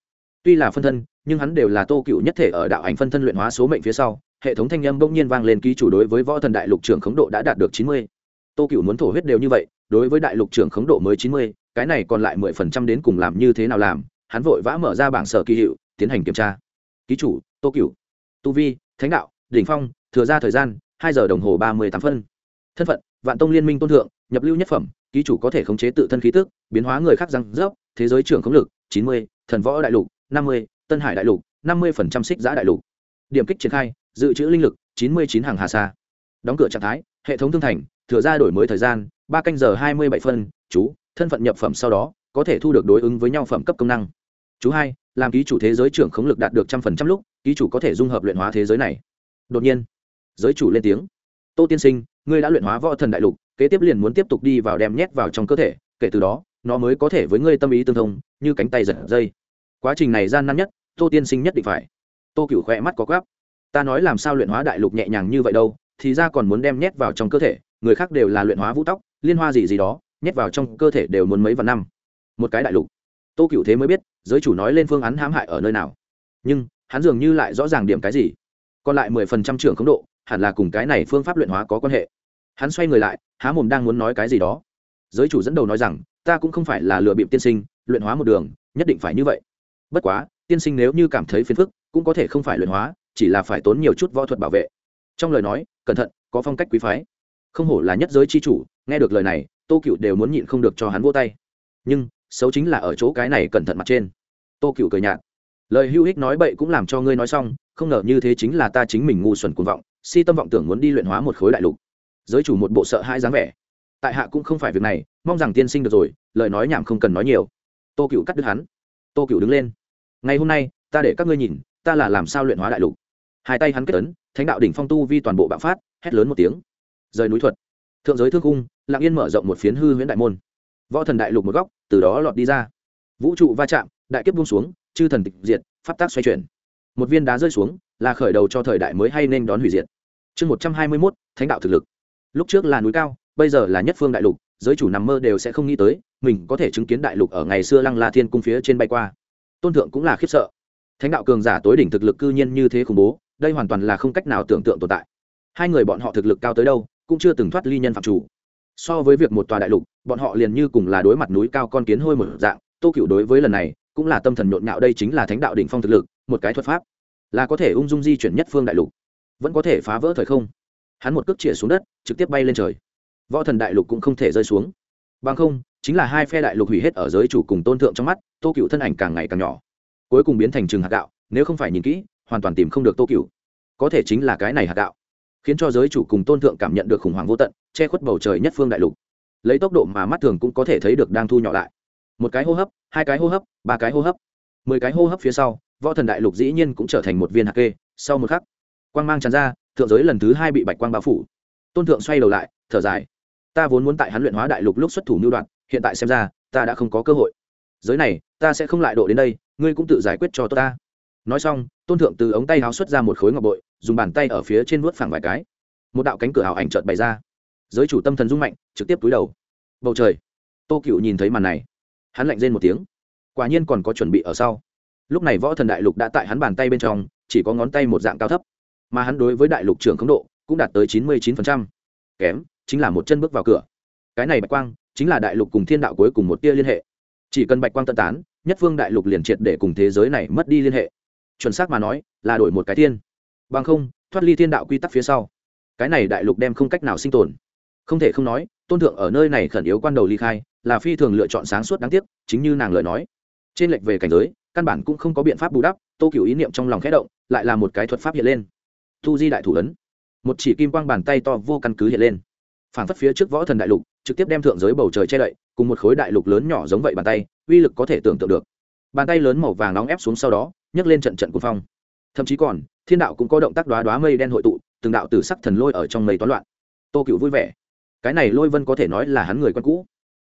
Tuy là phân thân, nhưng hắn đều là tô cựu nhất thể ở đạo ảnh phân thân luyện hóa số mệnh phía sau, hệ thống thanh âm bỗng nhiên vang lên ký chủ đối với võ thần đại lục trưởng khống độ đã đạt được chín mươi. Tô cựu muốn thổ huyết đều như vậy đối với đại lục trưởng khống độ mới chín mươi, cái này còn lại mười phần trăm đến cùng làm như thế nào làm, hắn vội vã mở ra bảng sở kỳ hiệu, tiến hành kiểm tra. Ký chủ tô cửu tu vi, thánh đạo, đỉnh phong, thừa ra thời gian, hai giờ đồng hồ ba mươi tám phân. Thân phận, vạn tông liên minh tôn thượng, nhập lưu nhất phẩm, ký chủ có thể khống chế tự thân khí tức, biến hóa người khác răng rớp, thế giới trưởng khống lực, chín mươi, thần võ đại lục, năm mươi, tân hải đại lục, năm mươi phần trăm xích giã đại lục. Điểm kích triển khai, dự trữ linh lực, chín mươi chín hàng hà sa. Đóng cửa trạng thái, hệ thống thương thành, thừa ra đổi mới thời gian ba canh giờ hai mươi bảy phân, chú, thân phận nhập phẩm sau đó, có thể thu được đối ứng với nhau phẩm cấp công năng. Chú hai, làm ký chủ thế giới trưởng khống lực đạt được trăm phần trăm lúc, ký chủ có thể dung hợp luyện hóa thế giới này. Đột nhiên, giới chủ lên tiếng. Tô tiên sinh, ngươi đã luyện hóa võ thần đại lục, kế tiếp liền muốn tiếp tục đi vào đem nhét vào trong cơ thể, kể từ đó, nó mới có thể với ngươi tâm ý tương thông, như cánh tay giật dây. Quá trình này gian nan nhất, tô tiên sinh nhất định phải. Tô cựu khỏe mắt có gáp ta nói làm sao luyện hóa đại lục nhẹ nhàng như vậy đâu, thì ra còn muốn đem nhét vào trong cơ thể người khác đều là luyện hóa vũ tóc, liên hoa gì gì đó, nhét vào trong cơ thể đều muốn mấy vạn năm. Một cái đại lục. Tô cựu thế mới biết, giới chủ nói lên phương án hãm hại ở nơi nào. Nhưng, hắn dường như lại rõ ràng điểm cái gì. Còn lại mười phần trăm trưởng khống độ, hẳn là cùng cái này phương pháp luyện hóa có quan hệ. Hắn xoay người lại, há mồm đang muốn nói cái gì đó. Giới chủ dẫn đầu nói rằng, ta cũng không phải là lừa bịp tiên sinh, luyện hóa một đường, nhất định phải như vậy. Bất quá, tiên sinh nếu như cảm thấy phiền phức, cũng có thể không phải luyện hóa, chỉ là phải tốn nhiều chút võ thuật bảo vệ. Trong lời nói, cẩn thận, có phong cách quý phái không hổ là nhất giới chi chủ, nghe được lời này, tô cựu đều muốn nhịn không được cho hắn vô tay. Nhưng, xấu chính là ở chỗ cái này cẩn thận mặt trên. Tô cựu cười nhạt. Lời hưu hích nói bậy cũng làm cho ngươi nói xong, không ngờ như thế chính là ta chính mình ngu xuẩn cuồng vọng, si tâm vọng tưởng muốn đi luyện hóa một khối đại lục. Giới chủ một bộ sợ hai dáng vẻ. Tại hạ cũng không phải việc này, mong rằng tiên sinh được rồi, lời nói nhảm không cần nói nhiều. Tô cựu cắt đứt hắn. Tô cựu đứng lên. Ngày hôm nay, ta để các ngươi nhìn, ta là làm sao luyện hóa đại lục. Hai tay hắn kết ấn, thánh đạo đỉnh phong tu vi toàn bộ bạo phát, hét lớn một tiếng rời núi thuật. Thượng giới thương cung lặng yên mở rộng một phiến hư huyễn đại môn. Võ thần đại lục một góc, từ đó lọt đi ra. Vũ trụ va chạm, đại kiếp buông xuống, chư thần tịch diệt, pháp tác xoay chuyển. Một viên đá rơi xuống, là khởi đầu cho thời đại mới hay nên đón hủy diệt. Chương một trăm hai mươi mốt, thánh đạo thực lực. Lúc trước là núi cao, bây giờ là nhất phương đại lục, giới chủ nằm mơ đều sẽ không nghĩ tới, mình có thể chứng kiến đại lục ở ngày xưa lăng la thiên cung phía trên bay qua. Tôn thượng cũng là khiếp sợ. Thánh đạo cường giả tối đỉnh thực lực cư nhiên như thế khủng bố, đây hoàn toàn là không cách nào tưởng tượng tồn tại. Hai người bọn họ thực lực cao tới đâu cũng chưa từng thoát ly nhân phạm chủ. So với việc một tòa đại lục, bọn họ liền như cùng là đối mặt núi cao con kiến hôi một dạng, tô cựu đối với lần này, cũng là tâm thần nhộn nhạo đây chính là thánh đạo đỉnh phong thực lực, một cái thuật pháp, là có thể ung dung di chuyển nhất phương đại lục, vẫn có thể phá vỡ thời không. Hắn một cước chĩa xuống đất, trực tiếp bay lên trời. Võ thần đại lục cũng không thể rơi xuống. Bằng không, chính là hai phe đại lục hủy hết ở giới chủ cùng tôn thượng trong mắt, tô cựu thân ảnh càng ngày càng nhỏ. Cuối cùng biến thành trường hạt gạo, nếu không phải nhìn kỹ, hoàn toàn tìm không được tô cựu có thể chính là cái này hạt gạo khiến cho giới chủ cùng tôn thượng cảm nhận được khủng hoảng vô tận, che khuất bầu trời nhất phương đại lục. Lấy tốc độ mà mắt thường cũng có thể thấy được đang thu nhỏ lại. Một cái hô hấp, hai cái hô hấp, ba cái hô hấp. Mười cái hô hấp phía sau, võ thần đại lục dĩ nhiên cũng trở thành một viên hạt kê. Sau một khắc, quang mang tràn ra, thượng giới lần thứ hai bị bạch quang bao phủ. Tôn thượng xoay đầu lại, thở dài. Ta vốn muốn tại hắn luyện hóa đại lục lúc xuất thủ mưu đoạn, hiện tại xem ra, ta đã không có cơ hội. Giới này, ta sẽ không lại độ đến đây, ngươi cũng tự giải quyết cho tôi ta. Nói xong, tôn thượng từ ống tay háo xuất ra một khối ngọc bội dùng bàn tay ở phía trên vuốt phẳng vài cái. Một đạo cánh cửa hào ảnh trợt bày ra. Giới chủ tâm thần rung mạnh, trực tiếp túi đầu. Bầu trời, tô cựu nhìn thấy màn này. Hắn lạnh rên một tiếng. Quả nhiên còn có chuẩn bị ở sau. Lúc này võ thần đại lục đã tại hắn bàn tay bên trong, chỉ có ngón tay một dạng cao thấp. Mà hắn đối với đại lục trưởng khống độ, cũng đạt tới chín mươi chín kém, chính là một chân bước vào cửa. Cái này bạch quang, chính là đại lục cùng thiên đạo cuối cùng một tia liên hệ. Chỉ cần bạch quang tân tán, nhất phương đại lục liền triệt để cùng thế giới này mất đi liên hệ. Chuẩn xác mà nói, là đổi một cái thiên bằng không, thoát ly thiên đạo quy tắc phía sau, cái này đại lục đem không cách nào sinh tồn. Không thể không nói, tôn thượng ở nơi này khẩn yếu quan đầu ly khai, là phi thường lựa chọn sáng suốt đáng tiếc, chính như nàng lời nói. Trên lệch về cảnh giới, căn bản cũng không có biện pháp bù đắp, tô cựu ý niệm trong lòng khẽ động, lại là một cái thuật pháp hiện lên. Thu di đại thủ ấn. Một chỉ kim quang bàn tay to vô căn cứ hiện lên. Phản phất phía trước võ thần đại lục, trực tiếp đem thượng giới bầu trời che đậy, cùng một khối đại lục lớn nhỏ giống vậy bàn tay, uy lực có thể tưởng tượng được. Bàn tay lớn màu vàng nóng ép xuống sau đó, nhấc lên trận trận cuồng phong thậm chí còn, thiên đạo cũng có động tác đoá đoá mây đen hội tụ, từng đạo tử sắc thần lôi ở trong mây toán loạn. Tô cựu vui vẻ. Cái này lôi vân có thể nói là hắn người quen cũ.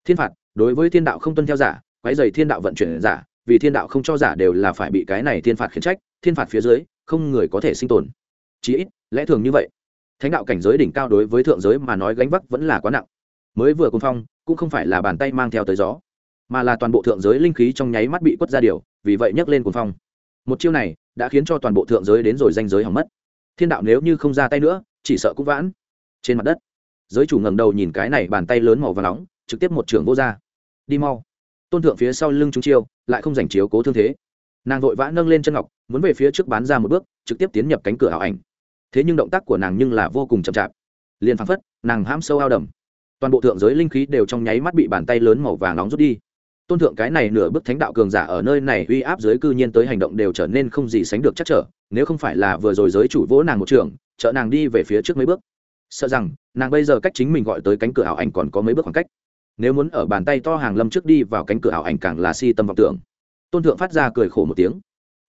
Thiên phạt, đối với thiên đạo không tuân theo giả, quái dày thiên đạo vận chuyển giả, vì thiên đạo không cho giả đều là phải bị cái này thiên phạt khiển trách, thiên phạt phía dưới, không người có thể sinh tồn. Chí ít, lẽ thường như vậy. Thánh đạo cảnh giới đỉnh cao đối với thượng giới mà nói gánh vác vẫn là quá nặng. Mới vừa cùng phong, cũng không phải là bàn tay mang theo tới gió, mà là toàn bộ thượng giới linh khí trong nháy mắt bị quất ra điều, vì vậy nhấc lên cuồng phong. Một chiêu này đã khiến cho toàn bộ thượng giới đến rồi danh giới hỏng mất. Thiên đạo nếu như không ra tay nữa, chỉ sợ cũng vãn. Trên mặt đất, giới chủ ngẩng đầu nhìn cái này bàn tay lớn màu và nóng, trực tiếp một trường vô ra đi mau. Tôn thượng phía sau lưng chúng chiêu, lại không giành chiếu cố thương thế. Nàng vội vã nâng lên chân ngọc, muốn về phía trước bán ra một bước, trực tiếp tiến nhập cánh cửa ảo ảnh. Thế nhưng động tác của nàng nhưng là vô cùng chậm chạp. Liền phăng phất, nàng hãm sâu ao đầm. Toàn bộ thượng giới linh khí đều trong nháy mắt bị bàn tay lớn màu vàng nóng rút đi tôn thượng cái này nửa bước thánh đạo cường giả ở nơi này uy áp dưới cư nhiên tới hành động đều trở nên không gì sánh được chắc trở, nếu không phải là vừa rồi giới chủ vỗ nàng một trường, trợ nàng đi về phía trước mấy bước. Sợ rằng, nàng bây giờ cách chính mình gọi tới cánh cửa ảo ảnh còn có mấy bước khoảng cách. Nếu muốn ở bàn tay to hàng lâm trước đi vào cánh cửa ảo ảnh càng là si tâm vọng tưởng. Tôn thượng phát ra cười khổ một tiếng.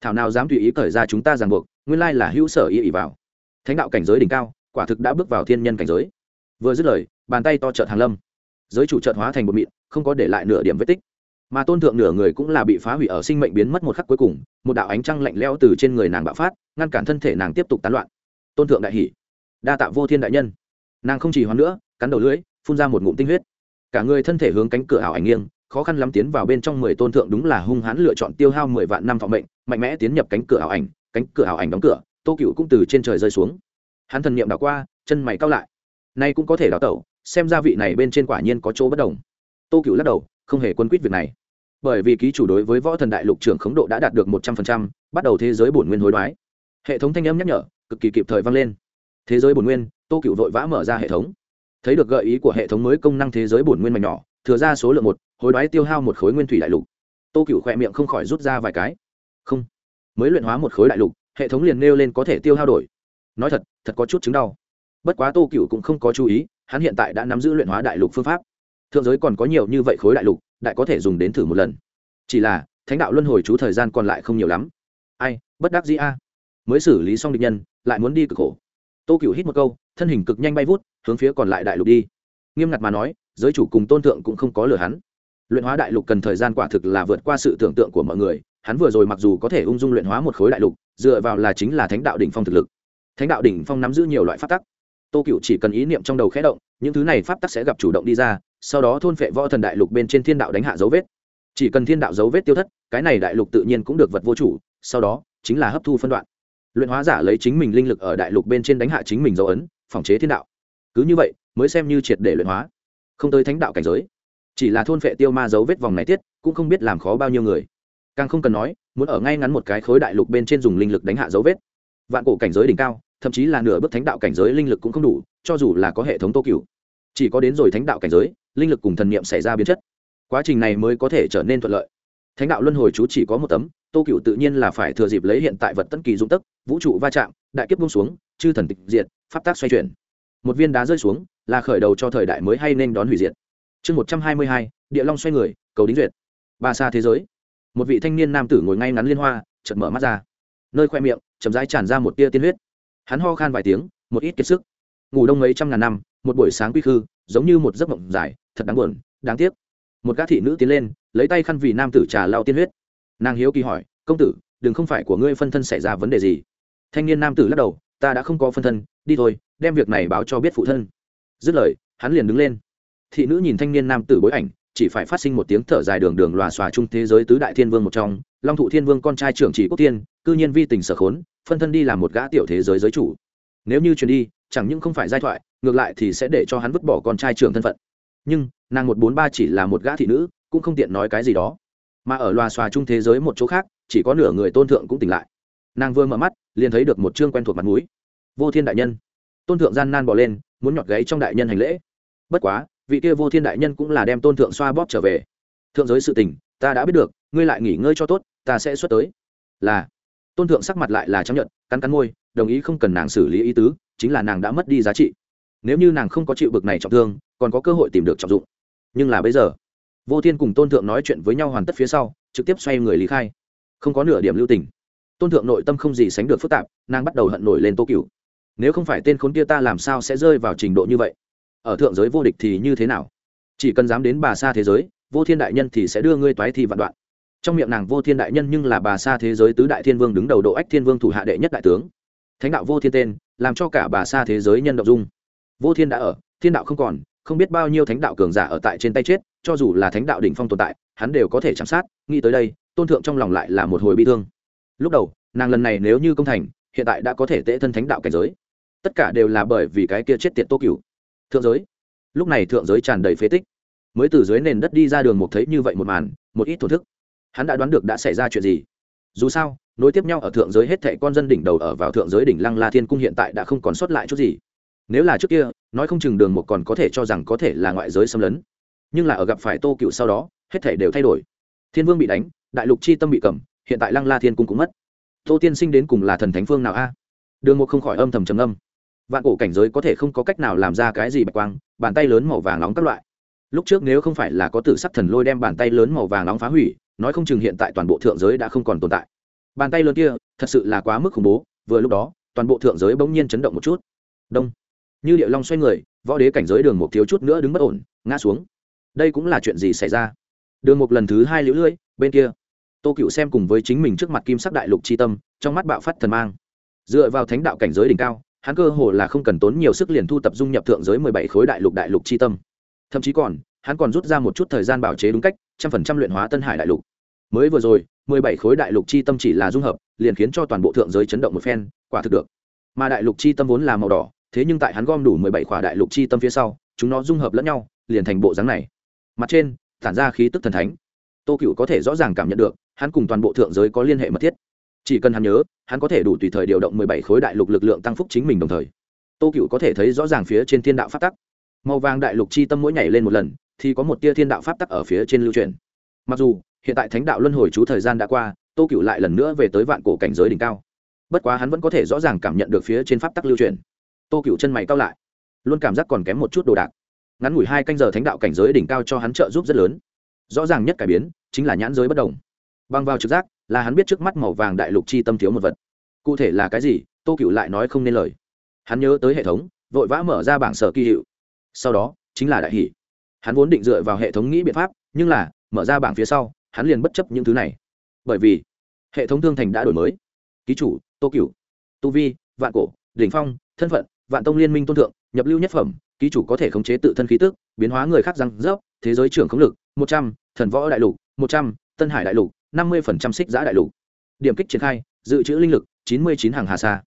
Thảo nào dám tùy ý cởi ra chúng ta ràng buộc, nguyên lai là hữu sở ý ý vào. Thánh đạo cảnh giới đỉnh cao, quả thực đã bước vào thiên nhân cảnh giới. Vừa dứt lời, bàn tay to trợt hàng lâm. Giới chủ trợt hóa thành một mịn, không có để lại nửa điểm vết tích mà tôn thượng nửa người cũng là bị phá hủy ở sinh mệnh biến mất một khắc cuối cùng, một đạo ánh trăng lạnh lẽo từ trên người nàng bạo phát, ngăn cản thân thể nàng tiếp tục tán loạn. Tôn thượng đại hỷ đa tạ vô thiên đại nhân. Nàng không chỉ hoán nữa, cắn đầu lưỡi, phun ra một ngụm tinh huyết. Cả người thân thể hướng cánh cửa ảo ảnh nghiêng, khó khăn lắm tiến vào bên trong mười tôn thượng đúng là hung hãn lựa chọn tiêu hao mười vạn năm thọ mệnh, mạnh mẽ tiến nhập cánh cửa ảo ảnh, cánh cửa ảo ảnh đóng cửa, tô cựu cũng từ trên trời rơi xuống. Hắn thần niệm đảo qua, chân mày cao lại. Nay cũng có thể đào tẩu, xem ra vị này bên trên quả nhiên có chỗ bất đồng. Tô cựu lắc đầu, không hề quân quýt việc này bởi vì ký chủ đối với võ thần đại lục trưởng khống độ đã đạt được một trăm phần trăm, bắt đầu thế giới bổn nguyên hối đoái. Hệ thống thanh âm nhắc nhở, cực kỳ kịp thời vang lên. Thế giới bổn nguyên, tô cựu vội vã mở ra hệ thống. Thấy được gợi ý của hệ thống mới công năng thế giới bổn nguyên mảnh nhỏ, thừa ra số lượng một, hối đoái tiêu hao một khối nguyên thủy đại lục. Tô cựu khỏe miệng không khỏi rút ra vài cái. Không, mới luyện hóa một khối đại lục, hệ thống liền nêu lên có thể tiêu hao đổi. Nói thật thật có chút chứng đau. Bất quá tô cựu cũng không có chú ý, hắn hiện tại đã nắm giữ luyện hóa đại lục phương pháp. Thượng giới còn có nhiều như vậy khối đại lục đại có thể dùng đến thử một lần. Chỉ là, thánh đạo luân hồi chú thời gian còn lại không nhiều lắm. Ai, bất đắc dĩ a. Mới xử lý xong địch nhân, lại muốn đi cực khổ. Tô cựu hít một câu, thân hình cực nhanh bay vút, hướng phía còn lại đại lục đi. Nghiêm ngặt mà nói, giới chủ cùng tôn thượng cũng không có lừa hắn. Luyện hóa đại lục cần thời gian quả thực là vượt qua sự tưởng tượng của mọi người. Hắn vừa rồi mặc dù có thể ung dung luyện hóa một khối đại lục, dựa vào là chính là thánh đạo đỉnh phong thực lực. Thánh đạo đỉnh phong nắm giữ nhiều loại pháp tắc. Tô cựu chỉ cần ý niệm trong đầu khẽ động, những thứ này pháp tắc sẽ gặp chủ động đi ra sau đó thôn phệ võ thần đại lục bên trên thiên đạo đánh hạ dấu vết. Chỉ cần thiên đạo dấu vết tiêu thất, cái này đại lục tự nhiên cũng được vật vô chủ, sau đó, chính là hấp thu phân đoạn. Luyện hóa giả lấy chính mình linh lực ở đại lục bên trên đánh hạ chính mình dấu ấn, phòng chế thiên đạo. Cứ như vậy, mới xem như triệt để luyện hóa. Không tới thánh đạo cảnh giới. Chỉ là thôn phệ tiêu ma dấu vết vòng này tiết, cũng không biết làm khó bao nhiêu người. Càng không cần nói, muốn ở ngay ngắn một cái khối đại lục bên trên dùng linh lực đánh hạ dấu vết. Vạn cổ cảnh giới đỉnh cao, thậm chí là nửa bước thánh đạo cảnh giới linh lực cũng không đủ, cho dù là có hệ thống tô cửu. Chỉ có đến rồi thánh đạo cảnh giới linh lực cùng thần niệm xảy ra biến chất. Quá trình này mới có thể trở nên thuận lợi. Thánh đạo luân hồi chú chỉ có một tấm, tô cựu tự nhiên là phải thừa dịp lấy hiện tại vật tân kỳ dụng tức vũ trụ va chạm, đại kiếp bung xuống, chư thần tịch diệt, pháp tác xoay chuyển. Một viên đá rơi xuống, là khởi đầu cho thời đại mới hay nên đón hủy diệt. Chương một trăm hai mươi hai, địa long xoay người, cầu đính duyệt. Ba xa thế giới. Một vị thanh niên nam tử ngồi ngay ngắn liên hoa, chợt mở mắt ra. Nơi khoe miệng, chậm rãi tràn ra một tia tiên huyết. Hắn ho khan vài tiếng, một ít kiệt sức. Ngủ đông mấy trăm ngàn năm, một buổi sáng quy khư giống như một giấc mộng dài, thật đáng buồn, đáng tiếc. Một gã thị nữ tiến lên, lấy tay khăn vì nam tử trà lao tiên huyết. Nàng hiếu kỳ hỏi, công tử, đừng không phải của ngươi phân thân xảy ra vấn đề gì? Thanh niên nam tử lắc đầu, ta đã không có phân thân, đi thôi, đem việc này báo cho biết phụ thân. Dứt lời, hắn liền đứng lên. Thị nữ nhìn thanh niên nam tử bối ảnh, chỉ phải phát sinh một tiếng thở dài đường đường lòa xòa chung thế giới tứ đại thiên vương một trong, long thụ thiên vương con trai trưởng chỉ quốc tiên, cư nhiên vi tình sở khốn, phân thân đi làm một gã tiểu thế giới giới chủ. Nếu như truyền đi, chẳng những không phải giai thoại ngược lại thì sẽ để cho hắn vứt bỏ con trai trưởng thân phận. Nhưng, nàng một bốn ba chỉ là một gã thị nữ, cũng không tiện nói cái gì đó. Mà ở loà xòa chung thế giới một chỗ khác, chỉ có nửa người tôn thượng cũng tỉnh lại. Nàng vừa mở mắt, liền thấy được một chương quen thuộc mặt mũi. Vô thiên đại nhân. Tôn thượng gian nan bỏ lên, muốn nhọt gáy trong đại nhân hành lễ. Bất quá, vị kia vô thiên đại nhân cũng là đem tôn thượng xoa bóp trở về. Thượng giới sự tình, ta đã biết được, ngươi lại nghỉ ngơi cho tốt, ta sẽ xuất tới. Là. Tôn thượng sắc mặt lại là chấp nhận cắn cắn môi, đồng ý không cần nàng xử lý ý tứ, chính là nàng đã mất đi giá trị nếu như nàng không có chịu bực này trọng thương, còn có cơ hội tìm được trọng dụng. Nhưng là bây giờ, vô thiên cùng tôn thượng nói chuyện với nhau hoàn tất phía sau, trực tiếp xoay người lý khai. Không có nửa điểm lưu tình. Tôn thượng nội tâm không gì sánh được phức tạp, nàng bắt đầu hận nổi lên tô cửu. Nếu không phải tên khốn kia ta làm sao sẽ rơi vào trình độ như vậy? Ở thượng giới vô địch thì như thế nào? Chỉ cần dám đến bà xa thế giới, vô thiên đại nhân thì sẽ đưa ngươi toái thi vạn đoạn. Trong miệng nàng vô thiên đại nhân nhưng là bà xa thế giới tứ đại thiên vương đứng đầu độ ách thiên vương thủ hạ đệ nhất đại tướng. Thánh đạo vô thiên tên, làm cho cả bà xa thế giới nhân động dung vô thiên đã ở, thiên đạo không còn, không biết bao nhiêu thánh đạo cường giả ở tại trên tay chết, cho dù là thánh đạo đỉnh phong tồn tại, hắn đều có thể chạm sát. Nghĩ tới đây, tôn thượng trong lòng lại là một hồi bi thương. Lúc đầu, nàng lần này nếu như công thành, hiện tại đã có thể tệ thân thánh đạo cảnh giới. Tất cả đều là bởi vì cái kia chết tiệt tô cửu. Thượng giới. Lúc này thượng giới tràn đầy phế tích. Mới từ dưới nền đất đi ra đường một thấy như vậy một màn, một ít thổn thức. Hắn đã đoán được đã xảy ra chuyện gì. Dù sao, nối tiếp nhau ở thượng giới hết thệ con dân đỉnh đầu ở vào thượng giới đỉnh lăng la thiên cung hiện tại đã không còn sót lại chút gì nếu là trước kia, nói không chừng đường một còn có thể cho rằng có thể là ngoại giới xâm lấn. Nhưng là ở gặp phải tô cựu sau đó, hết thể đều thay đổi. Thiên vương bị đánh, đại lục chi tâm bị cầm, hiện tại lăng la thiên cung cũng mất. Tô tiên sinh đến cùng là thần thánh phương nào a? Đường một không khỏi âm thầm trầm âm vạn cổ cảnh giới có thể không có cách nào làm ra cái gì bạch quang, bàn tay lớn màu vàng nóng các loại. Lúc trước nếu không phải là có tử sắc thần lôi đem bàn tay lớn màu vàng nóng phá hủy, nói không chừng hiện tại toàn bộ thượng giới đã không còn tồn tại. Bàn tay lớn kia, thật sự là quá mức khủng bố, vừa lúc đó, toàn bộ thượng giới bỗng nhiên chấn động một chút. Đông như địa long xoay người, võ đế cảnh giới đường một thiếu chút nữa đứng bất ổn, ngã xuống. Đây cũng là chuyện gì xảy ra? Đường một lần thứ hai lũ lưỡi, bên kia. Tô cựu xem cùng với chính mình trước mặt kim sắc đại lục c h i tâm, trong mắt bạo phát thần mang. Dựa vào thánh đạo cảnh giới đỉnh cao, hắn cơ hồ là không cần tốn nhiều sức liền thu tập dung nhập thượng giới mười bảy khối đại lục đại lục c h i tâm. Thậm chí còn, hắn còn rút ra một chút thời gian bảo chế đúng cách, trăm phần trăm luyện hóa tân hải đại lục. Mới vừa rồi, mười bảy khối đại lục c h i tâm chỉ là dung hợp, liền khiến cho toàn bộ thượng giới chấn động một phen, quả thực được. Mà đại lục c h i tâm vốn là màu đỏ thế nhưng tại hắn gom đủ mười bảy khỏa đại lục chi tâm phía sau, chúng nó dung hợp lẫn nhau, liền thành bộ dáng này. Mặt trên, tản ra khí tức thần thánh. Tô cựu có thể rõ ràng cảm nhận được, hắn cùng toàn bộ thượng giới có liên hệ mật thiết. Chỉ cần hắn nhớ, hắn có thể đủ tùy thời điều động mười bảy khối đại lục lực lượng tăng phúc chính mình đồng thời. Tô cựu có thể thấy rõ ràng phía trên thiên đạo pháp tắc. Màu vàng đại lục chi tâm mỗi nhảy lên một lần, thì có một tia thiên đạo pháp tắc ở phía trên lưu truyền. Mặc dù, hiện tại thánh đạo luân hồi chú thời gian đã qua, tô cựu lại lần nữa về tới vạn cổ cảnh giới đỉnh cao. Bất quá hắn vẫn có thể rõ ràng cảm nhận được phía trên pháp tắc lưu truyền tô cựu chân mày cao lại luôn cảm giác còn kém một chút đồ đạc ngắn ngủi hai canh giờ thánh đạo cảnh giới đỉnh cao cho hắn trợ giúp rất lớn rõ ràng nhất cải biến chính là nhãn giới bất đồng băng vào trực giác là hắn biết trước mắt màu vàng đại lục chi tâm thiếu một vật cụ thể là cái gì tô cựu lại nói không nên lời hắn nhớ tới hệ thống vội vã mở ra bảng sở kỳ hiệu sau đó chính là đại hỷ hắn vốn định dựa vào hệ thống nghĩ biện pháp nhưng là mở ra bảng phía sau hắn liền bất chấp những thứ này bởi vì hệ thống thương thành đã đổi mới ký chủ tô Cựu, tu vi vạn cổ đỉnh phong thân phận vạn tông liên minh tôn thượng, nhập lưu nhất phẩm, ký chủ có thể khống chế tự thân khí tức, biến hóa người khác răng rớp, thế giới trưởng khống lực, một trăm, thần võ đại lục, một trăm, tân hải đại lục, năm mươi phần trăm xích giã đại lục. Điểm kích triển khai, dự trữ linh lực, chín mươi chín hàng hà sa.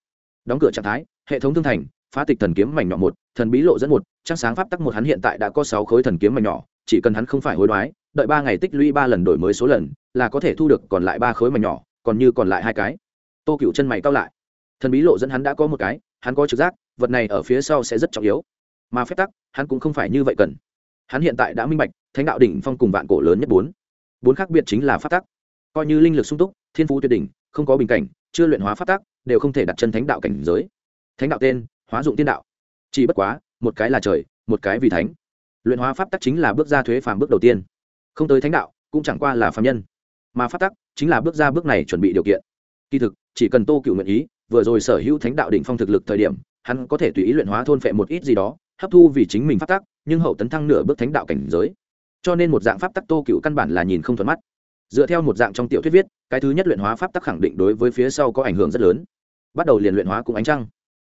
Đóng cửa trạng thái, hệ thống thương thành, phá tịch thần kiếm mảnh nhỏ một, thần bí lộ dẫn một trang sáng pháp tắc một hắn hiện tại đã có sáu khối thần kiếm mảnh nhỏ, chỉ cần hắn không phải hối đoái, đợi ba ngày tích lũy ba lần đổi mới số lần, là có thể thu được còn lại ba khối mảnh nhỏ, còn như còn lại hai cái. Tô cựu chân mày cao lại. Thần bí lộ dẫn hắn đã có một cái, hắn có trực giác vật này ở phía sau sẽ rất trọng yếu. Mà phép tắc, hắn cũng không phải như vậy cần. Hắn hiện tại đã minh bạch, thánh đạo đỉnh phong cùng vạn cổ lớn nhất bốn. Bốn khác biệt chính là pháp tắc. Coi như linh lực sung túc, thiên phú tuyệt đỉnh, không có bình cảnh, chưa luyện hóa pháp tắc, đều không thể đặt chân thánh đạo cảnh giới. Thánh đạo tên, hóa dụng tiên đạo. Chỉ bất quá, một cái là trời, một cái vì thánh. Luyện hóa pháp tắc chính là bước ra thuế phàm bước đầu tiên. Không tới thánh đạo, cũng chẳng qua là phàm nhân. Mà pháp tắc chính là bước ra bước này chuẩn bị điều kiện. Kỳ thực, chỉ cần tô cựu nguyện ý, vừa rồi sở hữu thánh đạo đỉnh phong thực lực thời điểm hắn có thể tùy ý luyện hóa thôn phệ một ít gì đó, hấp thu vì chính mình pháp tắc, nhưng hậu tấn thăng nửa bước thánh đạo cảnh giới. Cho nên một dạng pháp tắc tô cựu căn bản là nhìn không thuận mắt. Dựa theo một dạng trong tiểu thuyết viết, cái thứ nhất luyện hóa pháp tắc khẳng định đối với phía sau có ảnh hưởng rất lớn. Bắt đầu liền luyện hóa cùng ánh trăng.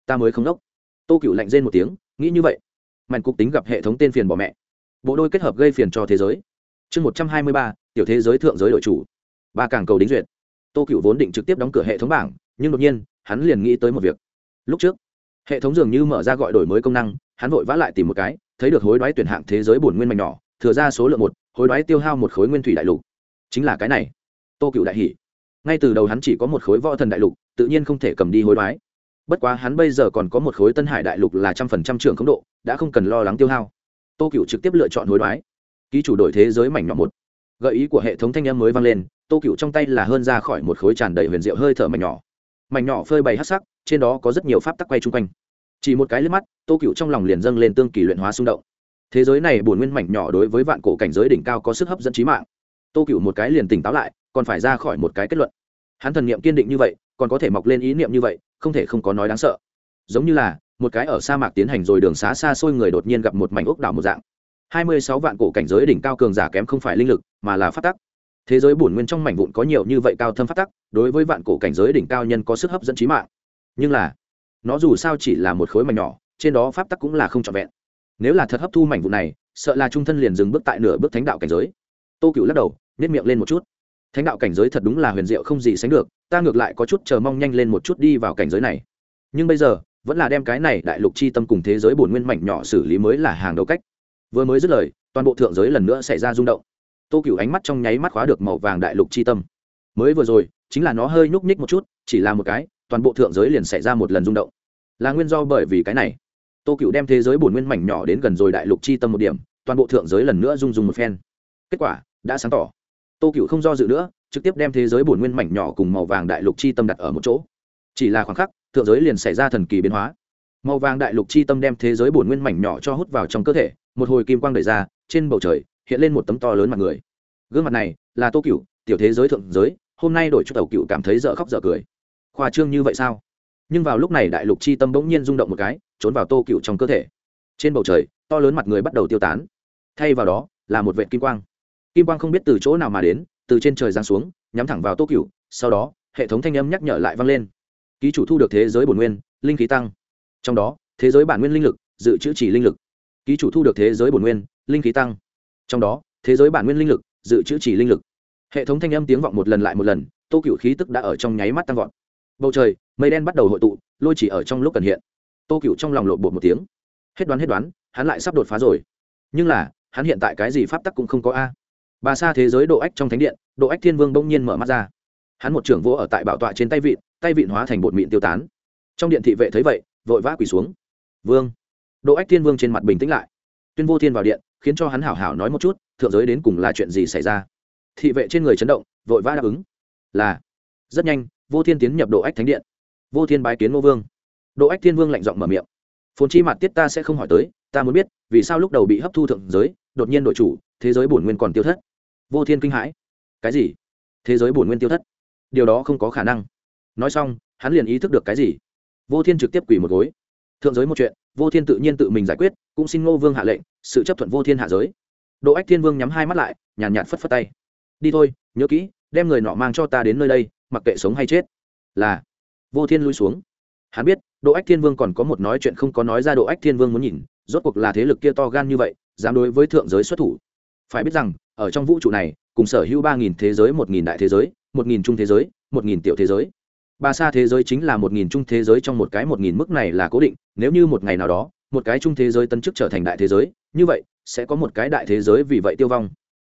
Ta mới không đốc. Tô cựu lạnh rên một tiếng, nghĩ như vậy. Mạnh cục tính gặp hệ thống tên phiền bỏ mẹ. Bộ đôi kết hợp gây phiền cho thế giới. Chương một trăm hai mươi ba, tiểu thế giới thượng giới đội chủ. Ba càng cầu đính duyệt. Tô cựu vốn định trực tiếp đóng cửa hệ thống bảng, nhưng đột nhiên, hắn liền nghĩ tới một việc. Lúc trước hệ thống dường như mở ra gọi đổi mới công năng, hắn vội vã lại tìm một cái, thấy được hối đoái tuyển hạng thế giới bổn nguyên mạch nhỏ, thừa ra số lượng một, hối đoái tiêu hao một khối nguyên thủy đại lục. Chính là cái này. Tô cựu đại hỷ ngay từ đầu hắn chỉ có một khối võ thần đại lục, tự nhiên không thể cầm đi hối đoái. Bất quá hắn bây giờ còn có một khối tân hải đại lục là trăm phần trăm trường khống độ, đã không cần lo lắng tiêu hao. Tô cựu trực tiếp lựa chọn hối đoái. Ký chủ đổi thế giới mảnh nhỏ một. Gợi ý của hệ thống thanh em mới vang lên, tô cựu trong tay là hơn ra khỏi một khối tràn đầy huyền diệu hơi thở mảnh nhỏ mảnh nhỏ phơi bày hắc sắc, trên đó có rất nhiều pháp tắc quay chung quanh. Chỉ một cái liếc mắt, tô cựu trong lòng liền dâng lên tương kỳ luyện hóa xung động. Thế giới này bổn nguyên mảnh nhỏ đối với vạn cổ cảnh giới đỉnh cao có sức hấp dẫn trí mạng. Tô cựu một cái liền tỉnh táo lại, còn phải ra khỏi một cái kết luận. Hắn thần niệm kiên định như vậy, còn có thể mọc lên ý niệm như vậy, không thể không có nói đáng sợ. Giống như là, một cái ở sa mạc tiến hành rồi đường xá xa xôi người đột nhiên gặp một mảnh ốc đảo một dạng. Hai mươi sáu vạn cổ cảnh giới đỉnh cao cường giả kém không phải linh lực, mà là phát tắc thế giới bổn nguyên trong mảnh vụn có nhiều như vậy cao thâm phát tắc, đối với vạn cổ cảnh giới đỉnh cao nhân có sức hấp dẫn trí mạng. Nhưng là, nó dù sao chỉ là một khối mảnh nhỏ, trên đó pháp tắc cũng là không trọn vẹn. Nếu là thật hấp thu mảnh vụn này, sợ là trung thân liền dừng bước tại nửa bước thánh đạo cảnh giới. Tô cựu lắc đầu nếp miệng lên một chút. Thánh đạo cảnh giới thật đúng là huyền diệu không gì sánh được, ta ngược lại có chút chờ mong nhanh lên một chút đi vào cảnh giới này. Nhưng bây giờ, vẫn là đem cái này đại lục chi tâm cùng thế giới bổn nguyên mảnh nhỏ xử lý mới là hàng đầu cách. Vừa mới dứt lời, toàn bộ thượng giới lần nữa xảy ra rung động tô cựu ánh mắt trong nháy mắt khóa được màu vàng đại lục chi tâm. Mới vừa rồi, chính là nó hơi nhúc nhích một chút, chỉ là một cái, toàn bộ thượng giới liền xảy ra một lần rung động. Là nguyên do bởi vì cái này. Tô cựu đem thế giới bổn nguyên mảnh nhỏ đến gần rồi đại lục chi tâm một điểm, toàn bộ thượng giới lần nữa rung rung một phen. Kết quả, đã sáng tỏ. Tô cựu không do dự nữa, trực tiếp đem thế giới bổn nguyên mảnh nhỏ cùng màu vàng đại lục chi tâm đặt ở một chỗ. Chỉ là khoảng khắc, thượng giới liền xảy ra thần kỳ biến hóa. Màu vàng đại lục chi tâm đem thế giới bổn nguyên mảnh nhỏ cho hút vào trong cơ thể, một hồi kim quang đẩy ra, trên bầu trời hiện lên một tấm to lớn mặt người. Gương mặt này là tô cựu tiểu thế giới thượng giới, hôm nay đổi chút tàu cựu cảm thấy dở khóc dở cười. Khoa trương như vậy sao? Nhưng vào lúc này đại lục chi tâm bỗng nhiên rung động một cái, trốn vào tô cựu trong cơ thể. Trên bầu trời, to lớn mặt người bắt đầu tiêu tán. Thay vào đó là một vệ kim quang. Kim quang không biết từ chỗ nào mà đến, từ trên trời giáng xuống, nhắm thẳng vào tô cựu sau đó, hệ thống thanh âm nhắc nhở lại vang lên. Ký chủ thu được thế giới bổn nguyên, linh khí tăng. Trong đó, thế giới bản nguyên linh lực, dự trữ chỉ linh lực. Ký chủ thu được thế giới bổn nguyên, linh khí tăng trong đó, thế giới bản nguyên linh lực, dự trữ chỉ linh lực. Hệ thống thanh âm tiếng vọng một lần lại một lần, tô cựu khí tức đã ở trong nháy mắt tăng vọt. Bầu trời, mây đen bắt đầu hội tụ, lôi chỉ ở trong lúc cần hiện. Tô cựu trong lòng lộn bột một tiếng. Hết đoán hết đoán, hắn lại sắp đột phá rồi. Nhưng là, hắn hiện tại cái gì pháp tắc cũng không có a. Bà xa thế giới độ ách trong thánh điện, độ ách thiên vương bỗng nhiên mở mắt ra. Hắn một trưởng vỗ ở tại bảo tọa trên tay vịn tay vịn hóa thành bột mịn tiêu tán. Trong điện thị vệ thấy vậy, vội vã quỳ xuống. Vương. Độ ách thiên vương trên mặt bình tĩnh lại. Tuyên vô thiên vào điện khiến cho hắn hảo hảo nói một chút, thượng giới đến cùng là chuyện gì xảy ra. Thị vệ trên người chấn động, vội vã đáp ứng. Là, rất nhanh, vô thiên tiến nhập độ ách thánh điện. Vô thiên bái kiến ngô vương. Độ ách thiên vương lạnh giọng mở miệng. Phồn chi mặt tiết ta sẽ không hỏi tới, ta muốn biết, vì sao lúc đầu bị hấp thu thượng giới, đột nhiên đội chủ, thế giới bổn nguyên còn tiêu thất? Vô thiên kinh hãi. Cái gì? Thế giới bổn nguyên tiêu thất? Điều đó không có khả năng. Nói xong, hắn liền ý thức được cái gì? Vô thiên trực tiếp quỳ một gối. Thượng giới một chuyện, vô thiên tự nhiên tự mình giải quyết, cũng xin ngô vương hạ lệnh sự chấp thuận vô thiên hạ giới. Độ ách thiên vương nhắm hai mắt lại, nhàn nhạt phất phất tay. Đi thôi, nhớ kỹ, đem người nọ mang cho ta đến nơi đây, mặc kệ sống hay chết. Là. Vô thiên lui xuống. Hắn biết độ ách thiên vương còn có một nói chuyện không có nói ra độ ách thiên vương muốn nhìn, rốt cuộc là thế lực kia to gan như vậy, dám đối với thượng giới xuất thủ. Phải biết rằng, ở trong vũ trụ này, cùng sở hữu ba nghìn thế giới, một nghìn đại thế giới, một nghìn trung thế giới, một nghìn tiểu thế giới. Ba xa thế giới chính là một nghìn trung thế giới trong một cái một nghìn mức này là cố định, nếu như một ngày nào đó, một cái trung thế giới tân chức trở thành đại thế giới như vậy sẽ có một cái đại thế giới vì vậy tiêu vong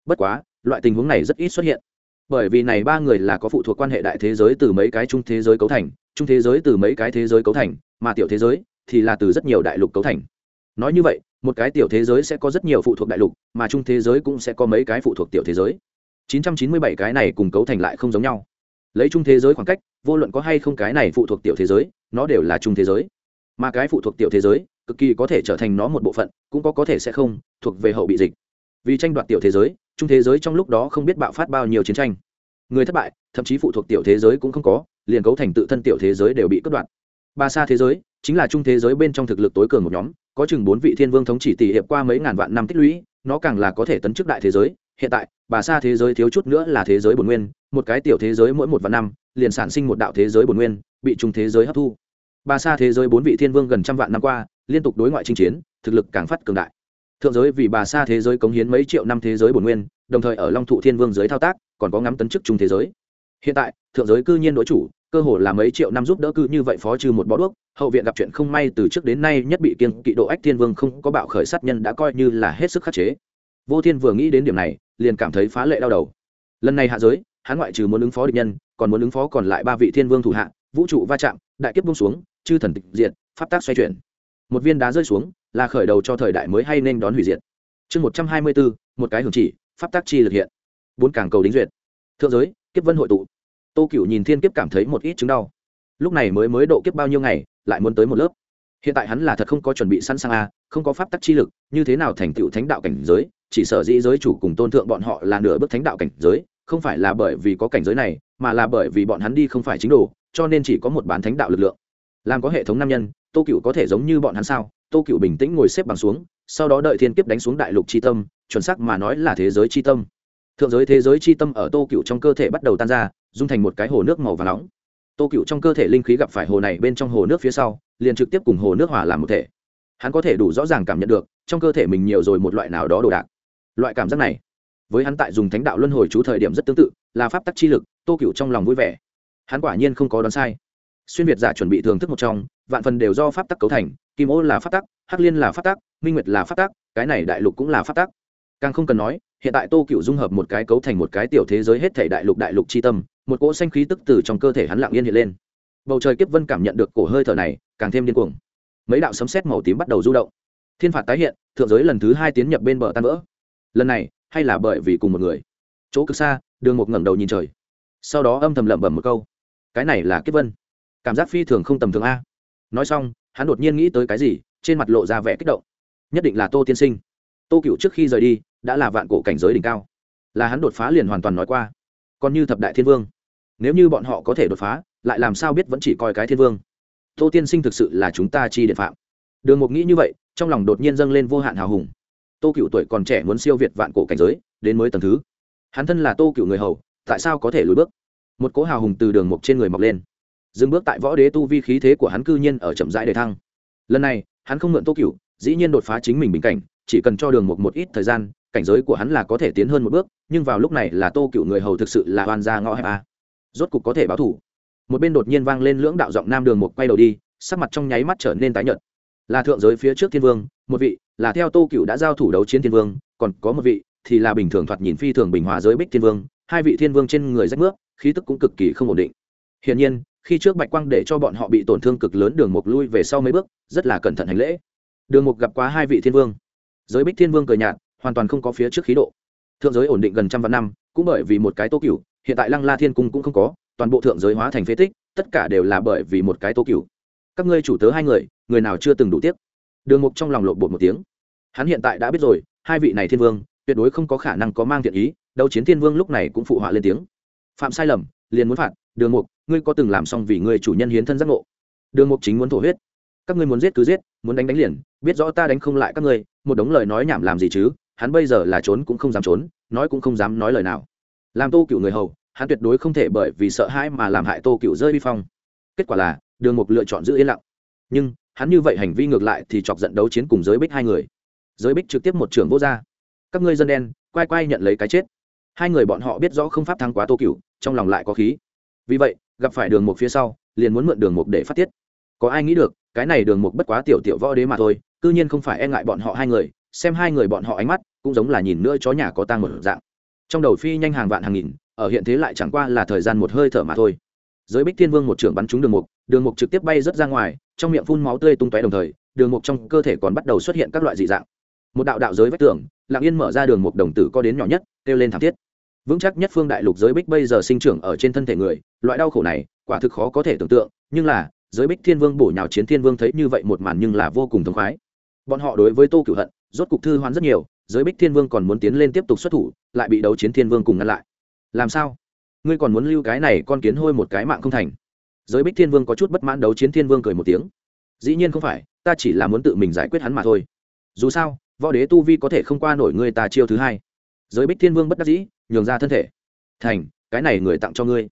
bất quá loại tình huống này rất ít xuất hiện bởi vì này ba người là có phụ thuộc quan hệ đại thế giới từ mấy cái trung thế giới cấu thành trung thế giới từ mấy cái thế giới cấu thành mà tiểu thế giới thì là từ rất nhiều đại lục cấu thành nói như vậy một cái tiểu thế giới sẽ có rất nhiều phụ thuộc đại lục mà trung thế giới cũng sẽ có mấy cái phụ thuộc tiểu thế giới 997 cái này cùng cấu thành lại không giống nhau lấy trung thế giới khoảng cách vô luận có hay không cái này phụ thuộc tiểu thế giới nó đều là trung thế giới mà cái phụ thuộc tiểu thế giới cực kỳ có thể trở thành nó một bộ phận cũng có có thể sẽ không thuộc về hậu bị dịch vì tranh đoạt tiểu thế giới trung thế giới trong lúc đó không biết bạo phát bao nhiêu chiến tranh người thất bại thậm chí phụ thuộc tiểu thế giới cũng không có liền cấu thành tự thân tiểu thế giới đều bị cất đoạt ba xa thế giới chính là trung thế giới bên trong thực lực tối cường một nhóm có chừng bốn vị thiên vương thống chỉ tỷ hiệp qua mấy ngàn vạn năm tích lũy nó càng là có thể tấn chức đại thế giới hiện tại bà xa thế giới thiếu chút nữa là thế giới bồn nguyên một cái tiểu thế giới mỗi một vạn năm liền sản sinh một đạo thế giới bồn nguyên bị trung thế giới hấp thu bà xa thế giới bốn vị thiên vương gần trăm vạn năm qua liên tục đối ngoại chinh chiến, thực lực càng phát cường đại. Thượng giới vì bà xa thế giới cống hiến mấy triệu năm thế giới bổn nguyên, đồng thời ở long thụ thiên vương giới thao tác, còn có ngắm tấn chức trung thế giới. Hiện tại, thượng giới cư nhiên đối chủ, cơ hồ là mấy triệu năm giúp đỡ cư như vậy phó trừ một bó đuốc, hậu viện gặp chuyện không may từ trước đến nay nhất bị kiên kỵ độ ách thiên vương không có bạo khởi sát nhân đã coi như là hết sức khắc chế. Vô thiên vừa nghĩ đến điểm này, liền cảm thấy phá lệ đau đầu. Lần này hạ giới, hắn ngoại trừ muốn ứng phó địch nhân, còn muốn ứng phó còn lại ba vị thiên vương thủ hạ, vũ trụ va chạm, đại kiếp bung xuống, chư thần tịch diệt, pháp tác xoay chuyển một viên đá rơi xuống, là khởi đầu cho thời đại mới hay nên đón hủy diệt. Chương một trăm hai mươi bốn, một cái hưởng chỉ, pháp tác chi lực hiện. Bốn càng cầu đính duyệt. Thượng giới, kiếp vân hội tụ. Tô cựu nhìn thiên kiếp cảm thấy một ít chứng đau. Lúc này mới mới độ kiếp bao nhiêu ngày, lại muốn tới một lớp. Hiện tại hắn là thật không có chuẩn bị sẵn sàng a không có pháp tắc chi lực, như thế nào thành tựu thánh đạo cảnh giới, chỉ sở dĩ giới chủ cùng tôn thượng bọn họ là nửa bước thánh đạo cảnh giới, không phải là bởi vì có cảnh giới này, mà là bởi vì bọn hắn đi không phải chính đồ, cho nên chỉ có một bán thánh đạo lực lượng làm có hệ thống nam nhân, tô cựu có thể giống như bọn hắn sao? Tô cựu bình tĩnh ngồi xếp bằng xuống, sau đó đợi thiên kiếp đánh xuống đại lục c h i tâm, chuẩn sắc mà nói là thế giới c h i tâm. Thượng giới thế giới c h i tâm ở tô cựu trong cơ thể bắt đầu tan ra, dung thành một cái hồ nước màu và nóng. Tô cựu trong cơ thể linh khí gặp phải hồ này bên trong hồ nước phía sau, liền trực tiếp cùng hồ nước hòa làm một thể. Hắn có thể đủ rõ ràng cảm nhận được, trong cơ thể mình nhiều rồi một loại nào đó đồ đạc. Loại cảm giác này, với hắn tại dùng thánh đạo luân hồi chú thời điểm rất tương tự, là pháp tắc chi lực, tô cựu trong lòng vui vẻ. Hắn quả nhiên không có đoán sai xuyên việt giả chuẩn bị thưởng thức một trong, vạn phần đều do pháp tắc cấu thành, kim ô là pháp tắc, hắc liên là pháp tắc, minh nguyệt là pháp tắc, cái này đại lục cũng là pháp tắc. Càng không cần nói, hiện tại tô cựu dung hợp một cái cấu thành một cái tiểu thế giới hết thể đại lục đại lục c h i tâm, một cỗ xanh khí tức từ trong cơ thể hắn lặng yên hiện lên. Bầu trời kiếp vân cảm nhận được cổ hơi thở này, càng thêm điên cuồng. Mấy đạo sấm sét màu tím bắt đầu du động. Thiên phạt tái hiện, thượng giới lần thứ hai tiến nhập bên bờ tan vỡ. Lần này, hay là bởi vì cùng một người. Chỗ cực xa, đường một ngẩng đầu nhìn trời. Sau đó âm thầm lẩm bẩm một câu. Cái này là kiếp vân cảm giác phi thường không tầm thường a. Nói xong, hắn đột nhiên nghĩ tới cái gì, trên mặt lộ ra vẻ kích động. Nhất định là tô tiên sinh. Tô cựu trước khi rời đi, đã là vạn cổ cảnh giới đỉnh cao. Là hắn đột phá liền hoàn toàn nói qua. Còn như thập đại thiên vương. Nếu như bọn họ có thể đột phá, lại làm sao biết vẫn chỉ coi cái thiên vương? Tô tiên sinh thực sự là chúng ta chi điện phạm. Đường mục nghĩ như vậy, trong lòng đột nhiên dâng lên vô hạn hào hùng. Tô cựu tuổi còn trẻ muốn siêu việt vạn cổ cảnh giới, đến mới tầng thứ. Hắn thân là tô cựu người hầu, tại sao có thể lùi bước? Một cỗ hào hùng từ đường mục trên người mọc lên dừng bước tại võ đế tu vi khí thế của hắn cư nhiên ở chậm rãi đề thăng. Lần này, hắn không mượn tô cựu dĩ nhiên đột phá chính mình bình cảnh, chỉ cần cho đường một một ít thời gian, cảnh giới của hắn là có thể tiến hơn một bước, nhưng vào lúc này là tô cựu người hầu thực sự là oan ra ngõ hẹp a. Rốt cục có thể báo thủ. Một bên đột nhiên vang lên lưỡng đạo giọng nam đường một quay đầu đi, sắc mặt trong nháy mắt trở nên tái nhợt. Là thượng giới phía trước thiên vương, một vị, là theo tô cựu đã giao thủ đấu chiến thiên vương, còn có một vị, thì là bình thường thoạt nhìn phi thường bình hòa giới bích thiên vương, hai vị thiên vương trên người rách nước, khí tức cũng cực kỳ không ổn định. Hiển nhiên khi trước bạch quang để cho bọn họ bị tổn thương cực lớn đường mục lui về sau mấy bước, rất là cẩn thận hành lễ. Đường mục gặp quá hai vị thiên vương. Giới bích thiên vương cười nhạt, hoàn toàn không có phía trước khí độ. Thượng giới ổn định gần trăm vạn năm, cũng bởi vì một cái tô cửu, hiện tại lăng la thiên cung cũng không có, toàn bộ thượng giới hóa thành phế tích, tất cả đều là bởi vì một cái tô cửu. Các ngươi chủ tớ hai người người nào chưa từng đủ tiếc? Đường mục trong lòng lộn bột một tiếng. Hắn hiện tại đã biết rồi, hai vị này thiên vương, tuyệt đối không có khả năng có mang thiện ý, đấu chiến thiên vương lúc này cũng phụ họa lên tiếng. Phạm sai lầm, liền muốn phạt đường mục, ngươi có từng làm xong vì người chủ nhân hiến thân giác ngộ? Đường mục chính muốn thổ huyết. Các ngươi muốn giết cứ giết, muốn đánh đánh liền, biết rõ ta đánh không lại các ngươi, một đống lời nói nhảm làm gì chứ? Hắn bây giờ là trốn cũng không dám trốn, nói cũng không dám nói lời nào. Làm tô cựu người hầu, hắn tuyệt đối không thể bởi vì sợ hãi mà làm hại tô cựu rơi vi phong. Kết quả là, đường mục lựa chọn giữ yên lặng. Nhưng, hắn như vậy hành vi ngược lại thì chọc giận đấu chiến cùng giới bích hai người. Giới bích trực tiếp một trường vô gia. Các ngươi dân đen, quay quay nhận lấy cái chết. Hai người bọn họ biết rõ không pháp thắng quá tô cựu trong lòng lại có khí vì vậy, gặp phải đường mục phía sau, liền muốn mượn đường mục để phát tiết. Có ai nghĩ được, cái này đường mục bất quá tiểu tiểu võ đế mà thôi c nhiên không phải e ngại bọn họ hai người, xem hai người bọn họ ánh mắt, cũng giống là nhìn nữa chó nhà có tang một dạng. Trong đầu phi nhanh hàng vạn hàng nghìn, ở hiện thế lại chẳng qua là thời gian một hơi thở mà thôi. Giới bích thiên vương một trưởng bắn trúng đường mục đường mục trực tiếp bay rớt ra ngoài, trong miệng phun máu tươi tung tóe đồng thời, đường mục trong cơ thể còn bắt đầu xuất hiện các loại dị dạng. Một đạo đạo giới vách tường, lặng yên mở ra đường mục đồng tử co đến nhỏ nhất, kêu lên thảm thiết vững chắc nhất phương đại lục giới bích bây giờ sinh trưởng ở trên thân thể người, loại đau khổ này, quả thực khó có thể tưởng tượng, nhưng là, giới bích thiên vương bổ nhào chiến thiên vương thấy như vậy một màn nhưng là vô cùng thống khoái. Bọn họ đối với tô cửu hận, rốt cục thư hoán rất nhiều, giới bích thiên vương còn muốn tiến lên tiếp tục xuất thủ, lại bị đấu chiến thiên vương cùng ngăn lại. Làm sao? Ngươi còn muốn lưu cái này con kiến hôi một cái mạng không thành? Giới bích thiên vương có chút bất mãn đấu chiến thiên vương cười một tiếng. Dĩ nhiên không phải, ta chỉ là muốn tự mình giải quyết hắn mà thôi. Dù sao, võ đế tu vi có thể không qua nổi ngươi ta chiêu thứ hai. Giới bích thiên vương bất đắc dĩ nhường ra thân thể. Thành, cái này người tặng cho ngươi.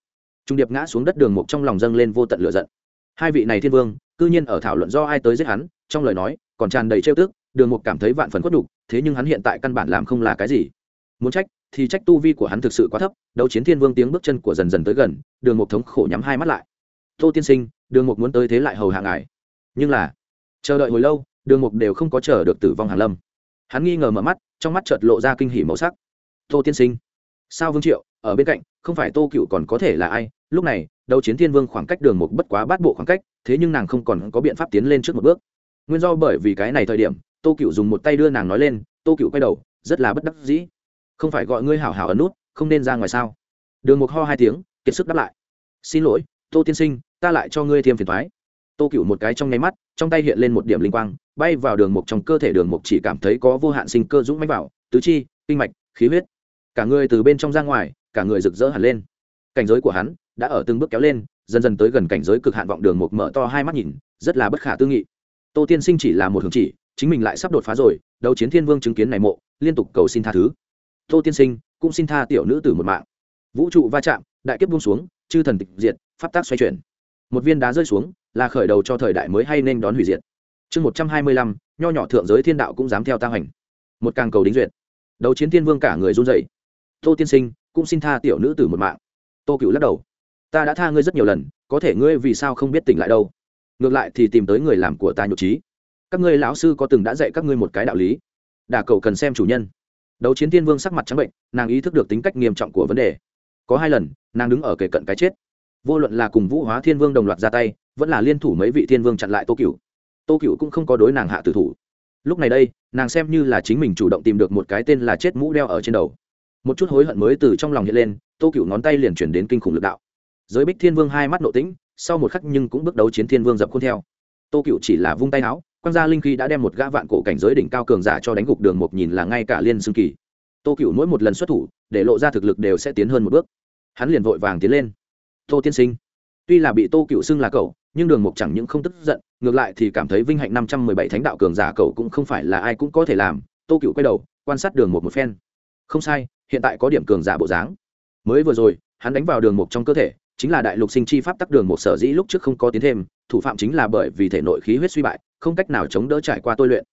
Trung điệp ngã xuống đất đường mục trong lòng dâng lên vô tận lửa giận. Hai vị này thiên vương, cư nhiên ở thảo luận do ai tới giết hắn, trong lời nói, còn tràn đầy trêu tức, đường mục cảm thấy vạn phần khuất đục thế nhưng hắn hiện tại căn bản làm không là cái gì. Muốn trách, thì trách tu vi của hắn thực sự quá thấp, đấu chiến thiên vương tiếng bước chân của dần dần tới gần, đường mục thống khổ nhắm hai mắt lại. Tô tiên sinh, đường mục muốn tới thế lại hầu hạ ngài. Nhưng là, chờ đợi hồi lâu, đường mục đều không có chờ được tử vong hàn lâm. Hắn nghi ngờ mở mắt, trong mắt chợt lộ ra kinh hỉ màu sắc. Tô tiên sinh sao vương triệu, ở bên cạnh, không phải tô cựu còn có thể là ai? Lúc này đấu chiến thiên vương khoảng cách đường mục bất quá bát bộ khoảng cách, thế nhưng nàng không còn có biện pháp tiến lên trước một bước. Nguyên do bởi vì cái này thời điểm, tô cựu dùng một tay đưa nàng nói lên, tô cựu quay đầu, rất là bất đắc dĩ. Không phải gọi ngươi hảo hảo ấn nút, không nên ra ngoài sao? Đường mục ho hai tiếng, kiệt sức đáp lại. Xin lỗi, tô tiên sinh, ta lại cho ngươi thêm phiền thoái. Tô cựu một cái trong nháy mắt, trong tay hiện lên một điểm linh quang, bay vào đường mục trong cơ thể đường mục chỉ cảm thấy có vô hạn sinh cơ dũng mánh vào, tứ chi, kinh mạch, khí huyết cả người từ bên trong ra ngoài, cả người rực rỡ hẳn lên. Cảnh giới của hắn đã ở từng bước kéo lên, dần dần tới gần cảnh giới cực hạn vọng đường một mở to hai mắt nhìn, rất là bất khả tư nghị. Tô tiên sinh chỉ là một hướng chỉ, chính mình lại sắp đột phá rồi, đấu chiến thiên vương chứng kiến này mộ, liên tục cầu xin tha thứ. Tô tiên sinh cũng xin tha tiểu nữ tử một mạng. Vũ trụ va chạm, đại kiếp buông xuống, chư thần tịch diệt, pháp tác xoay chuyển. Một viên đá rơi xuống, là khởi đầu cho thời đại mới hay nên đón hủy diệt. Chương một trăm hai mươi lăm, nho nhỏ thượng giới thiên đạo cũng dám theo ta hành. Một càng cầu đính duyệt. Đấu chiến thiên vương cả người run dậy tô tiên sinh, cũng xin tha tiểu nữ tử một mạng. Tô cựu lắc đầu. Ta đã tha ngươi rất nhiều lần, có thể ngươi vì sao không biết tỉnh lại đâu? Ngược lại thì tìm tới người làm của ta nhục trí. Các ngươi lão sư có từng đã dạy các ngươi một cái đạo lý. Đà cầu cần xem chủ nhân. Đấu chiến thiên vương sắc mặt trắng bệnh, nàng ý thức được tính cách nghiêm trọng của vấn đề. Có hai lần, nàng đứng ở kề cận cái chết. Vô luận là cùng vũ hóa thiên vương đồng loạt ra tay, vẫn là liên thủ mấy vị thiên vương chặn lại tô cựu tô cựu cũng không có đối nàng hạ tử thủ. Lúc này đây, nàng xem như là chính mình chủ động tìm được một cái tên là chết mũ đeo ở trên đầu một chút hối hận mới từ trong lòng hiện lên, tô cựu ngón tay liền chuyển đến kinh khủng lực đạo. Giới bích thiên vương hai mắt nộ tĩnh, sau một khắc nhưng cũng bước đấu chiến thiên vương dập khuôn theo. Tô cựu chỉ là vung tay áo quan gia linh khí đã đem một gã vạn cổ cảnh giới đỉnh cao cường giả cho đánh gục đường một nhìn là ngay cả liên xương kỳ. Tô cựu mỗi một lần xuất thủ, để lộ ra thực lực đều sẽ tiến hơn một bước. Hắn liền vội vàng tiến lên. Tô tiên sinh. Tuy là bị tô cựu xưng là cậu, nhưng đường mục chẳng những không tức giận, ngược lại thì cảm thấy vinh hạnh năm trăm mười bảy thánh đạo cường giả cậu cũng không phải là ai cũng có thể làm. Tô cựu quay đầu, quan sát đường mục một phen. Không sai hiện tại có điểm cường giả bộ dáng. Mới vừa rồi, hắn đánh vào đường mục trong cơ thể, chính là đại lục sinh chi pháp tắc đường một sở dĩ lúc trước không có tiến thêm, thủ phạm chính là bởi vì thể nội khí huyết suy bại, không cách nào chống đỡ trải qua tôi luyện.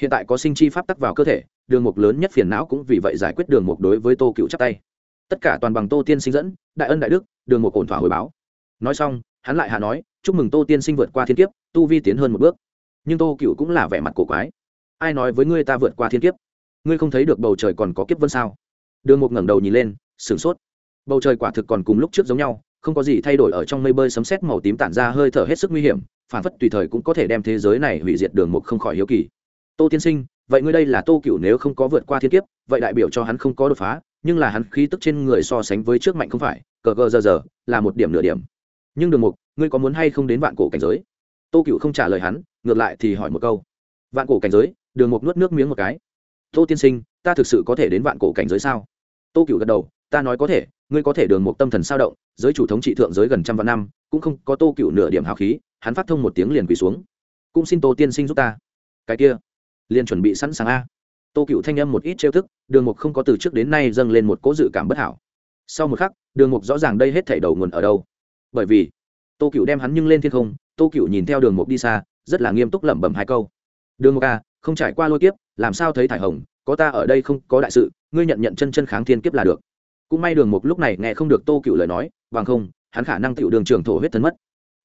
Hiện tại có sinh chi pháp tắc vào cơ thể, đường mục lớn nhất phiền não cũng vì vậy giải quyết đường mục đối với tô cựu chắc tay. Tất cả toàn bằng tô tiên sinh dẫn, đại ân đại đức, đường mục ổn thỏa hồi báo. Nói xong, hắn lại hạ nói, chúc mừng tô tiên sinh vượt qua thiên kiếp, tu vi tiến hơn một bước. Nhưng tô cựu cũng là vẻ mặt cổ quái. Ai nói với ngươi ta vượt qua thiên kiếp? Ngươi không thấy được bầu trời còn có kiếp vân sao? Đường mục ngẩng đầu nhìn lên, sửng sốt. Bầu trời quả thực còn cùng lúc trước giống nhau, không có gì thay đổi ở trong mây bơi sấm sét màu tím tản ra hơi thở hết sức nguy hiểm, phản phất tùy thời cũng có thể đem thế giới này hủy diệt đường mục không khỏi hiếu kỳ. Tô tiên sinh, vậy ngươi đây là tô cựu nếu không có vượt qua thiên kiếp, vậy đại biểu cho hắn không có đột phá, nhưng là hắn khí tức trên người so sánh với trước mạnh không phải, cờ cờ giờ giờ, là một điểm nửa điểm. Nhưng đường mục, ngươi có muốn hay không đến vạn cổ cảnh giới? Tô cựu không trả lời hắn, ngược lại thì hỏi một câu. Vạn cổ cảnh giới, đường mục nuốt nước miếng một cái. Tô tiên sinh, ta thực sự có thể đến vạn cổ cảnh giới sao? Tô cựu gật đầu ta nói có thể ngươi có thể đường một tâm thần sao động giới chủ thống trị thượng giới gần trăm vạn năm cũng không có tô cựu nửa điểm hào khí hắn phát thông một tiếng liền quỳ xuống. Cũng xin tô tiên sinh giúp ta. Cái kia liền chuẩn bị sẵn sàng a. Tô cựu thanh âm một ít trêu thức đường mục không có từ trước đến nay dâng lên một cố dự cảm bất hảo. Sau một khắc đường mục rõ ràng đây hết thảy đầu nguồn ở đâu. Bởi vì tô cựu đem hắn nhưng lên thiên không tô cựu nhìn theo đường mục đi xa rất là nghiêm túc lẩm bẩm hai câu. Đường Mục a, à, không trải qua lôi kiếp làm sao thấy thải hồng có ta ở đây không có đại sự ngươi nhận nhận chân chân kháng thiên kiếp là được. Cũng may đường mục lúc này nghe không được tô cựu lời nói bằng không hắn khả năng tựu đường trường thổ huyết thân mất.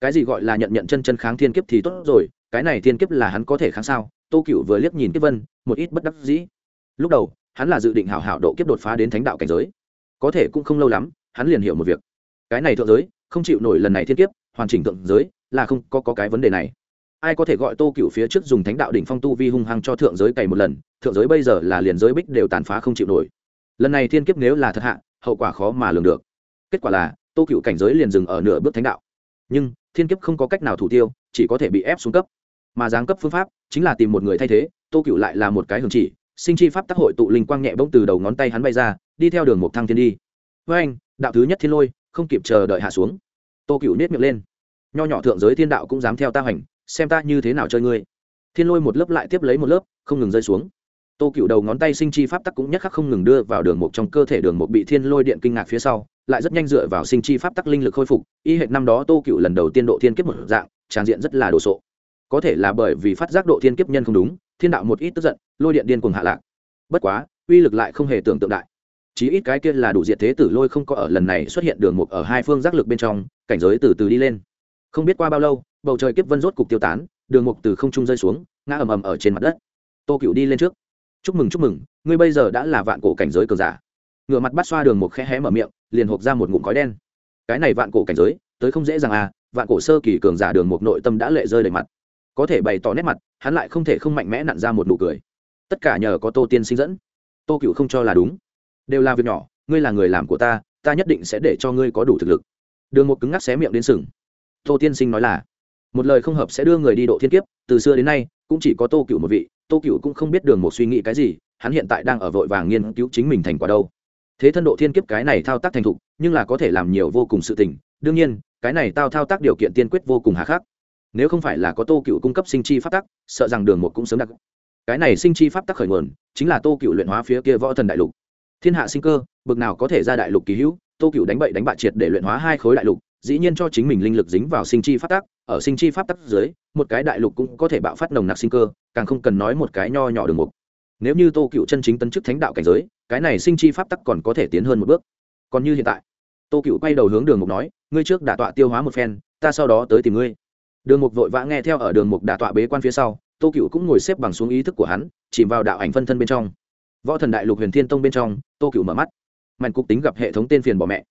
Cái gì gọi là nhận nhận chân chân kháng thiên kiếp thì tốt rồi cái này thiên kiếp là hắn có thể kháng sao? Tô cựu vừa liếc nhìn kiếp vân một ít bất đắc dĩ. Lúc đầu hắn là dự định hảo hảo độ kiếp đột phá đến thánh đạo cảnh giới. Có thể cũng không lâu lắm hắn liền hiểu một việc. Cái này thượng giới không chịu nổi lần này thiên kiếp hoàn chỉnh thượng giới là không có, có cái vấn đề này ai có thể gọi tô cựu phía trước dùng thánh đạo đỉnh phong tu vi hung hăng cho thượng giới cày một lần, thượng giới bây giờ là liền giới bích đều tàn phá không chịu nổi. Lần này thiên kiếp nếu là thật hạ, hậu quả khó mà lường được. Kết quả là, tô cựu cảnh giới liền dừng ở nửa bước thánh đạo. Nhưng, thiên kiếp không có cách nào thủ tiêu, chỉ có thể bị ép xuống cấp. Mà giáng cấp phương pháp chính là tìm một người thay thế, tô cựu lại là một cái hưởng chỉ, sinh chi pháp tác hội tụ linh quang nhẹ bông từ đầu ngón tay hắn bay ra, đi theo đường một thăng thiên đi. Với anh, đạo thứ nhất thiên lôi, không kịp chờ đợi hạ xuống. Tô cựu nết miệng lên. Nho nhỏ thượng giới thiên đạo cũng dám theo ta hành xem ta như thế nào chơi ngươi. Thiên lôi một lớp lại tiếp lấy một lớp, không ngừng rơi xuống. Tô cựu đầu ngón tay sinh chi pháp tắc cũng nhất khắc không ngừng đưa vào đường mục trong cơ thể đường mục bị thiên lôi điện kinh ngạc phía sau, lại rất nhanh dựa vào sinh chi pháp tắc linh lực khôi phục, y hệt năm đó tô cựu lần đầu tiên độ thiên kiếp một dạng, tràn diện rất là đồ sộ. Có thể là bởi vì phát giác độ thiên kiếp nhân không đúng, thiên đạo một ít tức giận, lôi điện điên cuồng hạ lạc. Bất quá, uy lực lại không hề tưởng tượng đại. Chí ít cái kia là đủ diệt thế tử lôi không có ở lần này xuất hiện đường mục ở hai phương giác lực bên trong, cảnh giới từ từ đi lên. Không biết qua bao lâu bầu trời kiếp vân rốt cục tiêu tán, đường mục từ không trung rơi xuống, ngã ầm ầm ở trên mặt đất. Tô cựu đi lên trước. Chúc mừng chúc mừng, ngươi bây giờ đã là vạn cổ cảnh giới cường giả. Ngựa mặt bắt xoa đường mục khe hé mở miệng, liền hộp ra một ngụm khói đen. Cái này vạn cổ cảnh giới, tới không dễ dàng à vạn cổ sơ kỳ cường giả đường mục nội tâm đã lệ rơi đầy mặt. Có thể bày tỏ nét mặt, hắn lại không thể không mạnh mẽ nặn ra một nụ cười. Tất cả nhờ có tô tiên sinh dẫn. Tô cựu không cho là đúng. Đều là việc nhỏ, ngươi là người làm của ta ta nhất định sẽ để cho ngươi có đủ thực lực. Đường một cứng ngắc xé miệng đến sừng. Tô tiên sinh nói là một lời không hợp sẽ đưa người đi độ thiên kiếp, từ xưa đến nay, cũng chỉ có tô cựu một vị, tô cựu cũng không biết đường một suy nghĩ cái gì, hắn hiện tại đang ở vội vàng nghiên cứu chính mình thành quả đâu. Thế thân độ thiên kiếp cái này thao tác thành thục, nhưng là có thể làm nhiều vô cùng sự tình, đương nhiên, cái này tao thao tác điều kiện tiên quyết vô cùng hà khắc. Nếu không phải là có tô cựu cung cấp sinh chi pháp tắc, sợ rằng đường một cũng sớm đặc cái này sinh chi pháp tắc khởi nguồn, chính là tô cựu luyện hóa phía kia võ thần đại lục. Thiên hạ sinh cơ, bực nào có thể ra đại lục kỳ hữu, tô cựu đánh bậy đánh bại triệt để luyện hóa hai khối đại lục dĩ nhiên cho chính mình linh lực dính vào sinh chi pháp tắc, ở sinh chi pháp tắc dưới, một cái đại lục cũng có thể bạo phát nồng nặc sinh cơ, càng không cần nói một cái nho nhỏ đường mục. Nếu như tô cựu chân chính tấn chức thánh đạo cảnh giới, cái này sinh chi pháp tắc còn có thể tiến hơn một bước. Còn như hiện tại, tô cựu quay đầu hướng đường mục nói, ngươi trước đả tọa tiêu hóa một phen, ta sau đó tới tìm ngươi. Đường mục vội vã nghe theo ở đường mục đả tọa bế quan phía sau, tô cựu cũng ngồi xếp bằng xuống ý thức của hắn, chìm vào đạo ảnh phân thân bên trong. Võ thần đại lục huyền thiên tông bên trong, tô cựu mở mắt. Mạnh cục tính gặp hệ thống tên phiền bỏ mẹ.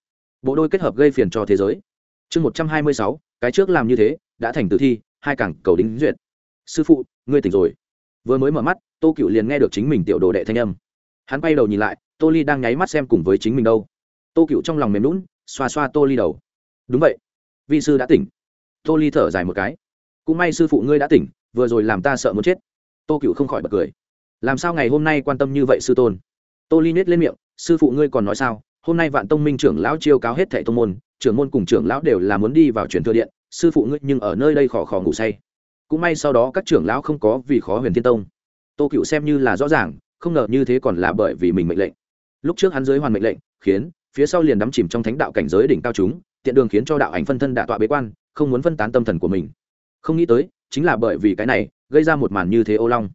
Bộ đôi kết hợp gây phiền cho thế giới chương một trăm hai mươi sáu, cái trước làm như thế, đã thành tử thi, hai cảng cầu đính duyệt. Sư phụ, ngươi tỉnh rồi. Vừa mới mở mắt, tô cựu liền nghe được chính mình tiểu đồ đệ thanh âm. Hắn quay đầu nhìn lại, tô ly đang nháy mắt xem cùng với chính mình đâu. Tô cựu trong lòng mềm lún xoa xoa tô ly đầu. Đúng vậy. Vi sư đã tỉnh. Tô ly thở dài một cái. Cũng may sư phụ ngươi đã tỉnh, vừa rồi làm ta sợ muốn chết. Tô cựu không khỏi bật cười. Làm sao ngày hôm nay quan tâm như vậy sư tôn? Tô ly nhét lên miệng, sư phụ ngươi còn nói sao? Hôm nay vạn tông minh trưởng lão chiêu cáo hết thẻ tông môn trưởng môn cùng trưởng lão đều là muốn đi vào truyền thừa điện, sư phụ ngươi nhưng ở nơi đây khò khò ngủ say. Cũng may sau đó các trưởng lão không có vì khó huyền thiên tông. Tô cựu xem như là rõ ràng, không ngờ như thế còn là bởi vì mình mệnh lệnh. Lúc trước hắn dưới hoàn mệnh lệnh, khiến, phía sau liền đắm chìm trong thánh đạo cảnh giới đỉnh cao chúng, tiện đường khiến cho đạo ảnh phân thân đạ tọa bế quan, không muốn phân tán tâm thần của mình. Không nghĩ tới, chính là bởi vì cái này, gây ra một màn như thế ô long.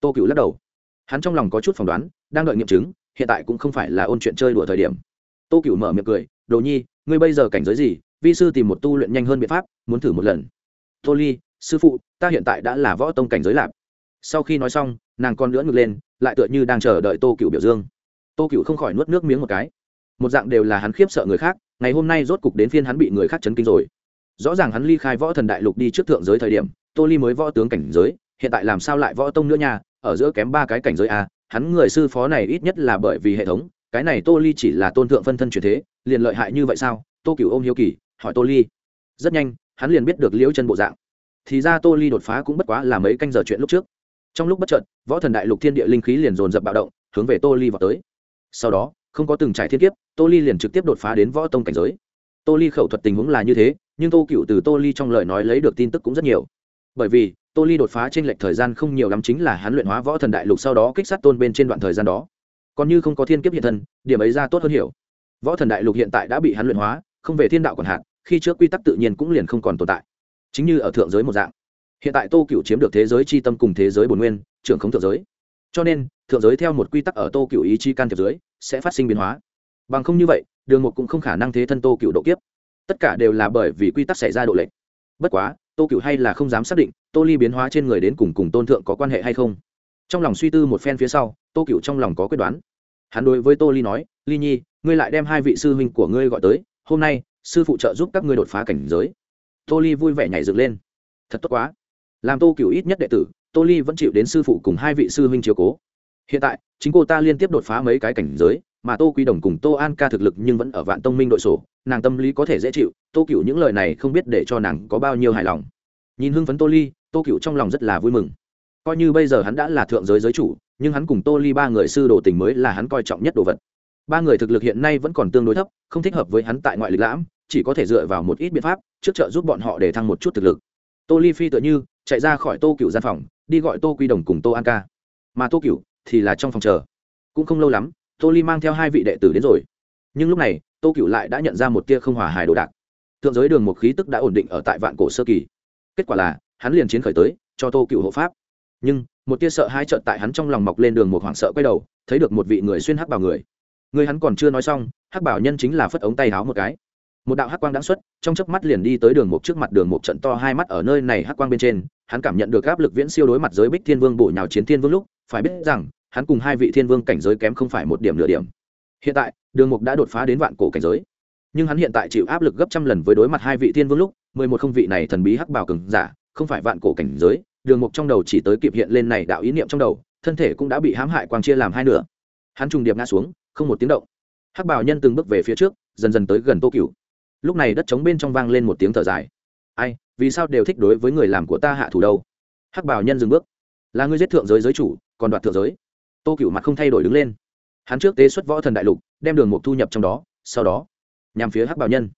Tô cựu lắc đầu. Hắn trong lòng có chút phỏng đoán, đang đợi nghiệm chứng, hiện tại cũng không phải là ôn chuyện chơi đùa thời điểm. Tô cựu mở miệng cười, đồ nhi ngươi bây giờ cảnh giới gì, vi sư tìm một tu luyện nhanh hơn biện pháp, muốn thử một lần. Tô ly, sư phụ, ta hiện tại đã là võ tông cảnh giới lạp. Sau khi nói xong, nàng con nữa ngược lên, lại tựa như đang chờ đợi tô cựu biểu dương. Tô cựu không khỏi nuốt nước miếng một cái. Một dạng đều là hắn khiếp sợ người khác, ngày hôm nay rốt cục đến phiên hắn bị người khác chấn kinh rồi. Rõ ràng hắn ly khai võ thần đại lục đi trước thượng giới thời điểm, tô ly mới võ tướng cảnh giới, hiện tại làm sao lại võ tông nữa nha, ở giữa kém ba cái cảnh giới a hắn người sư phó này ít nhất là bởi vì hệ thống cái này tô ly chỉ là tôn thượng phân thân truyền thế, liền lợi hại như vậy sao? Tô Cửu ôm hiếu kỳ, hỏi tô ly. Rất nhanh, hắn liền biết được liễu chân bộ dạng. Thì ra tô ly đột phá cũng bất quá là mấy canh giờ chuyện lúc trước. Trong lúc bất trợt võ thần đại lục thiên địa linh khí liền dồn dập bạo động, hướng về tô ly vào tới. Sau đó, không có từng trải thiên kiếp, tô ly liền trực tiếp đột phá đến võ tông cảnh giới. Tô ly khẩu thuật tình huống là như thế, nhưng tô cựu từ tô ly trong lời nói lấy được tin tức cũng rất nhiều. Bởi vì, tô ly đột phá trên lệch thời gian không nhiều lắm chính là hắn luyện hóa võ thần đại lục sau đó kích sát tôn bên trên đoạn thời gian đó còn như không có thiên kiếp hiện thân, điểm ấy ra tốt hơn hiểu. Võ thần đại lục hiện tại đã bị hắn luyện hóa, không về thiên đạo còn hạn, khi trước quy tắc tự nhiên cũng liền không còn tồn tại. Chính như ở thượng giới một dạng. Hiện tại tô cựu chiếm được thế giới c h i tâm cùng thế giới bồn nguyên, trưởng khống thượng giới. Cho nên, thượng giới theo một quy tắc ở tô cựu ý chi can thiệp giới sẽ phát sinh biến hóa. Bằng không như vậy, đường một cũng không khả năng thế thân tô cựu độ kiếp. Tất cả đều là bởi vì quy tắc xảy ra độ lệch. Bất quá, tô cựu hay là không dám xác định, tô ly biến hóa trên người đến cùng cùng tôn thượng có quan hệ hay không. Trong lòng suy tư một phen phía sau tô cựu trong lòng có quyết đoán. Hắn đối với tô ly nói, ly nhi, ngươi lại đem hai vị sư huynh của ngươi gọi tới, hôm nay, sư phụ trợ giúp các ngươi đột phá cảnh giới. Tô ly vui vẻ nhảy dựng lên. Thật tốt quá. Làm tô cựu ít nhất đệ tử, tô ly vẫn chịu đến sư phụ cùng hai vị sư huynh chiếu cố. Hiện tại, chính cô ta liên tiếp đột phá mấy cái cảnh giới, mà tô quy đồng cùng tô an ca thực lực nhưng vẫn ở vạn tông minh đội sổ, nàng tâm lý có thể dễ chịu, tô cựu những lời này không biết để cho nàng có bao nhiêu hài lòng. Nhìn hưng phấn tô ly, tô cựu trong lòng rất là vui mừng. Coi như bây giờ hắn đã là thượng giới giới chủ nhưng hắn cùng tô ly ba người sư đồ tình mới là hắn coi trọng nhất đồ vật. Ba người thực lực hiện nay vẫn còn tương đối thấp, không thích hợp với hắn tại ngoại lịch lãm, chỉ có thể dựa vào một ít biện pháp, trước trợ giúp bọn họ để thăng một chút thực lực. Tô ly phi tựa như, chạy ra khỏi tô cựu gian phòng, đi gọi tô quy đồng cùng tô an ca. Mà tô cựu thì là trong phòng chờ. Cũng không lâu lắm, tô ly mang theo hai vị đệ tử đến rồi. Nhưng lúc này, tô cựu lại đã nhận ra một tia không hòa hài đồ đạc. Thượng giới đường một khí tức đã ổn định ở tại vạn cổ sơ kỳ. Kết quả là, hắn liền chiến khởi tới, cho tô cựu hộ pháp nhưng một tia sợ hai trợn tại hắn trong lòng mọc lên đường một hoảng sợ quay đầu, thấy được một vị người xuyên hắc bảo người. Người hắn còn chưa nói xong, hắc bảo nhân chính là phất ống tay háo một cái. Một đạo hắc quang đã xuất, trong chớp mắt liền đi tới đường một trước mặt đường một trận to hai mắt ở nơi này hắc quang bên trên, hắn cảm nhận được áp lực viễn siêu đối mặt giới bích thiên vương bổ nhào chiến thiên vương lúc, phải biết rằng, hắn cùng hai vị thiên vương cảnh giới kém không phải một điểm nửa điểm. Hiện tại, đường mục đã đột phá đến vạn cổ cảnh giới. Nhưng hắn hiện tại chịu áp lực gấp trăm lần với đối mặt hai vị thiên vương lúc, mười một không vị này thần bí hắc bảo cường giả, không phải vạn cổ cảnh giới đường mục trong đầu chỉ tới kịp hiện lên này đạo ý niệm trong đầu, thân thể cũng đã bị hãm hại quang chia làm hai nửa. Hắn trùng điệp ngã xuống, không một tiếng động. Hắc bảo nhân từng bước về phía trước, dần dần tới gần tô cửu. Lúc này đất trống bên trong vang lên một tiếng thở dài. Ai, vì sao đều thích đối với người làm của ta hạ thủ đâu? Hắc bảo nhân dừng bước. Là ngươi giết thượng giới giới chủ, còn đoạt thượng giới. Tô cựu mặt không thay đổi đứng lên. Hắn trước tế xuất võ thần đại lục, đem đường mục thu nhập trong đó, sau đó, nhằm phía hắc bảo nhân.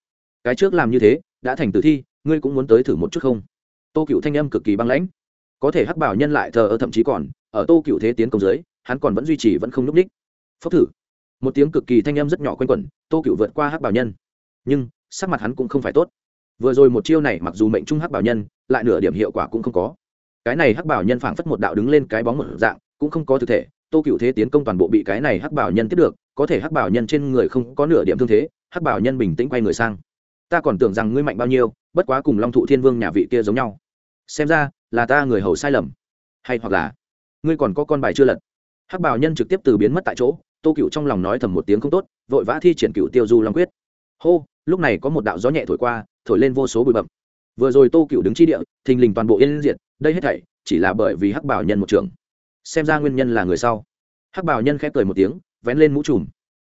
Cái trước làm như thế, đã thành tử thi, ngươi cũng muốn tới thử một chút không? Tô cựu thanh âm cực kỳ băng lãnh có thể hắc bảo nhân lại thờ ơ thậm chí còn, ở tô cựu thế tiến công giới hắn còn vẫn duy trì vẫn không n ú c ních phốc thử. Một tiếng cực kỳ thanh âm rất nhỏ q u a n quẩn, tô cựu vượt qua hắc bảo nhân. Nhưng, sắc mặt hắn cũng không phải tốt. Vừa rồi một chiêu này mặc dù mệnh trung hắc bảo nhân, lại nửa điểm hiệu quả cũng không có. Cái này hắc bảo nhân phảng phất một đạo đứng lên cái bóng một dạng, cũng không có thực thể. Tô cựu thế tiến công toàn bộ bị cái này hắc bảo nhân tiếp được, có thể hắc bảo nhân trên người không có nửa điểm thương thế, hắc bảo nhân bình tĩnh quay người sang. Ta còn tưởng rằng ngươi mạnh bao nhiêu, bất quá cùng long thụ thiên vương nhà vị kia giống nhau. Xem ra là ta người hầu sai lầm. Hay hoặc là, ngươi còn có con bài chưa lật? Hắc bảo nhân trực tiếp từ biến mất tại chỗ, tô cựu trong lòng nói thầm một tiếng không tốt, vội vã thi triển cựu tiêu du long quyết. Hô, lúc này có một đạo gió nhẹ thổi qua, thổi lên vô số bụi bậm vừa rồi tô cựu đứng chi địa, thình lình toàn bộ yên diệt, đây hết thảy chỉ là bởi vì hắc bảo nhân một trường. Xem ra nguyên nhân là người sau. Hắc bảo nhân khép cười một tiếng, vén lên mũ trùm.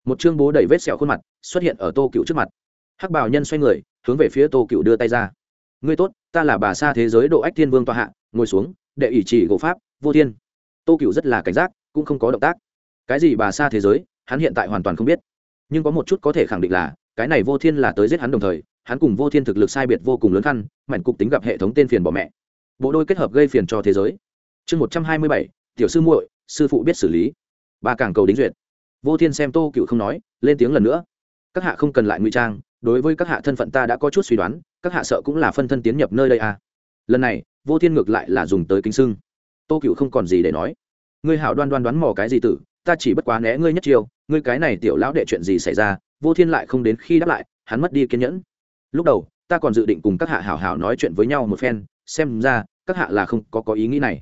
Một chương bố đầy vết sẹo khuôn mặt xuất hiện ở tô cựu trước mặt. Hắc bảo nhân xoay người, hướng về phía tô cựu đưa tay ra ngươi tốt, ta là bà sa thế giới độ ách thiên vương tòa hạ, ngồi xuống, đệ ủy chỉ gỗ pháp, vô thiên. Tô cựu rất là cảnh giác, cũng không có động tác. Cái gì bà sa thế giới, hắn hiện tại hoàn toàn không biết. Nhưng có một chút có thể khẳng định là, cái này vô thiên là tới giết hắn đồng thời, hắn cùng vô thiên thực lực sai biệt vô cùng lớn khăn mạnh cục tính gặp hệ thống tên phiền bỏ mẹ. Bộ đôi kết hợp gây phiền cho thế giới. Chương một trăm hai mươi bảy, tiểu sư muội, sư phụ biết xử lý. Ba càng cầu đính duyệt. Vô thiên xem tô cựu không nói, lên tiếng lần nữa. Các hạ không cần lại ngụy trang, đối với các hạ thân phận ta đã có chút suy đoán các hạ sợ cũng là phân thân tiến nhập nơi đây à. lần này, vô thiên ngược lại là dùng tới kính sưng tô cựu không còn gì để nói. Ngươi hảo đoan đoan đoán mò cái gì tử, ta chỉ bất quá né ngươi nhất chiêu, ngươi cái này tiểu lão đệ chuyện gì xảy ra, vô thiên lại không đến khi đáp lại, hắn mất đi kiên nhẫn. Lúc đầu, ta còn dự định cùng các hạ hảo hảo nói chuyện với nhau một phen, xem ra, các hạ là không có có ý nghĩ này.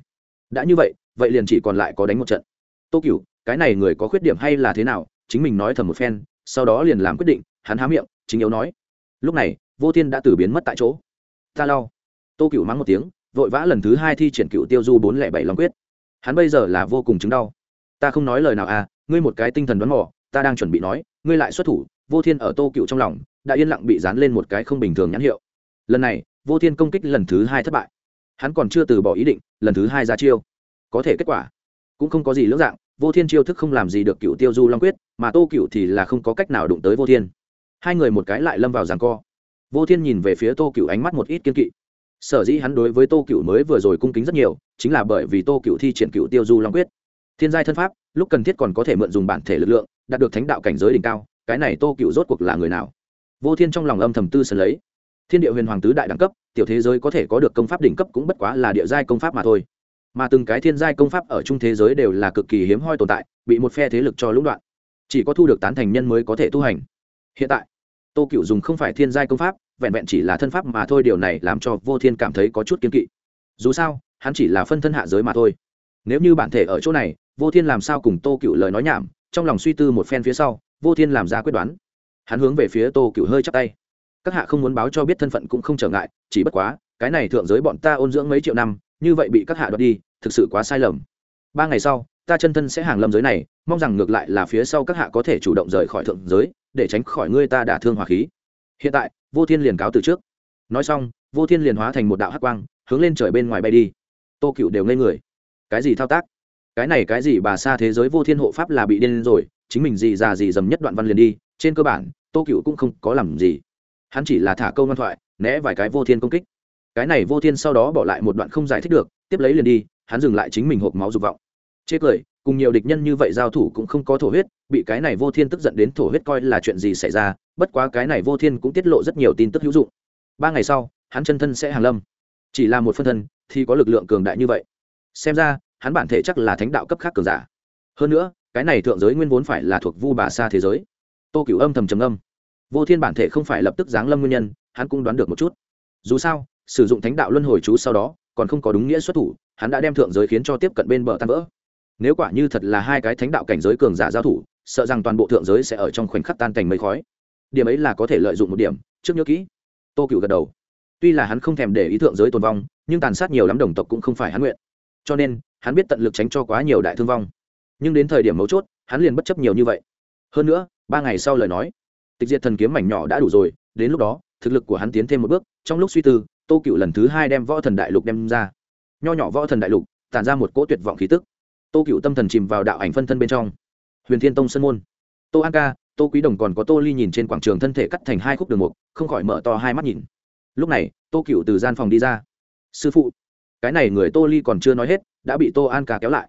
Đã như vậy vậy liền chỉ còn lại có đánh một trận. Tô cửu, cái này người có khuyết điểm hay là thế nào? Chính mình nói thầm một phen, sau đó liền làm quyết định, hắn há miệng, chính yếu nói. Lúc này vô thiên đã từ biến mất tại chỗ. Ta lau. Tô Cựu mắng một tiếng, vội vã lần thứ hai thi triển cựu tiêu du bốn lẻ bảy long quyết. Hắn bây giờ là vô cùng chứng đau. Ta không nói lời nào à ngươi một cái tinh thần đoán mò, ta đang chuẩn bị nói, ngươi lại xuất thủ, vô thiên ở tô cựu trong lòng, đã yên lặng bị dán lên một cái không bình thường nhãn hiệu. Lần này, vô thiên công kích lần thứ hai thất bại. Hắn còn chưa từ bỏ ý định, lần thứ hai ra chiêu. Có thể kết quả cũng không có gì lưỡng dạng, vô thiên chiêu thức không làm gì được cựu tiêu du long quyết, mà tô cựu thì là không có cách nào đụng tới vô thiên. Hai người một cái lại lâm vào ràng co vô thiên nhìn về phía tô cựu ánh mắt một ít kiên kỵ. Sở dĩ hắn đối với tô cựu mới vừa rồi cung kính rất nhiều, chính là bởi vì tô cựu thi triển cựu tiêu du long quyết. Thiên giai thân pháp, lúc cần thiết còn có thể mượn dùng bản thể lực lượng, đạt được thánh đạo cảnh giới đỉnh cao, cái này tô cựu rốt cuộc là người nào? Vô thiên trong lòng âm thầm tư sân lấy. Thiên địa huyền hoàng tứ đại đẳng cấp, tiểu thế giới có thể có được công pháp đỉnh cấp cũng bất quá là địa giai công pháp mà thôi. Mà từng cái thiên giai công pháp ở trung thế giới đều là cực kỳ hiếm hoi tồn tại, bị một phe thế lực cho lũng đoạn. Chỉ có thu được tán thành nhân mới có thể tu hành. Hiện tại tô cựu dùng không phải thiên giai công pháp, vẹn vẹn chỉ là thân pháp mà thôi, điều này làm cho vô thiên cảm thấy có chút kiên kỵ. Dù sao, hắn chỉ là phân thân hạ giới mà thôi. Nếu như bản thể ở chỗ này, vô thiên làm sao cùng tô cựu lời nói nhảm, trong lòng suy tư một phen phía sau, vô thiên làm ra quyết đoán. Hắn hướng về phía tô cựu hơi chắc tay. Các hạ không muốn báo cho biết thân phận cũng không trở ngại, chỉ bất quá, cái này thượng giới bọn ta ôn dưỡng mấy triệu năm, như vậy bị các hạ đoạt đi, thực sự quá sai lầm. Ba ngày sau ta chân thân sẽ hàng lâm giới này, mong rằng ngược lại là phía sau các hạ có thể chủ động rời khỏi thượng giới, để tránh khỏi ngươi ta đả thương hòa khí. Hiện tại, vô thiên liền cáo từ trước. Nói xong, vô thiên liền hóa thành một đạo hắc quang, hướng lên trời bên ngoài bay đi. Tô cựu đều ngây người. Cái gì thao tác? Cái này cái gì bà xa thế giới vô thiên hộ pháp là bị điên rồi, chính mình gì già gì dầm nhất đoạn văn liền đi, trên cơ bản, tô cựu cũng không có làm gì. Hắn chỉ là thả câu ngoan thoại, né vài cái vô thiên công kích. Cái này vô thiên sau đó bỏ lại một đoạn không giải thích được, tiếp lấy liền đi, hắn dừng lại chính mình hộp máu dục vọng chê cười, cùng nhiều địch nhân như vậy giao thủ cũng không có thổ huyết, bị cái này vô thiên tức giận đến thổ huyết coi là chuyện gì xảy ra, bất quá cái này vô thiên cũng tiết lộ rất nhiều tin tức hữu dụng. Ba ngày sau, hắn chân thân sẽ hàng lâm. Chỉ là một phân thân, thì có lực lượng cường đại như vậy. Xem ra, hắn bản thể chắc là thánh đạo cấp khác cường giả. Hơn nữa, cái này thượng giới nguyên vốn phải là thuộc vu bà xa thế giới. Tô cửu âm thầm trầm âm vô thiên bản thể không phải lập tức giáng lâm nguyên nhân, hắn cũng đoán được một chút. Dù sao, sử dụng thánh đạo luân hồi chú sau đó, còn không có đúng nghĩa xuất thủ, hắn đã đem thượng giới khiến cho tiếp cận bên bờ tan vỡ nếu quả như thật là hai cái thánh đạo cảnh giới cường giả giao thủ, sợ rằng toàn bộ thượng giới sẽ ở trong khoảnh khắc tan thành mây khói. Điểm ấy là có thể lợi dụng một điểm, trước nhớ kỹ. Tô cựu gật đầu. Tuy là hắn không thèm để ý thượng giới tồn vong, nhưng tàn sát nhiều lắm đồng tộc cũng không phải hắn nguyện. Cho nên, hắn biết tận lực tránh cho quá nhiều đại thương vong. Nhưng đến thời điểm mấu chốt, hắn liền bất chấp nhiều như vậy. Hơn nữa, ba ngày sau lời nói, tịch diệt thần kiếm mảnh nhỏ đã đủ rồi, đến lúc đó, thực lực của hắn tiến thêm một bước, trong lúc suy tư, tô cựu lần thứ hai đem võ thần đại lục đem ra. Nho nhỏ võ thần đại lục, tản ra một cỗ tuyệt vọng khí tức tô cựu tâm thần chìm vào đạo ảnh phân thân bên trong. Huyền thiên tông sân môn. Tô an ca, tô quý đồng còn có tô ly nhìn trên quảng trường thân thể cắt thành hai khúc đường mục, không khỏi mở to hai mắt nhìn. Lúc này, tô cựu từ gian phòng đi ra. Sư phụ. Cái này người tô ly còn chưa nói hết, đã bị tô an ca kéo lại.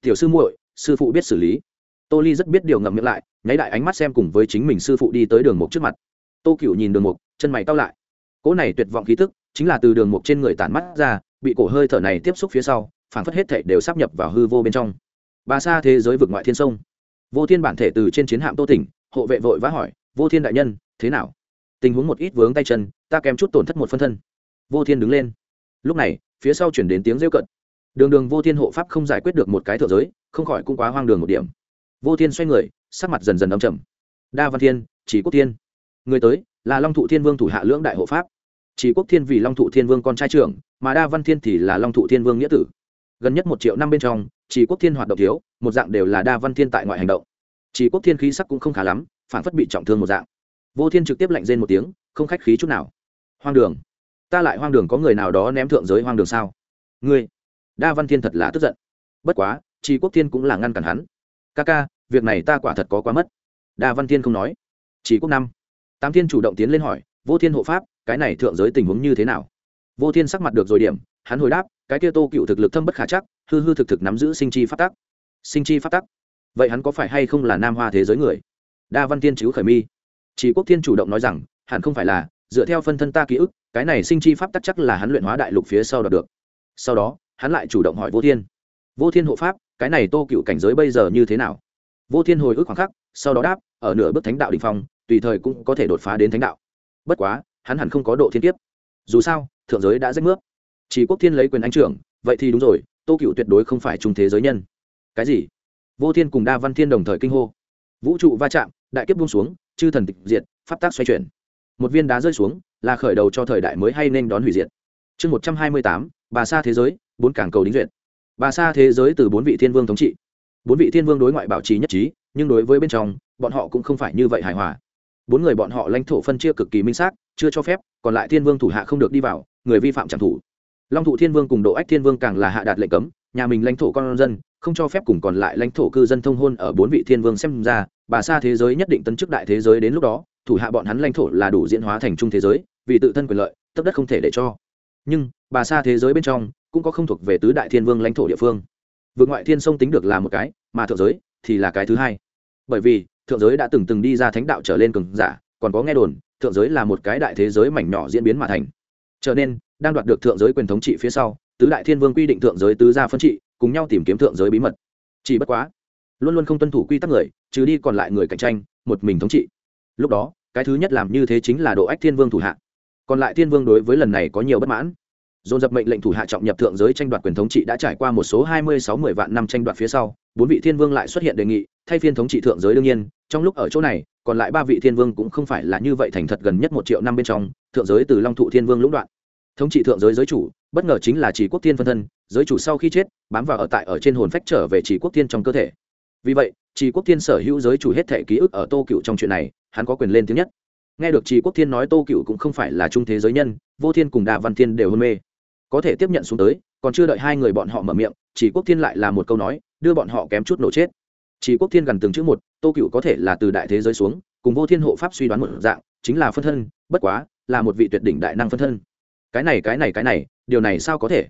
Tiểu sư muội, sư phụ biết xử lý. Tô ly rất biết điều ngậm miệng lại, nháy đại ánh mắt xem cùng với chính mình sư phụ đi tới đường mục trước mặt. Tô cựu nhìn đường mục, chân mày cao lại. Cỗ này tuyệt vọng khí tức, chính là từ đường mục trên người tản mắt ra, bị cổ hơi thở này tiếp xúc phía sau phản phất hết thể đều sắp nhập vào hư vô bên trong. Bà xa thế giới vực ngoại thiên sông. Vô thiên bản thể từ trên chiến hạm tô tỉnh, hộ vệ vội vã hỏi, vô thiên đại nhân, thế nào? Tình huống một ít vướng tay chân, ta kèm chút tổn thất một phân thân. Vô thiên đứng lên. Lúc này, phía sau chuyển đến tiếng rêu cận. Đường đường vô thiên hộ pháp không giải quyết được một cái thượng giới, không khỏi cũng quá hoang đường một điểm. Vô thiên xoay người, sắc mặt dần dần âm trầm. Đa văn thiên, chỉ quốc thiên. Người tới, là long thụ thiên vương thủ hạ lưỡng đại hộ pháp. Chỉ quốc thiên vì long thụ thiên vương con trai trưởng, mà đa văn thiên thì là long thụ thiên vương nghĩa tử gần nhất một triệu năm bên trong, chỉ quốc thiên hoạt động thiếu, một dạng đều là đa văn thiên tại ngoại hành động. Chỉ quốc thiên khí sắc cũng không khá lắm, phản phất bị trọng thương một dạng. Vô thiên trực tiếp lạnh rên một tiếng, không khách khí chút nào. Hoang đường. Ta lại hoang đường có người nào đó ném thượng giới hoang đường sao? Ngươi. Đa văn thiên thật là tức giận. Bất quá, chỉ quốc thiên cũng là ngăn cản hắn. Ca ca, việc này ta quả thật có quá mất. Đa văn thiên không nói. Chỉ quốc năm. Tám thiên chủ động tiến lên hỏi, vô thiên hộ pháp, cái này thượng giới tình huống như thế nào? Vô thiên sắc mặt được rồi điểm, hắn hồi đáp cái kia tô cựu thực lực thâm bất khả chắc, hư hư thực thực nắm giữ sinh chi phát tắc. Sinh chi phát tắc? Vậy hắn có phải hay không là nam hoa thế giới người? Đa văn tiên chứ khởi mi. Chỉ quốc thiên chủ động nói rằng, hẳn không phải là, dựa theo phân thân ta ký ức, cái này sinh chi pháp tắc chắc là hắn luyện hóa đại lục phía sau đạt được. Sau đó, hắn lại chủ động hỏi vô thiên. Vô thiên hộ pháp, cái này tô cựu cảnh giới bây giờ như thế nào? Vô thiên hồi ức khoảng khắc, sau đó đáp, ở nửa bước thánh đạo đình phong, tùy thời cũng có thể đột phá đến thánh đạo. Bất quá, hắn hẳn không có độ thiên kiếp. Dù sao, thượng giới đã rách nước chỉ quốc thiên lấy quyền anh trưởng, vậy thì đúng rồi, tô cựu tuyệt đối không phải trung thế giới nhân. Cái gì? Vô thiên cùng đa văn thiên đồng thời kinh hô. Vũ trụ va chạm, đại kiếp buông xuống, chư thần tịch diệt, pháp tác xoay chuyển. Một viên đá rơi xuống, là khởi đầu cho thời đại mới hay nên đón hủy diệt? Chương một trăm hai mươi tám, bà sa thế giới, bốn cảng cầu đính duyệt. Bà sa thế giới từ bốn vị thiên vương thống trị. Bốn vị thiên vương đối ngoại bảo trì nhất trí, nhưng đối với bên trong, bọn họ cũng không phải như vậy hài hòa. Bốn người bọn họ lãnh thổ phân chia cực kỳ minh xác, chưa cho phép, còn lại thiên vương thủ hạ không được đi vào, người vi phạm trạm thủ long thụ thiên vương cùng độ ách thiên vương càng là hạ đạt lệnh cấm, nhà mình lãnh thổ con dân, không cho phép cùng còn lại lãnh thổ cư dân thông hôn ở bốn vị thiên vương xem ra, bà xa thế giới nhất định tấn chức đại thế giới đến lúc đó, thủ hạ bọn hắn lãnh thổ là đủ diễn hóa thành trung thế giới, vì tự thân quyền lợi, tấp đất không thể để cho. Nhưng, bà xa thế giới bên trong, cũng có không thuộc về tứ đại thiên vương lãnh thổ địa phương. Vượt ngoại thiên sông tính được là một cái, mà thượng giới thì là cái thứ hai. Bởi vì, thượng giới đã từng từng đi ra thánh đạo trở lên cường giả, còn có nghe đồn, thượng giới là một cái đại thế giới mảnh nhỏ diễn biến mà thành. Trở nên đang đoạt được thượng giới quyền thống trị phía sau, tứ đại thiên vương quy định thượng giới tứ gia phân trị, cùng nhau tìm kiếm thượng giới bí mật. Chỉ bất quá, luôn luôn không tuân thủ quy tắc người, trừ đi còn lại người cạnh tranh, một mình thống trị. Lúc đó, cái thứ nhất làm như thế chính là độ ách thiên vương thủ hạ. Còn lại thiên vương đối với lần này có nhiều bất mãn. Dồn dập mệnh lệnh thủ hạ trọng nhập thượng giới tranh đoạt quyền thống trị đã trải qua một số hai mươi sáu mươi vạn năm tranh đoạt phía sau, bốn vị thiên vương lại xuất hiện đề nghị, thay phiên thống trị thượng giới đương nhiên, trong lúc ở chỗ này, còn lại ba vị thiên vương cũng không phải là như vậy thành thật gần nhất một triệu năm bên trong, thượng giới từ long thụ thiên vương lũng đoạn thống trị thượng giới giới chủ, bất ngờ chính là chỉ quốc thiên phân thân, giới chủ sau khi chết, bám vào ở tại ở trên hồn phách trở về chỉ quốc thiên trong cơ thể. Vì vậy, chỉ quốc thiên sở hữu giới chủ hết thể ký ức ở tô cựu trong chuyện này, hắn có quyền lên tiếng nhất. Nghe được chỉ quốc thiên nói tô cựu cũng không phải là trung thế giới nhân, vô thiên cùng đà văn thiên đều hôn mê. Có thể tiếp nhận xuống tới, còn chưa đợi hai người bọn họ mở miệng, chỉ quốc thiên lại là một câu nói, đưa bọn họ kém chút nổ chết. Chỉ quốc thiên gần từng chữ một, tô cựu có thể là từ đại thế giới xuống, cùng vô thiên hộ pháp suy đoán một dạng, chính là phân thân, bất quá, là một vị tuyệt đỉnh đại năng phân thân cái này cái này cái này, điều này sao có thể?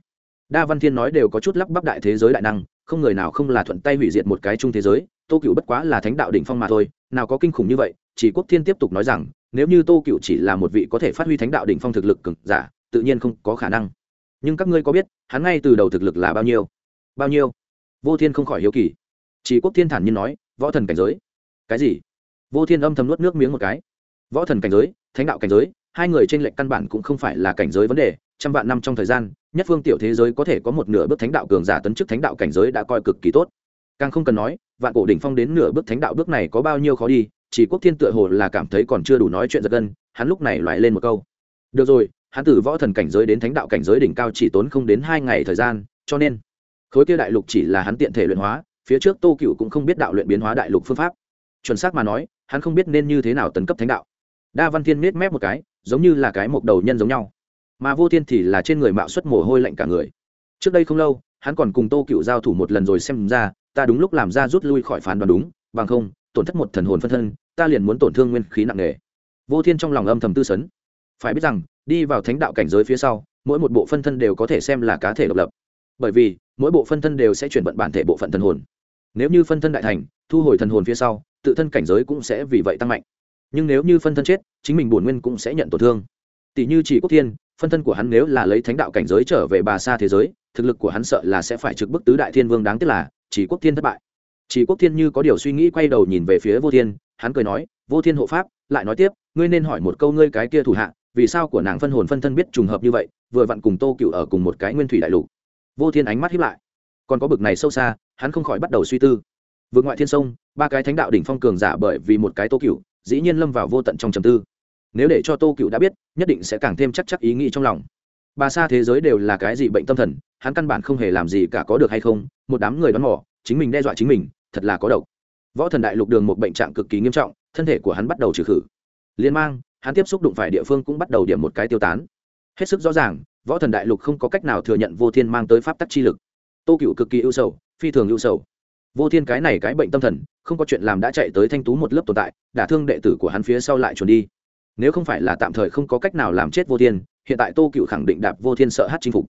Đa văn thiên nói đều có chút lắp bắp đại thế giới đại năng, không người nào không là thuận tay hủy diệt một cái chung thế giới, tô cựu bất quá là thánh đạo đỉnh phong mà thôi, nào có kinh khủng như vậy, chỉ quốc thiên tiếp tục nói rằng, nếu như tô cựu chỉ là một vị có thể phát huy thánh đạo đỉnh phong thực lực cực giả, tự nhiên không có khả năng. Nhưng các ngươi có biết, hắn ngay từ đầu thực lực là bao nhiêu? Bao nhiêu? Vô thiên không khỏi hiếu kỳ. Chỉ quốc thiên thản nhiên nói, võ thần cảnh giới. Cái gì? Vô thiên âm thầm nuốt nước miếng một cái. Võ thần cảnh giới, thánh đạo cảnh giới hai người trên lệnh căn bản cũng không phải là cảnh giới vấn đề, trăm vạn năm trong thời gian, nhất phương tiểu thế giới có thể có một nửa bước thánh đạo cường giả tấn chức thánh đạo cảnh giới đã coi cực kỳ tốt. Càng không cần nói, vạn cổ đỉnh phong đến nửa bước thánh đạo bước này có bao nhiêu khó đi, chỉ quốc thiên tựa hồ là cảm thấy còn chưa đủ nói chuyện giật gân, hắn lúc này loại lên một câu. Được rồi, hắn từ võ thần cảnh giới đến thánh đạo cảnh giới đỉnh cao chỉ tốn không đến hai ngày thời gian, cho nên, khối kia đại lục chỉ là hắn tiện thể luyện hóa, phía trước tô cựu cũng không biết đạo luyện biến hóa đại lục phương pháp. Chuẩn xác mà nói, hắn không biết nên như thế nào tấn cấp thánh đạo đa văn thiên nết mép một cái, giống như là cái mộc đầu nhân giống nhau. Mà vô thiên thì là trên người mạo xuất mồ hôi lạnh cả người. Trước đây không lâu, hắn còn cùng tô cựu giao thủ một lần rồi xem ra, ta đúng lúc làm ra rút lui khỏi phán đoán đúng, bằng không, tổn thất một thần hồn phân thân, ta liền muốn tổn thương nguyên khí nặng nề. Vô thiên trong lòng âm thầm tư sấn. Phải biết rằng, đi vào thánh đạo cảnh giới phía sau, mỗi một bộ phân thân đều có thể xem là cá thể độc lập. Bởi vì, mỗi bộ phân thân đều sẽ chuyển vận bản thể bộ phận thần hồn. Nếu như phân thân đại thành, thu hồi thần hồn phía sau, tự thân cảnh giới cũng sẽ vì vậy tăng mạnh nhưng nếu như phân thân chết, chính mình bổn nguyên cũng sẽ nhận tổn thương. Tỷ như chỉ quốc thiên, phân thân của hắn nếu là lấy thánh đạo cảnh giới trở về bà xa thế giới, thực lực của hắn sợ là sẽ phải trực bức tứ đại thiên vương đáng tiếc là, chỉ quốc thiên thất bại. Chỉ quốc thiên như có điều suy nghĩ quay đầu nhìn về phía vô thiên, hắn cười nói, vô thiên hộ pháp, lại nói tiếp, ngươi nên hỏi một câu ngươi cái kia thủ hạ, vì sao của nàng phân hồn phân thân biết trùng hợp như vậy, vừa vặn cùng tô cựu ở cùng một cái nguyên thủy đại lục. Vô thiên ánh mắt hiếp lại. Còn có bực này sâu xa, hắn không khỏi bắt đầu suy tư. Vượt ngoại thiên sông, ba cái thánh đạo đỉnh phong cường giả bởi vì một cái tô cựu dĩ nhiên lâm vào vô tận trong trầm tư. Nếu để cho tô cựu đã biết, nhất định sẽ càng thêm chắc chắc ý nghĩ trong lòng. Bà xa thế giới đều là cái gì bệnh tâm thần, hắn căn bản không hề làm gì cả có được hay không, một đám người đoán mỏ chính mình đe dọa chính mình, thật là có độc. Võ thần đại lục đường một bệnh trạng cực kỳ nghiêm trọng, thân thể của hắn bắt đầu trừ khử. Liên mang, hắn tiếp xúc đụng phải địa phương cũng bắt đầu điểm một cái tiêu tán. Hết sức rõ ràng, võ thần đại lục không có cách nào thừa nhận vô thiên mang tới pháp tắc chi lực. Tô cựu cực kỳ ưu sầu, phi thường ưu sầu vô thiên cái này cái bệnh tâm thần, không có chuyện làm đã chạy tới thanh tú một lớp tồn tại, đả thương đệ tử của hắn phía sau lại trốn đi. Nếu không phải là tạm thời không có cách nào làm chết vô thiên, hiện tại tô cựu khẳng định đạp vô thiên sợ hát chinh phục.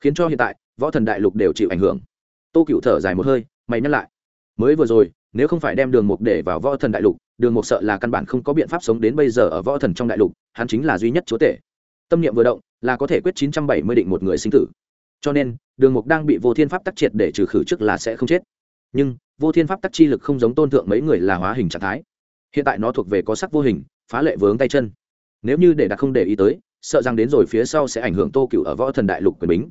Khiến cho hiện tại, võ thần đại lục đều chịu ảnh hưởng. Tô cựu thở dài một hơi, mày nhắc lại. Mới vừa rồi, nếu không phải đem đường mục để vào võ thần đại lục, đường mục sợ là căn bản không có biện pháp sống đến bây giờ ở võ thần trong đại lục, hắn chính là duy nhất chúa tể. Tâm niệm vừa động, là có thể quyết chín trăm bảy mươi định một người sinh tử. Cho nên, đường mục đang bị vô thiên pháp tắc triệt để trừ khử trước là sẽ không chết nhưng vô thiên pháp tắc chi lực không giống tôn thượng mấy người là hóa hình trạng thái. Hiện tại nó thuộc về có sắc vô hình phá lệ vướng tay chân. Nếu như để đặt không để ý tới sợ rằng đến rồi phía sau sẽ ảnh hưởng tô cựu ở võ thần đại lục quyền bính.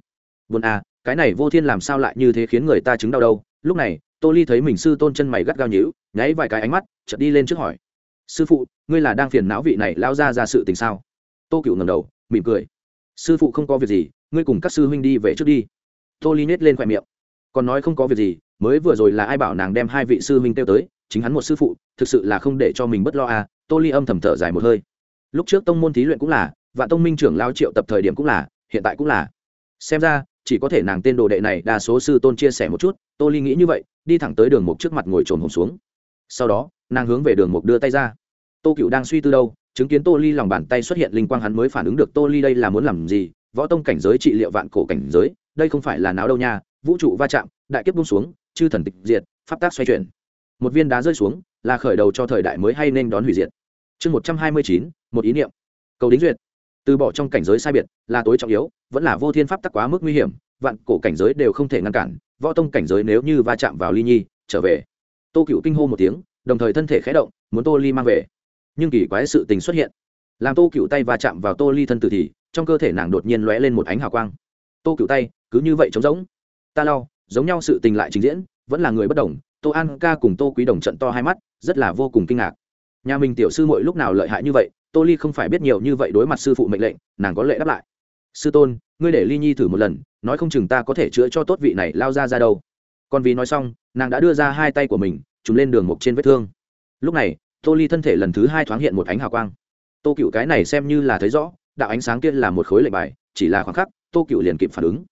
Vốn a à, cái này vô thiên làm sao lại như thế khiến người ta chứng đau đâu? Lúc này tô ly thấy mình sư tôn chân mày gắt gao nhíu nháy vài cái ánh mắt chợt đi lên trước hỏi. Sư phụ ngươi là đang phiền não vị này lao ra ra sự tình sao? Tô cựu ngầm đầu mỉm cười. Sư phụ không có việc gì ngươi cùng các sư huynh đi về trước đi. Tô ly nhét lên khoe miệng. Còn nói không có việc gì mới vừa rồi là ai bảo nàng đem hai vị sư huynh kêu tới, chính hắn một sư phụ, thực sự là không để cho mình bất lo à tô ly âm thầm thở dài một hơi. Lúc trước tông môn thí luyện cũng là và tông minh trưởng lao triệu tập thời điểm cũng là, hiện tại cũng là. Xem ra, chỉ có thể nàng tên đồ đệ này đa số sư tôn chia sẻ một chút, tô ly nghĩ như vậy, đi thẳng tới đường mục trước mặt ngồi trồn hồng xuống. Sau đó, nàng hướng về đường mục đưa tay ra. Tô cựu đang suy tư đâu, chứng kiến tô ly lòng bàn tay xuất hiện linh quang hắn mới phản ứng được tô ly đây là muốn làm gì, võ tông cảnh giới trị liệu vạn cổ cảnh giới, đây không phải là náo đâu nha, vũ trụ va chạm, đại kiếp bung xuống chư thần tịch diệt, pháp tác xoay chuyển. Một viên đá rơi xuống, là khởi đầu cho thời đại mới hay nên đón hủy diệt. Chương một trăm hai mươi chín, một ý niệm. Cầu đính duyệt. Từ bỏ trong cảnh giới sai biệt là tối trọng yếu, vẫn là vô thiên pháp tắc quá mức nguy hiểm, vạn cổ cảnh giới đều không thể ngăn cản, võ tông cảnh giới nếu như va chạm vào ly nhi, trở về. Tô cựu kinh hô một tiếng, đồng thời thân thể khé động, muốn tô ly mang về. Nhưng kỳ quái sự tình xuất hiện. Làm tô cựu tay va chạm vào tô ly thân tử thì, trong cơ thể nàng đột nhiên lóe lên một ánh hào quang. Tô cựu tay, cứ như vậy trống rỗng. Ta lau giống nhau sự tình lại trình diễn, vẫn là người bất đồng, tô an ca cùng tô quý đồng trận to hai mắt, rất là vô cùng kinh ngạc. Nhà mình tiểu sư mội lúc nào lợi hại như vậy, tô ly không phải biết nhiều như vậy đối mặt sư phụ mệnh lệnh, nàng có lệ đáp lại. Sư tôn, ngươi để ly nhi thử một lần, nói không chừng ta có thể chữa cho tốt vị này lao ra ra đâu. Còn vì nói xong, nàng đã đưa ra hai tay của mình, trùm lên đường mục trên vết thương. Lúc này, tô ly thân thể lần thứ hai thoáng hiện một ánh hào quang. Tô cựu cái này xem như là thấy rõ, đạo ánh sáng kia là một khối lệnh bài, chỉ là khoảng khắc, tô cựu liền kịp phản ứng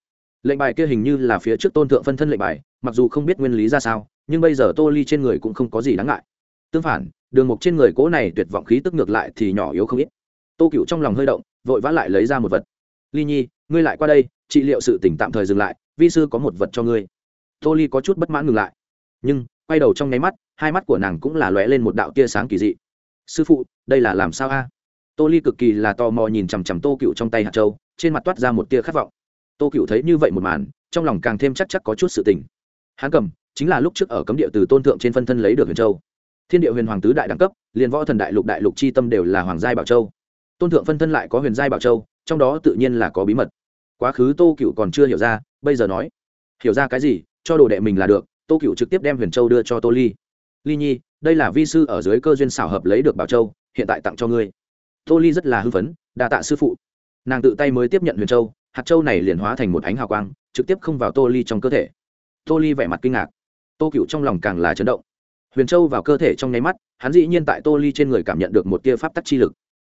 lệnh bài kia hình như là phía trước tôn thượng phân thân lệnh bài, mặc dù không biết nguyên lý ra sao, nhưng bây giờ tô ly trên người cũng không có gì đáng ngại. Tương phản, đường mục trên người cố này tuyệt vọng khí tức ngược lại thì nhỏ yếu không ít. Tô cựu trong lòng hơi động, vội vã lại lấy ra một vật. Ly nhi, ngươi lại qua đây, trị liệu sự tỉnh tạm thời dừng lại, vi sư có một vật cho ngươi. Tô ly có chút bất mãn ngừng lại. Nhưng, quay đầu trong nháy mắt, hai mắt của nàng cũng là lóe lên một đạo tia sáng kỳ dị. Sư phụ, đây là làm sao a? Tô ly cực kỳ là tò mò nhìn chằm chằm tô cựu trong tay hạt châu, trên mặt toát ra một tia khát vọng tô cựu thấy như vậy một màn, trong lòng càng thêm chắc chắc có chút sự tình. Hắn cầm, chính là lúc trước ở cấm địa từ tôn thượng trên phân thân lấy được huyền châu. Thiên địa huyền hoàng tứ đại đẳng cấp, liền võ thần đại lục đại lục c h i tâm đều là hoàng giai bảo châu. Tôn thượng phân thân lại có huyền giai bảo châu, trong đó tự nhiên là có bí mật. Quá khứ tô cựu còn chưa hiểu ra, bây giờ nói, hiểu ra cái gì, cho đồ đệ mình là được, tô cựu trực tiếp đem huyền châu đưa cho tô ly. Ly nhi, đây là vi sư ở dưới cơ duyên xảo hợp lấy được bảo châu, hiện tại tặng cho ngươi. Tô ly rất là hư phấn, đa tạ sư phụ. Nàng tự tay mới tiếp nhận huyền châu hạt châu này liền hóa thành một ánh hào quang, trực tiếp không vào tô ly trong cơ thể. Tô ly vẻ mặt kinh ngạc. Tô cựu trong lòng càng là chấn động. Huyền châu vào cơ thể trong nháy mắt, hắn dĩ nhiên tại tô ly trên người cảm nhận được một tia pháp tắc chi lực.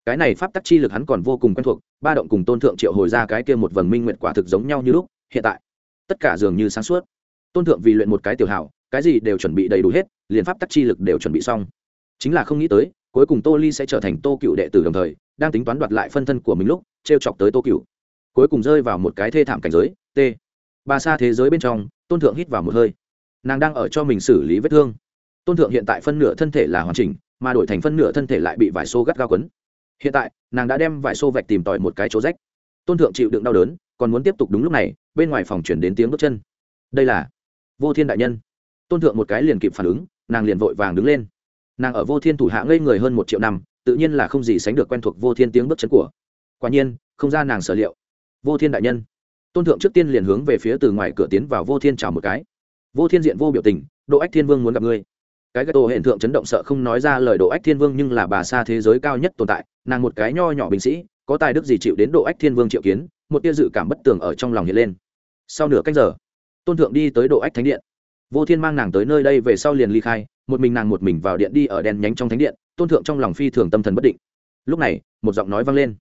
Cái này pháp tắc chi lực hắn còn vô cùng quen thuộc, ba động cùng tôn thượng triệu hồi ra cái kia một vầng minh nguyện quả thực giống nhau như lúc, hiện tại, tất cả dường như sáng suốt. Tôn thượng vì luyện một cái tiểu hảo, cái gì đều chuẩn bị đầy đủ hết, liền pháp tắc chi lực đều chuẩn bị xong. Chính là không nghĩ tới, cuối cùng tô ly sẽ trở thành tô cựu đệ tử đồng thời, đang tính toán đoạt lại phân thân của mình lúc t r e o chọc tới tô cựu cuối cùng rơi vào một cái thê thảm cảnh giới, t. Bà xa thế giới bên trong, tôn thượng hít vào một hơi. Nàng đang ở cho mình xử lý vết thương. Tôn thượng hiện tại phân nửa thân thể là hoàn chỉnh, mà đổi thành phân nửa thân thể lại bị vải xô gắt gao quấn. Hiện tại, nàng đã đem vải xô vạch tìm tòi một cái chỗ rách. Tôn thượng chịu đựng đau đớn, còn muốn tiếp tục đúng lúc này, bên ngoài phòng chuyển đến tiếng bước chân. Đây là vô thiên đại nhân. Tôn thượng một cái liền kịp phản ứng, nàng liền vội vàng đứng lên. Nàng ở vô thiên thủ hạ ngây người hơn một triệu năm, tự nhiên là không gì sánh được quen thuộc vô thiên tiếng bước chân của. Quả nhiên, không ra nàng sở liệu vô thiên đại nhân. Tôn thượng trước tiên liền hướng về phía từ ngoài cửa tiến vào vô thiên chào một cái. Vô thiên diện vô biểu tình, độ ách thiên vương muốn gặp ngươi. Cái gato tổ hiện thượng chấn động sợ không nói ra lời độ ách thiên vương nhưng là bà xa thế giới cao nhất tồn tại, nàng một cái nho nhỏ binh sĩ, có tài đức gì chịu đến độ ách thiên vương triệu kiến, một tia dự cảm bất tường ở trong lòng hiện lên. Sau nửa cách giờ, tôn thượng đi tới độ ách thánh điện. Vô thiên mang nàng tới nơi đây về sau liền ly khai, một mình nàng một mình vào điện đi ở đèn nhánh trong thánh điện, tôn thượng trong lòng phi thường tâm thần bất định. Lúc này, một giọng nói vang lên,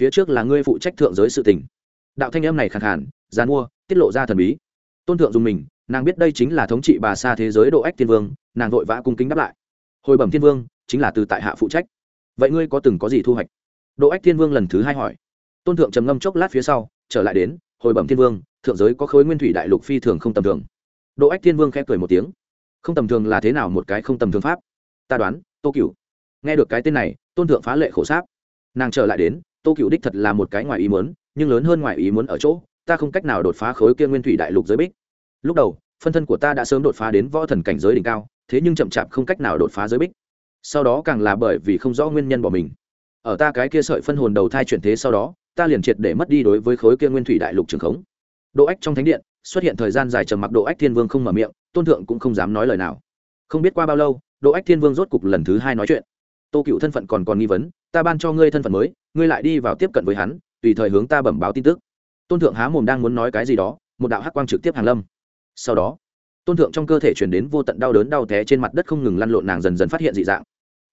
phía trước là ngươi phụ trách thượng giới sự tình đạo thanh âm này khẳng hẳn gian mua, tiết lộ ra thần bí. Tôn thượng dùng mình, nàng biết đây chính là thống trị bà xa thế giới độ ách thiên vương, nàng vội vã cung kính đáp lại. Hồi bẩm thiên vương, chính là từ tại hạ phụ trách. Vậy ngươi có từng có gì thu hoạch? Độ ách thiên vương lần thứ hai hỏi. Tôn thượng trầm ngâm chốc lát phía sau, trở lại đến, hồi bẩm thiên vương, thượng giới có khối nguyên thủy đại lục phi thường không tầm thường. Độ ách thiên vương khẽ cười một tiếng. Không tầm thường là thế nào một cái không tầm thường pháp? Ta đoán, tô cửu. Nghe được cái tên này, tôn thượng phá lệ khổ sáp. Nàng trở lại đến, tô cửu đích thật là một cái ngoài ý muốn nhưng lớn hơn ngoài ý muốn ở chỗ, ta không cách nào đột phá khối kia nguyên thủy đại lục giới bích. Lúc đầu, phân thân của ta đã sớm đột phá đến võ thần cảnh giới đỉnh cao, thế nhưng chậm chạp không cách nào đột phá giới bích. Sau đó càng là bởi vì không rõ nguyên nhân bỏ mình. Ở ta cái kia sợi phân hồn đầu thai chuyển thế sau đó, ta liền triệt để mất đi đối với khối kia nguyên thủy đại lục trường khống. Độ ách trong thánh điện, xuất hiện thời gian dài trầm mặc độ ách thiên vương không mở miệng, tôn thượng cũng không dám nói lời nào. Không biết qua bao lâu, độ ách thiên vương rốt cục lần thứ hai nói chuyện. Tô cựu thân phận còn còn nghi vấn, ta ban cho ngươi thân phận mới, ngươi lại đi vào tiếp cận với hắn tùy thời hướng ta bẩm báo tin tức. Tôn thượng há mồm đang muốn nói cái gì đó, một đạo hắc quang trực tiếp hàng lâm. Sau đó, tôn thượng trong cơ thể chuyển đến vô tận đau đớn đau té trên mặt đất không ngừng lăn lộn nàng dần dần phát hiện dị dạng.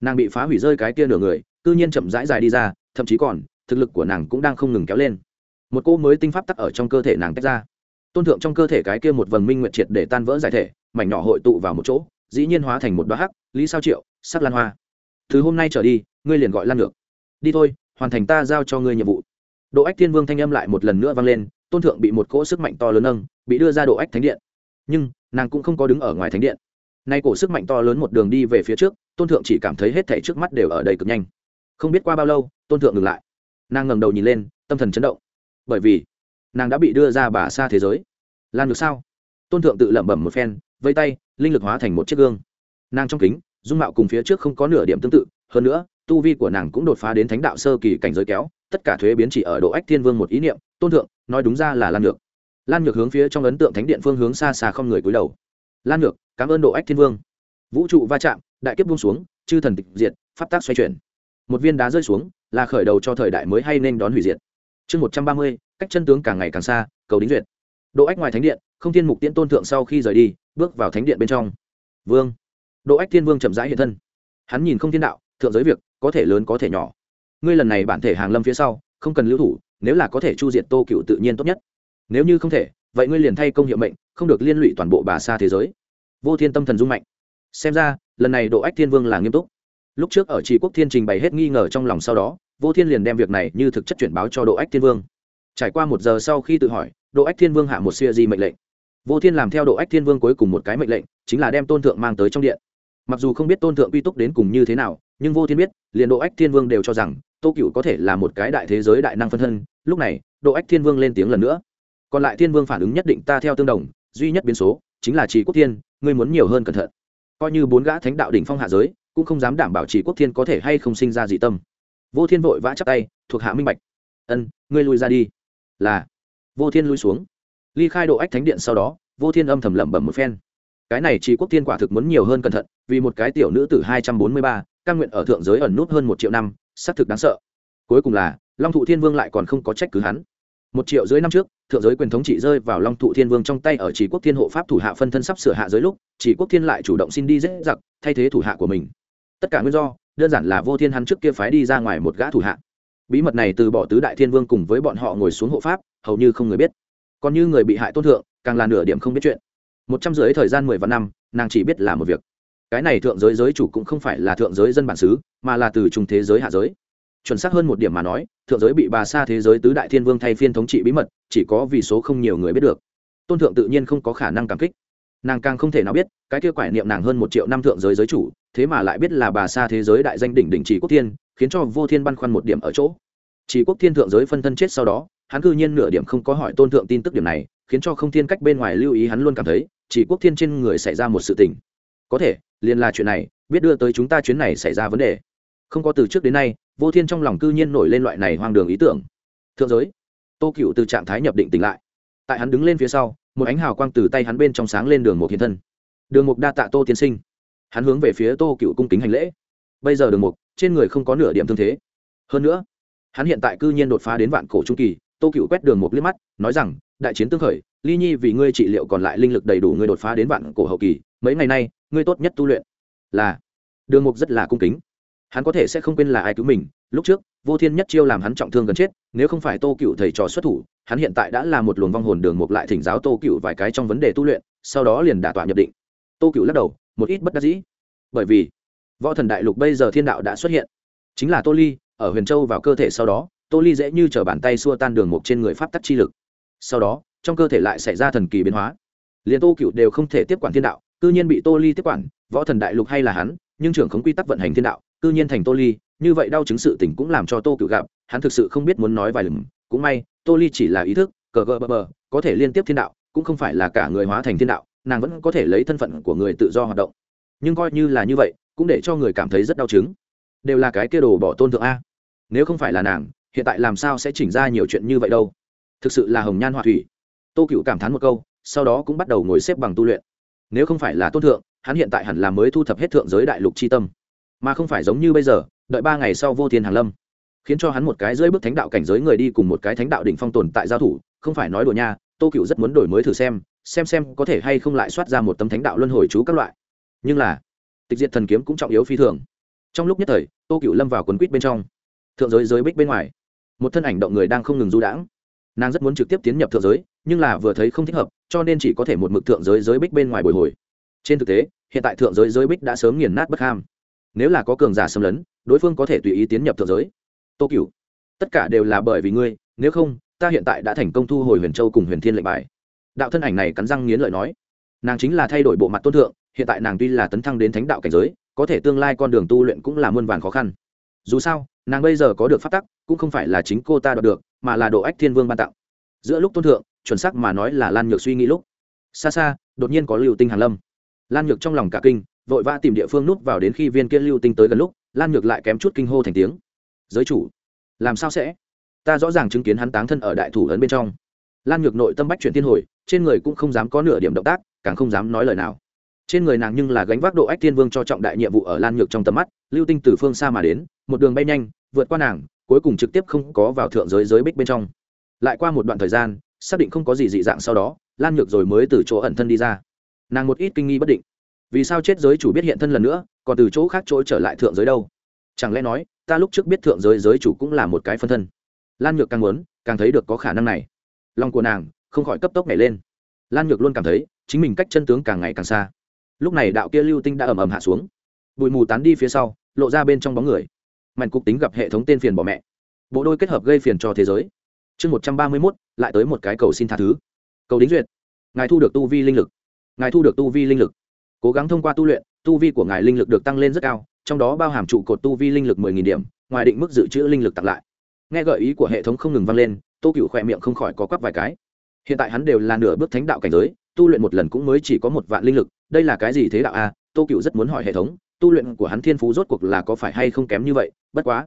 Nàng bị phá hủy rơi cái kia nửa người, cư nhiên chậm rãi dài đi ra, thậm chí còn, thực lực của nàng cũng đang không ngừng kéo lên. Một cô mới tinh pháp tắc ở trong cơ thể nàng tách ra. Tôn thượng trong cơ thể cái kia một vầng minh nguyện triệt để tan vỡ giải thể, mảnh nhỏ hội tụ vào một chỗ, dĩ nhiên hóa thành một đoá hắc, lý sao triệu, sắc lan hoa. Từ hôm nay trở đi, ngươi liền gọi lan được. Đi thôi, hoàn thành ta giao cho ngươi nhiệm vụ độ ách thiên vương thanh âm lại một lần nữa vang lên, tôn thượng bị một cỗ sức mạnh to lớn nâng, bị đưa ra độ ách thánh điện. Nhưng, nàng cũng không có đứng ở ngoài thánh điện. Nay cổ sức mạnh to lớn một đường đi về phía trước, tôn thượng chỉ cảm thấy hết thảy trước mắt đều ở đây cực nhanh. Không biết qua bao lâu, tôn thượng ngừng lại. Nàng ngẩng đầu nhìn lên, tâm thần chấn động. Bởi vì, nàng đã bị đưa ra bà xa thế giới. Lan được sao? Tôn thượng tự lẩm bẩm một phen, vây tay, linh lực hóa thành một chiếc gương. Nàng trong kính, dung mạo cùng phía trước không có nửa điểm tương tự, hơn nữa, tu vi của nàng cũng đột phá đến thánh đạo sơ kỳ cảnh giới kéo tất cả thuế biến chỉ ở độ ách thiên vương một ý niệm, tôn thượng, nói đúng ra là lan nhược. Lan nhược hướng phía trong ấn tượng thánh điện phương hướng xa xa không người cúi đầu. Lan nhược, cảm ơn độ ách thiên vương. Vũ trụ va chạm, đại kiếp buông xuống, chư thần tịch diệt, pháp tác xoay chuyển. Một viên đá rơi xuống, là khởi đầu cho thời đại mới hay nên đón hủy diệt. Chương một trăm ba mươi, cách chân tướng càng ngày càng xa, cầu đính duyệt. Độ ách ngoài thánh điện, không thiên mục tiễn tôn thượng sau khi rời đi, bước vào thánh điện bên trong. Vương. Độ ách thiên vương chậm rãi hiện thân. Hắn nhìn không thiên đạo, thượng giới việc, có thể lớn có thể nhỏ ngươi lần này bản thể hàng lâm phía sau, không cần lưu thủ, nếu là có thể chu diệt tô cựu tự nhiên tốt nhất. Nếu như không thể, vậy ngươi liền thay công hiệu mệnh, không được liên lụy toàn bộ bà xa thế giới. Vô thiên tâm thần dung mạnh. Xem ra, lần này độ ách thiên vương là nghiêm túc. Lúc trước ở tri quốc thiên trình bày hết nghi ngờ trong lòng sau đó, vô thiên liền đem việc này như thực chất chuyển báo cho độ ách thiên vương. Trải qua một giờ sau khi tự hỏi, độ ách thiên vương hạ một siêu di mệnh lệnh. Vô thiên làm theo độ ách thiên vương cuối cùng một cái mệnh lệnh, chính là đem tôn thượng mang tới trong điện. Mặc dù không biết tôn thượng uy túc đến cùng như thế nào, nhưng vô thiên biết, liền độ ách thiên vương đều cho rằng tô cựu có thể là một cái đại thế giới đại năng phân thân, lúc này, độ ách thiên vương lên tiếng lần nữa. Còn lại thiên vương phản ứng nhất định ta theo tương đồng, duy nhất biến số, chính là trì quốc thiên, ngươi muốn nhiều hơn cẩn thận. Coi như bốn gã thánh đạo đỉnh phong hạ giới, cũng không dám đảm bảo trì quốc thiên có thể hay không sinh ra dị tâm. Vô thiên vội vã chắp tay, thuộc hạ minh bạch. Ân, ngươi lui ra đi. Là. Vô thiên lui xuống. Ly khai độ ách thánh điện sau đó, vô thiên âm thầm lẩm bẩm một phen. Cái này chỉ quốc thiên quả thực muốn nhiều hơn cẩn thận, vì một cái tiểu nữ tử hai trăm bốn mươi ba, căn nguyện ở thượng giới ẩn nút hơn một triệu năm xác thực đáng sợ. Cuối cùng là, long thụ thiên vương lại còn không có trách cứ hắn. Một triệu dưới năm trước, thượng giới quyền thống trị rơi vào long thụ thiên vương trong tay ở chỉ quốc thiên hộ pháp thủ hạ phân thân sắp sửa hạ giới lúc, chỉ quốc thiên lại chủ động xin đi dễ giặc, thay thế thủ hạ của mình. Tất cả nguyên do, đơn giản là vô thiên hắn trước kia phái đi ra ngoài một gã thủ hạ. Bí mật này từ bỏ tứ đại thiên vương cùng với bọn họ ngồi xuống hộ pháp, hầu như không người biết. Còn như người bị hại tôn thượng, càng là nửa điểm không biết chuyện. Một trăm rưỡi thời gian mười vạn năm, nàng chỉ biết là một việc cái này thượng giới giới chủ cũng không phải là thượng giới dân bản xứ, mà là từ trung thế giới hạ giới. Chuẩn xác hơn một điểm mà nói, thượng giới bị bà xa thế giới tứ đại thiên vương thay phiên thống trị bí mật, chỉ có vì số không nhiều người biết được. Tôn thượng tự nhiên không có khả năng cảm kích. Nàng càng không thể nào biết, cái kia quải niệm nàng hơn một triệu năm thượng giới giới chủ, thế mà lại biết là bà xa thế giới đại danh đỉnh đỉnh chỉ quốc thiên, khiến cho vô thiên băn khoăn một điểm ở chỗ. Chỉ quốc thiên thượng giới phân thân chết sau đó, hắn cư nhiên nửa điểm không có hỏi tôn thượng tin tức điểm này, khiến cho không thiên cách bên ngoài lưu ý hắn luôn cảm thấy, chỉ quốc thiên trên người xảy ra một sự tình có thể, liền là chuyện này, biết đưa tới chúng ta chuyến này xảy ra vấn đề. Không có từ trước đến nay, vô thiên trong lòng cư nhiên nổi lên loại này hoang đường ý tưởng. Thượng giới, tô cựu từ trạng thái nhập định tỉnh lại. Tại hắn đứng lên phía sau, một ánh hào quang từ tay hắn bên trong sáng lên đường một thiên thân. Đường mục đa tạ tô tiên sinh. Hắn hướng về phía tô cựu cung kính hành lễ. Bây giờ đường mục, trên người không có nửa điểm thương thế. Hơn nữa, hắn hiện tại cư nhiên đột phá đến vạn cổ trung kỳ, tô cựu quét đường mục liếc mắt, nói rằng, đại chiến tương khởi, ly nhi vì ngươi trị liệu còn lại linh lực đầy đủ ngươi đột phá đến vạn cổ hậu kỳ mấy ngày nay, ngươi tốt nhất tu luyện là đường mục rất là cung kính. Hắn có thể sẽ không quên là ai cứu mình. Lúc trước, vô thiên nhất chiêu làm hắn trọng thương gần chết, nếu không phải tô cựu thầy trò xuất thủ, hắn hiện tại đã là một luồng vong hồn đường mục lại thỉnh giáo tô cựu vài cái trong vấn đề tu luyện, sau đó liền đả tọa nhập định. Tô cựu lắc đầu, một ít bất đắc dĩ. Bởi vì, võ thần đại lục bây giờ thiên đạo đã xuất hiện. Chính là tô ly, ở huyền châu vào cơ thể sau đó, tô ly dễ như t r ở bàn tay xua tan đường mục trên người pháp tắc chi lực. Sau đó, trong cơ thể lại xảy ra thần kỳ biến hóa. Liền tô cựu đều không thể tiếp quản thiên đạo cư nhiên bị tô ly tiếp quản, võ thần đại lục hay là hắn, nhưng trưởng khống quy tắc vận hành thiên đạo, cư nhiên thành tô ly, như vậy đau chứng sự tình cũng làm cho tô cựu gặp, hắn thực sự không biết muốn nói vài lần. Cũng may, tô ly chỉ là ý thức, cờ gờ bờ bờ, có thể liên tiếp thiên đạo, cũng không phải là cả người hóa thành thiên đạo, nàng vẫn có thể lấy thân phận của người tự do hoạt động. Nhưng coi như là như vậy, cũng để cho người cảm thấy rất đau chứng. Đều là cái kia đồ bỏ tôn thượng a. Nếu không phải là nàng, hiện tại làm sao sẽ chỉnh ra nhiều chuyện như vậy đâu? Thực sự là hồng nhan họa thủy. Tô cựu cảm thán một câu, sau đó cũng bắt đầu ngồi xếp bằng tu luyện nếu không phải là tôn thượng, hắn hiện tại hẳn là mới thu thập hết thượng giới đại lục c h i tâm. Mà không phải giống như bây giờ, đợi ba ngày sau vô thiên hàn lâm, khiến cho hắn một cái dưới bước thánh đạo cảnh giới người đi cùng một cái thánh đạo đỉnh phong tồn tại giao thủ, không phải nói đùa nha, tô cựu rất muốn đổi mới thử xem xem xem có thể hay không lại soát ra một tấm thánh đạo luân hồi chú các loại. Nhưng là, tịch diệt thần kiếm cũng trọng yếu phi thường. Trong lúc nhất thời, tô cựu lâm vào quần quýt bên trong. Thượng giới giới bích bên ngoài, một thân ảnh động người đang không ngừng du đãng. Nàng rất muốn trực tiếp tiến nhập thượng giới nhưng là vừa thấy không thích hợp, cho nên chỉ có thể một mực thượng giới giới bích bên ngoài bồi hồi. Trên thực tế, hiện tại thượng giới giới bích đã sớm nghiền nát bất ham. Nếu là có cường giả xâm lấn, đối phương có thể tùy ý tiến nhập thượng giới. Tô cửu, tất cả đều là bởi vì ngươi, nếu không, ta hiện tại đã thành công thu hồi huyền châu cùng huyền thiên lệnh bài. Đạo thân ảnh này cắn răng nghiến lợi nói, nàng chính là thay đổi bộ mặt tôn thượng, hiện tại nàng tuy là tấn thăng đến thánh đạo cảnh giới, có thể tương lai con đường tu luyện cũng là muôn vàn khó khăn. Dù sao, nàng bây giờ có được phát tắc, cũng không phải là chính cô ta đoạt được, mà là độ ách thiên vương ban tặng. Giữa lúc tôn thượng chuẩn xác mà nói là lan nhược suy nghĩ lúc. Xa xa, đột nhiên có lưu tinh hàn lâm. Lan nhược trong lòng cả kinh, vội vã tìm địa phương núp vào đến khi viên kia lưu tinh tới gần lúc, lan nhược lại kém chút kinh hô thành tiếng. Giới chủ, làm sao sẽ? Ta rõ ràng chứng kiến hắn táng thân ở đại thủ ấn bên trong. Lan nhược nội tâm bách chuyển thiên hồi, trên người cũng không dám có nửa điểm động tác, càng không dám nói lời nào. Trên người nàng nhưng là gánh vác độ ách thiên vương cho trọng đại nhiệm vụ ở lan nhược trong tầm mắt, lưu tinh từ phương xa mà đến, một đường bay nhanh, vượt qua nàng, cuối cùng trực tiếp không có vào thượng giới giới bích bên trong. Lại qua một đoạn thời gian xác định không có gì dị dạng sau đó, lan nhược rồi mới từ chỗ ẩn thân đi ra. Nàng một ít kinh nghi bất định. Vì sao chết giới chủ biết hiện thân lần nữa, còn từ chỗ khác chỗ trở lại thượng giới đâu? Chẳng lẽ nói, ta lúc trước biết thượng giới giới chủ cũng là một cái phân thân? Lan nhược càng muốn, càng thấy được có khả năng này. Lòng của nàng không khỏi cấp tốc nhảy lên. Lan nhược luôn cảm thấy, chính mình cách chân tướng càng ngày càng xa. Lúc này đạo kia lưu tinh đã ầm ầm hạ xuống. Bụi mù tán đi phía sau, lộ ra bên trong bóng người. Mạnh cục tính gặp hệ thống tên phiền bỏ mẹ. Bộ đôi kết hợp gây phiền cho thế giới chương một trăm ba mươi mốt, lại tới một cái cầu xin tha thứ. Cầu đính duyệt. Ngài thu được tu vi linh lực. Ngài thu được tu vi linh lực. Cố gắng thông qua tu luyện, tu vi của ngài linh lực được tăng lên rất cao, trong đó bao hàm trụ cột tu vi linh lực mười nghìn điểm, ngoài định mức dự trữ linh lực tặng lại. Nghe gợi ý của hệ thống không ngừng vang lên, tô cựu khỏe miệng không khỏi có quắp vài cái. Hiện tại hắn đều là nửa bước thánh đạo cảnh giới, tu luyện một lần cũng mới chỉ có một vạn linh lực, đây là cái gì thế đạo a? Tô cựu rất muốn hỏi hệ thống, tu luyện của hắn thiên phú rốt cuộc là có phải hay không kém như vậy? Bất quá.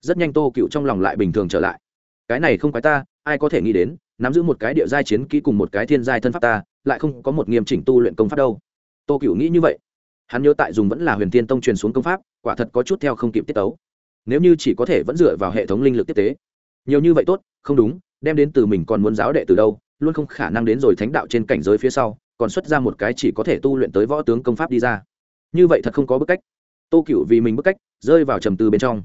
Rất nhanh tô cựu trong lòng lại bình thường trở lại cái này không phải ta, ai có thể nghĩ đến, nắm giữ một cái địa giai chiến kỹ cùng một cái thiên giai thân pháp ta, lại không có một nghiêm chỉnh tu luyện công pháp đâu. Tô cựu nghĩ như vậy. Hắn nhớ tại dùng vẫn là huyền tiên tông truyền xuống công pháp, quả thật có chút theo không kịp tiết tấu. Nếu như chỉ có thể vẫn dựa vào hệ thống linh lực tiếp tế, nhiều như vậy tốt, không đúng, đem đến từ mình còn muốn giáo đệ từ đâu, luôn không khả năng đến rồi thánh đạo trên cảnh giới phía sau, còn xuất ra một cái chỉ có thể tu luyện tới võ tướng công pháp đi ra. Như vậy thật không có bức cách. Tô cựu vì mình bức cách, rơi vào trầm tư bên trong.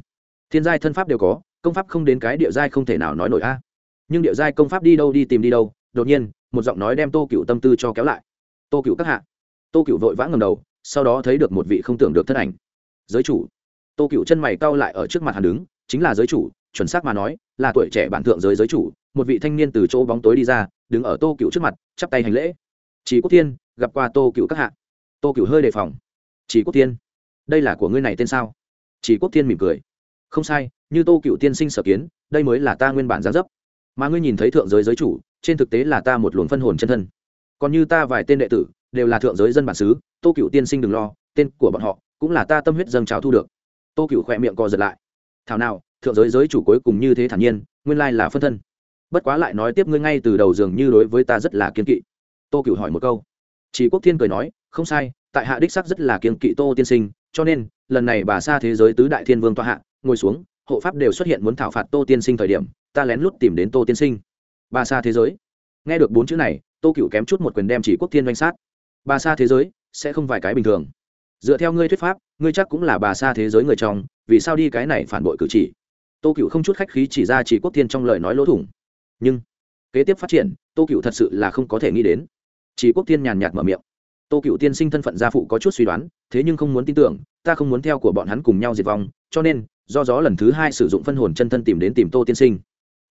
Thiên giai thân pháp đều có công pháp không đến cái địa giai không thể nào nói nổi a. Nhưng địa giai công pháp đi đâu đi tìm đi đâu, đột nhiên, một giọng nói đem tô cựu tâm tư cho kéo lại. Tô cựu các hạ. Tô cựu vội vã ngầm đầu, sau đó thấy được một vị không tưởng được thân ảnh. Giới chủ. Tô cựu chân mày cau lại ở trước mặt hắn đứng, chính là giới chủ, chuẩn xác mà nói, là tuổi trẻ bản thượng giới giới chủ, một vị thanh niên từ chỗ bóng tối đi ra, đứng ở tô cựu trước mặt, chắp tay hành lễ. Chỉ quốc thiên, gặp qua tô cựu các hạ. Tô cựu hơi đề phòng. Chỉ quốc thiên. Đây là của ngươi này tên sao? Chỉ quốc thiên mỉm cười không sai, như tô cựu tiên sinh sở kiến, đây mới là ta nguyên bản gián dấp. Mà ngươi nhìn thấy thượng giới giới chủ, trên thực tế là ta một luồng phân hồn chân thân. Còn như ta vài tên đệ tử, đều là thượng giới dân bản xứ, tô cựu tiên sinh đừng lo, tên của bọn họ cũng là ta tâm huyết dâng trào thu được. Tô cựu khỏe miệng co giật lại. Thảo nào, thượng giới giới chủ cuối cùng như thế thản nhiên, nguyên lai là phân thân. Bất quá lại nói tiếp ngươi ngay từ đầu dường như đối với ta rất là kiên kỵ. Tô cựu hỏi một câu. Chỉ quốc thiên cười nói, không sai, tại hạ đích sắc rất là kiên kỵ tô tiên sinh, cho nên, lần này bà xa thế giới tứ đại thiên vương tọa hạ ngồi xuống, hộ pháp đều xuất hiện muốn thảo phạt tô tiên sinh thời điểm, ta lén lút tìm đến tô tiên sinh. Bà xa thế giới. Nghe được bốn chữ này, tô cựu kém chút một quyền đem chỉ quốc thiên doanh sát. Bà xa thế giới, sẽ không vài cái bình thường. Dựa theo ngươi thuyết pháp, ngươi chắc cũng là bà xa thế giới người trong, vì sao đi cái này phản bội cử chỉ? Tô cựu không chút khách khí chỉ ra chỉ quốc thiên trong lời nói lỗ thủng. Nhưng, kế tiếp phát triển, tô cựu thật sự là không có thể nghĩ đến. Chỉ quốc thiên nhàn nhạt mở miệng. Tô cựu tiên sinh thân phận gia phụ có chút suy đoán, thế nhưng không muốn tin tưởng, ta không muốn theo của bọn hắn cùng nhau diệt vong, cho nên do gió lần thứ hai sử dụng phân hồn chân thân tìm đến tìm tô tiên sinh.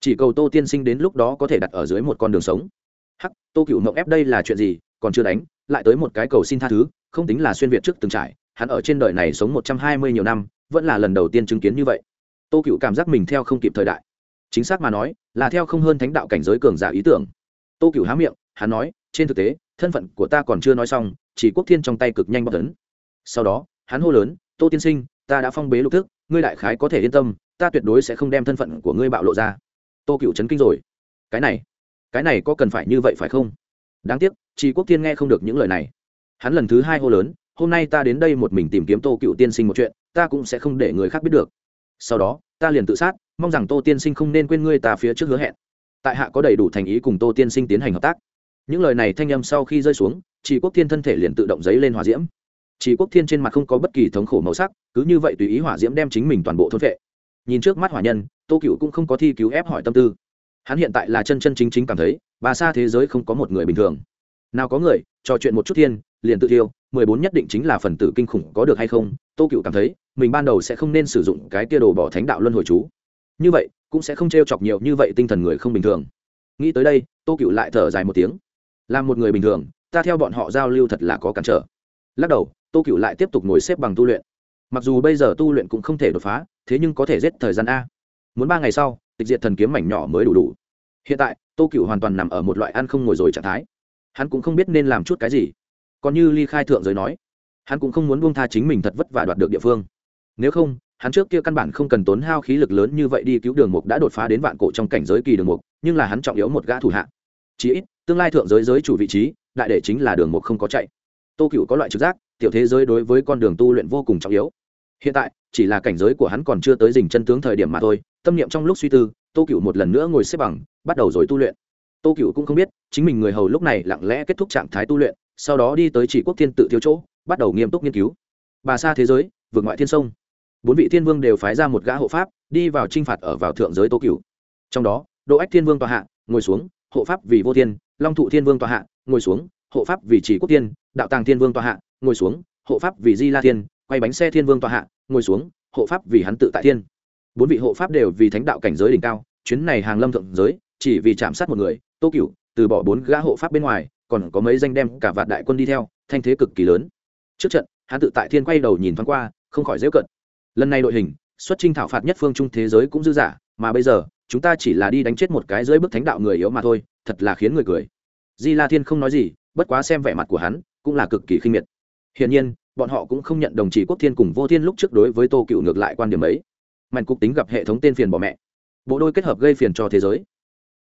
Chỉ cầu tô tiên sinh đến lúc đó có thể đặt ở dưới một con đường sống. Hắc, tô cựu mộng ép đây là chuyện gì? Còn chưa đánh, lại tới một cái cầu xin tha thứ, không tính là xuyên việt trước từng trải, hắn ở trên đời này sống một trăm hai mươi nhiều năm, vẫn là lần đầu tiên chứng kiến như vậy. Tô cựu cảm giác mình theo không kịp thời đại. Chính xác mà nói, là theo không hơn thánh đạo cảnh giới cường giả ý tưởng. Tô cựu há miệng, hắn nói, trên thực tế, thân phận của ta còn chưa nói xong, chỉ quốc thiên trong tay cực nhanh bóc tấn. Sau đó, hắn hô lớn, tô tiên sinh, ta đã phong bế lục thức ngươi đại khái có thể yên tâm, ta tuyệt đối sẽ không đem thân phận của ngươi bạo lộ ra. Tô cựu chấn kinh rồi. Cái này cái này có cần phải như vậy phải không? Đáng tiếc Chị quốc thiên nghe không được những lời này. Hắn lần thứ hai hô lớn, hôm nay ta đến đây một mình tìm kiếm tô cựu tiên sinh một chuyện, ta cũng sẽ không để người khác biết được. Sau đó, ta liền tự sát, mong rằng tô tiên sinh không nên quên ngươi ta phía trước hứa hẹn. Tại hạ có đầy đủ thành ý cùng tô tiên sinh tiến hành hợp tác. Những lời này thanh â m sau khi rơi xuống Chị quốc thiên thân thể liền tự động dấy lên hòa diễm chỉ quốc thiên trên mặt không có bất kỳ thống khổ màu sắc, cứ như vậy tùy ý hỏa diễm đem chính mình toàn bộ thôn vệ. Nhìn trước mắt hỏa nhân, tô cựu cũng không có thi cứu ép hỏi tâm tư. Hắn hiện tại là chân chân chính chính cảm thấy, bà xa thế giới không có một người bình thường. Nào có người, trò chuyện một chút thiên, liền tự thiêu, mười bốn nhất định chính là phần tử kinh khủng có được hay không, tô cựu cảm thấy, mình ban đầu sẽ không nên sử dụng cái tia đồ bỏ thánh đạo luân hồi chú. Như vậy, cũng sẽ không t r e o chọc nhiều như vậy tinh thần người không bình thường. Nghĩ tới đây, tô cựu lại thở dài một tiếng. Làm một người bình thường, ta theo bọn họ giao lưu thật là có cản trở lắc đầu, tô cựu lại tiếp tục ngồi xếp bằng tu luyện. Mặc dù bây giờ tu luyện cũng không thể đột phá, thế nhưng có thể giết thời gian a. Muốn ba ngày sau, tịch diệt thần kiếm mảnh nhỏ mới đủ đủ. Hiện tại, tô cựu hoàn toàn nằm ở một loại ăn không ngồi rồi trạng thái. Hắn cũng không biết nên làm chút cái gì. Còn như ly khai thượng giới nói, hắn cũng không muốn buông tha chính mình thật vất vả đoạt được địa phương. Nếu không, hắn trước kia căn bản không cần tốn hao khí lực lớn như vậy đi cứu đường mục đã đột phá đến vạn cổ trong cảnh giới kỳ đường mục, nhưng là hắn trọng yếu một gã thủ hạ. Chí ít, tương lai thượng giới giới chủ vị trí, đại đệ chính là đường mục không có chạy tô cựu có loại trực giác, tiểu thế giới đối với con đường tu luyện vô cùng trọng yếu. Hiện tại, chỉ là cảnh giới của hắn còn chưa tới dình chân tướng thời điểm mà thôi, tâm niệm trong lúc suy tư, tô cựu một lần nữa ngồi xếp bằng, bắt đầu rồi tu luyện. Tô cựu cũng không biết, chính mình người hầu lúc này lặng lẽ kết thúc trạng thái tu luyện, sau đó đi tới chỉ quốc thiên tự thiếu chỗ, bắt đầu nghiêm túc nghiên cứu. Bà xa thế giới, vượt ngoại thiên sông. Bốn vị thiên vương đều phái ra một gã hộ pháp, đi vào t r i n h phạt ở vào thượng giới tô cựu trong đó, đỗ ách thiên vương tòa hạ, ngồi xuống, hộ pháp vì vô thiên, long thụ thiên vương tòa hạ, ngồi xuống, hộ pháp vì chỉ quốc tiên đạo tàng thiên vương tòa hạ, ngồi xuống, hộ pháp vì di la thiên, quay bánh xe thiên vương tòa hạ, ngồi xuống, hộ pháp vì hắn tự tại thiên. Bốn vị hộ pháp đều vì thánh đạo cảnh giới đỉnh cao, chuyến này hàng lâm thượng giới, chỉ vì chạm sát một người, tô cựu từ bỏ bốn gã hộ pháp bên ngoài, còn có mấy danh đem cả vạn đại quân đi theo, thanh thế cực kỳ lớn. Trước trận, hắn tự tại thiên quay đầu nhìn thoáng qua, không khỏi dễ cận lần này đội hình, xuất trinh thảo phạt nhất phương trung thế giới cũng dư giả mà bây giờ, chúng ta chỉ là đi đánh chết một cái dưới bức thánh đạo người yếu mà thôi, thật là khiến người cười. Di la thiên không nói gì, bất quá xem vẻ mặt của hắn cũng là cực kỳ khinh miệt. Hiển nhiên, bọn họ cũng không nhận đồng chí quốc thiên cùng vô thiên lúc trước đối với tô cựu ngược lại quan điểm ấy. Mạnh cục tính gặp hệ thống tên phiền bỏ mẹ. Bộ đôi kết hợp gây phiền cho thế giới.